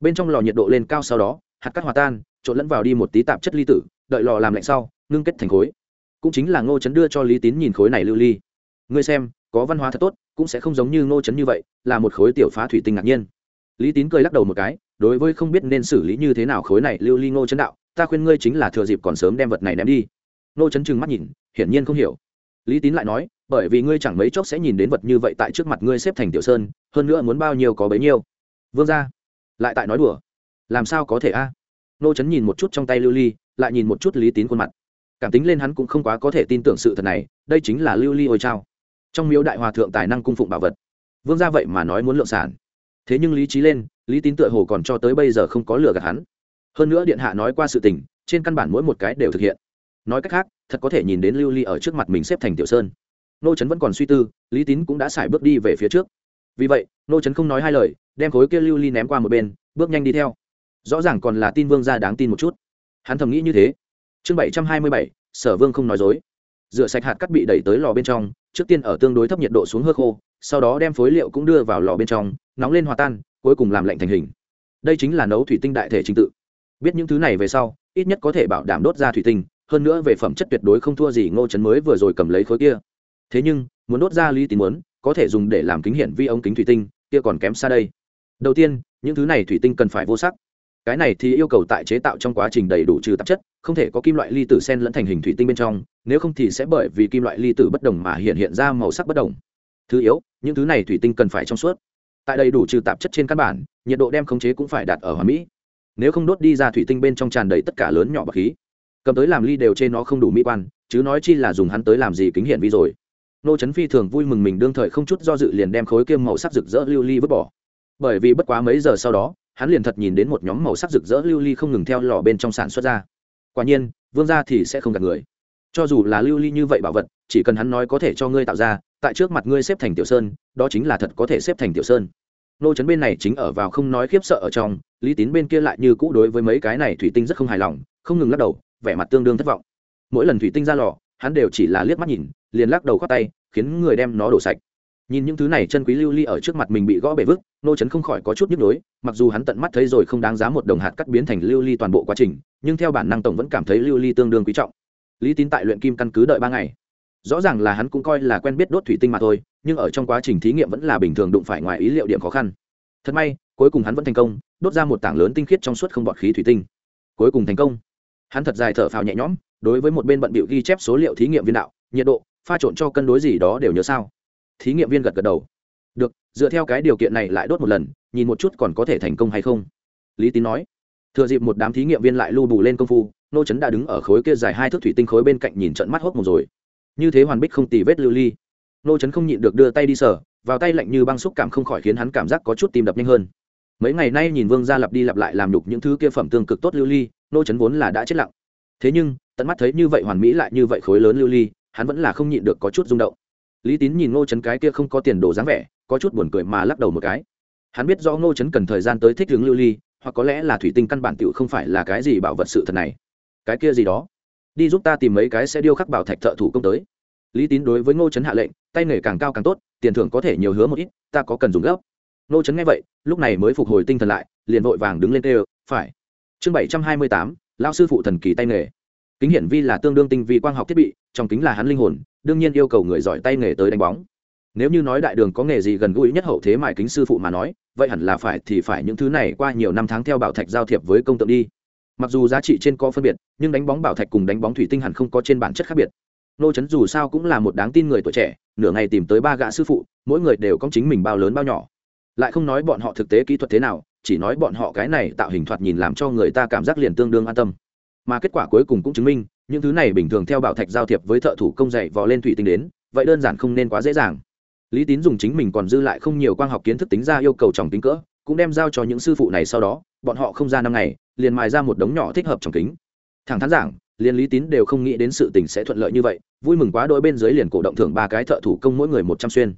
bên trong lò nhiệt độ lên cao sau đó hạt cát hòa tan, trộn lẫn vào đi một tí tạp chất ly tử, đợi lò làm lạnh sau, ngưng kết thành khối. Cũng chính là ngô chấn đưa cho lý tín nhìn khối này lưu ly. Ngươi xem, có văn hóa thật tốt, cũng sẽ không giống như ngô chấn như vậy, là một khối tiểu phá thủy tinh ngạc nhiên. Lý tín cười lắc đầu một cái đối với không biết nên xử lý như thế nào khối này lưu ly ngô chấn đạo, ta khuyên ngươi chính là thừa dịp còn sớm đem vật này ném đi. Ngô chấn trừng mắt nhìn, hiển nhiên không hiểu. Lý tín lại nói, bởi vì ngươi chẳng mấy chốc sẽ nhìn đến vật như vậy tại trước mặt ngươi xếp thành tiểu sơn, hơn nữa muốn bao nhiêu có bấy nhiêu. Vương ra lại tại nói đùa. Làm sao có thể a? Nô chấn nhìn một chút trong tay lưu ly, lại nhìn một chút lý tín khuôn mặt. Cảm tính lên hắn cũng không quá có thể tin tưởng sự thật này, đây chính là lưu ly ôi trao trong miếu đại hòa thượng tài năng cung phụng bảo vật. Vương ra vậy mà nói muốn lượng sản. Thế nhưng lý trí lên lý tín tựa hồ còn cho tới bây giờ không có lừa gạt hắn. Hơn nữa điện hạ nói qua sự tình, trên căn bản mỗi một cái đều thực hiện. Nói cách khác, thật có thể nhìn đến lưu ly ở trước mặt mình xếp thành tiểu sơn. Nô trấn vẫn còn suy tư, lý tín cũng đã xài bước đi về phía trước. Vì vậy, nô trấn không nói hai lời, đem khối kia lưu ly ném qua một bên, bước nhanh đi theo. Rõ ràng còn là tin vương gia đáng tin một chút. Hắn thầm nghĩ như thế. Chương bảy trăm hai mươi bảy, sở vương không nói dối rửa sạch hạt cắt bị đẩy tới lò bên trong, trước tiên ở tương đối thấp nhiệt độ xuống hơ khô, sau đó đem phối liệu cũng đưa vào lò bên trong, nóng lên hòa tan, cuối cùng làm lạnh thành hình. Đây chính là nấu thủy tinh đại thể trình tự. Biết những thứ này về sau, ít nhất có thể bảo đảm đốt ra thủy tinh, hơn nữa về phẩm chất tuyệt đối không thua gì ngô trấn mới vừa rồi cầm lấy khối kia. Thế nhưng, muốn đốt ra lý tín muốn, có thể dùng để làm kính hiển vi ống kính thủy tinh, kia còn kém xa đây. Đầu tiên, những thứ này thủy tinh cần phải vô sắc cái này thì yêu cầu tại chế tạo trong quá trình đầy đủ trừ tạp chất, không thể có kim loại ly tử sen lẫn thành hình thủy tinh bên trong, nếu không thì sẽ bởi vì kim loại ly tử bất đồng mà hiện hiện ra màu sắc bất đồng. Thứ yếu, những thứ này thủy tinh cần phải trong suốt. Tại đầy đủ trừ tạp chất trên căn bản, nhiệt độ đem khống chế cũng phải đạt ở hòa mỹ. Nếu không đốt đi ra thủy tinh bên trong tràn đầy tất cả lớn nhỏ bậc khí, cầm tới làm ly đều trên nó không đủ mỹ quan, chứ nói chi là dùng hắn tới làm gì kính hiển vi rồi. Nô trấn phi thường vui mừng mình đương thời không chút do dự liền đem khối kiêm màu sắc rực rỡ lưu ly vứt bỏ. Bởi vì bất quá mấy giờ sau đó hắn liền thật nhìn đến một nhóm màu sắc rực rỡ lưu ly không ngừng theo lò bên trong sản xuất ra. Quả nhiên, vương gia thì sẽ không gạt người. Cho dù là lưu ly như vậy bảo vật, chỉ cần hắn nói có thể cho ngươi tạo ra, tại trước mặt ngươi xếp thành tiểu sơn, đó chính là thật có thể xếp thành tiểu sơn. Nô trấn bên này chính ở vào không nói khiếp sợ ở trong, lý tín bên kia lại như cũ đối với mấy cái này thủy tinh rất không hài lòng, không ngừng lắc đầu, vẻ mặt tương đương thất vọng. Mỗi lần thủy tinh ra lò, hắn đều chỉ là liếc mắt nhìn, liền lắc đầu khoác tay, khiến người đem nó đổ sạch nhìn những thứ này, chân quý lưu ly ở trước mặt mình bị gõ bể vứt, nô trấn không khỏi có chút nhức nhối, mặc dù hắn tận mắt thấy rồi không đáng giá một đồng hạt cắt biến thành lưu ly toàn bộ quá trình, nhưng theo bản năng tổng vẫn cảm thấy lưu ly tương đương quý trọng. Lý tín tại luyện kim căn cứ đợi ba ngày. Rõ ràng là hắn cũng coi là quen biết đốt thủy tinh mà thôi, nhưng ở trong quá trình thí nghiệm vẫn là bình thường đụng phải ngoài ý liệu điểm khó khăn. Thật may, cuối cùng hắn vẫn thành công, đốt ra một tảng lớn tinh khiết trong suốt không bọt khí thủy tinh. Cuối cùng thành công. Hắn thật dài thở phào nhẹ nhõm, đối với một bên bận bịu ghi chép số liệu thí nghiệm viên đạo, nhiệt độ, pha trộn cho cân đối gì đó đều nhớ sao thí nghiệm viên gật gật đầu. Được, dựa theo cái điều kiện này lại đốt một lần, nhìn một chút còn có thể thành công hay không. Lý tín nói. Thừa dịp một đám thí nghiệm viên lại lưu bù lên công phu, nô trấn đã đứng ở khối kia dài hai thước thủy tinh khối bên cạnh nhìn trận mắt hốc một rồi. Như thế hoàn bích không tì vết lưu ly. Nô trấn không nhịn được đưa tay đi sở vào tay lạnh như băng xúc cảm không khỏi khiến hắn cảm giác có chút tim đập nhanh hơn. Mấy ngày nay nhìn vương gia lặp đi lặp lại làm đục những thứ kia phẩm tương cực tốt lưu ly, nô trấn vốn là đã chết lặng. Thế nhưng, tận mắt thấy như vậy hoàn mỹ lại như vậy khối lớn lưu ly, hắn vẫn là không nhịn được có chút rung động lý tín nhìn ngô trấn cái kia không có tiền đồ dáng vẻ, có chút buồn cười mà lắc đầu một cái. Hắn biết rõ ngô trấn cần thời gian tới thích hướng lưu ly, hoặc có lẽ là thủy tinh căn bản tựu không phải là cái gì bảo vật sự thật này. Cái kia gì đó? Đi giúp ta tìm mấy cái sẽ điêu khắc bảo thạch thợ thủ công tới. Lý tín đối với ngô trấn hạ lệnh, tay nghề càng cao càng tốt, tiền thưởng có thể nhiều hứa một ít, ta có cần dùng gấp. Ngô trấn nghe vậy, lúc này mới phục hồi tinh thần lại, liền vội vàng đứng lên tê phải. Chương bảy trăm hai mươi tám lao sư phụ thần kỳ tay nghề. Kính hiển vi là tương đương tinh vi quang học thiết bị, trong kính là hắn linh hồn đương nhiên yêu cầu người giỏi tay nghề tới đánh bóng. Nếu như nói đại đường có nghề gì gần gũi nhất hậu thế mài kính sư phụ mà nói, vậy hẳn là phải thì phải những thứ này qua nhiều năm tháng theo bảo thạch giao thiệp với công tượng đi. Mặc dù giá trị trên có phân biệt, nhưng đánh bóng bảo thạch cùng đánh bóng thủy tinh hẳn không có trên bản chất khác biệt. Nô trấn dù sao cũng là một đáng tin người tuổi trẻ, nửa ngày tìm tới ba gã sư phụ, mỗi người đều có chính mình bao lớn bao nhỏ. Lại không nói bọn họ thực tế kỹ thuật thế nào, chỉ nói bọn họ cái này tạo hình thoạt nhìn làm cho người ta cảm giác liền tương đương an tâm. Mà kết quả cuối cùng cũng chứng minh những thứ này bình thường theo bảo thạch giao thiệp với thợ thủ công dạy vò lên thủy tinh đến, vậy đơn giản không nên quá dễ dàng. Lý tín dùng chính mình còn dư lại không nhiều quang học kiến thức tính ra yêu cầu tròng kính cỡ, cũng đem giao cho những sư phụ này sau đó, bọn họ không ra năm ngày, liền mài ra một đống nhỏ thích hợp tròng kính. Thẳng thắn giảng, liền lý tín đều không nghĩ đến sự tình sẽ thuận lợi như vậy, vui mừng quá đôi bên dưới liền cổ động thưởng ba cái thợ thủ công mỗi người một trăm xuyên.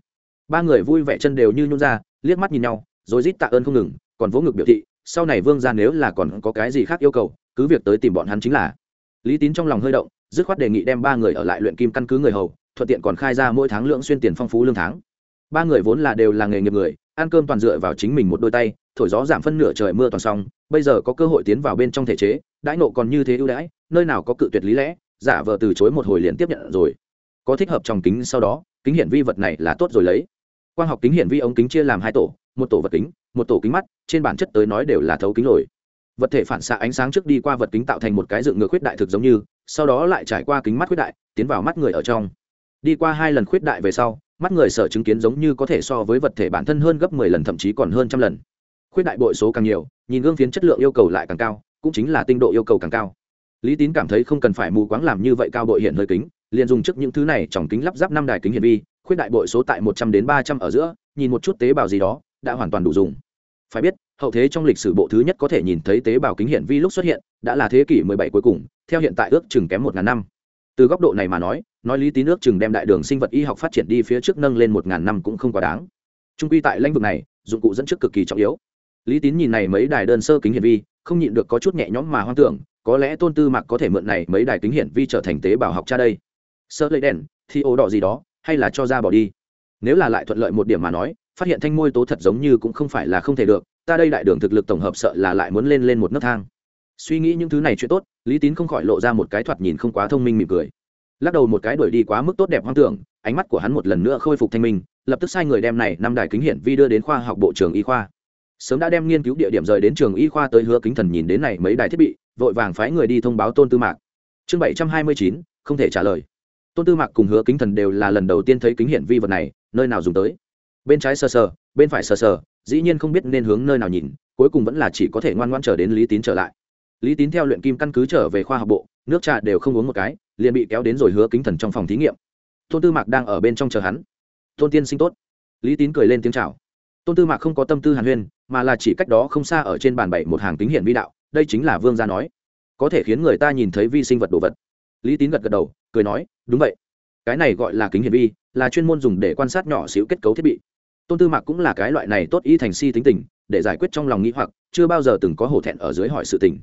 Ba người vui vẻ chân đều như nhún ra, liếc mắt nhìn nhau, rồi rít tạ ơn không ngừng, còn vỗ ngực biểu thị, sau này vương ra nếu là còn có cái gì khác yêu cầu, cứ việc tới tìm bọn hắn chính là lý tín trong lòng hơi động, dứt khoát đề nghị đem ba người ở lại luyện kim căn cứ người hầu, thuận tiện còn khai ra mỗi tháng lượng xuyên tiền phong phú lương tháng. Ba người vốn là đều là nghề nghiệp người, ăn cơm toàn dựa vào chính mình một đôi tay, thổi gió giảm phân nửa trời mưa toàn xong, bây giờ có cơ hội tiến vào bên trong thể chế, đãi nộ còn như thế ưu đãi, nơi nào có cự tuyệt lý lẽ, giả vờ từ chối một hồi liền tiếp nhận rồi. Có thích hợp trong kính sau đó, kính hiển vi vật này là tốt rồi lấy. Quang học kính hiển vi ống kính chia làm hai tổ, một tổ vật kính, một tổ kính mắt, trên bản chất tới nói đều là thấu kính lồi vật thể phản xạ ánh sáng trước đi qua vật kính tạo thành một cái dựng ngược khuyết đại thực giống như, sau đó lại trải qua kính mắt khuyết đại, tiến vào mắt người ở trong. Đi qua hai lần khuyết đại về sau, mắt người sở chứng kiến giống như có thể so với vật thể bản thân hơn gấp mười lần, thậm chí còn hơn trăm lần. Khuyết đại bội số càng nhiều, nhìn gương phiến chất lượng yêu cầu lại càng cao, cũng chính là tinh độ yêu cầu càng cao. Lý tín cảm thấy không cần phải mù quáng làm như vậy cao bội hiện hơi kính, liền dùng trước những thứ này trong kính lắp ráp năm đài kính hiển vi, khuyết đại bội số tại một trăm đến ba trăm ở giữa, nhìn một chút tế bào gì đó, đã hoàn toàn đủ dùng. Phải biết hậu thế trong lịch sử bộ thứ nhất có thể nhìn thấy tế bào kính hiển vi lúc xuất hiện, đã là thế kỷ 17 cuối cùng, theo hiện tại ước chừng kém một ngàn năm. Từ góc độ này mà nói nói lý tín ước chừng đem đại đường sinh vật y học phát triển đi phía trước nâng lên một ngàn năm cũng không quá đáng. Trung quy tại lãnh vực này, dụng cụ dẫn trước cực kỳ trọng yếu. Lý tín nhìn này mấy đài đơn sơ kính hiển vi, không nhịn được có chút nhẹ nhõm mà hoang tưởng, có lẽ tôn tư mạc có thể mượn này mấy đài kính hiển vi trở thành tế bào học cha đây. Sơ lấy đèn thì ố đỏ gì đó, hay là cho ra bỏ đi. Nếu là lại thuận lợi một điểm mà nói, phát hiện thanh môi tố thật giống như cũng không phải là không thể được ta đây đại đường thực lực tổng hợp sợ là lại muốn lên lên một nấc thang. Suy nghĩ những thứ này chuyện tốt, lý tín không khỏi lộ ra một cái thoạt nhìn không quá thông minh mỉm cười. Lắc đầu một cái đuổi đi quá mức tốt đẹp hoang tưởng, ánh mắt của hắn một lần nữa khôi phục thanh minh, lập tức sai người đem này năm đài kính hiển vi đưa đến khoa học bộ trường y khoa. Sớm đã đem nghiên cứu địa điểm rời đến trường y khoa tới hứa kính thần nhìn đến này mấy đài thiết bị, vội vàng phái người đi thông báo tôn tư mạc. Chương bảy trăm hai mươi chín, không thể trả lời. Tôn tư mạc cùng hứa kính thần đều là lần đầu tiên thấy kính hiển vi vật này, nơi nào dùng tới? Bên trái sờ sờ, bên phải sờ sờ dĩ nhiên không biết nên hướng nơi nào nhìn, cuối cùng vẫn là chỉ có thể ngoan ngoan chờ đến lý tín trở lại. Lý tín theo luyện kim căn cứ trở về khoa học bộ, nước trà đều không uống một cái, liền bị kéo đến rồi hứa kính thần trong phòng thí nghiệm. Tôn tư mạc đang ở bên trong chờ hắn. Tôn tiên sinh tốt. Lý tín cười lên tiếng chào. Tôn tư mạc không có tâm tư hàn huyên, mà là chỉ cách đó không xa ở trên bàn bảy một hàng kính hiển vi đạo, đây chính là vương gia nói. Có thể khiến người ta nhìn thấy vi sinh vật đồ vật. Lý tín gật gật đầu, cười nói, đúng vậy. Cái này gọi là kính hiển vi, là chuyên môn dùng để quan sát nhỏ xíu kết cấu thiết bị tôn tư mạc cũng là cái loại này tốt y thành si tính tình, để giải quyết trong lòng nghĩ hoặc, chưa bao giờ từng có hổ thẹn ở dưới hỏi sự tình.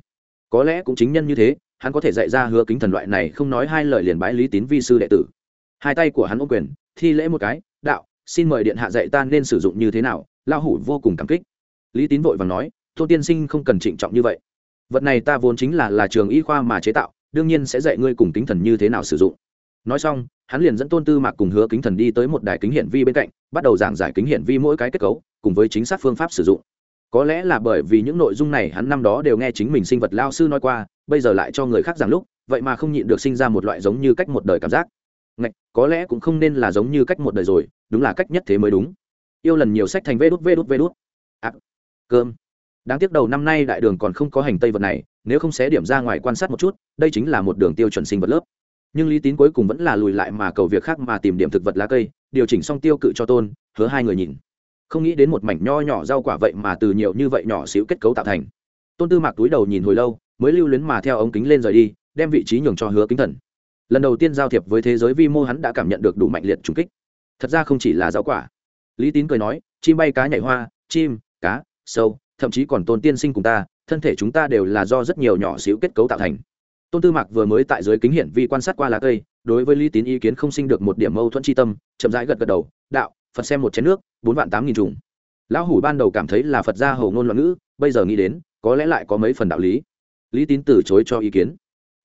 Có lẽ cũng chính nhân như thế, hắn có thể dạy ra hứa kính thần loại này không nói hai lời liền bái lý tín vi sư đệ tử. Hai tay của hắn ôm quyền, thi lễ một cái, đạo, xin mời điện hạ dạy ta nên sử dụng như thế nào lao hủ vô cùng cảm kích. Lý tín vội và nói, tôn tiên sinh không cần trịnh trọng như vậy. Vật này ta vốn chính là là trường y khoa mà chế tạo, đương nhiên sẽ dạy ngươi cùng kính thần như thế nào sử dụng. Nói xong hắn liền dẫn tôn tư mạc cùng hứa kính thần đi tới một đài kính hiển vi bên cạnh bắt đầu giảng giải kính hiển vi mỗi cái kết cấu cùng với chính xác phương pháp sử dụng. Có lẽ là bởi vì những nội dung này hắn năm đó đều nghe chính mình sinh vật lao sư nói qua bây giờ lại cho người khác giảng lúc vậy mà không nhịn được sinh ra một loại giống như cách một đời cảm giác. Ngạch, có lẽ cũng không nên là giống như cách một đời rồi đúng là cách nhất thế mới đúng. Yêu lần nhiều sách thành vê đút vê đút vê đút. À, cơm. Đáng tiếc đầu năm nay đại đường còn không có hành tây vật này nếu không xé điểm ra ngoài quan sát một chút đây chính là một đường tiêu chuẩn sinh vật lớp nhưng lý tín cuối cùng vẫn là lùi lại mà cầu việc khác mà tìm điểm thực vật lá cây, điều chỉnh xong tiêu cự cho tôn, hứa hai người nhìn. Không nghĩ đến một mảnh nho nhỏ rau quả vậy mà từ nhiều như vậy nhỏ xíu kết cấu tạo thành. Tôn tư mạc túi đầu nhìn hồi lâu, mới lưu luyến mà theo ống kính lên rời đi, đem vị trí nhường cho hứa kính thần. Lần đầu tiên giao thiệp với thế giới vi mô hắn đã cảm nhận được đủ mạnh liệt trùng kích. Thật ra không chỉ là rau quả. Lý tín cười nói, chim bay cá nhảy hoa, chim, cá, sâu, thậm chí còn tôn tiên sinh cùng ta, thân thể chúng ta đều là do rất nhiều nhỏ xíu kết cấu tạo thành tôn tư mạc vừa mới tại dưới kính hiển vi quan sát qua lá cây, đối với lý tín ý kiến không sinh được một điểm mâu thuẫn tri tâm, chậm rãi gật gật đầu, đạo, phật xem một chén nước, bốn vạn tám nghìn trùng. Lão hủ ban đầu cảm thấy là phật gia hầu ngôn loạn ngữ, bây giờ nghĩ đến, có lẽ lại có mấy phần đạo lý. Lý tín từ chối cho ý kiến.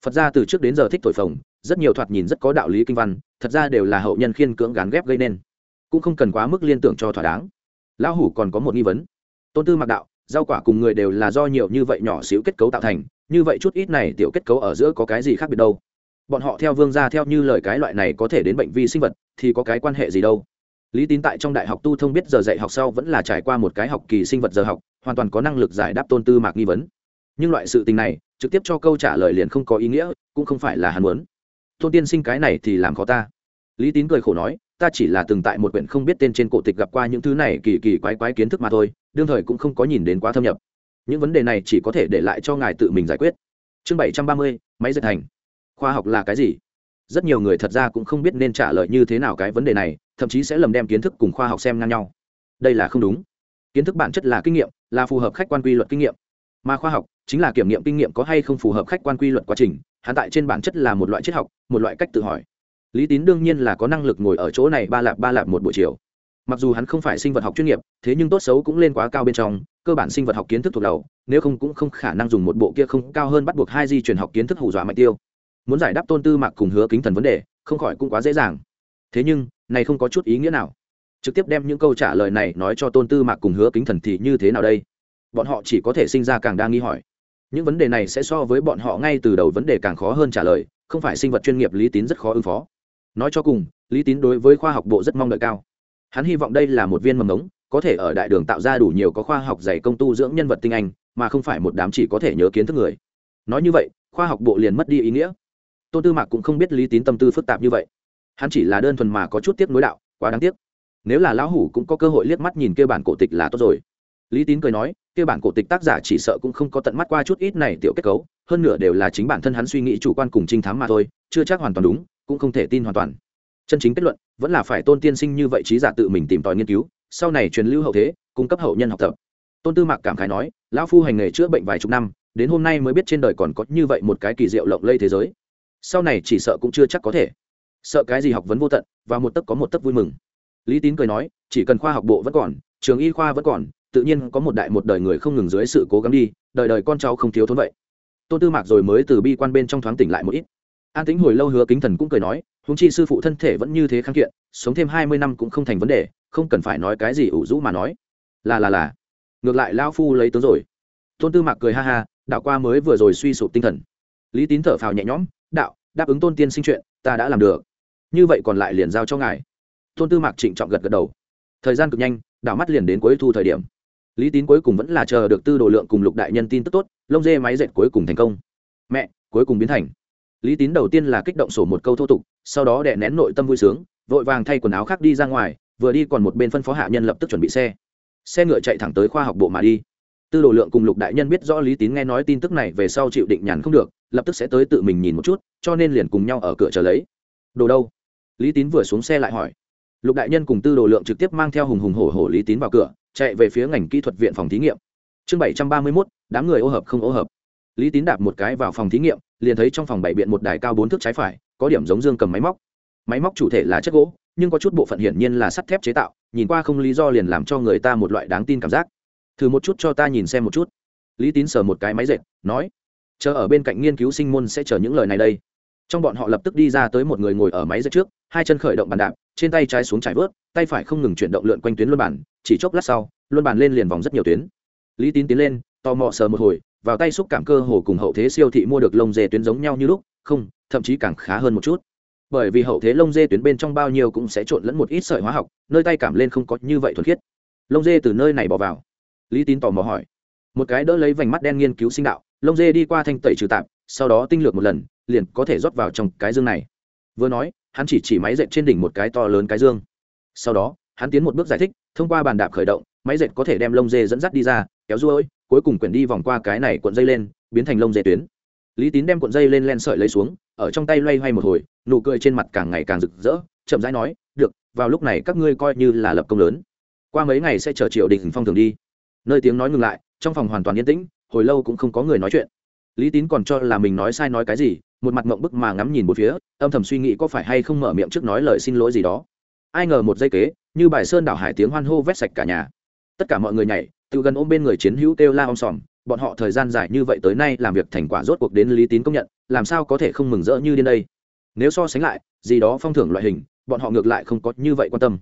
Phật gia từ trước đến giờ thích thổi phồng, rất nhiều thoạt nhìn rất có đạo lý kinh văn, thật ra đều là hậu nhân khiên cưỡng gán ghép gây nên. Cũng không cần quá mức liên tưởng cho thỏa đáng. Lão hủ còn có một nghi vấn. Tôn tư mặc đạo, rau quả cùng người đều là do nhiều như vậy nhỏ xíu kết cấu tạo thành như vậy chút ít này tiểu kết cấu ở giữa có cái gì khác biệt đâu? Bọn họ theo vương gia theo như lời cái loại này có thể đến bệnh vi sinh vật thì có cái quan hệ gì đâu? Lý tín tại trong đại học tu thông biết giờ dạy học sau vẫn là trải qua một cái học kỳ sinh vật giờ học, hoàn toàn có năng lực giải đáp tôn tư mạc nghi vấn. Nhưng loại sự tình này, trực tiếp cho câu trả lời liền không có ý nghĩa, cũng không phải là hắn muốn. Tôn tiên sinh cái này thì làm khó ta. Lý tín cười khổ nói, ta chỉ là từng tại một quyển không biết tên trên cổ tịch gặp qua những thứ này kỳ kỳ quái quái kiến thức mà thôi, đương thời cũng không có nhìn đến quá thâm nhập những vấn đề này chỉ có thể để lại cho ngài tự mình giải quyết. Chương bảy trăm ba mươi, máy dệt thành khoa học là cái gì? Rất nhiều người thật ra cũng không biết nên trả lời như thế nào cái vấn đề này, thậm chí sẽ lầm đem kiến thức cùng khoa học xem ngang nhau. Đây là không đúng. Kiến thức bản chất là kinh nghiệm, là phù hợp khách quan quy luật kinh nghiệm. Mà khoa học chính là kiểm nghiệm kinh nghiệm có hay không phù hợp khách quan quy luật quá trình hạ tại trên bản chất là một loại triết học, một loại cách tự hỏi. Lý tín đương nhiên là có năng lực ngồi ở chỗ này ba lạp ba lạp một buổi chiều mặc dù hắn không phải sinh vật học chuyên nghiệp, thế nhưng tốt xấu cũng lên quá cao bên trong, cơ bản sinh vật học kiến thức thuộc đầu, nếu không cũng không khả năng dùng một bộ kia không cao hơn bắt buộc hai di truyền học kiến thức hù dọa mạnh tiêu. Muốn giải đáp tôn tư mạc cùng hứa kính thần vấn đề, không khỏi cũng quá dễ dàng. Thế nhưng, này không có chút ý nghĩa nào. Trực tiếp đem những câu trả lời này nói cho tôn tư mạc cùng hứa kính thần thì như thế nào đây? Bọn họ chỉ có thể sinh ra càng đa nghi hỏi. Những vấn đề này sẽ so với bọn họ ngay từ đầu vấn đề càng khó hơn trả lời, không phải sinh vật chuyên nghiệp lý tín rất khó ứng phó. Nói cho cùng, lý tín đối với khoa học bộ rất mong đợi cao hắn hy vọng đây là một viên mầm ngống, có thể ở đại đường tạo ra đủ nhiều có khoa học dày công tu dưỡng nhân vật tinh anh, mà không phải một đám chỉ có thể nhớ kiến thức người. Nói như vậy, khoa học bộ liền mất đi ý nghĩa. Tôn tư mạc cũng không biết lý tín tâm tư phức tạp như vậy. Hắn chỉ là đơn thuần mà có chút tiếc nối đạo, quá đáng tiếc. Nếu là lão hủ cũng có cơ hội liếc mắt nhìn kêu bản cổ tịch là tốt rồi. Lý tín cười nói kêu bản cổ tịch tác giả chỉ sợ cũng không có tận mắt qua chút ít này tiểu kết cấu, hơn nửa đều là chính bản thân hắn suy nghĩ chủ quan cùng trinh thám mà thôi, chưa chắc hoàn toàn đúng, cũng không thể tin hoàn toàn chân chính kết luận vẫn là phải tôn tiên sinh như vậy trí giả tự mình tìm tòi nghiên cứu, sau này truyền lưu hậu thế, cung cấp hậu nhân học tập. Tôn tư mạc cảm khái nói, lão phu hành nghề chữa bệnh vài chục năm, đến hôm nay mới biết trên đời còn có như vậy một cái kỳ diệu lộng lây thế giới. Sau này chỉ sợ cũng chưa chắc có thể. Sợ cái gì học vấn vô tận, và một tấc có một tấc vui mừng. Lý tín cười nói, chỉ cần khoa học bộ vẫn còn, trường y khoa vẫn còn, tự nhiên có một đại một đời người không ngừng dưới sự cố gắng đi, đời đời con cháu không thiếu thốn vậy. Tôn tư mạc rồi mới từ bi quan bên trong thoáng tỉnh lại một ít. An tính hồi lâu hứa kính thần cũng cười nói húng chi sư phụ thân thể vẫn như thế kháng kiện, sống thêm hai mươi năm cũng không thành vấn đề, không cần phải nói cái gì ủ rũ mà nói. Là là là. Ngược lại lao phu lấy tướng rồi. Tôn tư mạc cười ha ha, đạo qua mới vừa rồi suy sụp tinh thần. Lý tín thở phào nhẹ nhõm, đạo, đáp ứng tôn tiên sinh chuyện, ta đã làm được. Như vậy còn lại liền giao cho ngài. Tôn tư mạc trịnh trọng gật gật đầu. Thời gian cực nhanh đảo mắt liền đến cuối thu thời điểm. Lý tín cuối cùng vẫn là chờ được tư đồ lượng cùng lục đại nhân tin tức tốt, lông dê máy dệt cuối cùng thành công. Mẹ, cuối cùng biến thành lý tín đầu tiên là kích động sổ một câu thô tục, sau đó đè nén nội tâm vui sướng, vội vàng thay quần áo khác đi ra ngoài, vừa đi còn một bên phân phó hạ nhân lập tức chuẩn bị xe. Xe ngựa chạy thẳng tới khoa học bộ mà đi. Tư đồ lượng cùng lục đại nhân biết rõ lý tín nghe nói tin tức này về sau chịu định nhàn không được, lập tức sẽ tới tự mình nhìn một chút, cho nên liền cùng nhau ở cửa chờ lấy. Đồ đâu? Lý tín vừa xuống xe lại hỏi. Lục đại nhân cùng tư đồ lượng trực tiếp mang theo hùng hùng hổ hổ lý tín vào cửa, chạy về phía ngành kỹ thuật viện phòng thí nghiệm. Chương bảy trăm ba mươi mốt, đám người ô hợp không ô hợp. Lý tín đạp một cái vào phòng thí nghiệm liền thấy trong phòng bảy biện một đài cao bốn thước trái phải, có điểm giống dương cầm máy móc. Máy móc chủ thể là chất gỗ, nhưng có chút bộ phận hiển nhiên là sắt thép chế tạo, nhìn qua không lý do liền làm cho người ta một loại đáng tin cảm giác. Thử một chút cho ta nhìn xem một chút. Lý tín sờ một cái máy dệt, nói, chờ ở bên cạnh nghiên cứu sinh môn sẽ chờ những lời này đây. Trong bọn họ lập tức đi ra tới một người ngồi ở máy dệt trước, hai chân khởi động bàn đạp, trên tay trái xuống trải vớt, tay phải không ngừng chuyển động lượn quanh tuyến luân bản chỉ chốc lát sau, luân bản lên liền vòng rất nhiều tuyến. Lý tín tiến lên, tò mò sờ một hồi vào tay xúc cảm cơ hồ cùng hậu thế siêu thị mua được lông dê tuyến giống nhau như lúc, không, thậm chí càng khá hơn một chút. Bởi vì hậu thế lông dê tuyến bên trong bao nhiêu cũng sẽ trộn lẫn một ít sợi hóa học, nơi tay cảm lên không có như vậy thuần khiết. Lông dê từ nơi này bỏ vào. Lý tín tò mò hỏi. Một cái đỡ lấy vành mắt đen nghiên cứu sinh đạo, lông dê đi qua thanh tẩy trừ tạp, sau đó tinh lược một lần, liền có thể rót vào trong cái dương này. Vừa nói, hắn chỉ chỉ máy dệt trên đỉnh một cái to lớn cái dương. Sau đó, hắn tiến một bước giải thích, thông qua bàn đạp khởi động, máy dệt có thể đem lông dê dẫn dắt đi ra, kéo ruôi cuối cùng quyển đi vòng qua cái này cuộn dây lên, biến thành lông dây tuyến. Lý tín đem cuộn dây lên len sợi lấy xuống, ở trong tay loay hoay một hồi, nụ cười trên mặt càng ngày càng rực rỡ, chậm rãi nói, được, vào lúc này các ngươi coi như là lập công lớn. Qua mấy ngày sẽ chờ triệu đình phong thường đi. Nơi tiếng nói ngừng lại, trong phòng hoàn toàn yên tĩnh, hồi lâu cũng không có người nói chuyện. Lý tín còn cho là mình nói sai nói cái gì, một mặt mộng bức mà ngắm nhìn một phía, âm thầm suy nghĩ có phải hay không mở miệng trước nói lời xin lỗi gì đó. Ai ngờ một giây kế, như bài sơn đảo hải tiếng hoan hô vét sạch cả nhà. Tất cả mọi người nhảy tự gần ôm bên người chiến hữu kêu la om sòm, bọn họ thời gian dài như vậy tới nay làm việc thành quả rốt cuộc đến lý tín công nhận, làm sao có thể không mừng rỡ như điên đây? Nếu so sánh lại, gì đó phong thưởng loại hình, bọn họ ngược lại không có như vậy quan tâm.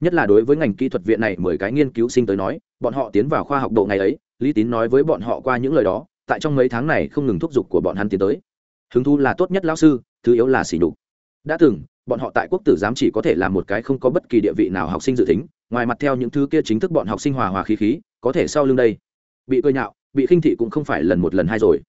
Nhất là đối với ngành kỹ thuật viện này mười cái nghiên cứu sinh tới nói, bọn họ tiến vào khoa học độ ngày ấy, lý tín nói với bọn họ qua những lời đó, tại trong mấy tháng này không ngừng thúc giục của bọn hắn tiến tới. Hứng thú là tốt nhất lão sư, thứ yếu là xỉ nhục. Đã từng, bọn họ tại quốc tử giám chỉ có thể làm một cái không có bất kỳ địa vị nào học sinh dự tính, ngoài mặt theo những thứ kia chính thức bọn học sinh hòa hòa khí khí có thể sau lưng đây. Bị cười nhạo, bị khinh thị cũng không phải lần một lần hai rồi.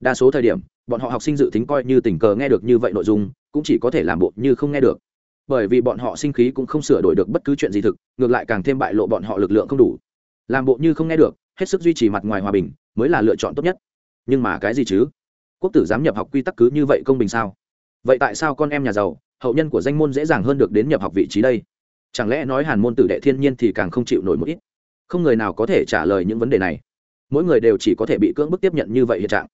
Đa số thời điểm, bọn họ học sinh dự tính coi như tình cờ nghe được như vậy nội dung, cũng chỉ có thể làm bộ như không nghe được. Bởi vì bọn họ sinh khí cũng không sửa đổi được bất cứ chuyện gì thực, ngược lại càng thêm bại lộ bọn họ lực lượng không đủ. Làm bộ như không nghe được, hết sức duy trì mặt ngoài hòa bình, mới là lựa chọn tốt nhất. Nhưng mà cái gì chứ? Quốc tử giám nhập học quy tắc cứ như vậy công bình sao? Vậy tại sao con em nhà giàu, hậu nhân của danh môn dễ dàng hơn được đến nhập học vị trí đây? Chẳng lẽ nói hàn môn tử đệ thiên nhiên thì càng không chịu nổi một ít? Không người nào có thể trả lời những vấn đề này. Mỗi người đều chỉ có thể bị cưỡng bức tiếp nhận như vậy hiện trạng.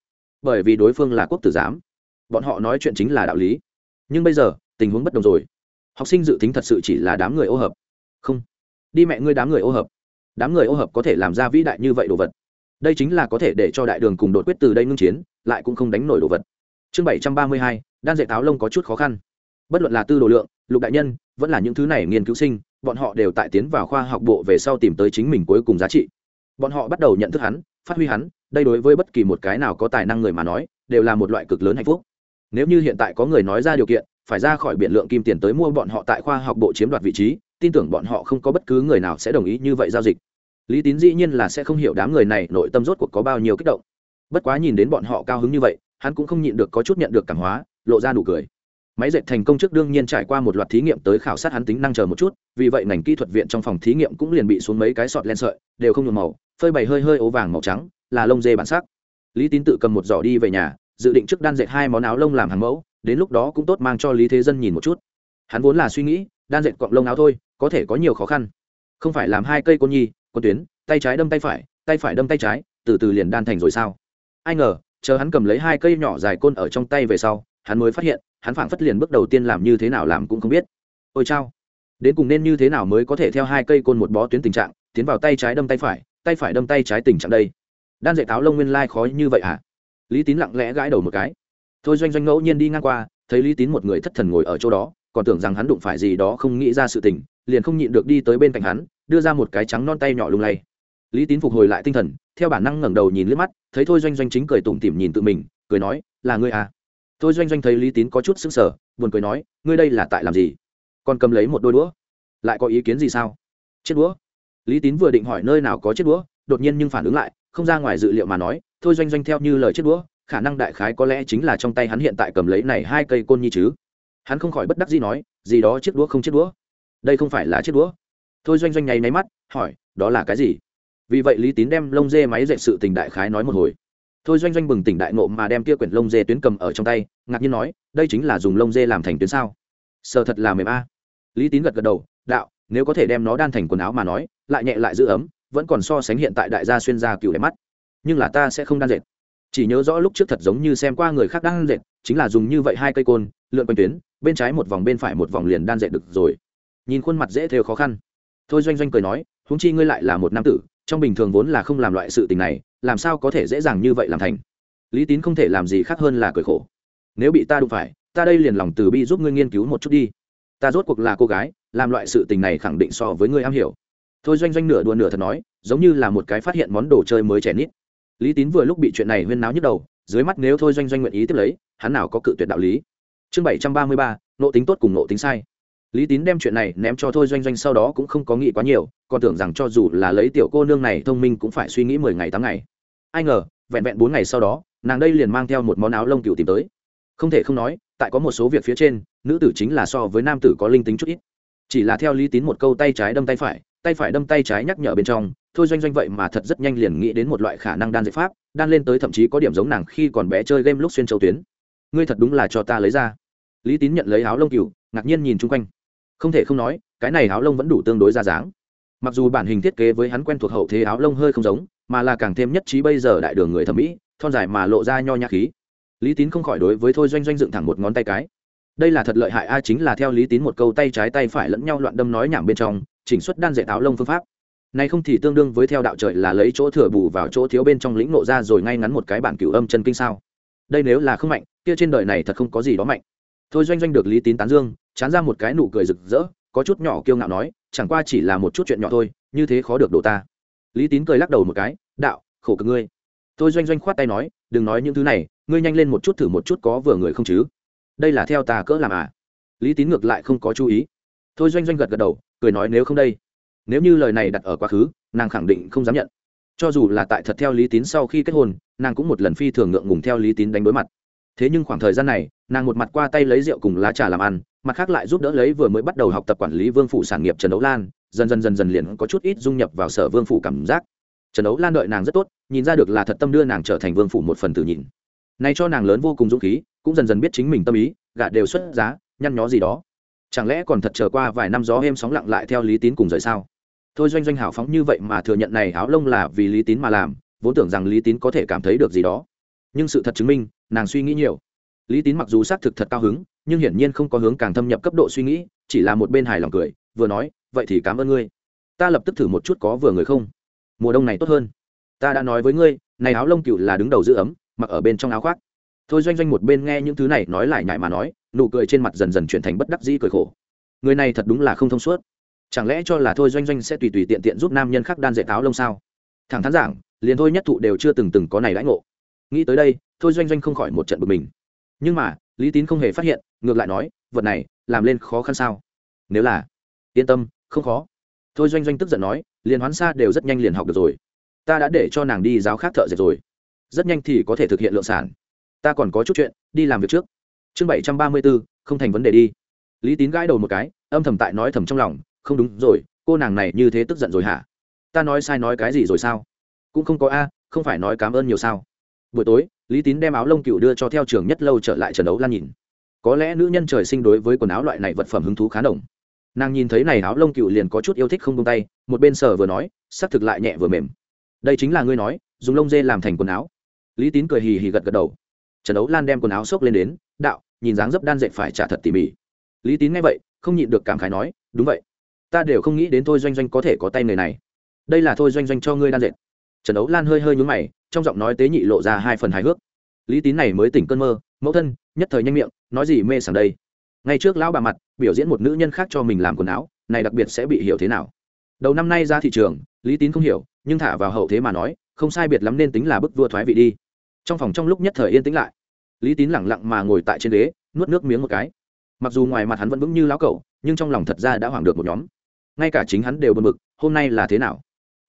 Bởi vì đối phương là quốc tử giám, bọn họ nói chuyện chính là đạo lý. Nhưng bây giờ, tình huống bất đồng rồi. Học sinh dự tính thật sự chỉ là đám người ô hợp. Không. Đi mẹ ngươi đám người ô hợp. Đám người ô hợp có thể làm ra vĩ đại như vậy đồ vật. Đây chính là có thể để cho đại đường cùng đột quyết từ đây ngưng chiến, lại cũng không đánh nổi đồ vật. Chương bảy trăm ba mươi hai, đan dạy táo lông có chút khó khăn. Bất luận là tư đồ lượng lục đại nhân, vẫn là những thứ này nghiên cứu sinh, bọn họ đều tại tiến vào khoa học bộ về sau tìm tới chính mình cuối cùng giá trị. Bọn họ bắt đầu nhận thức hắn, phát huy hắn, đây đối với bất kỳ một cái nào có tài năng người mà nói, đều là một loại cực lớn hạnh phúc. Nếu như hiện tại có người nói ra điều kiện, phải ra khỏi biện lượng kim tiền tới mua bọn họ tại khoa học bộ chiếm đoạt vị trí, tin tưởng bọn họ không có bất cứ người nào sẽ đồng ý như vậy giao dịch. Lý tín dĩ nhiên là sẽ không hiểu đám người này nội tâm rốt cuộc có bao nhiêu kích động. Bất quá nhìn đến bọn họ cao hứng như vậy, hắn cũng không nhịn được có chút nhận được cảm hóa, lộ ra nụ cười máy dệt thành công trước đương nhiên trải qua một loạt thí nghiệm tới khảo sát hắn tính năng chờ một chút, vì vậy ngành kỹ thuật viện trong phòng thí nghiệm cũng liền bị xuống mấy cái sọt len sợi, đều không nhuộm màu, phơi bày hơi hơi ố vàng màu trắng, là lông dê bản sắc. Lý tín tự cầm một giỏ đi về nhà, dự định trước đan dệt hai món áo lông làm hàng mẫu, đến lúc đó cũng tốt mang cho lý thế dân nhìn một chút. Hắn vốn là suy nghĩ, đan dệt cọng lông áo thôi, có thể có nhiều khó khăn. Không phải làm hai cây côn nhi côn tuyến, tay trái đâm tay phải tay phải đâm tay trái, từ từ liền đan thành rồi sao? Ai ngờ, chờ hắn cầm lấy hai cây nhỏ dài côn ở trong tay về sau, hắn mới phát hiện hắn phảng phất liền bước đầu tiên làm như thế nào làm cũng không biết. Ôi chao. Đến cùng nên như thế nào mới có thể theo hai cây côn một bó tuyến tình trạng, tiến vào tay trái đâm tay phải tay phải đâm tay trái tình trạng đây? Đan dạy táo lông nguyên lai khó như vậy à? lý tín lặng lẽ gãi đầu một cái. Thôi doanh doanh ngẫu nhiên đi ngang qua, thấy lý tín một người thất thần ngồi ở chỗ đó, còn tưởng rằng hắn đụng phải gì đó không nghĩ ra sự tình, liền không nhịn được đi tới bên cạnh hắn, đưa ra một cái trắng non tay nhỏ lung lay. Lý tín phục hồi lại tinh thần, theo bản năng ngẩng đầu nhìn liếc mắt, thấy thôi doanh doanh chính cười tủm tỉm nhìn tự mình, cười nói, là ngươi à? Thôi doanh doanh thấy lý tín có chút sững sờ, buồn cười nói, ngươi đây là tại làm gì? Còn cầm lấy một đôi đũa. Lại có ý kiến gì sao? Chiếc đũa. Lý tín vừa định hỏi nơi nào có chiếc đũa, đột nhiên nhưng phản ứng lại, không ra ngoài dự liệu mà nói, thôi doanh doanh theo như lời chiếc đũa, khả năng đại khái có lẽ chính là trong tay hắn hiện tại cầm lấy này hai cây côn nhi chứ. Hắn không khỏi bất đắc gì nói, gì đó chiếc đũa không chiếc đũa. Đây không phải là chiếc đũa. Thôi doanh doanh nháy máy mắt, hỏi, đó là cái gì? Vì vậy lý tín đem lông dê máy dạy sự tình đại khái nói một hồi thôi doanh doanh bừng tỉnh đại ngộ mà đem kia quyển lông dê tuyến cầm ở trong tay, ngạc nhiên nói, đây chính là dùng lông dê làm thành tuyến sao? Sợ thật là mềm a. Lý tín gật gật đầu, đạo, nếu có thể đem nó đan thành quần áo mà nói, lại nhẹ lại giữ ấm, vẫn còn so sánh hiện tại đại gia xuyên gia cựu đẹp mắt. Nhưng là ta sẽ không đan dệt. Chỉ nhớ rõ lúc trước thật giống như xem qua người khác đan dệt, chính là dùng như vậy hai cây côn, lượn quanh tuyến, bên trái một vòng bên phải một vòng liền đan dệt được rồi. Nhìn khuôn mặt dễ theo khó khăn. Thôi doanh doanh cười nói, huống chi ngươi lại là một nam tử trong bình thường vốn là không làm loại sự tình này, làm sao có thể dễ dàng như vậy làm thành? Lý tín không thể làm gì khác hơn là cười khổ. Nếu bị ta đụng phải, ta đây liền lòng từ bi giúp ngươi nghiên cứu một chút đi. Ta rốt cuộc là cô gái, làm loại sự tình này khẳng định so với ngươi am hiểu. Thôi doanh doanh nửa đùa nửa thật nói, giống như là một cái phát hiện món đồ chơi mới trẻ nít. Lý tín vừa lúc bị chuyện này huyên náo nhức đầu, dưới mắt nếu thôi doanh doanh nguyện ý tiếp lấy, hắn nào có cự tuyệt đạo lý. Chương bảy trăm ba mươi ba, nộ tính tốt cùng nộ tính sai lý tín đem chuyện này ném cho thôi doanh doanh sau đó cũng không có nghĩ quá nhiều, còn tưởng rằng cho dù là lấy tiểu cô nương này thông minh cũng phải suy nghĩ mười ngày tám ngày. Ai ngờ, vẹn vẹn bốn ngày sau đó, nàng đây liền mang theo một món áo lông cựu tìm tới. Không thể không nói, tại có một số việc phía trên, nữ tử chính là so với nam tử có linh tính chút ít. Chỉ là theo lý tín một câu tay trái đâm tay phải tay phải đâm tay trái nhắc nhở bên trong, thôi doanh doanh vậy mà thật rất nhanh liền nghĩ đến một loại khả năng đan dạy pháp, đan lên tới thậm chí có điểm giống nàng khi còn bé chơi game lúc xuyên châu tuyến. Ngươi thật đúng là cho ta lấy ra. Lý tín nhận lấy áo lông cừu, ngạc nhiên nhìn chung quanh không thể không nói, cái này áo lông vẫn đủ tương đối ra dáng. Mặc dù bản hình thiết kế với hắn quen thuộc hậu thế áo lông hơi không giống, mà là càng thêm nhất trí bây giờ đại đường người thẩm mỹ, thon dài mà lộ ra nho nhã khí. Lý tín không khỏi đối với thôi doanh doanh dựng thẳng một ngón tay cái. Đây là thật lợi hại a chính là theo lý tín một câu tay trái tay phải lẫn nhau loạn đâm nói nhảm bên trong, chỉnh xuất đan dệt áo lông phương pháp. Này không thì tương đương với theo đạo trời là lấy chỗ thừa bù vào chỗ thiếu bên trong lĩnh nộ ra rồi ngay ngắn một cái bản cửu âm chân kinh sao. Đây nếu là không mạnh, kia trên đời này thật không có gì đó mạnh. Thôi doanh doanh được lý tín tán dương chán ra một cái nụ cười rực rỡ, có chút nhỏ kiêu ngạo nói, chẳng qua chỉ là một chút chuyện nhỏ thôi, như thế khó được đổ ta. Lý tín cười lắc đầu một cái, đạo, khổ cực ngươi. Tôi doanh doanh khoát tay nói, đừng nói những thứ này, ngươi nhanh lên một chút thử một chút có vừa người không chứ? Đây là theo ta cỡ làm à? Lý tín ngược lại không có chú ý. Thôi doanh doanh gật gật đầu, cười nói nếu không đây. Nếu như lời này đặt ở quá khứ, nàng khẳng định không dám nhận. Cho dù là tại thật theo lý tín sau khi kết hôn, nàng cũng một lần phi thường ngượng ngùng theo lý tín đánh đối mặt. Thế nhưng khoảng thời gian này, nàng một mặt qua tay lấy rượu cùng lá trà làm ăn mặt khác lại giúp đỡ lấy vừa mới bắt đầu học tập quản lý vương phủ sản nghiệp trần đấu lan, dần dần dần dần liền có chút ít dung nhập vào sở vương phủ cảm giác. Trần đấu lan đợi nàng rất tốt, nhìn ra được là thật tâm đưa nàng trở thành vương phủ một phần tự nhìn nay cho nàng lớn vô cùng dũng khí, cũng dần dần biết chính mình tâm ý gạ đều xuất giá, nhăn nhó gì đó. Chẳng lẽ còn thật chờ qua vài năm gió êm sóng lặng lại theo lý tín cùng rời sao? Thôi doanh doanh hào phóng như vậy mà thừa nhận này áo lông là vì lý tín mà làm, vốn tưởng rằng lý tín có thể cảm thấy được gì đó. Nhưng sự thật chứng minh, nàng suy nghĩ nhiều. Lý tín mặc dù xác thực thật cao hứng nhưng hiển nhiên không có hướng càng thâm nhập cấp độ suy nghĩ, chỉ là một bên hài lòng cười, vừa nói, vậy thì cảm ơn ngươi. Ta lập tức thử một chút có vừa người không. Mùa đông này tốt hơn. Ta đã nói với ngươi, này áo lông cựu là đứng đầu giữ ấm, mặc ở bên trong áo khoác. Thôi doanh doanh một bên nghe những thứ này nói lại nhại mà nói, nụ cười trên mặt dần dần chuyển thành bất đắc dĩ cười khổ. Người này thật đúng là không thông suốt. Chẳng lẽ cho là thôi doanh doanh sẽ tùy tùy tiện tiện giúp nam nhân khác đan dạy áo lông sao? Thẳng thắn giảng, liền thôi nhất thụ đều chưa từng từng có này lãnh ngộ. Nghĩ tới đây, thôi doanh doanh không khỏi một trận bực mình. Nhưng mà lý tín không hề phát hiện, ngược lại nói, vật này, làm lên khó khăn sao? Nếu là yên tâm, không khó. Thôi doanh doanh tức giận nói liền hoán xa đều rất nhanh liền học được rồi. Ta đã để cho nàng đi giáo khác thợ dệt rồi. Rất nhanh thì có thể thực hiện lượng sản. Ta còn có chút chuyện, đi làm việc trước. Chương bảy trăm ba mươi bốn không thành vấn đề đi. Lý tín gãi đầu một cái, âm thầm tại nói thầm trong lòng, không đúng rồi, cô nàng này như thế tức giận rồi hả? Ta nói sai nói cái gì rồi sao? Cũng không có a, không phải nói cảm ơn nhiều sao buổi tối, lý tín đem áo lông cựu đưa cho theo trường nhất lâu trở lại trần đấu lan nhìn. Có lẽ nữ nhân trời sinh đối với quần áo loại này vật phẩm hứng thú khá đồng. Nàng nhìn thấy này áo lông cựu liền có chút yêu thích không tung tay, một bên sờ vừa nói, sắc thực lại nhẹ vừa mềm. Đây chính là ngươi nói, dùng lông dê làm thành quần áo. Lý tín cười hì hì gật gật đầu. Trần đấu lan đem quần áo xốc lên đến, đạo, nhìn dáng dấp đan dệt phải trả thật tỉ mỉ. Lý tín nghe vậy, không nhịn được cảm khái nói, đúng vậy. Ta đều không nghĩ đến thôi doanh doanh có thể có tay người này. Đây là thôi doanh doanh cho ngươi đan dệt trần ấu lan hơi hơi nhúng mày, trong giọng nói tế nhị lộ ra hai phần hài hước. Lý tín này mới tỉnh cơn mơ, mẫu thân, nhất thời nhanh miệng, nói gì mê sảng đây? Ngay trước lão bà mặt, biểu diễn một nữ nhân khác cho mình làm quần áo, này đặc biệt sẽ bị hiểu thế nào? Đầu năm nay ra thị trường, lý tín không hiểu, nhưng thả vào hậu thế mà nói, không sai biệt lắm nên tính là bức vua thoái vị đi. Trong phòng trong lúc nhất thời yên tĩnh lại, lý tín lẳng lặng mà ngồi tại trên ghế, nuốt nước miếng một cái. Mặc dù ngoài mặt hắn vẫn vững như lão cẩu, nhưng trong lòng thật ra đã hoảng được một nhóm. Ngay cả chính hắn đều bật mực hôm nay là thế nào?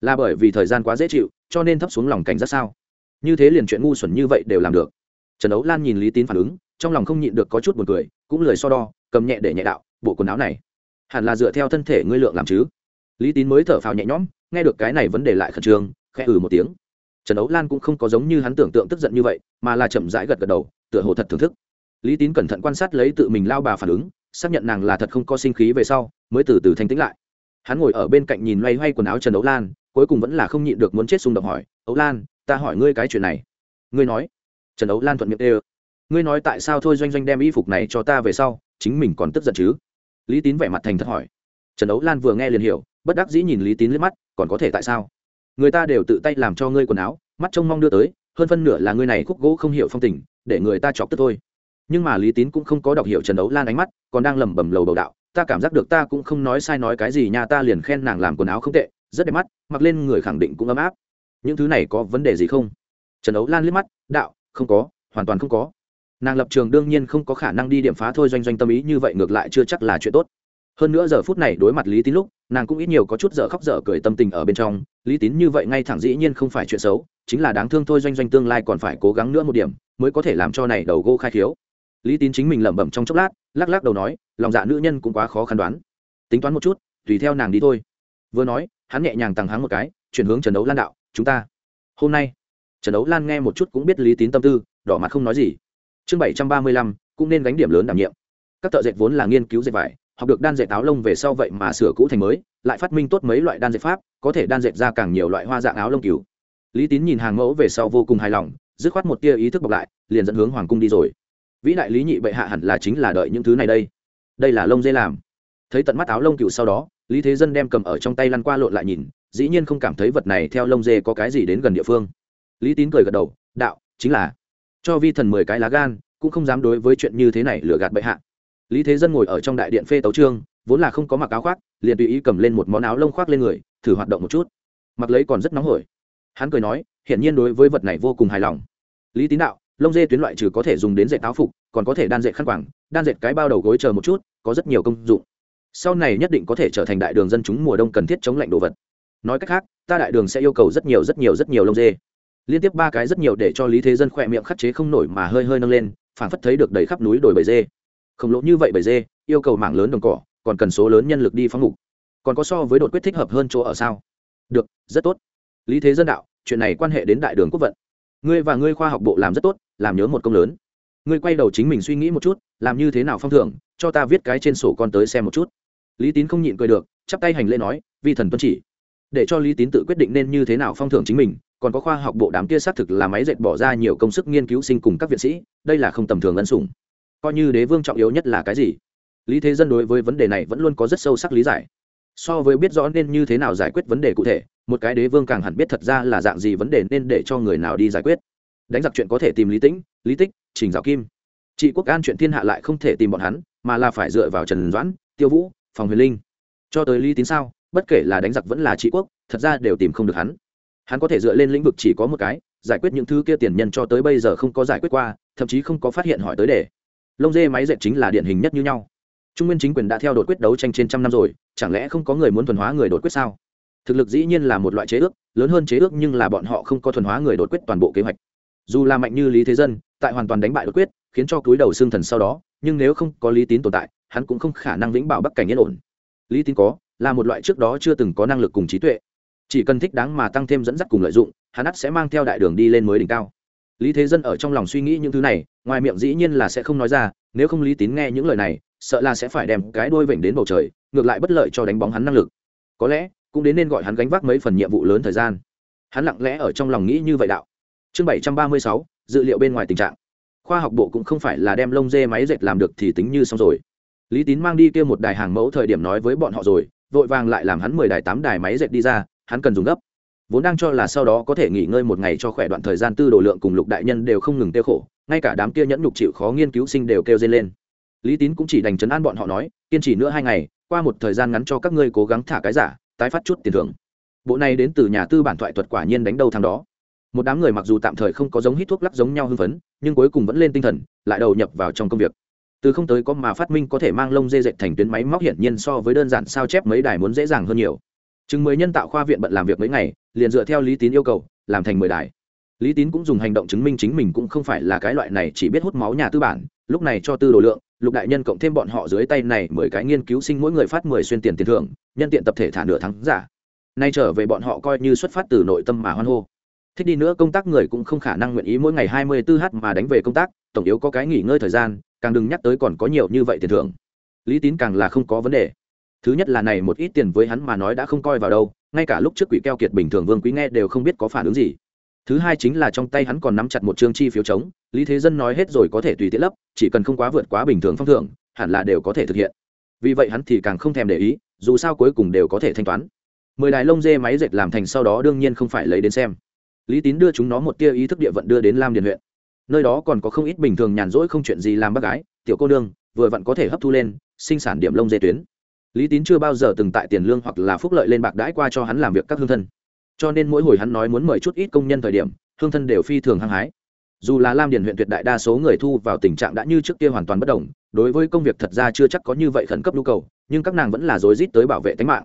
Là bởi vì thời gian quá dễ chịu cho nên thấp xuống lòng cảnh giác sao? Như thế liền chuyện ngu xuẩn như vậy đều làm được. Trần ấu lan nhìn lý tín phản ứng, trong lòng không nhịn được có chút buồn cười, cũng lười so đo, cầm nhẹ để nhẹ đạo, bộ quần áo này, hẳn là dựa theo thân thể ngươi lượng làm chứ? Lý tín mới thở phào nhẹ nhõm, nghe được cái này vấn đề lại khẩn trương, khẽ ừ một tiếng. Trần ấu lan cũng không có giống như hắn tưởng tượng tức giận như vậy, mà là chậm rãi gật gật đầu, tựa hồ thật thưởng thức. Lý tín cẩn thận quan sát lấy tự mình lao bà phản ứng, xác nhận nàng là thật không có sinh khí về sau, mới từ từ thanh tĩnh lại. Hắn ngồi ở bên cạnh nhìn loay hoay quần áo trần ấu lan cuối cùng vẫn là không nhịn được muốn chết xung động hỏi, ấu lan, ta hỏi ngươi cái chuyện này. Ngươi nói. Trần ấu lan thuận miệng ê ngươi nói tại sao thôi doanh doanh đem y phục này cho ta về sau, chính mình còn tức giận chứ? Lý tín vẻ mặt thành thật hỏi. Trần ấu lan vừa nghe liền hiểu, bất đắc dĩ nhìn lý tín liếc mắt, còn có thể tại sao? Người ta đều tự tay làm cho ngươi quần áo, mắt trông mong đưa tới, hơn phân nửa là ngươi này khúc gỗ không hiểu phong tình, để người ta chọc tức thôi. Nhưng mà lý tín cũng không có đọc hiểu trần ấu lan ánh mắt, còn đang lẩm bẩm lầu bầu đạo, ta cảm giác được ta cũng không nói sai nói cái gì nha, ta liền khen nàng làm quần áo không tệ rất đẹp mắt, mặc lên người khẳng định cũng ấm áp. Những thứ này có vấn đề gì không? Trần ấu lan liếc mắt, đạo, không có, hoàn toàn không có. Nàng lập trường đương nhiên không có khả năng đi điểm phá thôi, doanh doanh tâm ý như vậy ngược lại chưa chắc là chuyện tốt. Hơn nữa giờ phút này đối mặt lý tín lúc, nàng cũng ít nhiều có chút dở khóc dở cười tâm tình ở bên trong. Lý tín như vậy ngay thẳng dĩ nhiên không phải chuyện xấu, chính là đáng thương thôi, doanh doanh tương lai còn phải cố gắng nữa một điểm mới có thể làm cho này đầu gô khai khiếu. Lý tín chính mình lẩm bẩm trong chốc lát, lắc lắc đầu nói, lòng dạ nữ nhân cũng quá khó khăn đoán. Tính toán một chút, tùy theo nàng đi thôi. Vừa nói hắn nhẹ nhàng tăng háng một cái, chuyển hướng trần đấu lan đạo, chúng ta, hôm nay. Trần đấu lan nghe một chút cũng biết lý tín tâm tư, đỏ mặt không nói gì. Chương bảy trăm ba mươi lăm, cũng nên gánh điểm lớn đảm nhiệm. Các thợ dệt vốn là nghiên cứu dệt vải, học được đan dệt áo lông về sau vậy mà sửa cũ thành mới, lại phát minh tốt mấy loại đan dệt pháp, có thể đan dệt ra càng nhiều loại hoa dạng áo lông cừu. Lý tín nhìn hàng mẫu về sau vô cùng hài lòng, dứt khoát một tia ý thức bọc lại, liền dẫn hướng hoàng cung đi rồi. Vĩ đại lý nhị bệ hạ hẳn là chính là đợi những thứ này đây. Đây là lông dê làm. Thấy tận mắt áo lông cừu sau đó lý thế dân đem cầm ở trong tay lăn qua lộn lại nhìn, dĩ nhiên không cảm thấy vật này theo lông dê có cái gì đến gần địa phương. Lý tín cười gật đầu, đạo, chính là cho vi thần mười cái lá gan, cũng không dám đối với chuyện như thế này lừa gạt bệ hạ. Lý thế dân ngồi ở trong đại điện phê tấu trương, vốn là không có mặc áo khoác, liền tùy ý cầm lên một món áo lông khoác lên người, thử hoạt động một chút. Mặc lấy còn rất nóng hổi. Hắn cười nói, hiển nhiên đối với vật này vô cùng hài lòng. Lý tín đạo, lông dê tuyến loại trừ có thể dùng đến dệt áo phục, còn có thể đan dệt khăn quảng đan dệt cái bao đầu gối chờ một chút, có rất nhiều công dụng sau này nhất định có thể trở thành đại đường dân chúng mùa đông cần thiết chống lạnh đồ vật. Nói cách khác, ta đại đường sẽ yêu cầu rất nhiều rất nhiều rất nhiều lông dê. Liên tiếp ba cái rất nhiều để cho lý thế dân khỏe miệng khắc chế không nổi mà hơi hơi nâng lên, phảng phất thấy được đầy khắp núi đồi bầy dê. Khổng lỗ như vậy bầy dê, yêu cầu mảng lớn đồng cỏ, còn cần số lớn nhân lực đi phóng mục còn có so với đột quyết thích hợp hơn chỗ ở sao? Được, rất tốt. Lý thế dân đạo, chuyện này quan hệ đến đại đường quốc vận. Ngươi và ngươi khoa học bộ làm rất tốt, làm nhớ một công lớn. Ngươi quay đầu chính mình suy nghĩ một chút, làm như thế nào phong thưởng, cho ta viết cái trên sổ con tới xem một chút lý tín không nhịn cười được, chắp tay hành lễ nói, vi thần tuân chỉ. Để cho lý tín tự quyết định nên như thế nào phong thưởng chính mình, còn có khoa học bộ đám kia xác thực là máy dệt bỏ ra nhiều công sức nghiên cứu sinh cùng các viện sĩ, đây là không tầm thường ân sủng. Coi như đế vương trọng yếu nhất là cái gì? Lý thế dân đối với vấn đề này vẫn luôn có rất sâu sắc lý giải. So với biết rõ nên như thế nào giải quyết vấn đề cụ thể, một cái đế vương càng hẳn biết thật ra là dạng gì vấn đề nên để cho người nào đi giải quyết. Đánh giặc chuyện có thể tìm lý tĩnh, lý tích, trình giáo kim. Trị quốc an chuyện thiên hạ lại không thể tìm bọn hắn, mà là phải dựa vào trần doãn, tiêu vũ phòng huyền linh. Cho tới lý tín sao, bất kể là đánh giặc vẫn là trị quốc, thật ra đều tìm không được hắn. Hắn có thể dựa lên lĩnh vực chỉ có một cái, giải quyết những thứ kia tiền nhân cho tới bây giờ không có giải quyết qua, thậm chí không có phát hiện hỏi tới để. Lông dê máy dệt chính là điển hình nhất như nhau. Trung nguyên chính quyền đã theo đột quyết đấu tranh trên trăm năm rồi, chẳng lẽ không có người muốn thuần hóa người đột quyết sao? Thực lực dĩ nhiên là một loại chế ước, lớn hơn chế ước nhưng là bọn họ không có thuần hóa người đột quyết toàn bộ kế hoạch. Dù là mạnh như lý thế dân, tại hoàn toàn đánh bại đột quyết, khiến cho túi đầu xương thần sau đó, nhưng nếu không có lý tín tồn tại hắn cũng không khả năng vĩnh bảo bắc cảnh yên ổn. Lý tín có, là một loại trước đó chưa từng có năng lực cùng trí tuệ. Chỉ cần thích đáng mà tăng thêm dẫn dắt cùng lợi dụng, hắn ắt sẽ mang theo đại đường đi lên mới đỉnh cao. Lý thế dân ở trong lòng suy nghĩ những thứ này, ngoài miệng dĩ nhiên là sẽ không nói ra, nếu không lý tín nghe những lời này, sợ là sẽ phải đem cái đôi vểnh đến bầu trời, ngược lại bất lợi cho đánh bóng hắn năng lực. Có lẽ, cũng đến nên gọi hắn gánh vác mấy phần nhiệm vụ lớn thời gian. Hắn lặng lẽ ở trong lòng nghĩ như vậy đạo. Chương bảy trăm ba mươi sáu, dự liệu bên ngoài tình trạng. Khoa học bộ cũng không phải là đem lông dê máy dệt làm được thì tính như xong rồi lý tín mang đi kia một đài hàng mẫu thời điểm nói với bọn họ rồi, vội vàng lại làm hắn mười đài, tám đài máy dệt đi ra, hắn cần dùng gấp. Vốn đang cho là sau đó có thể nghỉ ngơi một ngày cho khỏe đoạn thời gian tư đồ lượng cùng lục đại nhân đều không ngừng tiêu khổ, ngay cả đám kia nhẫn nhục chịu khó nghiên cứu sinh đều kêu dây lên. Lý tín cũng chỉ đành chấn an bọn họ nói, kiên trì nữa hai ngày, qua một thời gian ngắn cho các ngươi cố gắng thả cái giả, tái phát chút tiền thưởng. Bộ này đến từ nhà tư bản thoại thuật quả nhiên đánh đầu thằng đó. Một đám người mặc dù tạm thời không có giống hít thuốc lắc giống nhau hưng phấn, nhưng cuối cùng vẫn lên tinh thần, lại đầu nhập vào trong công việc từ không tới có mà phát minh có thể mang lông dê dệt thành tuyến máy móc hiển nhiên so với đơn giản sao chép mấy đài muốn dễ dàng hơn nhiều. Chừng mười nhân tạo khoa viện bận làm việc mấy ngày, liền dựa theo lý tín yêu cầu, làm thành mười đài. Lý tín cũng dùng hành động chứng minh chính mình cũng không phải là cái loại này chỉ biết hút máu nhà tư bản, lúc này cho tư đồ lượng, lục đại nhân cộng thêm bọn họ dưới tay này mười cái nghiên cứu sinh mỗi người phát mười xuyên tiền tiền thưởng, nhân tiện tập thể thả nửa tháng giả. Nay trở về bọn họ coi như xuất phát từ nội tâm mà hoan hô. Thích đi nữa công tác người cũng không khả năng nguyện ý mỗi ngày hai mươi 24 h mà đánh về công tác, tổng yếu có cái nghỉ ngơi thời gian càng đừng nhắc tới còn có nhiều như vậy tiền thưởng. Lý tín càng là không có vấn đề. Thứ nhất là này một ít tiền với hắn mà nói đã không coi vào đâu, ngay cả lúc trước quỷ keo kiệt bình thường vương quý nghe đều không biết có phản ứng gì. Thứ hai chính là trong tay hắn còn nắm chặt một chương chi phiếu chống, lý thế dân nói hết rồi có thể tùy tiện lấp, chỉ cần không quá vượt quá bình thường phong thưởng, hẳn là đều có thể thực hiện. Vì vậy hắn thì càng không thèm để ý, dù sao cuối cùng đều có thể thanh toán. Mười đài lông dê máy dệt làm thành sau đó đương nhiên không phải lấy đến xem. Lý tín đưa chúng nó một tia ý thức địa vận đưa đến lam điền huyện nơi đó còn có không ít bình thường nhàn rỗi không chuyện gì làm bác gái, tiểu cô nương, vừa vặn có thể hấp thu lên, sinh sản điểm lông dê tuyến. Lý tín chưa bao giờ từng tại tiền lương hoặc là phúc lợi lên bạc đãi qua cho hắn làm việc các hương thân. Cho nên mỗi hồi hắn nói muốn mời chút ít công nhân thời điểm, hương thân đều phi thường hăng hái. Dù là lam điền huyện tuyệt đại đa số người thu vào tình trạng đã như trước kia hoàn toàn bất đồng, đối với công việc thật ra chưa chắc có như vậy khẩn cấp nhu cầu, nhưng các nàng vẫn là rối rít tới bảo vệ tính mạng.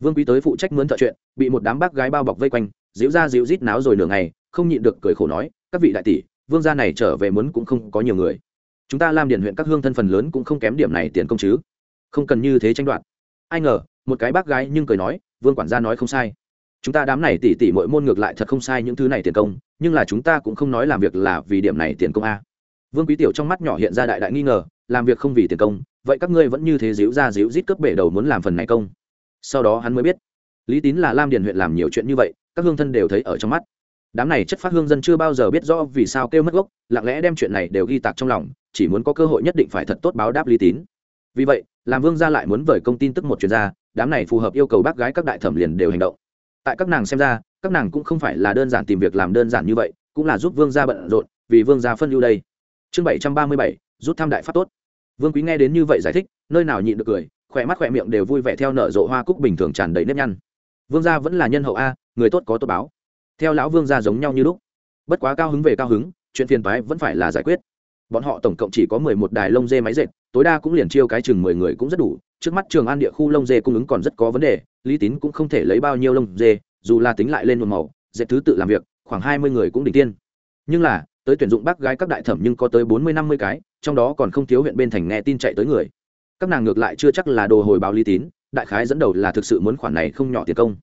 Vương quý tới phụ trách mướn thợ chuyện, bị một đám bác gái bao bọc vây quanh díu ra díu rít náo rồi nửa ngày, không nhịn được cười khổ nói, các vị đại tỷ vương gia này trở về muốn cũng không có nhiều người. Chúng ta làm Điền huyện các hương thân phần lớn cũng không kém điểm này tiền công chứ. Không cần như thế tranh đoạt. Ai ngờ, một cái bác gái nhưng cười nói, vương quản gia nói không sai. Chúng ta đám này tỉ tỉ mỗi môn ngược lại thật không sai những thứ này tiền công, nhưng là chúng ta cũng không nói làm việc là vì điểm này tiền công a. Vương quý tiểu trong mắt nhỏ hiện ra đại đại nghi ngờ, làm việc không vì tiền công, vậy các ngươi vẫn như thế díu ra díu rít cướp bể đầu muốn làm phần này công. Sau đó hắn mới biết, lý tín là lam điền huyện làm nhiều chuyện như vậy, các hương thân đều thấy ở trong mắt đám này chất phát hương dân chưa bao giờ biết rõ vì sao kêu mất gốc, lặng lẽ đem chuyện này đều ghi tạc trong lòng, chỉ muốn có cơ hội nhất định phải thật tốt báo đáp lý tín. Vì vậy, làm vương gia lại muốn vời công tin tức một chuyên gia, đám này phù hợp yêu cầu bác gái các đại thẩm liền đều hành động. Tại các nàng xem ra, các nàng cũng không phải là đơn giản tìm việc làm đơn giản như vậy, cũng là giúp vương gia bận rộn, vì vương gia phân lưu đây. Chương bảy trăm ba mươi bảy, rút tham đại pháp tốt. Vương quý nghe đến như vậy giải thích, nơi nào nhịn được cười, khỏe mắt khỏe miệng đều vui vẻ theo nở rộ hoa cúc bình thường tràn đầy nếp nhăn. Vương gia vẫn là nhân hậu a, người tốt có tốt báo theo lão vương gia giống nhau như lúc. Bất quá cao hứng về cao hứng, chuyện phiền toái vẫn phải là giải quyết. Bọn họ tổng cộng chỉ có mười một đài lông dê máy dệt, tối đa cũng liền chiêu cái chừng mười người cũng rất đủ. Trước mắt trường an địa khu lông dê cung ứng còn rất có vấn đề, lý tín cũng không thể lấy bao nhiêu lông dê, dù là tính lại lên một màu, dệt thứ tự làm việc, khoảng hai mươi người cũng đỉnh tiên. Nhưng là, tới tuyển dụng bác gái các đại thẩm nhưng có tới bốn mươi, năm mươi cái, trong đó còn không thiếu huyện bên thành nghe tin chạy tới người. Các nàng ngược lại chưa chắc là đồ hồi báo lý tín, đại khái dẫn đầu là thực sự muốn khoản này không nhỏ tiền công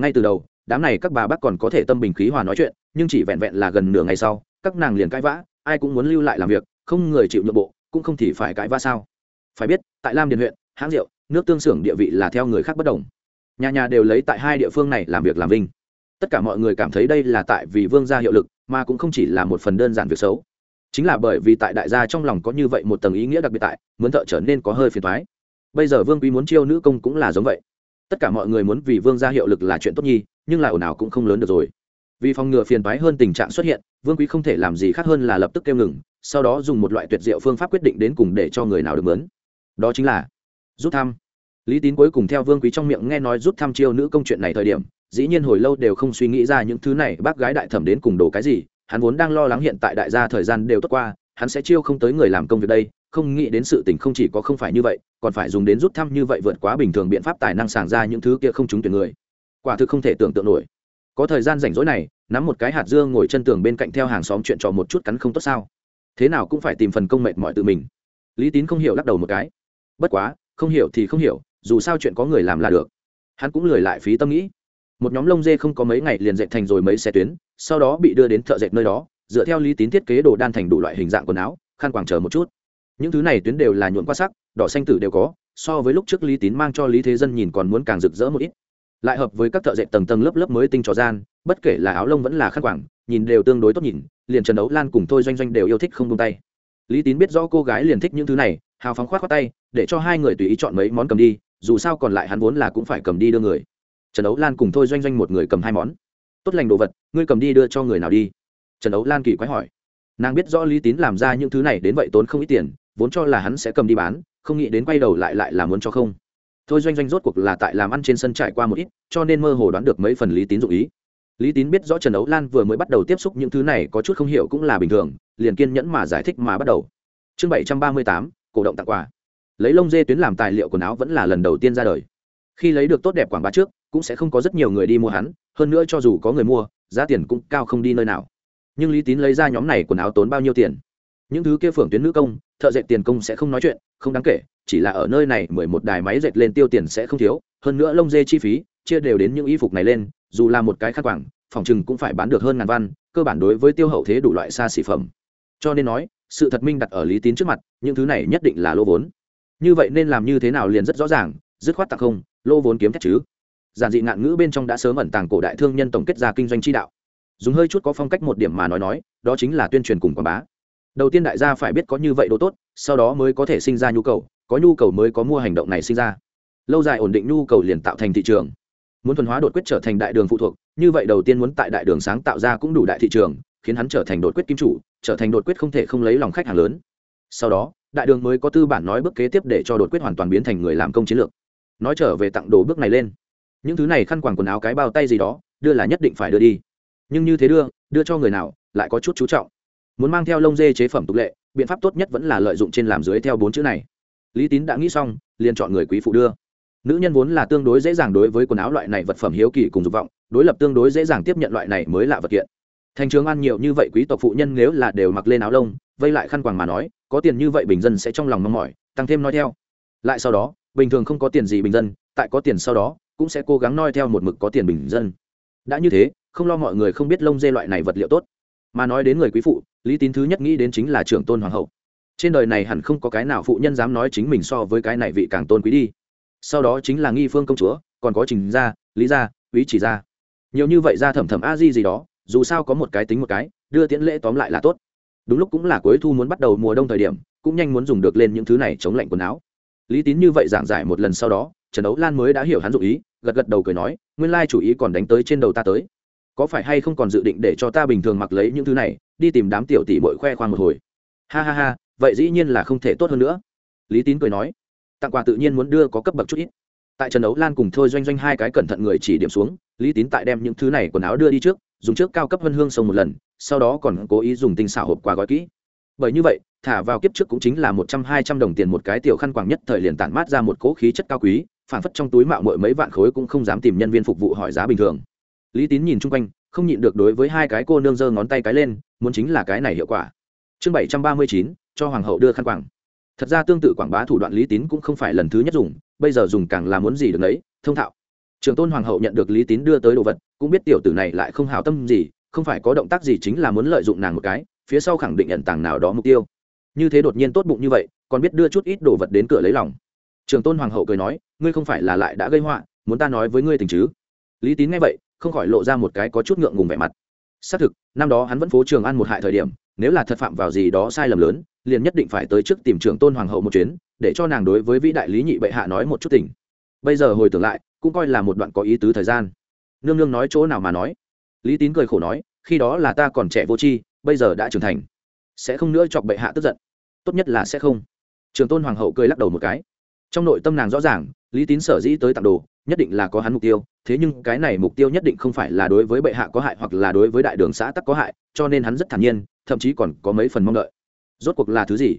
ngay từ đầu, đám này các bà bác còn có thể tâm bình khí hòa nói chuyện, nhưng chỉ vẹn vẹn là gần nửa ngày sau, các nàng liền cãi vã, ai cũng muốn lưu lại làm việc, không người chịu nhượng bộ, cũng không thì phải cãi vã sao? Phải biết, tại lam điền huyện, hãng rượu, nước tương xưởng địa vị là theo người khác bất đồng. Nhà nhà đều lấy tại hai địa phương này làm việc làm vinh. Tất cả mọi người cảm thấy đây là tại vì vương gia hiệu lực, mà cũng không chỉ là một phần đơn giản việc xấu. Chính là bởi vì tại đại gia trong lòng có như vậy một tầng ý nghĩa đặc biệt tại muốn thợ trở nên có hơi phiền thoái bây giờ vương quý muốn chiêu nữ công cũng là giống vậy tất cả mọi người muốn vì vương gia hiệu lực là chuyện tốt nhi, nhưng là ồn ào cũng không lớn được rồi. Vì phòng ngừa phiền thoái hơn tình trạng xuất hiện, vương quý không thể làm gì khác hơn là lập tức kêu ngừng, sau đó dùng một loại tuyệt diệu phương pháp quyết định đến cùng để cho người nào được mướn. Đó chính là rút thăm. Lý tín cuối cùng theo vương quý trong miệng nghe nói rút thăm chiêu nữ công chuyện này thời điểm, dĩ nhiên hồi lâu đều không suy nghĩ ra những thứ này, bác gái đại thẩm đến cùng đồ cái gì, hắn vốn đang lo lắng hiện tại đại gia thời gian đều tốt qua, hắn sẽ chiêu không tới người làm công việc đây không nghĩ đến sự tình không chỉ có không phải như vậy, còn phải dùng đến rút thăm như vậy vượt quá bình thường biện pháp tài năng sàng ra những thứ kia không trúng tuyển người. Quả thực không thể tưởng tượng nổi. Có thời gian rảnh rỗi này, nắm một cái hạt dưa ngồi chân tường bên cạnh theo hàng xóm chuyện trò một chút cắn không tốt sao? Thế nào cũng phải tìm phần công mệt mỏi tự mình. Lý tín không hiểu lắc đầu một cái. Bất quá, không hiểu thì không hiểu, dù sao chuyện có người làm là được. Hắn cũng lười lại phí tâm nghĩ. Một nhóm lông dê không có mấy ngày liền dệt thành rồi mấy xe tuyến, sau đó bị đưa đến thợ dệt nơi đó, dựa theo lý tín thiết kế đồ đan thành đủ loại hình dạng quần áo, khăn quàng chờ một chút những thứ này tuyến đều là nhuộn qua sắc, đỏ xanh tử đều có, so với lúc trước lý tín mang cho lý thế dân nhìn còn muốn càng rực rỡ một ít. Lại hợp với các thợ dệt tầng tầng lớp lớp mới tinh trò gian, bất kể là áo lông vẫn là khăn quàng, nhìn đều tương đối tốt nhìn, liền trần đấu lan cùng thôi doanh doanh đều yêu thích không tung tay. Lý tín biết rõ cô gái liền thích những thứ này, hào phóng khoát khoát tay, để cho hai người tùy ý chọn mấy món cầm đi, dù sao còn lại hắn vốn là cũng phải cầm đi đưa người. Trần đấu lan cùng thôi doanh doanh một người cầm hai món. Tốt lành đồ vật, ngươi cầm đi đưa cho người nào đi? Trần đấu lan kỳ quái hỏi. Nàng biết rõ lý tín làm ra những thứ này đến vậy tốn không ít tiền vốn cho là hắn sẽ cầm đi bán, không nghĩ đến quay đầu lại lại là muốn cho không. Thôi doanh doanh rốt cuộc là tại làm ăn trên sân trải qua một ít, cho nên mơ hồ đoán được mấy phần lý tín dụ ý. Lý tín biết rõ trần đấu lan vừa mới bắt đầu tiếp xúc những thứ này có chút không hiểu cũng là bình thường, liền kiên nhẫn mà giải thích mà bắt đầu. Chương bảy trăm ba mươi tám, cổ động tặng quà. Lấy lông dê tuyến làm tài liệu quần áo vẫn là lần đầu tiên ra đời. Khi lấy được tốt đẹp quảng bá trước, cũng sẽ không có rất nhiều người đi mua hắn, hơn nữa cho dù có người mua, giá tiền cũng cao không đi nơi nào. Nhưng lý tín lấy ra nhóm này quần áo tốn bao nhiêu tiền? Những thứ kia phưởng tuyến nữ công thợ dệt tiền công sẽ không nói chuyện, không đáng kể, chỉ là ở nơi này mười một đài máy dệt lên tiêu tiền sẽ không thiếu, hơn nữa lông dê chi phí, chia đều đến những y phục này lên, dù là một cái khác quảng, phòng chừng cũng phải bán được hơn ngàn văn, cơ bản đối với tiêu hậu thế đủ loại xa xỉ phẩm. Cho nên nói, sự thật minh đặt ở lý tín trước mặt, những thứ này nhất định là lô vốn. Như vậy nên làm như thế nào liền rất rõ ràng, dứt khoát tặng không, lô vốn kiếm thét chứ. Giản dị ngạn ngữ bên trong đã sớm ẩn tàng cổ đại thương nhân tổng kết ra kinh doanh chi đạo. Dùng hơi chút có phong cách một điểm mà nói nói, đó chính là tuyên truyền cùng quảng bá đầu tiên đại gia phải biết có như vậy đồ tốt, sau đó mới có thể sinh ra nhu cầu, có nhu cầu mới có mua hành động này sinh ra. Lâu dài ổn định nhu cầu liền tạo thành thị trường. Muốn thuần hóa đột quyết trở thành đại đường phụ thuộc, như vậy đầu tiên muốn tại đại đường sáng tạo ra cũng đủ đại thị trường, khiến hắn trở thành đột quyết kim chủ, trở thành đột quyết không thể không lấy lòng khách hàng lớn. Sau đó, đại đường mới có tư bản nói bước kế tiếp để cho đột quyết hoàn toàn biến thành người làm công chiến lược. Nói trở về tặng đồ bước này lên. Những thứ này khăn quàng quần áo cái bao tay gì đó, đưa là nhất định phải đưa đi. Nhưng như thế đưa đưa cho người nào, lại có chút chú trọng muốn mang theo lông dê chế phẩm tục lệ, biện pháp tốt nhất vẫn là lợi dụng trên làm dưới theo bốn chữ này. Lý tín đã nghĩ xong, liền chọn người quý phụ đưa. Nữ nhân vốn là tương đối dễ dàng đối với quần áo loại này vật phẩm hiếu kỳ cùng dục vọng, đối lập tương đối dễ dàng tiếp nhận loại này mới là vật kiện. Thành trường ăn nhiều như vậy quý tộc phụ nhân nếu là đều mặc lên áo lông, vây lại khăn quàng mà nói, có tiền như vậy bình dân sẽ trong lòng mong mỏi, tăng thêm nói theo. Lại sau đó, bình thường không có tiền gì bình dân, tại có tiền sau đó, cũng sẽ cố gắng noi theo một mực có tiền bình dân. Đã như thế, không lo mọi người không biết lông dê loại này vật liệu tốt mà nói đến người quý phụ, lý tín thứ nhất nghĩ đến chính là trưởng tôn hoàng hậu. Trên đời này hẳn không có cái nào phụ nhân dám nói chính mình so với cái này vị càng tôn quý đi. Sau đó chính là nghi phương công chúa, còn có trình gia, lý gia quý chỉ gia. Nhiều như vậy ra thẩm thẩm a di gì đó, dù sao có một cái tính một cái, đưa tiễn lễ tóm lại là tốt. Đúng lúc cũng là cuối thu muốn bắt đầu mùa đông thời điểm, cũng nhanh muốn dùng được lên những thứ này chống lạnh quần áo. Lý tín như vậy giảng giải một lần sau đó, trần đấu lan mới đã hiểu hắn dụ ý, gật gật đầu cười nói, nguyên lai chủ ý còn đánh tới trên đầu ta tới có phải hay không còn dự định để cho ta bình thường mặc lấy những thứ này, đi tìm đám tiểu tỷ bội khoe khoang một hồi? Ha ha ha, vậy dĩ nhiên là không thể tốt hơn nữa. Lý tín cười nói, tặng quà tự nhiên muốn đưa có cấp bậc chút ít. Tại trần đấu lan cùng thôi doanh doanh hai cái cẩn thận người chỉ điểm xuống, lý tín tại đem những thứ này quần áo đưa đi trước, dùng trước cao cấp hơn hương sông một lần, sau đó còn cố ý dùng tinh xảo hộp quà gói kỹ. Bởi như vậy, thả vào kiếp trước cũng chính là một trăm hai trăm đồng tiền một cái tiểu khăn quàng nhất thời liền tản mát ra một cỗ khí chất cao quý phản phất trong túi mạo mội mấy vạn khối cũng không dám tìm nhân viên phục vụ hỏi giá bình thường lý tín nhìn chung quanh, không nhịn được đối với hai cái cô nương giơ ngón tay cái lên, muốn chính là cái này hiệu quả. Chương bảy trăm ba mươi chín, cho hoàng hậu đưa khăn quàng. Thật ra tương tự quảng bá thủ đoạn lý tín cũng không phải lần thứ nhất dùng, bây giờ dùng càng là muốn gì được đấy thông thạo. Trường tôn hoàng hậu nhận được lý tín đưa tới đồ vật, cũng biết tiểu tử này lại không hào tâm gì, không phải có động tác gì chính là muốn lợi dụng nàng một cái, phía sau khẳng định nhận tàng nào đó mục tiêu. Như thế đột nhiên tốt bụng như vậy, còn biết đưa chút ít đồ vật đến cửa lấy lòng. Trường tôn hoàng hậu cười nói, ngươi không phải là lại đã gây họa, muốn ta nói với ngươi tình chứ? Lý tín nghe vậy không khỏi lộ ra một cái có chút ngượng ngùng vẻ mặt. Xác thực, năm đó hắn vẫn phố trường ăn một hại thời điểm, nếu là thật phạm vào gì đó sai lầm lớn, liền nhất định phải tới trước tìm trưởng tôn hoàng hậu một chuyến, để cho nàng đối với vĩ đại lý nhị bệ hạ nói một chút tình. Bây giờ hồi tưởng lại, cũng coi là một đoạn có ý tứ thời gian. Nương nương nói chỗ nào mà nói. Lý tín cười khổ nói, khi đó là ta còn trẻ vô tri, bây giờ đã trưởng thành. Sẽ không nữa chọc bệ hạ tức giận. Tốt nhất là sẽ không. Trường tôn hoàng hậu cười lắc đầu một cái. Trong nội tâm nàng rõ ràng, lý tín sở dĩ tới tặng đồ nhất định là có hắn mục tiêu, thế nhưng cái này mục tiêu nhất định không phải là đối với bệ hạ có hại hoặc là đối với đại đường xã tắc có hại, cho nên hắn rất thản nhiên, thậm chí còn có mấy phần mong đợi. Rốt cuộc là thứ gì?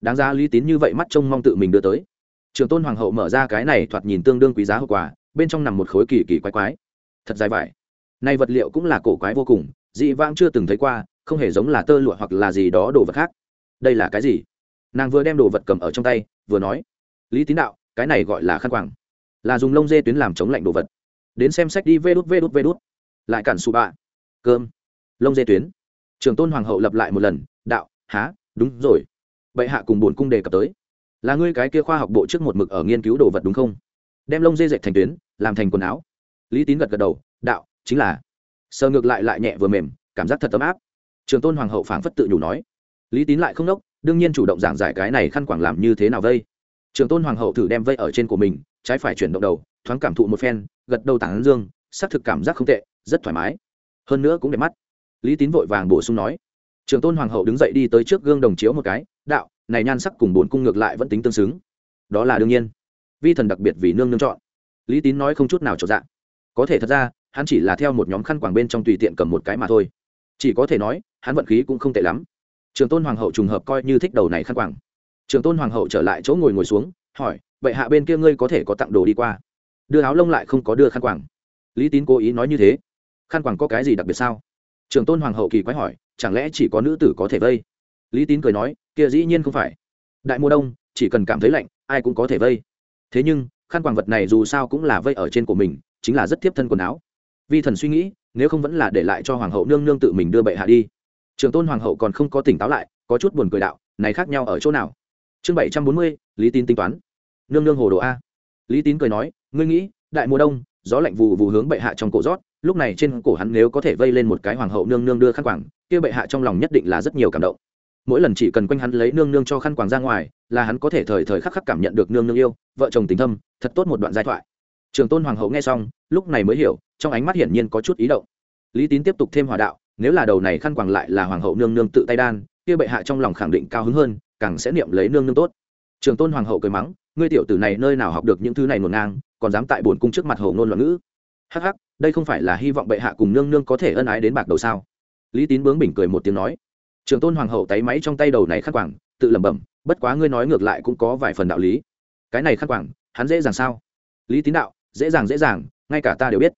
Đáng ra lý tín như vậy mắt trông mong tự mình đưa tới. Trường tôn hoàng hậu mở ra cái này thoạt nhìn tương đương quý giá hậu quả bên trong nằm một khối kỳ kỳ quái quái. Thật dài vải. Này vật liệu cũng là cổ quái vô cùng, dị vãng chưa từng thấy qua, không hề giống là tơ lụa hoặc là gì đó đồ vật khác. Đây là cái gì? Nàng vừa đem đồ vật cầm ở trong tay, vừa nói, lý tín đạo, cái này gọi là khăn quàng là dùng lông dê tuyến làm chống lạnh đồ vật. Đến xem sách đi, vê đút vê đút vê đút. Lại cản xù bạ. Cơm. Lông dê tuyến. Trường tôn hoàng hậu lập lại một lần, đạo, há, đúng rồi. Bệ hạ cùng bổn cung đề cập tới. Là ngươi cái kia khoa học bộ trước một mực ở nghiên cứu đồ vật đúng không? Đem lông dê dệt thành tuyến, làm thành quần áo. Lý tín gật gật đầu, đạo, chính là. Sờ ngược lại lại nhẹ vừa mềm, cảm giác thật ấm áp. Trường tôn hoàng hậu phảng phất tự nhủ nói. Lý tín lại không đốc đương nhiên chủ động giảng giải cái này khăn quảng làm như thế nào vây. Trường tôn hoàng hậu thử đem vây ở trên của mình trái phải chuyển động đầu, thoáng cảm thụ một phen, gật đầu tảng dương, xác thực cảm giác không tệ, rất thoải mái. Hơn nữa cũng đẹp mắt. Lý tín vội vàng bổ sung nói, trường tôn hoàng hậu đứng dậy đi tới trước gương đồng chiếu một cái, đạo, này nhan sắc cùng bổn cung ngược lại vẫn tính tương xứng. Đó là đương nhiên. Vi thần đặc biệt vì nương nương chọn. Lý tín nói không chút nào trọn dạng có thể thật ra, hắn chỉ là theo một nhóm khăn quàng bên trong tùy tiện cầm một cái mà thôi. Chỉ có thể nói, hắn vận khí cũng không tệ lắm. Trường tôn hoàng hậu trùng hợp coi như thích đầu này khăn quàng. Trường tôn hoàng hậu trở lại chỗ ngồi ngồi xuống, hỏi vậy hạ bên kia ngươi có thể có tặng đồ đi qua. Đưa áo lông lại không có đưa khăn quàng. Lý tín cố ý nói như thế. Khăn quàng có cái gì đặc biệt sao? Trường tôn hoàng hậu kỳ quái hỏi, chẳng lẽ chỉ có nữ tử có thể vây? Lý tín cười nói, kia dĩ nhiên không phải. Đại mùa đông, chỉ cần cảm thấy lạnh, ai cũng có thể vây. Thế nhưng, khăn quàng vật này dù sao cũng là vây ở trên của mình, chính là rất tiếp thân quần áo. Vi thần suy nghĩ, nếu không vẫn là để lại cho hoàng hậu nương nương tự mình đưa bệ hạ đi. Trường tôn hoàng hậu còn không có tỉnh táo lại, có chút buồn cười đạo, này khác nhau ở chỗ nào? Chương bảy trăm bốn mươi, lý tín tính toán nương nương hồ đồ a. Lý tín cười nói, ngươi nghĩ, đại mùa đông, gió lạnh vù vù hướng bệ hạ trong cổ rót, lúc này trên cổ hắn nếu có thể vây lên một cái hoàng hậu nương nương đưa khăn quàng, kia bệ hạ trong lòng nhất định là rất nhiều cảm động. Mỗi lần chỉ cần quanh hắn lấy nương nương cho khăn quàng ra ngoài, là hắn có thể thời thời khắc khắc cảm nhận được nương nương yêu, vợ chồng tình thâm, thật tốt một đoạn giai thoại. Trường tôn hoàng hậu nghe xong, lúc này mới hiểu, trong ánh mắt hiển nhiên có chút ý động. Lý tín tiếp tục thêm hòa đạo, nếu là đầu này khăn quàng lại là hoàng hậu nương nương tự tay đan, kia bệ hạ trong lòng khẳng định cao hứng hơn, càng sẽ niệm lấy nương nương tốt. Trường tôn hoàng hậu cười mắng ngươi tiểu tử này nơi nào học được những thứ này ngổn ngang, còn dám tại bổn cung trước mặt hồ ngôn loạn ngữ. Hắc hắc, đây không phải là hy vọng bệ hạ cùng nương nương có thể ân ái đến bạc đầu sao? Lý tín bướng bỉnh cười một tiếng nói. Trường tôn hoàng hậu tay máy trong tay đầu này khắc quảng, tự lẩm bẩm, bất quá ngươi nói ngược lại cũng có vài phần đạo lý. Cái này khắc quảng, hắn dễ dàng sao? Lý tín đạo, dễ dàng dễ dàng, ngay cả ta đều biết.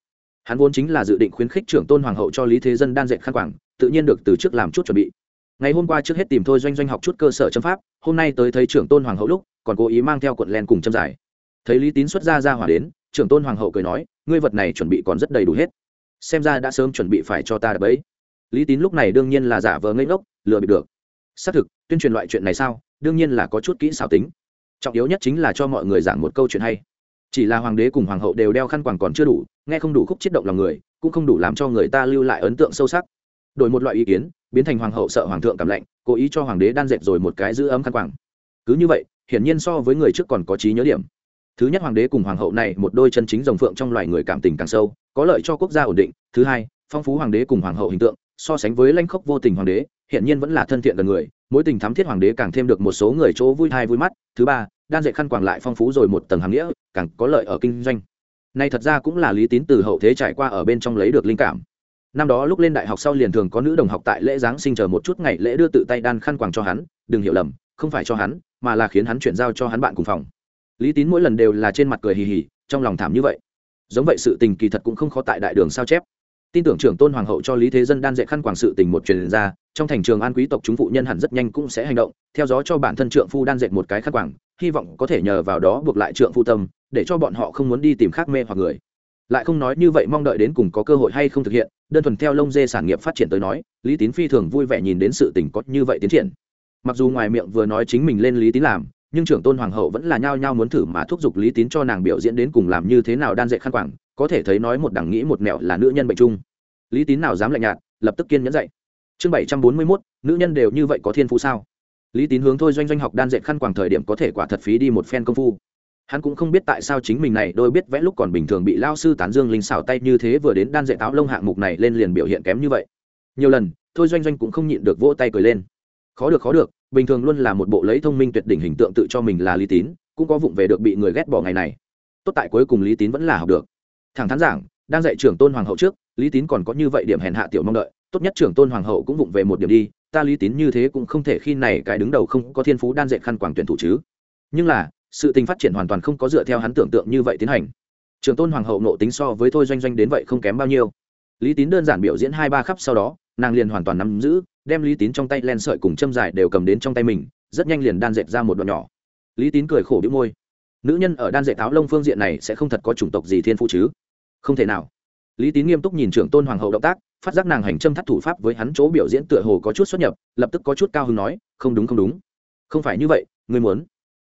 Hắn vốn chính là dự định khuyến khích trưởng tôn hoàng hậu cho lý thế dân đan dệt khăn quảng, tự nhiên được từ trước làm chút chuẩn bị. Ngày hôm qua trước hết tìm thôi doanh doanh học chút cơ sở châm pháp, hôm nay tới thấy trưởng tôn hoàng hậu lúc còn cố ý mang theo cuộn len cùng châm dài, thấy lý tín xuất ra ra hỏa đến trưởng tôn hoàng hậu cười nói ngươi vật này chuẩn bị còn rất đầy đủ hết. Xem ra đã sớm chuẩn bị phải cho ta đập ấy lý tín lúc này đương nhiên là giả vờ ngây ngốc lừa bị được. Xác thực tuyên truyền loại chuyện này sao đương nhiên là có chút kỹ xảo tính. Trọng yếu nhất chính là cho mọi người giảng một câu chuyện hay. Chỉ là hoàng đế cùng hoàng hậu đều đeo khăn quàng còn chưa đủ nghe không đủ khúc chiết động lòng người cũng không đủ làm cho người ta lưu lại ấn tượng sâu sắc. Đổi một loại ý kiến biến thành hoàng hậu sợ hoàng thượng cảm lạnh cố ý cho hoàng đế đan dệt rồi một cái giữ ấm khăn quàng. Cứ như vậy hiển nhiên so với người trước còn có trí nhớ điểm. Thứ nhất, hoàng đế cùng hoàng hậu này, một đôi chân chính rồng phượng trong loài người cảm tình càng sâu, có lợi cho quốc gia ổn định. Thứ hai, phong phú hoàng đế cùng hoàng hậu hình tượng, so sánh với lanh khốc vô tình hoàng đế hiện nhiên vẫn là thân thiện gần người, mối tình thắm thiết hoàng đế càng thêm được một số người chỗ vui thai vui mắt. Thứ ba, đan dạy khăn quàng lại phong phú rồi một tầng hàm nghĩa, càng có lợi ở kinh doanh. Nay thật ra cũng là lý tín từ hậu thế trải qua ở bên trong lấy được linh cảm. Năm đó lúc lên đại học sau liền thường có nữ đồng học tại lễ giáng sinh chờ một chút ngày lễ đưa tự tay đan khăn quàng cho hắn, đừng hiểu lầm, không phải cho hắn mà là khiến hắn chuyển giao cho hắn bạn cùng phòng. Lý tín mỗi lần đều là trên mặt cười hì hì, trong lòng thảm như vậy. Giống vậy sự tình kỳ thật cũng không khó tại đại đường sao chép. Tin tưởng trưởng tôn hoàng hậu cho lý thế dân đan dạy khăn quảng sự tình một truyền ra, trong thành trường an quý tộc chúng phụ nhân hẳn rất nhanh cũng sẽ hành động, theo gió cho bản thân trượng phu đan dạy một cái khăn quảng hy vọng có thể nhờ vào đó buộc lại trượng phu tâm, để cho bọn họ không muốn đi tìm khác mê hoặc người. Lại không nói như vậy mong đợi đến cùng có cơ hội hay không thực hiện, đơn thuần theo lông dê sản nghiệp phát triển tới nói, lý tín phi thường vui vẻ nhìn đến sự tình có như vậy tiến triển mặc dù ngoài miệng vừa nói chính mình lên lý tín làm, nhưng trưởng tôn hoàng hậu vẫn là nhao nhao muốn thử mà thúc giục lý tín cho nàng biểu diễn đến cùng làm như thế nào đan dạy khăn quảng có thể thấy nói một đằng nghĩ một mẹo là nữ nhân bệnh chung lý tín nào dám lạnh nhạt, lập tức kiên nhẫn dạy chương bảy trăm bốn mươi mốt, nữ nhân đều như vậy có thiên phú sao? Lý tín hướng thôi doanh doanh học đan dạy khăn quàng thời điểm có thể quả thật phí đi một phen công phu. Hắn cũng không biết tại sao chính mình này đôi biết vẽ lúc còn bình thường bị lao sư tán dương linh xảo tay như thế vừa đến đan dạy táo lông hạng mục này lên liền biểu hiện kém như vậy. Nhiều lần, thôi doanh doanh cũng không nhịn được vỗ tay cười lên khó được khó được, bình thường luôn là một bộ lấy thông minh tuyệt đỉnh hình tượng tự cho mình là lý tín, cũng có vụng về được bị người ghét bỏ ngày này. Tốt tại cuối cùng lý tín vẫn là học được. Thẳng thắn giảng, đang dạy trưởng tôn hoàng hậu trước, lý tín còn có như vậy điểm hèn hạ tiểu mong đợi, tốt nhất trưởng tôn hoàng hậu cũng vụng về một điểm đi, ta lý tín như thế cũng không thể khi này cái đứng đầu không có thiên phú đan dạy khăn quảng tuyển thủ chứ. Nhưng là, sự tình phát triển hoàn toàn không có dựa theo hắn tưởng tượng như vậy tiến hành. Trưởng tôn hoàng hậu nộ tính so với thôi doanh doanh đến vậy không kém bao nhiêu. Lý tín đơn giản biểu diễn hai ba khắp sau đó, nàng liền hoàn toàn nắm giữ đem lý tín trong tay len sợi cùng châm dài đều cầm đến trong tay mình, rất nhanh liền đan dệt ra một đoạn nhỏ. Lý tín cười khổ bĩu môi. Nữ nhân ở đan dệt áo lông phương diện này sẽ không thật có chủng tộc gì thiên phụ chứ? Không thể nào. Lý tín nghiêm túc nhìn trưởng tôn hoàng hậu động tác, phát giác nàng hành châm thắt thủ pháp với hắn chỗ biểu diễn tựa hồ có chút xuất nhập, lập tức có chút cao hứng nói, không đúng không đúng. Không phải như vậy, ngươi muốn.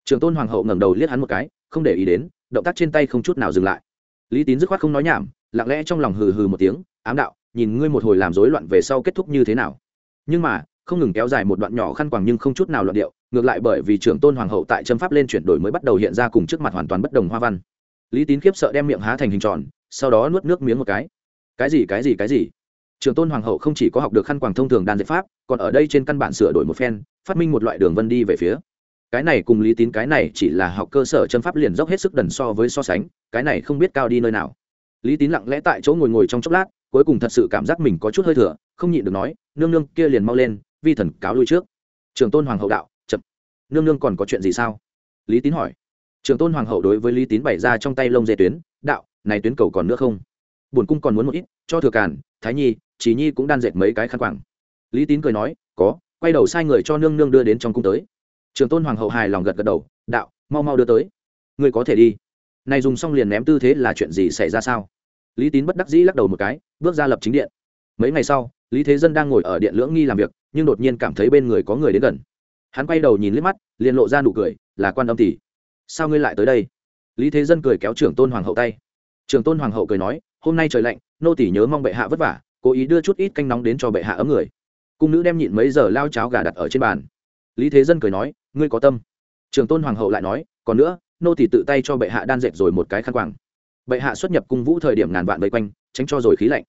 Trưởng tôn hoàng hậu ngẩng đầu liếc hắn một cái, không để ý đến, động tác trên tay không chút nào dừng lại. Lý tín dứt khoát không nói nhảm, lặng lẽ trong lòng hừ hừ một tiếng, ám đạo, nhìn ngươi một hồi làm rối loạn về sau kết thúc như thế nào? Nhưng mà, không ngừng kéo dài một đoạn nhỏ khăn quàng nhưng không chút nào loạn điệu, ngược lại bởi vì trưởng tôn hoàng hậu tại châm pháp lên chuyển đổi mới bắt đầu hiện ra cùng trước mặt hoàn toàn bất đồng hoa văn. Lý tín khiếp sợ đem miệng há thành hình tròn, sau đó nuốt nước miếng một cái. Cái gì cái gì cái gì? Trưởng tôn hoàng hậu không chỉ có học được khăn quàng thông thường đan dệt pháp, còn ở đây trên căn bản sửa đổi một phen, phát minh một loại đường vân đi về phía. Cái này cùng lý tín cái này chỉ là học cơ sở chân pháp liền dốc hết sức đần so với so sánh, cái này không biết cao đi nơi nào. Lý tín lặng lẽ tại chỗ ngồi ngồi trong chốc lát, cuối cùng thật sự cảm giác mình có chút hơi thừa không nhịn được nói nương nương kia liền mau lên, vi thần cáo lui trước. Trường tôn hoàng hậu đạo, chậm. Nương nương còn có chuyện gì sao? Lý tín hỏi. Trường tôn hoàng hậu đối với lý tín bày ra trong tay lông dê tuyến, đạo, này tuyến cầu còn nữa không? Bổn cung còn muốn một ít, cho thừa càn, thái nhi trí nhi cũng đan dệt mấy cái khăn quảng lý tín cười nói, có, quay đầu sai người cho nương nương đưa đến trong cung tới. Trường tôn hoàng hậu hài lòng gật gật đầu, đạo, mau mau đưa tới. Ngươi có thể đi. Này dùng xong liền ném tư thế là chuyện gì xảy ra sao? Lý tín bất đắc dĩ lắc đầu một cái, bước ra lập chính điện. Mấy ngày sau lý thế dân đang ngồi ở điện lưỡng nghi làm việc, nhưng đột nhiên cảm thấy bên người có người đến gần. Hắn quay đầu nhìn liếc mắt, liền lộ ra nụ cười, là quan âm tỷ. Sao ngươi lại tới đây? Lý thế dân cười kéo trưởng tôn hoàng hậu tay. Trưởng tôn hoàng hậu cười nói, hôm nay trời lạnh, nô tỷ nhớ mong bệ hạ vất vả, cố ý đưa chút ít canh nóng đến cho bệ hạ ấm người. Cung nữ đem nhịn mấy giờ lao cháo gà đặt ở trên bàn. Lý thế dân cười nói, ngươi có tâm. Trường tôn hoàng hậu lại nói, còn nữa, nô tỷ tự tay cho bệ hạ đan dệt rồi một cái khăn quàng. Bệ hạ xuất nhập cung vũ thời điểm ngàn vạn vây quanh, tránh cho rồi khí lạnh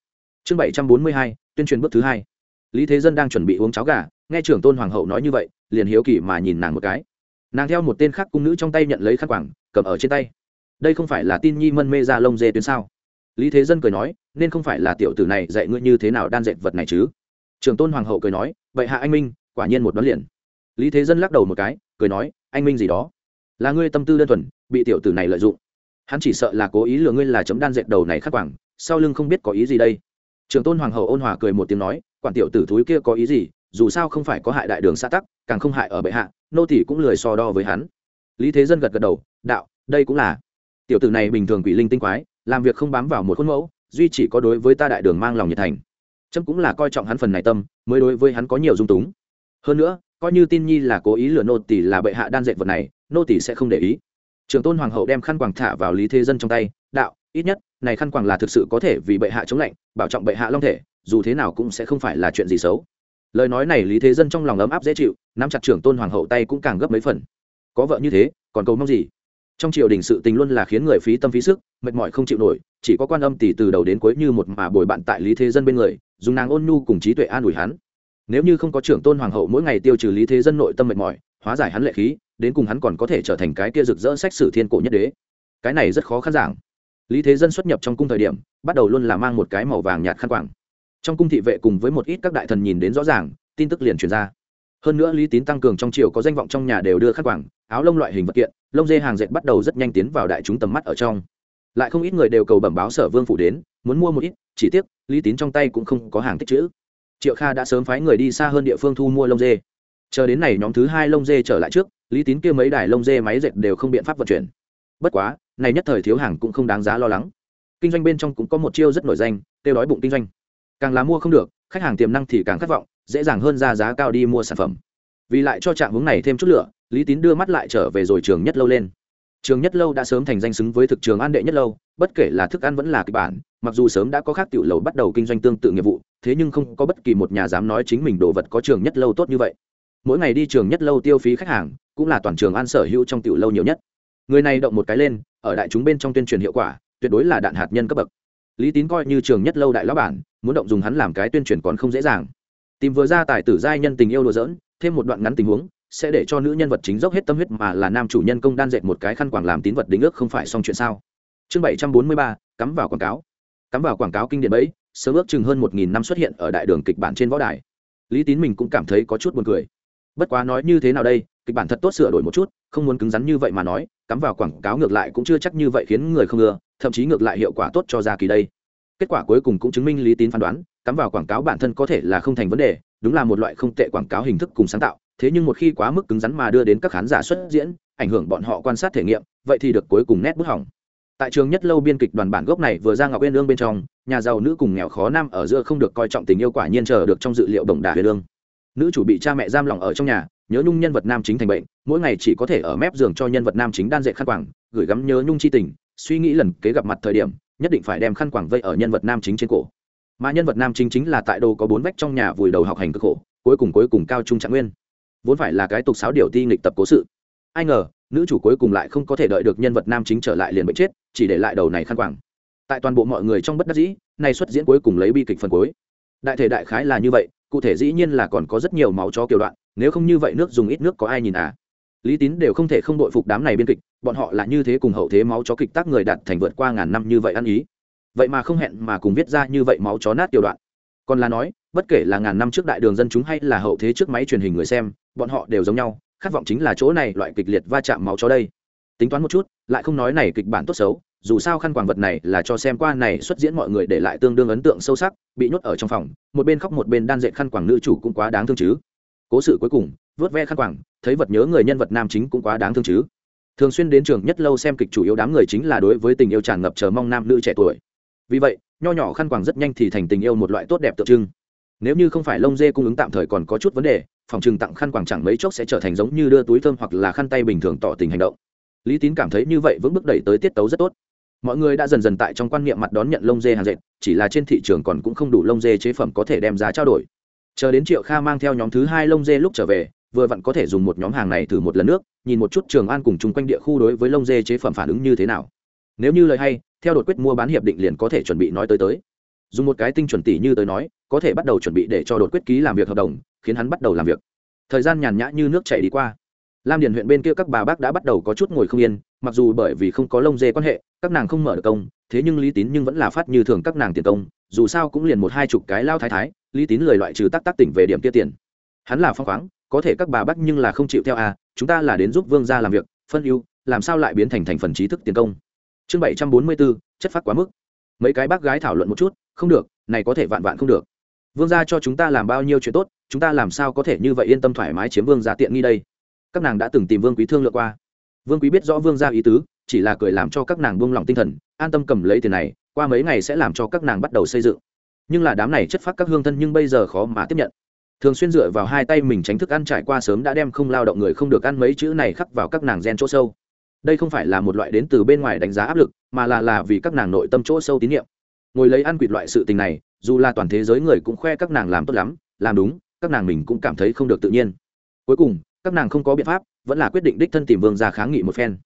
chương bảy trăm bốn mươi hai, tuyên truyền bước thứ hai. Lý thế dân đang chuẩn bị uống cháo gà, nghe trưởng tôn hoàng hậu nói như vậy, liền hiếu kỳ mà nhìn nàng một cái. Nàng theo một tên khác cung nữ trong tay nhận lấy khăn quàng, cầm ở trên tay. Đây không phải là tin nhi mân mê ra lông dê tuyến sao? Lý thế dân cười nói, nên không phải là tiểu tử này dạy ngươi như thế nào đan dệt vật này chứ? Trường tôn hoàng hậu cười nói, vậy hạ anh minh, quả nhiên một đoán liền. Lý thế dân lắc đầu một cái, cười nói, anh minh gì đó? Là ngươi tâm tư đơn thuần, bị tiểu tử này lợi dụng. Hắn chỉ sợ là cố ý lừa ngươi là chấm đan dệt đầu này khắc quảng sau lưng không biết có ý gì đây trường tôn hoàng hậu ôn hòa cười một tiếng nói, quản tiểu tử thúi kia có ý gì? Dù sao không phải có hại đại đường xã tắc, càng không hại ở bệ hạ, nô tỷ cũng lười so đo với hắn. Lý thế dân gật gật đầu, đạo, đây cũng là. Tiểu tử này bình thường quỷ linh tinh quái, làm việc không bám vào một khuôn mẫu, duy chỉ có đối với ta đại đường mang lòng nhiệt thành. Trâm cũng là coi trọng hắn phần này tâm, mới đối với hắn có nhiều dung túng. Hơn nữa, coi như tin nhi là cố ý lừa nô tỷ là bệ hạ đan dệt vật này, nô tỷ sẽ không để ý. Trường tôn hoàng hậu đem khăn quàng thả vào lý thế dân trong tay, đạo, ít nhất này khăn quàng là thực sự có thể vì bệ hạ chống lạnh, bảo trọng bệ hạ long thể, dù thế nào cũng sẽ không phải là chuyện gì xấu. Lời nói này lý thế dân trong lòng ấm áp dễ chịu, nắm chặt trưởng tôn hoàng hậu tay cũng càng gấp mấy phần. Có vợ như thế, còn cầu mong gì? Trong triều đình sự tình luôn là khiến người phí tâm phí sức, mệt mỏi không chịu nổi, chỉ có quan âm tỷ từ đầu đến cuối như một mà bồi bạn tại lý thế dân bên người, dùng nàng ôn nhu cùng trí tuệ an ủi hắn. Nếu như không có trưởng tôn hoàng hậu mỗi ngày tiêu trừ lý thế dân nội tâm mệt mỏi, hóa giải hắn lệ khí, đến cùng hắn còn có thể trở thành cái kia rực rỡ sách sử thiên cổ nhất đế. Cái này rất khó khăn giảng lý thế dân xuất nhập trong cung thời điểm, bắt đầu luôn là mang một cái màu vàng nhạt khăn quàng. Trong cung thị vệ cùng với một ít các đại thần nhìn đến rõ ràng, tin tức liền truyền ra. Hơn nữa lý tín tăng cường trong triều có danh vọng trong nhà đều đưa khăn quàng, áo lông loại hình vật kiện, lông dê hàng dệt bắt đầu rất nhanh tiến vào đại chúng tầm mắt ở trong. Lại không ít người đều cầu bẩm báo sở vương phủ đến, muốn mua một ít, chỉ tiếc, lý tín trong tay cũng không có hàng tích chữ. Triệu kha đã sớm phái người đi xa hơn địa phương thu mua lông dê. Chờ đến này nhóm thứ hai lông dê trở lại trước, lý tín kia mấy đài lông dê máy dệt đều không biện pháp vận chuyển. Bất quá này nhất thời thiếu hàng cũng không đáng giá lo lắng. Kinh doanh bên trong cũng có một chiêu rất nổi danh tiêu đói bụng kinh doanh. Càng là mua không được, khách hàng tiềm năng thì càng khát vọng, dễ dàng hơn ra giá cao đi mua sản phẩm. Vì lại cho trạng hướng này thêm chút lửa, lý tín đưa mắt lại trở về rồi trường nhất lâu lên. Trường nhất lâu đã sớm thành danh xứng với thực trường an đệ nhất lâu, bất kể là thức ăn vẫn là kịch bản, mặc dù sớm đã có khác tiểu lầu bắt đầu kinh doanh tương tự nghiệp vụ, thế nhưng không có bất kỳ một nhà dám nói chính mình đồ vật có trường nhất lâu tốt như vậy. Mỗi ngày đi trường nhất lâu tiêu phí khách hàng, cũng là toàn trường an sở hữu trong tiểu lâu nhiều nhất người này động một cái lên, ở đại chúng bên trong tuyên truyền hiệu quả, tuyệt đối là đạn hạt nhân cấp bậc. Lý tín coi như trường nhất lâu đại lão bản, muốn động dùng hắn làm cái tuyên truyền còn không dễ dàng. Tìm vừa ra tài tử giai nhân tình yêu đùa dỡn thêm một đoạn ngắn tình huống, sẽ để cho nữ nhân vật chính dốc hết tâm huyết mà là nam chủ nhân công đan dệt một cái khăn quàng làm tín vật đính ước không phải xong chuyện sao. Chương bảy trăm bốn mươi ba, cắm vào quảng cáo. Cắm vào quảng cáo kinh điển bẫy sớm ước chừng hơn một nghìn năm xuất hiện ở đại đường kịch bản trên võ đài. Lý tín mình cũng cảm thấy có chút buồn cười bất quá nói như thế nào đây, kịch bản thật tốt sửa đổi một chút, không muốn cứng rắn như vậy mà nói, cắm vào quảng cáo ngược lại cũng chưa chắc như vậy khiến người không ngừa thậm chí ngược lại hiệu quả tốt cho ra kỳ đây. Kết quả cuối cùng cũng chứng minh lý tín phán đoán, cắm vào quảng cáo bản thân có thể là không thành vấn đề, đúng là một loại không tệ quảng cáo hình thức cùng sáng tạo, thế nhưng một khi quá mức cứng rắn mà đưa đến các khán giả xuất diễn, ảnh hưởng bọn họ quan sát thể nghiệm, vậy thì được cuối cùng nét bút hỏng. Tại trường nhất lâu biên kịch đoàn bản gốc này vừa ra ngọc uyên lương bên trong, nhà giàu nữ cùng nghèo khó nam ở giữa không được coi trọng tình yêu quả nhiên chờ được trong dự liệu đồng đà huyền lương nữ chủ bị cha mẹ giam lòng ở trong nhà, nhớ nhung nhân vật nam chính thành bệnh, mỗi ngày chỉ có thể ở mép giường cho nhân vật nam chính đan dệt khăn quảng gửi gắm nhớ nhung chi tình, suy nghĩ lần kế gặp mặt thời điểm, nhất định phải đem khăn quảng vây ở nhân vật nam chính trên cổ. Mà nhân vật nam chính chính là tại đồ có bốn vách trong nhà vùi đầu học hành cực khổ, cuối cùng cuối cùng cao trung trạng nguyên. Vốn phải là cái tục sáo điều ti nghịch tập cố sự. Ai ngờ, nữ chủ cuối cùng lại không có thể đợi được nhân vật nam chính trở lại liền bệnh chết, chỉ để lại đầu này khăn quảng tại toàn bộ mọi người trong bất đắc dĩ, nay xuất diễn cuối cùng lấy bi kịch phần cuối. Đại thể đại khái là như vậy cụ thể dĩ nhiên là còn có rất nhiều máu chó kiểu đoạn, nếu không như vậy nước dùng ít nước có ai nhìn à? Lý tín đều không thể không đội phục đám này biên kịch, bọn họ là như thế cùng hậu thế máu chó kịch tác người đạt thành vượt qua ngàn năm như vậy ăn ý. Vậy mà không hẹn mà cùng viết ra như vậy máu chó nát tiểu đoạn. Còn là nói, bất kể là ngàn năm trước đại đường dân chúng hay là hậu thế trước máy truyền hình người xem, bọn họ đều giống nhau, khát vọng chính là chỗ này loại kịch liệt va chạm máu chó đây. Tính toán một chút, lại không nói này kịch bản tốt xấu dù sao khăn quàng vật này là cho xem qua này xuất diễn mọi người để lại tương đương ấn tượng sâu sắc, bị nhốt ở trong phòng, một bên khóc một bên đan dệt khăn quàng nữ chủ cũng quá đáng thương chứ. Cố sự cuối cùng, vớt ve khăn quàng, thấy vật nhớ người nhân vật nam chính cũng quá đáng thương chứ. Thường xuyên đến trường nhất lâu xem kịch chủ yếu đám người chính là đối với tình yêu tràn ngập chờ mong nam nữ trẻ tuổi. Vì vậy, nho nhỏ khăn quàng rất nhanh thì thành tình yêu một loại tốt đẹp tượng trưng. Nếu như không phải lông dê cung ứng tạm thời còn có chút vấn đề, phòng trừng tặng khăn quàng chẳng mấy chốc sẽ trở thành giống như đưa túi thơm hoặc là khăn tay bình thường tỏ tình hành động. Lý tín cảm thấy như vậy vững bước đẩy tới tiết tấu rất tốt mọi người đã dần dần tại trong quan niệm mặt đón nhận lông dê hàng dệt, chỉ là trên thị trường còn cũng không đủ lông dê chế phẩm có thể đem giá trao đổi. Chờ đến triệu kha mang theo nhóm thứ hai lông dê lúc trở về, vừa vặn có thể dùng một nhóm hàng này thử một lần nước, nhìn một chút trường an cùng chung quanh địa khu đối với lông dê chế phẩm phản ứng như thế nào. Nếu như lời hay, theo đột quyết mua bán hiệp định liền có thể chuẩn bị nói tới tới. Dùng một cái tinh chuẩn tỷ như tới nói, có thể bắt đầu chuẩn bị để cho đột quyết ký làm việc hợp đồng, khiến hắn bắt đầu làm việc. Thời gian nhàn nhã như nước chảy đi qua lam điền huyện bên kia các bà bác đã bắt đầu có chút ngồi không yên, mặc dù bởi vì không có lông dê quan hệ, các nàng không mở được công, thế nhưng lý tín nhưng vẫn là phát như thường các nàng tiền công, dù sao cũng liền một hai chục cái lao thái thái, lý tín lời loại trừ tắc tắc tỉnh về điểm kia tiền. Hắn là phong khoáng, có thể các bà bác nhưng là không chịu theo à chúng ta là đến giúp vương gia làm việc, phân ưu, làm sao lại biến thành thành phần trí thức tiền công. Chương bảy trăm bốn mươi bốn chất phát quá mức. Mấy cái bác gái thảo luận một chút, không được, này có thể vạn vạn không được. Vương gia cho chúng ta làm bao nhiêu chuyện tốt, chúng ta làm sao có thể như vậy yên tâm thoải mái chiếm vương gia tiện nghi đây? Các nàng đã từng tìm vương quý thương lượng qua. Vương quý biết rõ vương gia ý tứ, chỉ là cười làm cho các nàng buông lỏng tinh thần, an tâm cầm lấy tiền này, qua mấy ngày sẽ làm cho các nàng bắt đầu xây dựng. Nhưng là đám này chất phát các hương thân nhưng bây giờ khó mà tiếp nhận. Thường xuyên dựa vào hai tay mình tránh thức ăn trải qua sớm đã đem không lao động người không được ăn mấy chữ này khắc vào các nàng gen chỗ sâu. Đây không phải là một loại đến từ bên ngoài đánh giá áp lực, mà là là vì các nàng nội tâm chỗ sâu tín nhiệm. Ngồi lấy ăn quỵt loại sự tình này, dù là toàn thế giới người cũng khoe các nàng làm tốt lắm, làm đúng, các nàng mình cũng cảm thấy không được tự nhiên. Cuối cùng các nàng không có biện pháp, vẫn là quyết định đích thân tìm vương ra kháng nghị một phen.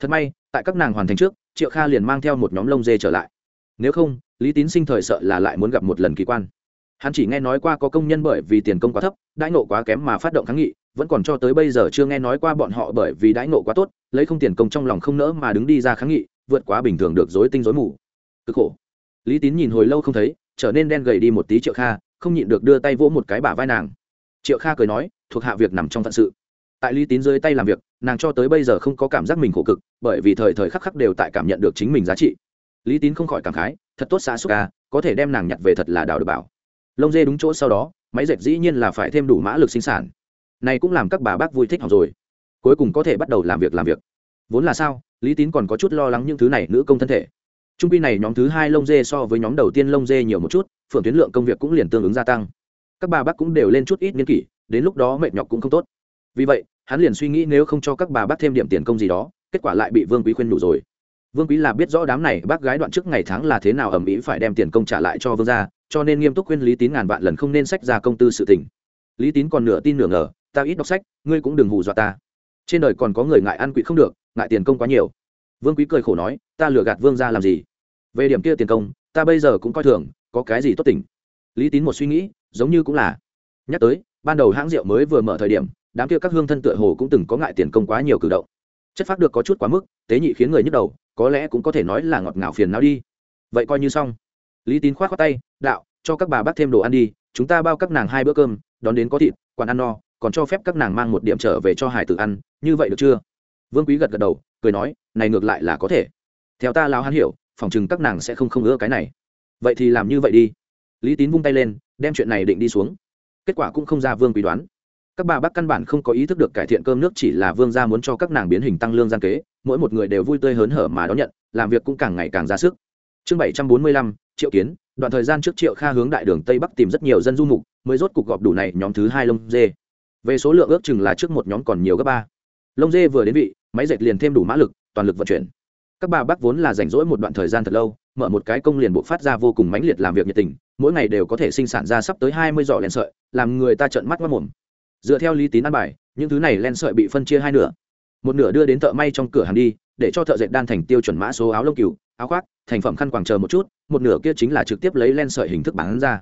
Thật may, tại các nàng hoàn thành trước, triệu kha liền mang theo một nhóm lông dê trở lại. Nếu không, lý tín sinh thời sợ là lại muốn gặp một lần kỳ quan. Hắn chỉ nghe nói qua có công nhân bởi vì tiền công quá thấp, đãi nộ quá kém mà phát động kháng nghị, vẫn còn cho tới bây giờ chưa nghe nói qua bọn họ bởi vì đãi nộ quá tốt, lấy không tiền công trong lòng không nỡ mà đứng đi ra kháng nghị, vượt quá bình thường được dối tinh dối mù. Cực khổ. Lý tín nhìn hồi lâu không thấy, trở nên đen gầy đi một tí triệu kha, không nhịn được đưa tay vỗ một cái bả vai nàng. Triệu kha cười nói, thuộc hạ việc nằm trong phận sự tại lý tín dưới tay làm việc, nàng cho tới bây giờ không có cảm giác mình khổ cực, bởi vì thời thời khắc khắc đều tại cảm nhận được chính mình giá trị. Lý tín không khỏi cảm khái, thật tốt xa xúc ca có thể đem nàng nhặt về thật là đào được bảo. Lông dê đúng chỗ sau đó, máy dệt dĩ nhiên là phải thêm đủ mã lực sinh sản. Này cũng làm các bà bác vui thích học rồi. Cuối cùng có thể bắt đầu làm việc làm việc. Vốn là sao, lý tín còn có chút lo lắng những thứ này nữ công thân thể. Trung pi này nhóm thứ hai lông dê so với nhóm đầu tiên lông dê nhiều một chút, phượng tuyến lượng công việc cũng liền tương ứng gia tăng. Các bà bác cũng đều lên chút ít niên kỷ, đến lúc đó mệt nhọc cũng không tốt. Vì vậy hắn liền suy nghĩ nếu không cho các bà bác thêm điểm tiền công gì đó, kết quả lại bị vương quý khuyên đủ rồi. Vương quý là biết rõ đám này bác gái đoạn trước ngày tháng là thế nào ẩm ý phải đem tiền công trả lại cho vương gia, cho nên nghiêm túc khuyên lý tín ngàn vạn lần không nên sách ra công tư sự tình. Lý tín còn nửa tin nửa ngờ, ta ít đọc sách, ngươi cũng đừng hù dọa ta. Trên đời còn có người ngại ăn quỵ không được, ngại tiền công quá nhiều. Vương quý cười khổ nói, ta lừa gạt vương gia làm gì? Về điểm kia tiền công, ta bây giờ cũng coi thường, có cái gì tốt tỉnh? Lý tín một suy nghĩ, giống như cũng là. Nhắc tới, ban đầu hãng rượu mới vừa mở thời điểm đám kia các hương thân tựa hồ cũng từng có ngại tiền công quá nhiều cử động. Chất phát được có chút quá mức, tế nhị khiến người nhức đầu, có lẽ cũng có thể nói là ngọt ngào phiền não đi. Vậy coi như xong. Lý tín khoát khoát tay, đạo, cho các bà bác thêm đồ ăn đi, chúng ta bao các nàng hai bữa cơm, đón đến có thịt quản ăn no, còn cho phép các nàng mang một điểm trở về cho hải tử ăn, như vậy được chưa? Vương quý gật gật đầu, cười nói, này ngược lại là có thể. Theo ta lão hắn hiểu, phòng chừng các nàng sẽ không không ưa cái này. Vậy thì làm như vậy đi. Lý tín vung tay lên, đem chuyện này định đi xuống. Kết quả cũng không ra vương quý đoán các bà bác căn bản không có ý thức được cải thiện cơm nước chỉ là vương gia muốn cho các nàng biến hình tăng lương gian kế, mỗi một người đều vui tươi hớn hở mà đón nhận, làm việc cũng càng ngày càng ra sức. Chương bảy trăm bốn mươi lăm, triệu kiến, đoạn thời gian trước triệu kha hướng đại đường tây bắc tìm rất nhiều dân du mục, mới rốt cục gọp đủ này nhóm thứ hai lông dê. Về số lượng ước chừng là trước một nhóm còn nhiều gấp ba. Lông dê vừa đến vị, máy dệt liền thêm đủ mã lực, toàn lực vận chuyển. Các bà bác vốn là rảnh rỗi một đoạn thời gian thật lâu, mở một cái công liền bộ phát ra vô cùng mãnh liệt làm việc nhiệt tình, mỗi ngày đều có thể sinh sản ra sắp tới hai mươi giỏ len sợi, làm người ta trợn mắt mất mồm dựa theo lý tín ăn bài, những thứ này len sợi bị phân chia hai nửa. Một nửa đưa đến thợ may trong cửa hàng đi, để cho thợ dệt đan thành tiêu chuẩn mã số áo lông cừu, áo khoác, thành phẩm khăn quàng chờ một chút, một nửa kia chính là trực tiếp lấy len sợi hình thức bán ra.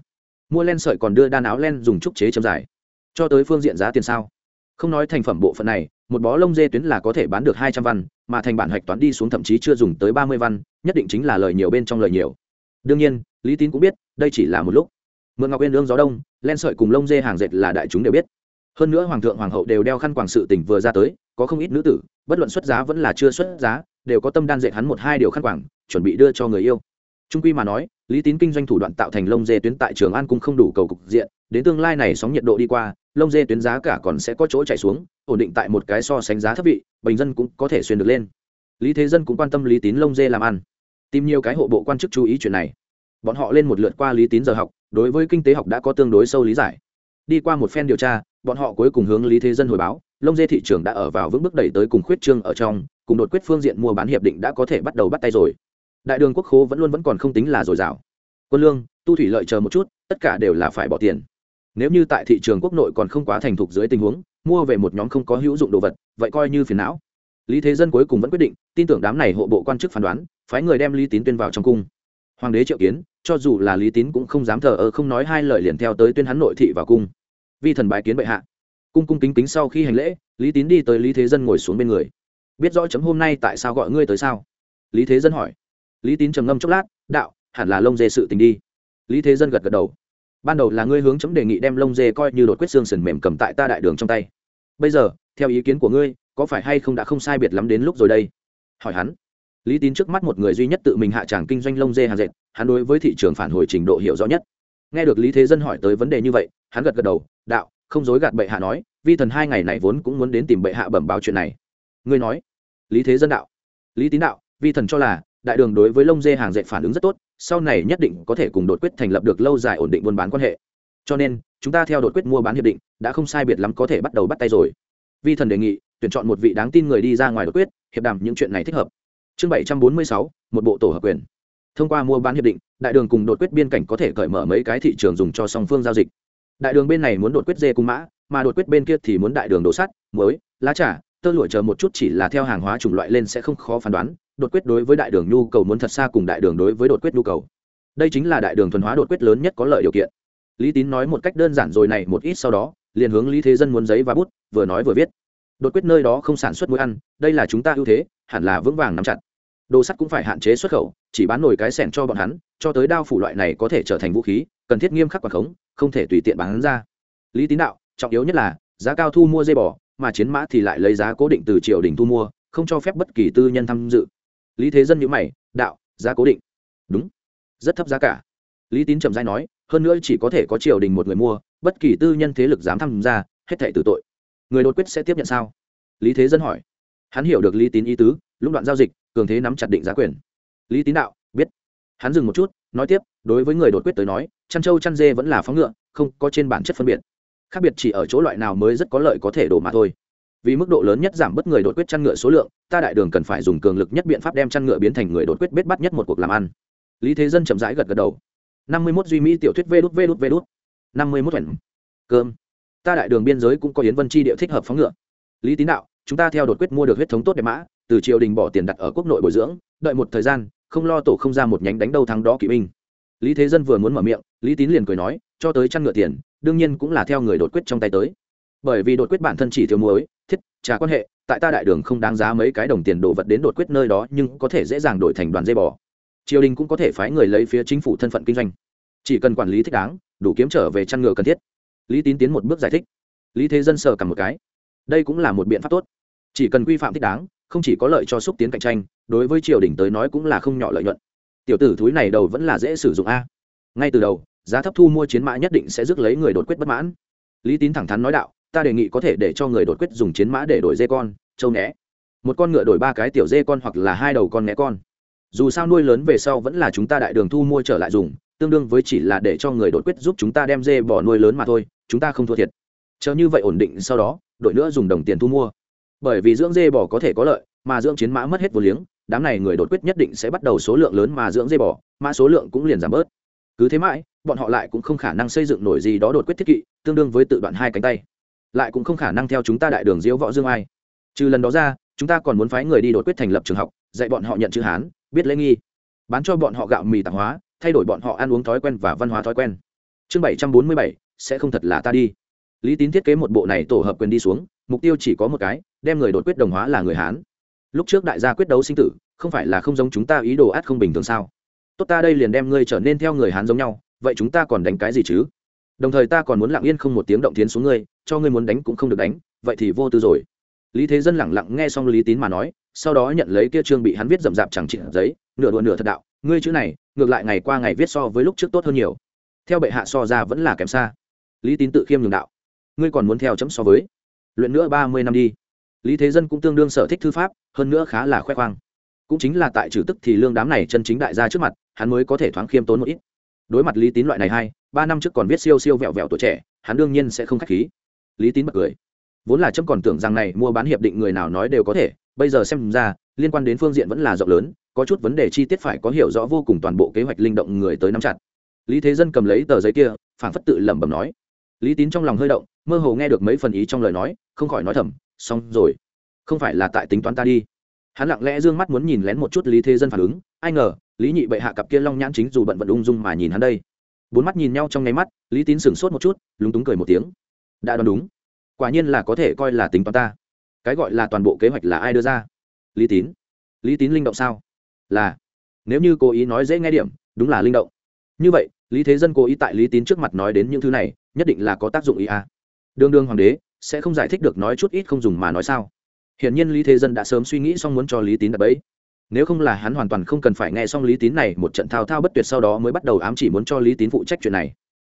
Mua len sợi còn đưa đan áo len dùng trúc chế chấm dài cho tới phương diện giá tiền sao? Không nói thành phẩm bộ phận này, một bó lông dê tuyến là có thể bán được hai trăm văn, mà thành bản hạch toán đi xuống thậm chí chưa dùng tới ba mươi văn, nhất định chính là lời nhiều bên trong lời nhiều. Đương nhiên, lý tín cũng biết, đây chỉ là một lúc. Mượn ngọc yên đương gió đông, len sợi cùng lông dê hàng dệt là đại chúng đều biết hơn nữa hoàng thượng, hoàng hậu đều đeo khăn quàng sự tỉnh vừa ra tới, có không ít nữ tử, bất luận xuất giá vẫn là chưa xuất giá, đều có tâm đan dạy hắn một hai điều khăn quàng, chuẩn bị đưa cho người yêu. Trung quy mà nói, lý tín kinh doanh thủ đoạn tạo thành lông dê tuyến tại trường an cũng không đủ cầu cục diện, đến tương lai này sóng nhiệt độ đi qua, lông dê tuyến giá cả còn sẽ có chỗ chạy xuống, ổn định tại một cái so sánh giá thấp vị, bình dân cũng có thể xuyên được lên. Lý thế dân cũng quan tâm lý tín lông dê làm ăn. Tìm nhiều cái hộ bộ quan chức chú ý chuyện này. Bọn họ lên một lượt qua lý tín giờ học, đối với kinh tế học đã có tương đối sâu lý giải đi qua một phen điều tra, bọn họ cuối cùng hướng lý thế dân hồi báo lông dê thị trường đã ở vào vững bước đẩy tới cùng khuyết trương ở trong, cùng đột quyết phương diện mua bán hiệp định đã có thể bắt đầu bắt tay rồi. Đại đường quốc khố vẫn luôn vẫn còn không tính là dồi dào. Quân lương, tu thủy lợi chờ một chút, tất cả đều là phải bỏ tiền. Nếu như tại thị trường quốc nội còn không quá thành thục dưới tình huống, mua về một nhóm không có hữu dụng đồ vật, vậy coi như phiền não. Lý thế dân cuối cùng vẫn quyết định, tin tưởng đám này hộ bộ quan chức phán đoán, phái người đem lý tín tuyên vào trong cung. Hoàng đế triệu kiến, cho dù là lý tín cũng không dám thờ ơ không nói hai lời liền theo tới tuyên hắn nội thị vào cung vi thần bái kiến bệ hạ. Cung cung kính kính sau khi hành lễ, lý tín đi tới lý thế dân ngồi xuống bên người. Biết rõ chấm hôm nay tại sao gọi ngươi tới sao? Lý thế dân hỏi. Lý tín trầm ngâm chốc lát, đạo, hẳn là lông dê sự tình đi. Lý thế dân gật gật đầu. Ban đầu là ngươi hướng chấm đề nghị đem lông dê coi như đột quyết xương sần mềm cầm tại ta đại đường trong tay. Bây giờ, theo ý kiến của ngươi, có phải hay không đã không sai biệt lắm đến lúc rồi đây? Hỏi hắn. Lý tín trước mắt một người duy nhất tự mình hạ tràng kinh doanh lông dê hàng dệt, hắn đối với thị trường phản hồi trình độ hiểu rõ nhất nghe được lý thế dân hỏi tới vấn đề như vậy, hắn gật gật đầu, đạo, không dối gạt bệ hạ nói, vi thần hai ngày này vốn cũng muốn đến tìm bệ hạ bẩm báo chuyện này. Ngươi nói? Lý thế dân đạo. Lý tín đạo, vi thần cho là, đại đường đối với lông dê hàng dệt phản ứng rất tốt, sau này nhất định có thể cùng đột quyết thành lập được lâu dài ổn định buôn bán quan hệ. Cho nên, chúng ta theo đột quyết mua bán hiệp định, đã không sai biệt lắm có thể bắt đầu bắt tay rồi. Vi thần đề nghị, tuyển chọn một vị đáng tin người đi ra ngoài đột quyết, hiệp đàm những chuyện này thích hợp. Chương bảy trăm bốn mươi sáu, một bộ tổ hợp quyền thông qua mua bán hiệp định, đại đường cùng đột quyết biên cảnh có thể cởi mở mấy cái thị trường dùng cho song phương giao dịch. Đại đường bên này muốn đột quyết dê cung mã, mà đột quyết bên kia thì muốn đại đường đổ sắt mới lá trà, tơ lụa chờ một chút chỉ là theo hàng hóa chủng loại lên sẽ không khó phán đoán, đột quyết đối với đại đường nhu cầu muốn thật xa cùng đại đường đối với đột quyết nhu cầu. Đây chính là đại đường thuần hóa đột quyết lớn nhất có lợi điều kiện. Lý tín nói một cách đơn giản rồi này một ít sau đó, liền hướng lý thế dân muốn giấy và bút, vừa nói vừa viết. Đột quyết nơi đó không sản xuất muối ăn, đây là chúng ta ưu thế, hẳn là vững vàng nắm chặt đồ sắt cũng phải hạn chế xuất khẩu, chỉ bán nổi cái sẻng cho bọn hắn, cho tới đao phủ loại này có thể trở thành vũ khí, cần thiết nghiêm khắc quản khống, không thể tùy tiện bán ra. Lý tín đạo, trọng yếu nhất là, giá cao thu mua dây bò, mà chiến mã thì lại lấy giá cố định từ triều đình thu mua, không cho phép bất kỳ tư nhân tham dự. Lý thế dân nhữ mày, đạo, giá cố định. Đúng, rất thấp giá cả. Lý tín trầm dai nói, hơn nữa chỉ có thể có triều đình một người mua, bất kỳ tư nhân thế lực dám tham gia, hết thệ tử tội. Người đột quyết sẽ tiếp nhận sao? Lý thế dân hỏi hắn hiểu được lý tín ý tứ lúc đoạn giao dịch, cường thế nắm chặt định giá quyền. Lý tín đạo, biết. Hắn dừng một chút, nói tiếp, đối với người đột quyết tới nói, chăn trâu chăn dê vẫn là phóng ngựa, không có trên bản chất phân biệt. Khác biệt chỉ ở chỗ loại nào mới rất có lợi có thể đổ mà thôi. Vì mức độ lớn nhất giảm bớt người đột quyết chăn ngựa số lượng, ta đại đường cần phải dùng cường lực nhất biện pháp đem chăn ngựa biến thành người đột quyết bết bắt nhất một cuộc làm ăn. Lý thế dân chậm rãi gật gật đầu. Năm mươi mốt duy mỹ tiểu thuyết vê đút vê đút vê đút. Năm mươi mốt thuần cơm. Ta đại đường biên giới cũng có yến vân chi địa thích hợp phóng ngựa. Lý tín đạo chúng ta theo đột quyết mua được huyết thống tốt đẹp mã, từ triều đình bỏ tiền đặt ở quốc nội bồi dưỡng, đợi một thời gian, không lo tổ không ra một nhánh đánh đâu thắng đó kỵ binh. Lý thế dân vừa muốn mở miệng, lý tín liền cười nói, cho tới chăn ngựa tiền, đương nhiên cũng là theo người đột quyết trong tay tới. Bởi vì đột quyết bản thân chỉ thiếu muối, thiết, trà quan hệ, tại ta đại đường không đáng giá mấy cái đồng tiền đồ vật đến đột quyết nơi đó nhưng có thể dễ dàng đổi thành đoàn dây bò. Triều đình cũng có thể phái người lấy phía chính phủ thân phận kinh doanh. Chỉ cần quản lý thích đáng, đủ kiếm trở về chăn ngựa cần thiết. Lý tín tiến một bước giải thích. Lý thế dân sờ cầm một cái. Đây cũng là một biện pháp tốt chỉ cần quy phạm thích đáng, không chỉ có lợi cho xúc tiến cạnh tranh, đối với triều đình tới nói cũng là không nhỏ lợi nhuận. Tiểu tử thúi này đầu vẫn là dễ sử dụng a. Ngay từ đầu, giá thấp thu mua chiến mã nhất định sẽ rước lấy người đột quyết bất mãn. Lý tín thẳng thắn nói đạo, ta đề nghị có thể để cho người đột quyết dùng chiến mã để đổi dê con, châu né. Một con ngựa đổi ba cái tiểu dê con hoặc là hai đầu con né con. Dù sao nuôi lớn về sau vẫn là chúng ta đại đường thu mua trở lại dùng, tương đương với chỉ là để cho người đột quyết giúp chúng ta đem dê bỏ nuôi lớn mà thôi, chúng ta không thua thiệt. Chờ như vậy ổn định sau đó, đội nữa dùng đồng tiền thu mua bởi vì dưỡng dê bò có thể có lợi, mà dưỡng chiến mã mất hết vô liếng, đám này người đột quyết nhất định sẽ bắt đầu số lượng lớn mà dưỡng dê bò, mã số lượng cũng liền giảm bớt. Cứ thế mãi, bọn họ lại cũng không khả năng xây dựng nổi gì đó đột quyết thiết kỵ, tương đương với tự đoạn hai cánh tay. Lại cũng không khả năng theo chúng ta đại đường diễu võ dương ai. Trừ lần đó ra, chúng ta còn muốn phái người đi đột quyết thành lập trường học, dạy bọn họ nhận chữ hán, biết lễ nghi, bán cho bọn họ gạo mì tạp hóa, thay đổi bọn họ ăn uống thói quen và văn hóa thói quen. Chương bảy trăm bốn mươi bảy, sẽ không thật là ta đi. Lý tín thiết kế một bộ này tổ hợp quyền đi xuống, mục tiêu chỉ có một cái đem người đột quyết đồng hóa là người hán. Lúc trước đại gia quyết đấu sinh tử, không phải là không giống chúng ta ý đồ át không bình thường sao? Tốt ta đây liền đem ngươi trở nên theo người hán giống nhau, vậy chúng ta còn đánh cái gì chứ? Đồng thời ta còn muốn lặng yên không một tiếng động tiến xuống ngươi, cho ngươi muốn đánh cũng không được đánh, vậy thì vô tư rồi. Lý thế dân lẳng lặng nghe xong lý tín mà nói, sau đó nhận lấy kia trương bị hắn viết rậm rạp chẳng chịu giấy, nửa đùa nửa thật đạo, ngươi chữ này, ngược lại ngày qua ngày viết so với lúc trước tốt hơn nhiều. Theo bệ hạ so ra vẫn là kém xa. Lý tín tự khiêm nhường đạo, ngươi còn muốn theo chấm so với? Luyện nữa ba mươi năm đi lý thế dân cũng tương đương sở thích thư pháp, hơn nữa khá là khoe khoang. Cũng chính là tại trừ tức thì lương đám này chân chính đại gia trước mặt, hắn mới có thể thoáng khiêm tốn một ít. Đối mặt lý tín loại này hay, ba năm trước còn viết siêu siêu vẹo vẹo tuổi trẻ, hắn đương nhiên sẽ không k h á c h khí. Lý tín bật cười. Vốn là trâm còn tưởng rằng này mua bán hiệp định người nào nói đều có thể, bây giờ xem ra, liên quan đến phương diện vẫn là rộng lớn, có chút vấn đề chi tiết phải có hiểu rõ vô cùng toàn bộ kế hoạch linh động người tới nắm chặt. Lý thế dân cầm lấy tờ giấy kia, phảng phất tự lẩm bẩm nói. Lý tín trong lòng hơi động, mơ hồ nghe được mấy phần ý trong lời nói, không khỏi nói thầm xong rồi. Không phải là tại tính toán ta đi. Hắn lặng lẽ d ư ơ n g mắt muốn nhìn lén một chút lý thế dân phản ứng. Ai ngờ, lý nhị bệ hạ cặp kia long nhãn chính dù bận vận ung dung mà nhìn hắn đây. Bốn mắt nhìn nhau trong nháy mắt, lý tín sửng sốt một chút, lúng túng cười một tiếng. Đã đoán đúng. Quả nhiên là có thể coi là tính toán ta. Cái gọi là toàn bộ kế hoạch là ai đưa ra? Lý tín. Lý tín linh động sao? Là. Nếu như cố ý nói dễ nghe điểm, đúng là linh động. Như vậy, lý thế dân cố ý tại lý tín trước mặt nói đến những thứ này, nhất định là có tác dụng ý à. đương đương hoàng đế sẽ không giải thích được nói chút ít không dùng mà nói sao? Hiển nhiên lý thế dân đã sớm suy nghĩ xong muốn cho lý tín đập ấy nếu không là hắn hoàn toàn không cần phải nghe xong lý tín này một trận thao thao bất tuyệt sau đó mới bắt đầu ám chỉ muốn cho lý tín phụ trách chuyện này.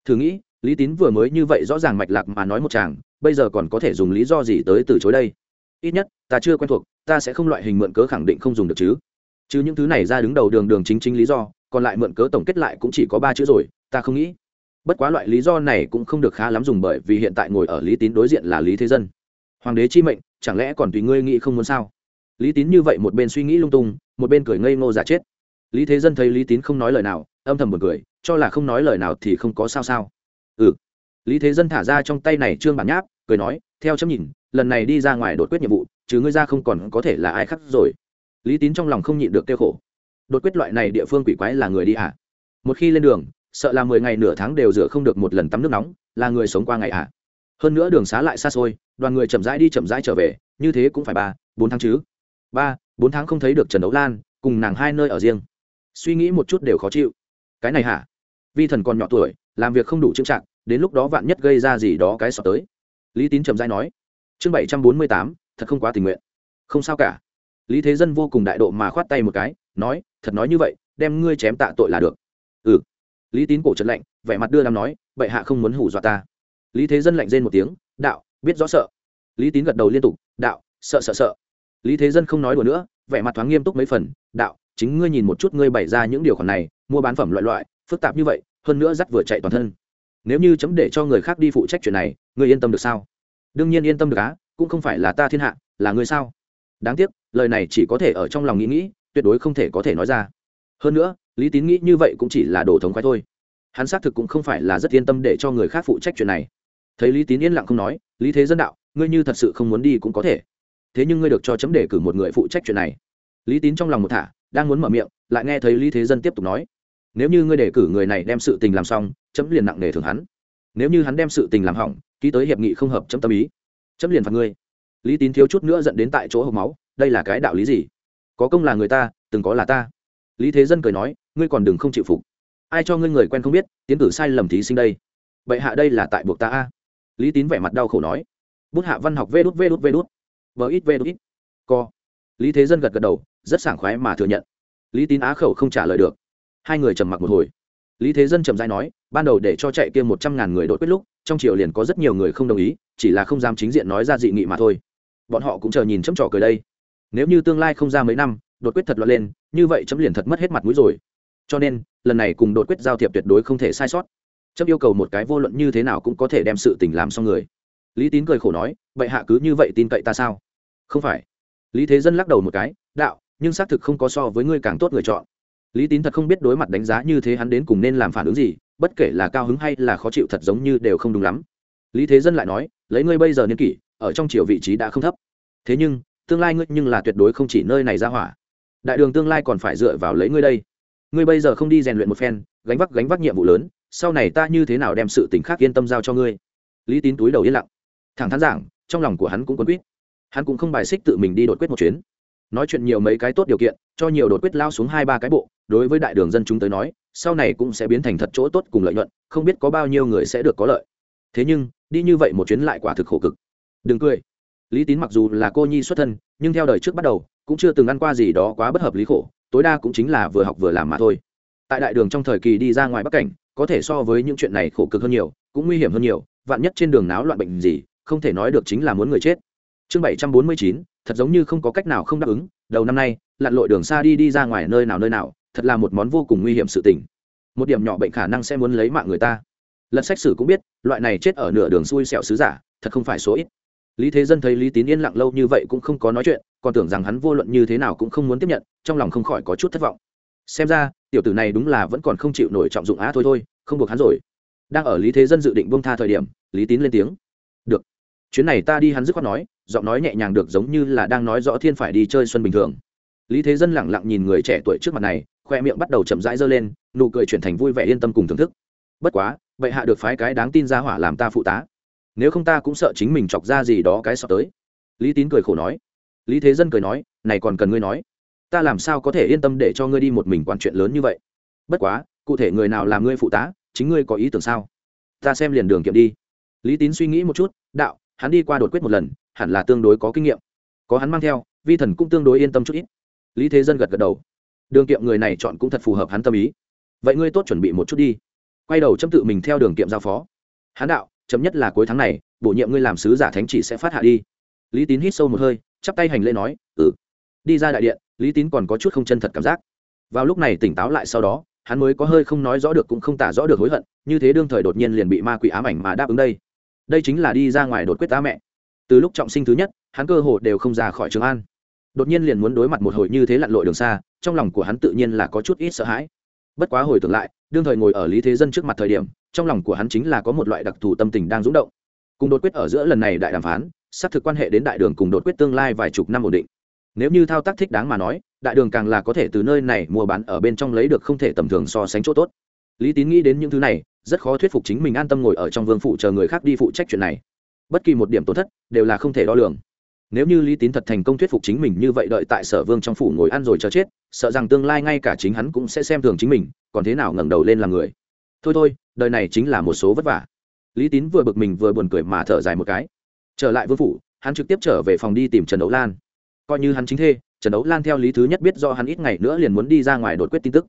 Thử nghĩ, lý tín vừa mới như vậy rõ ràng mạch lạc mà nói một chàng, bây giờ còn có thể dùng lý do gì tới từ chối đây? Ít nhất, ta chưa quen thuộc, ta sẽ không loại hình mượn cớ khẳng định không dùng được chứ. Chứ những thứ này ra đứng đầu đường đường chính chính lý do, còn lại mượn cớ tổng kết lại cũng chỉ có ba chữ rồi, ta không nghĩ bất quá loại lý do này cũng không được khá lắm dùng bởi vì hiện tại ngồi ở lý tín đối diện là lý thế dân. Hoàng đế chi mệnh, chẳng lẽ còn tùy ngươi nghĩ không muốn sao? Lý tín như vậy một bên suy nghĩ lung tung, một bên cười ngây ngô giả chết. Lý thế dân thấy lý tín không nói lời nào, âm thầm một cười, cho là không nói lời nào thì không có sao sao. Ừ. Lý thế dân thả ra trong tay này trương bản nháp, cười nói, theo chấm nhìn, lần này đi ra ngoài đột quyết nhiệm vụ, chứ ngươi ra không còn có thể là ai khác rồi. Lý tín trong lòng không nhịn được kêu khổ. Đột quyết loại này địa phương quỷ quái là người đi ạ à? một khi lên đường sợ là mười ngày nửa tháng đều rửa không được một lần tắm nước nóng, là người sống qua ngày ạ. À. hơn nữa đường xá lại xa xôi, đoàn người chậm rãi đi chậm rãi trở về, như thế cũng phải ba, bốn tháng chứ? Ba, bốn tháng không thấy được trần đấu lan, cùng nàng hai nơi ở riêng. Suy nghĩ một chút đều khó chịu. Cái này hả? Vi thần còn nhỏ tuổi, làm việc không đủ trưng trạng đến lúc đó vạn nhất gây ra gì đó cái sọ tới. Lý tín chậm rãi nói. Chương bảy trăm bốn mươi tám, thật không quá tình nguyện. Không sao cả. Lý thế dân vô cùng đại độ mà khoát tay một cái, nói, thật nói như vậy, đem ngươi chém tạ tội là được lý tín cổ trật lạnh, vẻ mặt đưa đàm nói, bệ hạ không muốn hủ dọa ta. Lý thế dân lạnh rên một tiếng, đạo, biết rõ sợ. Lý tín gật đầu liên tục, đạo, sợ sợ sợ. Lý thế dân không nói đùa nữa, vẻ mặt thoáng nghiêm túc mấy phần, đạo, chính ngươi nhìn một chút ngươi bày ra những điều khoản này, mua bán phẩm loại loại, phức tạp như vậy, hơn nữa dắt vừa chạy toàn thân. Nếu như chấm để cho người khác đi phụ trách chuyện này, ngươi yên tâm được sao? Đương nhiên yên tâm được á, cũng không phải là ta thiên hạ, là ngươi sao? Đáng tiếc, lời này chỉ có thể ở trong lòng nghĩ nghĩ, tuyệt đối không thể có thể nói ra. Hơn nữa lý tín nghĩ như vậy cũng chỉ là đồ thống khoái thôi. Hắn xác thực cũng không phải là rất yên tâm để cho người khác phụ trách chuyện này. Thấy lý tín yên lặng không nói, lý thế dân đạo, ngươi như thật sự không muốn đi cũng có thể. Thế nhưng ngươi được cho chấm để cử một người phụ trách chuyện này. Lý tín trong lòng một thả, đang muốn mở miệng, lại nghe thấy lý thế dân tiếp tục nói, nếu như ngươi đề cử người này đem sự tình làm xong, chấm liền nặng nề thường hắn. Nếu như hắn đem sự tình làm hỏng, ký tới hiệp nghị không hợp chấm tâm ý, chấm liền phạt ngươi. Lý tín thiếu chút nữa dẫn đến tại chỗ hộp máu, đây là cái đạo lý gì? Có công là người ta, từng có là ta lý thế dân cười nói, ngươi còn đừng không chịu phục. Ai cho ngươi người quen không biết, tiến cử sai lầm thí sinh đây. Vậy hạ đây là tại buộc ta a. Lý tín vẻ mặt đau khổ nói, bút hạ văn học vê đút vê đút vê đút. Vờ ít vê đút ít. Co. Lý thế dân gật gật đầu, rất sảng khoái mà thừa nhận. Lý tín á khẩu không trả lời được. Hai người trầm mặc một hồi. Lý thế dân trầm dai nói, ban đầu để cho chạy kia một trăm ngàn người đội quyết lúc, trong triều liền có rất nhiều người không đồng ý, chỉ là không dám chính diện nói ra dị nghị mà thôi. Bọn họ cũng chờ nhìn chấm trò cười đây. Nếu như tương lai không ra mấy năm đột quyết thật loạn lên, như vậy chấm liền thật mất hết mặt mũi rồi. Cho nên, lần này cùng đột quyết giao thiệp tuyệt đối không thể sai sót. Chấm yêu cầu một cái vô luận như thế nào cũng có thể đem sự tình làm xong người. Lý tín cười khổ nói vậy hạ cứ như vậy tin cậy ta sao? Không phải. Lý thế dân lắc đầu một cái, đạo, nhưng xác thực không có so với ngươi càng tốt người chọn. Lý tín thật không biết đối mặt đánh giá như thế hắn đến cùng nên làm phản ứng gì, bất kể là cao hứng hay là khó chịu thật giống như đều không đúng lắm. Lý thế dân lại nói, lấy ngươi bây giờ niên kỷ, ở trong triều vị trí đã không thấp. Thế nhưng, tương lai ngươi nhưng là tuyệt đối không chỉ nơi này ra hỏa đại đường tương lai còn phải dựa vào lấy ngươi đây. Ngươi bây giờ không đi rèn luyện một phen, gánh vác gánh vác nhiệm vụ lớn, sau này ta như thế nào đem sự tình khác yên tâm giao cho ngươi? Lý tín túi đầu yên lặng. Thẳng thắn giảng, trong lòng của hắn cũng quấn quýt. Hắn cũng không bài xích tự mình đi đột quyết một chuyến. Nói chuyện nhiều mấy cái tốt điều kiện, cho nhiều đột quyết lao xuống hai ba cái bộ, đối với đại đường dân chúng tới nói, sau này cũng sẽ biến thành thật chỗ tốt cùng lợi nhuận, không biết có bao nhiêu người sẽ được có lợi. Thế nhưng, đi như vậy một chuyến lại quả thực khổ cực. Đừng cười. Lý tín mặc dù là cô nhi xuất thân, nhưng theo đời trước bắt đầu cũng chưa từng ăn qua gì đó quá bất hợp lý khổ, tối đa cũng chính là vừa học vừa làm mà thôi. Tại đại đường trong thời kỳ đi ra ngoài bắc cảnh, có thể so với những chuyện này khổ cực hơn nhiều, cũng nguy hiểm hơn nhiều, vạn nhất trên đường náo loạn bệnh gì, không thể nói được chính là muốn người chết. Chương bảy trăm bốn mươi chín, thật giống như không có cách nào không đáp ứng, đầu năm nay, lặn lội đường xa đi đi ra ngoài nơi nào nơi nào, thật là một món vô cùng nguy hiểm sự tình. Một điểm nhỏ bệnh khả năng sẽ muốn lấy mạng người ta. Lật sách sử cũng biết, loại này chết ở nửa đường xui xẻo sứ giả, thật không phải số ít. Lý thế dân thấy lý tín yên lặng lâu như vậy cũng không có nói chuyện còn tưởng rằng hắn vô luận như thế nào cũng không muốn tiếp nhận, trong lòng không khỏi có chút thất vọng. Xem ra, tiểu tử này đúng là vẫn còn không chịu nổi trọng dụng á thôi thôi, không buộc hắn rồi. Đang ở lý thế dân dự định bông tha thời điểm, lý tín lên tiếng. Được. Chuyến này ta đi hắn dứt khoát nói, giọng nói nhẹ nhàng được giống như là đang nói rõ thiên phải đi chơi xuân bình thường. Lý thế dân lẳng lặng nhìn người trẻ tuổi trước mặt này, khoe miệng bắt đầu chậm rãi giơ lên, nụ cười chuyển thành vui vẻ yên tâm cùng thưởng thức. Bất quá vậy hạ được phái cái đáng tin ra hỏa làm ta phụ tá. Nếu không ta cũng sợ chính mình chọc ra gì đó cái sọ tới. Lý tín cười khổ nói lý thế dân cười nói, này còn cần ngươi nói. Ta làm sao có thể yên tâm để cho ngươi đi một mình quản chuyện lớn như vậy? Bất quá, cụ thể người nào làm ngươi phụ tá, chính ngươi có ý tưởng sao? Ta xem liền đường kiệm đi. Lý tín suy nghĩ một chút, đạo, hắn đi qua đột quyết một lần, hẳn là tương đối có kinh nghiệm. Có hắn mang theo, vi thần cũng tương đối yên tâm chút ít. Lý thế dân gật gật đầu. Đường kiệm người này chọn cũng thật phù hợp hắn tâm ý. Vậy ngươi tốt chuẩn bị một chút đi. Quay đầu chấm tự mình theo đường kiệm giao phó. Hắn đạo, chấm nhất là cuối tháng này, bổ nhiệm ngươi làm sứ giả thánh chỉ sẽ phát hạ đi. Lý tín hít sâu một hơi chắp tay hành lễ nói ừ. Đi ra đại điện, lý tín còn có chút không chân thật cảm giác. Vào lúc này tỉnh táo lại sau đó, hắn mới có hơi không nói rõ được cũng không tả rõ được hối hận, như thế đương thời đột nhiên liền bị ma quỷ ám ảnh mà đáp ứng đây. Đây chính là đi ra ngoài đột quyết tá mẹ. Từ lúc trọng sinh thứ nhất, hắn cơ hồ đều không ra khỏi trường an. Đột nhiên liền muốn đối mặt một hồi như thế lặn lội đường xa, trong lòng của hắn tự nhiên là có chút ít sợ hãi. Bất quá hồi tưởng lại, đương thời ngồi ở lý thế dân trước mặt thời điểm, trong lòng của hắn chính là có một loại đặc thù tâm tình đang rúng động. Cùng đột quyết ở giữa lần này đại đàm phán xác thực quan hệ đến đại đường cùng đột quyết tương lai vài chục năm ổn định. Nếu như thao tác thích đáng mà nói, đại đường càng là có thể từ nơi này mua bán ở bên trong lấy được không thể tầm thường so sánh chỗ tốt. Lý tín nghĩ đến những thứ này, rất khó thuyết phục chính mình an tâm ngồi ở trong vương phủ chờ người khác đi phụ trách chuyện này. Bất kỳ một điểm tổn thất, đều là không thể đo lường. Nếu như lý tín thật thành công thuyết phục chính mình như vậy đợi tại sở vương trong phủ ngồi ăn rồi chờ chết, sợ rằng tương lai ngay cả chính hắn cũng sẽ xem thường chính mình, còn thế nào ngẩng đầu lên làm người. Thôi thôi, đời này chính là một số vất vả. Lý tín vừa bực mình vừa buồn cười mà thở dài một cái trở lại vương phủ, hắn trực tiếp trở về phòng đi tìm trần đấu lan. Coi như hắn chính thê, trần đấu lan theo lý thứ nhất biết do hắn ít ngày nữa liền muốn đi ra ngoài đột quyết tin tức.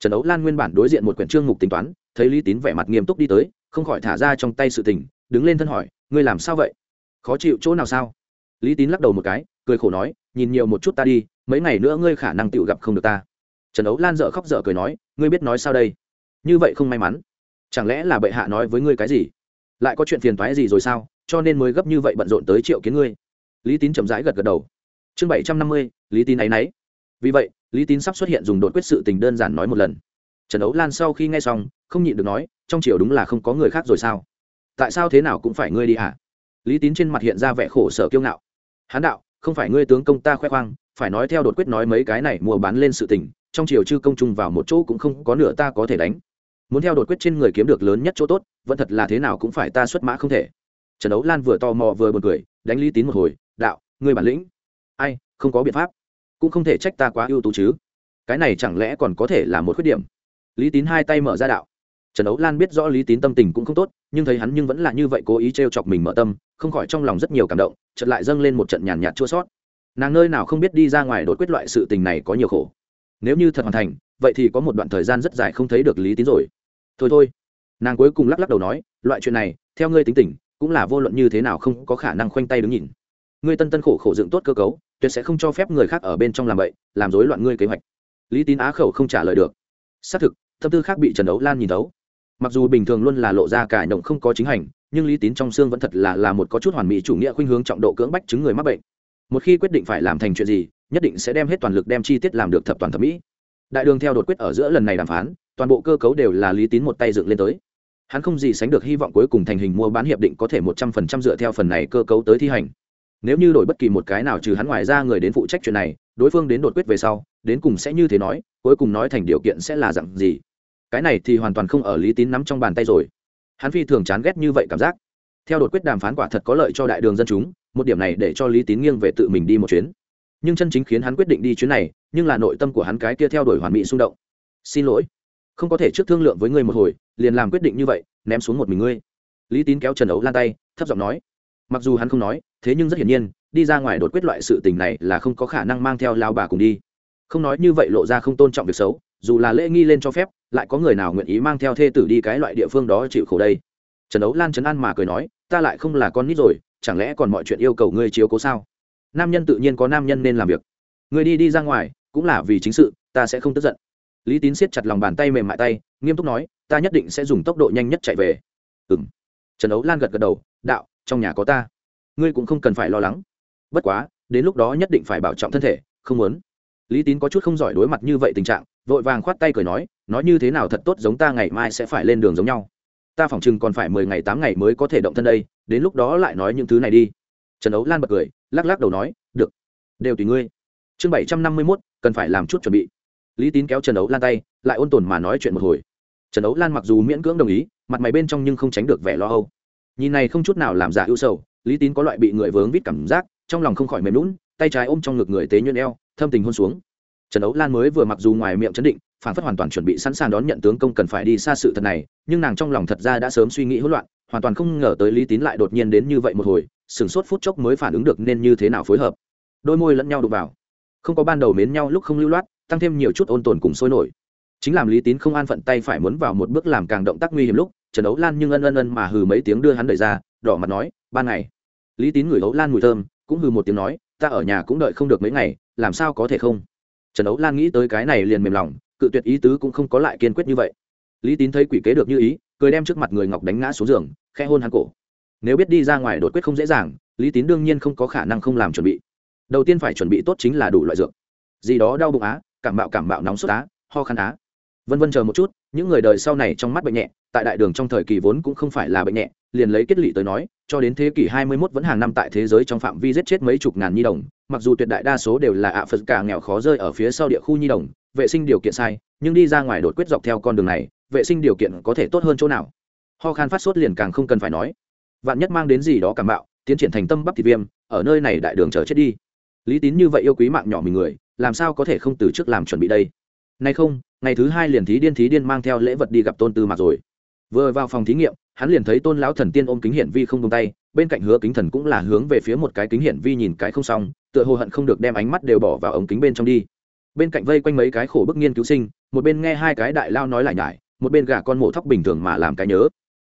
Trần đấu lan nguyên bản đối diện một quyển trương mục tính toán, thấy lý tín vẻ mặt nghiêm túc đi tới, không khỏi thả ra trong tay sự tình, đứng lên thân hỏi, ngươi làm sao vậy? Khó chịu chỗ nào sao? Lý tín lắc đầu một cái, cười khổ nói, nhìn nhiều một chút ta đi, mấy ngày nữa ngươi khả năng tự gặp không được ta. Trần đấu lan dợ khóc dợ cười nói, ngươi biết nói sao đây? Như vậy không may mắn. Chẳng lẽ là bệ hạ nói với ngươi cái gì? Lại có chuyện phiền toái gì rồi sao? Cho nên mới gấp như vậy bận rộn tới triệu kiến ngươi. Lý tín chậm rãi gật gật đầu. Chương bảy trăm năm mươi, lý tín áy náy. Vì vậy, lý tín sắp xuất hiện dùng đột quyết sự tình đơn giản nói một lần. Trần ấu lan sau khi nghe xong, không nhịn được nói, trong triều đúng là không có người khác rồi sao? Tại sao thế nào cũng phải ngươi đi hả? Lý tín trên mặt hiện ra vẻ khổ sở kiêu ngạo. Hán đạo, không phải ngươi tướng công ta khoe khoang, phải nói theo đột quyết nói mấy cái này mua bán lên sự tình, trong triều chư công chung vào một chỗ cũng không có nửa ta có thể đánh. Muốn theo đột quyết trên người kiếm được lớn nhất chỗ tốt, vẫn thật là thế nào cũng phải ta xuất mã không thể trần đấu lan vừa tò mò vừa buồn cười, đánh lý tín một hồi, đạo, ngươi bản lĩnh. Ai, không có biện pháp, cũng không thể trách ta quá ưu tú chứ. Cái này chẳng lẽ còn có thể là một khuyết điểm? Lý tín hai tay mở ra đạo. Trần đấu lan biết rõ lý tín tâm tình cũng không tốt, nhưng thấy hắn nhưng vẫn là như vậy cố ý t r e o chọc mình mở tâm, không khỏi trong lòng rất nhiều cảm động chật lại dâng lên một trận nhàn nhạt chua sót. Nàng nơi nào không biết đi ra ngoài đột quyết loại sự tình này có nhiều khổ. Nếu như thật hoàn thành, vậy thì có một đoạn thời gian rất dài không thấy được lý tín rồi. Thôi thôi. Nàng cuối cùng lắc lắc đầu nói, loại chuyện này, theo ngươi tính tình cũng là vô luận như thế nào không có khả năng khoanh tay đứng nhìn. Ngươi tân tân khổ khổ dựng tốt cơ cấu, tuyệt sẽ không cho phép người khác ở bên trong làm vậy làm rối loạn ngươi kế hoạch. Lý tín á khẩu không trả lời được. Xác thực, tâm tư khác bị trần đấu lan nhìn thấu. Mặc dù bình thường luôn là lộ ra cải động không có chính hành, nhưng lý tín trong xương vẫn thật là là một có chút hoàn mỹ chủ nghĩa khuynh hướng trọng độ cưỡng bách chứng người mắc bệnh. Một khi quyết định phải làm thành chuyện gì, nhất định sẽ đem hết toàn lực đem chi tiết làm được thập toàn thẩm mỹ. Đại đường theo đột quyết ở giữa lần này đàm phán, toàn bộ cơ cấu đều là lý tín một tay dựng lên tới hắn không gì sánh được hy vọng cuối cùng thành hình mua bán hiệp định có thể một trăm phần trăm dựa theo phần này cơ cấu tới thi hành. Nếu như đổi bất kỳ một cái nào trừ hắn ngoài ra người đến phụ trách chuyện này, đối phương đến đột quyết về sau, đến cùng sẽ như thế nói, cuối cùng nói thành điều kiện sẽ là dặn gì? Cái này thì hoàn toàn không ở lý tín nắm trong bàn tay rồi. Hắn phi thường chán ghét như vậy cảm giác. Theo đột quyết đàm phán quả thật có lợi cho đại đường dân chúng, một điểm này để cho lý tín nghiêng về tự mình đi một chuyến. Nhưng chân chính khiến hắn quyết định đi chuyến này, nhưng là nội tâm của hắn cái kia theo đuổi hoàn mỹ xung động. Xin lỗi, không có thể trước thương lượng với ngươi một hồi liền làm quyết định như vậy, ném xuống một mình ngươi. Lý tín kéo trần ấu lan tay, thấp giọng nói. Mặc dù hắn không nói, thế nhưng rất hiển nhiên, đi ra ngoài đột quyết loại sự tình này là không có khả năng mang theo lao bà cùng đi. Không nói như vậy lộ ra không tôn trọng việc xấu, dù là lễ nghi lên cho phép, lại có người nào nguyện ý mang theo thê tử đi cái loại địa phương đó chịu khổ đây? Trần ấu lan trấn an mà cười nói, ta lại không là con nít rồi, chẳng lẽ còn mọi chuyện yêu cầu ngươi chiếu cố sao? Nam nhân tự nhiên có nam nhân nên làm việc. Ngươi đi đi ra ngoài, cũng là vì chính sự, ta sẽ không tức giận lý tín siết chặt lòng bàn tay mềm mại tay, nghiêm túc nói, ta nhất định sẽ dùng tốc độ nhanh nhất chạy về. Ừ m trần ấu lan gật gật đầu, đạo, trong nhà có ta. Ngươi cũng không cần phải lo lắng. Bất quá, đến lúc đó nhất định phải bảo trọng thân thể, không muốn. Lý tín có chút không giỏi đối mặt như vậy tình trạng, vội vàng khoát tay cười nói nói như thế nào thật tốt giống ta ngày mai sẽ phải lên đường giống nhau. Ta phỏng chừng còn phải mười ngày tám ngày mới có thể động thân đây, đến lúc đó lại nói những thứ này đi. Trần ấu lan bật cười, lắc lắc đầu nói, được. Đều tùy ngươi. Chương bảy trăm năm mươi mốt, cần phải làm chút chuẩn bị lý tín kéo trần ấu lan tay, lại ôn tồn mà nói chuyện một hồi. Trần ấu lan mặc dù miễn cưỡng đồng ý, mặt mày bên trong nhưng không tránh được vẻ lo âu. Nhìn này không chút nào làm giả ưu sầu, lý tín có loại bị người vướng vít cảm giác, trong lòng không khỏi mềm lún tay trái ôm trong ngực người tế nhuyễn eo, thâm tình hôn xuống. Trần ấu lan mới vừa mặc dù ngoài miệng chấn định, phản phất hoàn toàn chuẩn bị sẵn sàng đón nhận tướng công cần phải đi xa sự thật này, nhưng nàng trong lòng thật ra đã sớm suy nghĩ hỗn loạn, hoàn toàn không ngờ tới lý tín lại đột nhiên đến như vậy một hồi sửng sốt phút chốc mới phản ứng được nên như thế nào phối hợp. Đôi môi lẫn nhau đụng vào. Không có ban đầu mến nhau lúc không lưu loát tăng thêm nhiều chút ôn tồn cùng sôi nổi. Chính làm lý tín không an phận tay phải muốn vào một bước làm càng động tác nguy hiểm lúc, trần đấu lan nhưng ân ân ân mà hừ mấy tiếng đưa hắn đẩy ra, đỏ mặt nói, ban ngày. Lý tín ngửi ấu lan mùi thơm, cũng hừ một tiếng nói, ta ở nhà cũng đợi không được mấy ngày, làm sao có thể không? Trần đấu lan nghĩ tới cái này liền mềm lòng, cự tuyệt ý tứ cũng không có lại kiên quyết như vậy. Lý tín thấy quỷ kế được như ý, cười đem trước mặt người ngọc đánh ngã xuống giường khe hôn hắn cổ. Nếu biết đi ra ngoài đột quyết không dễ dàng, lý tín đương nhiên không có khả năng không làm chuẩn bị. Đầu tiên phải chuẩn bị tốt chính là đủ loại dược. Gì đó đau bụng á cảm bạo cảm bạo nóng sốt á, ho khăn á. Vân vân chờ một chút, những người đời sau này trong mắt bệnh nhẹ, tại đại đường trong thời kỳ vốn cũng không phải là bệnh nhẹ, liền lấy kết lị tới nói, cho đến thế kỷ 21 vẫn hàng năm tại thế giới trong phạm vi giết chết mấy chục ngàn nhi đồng, mặc dù tuyệt đại đa số đều là ạ phật cả nghèo khó rơi ở phía sau địa khu nhi đồng, vệ sinh điều kiện sai, nhưng đi ra ngoài đột quyết dọc theo con đường này, vệ sinh điều kiện có thể tốt hơn chỗ nào? Ho khan phát sốt liền càng không cần phải nói. Vạn nhất mang đến gì đó cảm bạo tiến triển thành tâm bắp thịt viêm, ở nơi này đại đường chờ chết đi. Lý tín như vậy yêu quý mạng nhỏ mình người làm sao có thể không từ trước làm chuẩn bị đây? Nay không, ngày thứ hai liền thí điên thí điên mang theo lễ vật đi gặp tôn tư mạc rồi. Vừa vào phòng thí nghiệm, hắn liền thấy tôn lão thần tiên ôm kính hiển vi không tung tay, bên cạnh hứa kính thần cũng là hướng về phía một cái kính hiển vi nhìn cái không xong, tựa hồ hận không được đem ánh mắt đều bỏ vào ống kính bên trong đi. Bên cạnh vây quanh mấy cái khổ bức nghiên cứu sinh, một bên nghe hai cái đại lao nói lại nhải, một bên gà con mổ thóc bình thường mà làm cái nhớ.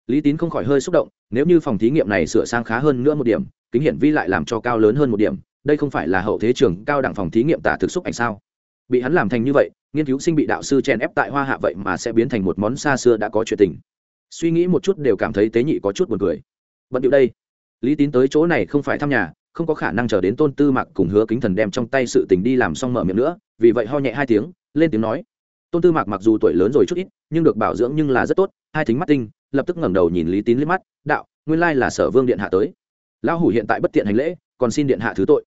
Lý tín không khỏi hơi xúc động, nếu như phòng thí nghiệm này sửa sang khá hơn nữa một điểm, kính hiển vi lại làm cho cao lớn hơn một điểm đây không phải là hậu thế trường cao đẳng phòng thí nghiệm tả thực xúc ảnh sao? Bị hắn làm thành như vậy, nghiên cứu sinh bị đạo sư chen ép tại hoa hạ vậy mà sẽ biến thành một món xa xưa đã có chuyện tình. Suy nghĩ một chút đều cảm thấy tế nhị có chút buồn cười. Bận điệu đây. Lý tín tới chỗ này không phải thăm nhà, không có khả năng chờ đến tôn tư mặc cùng hứa kính thần đem trong tay sự tình đi làm xong mở miệng nữa, vì vậy ho nhẹ hai tiếng, lên tiếng nói. Tôn tư mặc mặc dù tuổi lớn rồi chút ít, nhưng được bảo dưỡng nhưng là rất tốt, hai thính mắt tinh, lập tức ngẩng đầu nhìn lý tín liếc mắt, đạo, nguyên lai là sở vương điện hạ tới. Lão hủ hiện tại bất tiện hành lễ, còn xin điện hạ thứ tội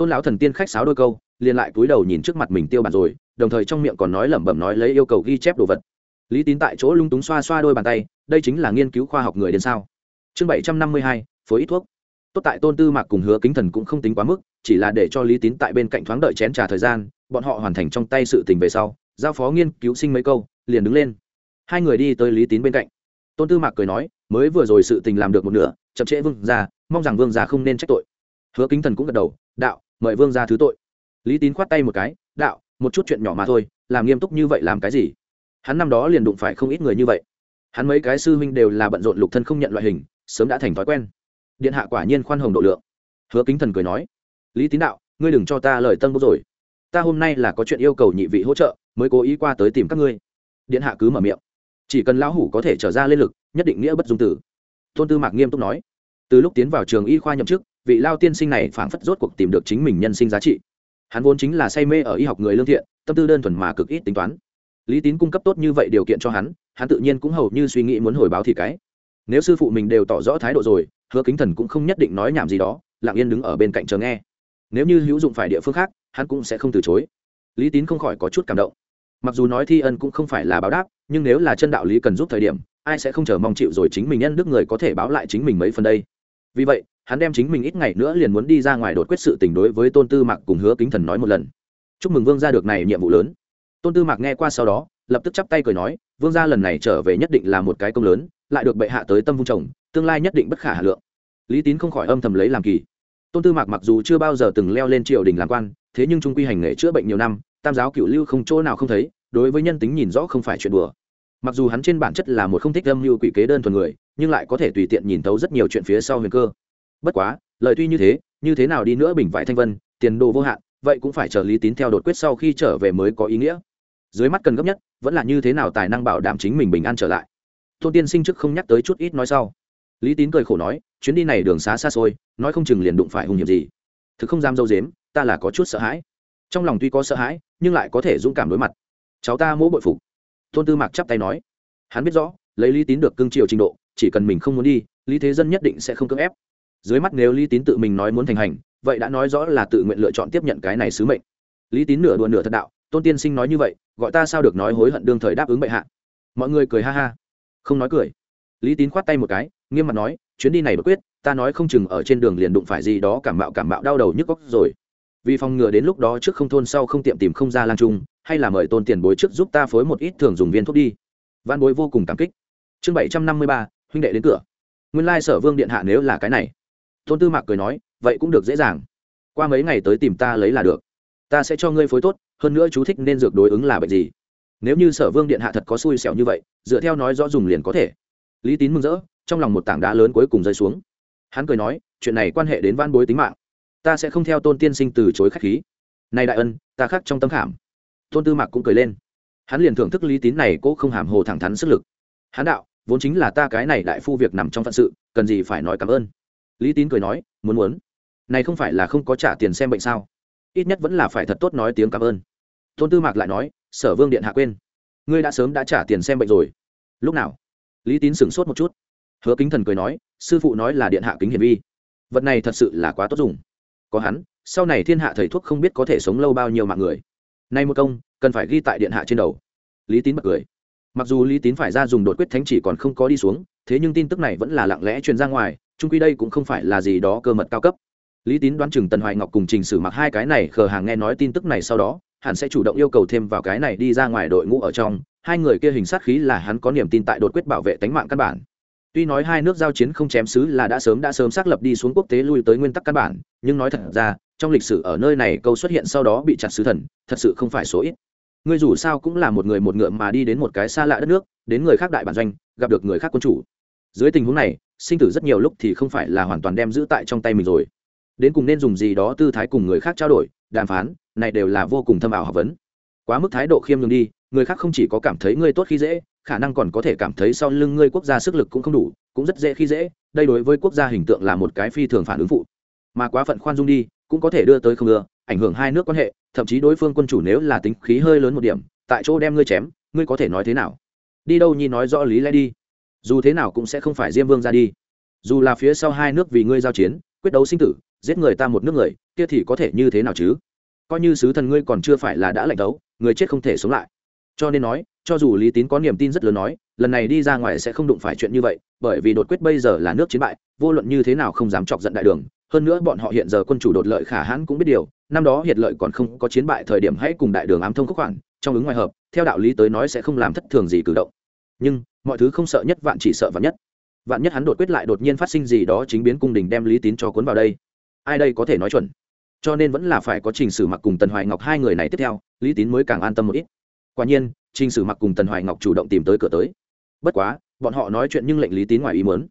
tôn lão thần tiên khách sáo đôi câu, liền lại cúi đầu nhìn trước mặt mình tiêu bản rồi, đồng thời trong miệng còn nói lẩm bẩm nói lấy yêu cầu ghi chép đồ vật. Lý tín tại chỗ lung túng xoa xoa đôi bàn tay, đây chính là nghiên cứu khoa học người đến sao? Chương bảy trăm năm mươi hai, phối ít thuốc. Tốt tại tôn tư mạc cùng hứa kính thần cũng không tính quá mức, chỉ là để cho lý tín tại bên cạnh thoáng đợi chén trà thời gian, bọn họ hoàn thành trong tay sự tình về sau, giao phó nghiên cứu sinh mấy câu, liền đứng lên. Hai người đi tới lý tín bên cạnh. Tôn tư mạc cười nói, mới vừa rồi sự tình làm được một nửa, chậm trễ vương ra mong rằng vương già không nên trách tội. Hứa kính thần cũng gật đầu, đạo mời vương ra thứ tội. Lý tín khoát tay một cái, đạo, một chút chuyện nhỏ mà thôi, làm nghiêm túc như vậy làm cái gì? Hắn năm đó liền đụng phải không ít người như vậy. Hắn mấy cái sư huynh đều là bận rộn lục thân không nhận loại hình, sớm đã thành thói quen. Điện hạ quả nhiên khoan hồng độ lượng. Hứa kính thần cười nói, lý tín đạo, ngươi đừng cho ta lời tân bốc rồi. Ta hôm nay là có chuyện yêu cầu nhị vị hỗ trợ, mới cố ý qua tới tìm các ngươi. Điện hạ cứ mở miệng, chỉ cần lão hủ có thể trở ra lên lực, nhất định nghĩa bất dung tử. Tôn tư mạc nghiêm túc nói, từ lúc tiến vào trường y khoa nhậm chức vị lao tiên sinh này phảng phất rốt cuộc tìm được chính mình nhân sinh giá trị. Hắn vốn chính là say mê ở y học người lương thiện, tâm tư đơn thuần mà cực ít tính toán. Lý tín cung cấp tốt như vậy điều kiện cho hắn hắn tự nhiên cũng hầu như suy nghĩ muốn hồi báo thì cái. Nếu sư phụ mình đều tỏ rõ thái độ rồi, hứa kính thần cũng không nhất định nói nhảm gì đó, lặng yên đứng ở bên cạnh chờ nghe. Nếu như hữu dụng phải địa phương khác, hắn cũng sẽ không từ chối. Lý tín không khỏi có chút cảm động. Mặc dù nói thi ân cũng không phải là báo đáp, nhưng nếu là chân đạo lý cần giúp thời điểm, ai sẽ không chờ mong chịu rồi chính mình nhân đức người có thể báo lại chính mình mấy phần đây? Vì vậy hắn đem chính mình ít ngày nữa liền muốn đi ra ngoài đột quyết sự tình đối với tôn tư mạc cùng hứa kính thần nói một lần. Chúc mừng vương gia được này nhiệm vụ lớn. Tôn tư mạc nghe qua sau đó, lập tức chắp tay cười nói, vương gia lần này trở về nhất định là một cái công lớn, lại được bệ hạ tới tâm vung chồng, tương lai nhất định bất khả hà lượng. Lý tín không khỏi âm thầm lấy làm kỳ. Tôn tư mạc mặc dù chưa bao giờ từng leo lên triều đình làm quan, thế nhưng trung quy hành nghề chữa bệnh nhiều năm, tam giáo cựu lưu không chỗ nào không thấy, đối với nhân tính nhìn rõ không phải chuyện đùa. Mặc dù hắn trên bản chất là một không thích âm mưu quỷ kế đơn thuần người, nhưng lại có thể tùy tiện nhìn thấu rất nhiều chuyện phía sau huyền cơ bất quá, lời tuy như thế như thế nào đi nữa bình vải thanh vân, tiền đồ vô hạn, vậy cũng phải chờ lý tín theo đột quyết sau khi trở về mới có ý nghĩa. Dưới mắt cần gấp nhất, vẫn là như thế nào tài năng bảo đảm chính mình bình an trở lại. Tôn tiên sinh trước không nhắc tới chút ít nói sau. Lý tín cười khổ nói, chuyến đi này đường xá xa xôi, nói không chừng liền đụng phải hung hiểm gì. Thực không dám dâu dếm, ta là có chút sợ hãi. Trong lòng tuy có sợ hãi, nhưng lại có thể dũng cảm đối mặt. Cháu ta mỗ bội phục. Tôn tư mạc chắp tay nói. Hắn biết rõ, lấy lý tín được cưng chiều trình độ, chỉ cần mình không muốn đi, lý thế dân nhất định sẽ không cưỡng ép dưới mắt nếu lý tín tự mình nói muốn thành hành, vậy đã nói rõ là tự nguyện lựa chọn tiếp nhận cái này sứ mệnh. Lý tín nửa đùa nửa thật đạo, tôn tiên sinh nói như vậy, gọi ta sao được nói hối hận đương thời đáp ứng bệ hạ. Mọi người cười ha ha. Không nói cười. Lý tín khoát tay một cái, nghiêm mặt nói, chuyến đi này bất quyết, ta nói không chừng ở trên đường liền đụng phải gì đó cảm mạo cảm mạo đau đầu nhức góc rồi. Vì phòng ngừa đến lúc đó trước không thôn sau không tiệm tìm không ra lang trung, hay là mời tôn tiền bối trước giúp ta phối một ít thường dùng viên thuốc đi. Văn bối vô cùng cảm kích. Chương bảy trăm năm mươi ba, huynh đệ đến cửa. Nguyên lai sở vương điện hạ nếu là cái này tôn tư mạc cười nói, vậy cũng được dễ dàng. Qua mấy ngày tới tìm ta lấy là được. Ta sẽ cho ngươi phối tốt, hơn nữa chú thích nên dược đối ứng là bệnh gì. Nếu như sở vương điện hạ thật có xui xẻo như vậy, dựa theo nói rõ dùng liền có thể. Lý tín mừng rỡ, trong lòng một tảng đá lớn cuối cùng rơi xuống. Hắn cười nói, chuyện này quan hệ đến van bối tính mạng. Ta sẽ không theo tôn tiên sinh từ chối khách khí. Này đại ân, ta khắc trong tâm khảm. Tôn tư mạc cũng cười lên. Hắn liền thưởng thức lý tín này cố không hàm hồ thẳng thắn sức lực. Hắn đạo, vốn chính là ta cái này đại phu việc nằm trong phận sự, cần gì phải nói cảm ơn? Lý tín cười nói, muốn muốn. Này không phải là không có trả tiền xem bệnh sao? Ít nhất vẫn là phải thật tốt nói tiếng cảm ơn. Tôn tư mạc lại nói, sở vương điện hạ quên. Ngươi đã sớm đã trả tiền xem bệnh rồi. Lúc nào? Lý tín sửng sốt một chút. Hứa kính thần cười nói, sư phụ nói là điện hạ kính hiển vi. Vật này thật sự là quá tốt dùng. Có hắn, sau này thiên hạ thầy thuốc không biết có thể sống lâu bao nhiêu mạng người. Nay một công, cần phải ghi tại điện hạ trên đầu. Lý tín bật cười. Mặc dù lý tín phải ra dùng đột quyết thánh chỉ còn không có đi xuống thế nhưng tin tức này vẫn là lặng lẽ truyền ra ngoài trung quy đây cũng không phải là gì đó cơ mật cao cấp. Lý tín đoán chừng tần hoài ngọc cùng trình sử mặc hai cái này khờ hàng nghe nói tin tức này sau đó, hẳn sẽ chủ động yêu cầu thêm vào cái này đi ra ngoài đội ngũ ở trong. Hai người kia hình sát khí là hắn có niềm tin tại đột quyết bảo vệ tánh mạng căn bản. Tuy nói hai nước giao chiến không chém xứ là đã sớm đã sớm xác lập đi xuống quốc tế lui tới nguyên tắc căn bản, nhưng nói thật ra, trong lịch sử ở nơi này câu xuất hiện sau đó bị chặt sứ thần, thật sự không phải số ít ngươi dù sao cũng là một người một ngựa mà đi đến một cái xa lạ đất nước, đến người khác đại bản doanh, gặp được người khác quân chủ. Dưới tình huống này, sinh tử rất nhiều lúc thì không phải là hoàn toàn đem giữ tại trong tay mình rồi. Đến cùng nên dùng gì đó tư thái cùng người khác trao đổi, đàm phán, này đều là vô cùng thâm ảo học vấn. Quá mức thái độ khiêm nhường đi, người khác không chỉ có cảm thấy ngươi tốt khi dễ, khả năng còn có thể cảm thấy sau lưng ngươi quốc gia sức lực cũng không đủ, cũng rất dễ khi dễ, đây đối với quốc gia hình tượng là một cái phi thường phản ứng phụ. Mà quá phận khoan dung đi, cũng có thể đưa tới không ưa ảnh hưởng hai nước quan hệ, thậm chí đối phương quân chủ nếu là tính khí hơi lớn một điểm, tại chỗ đem ngươi chém, ngươi có thể nói thế nào? Đi đâu nhi nói rõ lý lẽ đi. Dù thế nào cũng sẽ không phải diêm vương ra đi. Dù là phía sau hai nước vì ngươi giao chiến, quyết đấu sinh tử, giết người ta một nước người, kia thì có thể như thế nào chứ? Coi như sứ thần ngươi còn chưa phải là đã lạnh đấu, người chết không thể sống lại. Cho nên nói, cho dù lý tín có niềm tin rất lớn nói, lần này đi ra ngoài sẽ không đụng phải chuyện như vậy, bởi vì đột quyết bây giờ là nước chiến bại, vô luận như thế nào không dám chọc giận đại đường. Hơn nữa bọn họ hiện giờ quân chủ đột lợi khả hãn cũng biết điều năm đó hiệt lợi còn không có chiến bại thời điểm hãy cùng đại đường ám thông khúc khoản, trong ứng ngoài hợp, theo đạo lý tới nói sẽ không làm thất thường gì cử động. Nhưng, mọi thứ không sợ nhất vạn chỉ sợ vạn nhất. Vạn nhất hắn đột quyết lại đột nhiên phát sinh gì đó chính biến cung đình đem lý tín cho cuốn vào đây. Ai đây có thể nói chuẩn? Cho nên vẫn là phải có trình sử mặc cùng tần hoài ngọc hai người này tiếp theo, lý tín mới càng an tâm một ít. Quả nhiên, trình sử mặc cùng tần hoài ngọc chủ động tìm tới cửa tới. Bất quá, bọn họ nói chuyện nhưng lệnh lý tín ngoài ý muốn.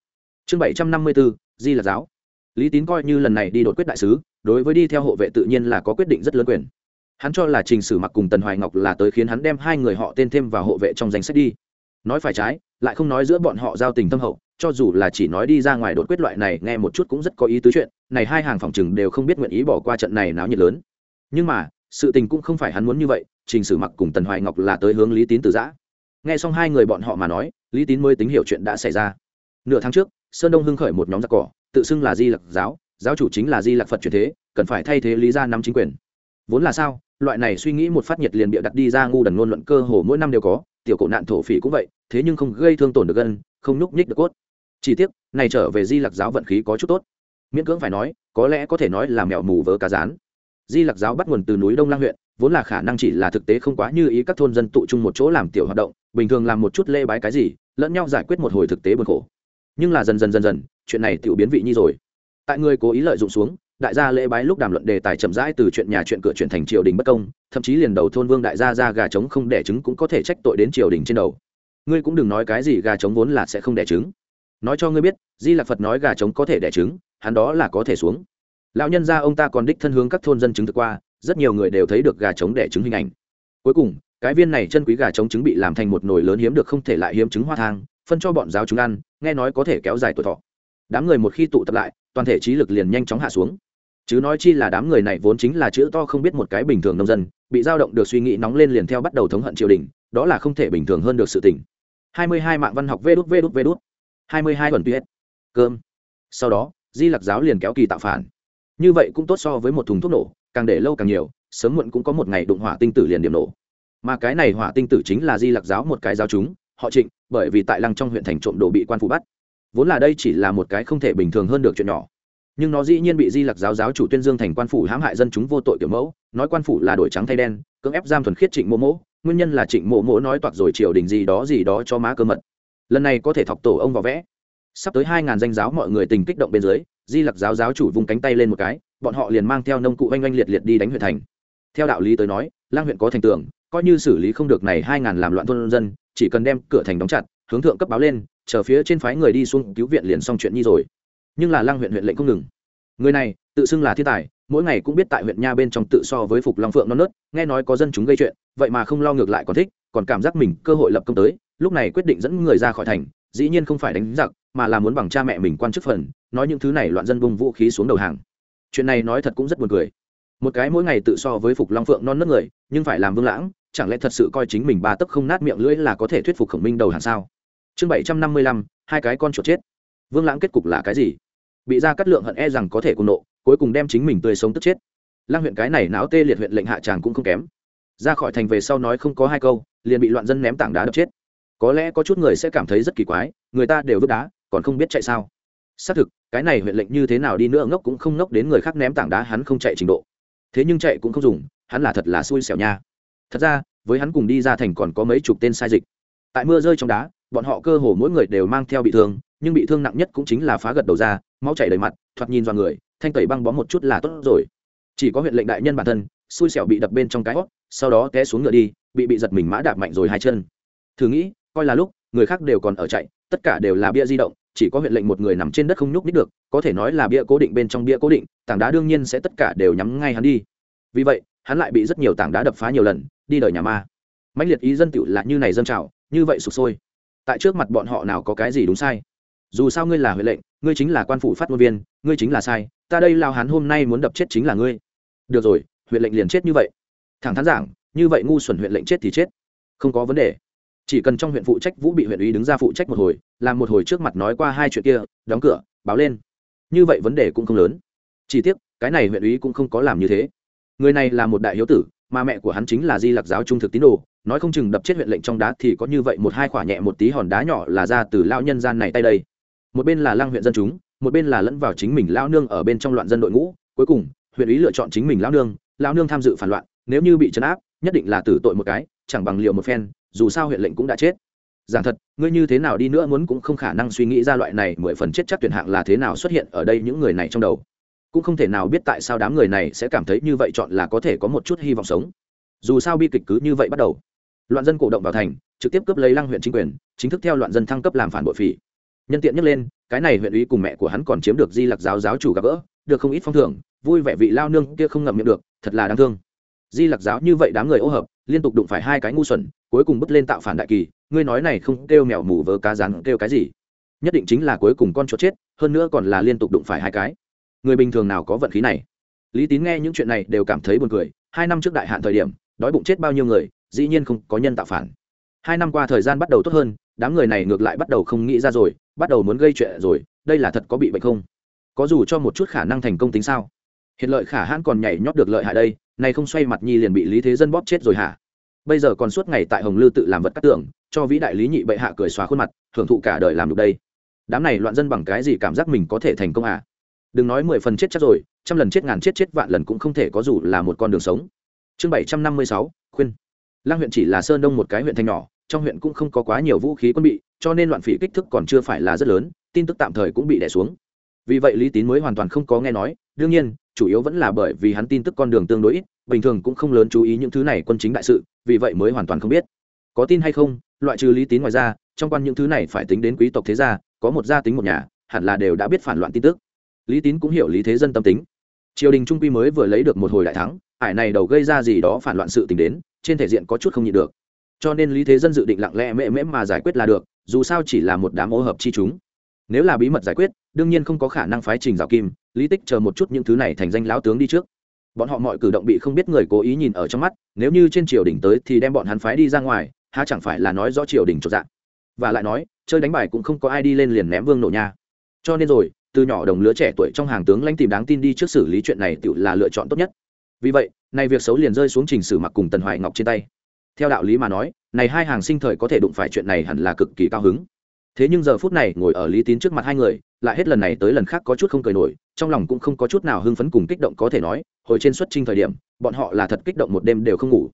Chương bảy trăm năm mươi bốn di là giáo. Lý tín coi như lần này đi đột quyết đại sứ đối với đi theo hộ vệ tự nhiên là có quyết định rất lớn quyền. Hắn cho là trình sử mặc cùng tần hoài ngọc là tới khiến hắn đem hai người họ tên thêm vào hộ vệ trong danh sách đi. Nói phải trái, lại không nói giữa bọn họ giao tình tâm hậu, cho dù là chỉ nói đi ra ngoài đột quyết loại này nghe một chút cũng rất có ý tứ chuyện, này hai hàng phòng chừng đều không biết nguyện ý bỏ qua trận này náo nhiệt lớn. Nhưng mà, sự tình cũng không phải hắn muốn như vậy, trình sử mặc cùng tần hoài ngọc là tới hướng lý tín từ giã. Nghe xong hai người bọn họ mà nói, lý tín mới tính hiểu chuyện đã xảy ra. Nửa tháng trước, sơn đông hưng khởi một nhóm giặc cỏ, tự xưng là di lặc giáo giáo chủ chính là di lặc phật truyền thế, cần phải thay thế lý ra nắm chính quyền. Vốn là sao? Loại này suy nghĩ một phát nhiệt liền bịa đặt đi ra ngu đần ngôn luận cơ hồ mỗi năm đều có, tiểu cổ nạn thổ phỉ cũng vậy, thế nhưng không gây thương tổn được gân, không nhúc nhích được cốt. Chỉ tiếc này trở về di lặc giáo vận khí có chút tốt. Miễn cưỡng phải nói, có lẽ có thể nói là mèo mù vớ cá rán. Di lặc giáo bắt nguồn từ núi đông lang huyện, vốn là khả năng chỉ là thực tế không quá như ý các thôn dân tụ chung một chỗ làm tiểu hoạt động, bình thường làm một chút lê bái cái gì, lẫn nhau giải quyết một hồi thực tế buồn khổ. Nhưng là dần dần dần dần, chuyện này tiểu biến vị nhi rồi tại người cố ý lợi dụng xuống, đại gia lễ bái lúc đàm luận đề tài chậm rãi từ chuyện nhà chuyện cửa chuyển thành triều đình bất công, thậm chí liền đầu thôn vương đại gia ra gà trống không đẻ trứng cũng có thể trách tội đến triều đình trên đầu. Ngươi cũng đừng nói cái gì gà trống vốn là sẽ không đẻ trứng. Nói cho ngươi biết, di lạc phật nói gà trống có thể đẻ trứng, hắn đó là có thể xuống. Lão nhân gia ông ta còn đích thân hướng các thôn dân chứng thực qua, rất nhiều người đều thấy được gà trống đẻ trứng hình ảnh. Cuối cùng, cái viên này chân quý gà trống trứng bị làm thành một nồi lớn hiếm được không thể lại hiếm trứng hoa thang, phân cho bọn giáo chúng ăn, nghe nói có thể kéo dài tuổi thọ. Đám người một khi tụ tập lại toàn thể trí lực liền nhanh chóng hạ xuống. Chứ nói chi là đám người này vốn chính là chữ to không biết một cái bình thường nông dân, bị dao động được suy nghĩ nóng lên liền theo bắt đầu thống hận triều đình, đó là không thể bình thường hơn được sự tỉnh hai mươi hai mạng văn học vê đút vê đút vê đút. Hai mươi hai tuần tuyết. Cơm. Sau đó, di lặc giáo liền kéo kỳ tạo phản. Như vậy cũng tốt so với một thùng thuốc nổ, càng để lâu càng nhiều, sớm muộn cũng có một ngày đụng hỏa tinh tử liền điểm nổ. Mà cái này hỏa tinh tử chính là di lặc giáo một cái giáo chúng, họ trịnh, bởi vì tại lăng trong huyện thành trộm đồ bị quan phủ bắt vốn là đây chỉ là một cái không thể bình thường hơn được chuyện nhỏ. Nhưng nó dĩ nhiên bị di lặc giáo giáo chủ tuyên dương thành quan phủ hãm hại dân chúng vô tội kiểu mẫu, nói quan phủ là đổi trắng thay đen, cưỡng ép giam thuần khiết trịnh mộ mỗ nguyên nhân là trịnh mộ mỗ nói toạc rồi triều đình gì đó gì đó cho má cơ mật. Lần này có thể thọc tổ ông vào vẽ. Sắp tới hai ngàn danh giáo mọi người tình kích động bên dưới, di lặc giáo giáo chủ vung cánh tay lên một cái, bọn họ liền mang theo nông cụ oanh oanh liệt liệt đi đánh huyện thành. Theo đạo lý tới nói, lang huyện có thành tưởng coi như xử lý không được này hai ngàn làm loạn thôn dân, chỉ cần đem cửa thành đóng chặt, hướng thượng cấp báo lên chờ phía trên phái người đi xuống cứu viện liền xong chuyện nhi rồi. Nhưng là lang huyện huyện lệnh không ngừng. Người này, tự xưng là thiên tài, mỗi ngày cũng biết tại huyện nha bên trong tự so với phục long phượng non nớt, nghe nói có dân chúng gây chuyện, vậy mà không lo ngược lại còn thích, còn cảm giác mình cơ hội lập công tới, lúc này quyết định dẫn người ra khỏi thành, dĩ nhiên không phải đánh giặc, mà là muốn bằng cha mẹ mình quan chức phần, nói những thứ này loạn dân bung vũ khí xuống đầu hàng. Chuyện này nói thật cũng rất buồn cười. Một cái mỗi ngày tự so với phục long phượng non nớt người, nhưng phải làm vương lãng, chẳng lẽ thật sự coi chính mình ba tấc không nát miệng lưỡi là có thể thuyết phục khổng minh đầu hàng sao? Chương bảy trăm năm mươi lăm, hai cái con chuột chết. Vương lãng kết cục là cái gì? Bị ra cắt lượng hận e rằng có thể cùng nộ, cuối cùng đem chính mình tươi sống tức chết. Lăng huyện cái này não tê liệt huyện lệnh hạ tràng cũng không kém. Ra khỏi thành về sau nói không có hai câu, liền bị loạn dân ném tảng đá đập chết. Có lẽ có chút người sẽ cảm thấy rất kỳ quái, người ta đều vứt đá, còn không biết chạy sao. Xác thực, cái này huyện lệnh như thế nào đi nữa ngốc cũng không ngốc đến người khác ném tảng đá hắn không chạy trình độ. Thế nhưng chạy cũng không dùng, hắn là thật là xui xẻo nha. Thật ra, với hắn cùng đi ra thành còn có mấy chục tên sai dịch. Tại mưa rơi trong đá bọn họ cơ hồ mỗi người đều mang theo bị thương, nhưng bị thương nặng nhất cũng chính là phá gật đầu ra, máu chảy đầy mặt, thoạt nhìn vào người, thanh tẩy băng bó một chút là tốt rồi. Chỉ có huyện lệnh đại nhân bản thân, xui xẻo bị đập bên trong cái hót sau đó té xuống ngựa đi, bị bị giật mình mã đạp mạnh rồi hai chân. Thử nghĩ, coi là lúc, người khác đều còn ở chạy, tất cả đều là bia di động, chỉ có huyện lệnh một người nằm trên đất không nhúc nít được, có thể nói là bia cố định bên trong bia cố định, tảng đá đương nhiên sẽ tất cả đều nhắm ngay hắn đi. Vì vậy, hắn lại bị rất nhiều tảng đá đập phá nhiều lần, đi đời nhà ma. Mãnh liệt ý dân tựu là như này dân trào, như vậy sụp sôi tại trước mặt bọn họ nào có cái gì đúng sai? Dù sao ngươi là huệ lệnh, ngươi chính là quan phủ phát ngôn viên, ngươi chính là sai, ta đây lao hắn hôm nay muốn đập chết chính là ngươi. Được rồi huyện lệnh liền chết như vậy. Thẳng thắn giảng, như vậy ngu xuẩn huyện lệnh chết thì chết. Không có vấn đề. Chỉ cần trong huyện phụ trách vũ bị huyện ủy đứng ra phụ trách một hồi, làm một hồi trước mặt nói qua hai chuyện kia, đóng cửa, báo lên. Như vậy vấn đề cũng không lớn. Chỉ tiếc, cái này huyện ủy cũng không có làm như thế. Người này là một đại hiếu tử mà mẹ của hắn chính là di lặc giáo trung thực tín đồ, nói không chừng đập chết huyện lệnh trong đá thì có như vậy một hai quả nhẹ một tí hòn đá nhỏ là ra từ lao nhân gian này tay đây. Một bên là lang huyện dân chúng, một bên là lẫn vào chính mình lao nương ở bên trong loạn dân đội ngũ, cuối cùng, huyện ý lựa chọn chính mình lao nương lao nương tham dự phản loạn, nếu như bị trấn áp, nhất định là tử tội một cái, chẳng bằng liệu một phen, dù sao huyện lệnh cũng đã chết. Giảng thật, ngươi như thế nào đi nữa muốn cũng không khả năng suy nghĩ ra loại này, mười phần chết chắc tuyển hạng là thế nào xuất hiện ở đây những người này trong đầu cũng không thể nào biết tại sao đám người này sẽ cảm thấy như vậy chọn là có thể có một chút hy vọng sống. Dù sao bi kịch cứ như vậy bắt đầu. Loạn dân cổ động vào thành, trực tiếp cướp lấy lăng huyện chính quyền, chính thức theo loạn dân thăng cấp làm phản bội phỉ. Nhân tiện nhắc lên, cái này huyện ủy cùng mẹ của hắn còn chiếm được di lặc giáo giáo chủ gặp gỡ, được không ít phong thưởng, vui vẻ vị lao nương kia không ngậm miệng được, thật là đáng thương. Di lặc giáo như vậy đám người ô hợp, liên tục đụng phải hai cái ngu xuẩn, cuối cùng bứt lên tạo phản đại kỳ, ngươi nói này không kêu mèo mù vớ cá rán kêu cái gì? Nhất định chính là cuối cùng con chó chết, hơn nữa còn là liên tục đụng phải hai cái người bình thường nào có vận khí này? Lý tín nghe những chuyện này đều cảm thấy buồn cười. Hai năm trước đại hạn thời điểm, đói bụng chết bao nhiêu người, dĩ nhiên không có nhân tạo phản. Hai năm qua thời gian bắt đầu tốt hơn, đám người này ngược lại bắt đầu không nghĩ ra rồi, bắt đầu muốn gây chuyện rồi, đây là thật có bị bệnh không? Có dù cho một chút khả năng thành công tính sao? Hiện lợi khả hãn còn nhảy nhót được lợi hại đây này không xoay mặt nhi liền bị lý thế dân bóp chết rồi hả? Bây giờ còn suốt ngày tại hồng lư tự làm vật cắt tưởng cho vĩ đại lý nhị bệ hạ cười xóa khuôn mặt, hưởng thụ cả đời làm được đây. Đám này loạn dân bằng cái gì cảm giác mình có thể thành công à? Đừng nói mười phần chết chắc rồi, trăm lần chết ngàn chết chết vạn lần cũng không thể có dù là một con đường sống. Chương bảy trăm năm mươi sáu, khuyên. Lang huyện chỉ là sơn đông một cái huyện thành nhỏ, trong huyện cũng không có quá nhiều vũ khí quân bị, cho nên loạn phỉ kích thước còn chưa phải là rất lớn, tin tức tạm thời cũng bị đẻ xuống. Vì vậy lý tín mới hoàn toàn không có nghe nói, đương nhiên, chủ yếu vẫn là bởi vì hắn tin tức con đường tương đối ít, bình thường cũng không lớn chú ý những thứ này quân chính đại sự, vì vậy mới hoàn toàn không biết. Có tin hay không, loại trừ lý tín ngoài ra, trong quan những thứ này phải tính đến quý tộc thế gia, có một gia tính một nhà, hẳn là đều đã biết phản loạn tin tức lý tín cũng hiểu lý thế dân tâm tính. Triều đình trung quy mới vừa lấy được một hồi đại thắng, ải này đầu gây ra gì đó phản loạn sự tình đến, trên thể diện có chút không nhịn được. Cho nên lý thế dân dự định lặng lẽ mễ mễ mà giải quyết là được, dù sao chỉ là một đám ô hợp chi chúng. Nếu là bí mật giải quyết, đương nhiên không có khả năng phái trình rào kim, lý tích chờ một chút những thứ này thành danh lão tướng đi trước. Bọn họ mọi cử động bị không biết người cố ý nhìn ở trong mắt, nếu như trên triều đình tới thì đem bọn hắn phái đi ra ngoài, há chẳng phải là nói rõ triều đình trọn dạng và lại nói, chơi đánh bài cũng không có ai đi lên liền ném vương nổ nha. Cho nên rồi từ nhỏ đồng lứa trẻ tuổi trong hàng tướng lãnh tìm đáng tin đi trước xử lý chuyện này tự là lựa chọn tốt nhất. Vì vậy, nay việc xấu liền rơi xuống trình sử mặc cùng tần hoài ngọc trên tay. Theo đạo lý mà nói, này hai hàng sinh thời có thể đụng phải chuyện này hẳn là cực kỳ cao hứng. Thế nhưng giờ phút này ngồi ở lý tín trước mặt hai người, lại hết lần này tới lần khác có chút không cười nổi, trong lòng cũng không có chút nào hưng phấn cùng kích động có thể nói, hồi trên xuất trình thời điểm, bọn họ là thật kích động một đêm đều không ngủ.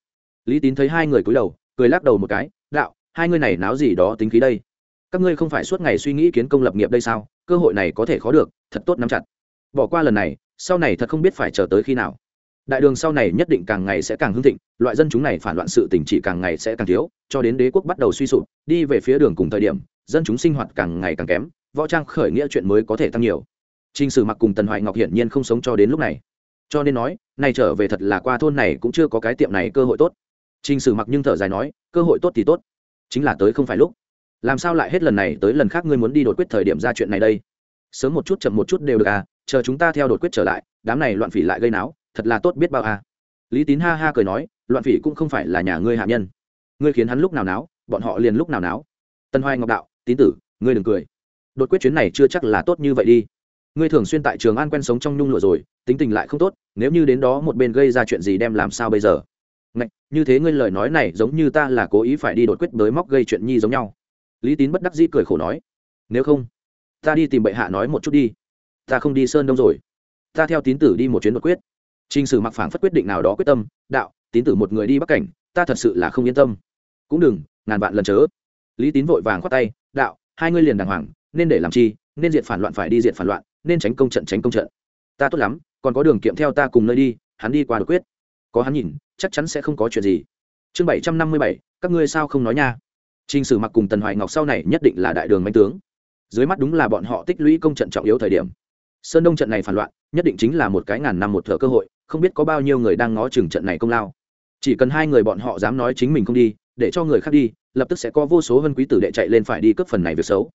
Lý tín thấy hai người cúi đầu, cười lắc đầu một cái, đạo, hai ngươi này náo gì đó tính khí đây? Các ngươi không phải suốt ngày suy nghĩ kiến công lập nghiệp đây sao? Cơ hội này có thể khó được, thật tốt nắm chặt. Bỏ qua lần này, sau này thật không biết phải chờ tới khi nào. Đại đường sau này nhất định càng ngày sẽ càng hưng thịnh, loại dân chúng này phản loạn sự tình chỉ càng ngày sẽ càng thiếu, cho đến đế quốc bắt đầu suy sụp, đi về phía đường cùng thời điểm, dân chúng sinh hoạt càng ngày càng kém, võ trang khởi nghĩa chuyện mới có thể tăng nhiều. T r ì n h sử mặc cùng tần hoài ngọc hiển nhiên không sống cho đến lúc này. Cho nên nói này trở về thật là qua thôn này cũng chưa có cái tiệm này cơ hội tốt. T r ì n h sử mặc nhưng thở dài nói, cơ hội tốt thì tốt, chính là tới không phải lúc làm sao lại hết lần này tới lần khác ngươi muốn đi đột quyết thời điểm ra chuyện này đây? Sớm một chút chậm một chút đều được à chờ chúng ta theo đột quyết trở lại đám này loạn phỉ lại gây náo thật là tốt biết bao à. Lý tín ha ha cười nói loạn phỉ cũng không phải là nhà ngươi hạ nhân. Ngươi khiến hắn lúc nào náo bọn họ liền lúc nào náo. Tân hoài ngọc đạo tín tử ngươi đừng cười. Đột quyết chuyến này chưa chắc là tốt như vậy đi. Ngươi thường xuyên tại trường an quen sống trong nhung lụa rồi tính tình lại không tốt nếu như đến đó một bên gây ra chuyện gì đem làm sao bây giờ? Ngạch, như thế ngươi lời nói này giống như ta là cố ý phải đi đột quyết bới móc gây chuyện nhi giống nhau lý tín bất đắc dĩ cười khổ nói, nếu không, ta đi tìm bệ hạ nói một chút đi. Ta không đi sơn đông rồi. Ta theo tín tử đi một chuyến đột quyết. T r ì n h sử mặc phảng phất quyết định nào đó quyết tâm, đạo, tín tử một người đi bắc cảnh, ta thật sự là không yên tâm. Cũng đừng, ngàn vạn lần chớ. Lý tín vội vàng khoát tay, đạo, hai ngươi liền đàng hoàng, nên để làm chi, nên diện phản loạn phải đi diện phản loạn, nên tránh công trận tránh công trận. Ta tốt lắm, còn có đường kiệm theo ta cùng nơi đi, hắn đi qua đột quyết. Có hắn nhìn, chắc chắn sẽ không có chuyện gì. Chương bảy trăm năm mươi bảy, các ngươi sao không nói nha? Trình sử mặc cùng tần hoài ngọc sau này nhất định là đại đường mãnh tướng. Dưới mắt đúng là bọn họ tích lũy công trận trọng yếu thời điểm. Sơn đông trận này phản loạn, nhất định chính là một cái ngàn năm một thợ cơ hội, không biết có bao nhiêu người đang ngó chừng trận này công lao. Chỉ cần hai người bọn họ dám nói chính mình không đi, để cho người khác đi, lập tức sẽ có vô số vân quý tử đệ chạy lên phải đi cướp phần này việc xấu.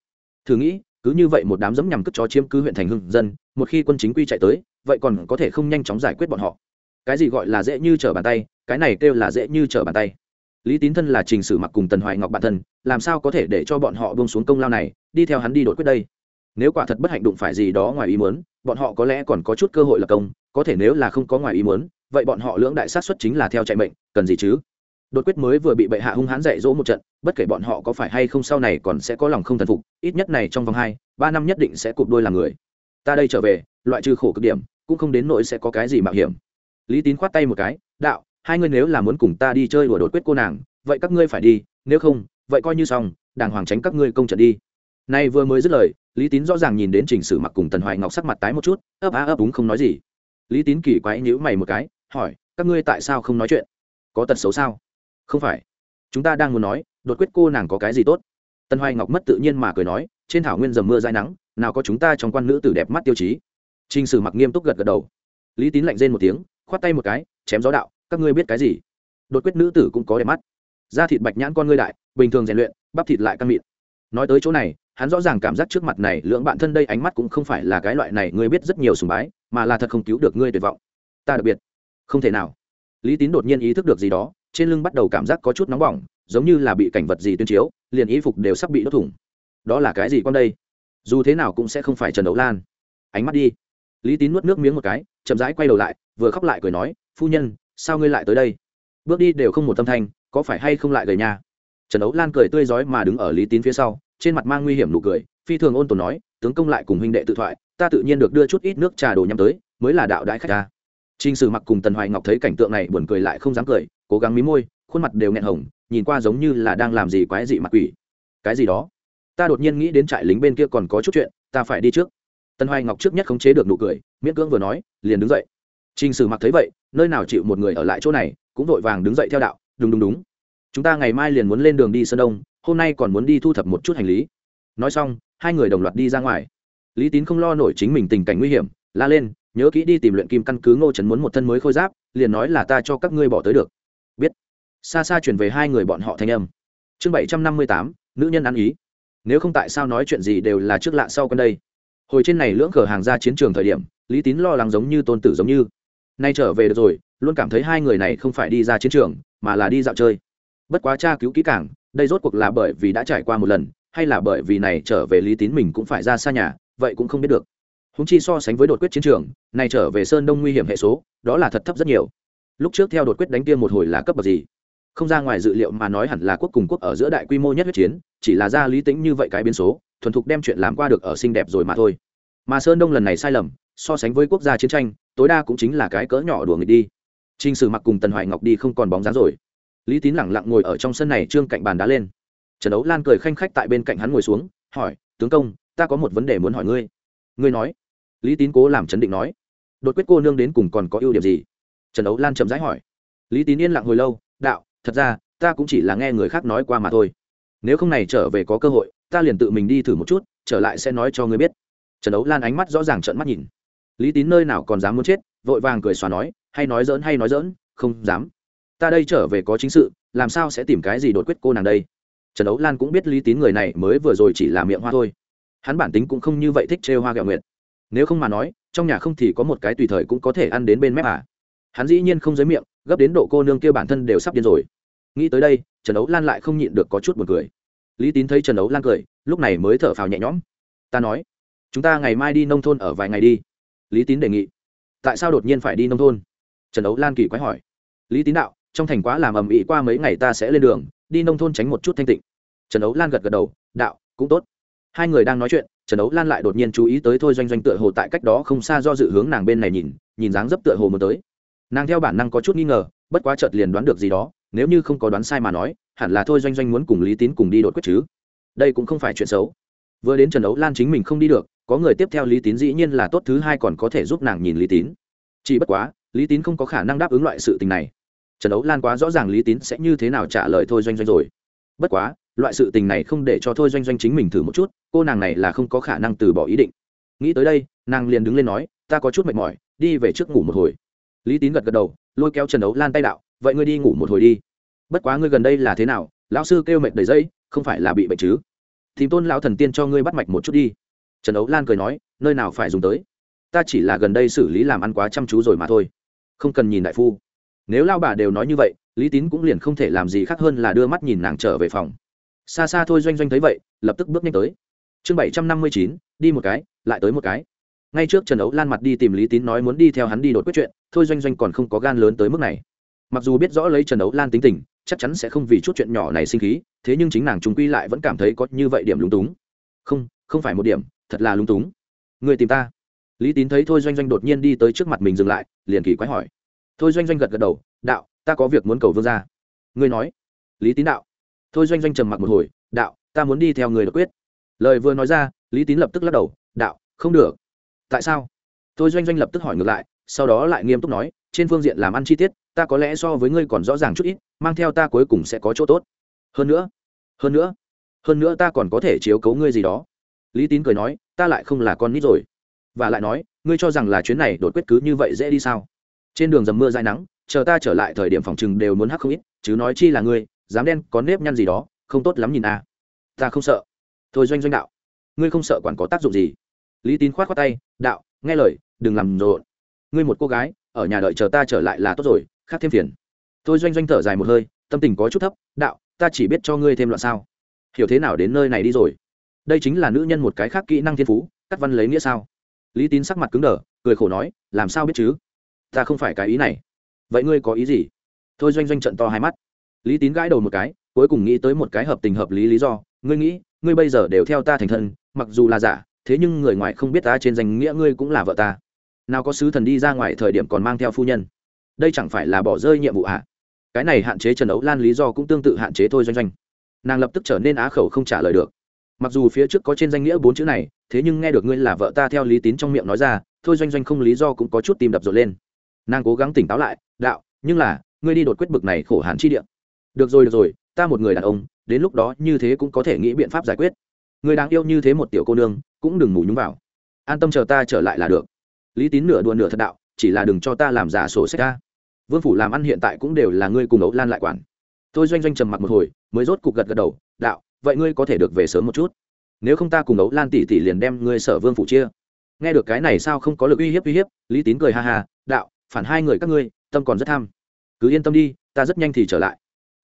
Thử nghĩ, cứ như vậy một đám dẫm nhằm cướp chó chiếm cứ huyện thành hưng dân, một khi quân chính quy chạy tới, vậy còn có thể không nhanh chóng giải quyết bọn họ. Cái gì gọi là dễ như trở bàn tay, cái này kêu là dễ như trở bàn tay lý tín thân là trình sử mặc cùng tần hoài ngọc bản thân, làm sao có thể để cho bọn họ bông xuống công lao này, đi theo hắn đi đột quyết đây? Nếu quả thật bất hạnh đụng phải gì đó ngoài ý muốn, bọn họ có lẽ còn có chút cơ hội lập công, có thể nếu là không có ngoài ý muốn, vậy bọn họ lưỡng đại sát xuất chính là theo chạy mệnh, cần gì chứ? Đột quyết mới vừa bị bệ hạ hung hãn dạy dỗ một trận, bất kể bọn họ có phải hay không sau này còn sẽ có lòng không thần phục, ít nhất này trong vòng hai, ba năm nhất định sẽ cụp đôi làm người. Ta đây trở về, loại trừ khổ cực điểm, cũng không đến nỗi sẽ có cái gì mạo hiểm. Lý tín khoát tay một cái, đạo hai ngươi nếu là muốn cùng ta đi chơi đùa đột quyết cô nàng, vậy các ngươi phải đi, nếu không, vậy coi như xong, đàng hoàng tránh các ngươi công trận đi. Nay vừa mới dứt lời, lý tín rõ ràng nhìn đến trình sử mặc cùng tần hoài ngọc sắc mặt tái một chút, ấp á ấp úng không nói gì. Lý tín kỳ quái nhữ mày một cái, hỏi, các ngươi tại sao không nói chuyện? Có tật xấu sao? Không phải. Chúng ta đang muốn nói, đột quyết cô nàng có cái gì tốt? Tần hoài ngọc mất tự nhiên mà cười nói, trên thảo nguyên dầm mưa dãi nắng, nào có chúng ta trong quan nữ tử đẹp mắt tiêu chí. Trình sử mặc nghiêm túc gật gật đầu. Lý tín lạnh rên một tiếng, khoát tay một cái, chém gió đạo các ngươi biết cái gì? Đột quyết nữ tử cũng có đẹp mắt. Da thịt bạch nhãn con ngươi đại, bình thường rèn luyện, bắp thịt lại căng mịn. Nói tới chỗ này, hắn rõ ràng cảm giác trước mặt này lưỡng bạn thân đây ánh mắt cũng không phải là cái loại này ngươi biết rất nhiều sùng bái, mà là thật không cứu được ngươi tuyệt vọng. Ta đặc biệt, không thể nào. Lý tín đột nhiên ý thức được gì đó, trên lưng bắt đầu cảm giác có chút nóng bỏng, giống như là bị cảnh vật gì tuyên chiếu, liền y phục đều sắp bị đốt thủng. Đó là cái gì con đây? Dù thế nào cũng sẽ không phải trần đấu lan. Ánh mắt đi. Lý tín nuốt nước miếng một cái, chậm rãi quay đầu lại, vừa khóc lại cười nói, phu nhân sao ngươi lại tới đây bước đi đều không một tâm thanh có phải hay không lại gầy nha trần ấu lan cười tươi rói mà đứng ở lý tín phía sau trên mặt mang nguy hiểm nụ cười phi thường ôn tồn nói tướng công lại cùng huynh đệ tự thoại ta tự nhiên được đưa chút ít nước trà đồ nhắm tới mới là đạo đại khách ta Trình Sử Mặc cùng Tần Hoài Ngọc thấy cảnh tượng này buồn cười lại không dám cười, cố gắng mí môi, khuôn mặt đều nghẹn hồng, nhìn qua giống như là đang làm gì quái dị mặt quỷ. Cái gì đó? Ta đột nhiên nghĩ đến trại lính bên kia còn có chút chuyện, ta phải đi trước. Tần Hoài Ngọc trước nhất khống chế được nụ cười, miễn cưỡng vừa nói, liền đứng dậy. Trình Sử Mặc thấy vậy, nơi nào chịu một người ở lại chỗ này, cũng vội vàng đứng dậy theo đạo, đúng đúng đúng. Chúng ta ngày mai liền muốn lên đường đi Sơn Đông, hôm nay còn muốn đi thu thập một chút hành lý. Nói xong, hai người đồng loạt đi ra ngoài. Lý Tín không lo nổi chính mình tình cảnh nguy hiểm, la lên, nhớ kỹ đi tìm luyện kim căn cứ ngô trấn muốn một thân mới khôi giáp liền nói là ta cho các ngươi bỏ tới được biết xa xa chuyển về hai người bọn họ thanh âm chương bảy trăm năm mươi tám nữ nhân ăn ý nếu không tại sao nói chuyện gì đều là trước lạ sau con đây hồi trên này lưỡng cửa hàng ra chiến trường thời điểm lý tín lo lắng giống như tôn tử giống như nay trở về được rồi, luôn cảm thấy hai người này không phải đi ra chiến trường, mà là đi dạo chơi. Bất quá tra cứu kỹ càng, đây rốt cuộc là bởi vì đã trải qua một lần, hay là bởi vì này trở về lý tín mình cũng phải ra xa nhà, vậy cũng không biết được. Húng chi so sánh với đột quyết chiến trường, này trở về sơn đông nguy hiểm hệ số, đó là thật thấp rất nhiều. Lúc trước theo đột quyết đánh kia một hồi là cấp bậc gì? Không ra ngoài dự liệu mà nói hẳn là quốc cùng quốc ở giữa đại quy mô nhất huyết chiến, chỉ là ra lý tính như vậy cái biến số, thuần thục đem chuyện làm qua được ở xinh đẹp rồi mà thôi. Mà sơn đông lần này sai lầm, so sánh với quốc gia chiến tranh tối đa cũng chính là cái cỡ nhỏ đùa nghịch đi. Trình sử mặc cùng tần hoài ngọc đi không còn bóng dáng rồi. Lý tín lẳng lặng ngồi ở trong sân này trương cạnh bàn đá lên. Trần Đấu lan cười khanh khách tại bên cạnh hắn ngồi xuống, hỏi, tướng công, ta có một vấn đề muốn hỏi ngươi. Ngươi nói. Lý tín cố làm chấn định nói. Đột quyết cô nương đến cùng còn có ưu điểm gì? Trần Đấu lan chậm rãi hỏi. Lý tín yên lặng hồi lâu, đạo, thật ra, ta cũng chỉ là nghe người khác nói qua mà thôi. Nếu không này trở về có cơ hội, ta liền tự mình đi thử một chút, trở lại sẽ nói cho ngươi biết. Trần Đấu lan ánh mắt rõ ràng trợn mắt nhìn lý tín nơi nào còn dám muốn chết, vội vàng cười xòa nói, hay nói dỡn hay nói dỡn không dám. Ta đây trở về có chính sự, làm sao sẽ tìm cái gì đột quyết cô nàng đây? Trần ấu lan cũng biết lý tín người này mới vừa rồi chỉ là miệng hoa thôi. Hắn bản tính cũng không như vậy thích chê hoa gạo nguyệt. Nếu không mà nói, trong nhà không thì có một cái tùy thời cũng có thể ăn đến bên mép à? Hắn dĩ nhiên không giới miệng, gấp đến độ cô nương kia bản thân đều sắp điên rồi. Nghĩ tới đây, trần ấu lan lại không nhịn được có chút buồn cười. Lý tín thấy trần ấu lan cười, lúc này mới thở phào nhẹ nhõm. Ta nói, chúng ta ngày mai đi nông thôn ở vài ngày đi lý tín đề nghị, tại sao đột nhiên phải đi nông thôn? Trần ấu lan kỳ quái hỏi. Lý tín đạo, trong thành quá làm ầm ĩ qua mấy ngày ta sẽ lên đường, đi nông thôn tránh một chút thanh tịnh. Trần ấu lan gật gật đầu, đạo, cũng tốt. Hai người đang nói chuyện, trần ấu lan lại đột nhiên chú ý tới thôi doanh doanh tựa hồ tại cách đó không xa do dự hướng nàng bên này nhìn nhìn dáng dấp tựa hồ mới tới. Nàng theo bản năng có chút nghi ngờ, bất quá chợt liền đoán được gì đó, nếu như không có đoán sai mà nói, hẳn là thôi doanh doanh muốn cùng lý tín cùng đi đột quyết chứ. Đây cũng không phải chuyện xấu vừa đến trần ấu lan chính mình không đi được, có người tiếp theo lý tín dĩ nhiên là tốt thứ hai còn có thể giúp nàng nhìn lý tín. Chỉ bất quá, lý tín không có khả năng đáp ứng loại sự tình này. Trần ấu lan quá rõ ràng lý tín sẽ như thế nào trả lời thôi doanh doanh rồi. Bất quá, loại sự tình này không để cho thôi doanh doanh chính mình thử một chút, cô nàng này là không có khả năng từ bỏ ý định. Nghĩ tới đây, nàng liền đứng lên nói, ta có chút mệt mỏi, đi về trước ngủ một hồi. Lý tín gật gật đầu, lôi kéo trần ấu lan tay đạo, vậy ngươi đi ngủ một hồi đi. Bất quá ngươi gần đây là thế nào? Lão sư kêu mệt đầy dây, không phải là bị bệnh chứ? Thì tôn lão thần tiên cho ngươi bắt mạch một chút đi. Trần ấu lan cười nói, nơi nào phải dùng tới? Ta chỉ là gần đây xử lý làm ăn quá chăm chú rồi mà thôi. Không cần nhìn đại phu. Nếu lao bà đều nói như vậy, lý tín cũng liền không thể làm gì khác hơn là đưa mắt nhìn nàng trở về phòng. Xa xa thôi doanh doanh thấy vậy, lập tức bước nhanh tới. Chương bảy trăm năm mươi chín, đi một cái, lại tới một cái. Ngay trước trần ấu lan mặt đi tìm lý tín nói muốn đi theo hắn đi đột quyết chuyện, thôi doanh doanh còn không có gan lớn tới mức này mặc dù biết rõ lấy trần đấu lan tính tình, chắc chắn sẽ không vì chút chuyện nhỏ này sinh khí, thế nhưng chính nàng chúng quy lại vẫn cảm thấy có như vậy điểm lúng túng. Không không phải một điểm, thật là lúng túng. Người tìm ta. Lý tín thấy thôi doanh doanh đột nhiên đi tới trước mặt mình dừng lại, liền kỳ quái hỏi. Thôi doanh doanh gật gật đầu, đạo, ta có việc muốn cầu vương ra ngươi nói. Lý tín đạo. Thôi doanh doanh trầm mặc một hồi, đạo, ta muốn đi theo người đột quyết. Lời vừa nói ra, lý tín lập tức lắc đầu, đạo, không được. Tại sao? Thôi doanh doanh lập tức hỏi ngược lại, sau đó lại nghiêm túc nói, trên phương diện làm ăn chi tiết ta có lẽ so với ngươi còn rõ ràng chút ít, mang theo ta cuối cùng sẽ có chỗ tốt. Hơn nữa hơn nữa hơn nữa ta còn có thể chiếu cấu ngươi gì đó. Lý tín cười nói, ta lại không là con nít rồi. Và lại nói, ngươi cho rằng là chuyến này đột quyết cứ như vậy dễ đi sao? Trên đường dầm mưa dãi nắng, chờ ta trở lại thời điểm phòng chừng đều muốn hắc không ít, chứ nói chi là ngươi, dám đen có nếp nhăn gì đó, không tốt lắm nhìn à. ta không sợ. Thôi doanh doanh đạo, ngươi không sợ quản có tác dụng gì? Lý tín khoát khoát tay, đạo, nghe lời, đừng làm rộn. Ngươi một cô gái, ở nhà đợi chờ ta trở lại là tốt rồi khác thêm phiền. Tôi doanh doanh thở dài một hơi, tâm tình có chút thấp, đạo, ta chỉ biết cho ngươi thêm loạn sao? Hiểu thế nào đến nơi này đi rồi? Đây chính là nữ nhân một cái khác kỹ năng thiên phú, cắt văn lấy nghĩa sao? Lý tín sắc mặt cứng đờ, cười khổ nói, làm sao biết chứ? Ta không phải cái ý này. Vậy ngươi có ý gì? Thôi doanh doanh trận to hai mắt. Lý tín gãi đầu một cái, cuối cùng nghĩ tới một cái hợp tình hợp lý lý do. Ngươi nghĩ, ngươi bây giờ đều theo ta thành thân, mặc dù là giả, thế nhưng người ngoài không biết ta trên danh nghĩa ngươi cũng là vợ ta. Nào có sứ thần đi ra ngoài thời điểm còn mang theo phu nhân đây chẳng phải là bỏ rơi nhiệm vụ ạ à? cái này hạn chế trần ấu lan lý do cũng tương tự hạn chế thôi doanh doanh. Nàng lập tức trở nên á khẩu không trả lời được. Mặc dù phía trước có trên danh nghĩa bốn chữ này, thế nhưng nghe được ngươi là vợ ta theo lý tín trong miệng nói ra, thôi doanh doanh không lý do cũng có chút tim đập rộn lên. Nàng cố gắng tỉnh táo lại, đạo, nhưng là, ngươi đi đột quyết bực này khổ hàn chi điện được rồi được rồi, ta một người đàn ông, đến lúc đó như thế cũng có thể nghĩ biện pháp giải quyết. Người đáng yêu như thế một tiểu cô nương, cũng đừng ngủ nhúng vào. An tâm chờ ta trở lại là được. Lý tín nửa đùa nửa thật đạo, chỉ là đừng cho ta làm giả sổ sách ta vương phủ làm ăn hiện tại cũng đều là ngươi cùng ấu lan lại quản. Tôi doanh doanh trầm mặc một hồi, mới rốt cục gật gật đầu, đạo, vậy ngươi có thể được về sớm một chút. Nếu không ta cùng ấu lan tỷ tỷ liền đem ngươi sở vương phủ chia. Nghe được cái này sao không có lực uy hiếp uy hiếp, lý tín cười ha ha, đạo, phản hai người các ngươi, tâm còn rất tham. Cứ yên tâm đi, ta rất nhanh thì trở lại.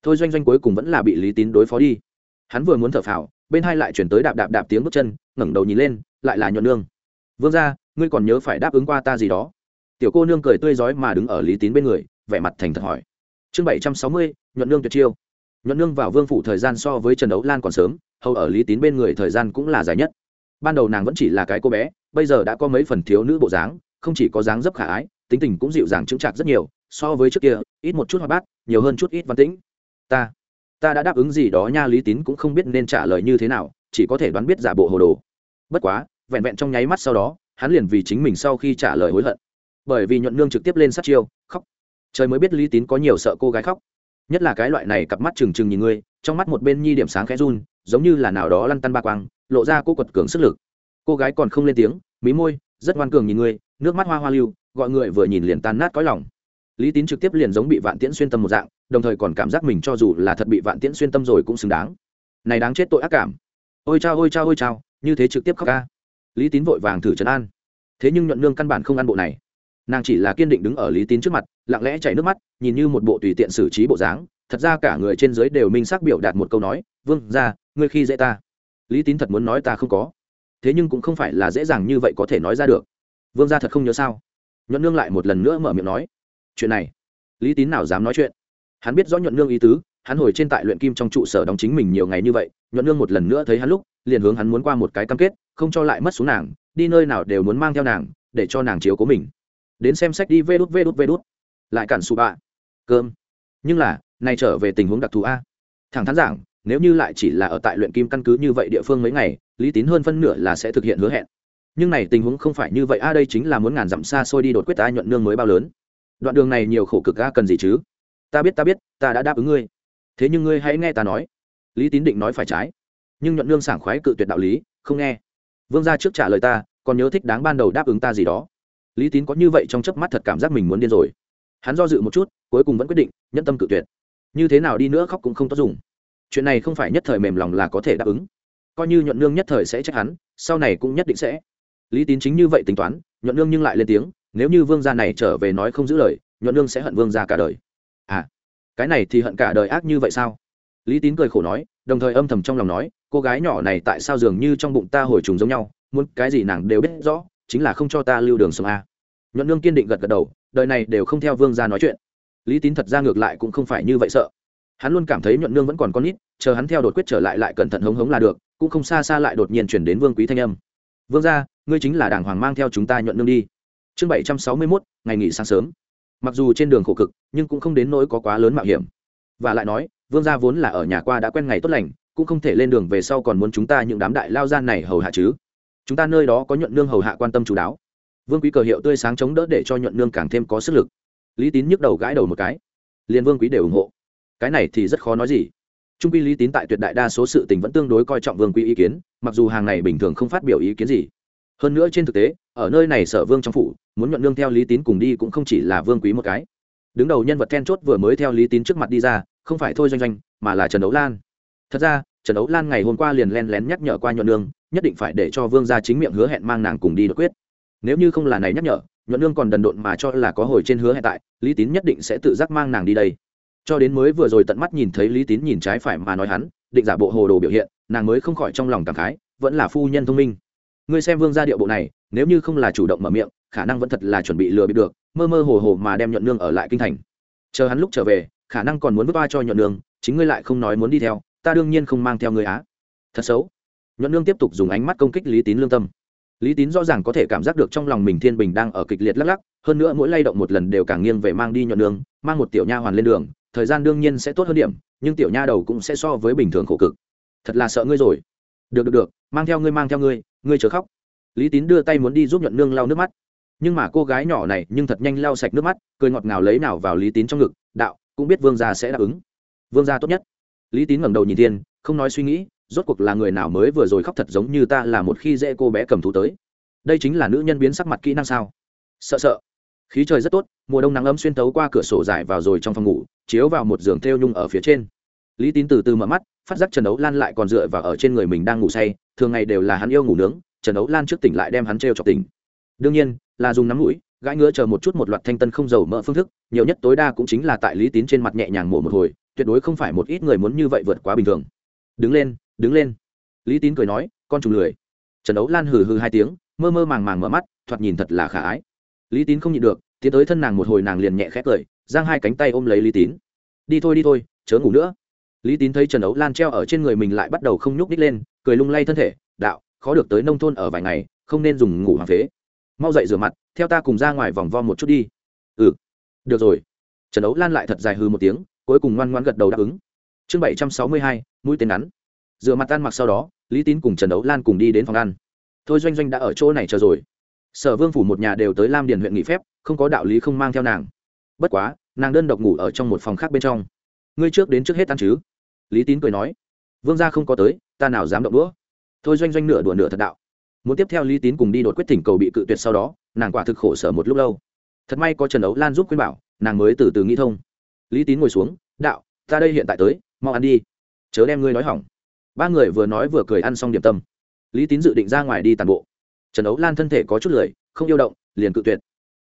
Thôi doanh doanh cuối cùng vẫn là bị lý tín đối phó đi. Hắn vừa muốn thở phào, bên hai lại chuyển tới đạp đạp đạp tiếng bước chân, ngẩng đầu nhìn lên, lại là nhuận nương. Vương ra ngươi còn nhớ phải đáp ứng qua ta gì đó? Tiểu cô nương cười tươi rói mà đứng ở lý tín bên người vẻ mặt thành thật hỏi. Chương bảy trăm sáu mươi, nhuận nương tuyệt chiêu. Nhuận nương vào vương phủ thời gian so với trần đấu lan còn sớm, hầu ở lý tín bên người thời gian cũng là dài nhất. Ban đầu nàng vẫn chỉ là cái cô bé, bây giờ đã có mấy phần thiếu nữ bộ dáng, không chỉ có dáng dấp khả ái, tính tình cũng dịu dàng chững chạc rất nhiều, so với trước kia, ít một chút hoạt bát, nhiều hơn chút ít văn tĩnh. Ta ta đã đáp ứng gì đó nha, lý tín cũng không biết nên trả lời như thế nào, chỉ có thể đoán biết giả bộ hồ đồ. Bất quá, vẹn vẹn trong nháy mắt sau đó, hắn liền vì chính mình sau khi trả lời hối hận. Bởi vì nhuận nương trực tiếp lên sát chiêu, khóc trời mới biết lý tín có nhiều sợ cô gái khóc. Nhất là cái loại này cặp mắt trừng trừng nhìn ngươi, trong mắt một bên nhi điểm sáng khẽ run, giống như là nào đó lăn tăn ba quang, lộ ra cô quật cường sức lực. Cô gái còn không lên tiếng, mí môi, rất ngoan cường nhìn ngươi, nước mắt hoa hoa lưu, gọi người vừa nhìn liền tan nát cõi lòng. Lý tín trực tiếp liền giống bị vạn tiễn xuyên tâm một dạng, đồng thời còn cảm giác mình cho dù là thật bị vạn tiễn xuyên tâm rồi cũng xứng đáng. Này đáng chết tội ác cảm. Ôi chao ôi chao ôi chao, như thế trực tiếp khóc ca. Lý tín vội vàng thử trấn an. Thế nhưng nhuận nương căn bản không ăn bộ này nàng chỉ là kiên định đứng ở lý tín trước mặt, lặng lẽ chảy nước mắt, nhìn như một bộ tùy tiện xử trí bộ dáng, thật ra cả người trên dưới đều minh xác biểu đạt một câu nói, vương ra ngươi khi dễ ta. Lý tín thật muốn nói ta không có. Thế nhưng cũng không phải là dễ dàng như vậy có thể nói ra được. Vương gia thật không nhớ sao? Nhuận nương lại một lần nữa mở miệng nói, chuyện này, lý tín nào dám nói chuyện? Hắn biết rõ nhuận nương ý tứ, hắn hồi trên tại luyện kim trong trụ sở đóng chính mình nhiều ngày như vậy, nhuận nương một lần nữa thấy hắn lúc, liền hướng hắn muốn qua một cái cam kết, không cho lại mất xuống nàng, đi nơi nào đều muốn mang theo nàng, để cho nàng chiếu cố mình đến xem sách đi, vê đút vê đút vê đút. Lại cản sụ bạ. Cơm. Nhưng là nay trở về tình huống đặc thù a. Thẳng thắn giảng, nếu như lại chỉ là ở tại luyện kim căn cứ như vậy địa phương mấy ngày, lý tín hơn phân nửa là sẽ thực hiện hứa hẹn. Nhưng này tình huống không phải như vậy a, đây chính là muốn ngàn dặm xa xôi đi đột quyết ta nhuận nương mới bao lớn. Đoạn đường này nhiều khổ cực a, cần gì chứ? Ta biết ta biết, ta đã đáp ứng ngươi. Thế nhưng ngươi hãy nghe ta nói. Lý tín định nói phải trái. Nhưng nhuận nương sảng khoái cự tuyệt đạo lý, không nghe. Vương gia trước trả lời ta, còn nhớ thích đáng ban đầu đáp ứng ta gì đó lý tín có như vậy trong chớp mắt thật cảm giác mình muốn điên rồi. Hắn do dự một chút, cuối cùng vẫn quyết định nhân tâm cự tuyệt. Như thế nào đi nữa khóc cũng không tốt dùng. Chuyện này không phải nhất thời mềm lòng là có thể đáp ứng. Coi như nhuận nương nhất thời sẽ trách hắn, sau này cũng nhất định sẽ. Lý tín chính như vậy tính toán, nhuận nương nhưng lại lên tiếng, nếu như vương gia này trở về nói không giữ lời, nhuận nương sẽ hận vương gia cả đời. À cái này thì hận cả đời ác như vậy sao? Lý tín cười khổ nói, đồng thời âm thầm trong lòng nói, cô gái nhỏ này tại sao dường như trong bụng ta hồi trùng giống nhau, muốn cái gì nàng đều biết rõ chính là không cho ta lưu đường sống a. Nhuận nương kiên định gật gật đầu, đời này đều không theo vương gia nói chuyện. Lý tín thật ra ngược lại cũng không phải như vậy sợ. Hắn luôn cảm thấy nhuận nương vẫn còn con nít, chờ hắn theo đột quyết trở lại lại cẩn thận hống hống là được, cũng không xa xa lại đột nhiên chuyển đến vương quý thanh âm. Vương gia, ngươi chính là đàng hoàng mang theo chúng ta nhuận nương đi. Chương bảy trăm sáu mươi mốt, ngày nghỉ sáng sớm. Mặc dù trên đường khổ cực, nhưng cũng không đến nỗi có quá lớn mạo hiểm. Và lại nói, vương gia vốn là ở nhà qua đã quen ngày tốt lành, cũng không thể lên đường về sau còn muốn chúng ta những đám đại lao gian này hầu hạ chứ chúng ta nơi đó có nhuận nương hầu hạ quan tâm chú đáo. Vương quý cờ hiệu tươi sáng chống đỡ để cho nhuận nương càng thêm có sức lực. Lý tín nhức đầu gãi đầu một cái. Liền vương quý đều ủng hộ. Cái này thì rất khó nói gì. Trung quy lý tín tại tuyệt đại đa số sự tình vẫn tương đối coi trọng vương quý ý kiến, mặc dù hàng này bình thường không phát biểu ý kiến gì. Hơn nữa trên thực tế, ở nơi này sở vương trong phủ, muốn nhuận nương theo lý tín cùng đi cũng không chỉ là vương quý một cái. Đứng đầu nhân vật then chốt vừa mới theo lý tín trước mặt đi ra, không phải thôi doanh doanh, mà là trần đấu lan. Thật ra trần đấu lan ngày hôm qua liền len lén nhắc nhở qua nhuận nương, nhất định phải để cho vương gia chính miệng hứa hẹn mang nàng cùng đi đột quyết. Nếu như không là này nhắc nhở, nhuận nương còn đần độn mà cho là có hồi trên hứa hẹn tại, lý tín nhất định sẽ tự giác mang nàng đi đây. Cho đến mới vừa rồi tận mắt nhìn thấy lý tín nhìn trái phải mà nói hắn, định giả bộ hồ đồ biểu hiện, nàng mới không khỏi trong lòng cảm khái, vẫn là phu nhân thông minh. Ngươi xem vương gia điệu bộ này, nếu như không là chủ động mở miệng, khả năng vẫn thật là chuẩn bị lừa bị được, mơ mơ hồ hồ mà đem nhuận nương ở lại kinh thành. Chờ hắn lúc trở về, khả năng còn muốn vứt ba cho nhuận nương, chính ngươi lại không nói muốn đi theo ta đương nhiên không mang theo ngươi á. Thật xấu. Nhuận nương tiếp tục dùng ánh mắt công kích lý tín lương tâm. Lý tín rõ ràng có thể cảm giác được trong lòng mình thiên bình đang ở kịch liệt lắc lắc, hơn nữa mỗi lay động một lần đều càng nghiêng về mang đi nhuận nương, mang một tiểu nha hoàn lên đường, thời gian đương nhiên sẽ tốt hơn điểm, nhưng tiểu nha đầu cũng sẽ so với bình thường khổ cực. Thật là sợ ngươi rồi. Được được được, mang theo ngươi, mang theo ngươi ngươi chớ khóc. Lý tín đưa tay muốn đi giúp nhuận nương lau nước mắt. Nhưng mà cô gái nhỏ này nhưng thật nhanh lau sạch nước mắt, cười ngọt ngào lấy nào vào lý tín trong ngực, đạo, cũng biết vương gia sẽ đáp ứng. Vương gia tốt nhất lý tín ngẩng đầu nhìn thiên, không nói suy nghĩ, rốt cuộc là người nào mới vừa rồi khóc thật giống như ta là một khi dễ cô bé cầm thú tới. Đây chính là nữ nhân biến sắc mặt kỹ năng sao? Sợ sợ. Khí trời rất tốt, mùa đông nắng ấm xuyên tấu qua cửa sổ dài vào rồi trong phòng ngủ, chiếu vào một giường thêu nhung ở phía trên. Lý tín từ từ mở mắt, phát giác trần đấu lan lại còn dựa vào ở trên người mình đang ngủ say, thường ngày đều là hắn yêu ngủ nướng, trần đấu lan trước tỉnh lại đem hắn t r e o chọc tỉnh. Đương nhiên, là dùng nắm mũi, gãi ngứa chờ một chút một loạt thanh tân không dầu mỡ phương thức, nhiều nhất tối đa cũng chính là tại lý tín trên mặt nhẹ nhàng mổ một hồi tuyệt đối không phải một ít người muốn như vậy vượt quá bình thường. Đứng lên đứng lên. Lý tín cười nói, con trùng lười. Trần đấu lan hừ hừ hai tiếng, mơ mơ màng màng mở mắt, thoạt nhìn thật là khả ái. Lý tín không nhịn được, tiến tới thân nàng một hồi nàng liền nhẹ khẽ cười, giang hai cánh tay ôm lấy lý tín. Đi thôi đi thôi, chớ ngủ nữa. Lý tín thấy trần đấu lan treo ở trên người mình lại bắt đầu không nhúc đích lên, cười lung lay thân thể, đạo, khó được tới nông thôn ở vài ngày, không nên dùng ngủ hoàng phế. Mau dậy rửa mặt, theo ta cùng ra ngoài vòng vo một chút đi. Ừ được rồi. Trần đấu lan lại thật dài hư một tiếng cuối cùng ngoan ngoan gật đầu đáp ứng. Chương bảy trăm sáu mươi hai, mũi tên ngắn. Rửa mặt tan mặc sau đó, lý tín cùng trần đấu lan cùng đi đến phòng ăn. Thôi doanh doanh đã ở chỗ này chờ rồi. Sở vương phủ một nhà đều tới lam điền huyện nghỉ phép, không có đạo lý không mang theo nàng. Bất quá, nàng đơn độc ngủ ở trong một phòng khác bên trong. Ngươi trước đến trước hết ăn chứ? Lý tín cười nói. Vương gia không có tới, ta nào dám động đũa. Thôi doanh doanh nửa đùa nửa thật đạo. Muốn tiếp theo lý tín cùng đi đột quyết thỉnh cầu bị cự tuyệt sau đó, nàng quả thực khổ sở một lúc lâu. Thật may có trần đấu lan giúp khuyên bảo, nàng mới từ từ nghĩ thông lý tín ngồi xuống, đạo, ta đây hiện tại tới, mau ăn đi. Chớ đem ngươi nói hỏng. Ba người vừa nói vừa cười ăn xong điểm tâm. Lý tín dự định ra ngoài đi tàn bộ. Trần ấu lan thân thể có chút lười, không yêu động, liền cự tuyệt.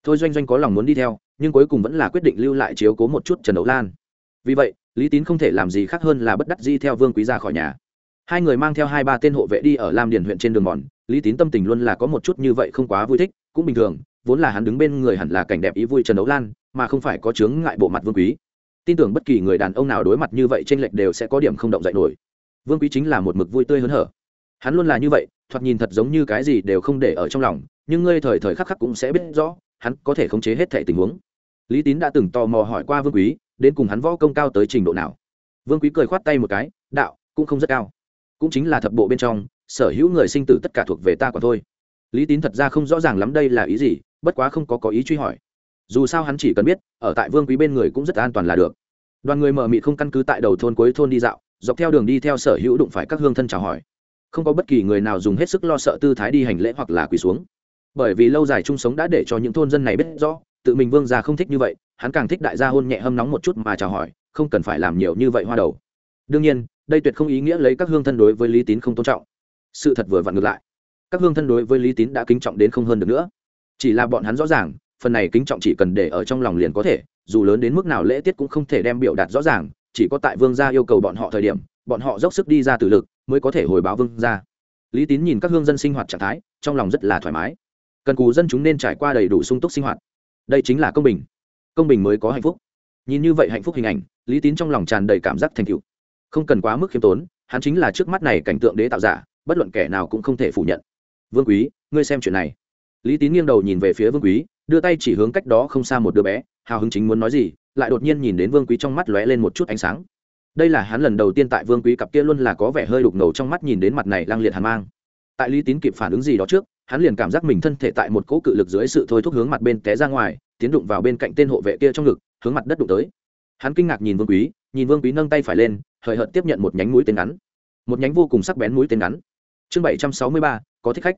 Thôi doanh doanh có lòng muốn đi theo, nhưng cuối cùng vẫn là quyết định lưu lại chiếu cố một chút trần ấu lan. Vì vậy, lý tín không thể làm gì khác hơn là bất đắc di theo vương quý ra khỏi nhà. Hai người mang theo hai ba tên hộ vệ đi ở lam điền huyện trên đường mòn, lý tín tâm tình luôn là có một chút như vậy không quá vui thích, cũng bình thường, vốn là hắn đứng bên người hẳn là cảnh đẹp ý vui trần ấu lan, mà không phải có chướng ngại bộ mặt vương quý tin tưởng bất kỳ người đàn ông nào đối mặt như vậy t r ê n lệch đều sẽ có điểm không động dạy nổi. Vương quý chính là một mực vui tươi hớn hở. Hắn luôn là như vậy, thoạt nhìn thật giống như cái gì đều không để ở trong lòng, nhưng ngươi thời thời khắc khắc cũng sẽ biết rõ, hắn có thể khống chế hết thể tình huống. Lý tín đã từng tò mò hỏi qua vương quý, đến cùng hắn võ công cao tới trình độ nào? Vương quý cười khoát tay một cái, đạo, cũng không rất cao. Cũng chính là thập bộ bên trong, sở hữu người sinh tử tất cả thuộc về ta còn thôi. Lý tín thật ra không rõ ràng lắm đây là ý gì, bất quá không có có ý truy hỏi dù sao hắn chỉ cần biết, ở tại vương quý bên người cũng rất an toàn là được. Đoàn người mờ mịt không căn cứ tại đầu thôn cuối thôn đi dạo, dọc theo đường đi theo sở hữu đụng phải các hương thân chào hỏi. Không có bất kỳ người nào dùng hết sức lo sợ tư thái đi hành lễ hoặc là quỳ xuống. Bởi vì lâu dài chung sống đã để cho những thôn dân này biết rõ, tự mình vương già không thích như vậy, hắn càng thích đại gia hôn nhẹ hâm nóng một chút mà chào hỏi, không cần phải làm nhiều như vậy hoa đầu. Đương nhiên, đây tuyệt không ý nghĩa lấy các hương thân đối với lý tín không tôn trọng. Sự thật vừa vặn ngược lại. Các hương thân đối với lý tín đã kính trọng đến không hơn được nữa. Chỉ là bọn hắn rõ ràng phần này kính trọng chỉ cần để ở trong lòng liền có thể, dù lớn đến mức nào lễ tiết cũng không thể đem biểu đạt rõ ràng, chỉ có tại vương gia yêu cầu bọn họ thời điểm, bọn họ dốc sức đi ra từ lực, mới có thể hồi báo vương gia. Lý tín nhìn các hương dân sinh hoạt trạng thái, trong lòng rất là thoải mái. Cần cù dân chúng nên trải qua đầy đủ sung túc sinh hoạt. Đây chính là công bình. Công bình mới có hạnh phúc. Nhìn như vậy hạnh phúc hình ảnh, lý tín trong lòng tràn đầy cảm giác thành tựu. Không cần quá mức khiêm tốn, hắn chính là trước mắt này cảnh tượng đế tạo giả, bất luận kẻ nào cũng không thể phủ nhận. Vương quý, ngươi xem chuyện này. Lý tín nghiêng đầu nhìn về phía vương quý đưa tay chỉ hướng cách đó không xa một đứa bé, hào hứng chính muốn nói gì, lại đột nhiên nhìn đến vương quý trong mắt lóe lên một chút ánh sáng. Đây là hắn lần đầu tiên tại vương quý cặp kia luôn là có vẻ hơi đục ngầu trong mắt nhìn đến mặt này lang liệt hàn mang. Tại lý tín kịp phản ứng gì đó trước, hắn liền cảm giác mình thân thể tại một cỗ cự lực dưới sự thôi thúc hướng mặt bên té ra ngoài, tiến đụng vào bên cạnh tên hộ vệ kia trong ngực, hướng mặt đất đụng tới. Hắn kinh ngạc nhìn vương quý, nhìn vương quý nâng tay phải lên, hời hợt tiếp nhận một nhánh mũi tên ngắn. Một nhánh vô cùng sắc bén mũi tên ngắn. Chương bảy trăm sáu mươi ba, có thích khách.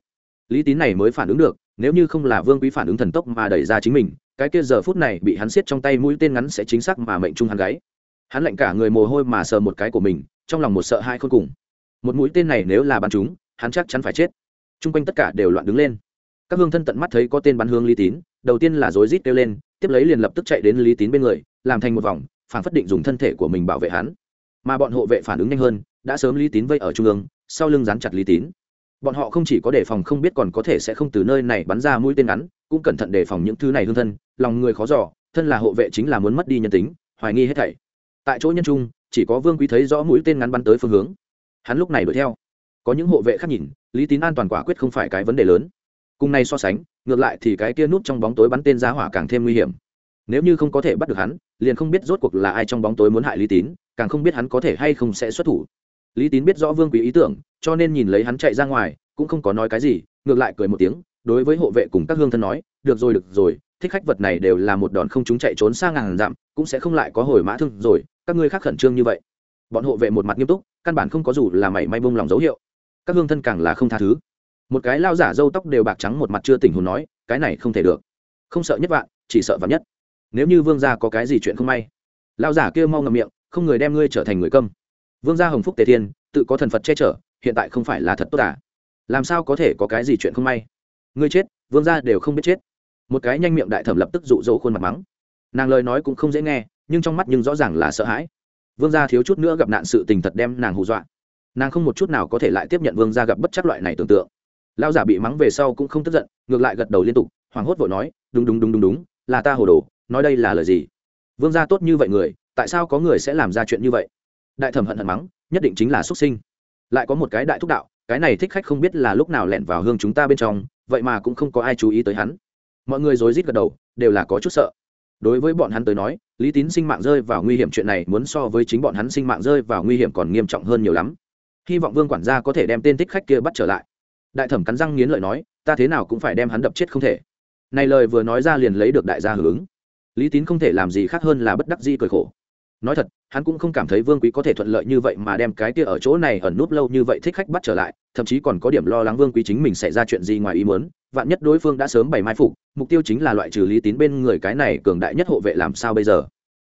Lý tín này mới phản ứng được nếu như không là vương quý phản ứng thần tốc mà đẩy ra chính mình, cái kia giờ phút này bị hắn siết trong tay mũi tên ngắn sẽ chính xác mà mệnh trung hắn gáy. Hắn lạnh cả người mồ hôi mà sờ một cái của mình, trong lòng một sợ hai khôn cùng. Một mũi tên này nếu là bắn chúng hắn chắc chắn phải chết. T r u n g quanh tất cả đều loạn đứng lên. Các hương thân tận mắt thấy có tên bắn hướng lý tín, đầu tiên là rối rít kêu lên, tiếp lấy liền lập tức chạy đến lý tín bên người, làm thành một vòng, phản phất định dùng thân thể của mình bảo vệ hắn. Mà bọn hộ vệ phản ứng nhanh hơn, đã sớm lý tín vây ở trung ương, sau lưng dán chặt lý tín bọn họ không chỉ có đề phòng không biết còn có thể sẽ không từ nơi này bắn ra mũi tên ngắn, cũng cẩn thận đề phòng những thứ này hương thân, lòng người khó giỏ thân là hộ vệ chính là muốn mất đi nhân tính, hoài nghi hết thảy. Tại chỗ nhân trung, chỉ có vương quý thấy rõ mũi tên ngắn bắn tới phương hướng. Hắn lúc này đuổi theo. Có những hộ vệ khác nhìn, lý tín an toàn quả quyết không phải cái vấn đề lớn. Cùng này so sánh, ngược lại thì cái kia nút trong bóng tối bắn tên giá hỏa càng thêm nguy hiểm. Nếu như không có thể bắt được hắn, liền không biết rốt cuộc là ai trong bóng tối muốn hại lý tín, càng không biết hắn có thể hay không sẽ xuất thủ lý tín biết rõ vương quý ý tưởng, cho nên nhìn lấy hắn chạy ra ngoài, cũng không có nói cái gì, ngược lại cười một tiếng, đối với hộ vệ cùng các hương thân nói, được rồi được rồi, thích khách vật này đều là một đòn không chúng chạy trốn xa ngàn dặm, cũng sẽ không lại có hồi mã thương rồi, các ngươi khác khẩn trương như vậy. Bọn hộ vệ một mặt nghiêm túc, căn bản không có dù là mảy may bông lòng dấu hiệu. Các hương thân càng là không tha thứ. Một cái lao giả râu tóc đều bạc trắng một mặt chưa tỉnh hồn nói, cái này không thể được. Không sợ nhất vạn, chỉ sợ vạn nhất. Nếu như vương gia có cái gì chuyện không may. Lao giả kia mau ngậm miệng, không người đem ngươi trở thành người câm vương gia hồng phúc tề thiên, tự có thần phật che chở, hiện tại không phải là thật tốt à? Làm sao có thể có cái gì chuyện không may? Ngươi chết, vương gia đều không biết chết. Một cái nhanh miệng đại thẩm lập tức rụ rỗ khuôn mặt mắng. Nàng lời nói cũng không dễ nghe, nhưng trong mắt nhưng rõ ràng là sợ hãi. Vương gia thiếu chút nữa gặp nạn sự tình thật đem nàng hù dọa. Nàng không một chút nào có thể lại tiếp nhận vương gia gặp bất chắc loại này tưởng tượng. Lao giả bị mắng về sau cũng không tức giận, ngược lại gật đầu liên tục, hoảng hốt vội nói, đúng đúng đúng đúng đúng, là ta hồ đồ, nói đây là lời gì? Vương gia tốt như vậy người, tại sao có người sẽ làm ra chuyện như vậy? Đại thẩm hận hận mắng, nhất định chính là xuất sinh. Lại có một cái đại thúc đạo, cái này thích khách không biết là lúc nào lẻn vào hương chúng ta bên trong, vậy mà cũng không có ai chú ý tới hắn. Mọi người rối rít gật đầu, đều là có chút sợ. Đối với bọn hắn tới nói, lý tín sinh mạng rơi vào nguy hiểm chuyện này muốn so với chính bọn hắn sinh mạng rơi vào nguy hiểm còn nghiêm trọng hơn nhiều lắm. Hy vọng vương quản gia có thể đem tên thích khách kia bắt trở lại. Đại thẩm cắn răng nghiến lợi nói, ta thế nào cũng phải đem hắn đập chết không thể. Này lời vừa nói ra liền lấy được đại gia hưởng ứng. Lý tín không thể làm gì khác hơn là bất đắc di cười khổ nói thật, hắn cũng không cảm thấy vương quý có thể thuận lợi như vậy mà đem cái kia ở chỗ này ẩn núp lâu như vậy thích khách bắt trở lại, thậm chí còn có điểm lo lắng vương quý chính mình xảy ra chuyện gì ngoài ý muốn, vạn nhất đối phương đã sớm bày mai phục, mục tiêu chính là loại trừ lý tín bên người cái này cường đại nhất hộ vệ làm sao bây giờ.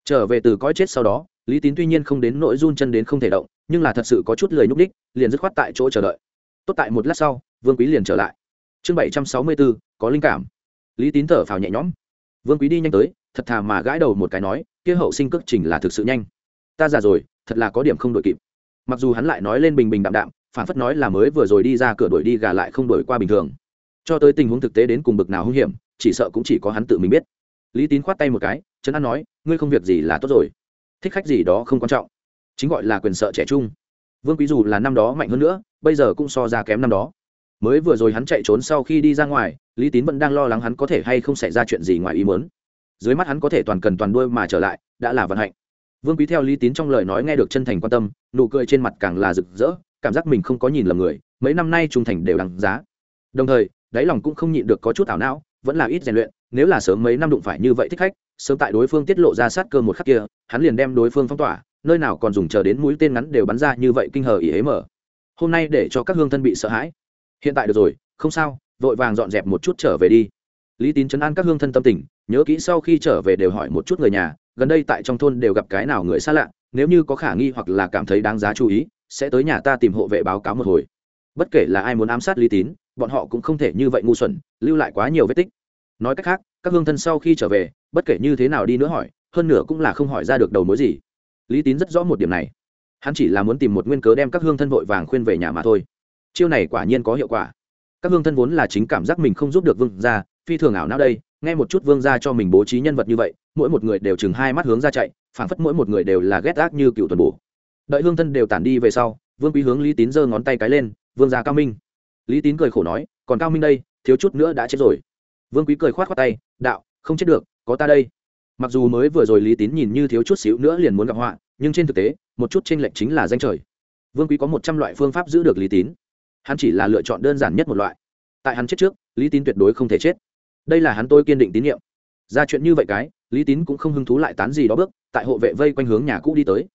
Trở về từ cõi chết sau đó, lý tín tuy nhiên không đến nỗi run chân đến không thể động, nhưng là thật sự có chút lời nhúc đích liền dứt khoát tại chỗ chờ đợi. Tốt tại một lát sau, vương quý liền trở lại. Chương bảy trăm sáu mươi bốn, có linh cảm. Lý tín thở phào nhẹ nhõm. Vương quý đi nhanh tới thật thà mà gãi đầu một cái nói, kia hậu sinh cước trình là thực sự nhanh. Ta già rồi, thật là có điểm không đổi kịp. Mặc dù hắn lại nói lên bình bình đạm đạm, phản phất nói là mới vừa rồi đi ra cửa đuổi đi gà lại không đổi qua bình thường. Cho tới tình huống thực tế đến cùng bực nào hung hiểm, chỉ sợ cũng chỉ có hắn tự mình biết. Lý tín khoát tay một cái, trấn an nói, ngươi không việc gì là tốt rồi. Thích khách gì đó không quan trọng. Chính gọi là quyền sợ trẻ trung. Vương quý dù là năm đó mạnh hơn nữa, bây giờ cũng so ra kém năm đó. Mới vừa rồi hắn chạy trốn sau khi đi ra ngoài, lý tín vẫn đang lo lắng hắn có thể hay không xảy ra chuyện gì ngoài ý muốn dưới mắt hắn có thể toàn cần toàn đuôi mà trở lại, đã là vận hạnh. Vương quý theo lý tín trong lời nói nghe được chân thành quan tâm, nụ cười trên mặt càng là rực rỡ, cảm giác mình không có nhìn lầm người, mấy năm nay trung thành đều đằng giá. Đồng thời, đáy lòng cũng không nhịn được có chút ảo não, vẫn là ít rèn luyện, nếu là sớm mấy năm đụng phải như vậy thích khách, sớm tại đối phương tiết lộ ra sát cơ một khắc kia, hắn liền đem đối phương phong tỏa, nơi nào còn dùng chờ đến mũi tên ngắn đều bắn ra như vậy kinh hờ ỉ mở. Hôm nay để cho các hương thân bị sợ hãi. Hiện tại được rồi, không sao, vội vàng dọn dẹp một chút trở về đi. Lý tín chấn an các hương thân tâm tình nhớ kỹ sau khi trở về đều hỏi một chút người nhà, gần đây tại trong thôn đều gặp cái nào người xa lạ, nếu như có khả nghi hoặc là cảm thấy đáng giá chú ý, sẽ tới nhà ta tìm hộ vệ báo cáo một hồi. Bất kể là ai muốn ám sát lý tín, bọn họ cũng không thể như vậy ngu xuẩn, lưu lại quá nhiều vết tích. Nói cách khác, các hương thân sau khi trở về, bất kể như thế nào đi nữa hỏi, hơn nữa cũng là không hỏi ra được đầu mối gì. Lý tín rất rõ một điểm này. Hắn chỉ là muốn tìm một nguyên cớ đem các hương thân vội vàng khuyên về nhà mà thôi. Chiêu này quả nhiên có hiệu quả các hương thân vốn là chính cảm giác mình không giúp được vương gia, phi thường ảo não đây, nghe một chút vương gia cho mình bố trí nhân vật như vậy, mỗi một người đều chừng hai mắt hướng ra chạy, phảng phất mỗi một người đều là ghét ác như cựu tuần bổ. Đợi hương thân đều tản đi về sau, vương quý hướng lý tín giơ ngón tay cái lên, vương gia cao minh. Lý tín cười khổ nói, còn cao minh đây, thiếu chút nữa đã chết rồi. Vương quý cười khoát khoát tay, đạo, không chết được, có ta đây. Mặc dù mới vừa rồi lý tín nhìn như thiếu chút xíu nữa liền muốn gặp họa, nhưng trên thực tế, một chút trên lệch chính là danh trời. Vương quý có một trăm loại phương pháp giữ được lý tín hắn chỉ là lựa chọn đơn giản nhất một loại. Tại hắn chết trước, lý tín tuyệt đối không thể chết. Đây là hắn tôi kiên định tín nhiệm. Ra chuyện như vậy cái, lý tín cũng không hứng thú lại tán gì đó bước, tại hộ vệ vây quanh hướng nhà cũ đi tới.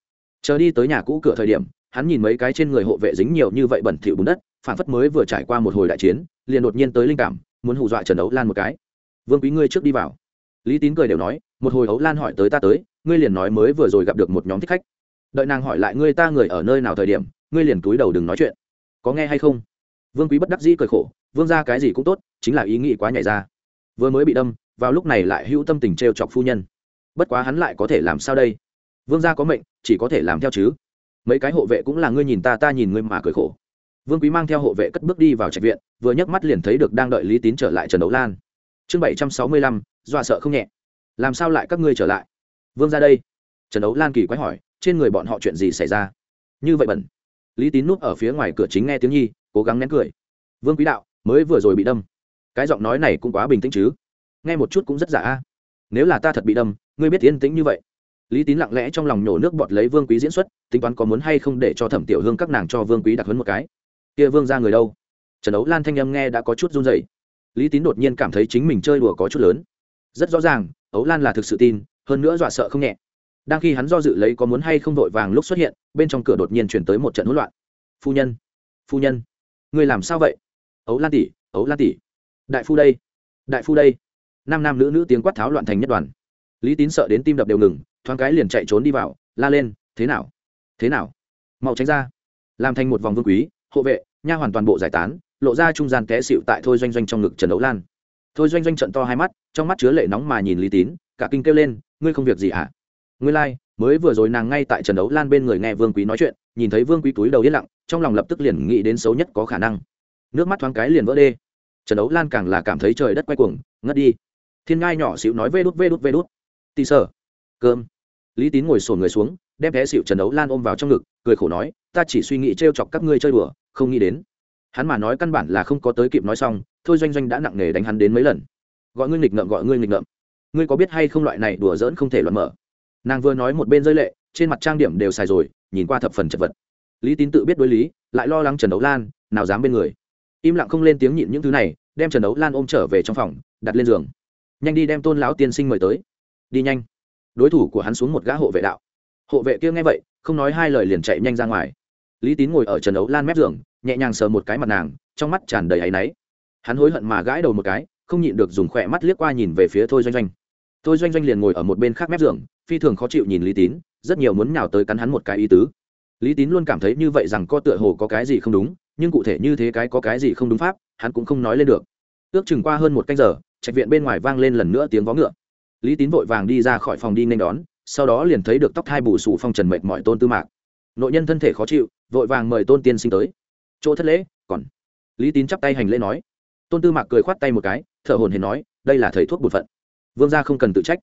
Chờ đi tới nhà cũ cửa thời điểm, hắn nhìn mấy cái trên người hộ vệ dính nhiều như vậy bẩn thỉu bùn đất, phản phất mới vừa trải qua một hồi đại chiến, liền đột nhiên tới linh cảm, muốn hù dọa trần đấu lan một cái. Vương quý ngươi trước đi vào. Lý tín cười đều nói, một hồi ấu lan hỏi tới ta tới, ngươi liền nói mới vừa rồi gặp được một nhóm thích khách. Đợi nàng hỏi lại ngươi ta người ở nơi nào thời điểm, ngươi liền túi đầu đừng nói chuyện có nghe hay không? Vương quý bất đắc dĩ cười khổ, vương ra cái gì cũng tốt, chính là ý nghĩ quá nhảy ra. Vừa mới bị đâm, vào lúc này lại hữu tâm tình t r e o chọc phu nhân. Bất quá hắn lại có thể làm sao đây? Vương gia có mệnh, chỉ có thể làm theo chứ. Mấy cái hộ vệ cũng là ngươi nhìn ta ta nhìn ngươi mà cười khổ. Vương quý mang theo hộ vệ cất bước đi vào trạch viện, vừa nhấc mắt liền thấy được đang đợi lý tín trở lại trần đấu lan. Chương bảy trăm sáu mươi lăm, dọa sợ không nhẹ. Làm sao lại các ngươi trở lại? Vương ra đây. Trần đấu lan kỳ quái hỏi, trên người bọn họ chuyện gì xảy ra? Như vậy bẩn lý tín núp ở phía ngoài cửa chính nghe tiếng nhi, cố gắng nén cười. Vương quý đạo, mới vừa rồi bị đâm. Cái giọng nói này cũng quá bình tĩnh chứ. Nghe một chút cũng rất giả nếu là ta thật bị đâm, ngươi biết yên tĩnh như vậy. Lý tín lặng lẽ trong lòng nhổ nước bọt lấy vương quý diễn xuất, tính toán có muốn hay không để cho thẩm tiểu hương các nàng cho vương quý đặc hấn một cái. Kia vương ra người đâu? Trần đấu lan thanh âm nghe đã có chút run dày lý tín đột nhiên cảm thấy chính mình chơi đùa có chút lớn. Rất rõ ràng, ấu lan là thực sự tin, hơn nữa dọa sợ không nhẹ đang khi hắn do dự lấy có muốn hay không vội vàng lúc xuất hiện, bên trong cửa đột nhiên chuyển tới một trận hỗn loạn. Phu nhân phu nhân, người làm sao vậy? Ấu lan tỷ, ấu lan tỷ. Đại phu đây, đại phu đây. Nam nam nữ nữ tiếng quát tháo loạn thành nhất đoàn. Lý tín sợ đến tim đập đều ngừng, thoáng cái liền chạy trốn đi vào, la lên, thế nào? Thế nào? Mau tránh ra. Làm thành một vòng vương quý, hộ vệ, nha hoàn toàn bộ giải tán, lộ ra trung gian té xịu tại thôi doanh doanh trong ngực trần đấu lan. Thôi doanh doanh trận to hai mắt, trong mắt chứa lệ nóng mà nhìn lý tín, cả kinh kêu lên, ngươi không việc gì hả? Ngươi lai、like, mới vừa rồi nàng ngay tại trần đấu lan bên người nghe vương quý nói chuyện nhìn thấy vương quý túi đầu yên lặng trong lòng lập tức liền nghĩ đến xấu nhất có khả năng. Nước mắt thoáng cái liền vỡ đê. Trần đấu lan càng là cảm thấy trời đất quay cuồng ngất đi. Thiên ngai nhỏ xịu nói vê đút vê đút vê đút. Tì sở cơm. Lý tín ngồi sổn người xuống đem té xịu trần đấu lan ôm vào trong ngực cười khổ nói ta chỉ suy nghĩ t chọc các ngươi chơi đùa không nghĩ đến. Hắn mà nói căn bản là không có tới kịp nói xong thôi doanh doanh đã nặng nề đánh hắn đến mấy lần. Gọi ngươi nghịch ngợm gọi ngươi nghịch ngợm. Ngươi có biết hay không loại này đùa giỡn không thể loạn mở? Nàng vừa nói một bên rơi lệ, trên mặt trang điểm đều xài rồi, nhìn qua thập phần chật vật. Lý tín tự biết đối lý, lại lo lắng trần đấu lan, nào dám bên người. Im lặng không lên tiếng nhịn những thứ này, đem trần đấu lan ôm trở về trong phòng, đặt lên giường. Nhanh đi đem tôn lão tiên sinh mời tới. Đi nhanh. Đối thủ của hắn xuống một gã hộ vệ đạo. Hộ vệ kia nghe vậy, không nói hai lời liền chạy nhanh ra ngoài. Lý tín ngồi ở trần đấu lan mép giường, nhẹ nhàng sờ một cái mặt nàng, trong mắt tràn đầy áy náy. Hắn hối hận mà gãi đầu một cái, không nhịn được dùng khỏe mắt liếc qua nhìn về phía thôi doanh doanh thôi doanh doanh liền ngồi ở một bên khác mép giường, phi thường khó chịu nhìn lý tín, rất nhiều muốn nhào tới cắn hắn một cái ý tứ. Lý tín luôn cảm thấy như vậy rằng co tựa hồ có cái gì không đúng, nhưng cụ thể như thế cái có cái gì không đúng pháp, hắn cũng không nói lên được. Ước chừng qua hơn một canh giờ, trạch viện bên ngoài vang lên lần nữa tiếng vó ngựa. Lý tín vội vàng đi ra khỏi phòng đi nên đón, sau đó liền thấy được tóc hai bù sù phong trần mệt mọi tôn tư mạc. Nội nhân thân thể khó chịu, vội vàng mời tôn tiên sinh tới. Chỗ thất lễ, còn. Lý tín chắp tay hành lễ nói. Tôn tư mạc cười khoát tay một cái, thở hồn hển nói, đây là thầy thuốc bột phận vương gia không cần tự trách.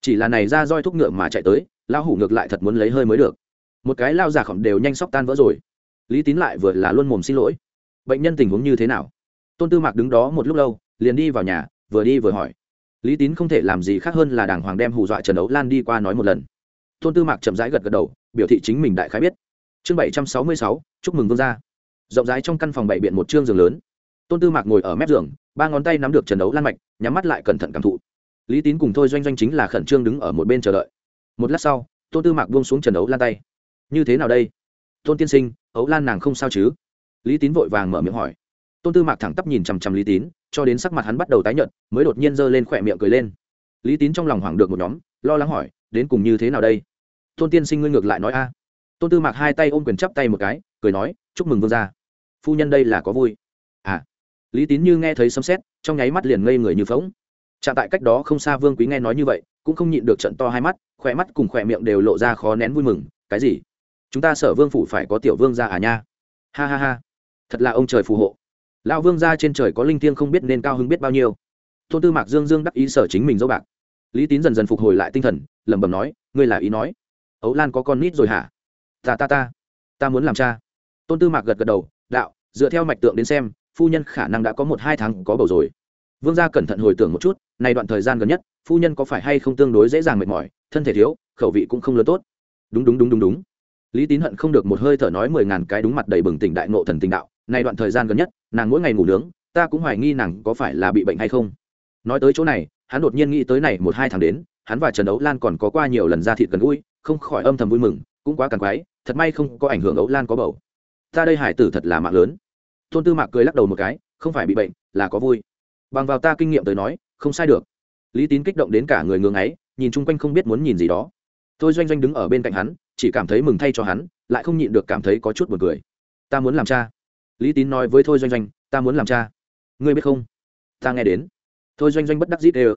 Chỉ là này ra roi thúc ngựa mà chạy tới lao hủ ngược lại thật muốn lấy hơi mới được. Một cái lao giả khổng đều nhanh sóc tan vỡ rồi. Lý tín lại vừa là luôn mồm xin lỗi. Bệnh nhân tình huống như thế nào? Tôn tư mạc đứng đó một lúc lâu, liền đi vào nhà, vừa đi vừa hỏi. Lý tín không thể làm gì khác hơn là đàng hoàng đem hù dọa trần ấu lan đi qua nói một lần. Tôn tư mạc chậm rãi gật gật đầu, biểu thị chính mình đại khái biết. Chương bảy trăm sáu mươi sáu, chúc mừng vương gia. Rộng rãi trong căn phòng bảy biện một chương giường lớn. Tôn tư mạc ngồi ở mép giường, ba ngón tay nắm được trần ấu lan mạch, nhắm mắt lại cẩn thận cảm thụ lý tín cùng thôi doanh doanh chính là khẩn trương đứng ở một bên chờ đợi. Một lát sau, tôn tư mạc buông xuống trần ấu lan tay. Như thế nào đây? Tôn tiên sinh, ấu lan nàng không sao chứ? Lý tín vội vàng mở miệng hỏi. Tôn tư mạc thẳng tắp nhìn chằm chằm lý tín, cho đến sắc mặt hắn bắt đầu tái nhợt, mới đột nhiên giơ lên khỏe miệng cười lên. Lý tín trong lòng hoảng được một nhóm, lo lắng hỏi, đến cùng như thế nào đây? Tôn tiên sinh ngươi ngược lại nói a. Tôn tư mạc hai tay ôm quyền chắp tay một cái, cười nói, chúc mừng vương gia. Phu nhân đây là có vui. À. Lý tín như nghe thấy sấm sét, trong nháy mắt liền ngây người như phóng chạm tại cách đó không xa vương quý nghe nói như vậy, cũng không nhịn được trận to hai mắt, khỏe mắt cùng khỏe miệng đều lộ ra khó nén vui mừng, cái gì? Chúng ta sở vương phủ phải có tiểu vương gia à nha? Ha ha ha, thật là ông trời phù hộ. Lão vương gia trên trời có linh thiêng không biết nên cao hứng biết bao nhiêu. Tôn tư mạc dương dương đắc ý sở chính mình dâu bạc. Lý tín dần dần phục hồi lại tinh thần, lẩm bẩm nói, ngươi là ý nói. Ấu lan có con nít rồi hả? Ta ta ta ta muốn làm cha. Tôn tư mạc gật gật đầu, đạo, dựa theo mạch tượng đến xem, phu nhân khả năng đã có một hai tháng có bầu rồi. Vương gia cẩn thận hồi tưởng một chút này đoạn thời gian gần nhất, phu nhân có phải hay không tương đối dễ dàng mệt mỏi, thân thể thiếu, khẩu vị cũng không lớn tốt. Đúng đúng đúng đúng đúng. Lý tín hận không được một hơi thở nói mười ngàn cái đúng mặt đầy bừng tỉnh đại ngộ thần tình đạo, này đoạn thời gian gần nhất, nàng mỗi ngày ngủ nướng, ta cũng hoài nghi nàng có phải là bị bệnh hay không. Nói tới chỗ này, hắn đột nhiên nghĩ tới này một hai tháng đến, hắn và trần ấu lan còn có qua nhiều lần ra thịt gần gũi, không khỏi âm thầm vui mừng, cũng quá càng quái, thật may không có ảnh hưởng ấu lan có bầu. Ta đây hải tử thật là mạng lớn. Tôn tư mạc cười lắc đầu một cái, không phải bị bệnh, là có vui. Bằng vào ta kinh nghiệm tới nói không sai được. Lý tín kích động đến cả người ngưng ấy nhìn chung quanh không biết muốn nhìn gì đó. Tôi doanh doanh đứng ở bên cạnh hắn, chỉ cảm thấy mừng thay cho hắn, lại không nhịn được cảm thấy có chút buồn cười. Ta muốn làm cha. Lý tín nói với thôi doanh doanh, ta muốn làm cha. Ngươi biết không? Ta nghe đến. Thôi doanh doanh bất đắc dĩ đều.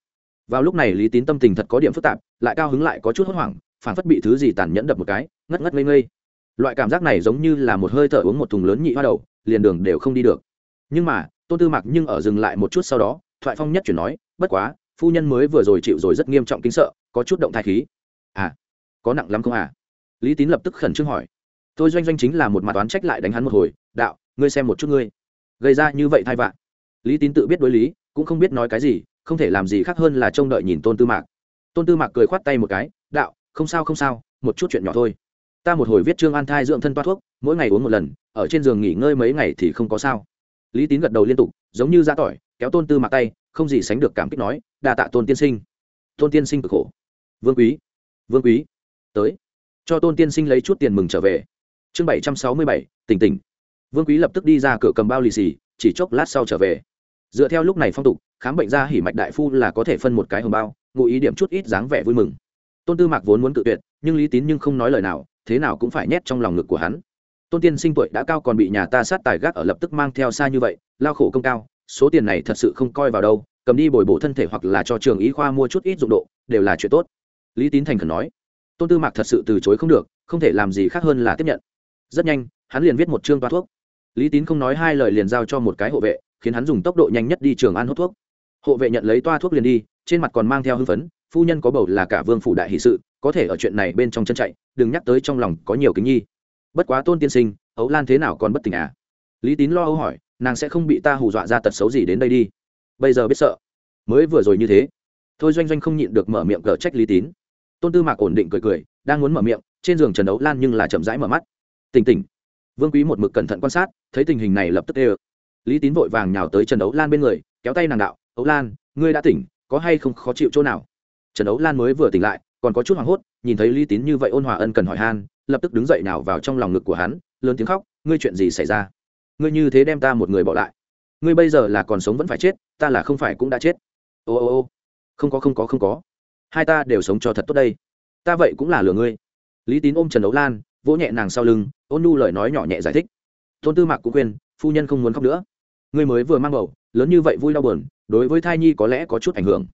Vào lúc này lý tín tâm tình thật có điểm phức tạp, lại cao hứng lại có chút hốt hoảng, phản phất bị thứ gì tàn nhẫn đập một cái, ngất ngất ngây ngây. Loại cảm giác này giống như là một hơi thở uống một thùng lớn nhị hoa đầu, liền đường đều không đi được. Nhưng mà, tôn tư mặc nhưng ở dừng lại một chút sau đó, thoại phong nhất chuyển nói bất quá, phu nhân mới vừa rồi chịu rồi rất nghiêm trọng kính sợ, có chút động thai khí. À có nặng lắm không à? Lý tín lập tức khẩn trương hỏi. Tôi doanh doanh chính là một mặt toán trách lại đánh hắn một hồi, đạo, ngươi xem một chút ngươi. Gây ra như vậy thai vạn lý tín tự biết đối lý, cũng không biết nói cái gì, không thể làm gì khác hơn là trông đợi nhìn tôn tư mạc. Tôn tư mạc cười khoát tay một cái, đạo, không sao không sao, một chút chuyện nhỏ thôi. Ta một hồi viết trương an thai dưỡng thân toa thuốc, mỗi ngày uống một lần, ở trên giường nghỉ ngơi mấy ngày thì không có sao. Lý tín gật đầu liên tục, giống như da tỏi kéo tôn tư mạc tay, không gì sánh được cảm kích nói, đa tạ tôn tiên sinh. Tôn tiên sinh cực khổ. Vương quý vương quý, tới. Cho tôn tiên sinh lấy chút tiền mừng trở về. Chương bảy trăm sáu mươi bảy, tỉnh tỉnh. Vương quý lập tức đi ra cửa cầm bao lì xì, chỉ chốc lát sau trở về. Dựa theo lúc này phong tục, khám bệnh ra hỉ mạch đại phu là có thể phân một cái hồng bao, ngụ ý điểm chút ít dáng vẻ vui mừng. Tôn tư mạc vốn muốn cự tuyệt, nhưng lý tín nhưng không nói lời nào, thế nào cũng phải nhét trong lòng ngực của hắn. Tôn tiên sinh tuổi đã cao còn bị nhà ta sát tài gác ở lập tức mang theo xa như vậy, lao khổ công cao số tiền này thật sự không coi vào đâu, cầm đi bồi bổ thân thể hoặc là cho trường y khoa mua chút ít dụng độ, đều là chuyện tốt. Lý tín thành khẩn nói. Tôn tư mạc thật sự từ chối không được, không thể làm gì khác hơn là tiếp nhận. Rất nhanh, hắn liền viết một chương toa thuốc. Lý tín không nói hai lời liền giao cho một cái hộ vệ, khiến hắn dùng tốc độ nhanh nhất đi trường ăn hút thuốc. Hộ vệ nhận lấy toa thuốc liền đi, trên mặt còn mang theo hưng phấn, phu nhân có bầu là cả vương phủ đại hỷ sự, có thể ở chuyện này bên trong chân chạy, đừng nhắc tới trong lòng có nhiều kính nhi. Bất quá tôn tiên sinh ấu lan thế nào còn bất tỉnh à? Lý tín lo âu hỏi nàng sẽ không bị ta hù dọa ra tật xấu gì đến đây đi. Bây giờ biết sợ. Mới vừa rồi như thế. Thôi doanh doanh không nhịn được mở miệng cờ trách lý tín. Tôn tư mạc ổn định cười cười, đang muốn mở miệng, trên giường trần Đấu lan nhưng là chậm rãi mở mắt. Tỉnh tỉnh. Vương quý một mực cẩn thận quan sát, thấy tình hình này lập tức ê ơ. Lý tín vội vàng nhào tới trần Đấu lan bên người, kéo tay nàng đạo, ấu lan, ngươi đã tỉnh, có hay không khó chịu chỗ nào? Trần Đấu lan mới vừa tỉnh lại, còn có chút hoảng hốt, nhìn thấy lý tín như vậy ôn hòa ân cần hỏi han, lập tức đứng dậy nào vào trong lòng ngực của hắn, lớn tiếng khóc, ngươi chuyện gì xảy ra? Ngươi như thế đem ta một người bỏ lại. Ngươi bây giờ là còn sống vẫn phải chết, ta là không phải cũng đã chết. Ô ô ô, không có không có không có. Hai ta đều sống cho thật tốt đây. Ta vậy cũng là lừa ngươi. Lý tín ôm trần đấu lan, vỗ nhẹ nàng sau lưng, ôn nu lời nói nhỏ nhẹ giải thích. Tôn tư mạc cũng khuyên phu nhân không muốn khóc nữa. Ngươi mới vừa mang bầu, lớn như vậy vui đau buồn, đối với thai nhi có lẽ có chút ảnh hưởng.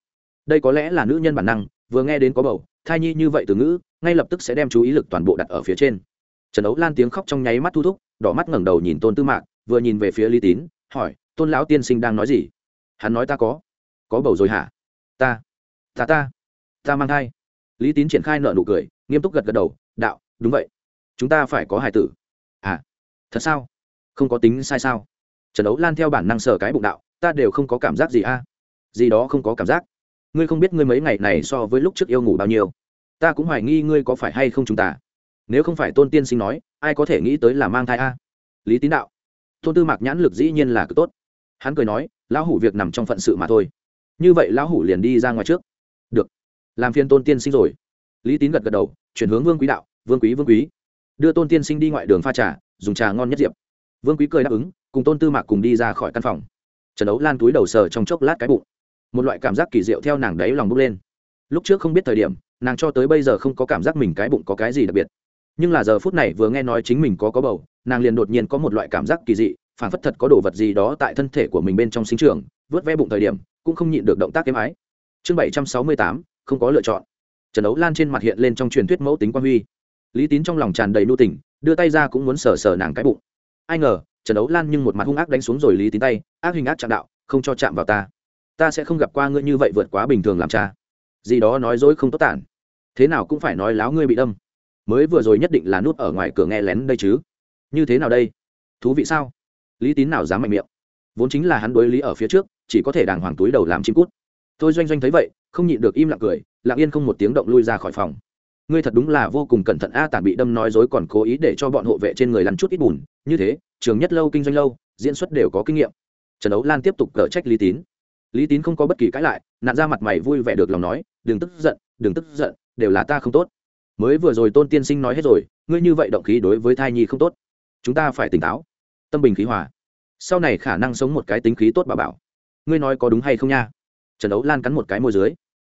Đây có lẽ là nữ nhân bản năng, vừa nghe đến có bầu, thai nhi như vậy từ ngữ, ngay lập tức sẽ đem chú ý lực toàn bộ đặt ở phía trên. Trần đấu lan tiếng khóc trong nháy mắt thu thúc, đỏ mắt ngẩng đầu nhìn tôn tư mạc vừa nhìn về phía lý tín, hỏi, tôn lão tiên sinh đang nói gì? Hắn nói ta có có bầu rồi hả? Ta ta ta ta mang thai. Lý tín triển khai nợ nụ cười, nghiêm túc gật gật đầu, đạo, đúng vậy. Chúng ta phải có hài tử. À thật sao? Không có tính sai sao? Trần đấu lan theo bản năng sờ cái bụng đạo, ta đều không có cảm giác gì a. Gì đó không có cảm giác. Ngươi không biết ngươi mấy ngày này so với lúc trước yêu ngủ bao nhiêu. Ta cũng hoài nghi ngươi có phải hay không chúng ta. Nếu không phải tôn tiên sinh nói, ai có thể nghĩ tới là mang thai a? Lý tín đạo tôn tư mạc nhãn lực dĩ nhiên là cực tốt. Hắn cười nói, lão hủ việc nằm trong phận sự mà thôi. Như vậy lão hủ liền đi ra ngoài trước. Được. Làm phiên tôn tiên sinh rồi. Lý tín gật gật đầu, chuyển hướng vương quý đạo, vương quý vương quý. Đưa tôn tiên sinh đi ngoại đường pha trà, dùng trà ngon nhất diệp. Vương quý cười đáp ứng, cùng tôn tư mạc cùng đi ra khỏi căn phòng. Trần Đấu lan túi đầu sờ trong chốc lát cái bụng. Một loại cảm giác kỳ diệu theo nàng đáy lòng bốc lên. Lúc trước không biết thời điểm, nàng cho tới bây giờ không có cảm giác mình cái bụng có cái gì đặc biệt nhưng là giờ phút này vừa nghe nói chính mình có có bầu, nàng liền đột nhiên có một loại cảm giác kỳ dị, phản phất thật có đồ vật gì đó tại thân thể của mình bên trong sinh trường vớt ve bụng thời điểm, cũng không nhịn được động tác êm ái. Chương bảy trăm sáu mươi tám, không có lựa chọn. Trần đấu lan trên mặt hiện lên trong truyền thuyết mẫu tính quan huy. Lý tín trong lòng tràn đầy nu tình đưa tay ra cũng muốn sờ sờ nàng cái bụng. Ai ngờ, trần đấu lan nhưng một mặt hung ác đánh xuống rồi lý tín tay, ác hình ác chạm đạo, không cho chạm vào ta. Ta sẽ không gặp qua ngươi như vậy vượt quá bình thường làm cha. Gì đó nói dối không tốt tản. Thế nào cũng phải nói láo ngươi bị đâm mới vừa rồi nhất định là nút ở ngoài cửa nghe lén đây chứ. Như thế nào đây? Thú vị sao? Lý tín nào dám mạnh miệng? Vốn chính là hắn đối lý ở phía trước, chỉ có thể đàng hoàng túi đầu làm chim cút. Tôi doanh doanh thấy vậy, không nhịn được im lặng cười, lặng yên không một tiếng động lui ra khỏi phòng. Ngươi thật đúng là vô cùng cẩn thận a, tản bị đâm nói dối còn cố ý để cho bọn hộ vệ trên người lăn chút ít bùn. Như thế, trường nhất lâu kinh doanh lâu, diễn xuất đều có kinh nghiệm. Trần đấu lan tiếp tục cở trách lý tín. Lý tín không có bất kỳ cãi lại nạn ra mặt mày vui vẻ được lòng nói, đừng tức giận, đừng tức giận, đều là ta không tốt mới vừa rồi tôn tiên sinh nói hết rồi, ngươi như vậy động khí đối với thai nhi không tốt. Chúng ta phải tỉnh táo. Tâm bình khí hòa. Sau này khả năng sống một cái tính khí tốt bà bảo. Ngươi nói có đúng hay không nha? Trần đấu lan cắn một cái môi dưới.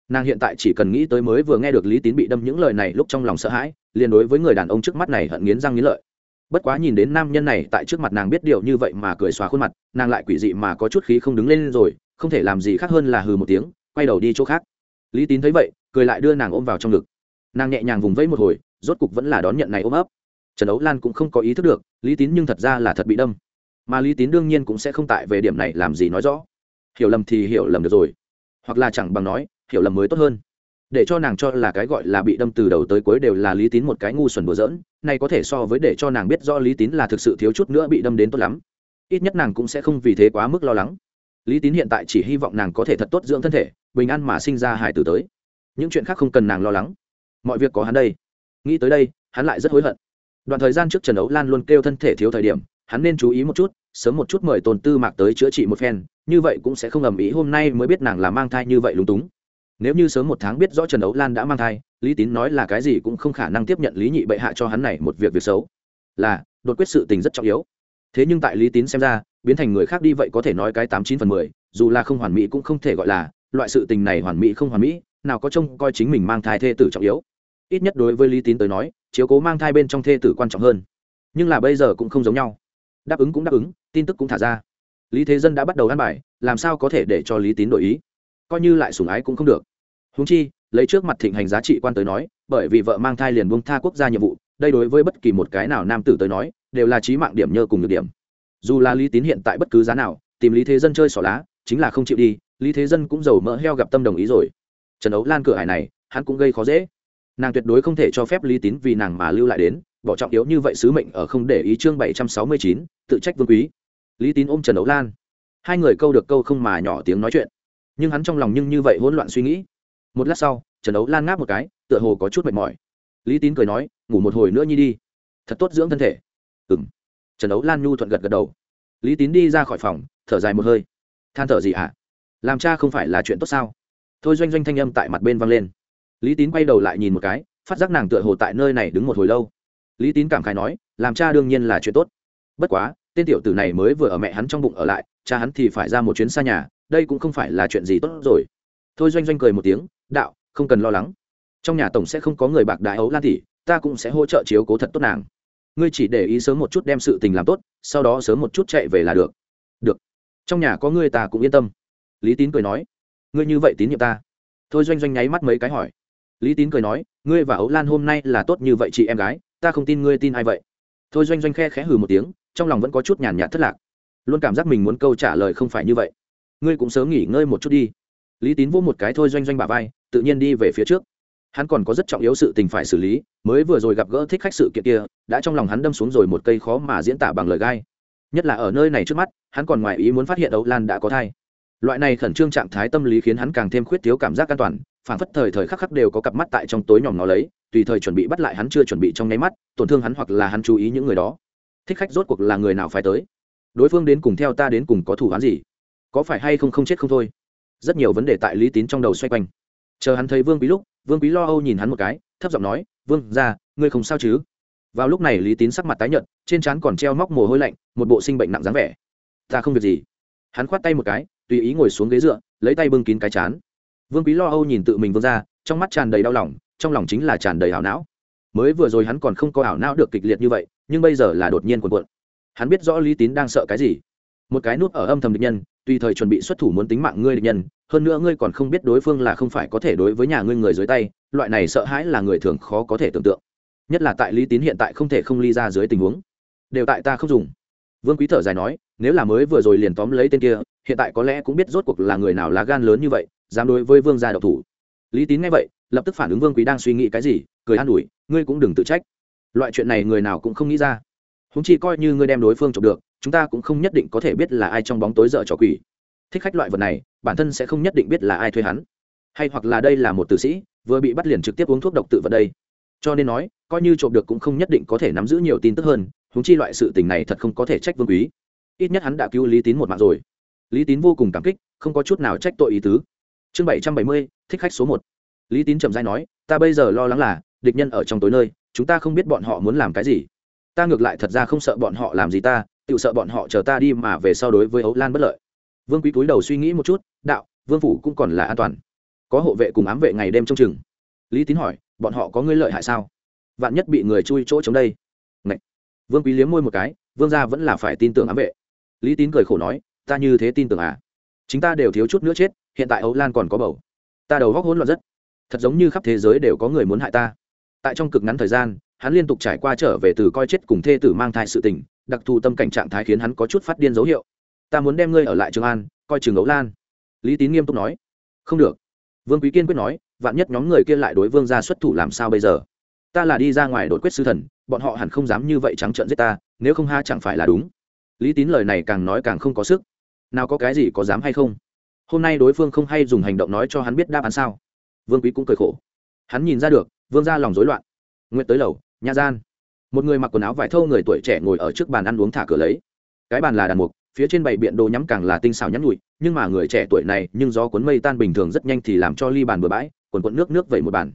Nàng hiện tại chỉ cần nghĩ tới mới vừa nghe được lý tín bị đâm những lời này lúc trong lòng sợ hãi, liền đối với người đàn ông trước mắt này hận nghiến răng nghiến lợi. Bất quá nhìn đến nam nhân này tại trước mặt nàng biết điều như vậy mà cười xóa khuôn mặt, nàng lại quỷ dị mà có chút khí không đứng lên rồi, không thể làm gì khác hơn là hừ một tiếng, quay đầu đi chỗ khác. Lý tín thấy vậy, cười lại đưa nàng ôm vào trong ngực nàng nhẹ nhàng vùng vẫy một hồi, rốt cục vẫn là đón nhận này ôm ấp. Trần ấu lan cũng không có ý thức được, lý tín nhưng thật ra là thật bị đâm. Mà lý tín đương nhiên cũng sẽ không tại về điểm này làm gì nói rõ. Hiểu lầm thì hiểu lầm được rồi. Hoặc là chẳng bằng nói, hiểu lầm mới tốt hơn. Để cho nàng cho là cái gọi là bị đâm từ đầu tới cuối đều là lý tín một cái ngu xuẩn bừa dỡn này có thể so với để cho nàng biết do lý tín là thực sự thiếu chút nữa bị đâm đến tốt lắm. Ít nhất nàng cũng sẽ không vì thế quá mức lo lắng. Lý tín hiện tại chỉ hy vọng nàng có thể thật tốt dưỡng thân thể, bình an mà sinh ra hải tử tới. Những chuyện khác không cần nàng lo lắng mọi việc có hắn đây. Nghĩ tới đây, hắn lại rất hối hận. Đoạn thời gian trước trần ấu lan luôn kêu thân thể thiếu thời điểm, hắn nên chú ý một chút, sớm một chút mời tồn tư mạc tới chữa trị một phen, như vậy cũng sẽ không ầm ĩ hôm nay mới biết nàng là mang thai như vậy lúng túng. Nếu như sớm một tháng biết rõ trần ấu lan đã mang thai, lý tín nói là cái gì cũng không khả năng tiếp nhận lý nhị bệ hạ cho hắn này một việc việc xấu. Là, đột quyết sự tình rất trọng yếu. Thế nhưng tại lý tín xem ra, biến thành người khác đi vậy có thể nói cái tám chín phần mười, dù là không hoàn mỹ cũng không thể gọi là, loại sự tình này hoàn mỹ không hoàn mỹ, nào có trông coi chính mình mang thai thê tử trọng yếu ít nhất đối với lý tín tới nói, chiếu cố mang thai bên trong thê tử quan trọng hơn. Nhưng là bây giờ cũng không giống nhau. Đáp ứng cũng đáp ứng, tin tức cũng thả ra. Lý thế dân đã bắt đầu ăn bài, làm sao có thể để cho lý tín đổi ý? Coi như lại sủng ái cũng không được. Húng chi, lấy trước mặt thịnh hành giá trị quan tới nói, bởi vì vợ mang thai liền buông tha quốc gia nhiệm vụ, đây đối với bất kỳ một cái nào nam tử tới nói, đều là trí mạng điểm nhơ cùng được điểm. Dù là lý tín hiện tại bất cứ giá nào, tìm lý thế dân chơi xỏ lá, chính là không chịu đi, lý thế dân cũng giàu mỡ heo gặp tâm đồng ý rồi. Trần ấu lan cửa hải này, hắn cũng gây khó dễ nàng tuyệt đối không thể cho phép lý tín vì nàng mà lưu lại đến, bỏ trọng yếu như vậy sứ mệnh ở không để ý chương bảy trăm sáu mươi chín, tự trách vương quý. Lý tín ôm trần ấu lan. Hai người câu được câu không mà nhỏ tiếng nói chuyện. Nhưng hắn trong lòng nhưng như vậy hỗn loạn suy nghĩ. Một lát sau, trần ấu lan ngáp một cái, tựa hồ có chút mệt mỏi. Lý tín cười nói, ngủ một hồi nữa nhi đi. Thật tốt dưỡng thân thể. Ừ m trần ấu lan nhu thuận gật gật đầu. Lý tín đi ra khỏi phòng, thở dài một hơi. Than thở gì ạ? À? làm cha không phải là chuyện tốt sao? Thôi doanh doanh thanh âm tại mặt bên vang lên lý tín quay đầu lại nhìn một cái, phát giác nàng tựa hồ tại nơi này đứng một hồi lâu. Lý tín cảm khai nói, làm cha đương nhiên là chuyện tốt. Bất quá, tên tiểu tử này mới vừa ở mẹ hắn trong bụng ở lại, cha hắn thì phải ra một chuyến xa nhà, đây cũng không phải là chuyện gì tốt rồi. Thôi doanh doanh cười một tiếng, đạo, không cần lo lắng. Trong nhà tổng sẽ không có người bạc đại ấu lan tỷ, ta cũng sẽ hỗ trợ chiếu cố thật tốt nàng. Ngươi chỉ để ý sớm một chút đem sự tình làm tốt, sau đó sớm một chút chạy về là được. Được. Trong nhà có ngươi ta cũng yên tâm. Lý tín cười nói. Ngươi như vậy tín nhiệm ta. Thôi doanh doanh nháy mắt mấy cái hỏi lý tín cười nói, ngươi và ấu lan hôm nay là tốt như vậy chị em gái, ta không tin ngươi tin ai vậy. Thôi doanh doanh khe khẽ hừ một tiếng, trong lòng vẫn có chút nhàn nhạt thất lạc. Luôn cảm giác mình muốn câu trả lời không phải như vậy. Ngươi cũng sớm nghỉ ngơi một chút đi. Lý tín vỗ một cái thôi doanh doanh bà vai, tự nhiên đi về phía trước. Hắn còn có rất trọng yếu sự tình phải xử lý, mới vừa rồi gặp gỡ thích khách sự kiện kia, đã trong lòng hắn đâm xuống rồi một cây khó mà diễn tả bằng lời gai. Nhất là ở nơi này trước mắt, hắn còn ngoài ý muốn phát hiện ấu lan đã có thai. Loại này khẩn trương trạng thái tâm lý khiến hắn càng thêm khuyết thiếu cảm giác an toàn phản phất thời thời khắc khắc đều có cặp mắt tại trong tối nhòm nó lấy, tùy thời chuẩn bị bắt lại hắn chưa chuẩn bị trong nháy mắt, tổn thương hắn hoặc là hắn chú ý những người đó. Thích khách rốt cuộc là người nào phải tới? Đối phương đến cùng theo ta đến cùng có thủ hắn gì? Có phải hay không không chết không thôi? Rất nhiều vấn đề tại lý tín trong đầu xoay quanh. Chờ hắn thấy vương quý lúc, vương quý lo âu nhìn hắn một cái, thấp giọng nói, vương ra ngươi không sao chứ? Vào lúc này lý tín sắc mặt tái nhợt, trên trán còn treo móc mồ hôi lạnh, một bộ sinh bệnh nặng dáng vẻ. Ta không việc gì. Hắn khoát tay một cái, tùy ý ngồi xuống ghế dựa, lấy tay bưng kín cái chán vương quý lo âu nhìn tự mình vương ra, trong mắt tràn đầy đau lòng, trong lòng chính là tràn đầy ảo não. Mới vừa rồi hắn còn không có ảo não được kịch liệt như vậy, nhưng bây giờ là đột nhiên cuộn cuộn. Hắn biết rõ lý tín đang sợ cái gì. Một cái nút ở âm thầm địch nhân, tùy thời chuẩn bị xuất thủ muốn tính mạng ngươi địch nhân, hơn nữa ngươi còn không biết đối phương là không phải có thể đối với nhà ngươi người dưới tay, loại này sợ hãi là người thường khó có thể tưởng tượng. Nhất là tại lý tín hiện tại không thể không ly ra dưới tình huống. Đều tại ta không dùng. Vương quý thở dài nói, nếu là mới vừa rồi liền tóm lấy tên kia, hiện tại có lẽ cũng biết rốt cuộc là người nào lá gan lớn như vậy dám đối với vương gia độc thủ. Lý tín nghe vậy, lập tức phản ứng vương quý đang suy nghĩ cái gì, cười an ủi, ngươi cũng đừng tự trách. Loại chuyện này người nào cũng không nghĩ ra. Húng chi coi như ngươi đem đối phương trộm được, chúng ta cũng không nhất định có thể biết là ai trong bóng tối dở trò quỷ. Thích khách loại vật này, bản thân sẽ không nhất định biết là ai thuê hắn. Hay hoặc là đây là một tử sĩ, vừa bị bắt liền trực tiếp uống thuốc độc tự vật đây. Cho nên nói, coi như trộm được cũng không nhất định có thể nắm giữ nhiều tin tức hơn húng chi loại sự tình này thật không có thể trách vương quý. Ít nhất hắn đã cứu lý tín một mạng rồi. Lý tín vô cùng cảm kích, không có chút nào trách tội ý tứ chương bảy trăm bảy mươi, thích khách số một. Lý tín trầm dai nói, ta bây giờ lo lắng là, địch nhân ở trong tối nơi, chúng ta không biết bọn họ muốn làm cái gì. Ta ngược lại thật ra không sợ bọn họ làm gì ta tự sợ bọn họ chờ ta đi mà về sau đối với ấu lan bất lợi. Vương quý cúi đầu suy nghĩ một chút, đạo, vương phủ cũng còn là an toàn. Có hộ vệ cùng ám vệ ngày đêm trong chừng. Lý tín hỏi, bọn họ có ngươi lợi hại sao? Vạn nhất bị người chui chỗ chống đây. Ngậy. vương quý liếm môi một cái, vương gia vẫn là phải tin tưởng ám vệ. Lý tín cười khổ nói, ta như thế tin tưởng à? Chính ta đều thiếu chút nữa chết hiện tại ấu lan còn có bầu. Ta đầu góc hỗn loạn rất. Thật giống như khắp thế giới đều có người muốn hại ta. Tại trong cực ngắn thời gian, hắn liên tục trải qua trở về từ coi chết cùng thê tử mang thai sự tình, đặc thù tâm cảnh trạng thái khiến hắn có chút phát điên dấu hiệu. Ta muốn đem ngươi ở lại trường an, coi trường ấu lan. Lý tín nghiêm túc nói. Không được. Vương quý kiên quyết nói, vạn nhất nhóm người kia lại đối vương ra xuất thủ làm sao bây giờ? Ta là đi ra ngoài đột quyết sư thần, bọn họ hẳn không dám như vậy trắng trợn giết ta, nếu không ha chẳng phải là đúng. Lý tín lời này càng nói càng không có sức. Nào có cái gì có dám hay không? Hôm nay đối phương không hay dùng hành động nói cho hắn biết đáp án sao? Vương quý cũng cười khổ. Hắn nhìn ra được, vương ra lòng rối loạn. Nguyện tới lầu, nhà gian. Một người mặc quần áo vải thâu người tuổi trẻ ngồi ở trước bàn ăn uống thả cửa lấy. Cái bàn là đàn mục, phía trên bảy biện đồ nhắm càng là tinh xảo nhắn nhụi, nhưng mà người trẻ tuổi này, nhưng do cuốn mây tan bình thường rất nhanh thì làm cho ly bàn bừa bãi quần quận nước nước vẩy một bàn.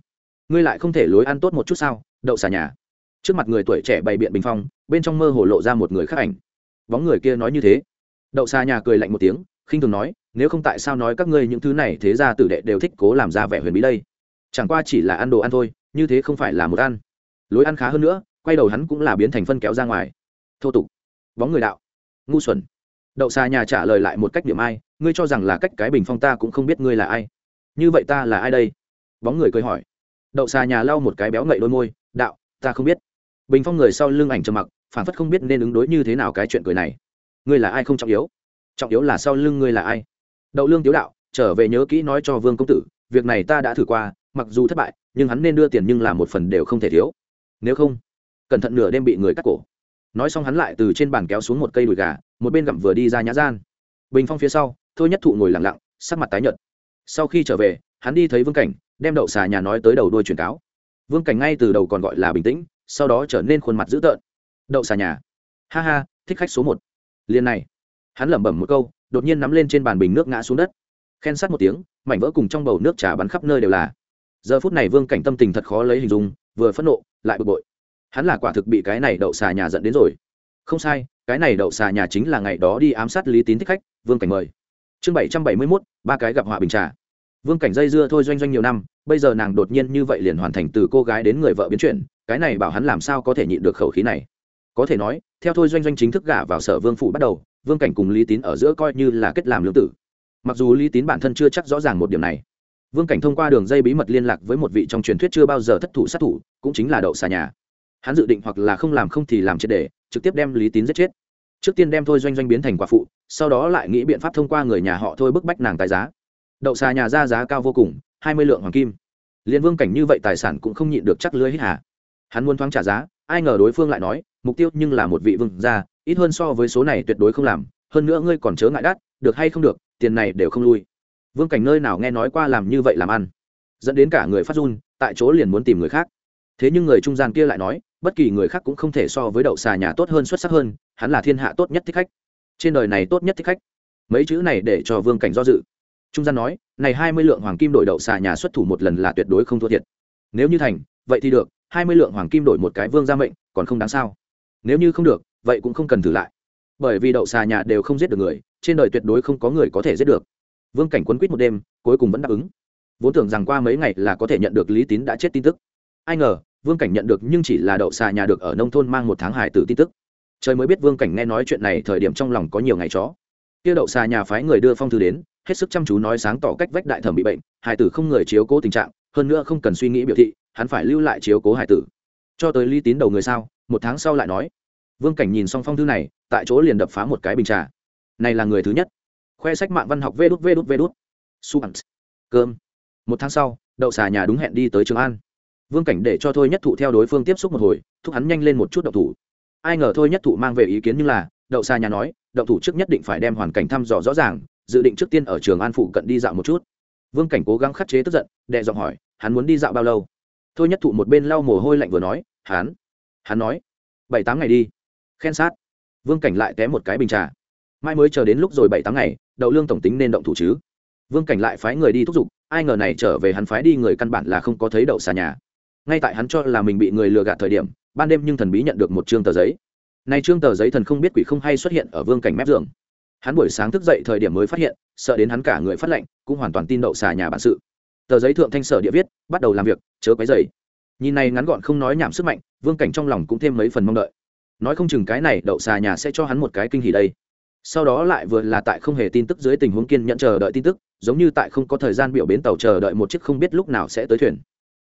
Ngươi lại không thể lối ăn tốt một chút sao? Đậu xà nhà. Trước mặt người tuổi trẻ bày biện bình phong, bên trong mơ hồ lộ ra một người khác ảnh. Bóng người kia nói như thế. Đậu xà nhà cười lạnh một tiếng, khinh thường nói nếu không tại sao nói các ngươi những thứ này thế ra tử đệ đều thích cố làm ra vẻ huyền bí đây? Chẳng qua chỉ là ăn đồ ăn thôi, như thế không phải là một ăn. Lối ăn khá hơn nữa, quay đầu hắn cũng là biến thành phân kéo ra ngoài. Thô tục. Bóng người đạo. Ngu xuẩn. Đậu xà nhà trả lời lại một cách điểm ai, ngươi cho rằng là cách cái bình phong ta cũng không biết ngươi là ai. Như vậy ta là ai đây? Bóng người cười hỏi. Đậu xà nhà lau một cái béo ngậy đôi môi, đạo, ta không biết. Bình phong người sau lưng ảnh trầm mặc phản phất không biết nên ứng đối như thế nào cái chuyện cười này. Ngươi là ai không trọng yếu? Trọng yếu là sau lưng ngươi là ai? Đậu lương tiếu đạo, trở về nhớ kỹ nói cho vương công tử, việc này ta đã thử qua, mặc dù thất bại, nhưng hắn nên đưa tiền nhưng là một phần đều không thể thiếu. Nếu không, cẩn thận nửa đêm bị người cắt cổ. Nói xong hắn lại từ trên bàn kéo xuống một cây đùi gà, một bên gặm vừa đi ra nhã gian. Bình phong phía sau, thôi nhất thụ ngồi lặng lặng, sắc mặt tái nhợt. Sau khi trở về, hắn đi thấy vương cảnh, đem đậu xà nhà nói tới đầu đuôi truyền cáo. Vương cảnh ngay từ đầu còn gọi là bình tĩnh, sau đó trở nên khuôn mặt dữ tợn. Đậu xà nhà. Ha ha, thích khách số một. Liền này. Hắn lẩm bẩm một câu đột nhiên nắm lên trên bàn bình nước ngã xuống đất. Khen sát một tiếng, mảnh vỡ cùng trong bầu nước trà bắn khắp nơi đều là. Giờ phút này vương cảnh tâm tình thật khó lấy hình dung, vừa phẫn nộ, lại bực bội. Hắn là quả thực bị cái này đậu xà nhà dẫn đến rồi. Không sai, cái này đậu xà nhà chính là ngày đó đi ám sát lý tín thích khách, vương cảnh mời. Chương bảy trăm bảy mươi mốt, ba cái gặp họa bình trà. Vương cảnh dây dưa thôi doanh doanh nhiều năm, bây giờ nàng đột nhiên như vậy liền hoàn thành từ cô gái đến người vợ biến chuyển, cái này bảo hắn làm sao có thể nhịn được khẩu khí này. Có thể nói, theo thôi doanh doanh chính thức gả vào sở vương phủ bắt đầu vương cảnh cùng lý tín ở giữa coi như là kết làm lương tử. Mặc dù lý tín bản thân chưa chắc rõ ràng một điểm này, vương cảnh thông qua đường dây bí mật liên lạc với một vị trong truyền thuyết chưa bao giờ thất thủ sát thủ, cũng chính là đậu xà nhà. Hắn dự định hoặc là không làm không thì làm triệt để, trực tiếp đem lý tín giết chết. Trước tiên đem thôi doanh doanh biến thành quả phụ, sau đó lại nghĩ biện pháp thông qua người nhà họ thôi bức bách nàng tài giá. Đậu xà nhà ra giá cao vô cùng, hai mươi lượng hoàng kim. Liên vương cảnh như vậy tài sản cũng không nhịn được chắc lưới hít hà. Hắn muốn thoáng trả giá, ai ngờ đối phương lại nói, mục tiêu nhưng là một vị vương gia ít hơn so với số này tuyệt đối không làm, hơn nữa ngươi còn chớ ngại đắt, được hay không được, tiền này đều không lui. Vương cảnh nơi nào nghe nói qua làm như vậy làm ăn. Dẫn đến cả người phát run, tại chỗ liền muốn tìm người khác. Thế nhưng người trung gian kia lại nói, bất kỳ người khác cũng không thể so với đậu xà nhà tốt hơn xuất sắc hơn, hắn là thiên hạ tốt nhất thích khách. Trên đời này tốt nhất thích khách. Mấy chữ này để cho vương cảnh do dự. Trung gian nói, này hai mươi lượng hoàng kim đổi đậu xà nhà xuất thủ một lần là tuyệt đối không thua thiệt. Nếu như thành, vậy thì được, hai mươi lượng hoàng kim đổi một cái vương gia mệnh, còn không đáng sao? Nếu như không được vậy cũng không cần thử lại. Bởi vì đậu xà nhà đều không giết được người, trên đời tuyệt đối không có người có thể giết được. Vương cảnh quấn quýt một đêm, cuối cùng vẫn đáp ứng. Vốn tưởng rằng qua mấy ngày là có thể nhận được lý tín đã chết tin tức. Ai ngờ, vương cảnh nhận được nhưng chỉ là đậu xà nhà được ở nông thôn mang một tháng hải tử tin tức. Trời mới biết vương cảnh nghe nói chuyện này thời điểm trong lòng có nhiều ngày chó. Kia đậu xà nhà phái người đưa phong thư đến, hết sức chăm chú nói sáng tỏ cách vách đại thẩm bị bệnh hải tử không người chiếu cố tình trạng, hơn nữa không cần suy nghĩ biểu thị, hắn phải lưu lại chiếu cố hải tử. Cho tới lý tín đầu người sao, một tháng sau lại nói vương cảnh nhìn xong phong thư này, tại chỗ liền đập phá một cái bình trà. Này là người thứ nhất. Khoe sách mạng văn học vê đút vê đút vê đút. Suant cơm. Một tháng sau, đậu xà nhà đúng hẹn đi tới trường an. Vương cảnh để cho thôi nhất thụ theo đối phương tiếp xúc một hồi, thúc hắn nhanh lên một chút đậu thủ. Ai ngờ thôi nhất thụ mang về ý kiến như là, đậu xà nhà nói đậu thủ trước nhất định phải đem hoàn cảnh thăm dò rõ ràng, dự định trước tiên ở trường an phụ cận đi dạo một chút. Vương cảnh cố gắng khắc chế tức giận đệ giọng hỏi, hắn muốn đi dạo bao lâu? Thôi nhất thụ một bên lau mồ hôi lạnh vừa nói, hắn hắn nói, bảy tám ngày đi khen sát. Vương cảnh lại té một cái bình trà. Mai mới chờ đến lúc rồi bảy tám ngày, đậu lương tổng tính nên động thủ chứ. Vương cảnh lại phái người đi thúc giục, ai ngờ này trở về hắn phái đi người căn bản là không có thấy đậu xà nhà. Ngay tại hắn cho là mình bị người lừa gạt thời điểm, ban đêm nhưng thần bí nhận được một chương tờ giấy. Này chương tờ giấy thần không biết quỷ không hay xuất hiện ở vương cảnh mép giường. Hắn buổi sáng thức dậy thời điểm mới phát hiện, sợ đến hắn cả người phát lệnh cũng hoàn toàn tin đậu xà nhà bản sự. Tờ giấy thượng thanh sở địa viết, bắt đầu làm việc, chớ quấy dày nhìn này ngắn gọn không nói nhảm sức mạnh, vương cảnh trong lòng cũng thêm mấy phần mong đợi nói không chừng cái này đậu xà nhà sẽ cho hắn một cái kinh hỉ đây. Sau đó lại vừa là tại không hề tin tức dưới tình huống kiên nhận chờ đợi tin tức, giống như tại không có thời gian biểu bến tàu chờ đợi một chiếc không biết lúc nào sẽ tới thuyền.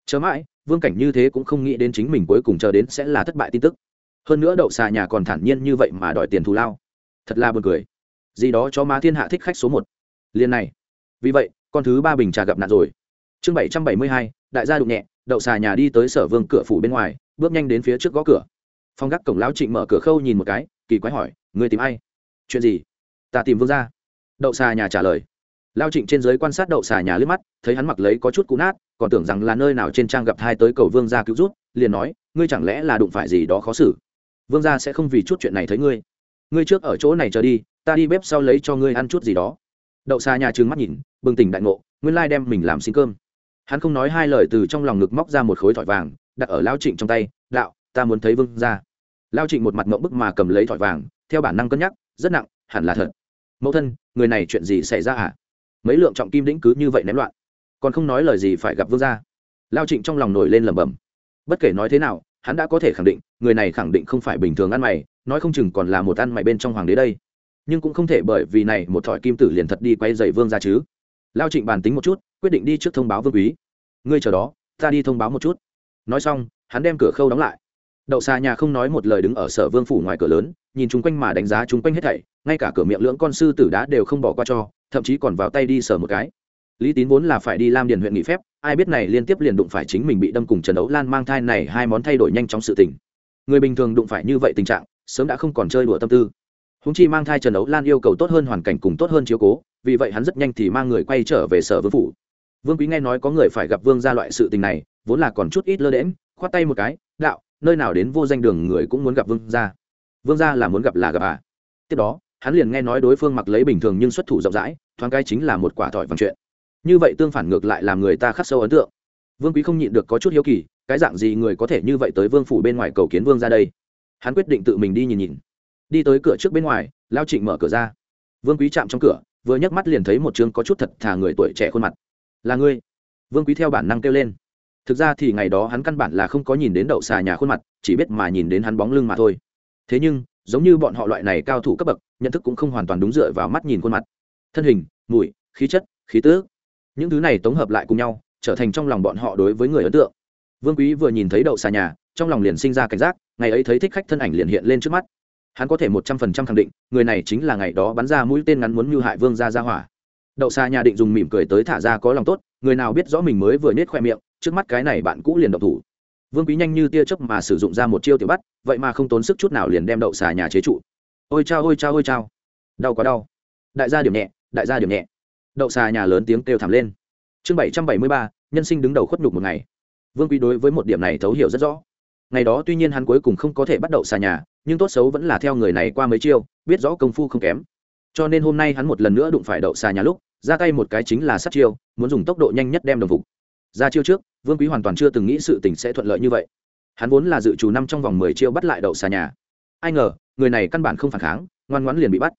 Chờ mãi, vương cảnh như thế cũng không nghĩ đến chính mình cuối cùng chờ đến sẽ là thất bại tin tức. Hơn nữa đậu xà nhà còn thản nhiên như vậy mà đòi tiền thù lao. Thật là buồn cười. Gì đó cho má thiên hạ thích khách số một. Liền này. Vì vậy, con thứ ba bình trà gặp nạn rồi. Chương bảy trăm bảy mươi hai, đại gia đụng nhẹ, đậu xà nhà đi tới sở vương cửa phủ bên ngoài, bước nhanh đến phía trước gõ cửa phong gác cổng lão trịnh mở cửa khâu nhìn một cái, kỳ quái hỏi người tìm ai? Chuyện gì? Ta tìm vương gia. Đậu xà nhà trả lời. Lao trịnh trên giới quan sát đậu xà nhà lướt mắt, thấy hắn mặc lấy có chút cũ nát, còn tưởng rằng là nơi nào trên trang gặp hai tới cầu vương gia cứu rút liền nói, ngươi chẳng lẽ là đụng phải gì đó khó xử? Vương gia sẽ không vì chút chuyện này thấy ngươi. Ngươi trước ở chỗ này chờ đi, ta đi bếp sau lấy cho ngươi ăn chút gì đó. Đậu xà nhà trừng mắt nhìn, bừng tỉnh đại ngộ, nguyên lai đem mình làm xin cơm. Hắn không nói hai lời từ trong lòng ngực móc ra một khối thỏi vàng, đặt ở lao trịnh trong tay, đạo, ta muốn thấy vương gia lao trịnh một mặt mộng bức mà cầm lấy thỏi vàng, theo bản năng cân nhắc, rất nặng, hẳn là thật. Mẫu thân, người này chuyện gì xảy ra à mấy lượng trọng kim đĩnh cứ như vậy ném loạn. Còn không nói lời gì phải gặp vương gia. Lao trịnh trong lòng nổi lên lẩm bẩm. Bất kể nói thế nào, hắn đã có thể khẳng định, người này khẳng định không phải bình thường ăn mày, nói không chừng còn là một ăn mày bên trong hoàng đế đây. Nhưng cũng không thể bởi vì này một thỏi kim tử liền thật đi quay dậy vương ra chứ. Lao trịnh bàn tính một chút, quyết định đi trước thông báo vương quý. Ngươi chờ đó, ta đi thông báo một chút. Nói xong, hắn đem cửa khâu đóng lại đậu xà nhà không nói một lời đứng ở sở vương phủ ngoài cửa lớn, nhìn chung quanh mà đánh giá chung quanh hết thảy, ngay cả cửa miệng lưỡng con sư tử đá đều không bỏ qua cho, thậm chí còn vào tay đi sở một cái. Lý tín vốn là phải đi lam điền huyện nghỉ phép, ai biết này liên tiếp liền đụng phải chính mình bị đâm cùng trần đấu lan mang thai này hai món thay đổi nhanh trong sự tình. Người bình thường đụng phải như vậy tình trạng, sớm đã không còn chơi đùa tâm tư. Húng chi mang thai trần đấu lan yêu cầu tốt hơn hoàn cảnh cùng tốt hơn chiếu cố, vì vậy hắn rất nhanh thì mang người quay trở về sở vương phủ. Vương quý nghe nói có người phải gặp vương ra loại sự tình này, vốn là còn chút ít lơ đễm khoát tay một cái, đạo nơi nào đến vô danh đường người cũng muốn gặp vương gia. Vương gia là muốn gặp là gặp à? Tiếp đó, hắn liền nghe nói đối phương mặc lấy bình thường nhưng xuất thủ rộng rãi, thoáng cái chính là một quả thỏi vàng chuyện. Như vậy tương phản ngược lại làm người ta khắc sâu ấn tượng. Vương quý không nhịn được có chút hiếu kỳ, cái dạng gì người có thể như vậy tới vương phủ bên ngoài cầu kiến vương ra đây? Hắn quyết định tự mình đi nhìn nhìn. Đi tới cửa trước bên ngoài, lao trịnh mở cửa ra. Vương quý chạm trong cửa, vừa nhấc mắt liền thấy một chương có chút thật thà người tuổi trẻ khuôn mặt. Là ngươi. Vương quý theo bản năng kêu lên thực ra thì ngày đó hắn căn bản là không có nhìn đến đậu xà nhà khuôn mặt, chỉ biết mà nhìn đến hắn bóng lưng mà thôi. Thế nhưng, giống như bọn họ loại này cao thủ cấp bậc, nhận thức cũng không hoàn toàn đúng dựa vào mắt nhìn khuôn mặt. Thân hình, mùi, khí chất, khí tước những thứ này tổng hợp lại cùng nhau, trở thành trong lòng bọn họ đối với người ấn tượng. Vương quý vừa nhìn thấy đậu xà nhà, trong lòng liền sinh ra cảnh giác, ngày ấy thấy thích khách thân ảnh liền hiện lên trước mắt. Hắn có thể một trăm phần trăm khẳng định, người này chính là ngày đó bắn ra mũi tên ngắn muốn mưu hại vương gia gia hỏa. Đậu xà nhà định dùng mỉm cười tới thả ra có lòng tốt, người nào biết rõ mình mới vừa nết khoe miệng trước mắt cái này bạn cũ liền động thủ. Vương quý nhanh như tia chớp mà sử dụng ra một chiêu tiểu bắt, vậy mà không tốn sức chút nào liền đem đậu xà nhà chế trụ. Ôi chao ôi chao ôi chao. Đau quá đau. Đại gia điểm nhẹ, đại gia điểm nhẹ. Đậu xà nhà lớn tiếng kêu thảm lên. Chương bảy trăm bảy mươi ba, nhân sinh đứng đầu khuất nhục một ngày. Vương quý đối với một điểm này thấu hiểu rất rõ. Ngày đó tuy nhiên hắn cuối cùng không có thể bắt đậu xà nhà, nhưng tốt xấu vẫn là theo người này qua mấy chiêu, biết rõ công phu không kém. Cho nên hôm nay hắn một lần nữa đụng phải đậu xà nhà lúc, ra tay một cái chính là sát chiêu, muốn dùng tốc độ nhanh nhất đem đồng phục ra chiêu trước, vương quý hoàn toàn chưa từng nghĩ sự tình sẽ thuận lợi như vậy. Hắn vốn là dự trù năm trong vòng mười chiêu bắt lại đậu xà nhà. Ai ngờ, người này căn bản không phản kháng, ngoan ngoãn liền bị bắt.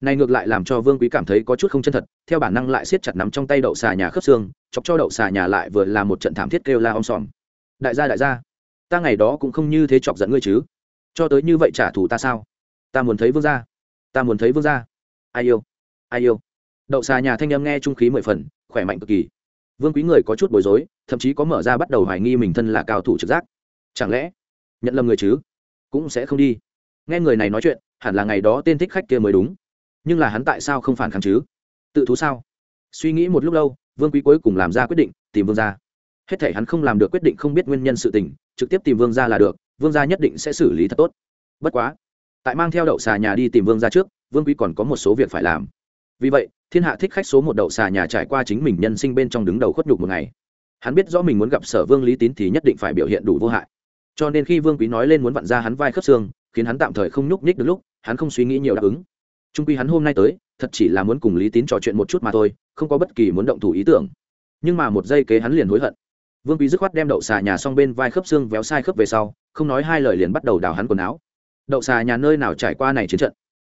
Này ngược lại làm cho vương quý cảm thấy có chút không chân thật, theo bản năng lại siết chặt nắm trong tay đậu xà nhà khớp xương, chọc cho đậu xà nhà lại vừa là một trận thảm thiết kêu la om sòm. Đại gia đại gia, ta ngày đó cũng không như thế chọc giận ngươi chứ. Cho tới như vậy trả thù ta sao? Ta muốn thấy vương gia. Ta muốn thấy vương gia. Ai yêu? Ai yêu? Đậu xà nhà thanh âm nghe trung khí mười phần, khỏe mạnh cực kỳ vương quý người có chút bối rối, thậm chí có mở ra bắt đầu hoài nghi mình thân là cao thủ trực giác. Chẳng lẽ, nhận lầm người chứ? Cũng sẽ không đi. Nghe người này nói chuyện, hẳn là ngày đó tên thích khách kia mới đúng. Nhưng là hắn tại sao không phản kháng chứ? Tự thú sao? Suy nghĩ một lúc lâu, vương quý cuối cùng làm ra quyết định, tìm vương gia. Hết thể hắn không làm được quyết định không biết nguyên nhân sự tình, trực tiếp tìm vương gia là được, vương gia nhất định sẽ xử lý thật tốt. Bất quá, tại mang theo đậu xà nhà đi tìm vương gia trước, vương quý còn có một số việc phải làm. Vì vậy thiên hạ thích khách số một đậu xà nhà trải qua chính mình nhân sinh bên trong đứng đầu khuất nhục một ngày. Hắn biết rõ mình muốn gặp sở vương lý tín thì nhất định phải biểu hiện đủ vô hại. Cho nên khi vương quý nói lên muốn vặn ra hắn vai khớp xương, khiến hắn tạm thời không nhúc nhích được lúc, hắn không suy nghĩ nhiều đáp ứng. Trung quy hắn hôm nay tới, thật chỉ là muốn cùng lý tín trò chuyện một chút mà thôi, không có bất kỳ muốn động thủ ý tưởng. Nhưng mà một giây kế hắn liền hối hận. Vương quý dứt khoát đem đậu xà nhà xong bên vai khớp xương véo sai khớp về sau, không nói hai lời liền bắt đầu đào hắn quần áo. Đậu xà nhà nơi nào trải qua này chiến trận?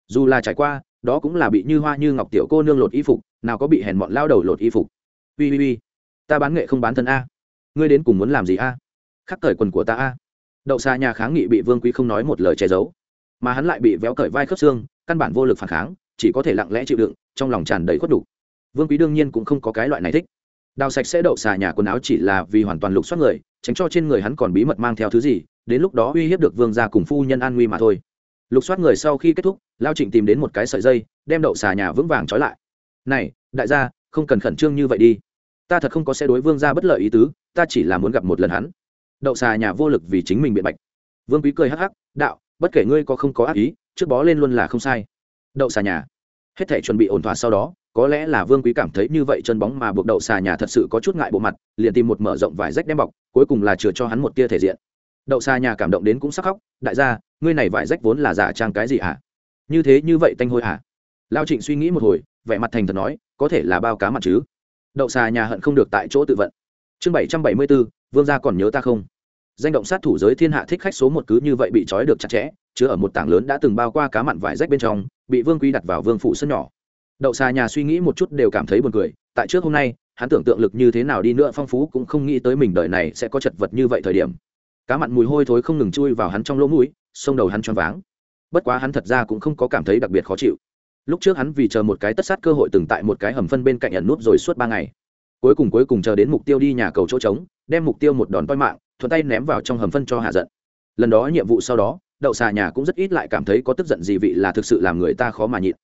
Dù là trải qua đó cũng là bị như hoa như ngọc tiểu cô nương lột y phục, nào có bị hèn mọn lao đầu lột y phục. Ui ui ui ta bán nghệ không bán thân a. Ngươi đến cùng muốn làm gì a? Khắc cởi quần của ta a. Đậu xa nhà kháng nghị bị vương quý không nói một lời che giấu. Mà hắn lại bị véo cởi vai khớp xương, căn bản vô lực phản kháng, chỉ có thể lặng lẽ chịu đựng, trong lòng tràn đầy khuất đủ. Vương quý đương nhiên cũng không có cái loại này thích. Đào sạch sẽ đậu xà nhà quần áo chỉ là vì hoàn toàn lục soát người, tránh cho trên người hắn còn bí mật mang theo thứ gì, đến lúc đó uy hiếp được vương gia cùng phu nhân an nguy mà thôi lục soát người sau khi kết thúc, lao trịnh tìm đến một cái sợi dây, đem đậu xà nhà vững vàng trói lại. Này, đại gia, không cần khẩn trương như vậy đi. Ta thật không có xe đối vương gia bất lợi ý tứ, ta chỉ là muốn gặp một lần hắn. Đậu xà nhà vô lực vì chính mình biện bạch. Vương quý cười hắc hắc, đạo, bất kể ngươi có không có ác ý, trước bó lên luôn là không sai. Đậu xà nhà. Hết thể chuẩn bị ổn thỏa sau đó, có lẽ là vương quý cảm thấy như vậy chân bóng mà buộc đậu xà nhà thật sự có chút ngại bộ mặt, liền tìm một mở rộng vải rách đem bọc, cuối cùng là chừa cho hắn một tia thể diện đậu xa nhà cảm động đến cũng sắc khóc, đại gia, ngươi này vải rách vốn là giả trang cái gì hả? Như thế, như vậy tanh hôi hả? Lao trịnh suy nghĩ một hồi, vẻ mặt thành thật nói, có thể là bao cá mặt chứ. Đậu xà nhà hận không được tại chỗ tự vận. Chương bảy trăm bảy mươi bốn vương gia còn nhớ ta không? Danh động sát thủ giới thiên hạ thích khách số một cứ như vậy bị trói được chặt chẽ, chứa ở một tảng lớn đã từng bao qua cá mặn vải rách bên trong, bị vương quy đặt vào vương phủ sân nhỏ. Đậu xà nhà suy nghĩ một chút đều cảm thấy buồn cười, tại trước hôm nay, hắn tưởng tượng lực như thế nào đi nữa phong phú cũng không nghĩ tới mình đời này sẽ có chật vật như vậy thời điểm cá mặn mùi hôi thối không ngừng chui vào hắn trong lỗ mũi xông đầu hắn choáng váng. Bất quá hắn thật ra cũng không có cảm thấy đặc biệt khó chịu. Lúc trước hắn vì chờ một cái tất sát cơ hội từng tại một cái hầm phân bên cạnh ẩn nút rồi suốt ba ngày. Cuối cùng cuối cùng chờ đến mục tiêu đi nhà cầu chỗ trống, đem mục tiêu một đòn toi mạng, thuận tay ném vào trong hầm phân cho hạ giận. Lần đó nhiệm vụ sau đó, đậu xà nhà cũng rất ít lại cảm thấy có tức giận gì vị là thực sự làm người ta khó mà nhịn.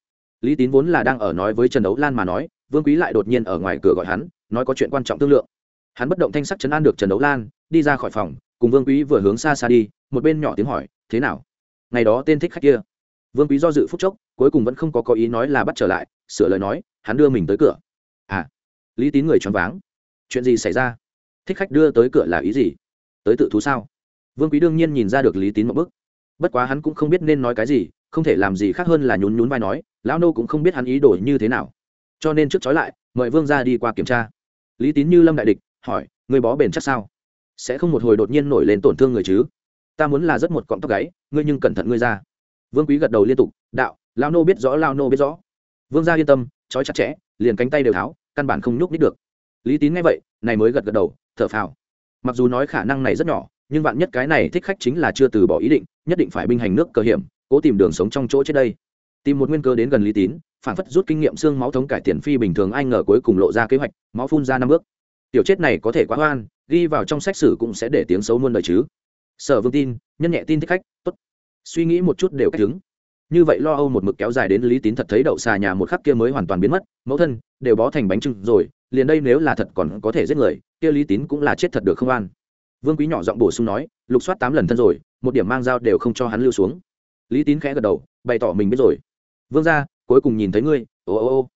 Lý tín vốn là đang ở nói với trần đấu lan mà nói, vương quý lại đột nhiên ở ngoài cửa gọi hắn, nói có chuyện quan trọng thương lượng. Hắn bất động thanh sắc chấn an được trần đấu lan, đi ra khỏi phòng cùng vương quý vừa hướng xa xa đi, một bên nhỏ tiếng hỏi, thế nào? Ngày đó tên thích khách kia? Vương quý do dự phúc chốc, cuối cùng vẫn không có có ý nói là bắt trở lại, sửa lời nói, hắn đưa mình tới cửa. À? Lý tín người choáng váng. Chuyện gì xảy ra? Thích khách đưa tới cửa là ý gì? Tới tự thú sao? Vương quý đương nhiên nhìn ra được lý tín một bức bất quá hắn cũng không biết nên nói cái gì, không thể làm gì khác hơn là nhún nhún vai nói, lão nô cũng không biết hắn ý đổi như thế nào. Cho nên trước trói lại, mời vương ra đi qua kiểm tra. Lý tín như lâm đại địch, hỏi, người bó bền chắc sao? Sẽ không một hồi đột nhiên nổi lên tổn thương người chứ? Ta muốn là rất một cọng tóc gáy, ngươi nhưng cẩn thận ngươi ra. Vương quý gật đầu liên tục, đạo lao nô biết rõ lao nô biết rõ. Vương gia yên tâm, trói chặt chẽ, liền cánh tay đều tháo, căn bản không nhúc nít được. Lý tín nghe vậy, này mới gật gật đầu, thở phào. Mặc dù nói khả năng này rất nhỏ, nhưng vạn nhất cái này thích khách chính là chưa từ bỏ ý định, nhất định phải binh hành nước cơ hiểm, cố tìm đường sống trong chỗ chết đây. Tìm một nguyên cơ đến gần lý tín, phản phất rút kinh nghiệm xương máu thống cải tiền phi bình thường anh ngờ cuối cùng lộ ra kế hoạch, máu phun ra năm bước. Tiểu chết này có thể quá hoan ghi vào trong sách sử cũng sẽ để tiếng xấu muôn đời chứ. Sở vương tin, nhân nhẹ tin thích khách, tốt. Suy nghĩ một chút đều cách chứng như vậy lo âu một mực kéo dài đến lý tín thật thấy đậu xà nhà một khắc kia mới hoàn toàn biến mất, mẫu thân đều bó thành bánh trưng rồi, liền đây nếu là thật còn có thể giết người, kia lý tín cũng là chết thật được không an. Vương quý nhỏ giọng bổ sung nói, lục soát tám lần thân rồi, một điểm mang dao đều không cho hắn lưu xuống. Lý tín khẽ gật đầu, bày tỏ mình biết rồi. Vương ra cuối cùng nhìn thấy ngươi, ô ô ô.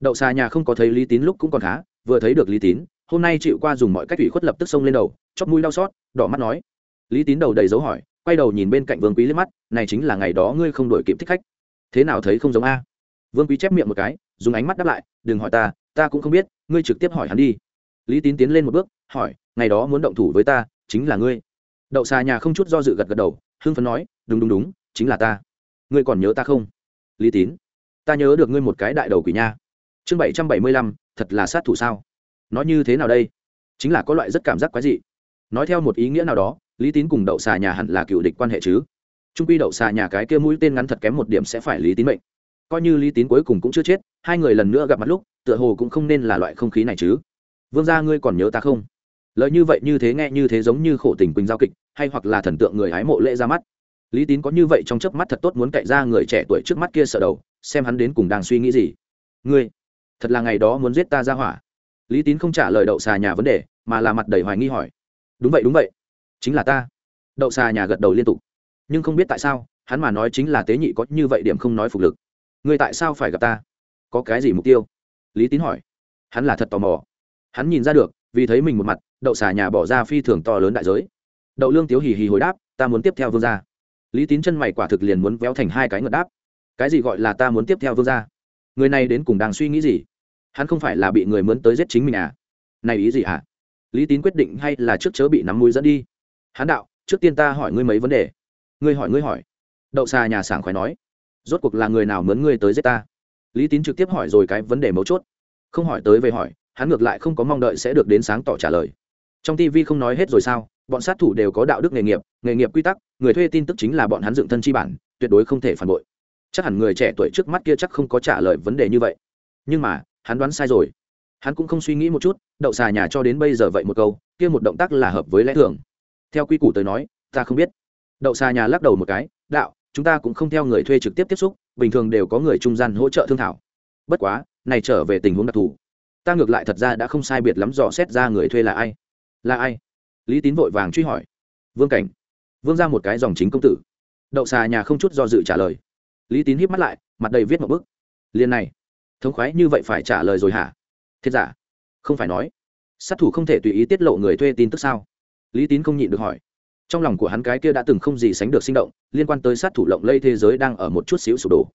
Đậu xà nhà không có thấy lý tín lúc cũng còn khá, vừa thấy được lý tín hôm nay chịu qua dùng mọi cách ủy khuất lập tức xông lên đầu, chóp mũi đau xót, đỏ mắt nói. Lý tín đầu đầy dấu hỏi, quay đầu nhìn bên cạnh vương quý liếc mắt, này chính là ngày đó ngươi không đổi kịp thích khách. Thế nào thấy không giống a? Vương quý chép miệng một cái, dùng ánh mắt đáp lại, đừng hỏi ta ta cũng không biết, ngươi trực tiếp hỏi hắn đi. Lý tín tiến lên một bước, hỏi, ngày đó muốn động thủ với ta, chính là ngươi. Đậu xà nhà không chút do dự gật gật đầu, hưng phấn nói, đúng đúng đúng, chính là ta. Ngươi còn nhớ ta không? Lý tín, ta nhớ được ngươi một cái đại đầu quỷ nha. Chương bảy trăm bảy mươi lăm, thật là sát thủ sao? Nói như thế nào đây? Chính là có loại rất cảm giác quái dị. Nói theo một ý nghĩa nào đó, lý tín cùng đậu xà nhà hẳn là cựu địch quan hệ chứ. Trung quy đậu xà nhà cái kia mũi tên ngắn thật kém một điểm sẽ phải lý tín mệnh. Coi như lý tín cuối cùng cũng chưa chết, hai người lần nữa gặp mặt lúc, tựa hồ cũng không nên là loại không khí này chứ. Vương gia ngươi còn nhớ ta không? Lời như vậy như thế nghe như thế giống như khổ tình quỳnh giao kịch, hay hoặc là thần tượng người hái mộ lễ ra mắt. Lý tín có như vậy trong chớp mắt thật tốt muốn cậy ra người trẻ tuổi trước mắt kia sợ đầu, xem hắn đến cùng đang suy nghĩ gì. Ngươi, thật là ngày đó muốn giết ta ra hỏa lý tín không trả lời đậu xà nhà vấn đề, mà là mặt đầy hoài nghi hỏi. Đúng vậy đúng vậy. Chính là ta. Đậu xà nhà gật đầu liên tục. Nhưng không biết tại sao, hắn mà nói chính là tế nhị có như vậy điểm không nói phục lực. Người tại sao phải gặp ta? Có cái gì mục tiêu? Lý tín hỏi. Hắn là thật tò mò. Hắn nhìn ra được, vì thấy mình một mặt, đậu xà nhà bỏ ra phi thường to lớn đại giới. Đậu lương tiếu hì hì hồi đáp, ta muốn tiếp theo vương gia. Lý tín chân mày quả thực liền muốn véo thành hai cái ngợt đáp. Cái gì gọi là ta muốn tiếp theo vương gia? Người này đến cùng đang suy nghĩ gì? Hắn không phải là bị người mướn tới giết chính mình à? Này ý gì hả? À? lý tín quyết định hay là trước chớ bị nắm mũi dẫn đi? Hắn đạo, trước tiên ta hỏi ngươi mấy vấn đề. Ngươi hỏi ngươi hỏi. Đậu xà nhà sảng khoái nói. Rốt cuộc là người nào mướn ngươi tới giết ta? Lý tín trực tiếp hỏi rồi cái vấn đề mấu chốt. Không hỏi tới về hỏi, hắn ngược lại không có mong đợi sẽ được đến sáng tỏ trả lời. Trong tv không nói hết rồi sao, bọn sát thủ đều có đạo đức nghề nghiệp nghề nghiệp quy tắc, người thuê tin tức chính là bọn hắn dựng thân chi bản, tuyệt đối không thể phản bội. Chắc hẳn người trẻ tuổi trước mắt kia chắc không có trả lời vấn đề như vậy. Nhưng mà hắn đoán sai rồi. Hắn cũng không suy nghĩ một chút, đậu xà nhà cho đến bây giờ vậy một câu, kia một động tác là hợp với lẽ thường. Theo quy củ tới nói, ta không biết. Đậu xà nhà lắc đầu một cái, đạo, chúng ta cũng không theo người thuê trực tiếp tiếp xúc, bình thường đều có người trung gian hỗ trợ thương thảo. Bất quá, này trở về tình huống đặc thù. Ta ngược lại thật ra đã không sai biệt lắm dò xét ra người thuê là ai. Là ai? Lý tín vội vàng truy hỏi. Vương cảnh. Vương ra một cái dòng chính công tử. Đậu xà nhà không chút do dự trả lời. Lý tín híp mắt lại, mặt đầy viết một bức. Liền này thống khoái như vậy phải trả lời rồi hả? Thiết giả? Không phải nói. Sát thủ không thể tùy ý tiết lộ người thuê tin tức sao? Lý tín không nhịn được hỏi. Trong lòng của hắn cái kia đã từng không gì sánh được sinh động, liên quan tới sát thủ lộng lây thế giới đang ở một chút xíu sụp đổ.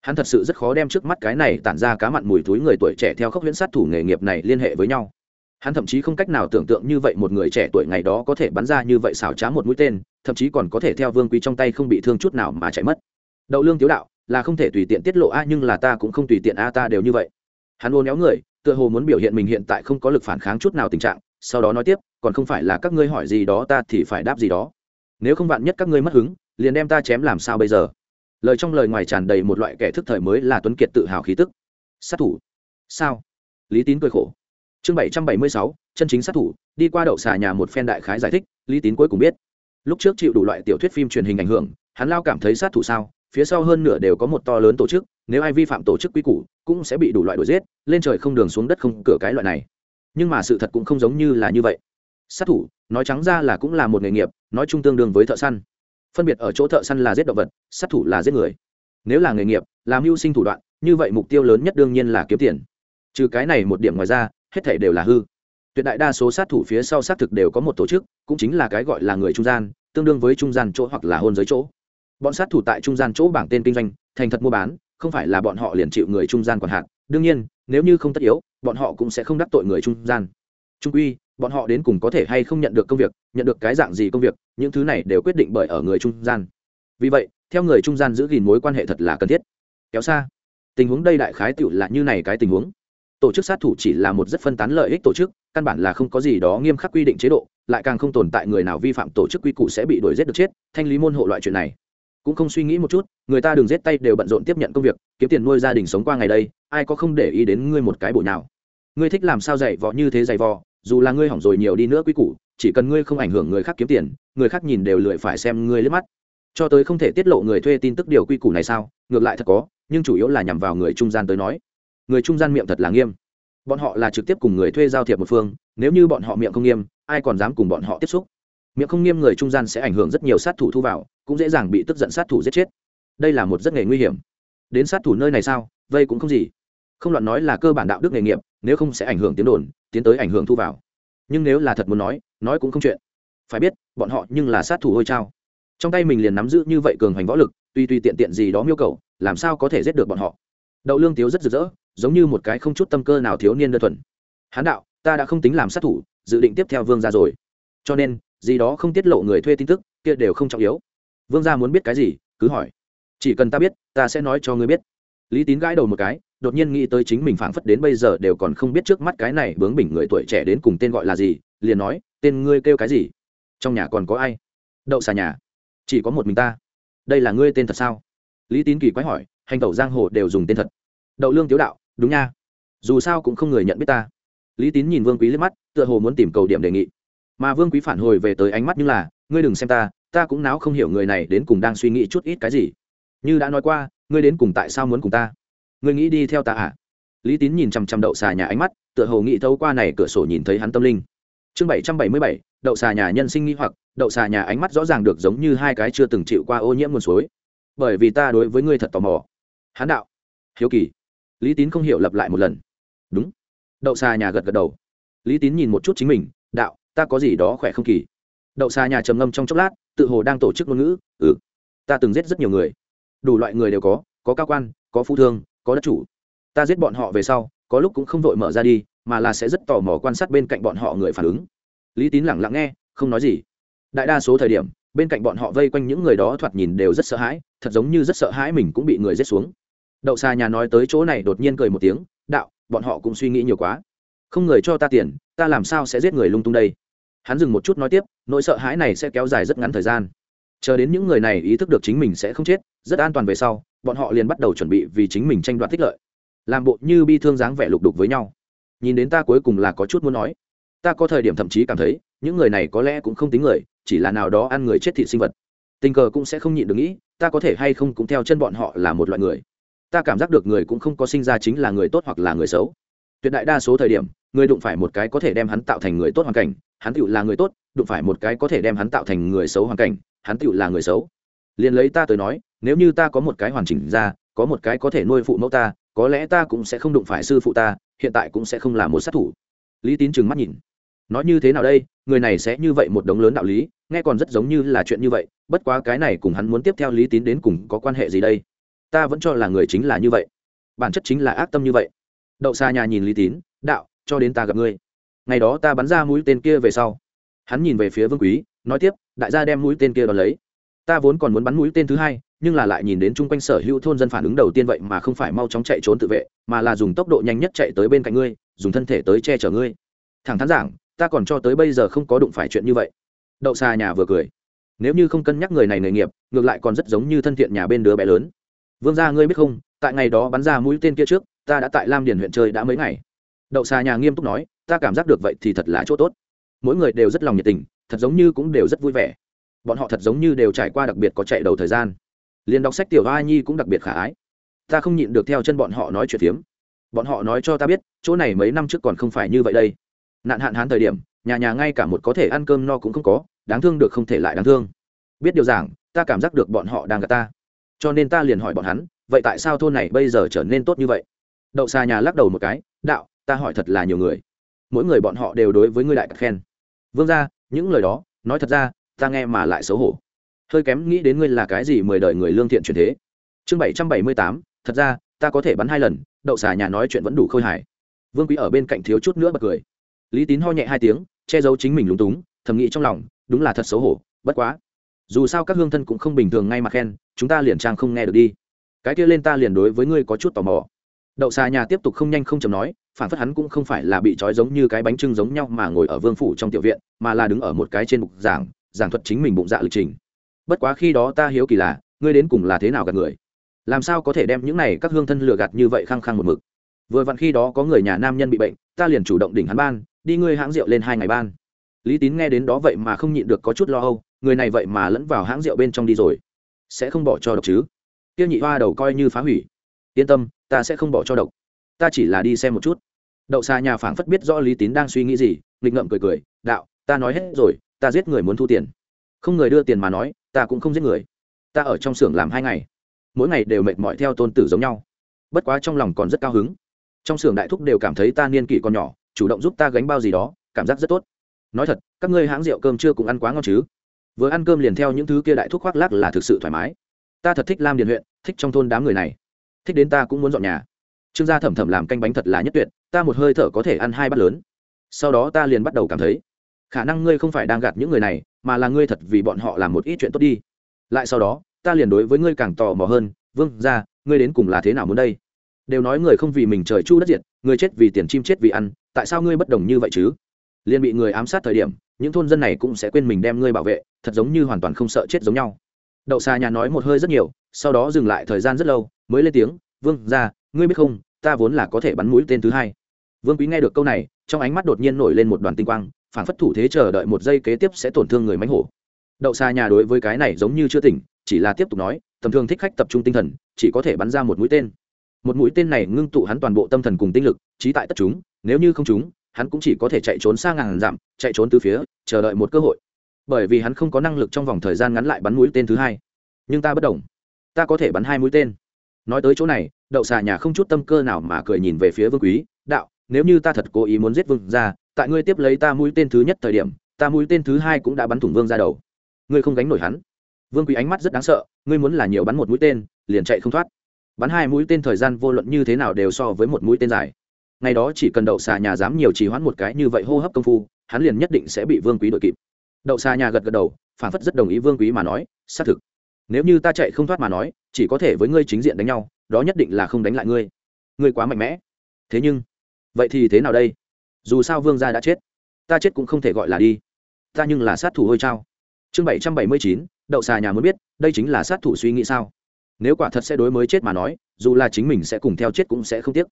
Hắn thật sự rất khó đem trước mắt cái này tản ra cá mặn mùi túi người tuổi trẻ theo khốc huyễn sát thủ nghề nghiệp này liên hệ với nhau. Hắn thậm chí không cách nào tưởng tượng như vậy một người trẻ tuổi ngày đó có thể bắn ra như vậy xảo trá một mũi tên, thậm chí còn có thể theo vương quý trong tay không bị thương chút nào mà chạy mất. Đậu lương tiếu đạo là không thể tùy tiện tiết lộ a, nhưng là ta cũng không tùy tiện a, ta đều như vậy. Hắn ôn éo người, tựa hồ muốn biểu hiện mình hiện tại không có lực phản kháng chút nào tình trạng, sau đó nói tiếp, còn không phải là các ngươi hỏi gì đó ta thì phải đáp gì đó. Nếu không vạn nhất các ngươi mất hứng, liền đem ta chém làm sao bây giờ? Lời trong lời ngoài tràn đầy một loại kẻ thức thời mới là tuấn kiệt tự hào khí tức. Sát thủ. Sao? Lý tín cười khổ. Chương bảy trăm bảy mươi sáu, chân chính sát thủ, đi qua đậu xà nhà một phen đại khái giải thích, lý tín cuối cùng biết. Lúc trước chịu đủ loại tiểu thuyết phim truyền hình ảnh hưởng, hắn lao cảm thấy sát thủ sao phía sau hơn nửa đều có một to lớn tổ chức, nếu ai vi phạm tổ chức quy củ, cũng sẽ bị đủ loại đuổi giết, lên trời không đường xuống đất không cửa cái loại này. Nhưng mà sự thật cũng không giống như là như vậy. Sát thủ, nói trắng ra là cũng là một nghề nghiệp, nói chung tương đương với thợ săn. Phân biệt ở chỗ thợ săn là giết động vật, sát thủ là giết người. Nếu là nghề nghiệp, làm mưu sinh thủ đoạn, như vậy mục tiêu lớn nhất đương nhiên là kiếm tiền. Trừ cái này một điểm ngoài ra, hết thể đều là hư. Tuyệt đại đa số sát thủ phía sau xác thực đều có một tổ chức, cũng chính là cái gọi là người trung gian, tương đương với trung gian chỗ hoặc là hôn giới chỗ bọn sát thủ tại trung gian chỗ bảng tên kinh doanh, thành thật mua bán, không phải là bọn họ liền chịu người trung gian còn hạn đương nhiên, nếu như không tất yếu, bọn họ cũng sẽ không đắc tội người trung gian. Trung uy bọn họ đến cùng có thể hay không nhận được công việc, nhận được cái dạng gì công việc, những thứ này đều quyết định bởi ở người trung gian. Vì vậy, theo người trung gian giữ gìn mối quan hệ thật là cần thiết. Kéo xa. Tình huống đây đại khái tựu là như này cái tình huống. Tổ chức sát thủ chỉ là một rất phân tán lợi ích tổ chức, căn bản là không có gì đó nghiêm khắc quy định chế độ, lại càng không tồn tại người nào vi phạm tổ chức quy củ sẽ bị đuổi giết được chết, thanh lý môn hộ loại chuyện này cũng không suy nghĩ một chút, người ta đừng giết tay đều bận rộn tiếp nhận công việc, kiếm tiền nuôi gia đình sống qua ngày đây, ai có không để ý đến ngươi một cái bụi nào ngươi thích làm sao dạy vò như thế dạy vò, dù là ngươi hỏng rồi nhiều đi nữa quy củ, chỉ cần ngươi không ảnh hưởng người khác kiếm tiền, người khác nhìn đều lười phải xem ngươi liếc mắt. Cho tới không thể tiết lộ người thuê tin tức điều quy củ này sao, ngược lại thật có, nhưng chủ yếu là nhằm vào người trung gian tới nói. Người trung gian miệng thật là nghiêm. Bọn họ là trực tiếp cùng người thuê giao thiệp một phương, nếu như bọn họ miệng không nghiêm, ai còn dám cùng bọn họ tiếp xúc? Miệng không nghiêm người trung gian sẽ ảnh hưởng rất nhiều sát thủ thu vào, cũng dễ dàng bị tức giận sát thủ giết chết. Đây là một rất nghề nguy hiểm. Đến sát thủ nơi này sao? Vây cũng không gì. Không loạn nói là cơ bản đạo đức nghề nghiệp, nếu không sẽ ảnh hưởng tiếng đồn, tiến tới ảnh hưởng thu vào. Nhưng nếu là thật muốn nói nói cũng không chuyện. Phải biết, bọn họ nhưng là sát thủ hôi trao. Trong tay mình liền nắm giữ như vậy cường hành võ lực, tuy tuy tiện tiện gì đó miêu cầu, làm sao có thể giết được bọn họ? Đậu lương tiếu rất rực rỡ, giống như một cái không chút tâm cơ nào thiếu niên đơn thuần. Hán đạo, ta đã không tính làm sát thủ, dự định tiếp theo vương ra rồi. Cho nên gì đó không tiết lộ người thuê tin tức, kia đều không trọng yếu. Vương gia muốn biết cái gì, cứ hỏi. Chỉ cần ta biết, ta sẽ nói cho ngươi biết. Lý tín gãi đầu một cái, đột nhiên nghĩ tới chính mình phảng phất đến bây giờ đều còn không biết trước mắt cái này bướng bỉnh người tuổi trẻ đến cùng tên gọi là gì, liền nói, tên ngươi kêu cái gì? Trong nhà còn có ai? Đậu xà nhà? Chỉ có một mình ta. Đây là ngươi tên thật sao? Lý tín kỳ quái hỏi, hành tẩu giang hồ đều dùng tên thật. Đậu lương tiếu đạo, đúng nha. Dù sao cũng không người nhận biết ta. Lý tín nhìn vương quý liếc mắt, tựa hồ muốn tìm cầu điểm đề nghị mà vương quý phản hồi về tới ánh mắt như là, ngươi đừng xem ta ta cũng náo không hiểu người này đến cùng đang suy nghĩ chút ít cái gì. Như đã nói qua, ngươi đến cùng tại sao muốn cùng ta? Ngươi nghĩ đi theo ta à? Lý tín nhìn chằm chằm đậu xà nhà ánh mắt, tựa hồ nghĩ thấu qua này cửa sổ nhìn thấy hắn tâm linh. Chương bảy trăm bảy mươi bảy, đậu xà nhà nhân sinh nghĩ hoặc, đậu xà nhà ánh mắt rõ ràng được giống như hai cái chưa từng chịu qua ô nhiễm nguồn suối. Bởi vì ta đối với ngươi thật tò mò. Hán đạo. Hiếu kỳ. Lý tín không hiểu lặp lại một lần. Đúng. Đậu xà nhà gật gật đầu. Lý tín nhìn một chút chính mình, đạo ta có gì đó khỏe không kỳ? Đậu xa nhà trầm ngâm trong chốc lát, tự hồ đang tổ chức ngôn ngữ ừ ta từng giết rất nhiều người. Đủ loại người đều có có cao quan, có phu thương, có đất chủ. Ta giết bọn họ về sau, có lúc cũng không vội mở ra đi, mà là sẽ rất tò mò quan sát bên cạnh bọn họ người phản ứng. Lý tín lẳng lặng nghe, không nói gì. Đại đa số thời điểm, bên cạnh bọn họ vây quanh những người đó thoạt nhìn đều rất sợ hãi, thật giống như rất sợ hãi mình cũng bị người giết xuống. Đậu xa nhà nói tới chỗ này đột nhiên cười một tiếng, đạo, bọn họ cũng suy nghĩ nhiều quá. Không người cho ta tiền, ta làm sao sẽ giết người lung tung đây? Hắn dừng một chút nói tiếp, nỗi sợ hãi này sẽ kéo dài rất ngắn thời gian. Chờ đến những người này ý thức được chính mình sẽ không chết, rất an toàn về sau, bọn họ liền bắt đầu chuẩn bị vì chính mình tranh đoạt tích lợi. Làm bộ như bi thương dáng vẻ lục đục với nhau. Nhìn đến ta cuối cùng là có chút muốn nói. Ta có thời điểm thậm chí cảm thấy, những người này có lẽ cũng không tính người, chỉ là nào đó ăn người chết thị sinh vật. Tình cờ cũng sẽ không nhịn được nghĩ, ta có thể hay không cũng theo chân bọn họ là một loại người. Ta cảm giác được người cũng không có sinh ra chính là người tốt hoặc là người xấu. Tuyệt đại đa số thời điểm người đụng phải một cái có thể đem hắn tạo thành người tốt hoàn cảnh, hắn tựu là người tốt, đụng phải một cái có thể đem hắn tạo thành người xấu hoàn cảnh, hắn tựu là người xấu. Liền lấy ta tới nói, nếu như ta có một cái hoàn chỉnh ra, có một cái có thể nuôi phụ mẫu ta, có lẽ ta cũng sẽ không đụng phải sư phụ ta, hiện tại cũng sẽ không là một sát thủ. Lý tín trừng mắt nhìn. Nói như thế nào đây, người này sẽ như vậy một đống lớn đạo lý, nghe còn rất giống như là chuyện như vậy, bất quá cái này cùng hắn muốn tiếp theo lý tín đến cùng có quan hệ gì đây? Ta vẫn cho là người chính là như vậy. Bản chất chính là ác tâm như vậy. Đậu xa nhà nhìn lý tín, đạo cho đến ta gặp ngươi. Ngày đó ta bắn ra mũi tên kia về sau, hắn nhìn về phía vương quý, nói tiếp, đại gia đem mũi tên kia đón lấy. Ta vốn còn muốn bắn mũi tên thứ hai, nhưng là lại nhìn đến chung quanh sở hữu thôn dân phản ứng đầu tiên vậy mà không phải mau chóng chạy trốn tự vệ, mà là dùng tốc độ nhanh nhất chạy tới bên cạnh ngươi, dùng thân thể tới che chở ngươi. Thẳng thắn giảng, ta còn cho tới bây giờ không có đụng phải chuyện như vậy. Đậu xa nhà vừa cười, nếu như không cân nhắc người này nghề nghiệp, ngược lại còn rất giống như thân thiện nhà bên đứa bé lớn. Vương gia ngươi biết không, tại ngày đó bắn ra mũi tên kia trước, ta đã tại lam điền huyện chơi đã mấy ngày đậu xà nhà nghiêm túc nói, ta cảm giác được vậy thì thật là chỗ tốt. Mỗi người đều rất lòng nhiệt tình, thật giống như cũng đều rất vui vẻ. Bọn họ thật giống như đều trải qua đặc biệt có chạy đầu thời gian. Liền đọc sách tiểu a nhi cũng đặc biệt khả ái. Ta không nhịn được theo chân bọn họ nói chuyện phiếm. Bọn họ nói cho ta biết, chỗ này mấy năm trước còn không phải như vậy đây. Nạn hạn hán thời điểm, nhà nhà ngay cả một có thể ăn cơm no cũng không có, đáng thương được không thể lại đáng thương. Biết điều giảng, ta cảm giác được bọn họ đang gặp ta. Cho nên ta liền hỏi bọn hắn, vậy tại sao thôn này bây giờ trở nên tốt như vậy? Đậu xa nhà lắc đầu một cái, đạo ta hỏi thật là nhiều người. Mỗi người bọn họ đều đối với ngươi đại cắt khen. Vương ra những lời đó, nói thật ra, ta nghe mà lại xấu hổ. Hơi kém nghĩ đến ngươi là cái gì mười đời người lương thiện truyền thế. Chương bảy trăm bảy mươi tám, thật ra, ta có thể bắn hai lần, đậu xà nhà nói chuyện vẫn đủ khôi hài. Vương quý ở bên cạnh thiếu chút nữa bật cười. Lý tín ho nhẹ hai tiếng, che giấu chính mình lúng túng, thầm nghĩ trong lòng, đúng là thật xấu hổ, bất quá. Dù sao các hương thân cũng không bình thường ngay mà khen, chúng ta liền trang không nghe được đi. Cái kia lên ta liền đối với ngươi có chút tò mò đậu xà nhà tiếp tục không nhanh không chầm nói, phản phất hắn cũng không phải là bị trói giống như cái bánh trưng giống nhau mà ngồi ở vương phủ trong tiểu viện, mà là đứng ở một cái trên bục giảng giảng thuật chính mình bụng dạ lịch trình. Bất quá khi đó ta hiếu kỳ là, ngươi đến cùng là thế nào gạt người? Làm sao có thể đem những này các hương thân lừa gạt như vậy khăng khăng một mực? Vừa vặn khi đó có người nhà nam nhân bị bệnh, ta liền chủ động đỉnh hắn ban, đi ngươi hãng rượu lên hai ngày ban. Lý tín nghe đến đó vậy mà không nhịn được có chút lo âu, người này vậy mà lẫn vào hãng rượu bên trong đi rồi. Sẽ không bỏ cho độc chứ? Tiêu nhị hoa đầu coi như phá hủy. Yên tâm ta sẽ không bỏ cho độc. Ta chỉ là đi xem một chút. Đậu xa nhà phảng phất biết rõ lý tín đang suy nghĩ gì, nghịch ngậm cười cười, đạo, ta nói hết rồi, ta giết người muốn thu tiền. Không người đưa tiền mà nói, ta cũng không giết người. Ta ở trong xưởng làm hai ngày. Mỗi ngày đều mệt mỏi theo tôn tử giống nhau. Bất quá trong lòng còn rất cao hứng. Trong xưởng đại thúc đều cảm thấy ta niên kỷ còn nhỏ, chủ động giúp ta gánh bao gì đó, cảm giác rất tốt. Nói thật, các ngươi hãng rượu cơm chưa cũng ăn quá ngon chứ? Vừa ăn cơm liền theo những thứ kia đại thúc khoác lác là thực sự thoải mái. Ta thật thích lam điền huyện, thích trong thôn đám người này thích đến ta cũng muốn dọn nhà. Trương gia thẩm thẩm làm canh bánh thật là nhất tuyệt, ta một hơi thở có thể ăn hai bát lớn. Sau đó ta liền bắt đầu cảm thấy, khả năng ngươi không phải đang gạt những người này, mà là ngươi thật vì bọn họ làm một ít chuyện tốt đi. Lại sau đó, ta liền đối với ngươi càng tò mò hơn, vương ra ngươi đến cùng là thế nào muốn đây? Đều nói người không vì mình trời chu đất diệt, người chết vì tiền chim chết vì ăn, tại sao ngươi bất đồng như vậy chứ? Liền bị người ám sát thời điểm, những thôn dân này cũng sẽ quên mình đem ngươi bảo vệ, thật giống như hoàn toàn không sợ chết giống nhau. Đậu xa nhà nói một hơi rất nhiều, sau đó dừng lại thời gian rất lâu mới lên tiếng, vương ra ngươi biết không, ta vốn là có thể bắn mũi tên thứ hai. Vương quý nghe được câu này, trong ánh mắt đột nhiên nổi lên một đoàn tinh quang, phản phất thủ thế chờ đợi một giây kế tiếp sẽ tổn thương người mánh hổ. Đậu xa nhà đối với cái này giống như chưa tỉnh, chỉ là tiếp tục nói, tầm thường thích khách tập trung tinh thần, chỉ có thể bắn ra một mũi tên. Một mũi tên này ngưng tụ hắn toàn bộ tâm thần cùng tinh lực, trí tại tất chúng, nếu như không chúng, hắn cũng chỉ có thể chạy trốn xa ngàn dặm, chạy trốn từ phía, chờ đợi một cơ hội. Bởi vì hắn không có năng lực trong vòng thời gian ngắn lại bắn mũi tên thứ hai. Nhưng ta bất đồng ta có thể bắn hai mũi tên nói tới chỗ này, đậu xà nhà không chút tâm cơ nào mà cười nhìn về phía vương quý, đạo, nếu như ta thật cố ý muốn giết vương ra tại ngươi tiếp lấy ta mũi tên thứ nhất thời điểm, ta mũi tên thứ hai cũng đã bắn thủng vương ra đầu. Ngươi không gánh nổi hắn. Vương quý ánh mắt rất đáng sợ, ngươi muốn là nhiều bắn một mũi tên, liền chạy không thoát. Bắn hai mũi tên thời gian vô luận như thế nào đều so với một mũi tên dài. Ngày đó chỉ cần đậu xà nhà dám nhiều trì hoãn một cái như vậy hô hấp công phu, hắn liền nhất định sẽ bị vương quý đội kịp. Đậu xà nhà gật gật đầu, phản phất rất đồng ý vương quý mà nói, xác thực. Nếu như ta chạy không thoát mà nói chỉ có thể với ngươi chính diện đánh nhau, đó nhất định là không đánh lại ngươi. Ngươi quá mạnh mẽ. Thế nhưng, vậy thì thế nào đây? Dù sao vương gia đã chết, ta chết cũng không thể gọi là đi. Ta nhưng là sát thủ hôi trao chương bảy trăm bảy mươi chín, đậu xà nhà muốn biết, đây chính là sát thủ suy nghĩ sao? Nếu quả thật sẽ đối mới chết mà nói, dù là chính mình sẽ cùng theo chết cũng sẽ không tiếc.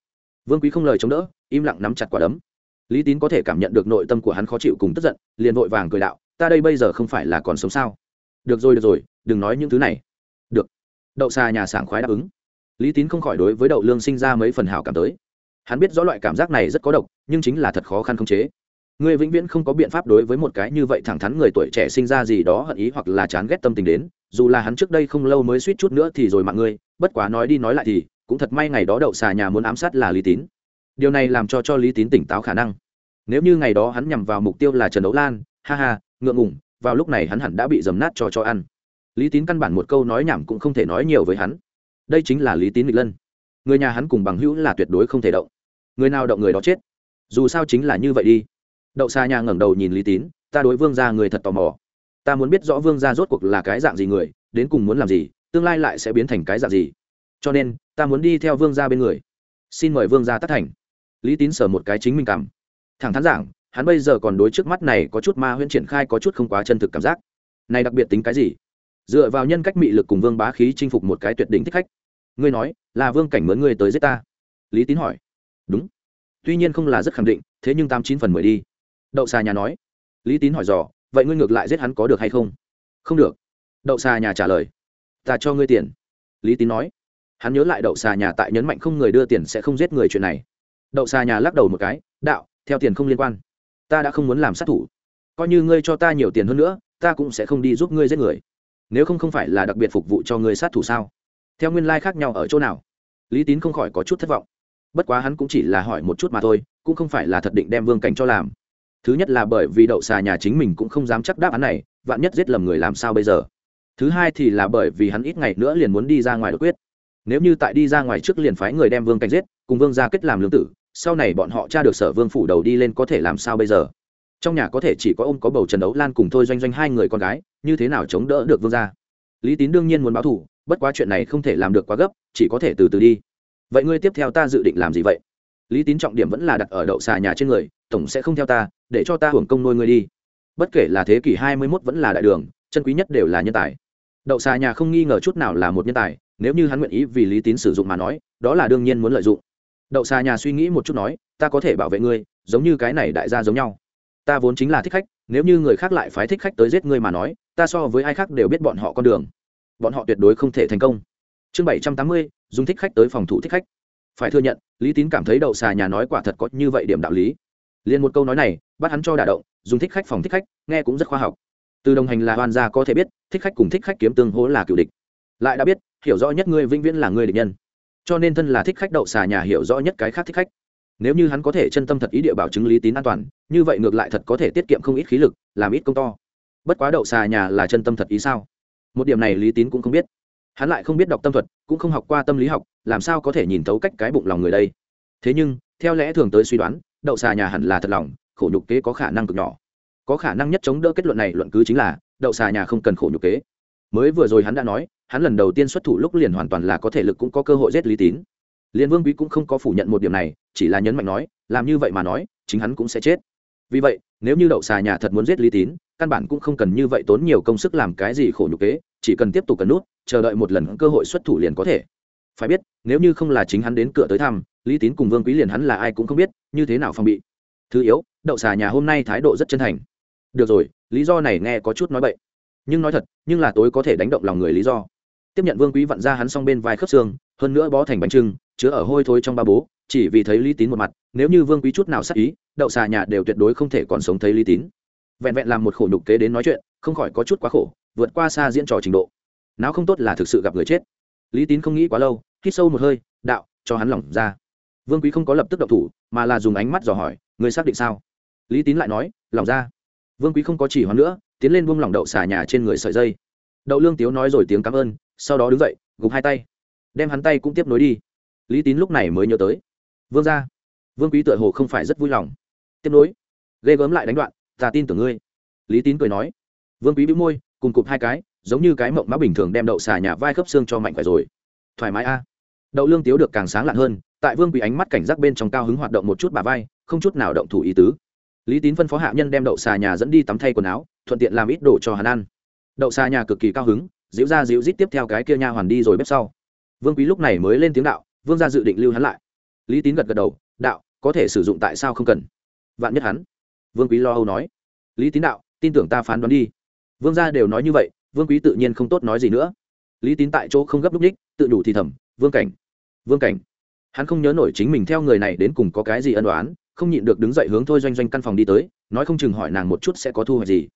Vương quý không lời chống đỡ, im lặng nắm chặt quả đấm. Lý tín có thể cảm nhận được nội tâm của hắn khó chịu cùng tức giận, liền vội vàng cười đạo, ta đây bây giờ không phải là còn sống sao? Được rồi được rồi, đừng nói những thứ này đậu xà nhà sảng khoái đáp ứng. Lý tín không khỏi đối với đậu lương sinh ra mấy phần hảo cảm tới. Hắn biết rõ loại cảm giác này rất có độc, nhưng chính là thật khó khăn khống chế. Người vĩnh viễn không có biện pháp đối với một cái như vậy thẳng thắn người tuổi trẻ sinh ra gì đó hận ý hoặc là chán ghét tâm tình đến, dù là hắn trước đây không lâu mới suýt chút nữa thì rồi mạng ngươi bất quá nói đi nói lại thì, cũng thật may ngày đó đậu xà nhà muốn ám sát là lý tín. Điều này làm cho cho lý tín tỉnh táo khả năng. Nếu như ngày đó hắn nhằm vào mục tiêu là trần đấu lan, ha ha, ngượng ngủng vào lúc này hắn hẳn đã bị dầm nát cho cho ăn lý tín căn bản một câu nói nhảm cũng không thể nói nhiều với hắn. Đây chính là lý tín nghịch lân. Người nhà hắn cùng bằng hữu là tuyệt đối không thể động. Người nào động người đó chết. Dù sao chính là như vậy đi. Đậu xa nhà ngẩng đầu nhìn lý tín, ta đối vương gia người thật tò mò. Ta muốn biết rõ vương gia rốt cuộc là cái dạng gì người, đến cùng muốn làm gì, tương lai lại sẽ biến thành cái dạng gì. Cho nên, ta muốn đi theo vương gia bên người. Xin mời vương gia tắt thành. Lý tín sở một cái chính mình cảm. Thẳng thắn giảng, hắn bây giờ còn đối trước mắt này có chút ma huyễn triển khai có chút không quá chân thực cảm giác. Này đặc biệt tính cái gì? Dựa vào nhân cách mị lực cùng vương bá khí chinh phục một cái tuyệt đỉnh thích khách. Ngươi nói, là vương cảnh mướn ngươi tới giết ta? Lý tín hỏi. Đúng. Tuy nhiên không là rất khẳng định, thế nhưng tám chín phần mười đi. Đậu xà nhà nói. Lý tín hỏi dò, vậy ngươi ngược lại giết hắn có được hay không? Không được. Đậu xà nhà trả lời. Ta cho ngươi tiền. Lý tín nói. Hắn nhớ lại đậu xà nhà tại nhấn mạnh không người đưa tiền sẽ không giết người chuyện này. Đậu xà nhà lắc đầu một cái, đạo, theo tiền không liên quan. Ta đã không muốn làm sát thủ. Coi như ngươi cho ta nhiều tiền hơn nữa, ta cũng sẽ không đi giúp ngươi giết người nếu không không phải là đặc biệt phục vụ cho người sát thủ sao? Theo nguyên lai khác nhau ở chỗ nào? Lý tín không khỏi có chút thất vọng. Bất quá hắn cũng chỉ là hỏi một chút mà thôi, cũng không phải là thật định đem vương cảnh cho làm. Thứ nhất là bởi vì đậu xà nhà chính mình cũng không dám chắc đáp án này, vạn nhất giết lầm người làm sao bây giờ? Thứ hai thì là bởi vì hắn ít ngày nữa liền muốn đi ra ngoài đột quyết. Nếu như tại đi ra ngoài trước liền phái người đem vương cảnh giết, cùng vương ra kết làm lương tử, sau này bọn họ tra được sở vương phủ đầu đi lên có thể làm sao bây giờ? Trong nhà có thể chỉ có ông có bầu trần đấu lan cùng thôi doanh doanh hai người con gái như thế nào chống đỡ được vương gia? Lý tín đương nhiên muốn báo thủ, bất quá chuyện này không thể làm được quá gấp, chỉ có thể từ từ đi. Vậy ngươi tiếp theo ta dự định làm gì vậy? Lý tín trọng điểm vẫn là đặt ở đậu xà nhà trên người, tổng sẽ không theo ta, để cho ta hưởng công nuôi ngươi đi. Bất kể là thế kỷ hai mươi 21 vẫn là đại đường, chân quý nhất đều là nhân tài. Đậu xà nhà không nghi ngờ chút nào là một nhân tài, nếu như hắn nguyện ý vì lý tín sử dụng mà nói, đó là đương nhiên muốn lợi dụng. Đậu xà nhà suy nghĩ một chút nói, ta có thể bảo vệ ngươi, giống như cái này đại gia giống nhau. Ta vốn chính là thích khách, nếu như người khác lại phái thích khách tới giết ngươi mà nói ta so với ai khác đều biết bọn họ con đường. Bọn họ tuyệt đối không thể thành công. Chương bảy trăm tám mươi, dùng thích khách tới phòng thủ thích khách. Phải thừa nhận, lý tín cảm thấy đậu xà nhà nói quả thật có như vậy điểm đạo lý. Liền một câu nói này, bắt hắn cho đả động, dùng thích khách phòng thích khách, nghe cũng rất khoa học. Từ đồng hành là hoàn gia có thể biết, thích khách cùng thích khách kiếm tương hố là cựu địch. Lại đã biết, hiểu rõ nhất ngươi vĩnh viễn là người địch nhân. Cho nên thân là thích khách đậu xà nhà hiểu rõ nhất cái khác thích khách. Nếu như hắn có thể chân tâm thật ý địa bảo chứng lý tín an toàn, như vậy ngược lại thật có thể tiết kiệm không ít khí lực, làm ít công to bất quá đậu xà nhà là chân tâm thật ý sao? Một điểm này lý tín cũng không biết. Hắn lại không biết đọc tâm thuật, cũng không học qua tâm lý học, làm sao có thể nhìn thấu cách cái bụng lòng người đây? Thế nhưng, theo lẽ thường tới suy đoán, đậu xà nhà hẳn là thật lòng, khổ nhục kế có khả năng cực nhỏ. Có khả năng nhất chống đỡ kết luận này luận cứ chính là, đậu xà nhà không cần khổ nhục kế. Mới vừa rồi hắn đã nói, hắn lần đầu tiên xuất thủ lúc liền hoàn toàn là có thể lực cũng có cơ hội giết lý tín. Liên vương quý cũng không có phủ nhận một điểm này, chỉ là nhấn mạnh nói, làm như vậy mà nói, chính hắn cũng sẽ chết. Vì vậy, nếu như đậu xà nhà thật muốn giết lý tín căn bản cũng không cần như vậy tốn nhiều công sức làm cái gì khổ nhục kế, chỉ cần tiếp tục cần nút, chờ đợi một lần cơ hội xuất thủ liền có thể. Phải biết, nếu như không là chính hắn đến cửa tới thăm, lý tín cùng vương quý liền hắn là ai cũng không biết, như thế nào phòng bị. Thứ yếu, đậu xà nhà hôm nay thái độ rất chân thành. Được rồi, lý do này nghe có chút nói bậy. Nhưng nói thật, nhưng là tối có thể đánh động lòng người lý do. Tiếp nhận vương quý vặn ra hắn song bên vai khớp xương, hơn nữa bó thành bánh trưng, chứa ở hôi thối trong ba bố, chỉ vì thấy lý tín một mặt, nếu như vương quý chút nào sắc ý, đậu xà nhà đều tuyệt đối không thể còn sống thấy lý tín vẹn vẹn làm một khổ nhục kế đến nói chuyện, không khỏi có chút quá khổ, vượt qua xa diễn trò trình độ. Não không tốt là thực sự gặp người chết. Lý tín không nghĩ quá lâu, hít sâu một hơi, đạo, cho hắn lỏng ra. Vương quý không có lập tức động thủ, mà là dùng ánh mắt dò hỏi, người xác định sao? Lý tín lại nói, lỏng ra. Vương quý không có chỉ hoãn nữa, tiến lên buông lỏng đậu xà nhà trên người sợi dây. Đậu lương tiếu nói rồi tiếng cảm ơn, sau đó đứng dậy, gục hai tay. Đem hắn tay cũng tiếp nối đi. Lý tín lúc này mới nhớ tới. Vương ra vương quý tựa hồ không phải rất vui lòng. Tiếp nối. Ghê gớm lại đánh đoạn ta tin tưởng ngươi. Lý tín cười nói. Vương quý bĩu môi, cùng cụp hai cái, giống như cái mộng mã bình thường đem đậu xà nhà vai khớp xương cho mạnh khỏe rồi. Thoải mái a. Đậu lương tiếu được càng sáng lạn hơn, tại vương quý ánh mắt cảnh giác bên trong cao hứng hoạt động một chút bà vai, không chút nào động thủ ý tứ. Lý tín phân phó hạ nhân đem đậu xà nhà dẫn đi tắm thay quần áo, thuận tiện làm ít đồ cho hắn ăn. Đậu xà nhà cực kỳ cao hứng, dịu ra dịu rít tiếp theo cái kia nha hoàn đi rồi bếp sau. Vương quý lúc này mới lên tiếng đạo, vương gia dự định lưu hắn lại. Lý tín gật gật đầu, đạo, có thể sử dụng tại sao không cần? Vạn nhất hắn vương quý lo âu nói. Lý tín đạo, tin tưởng ta phán đoán đi. Vương gia đều nói như vậy, vương quý tự nhiên không tốt nói gì nữa. Lý tín tại chỗ không gấp lúc ních tự đủ thì thầm, vương cảnh vương cảnh. Hắn không nhớ nổi chính mình theo người này đến cùng có cái gì ân đoán không nhịn được đứng dậy hướng thôi doanh doanh căn phòng đi tới, nói không chừng hỏi nàng một chút sẽ có thu hoạch gì.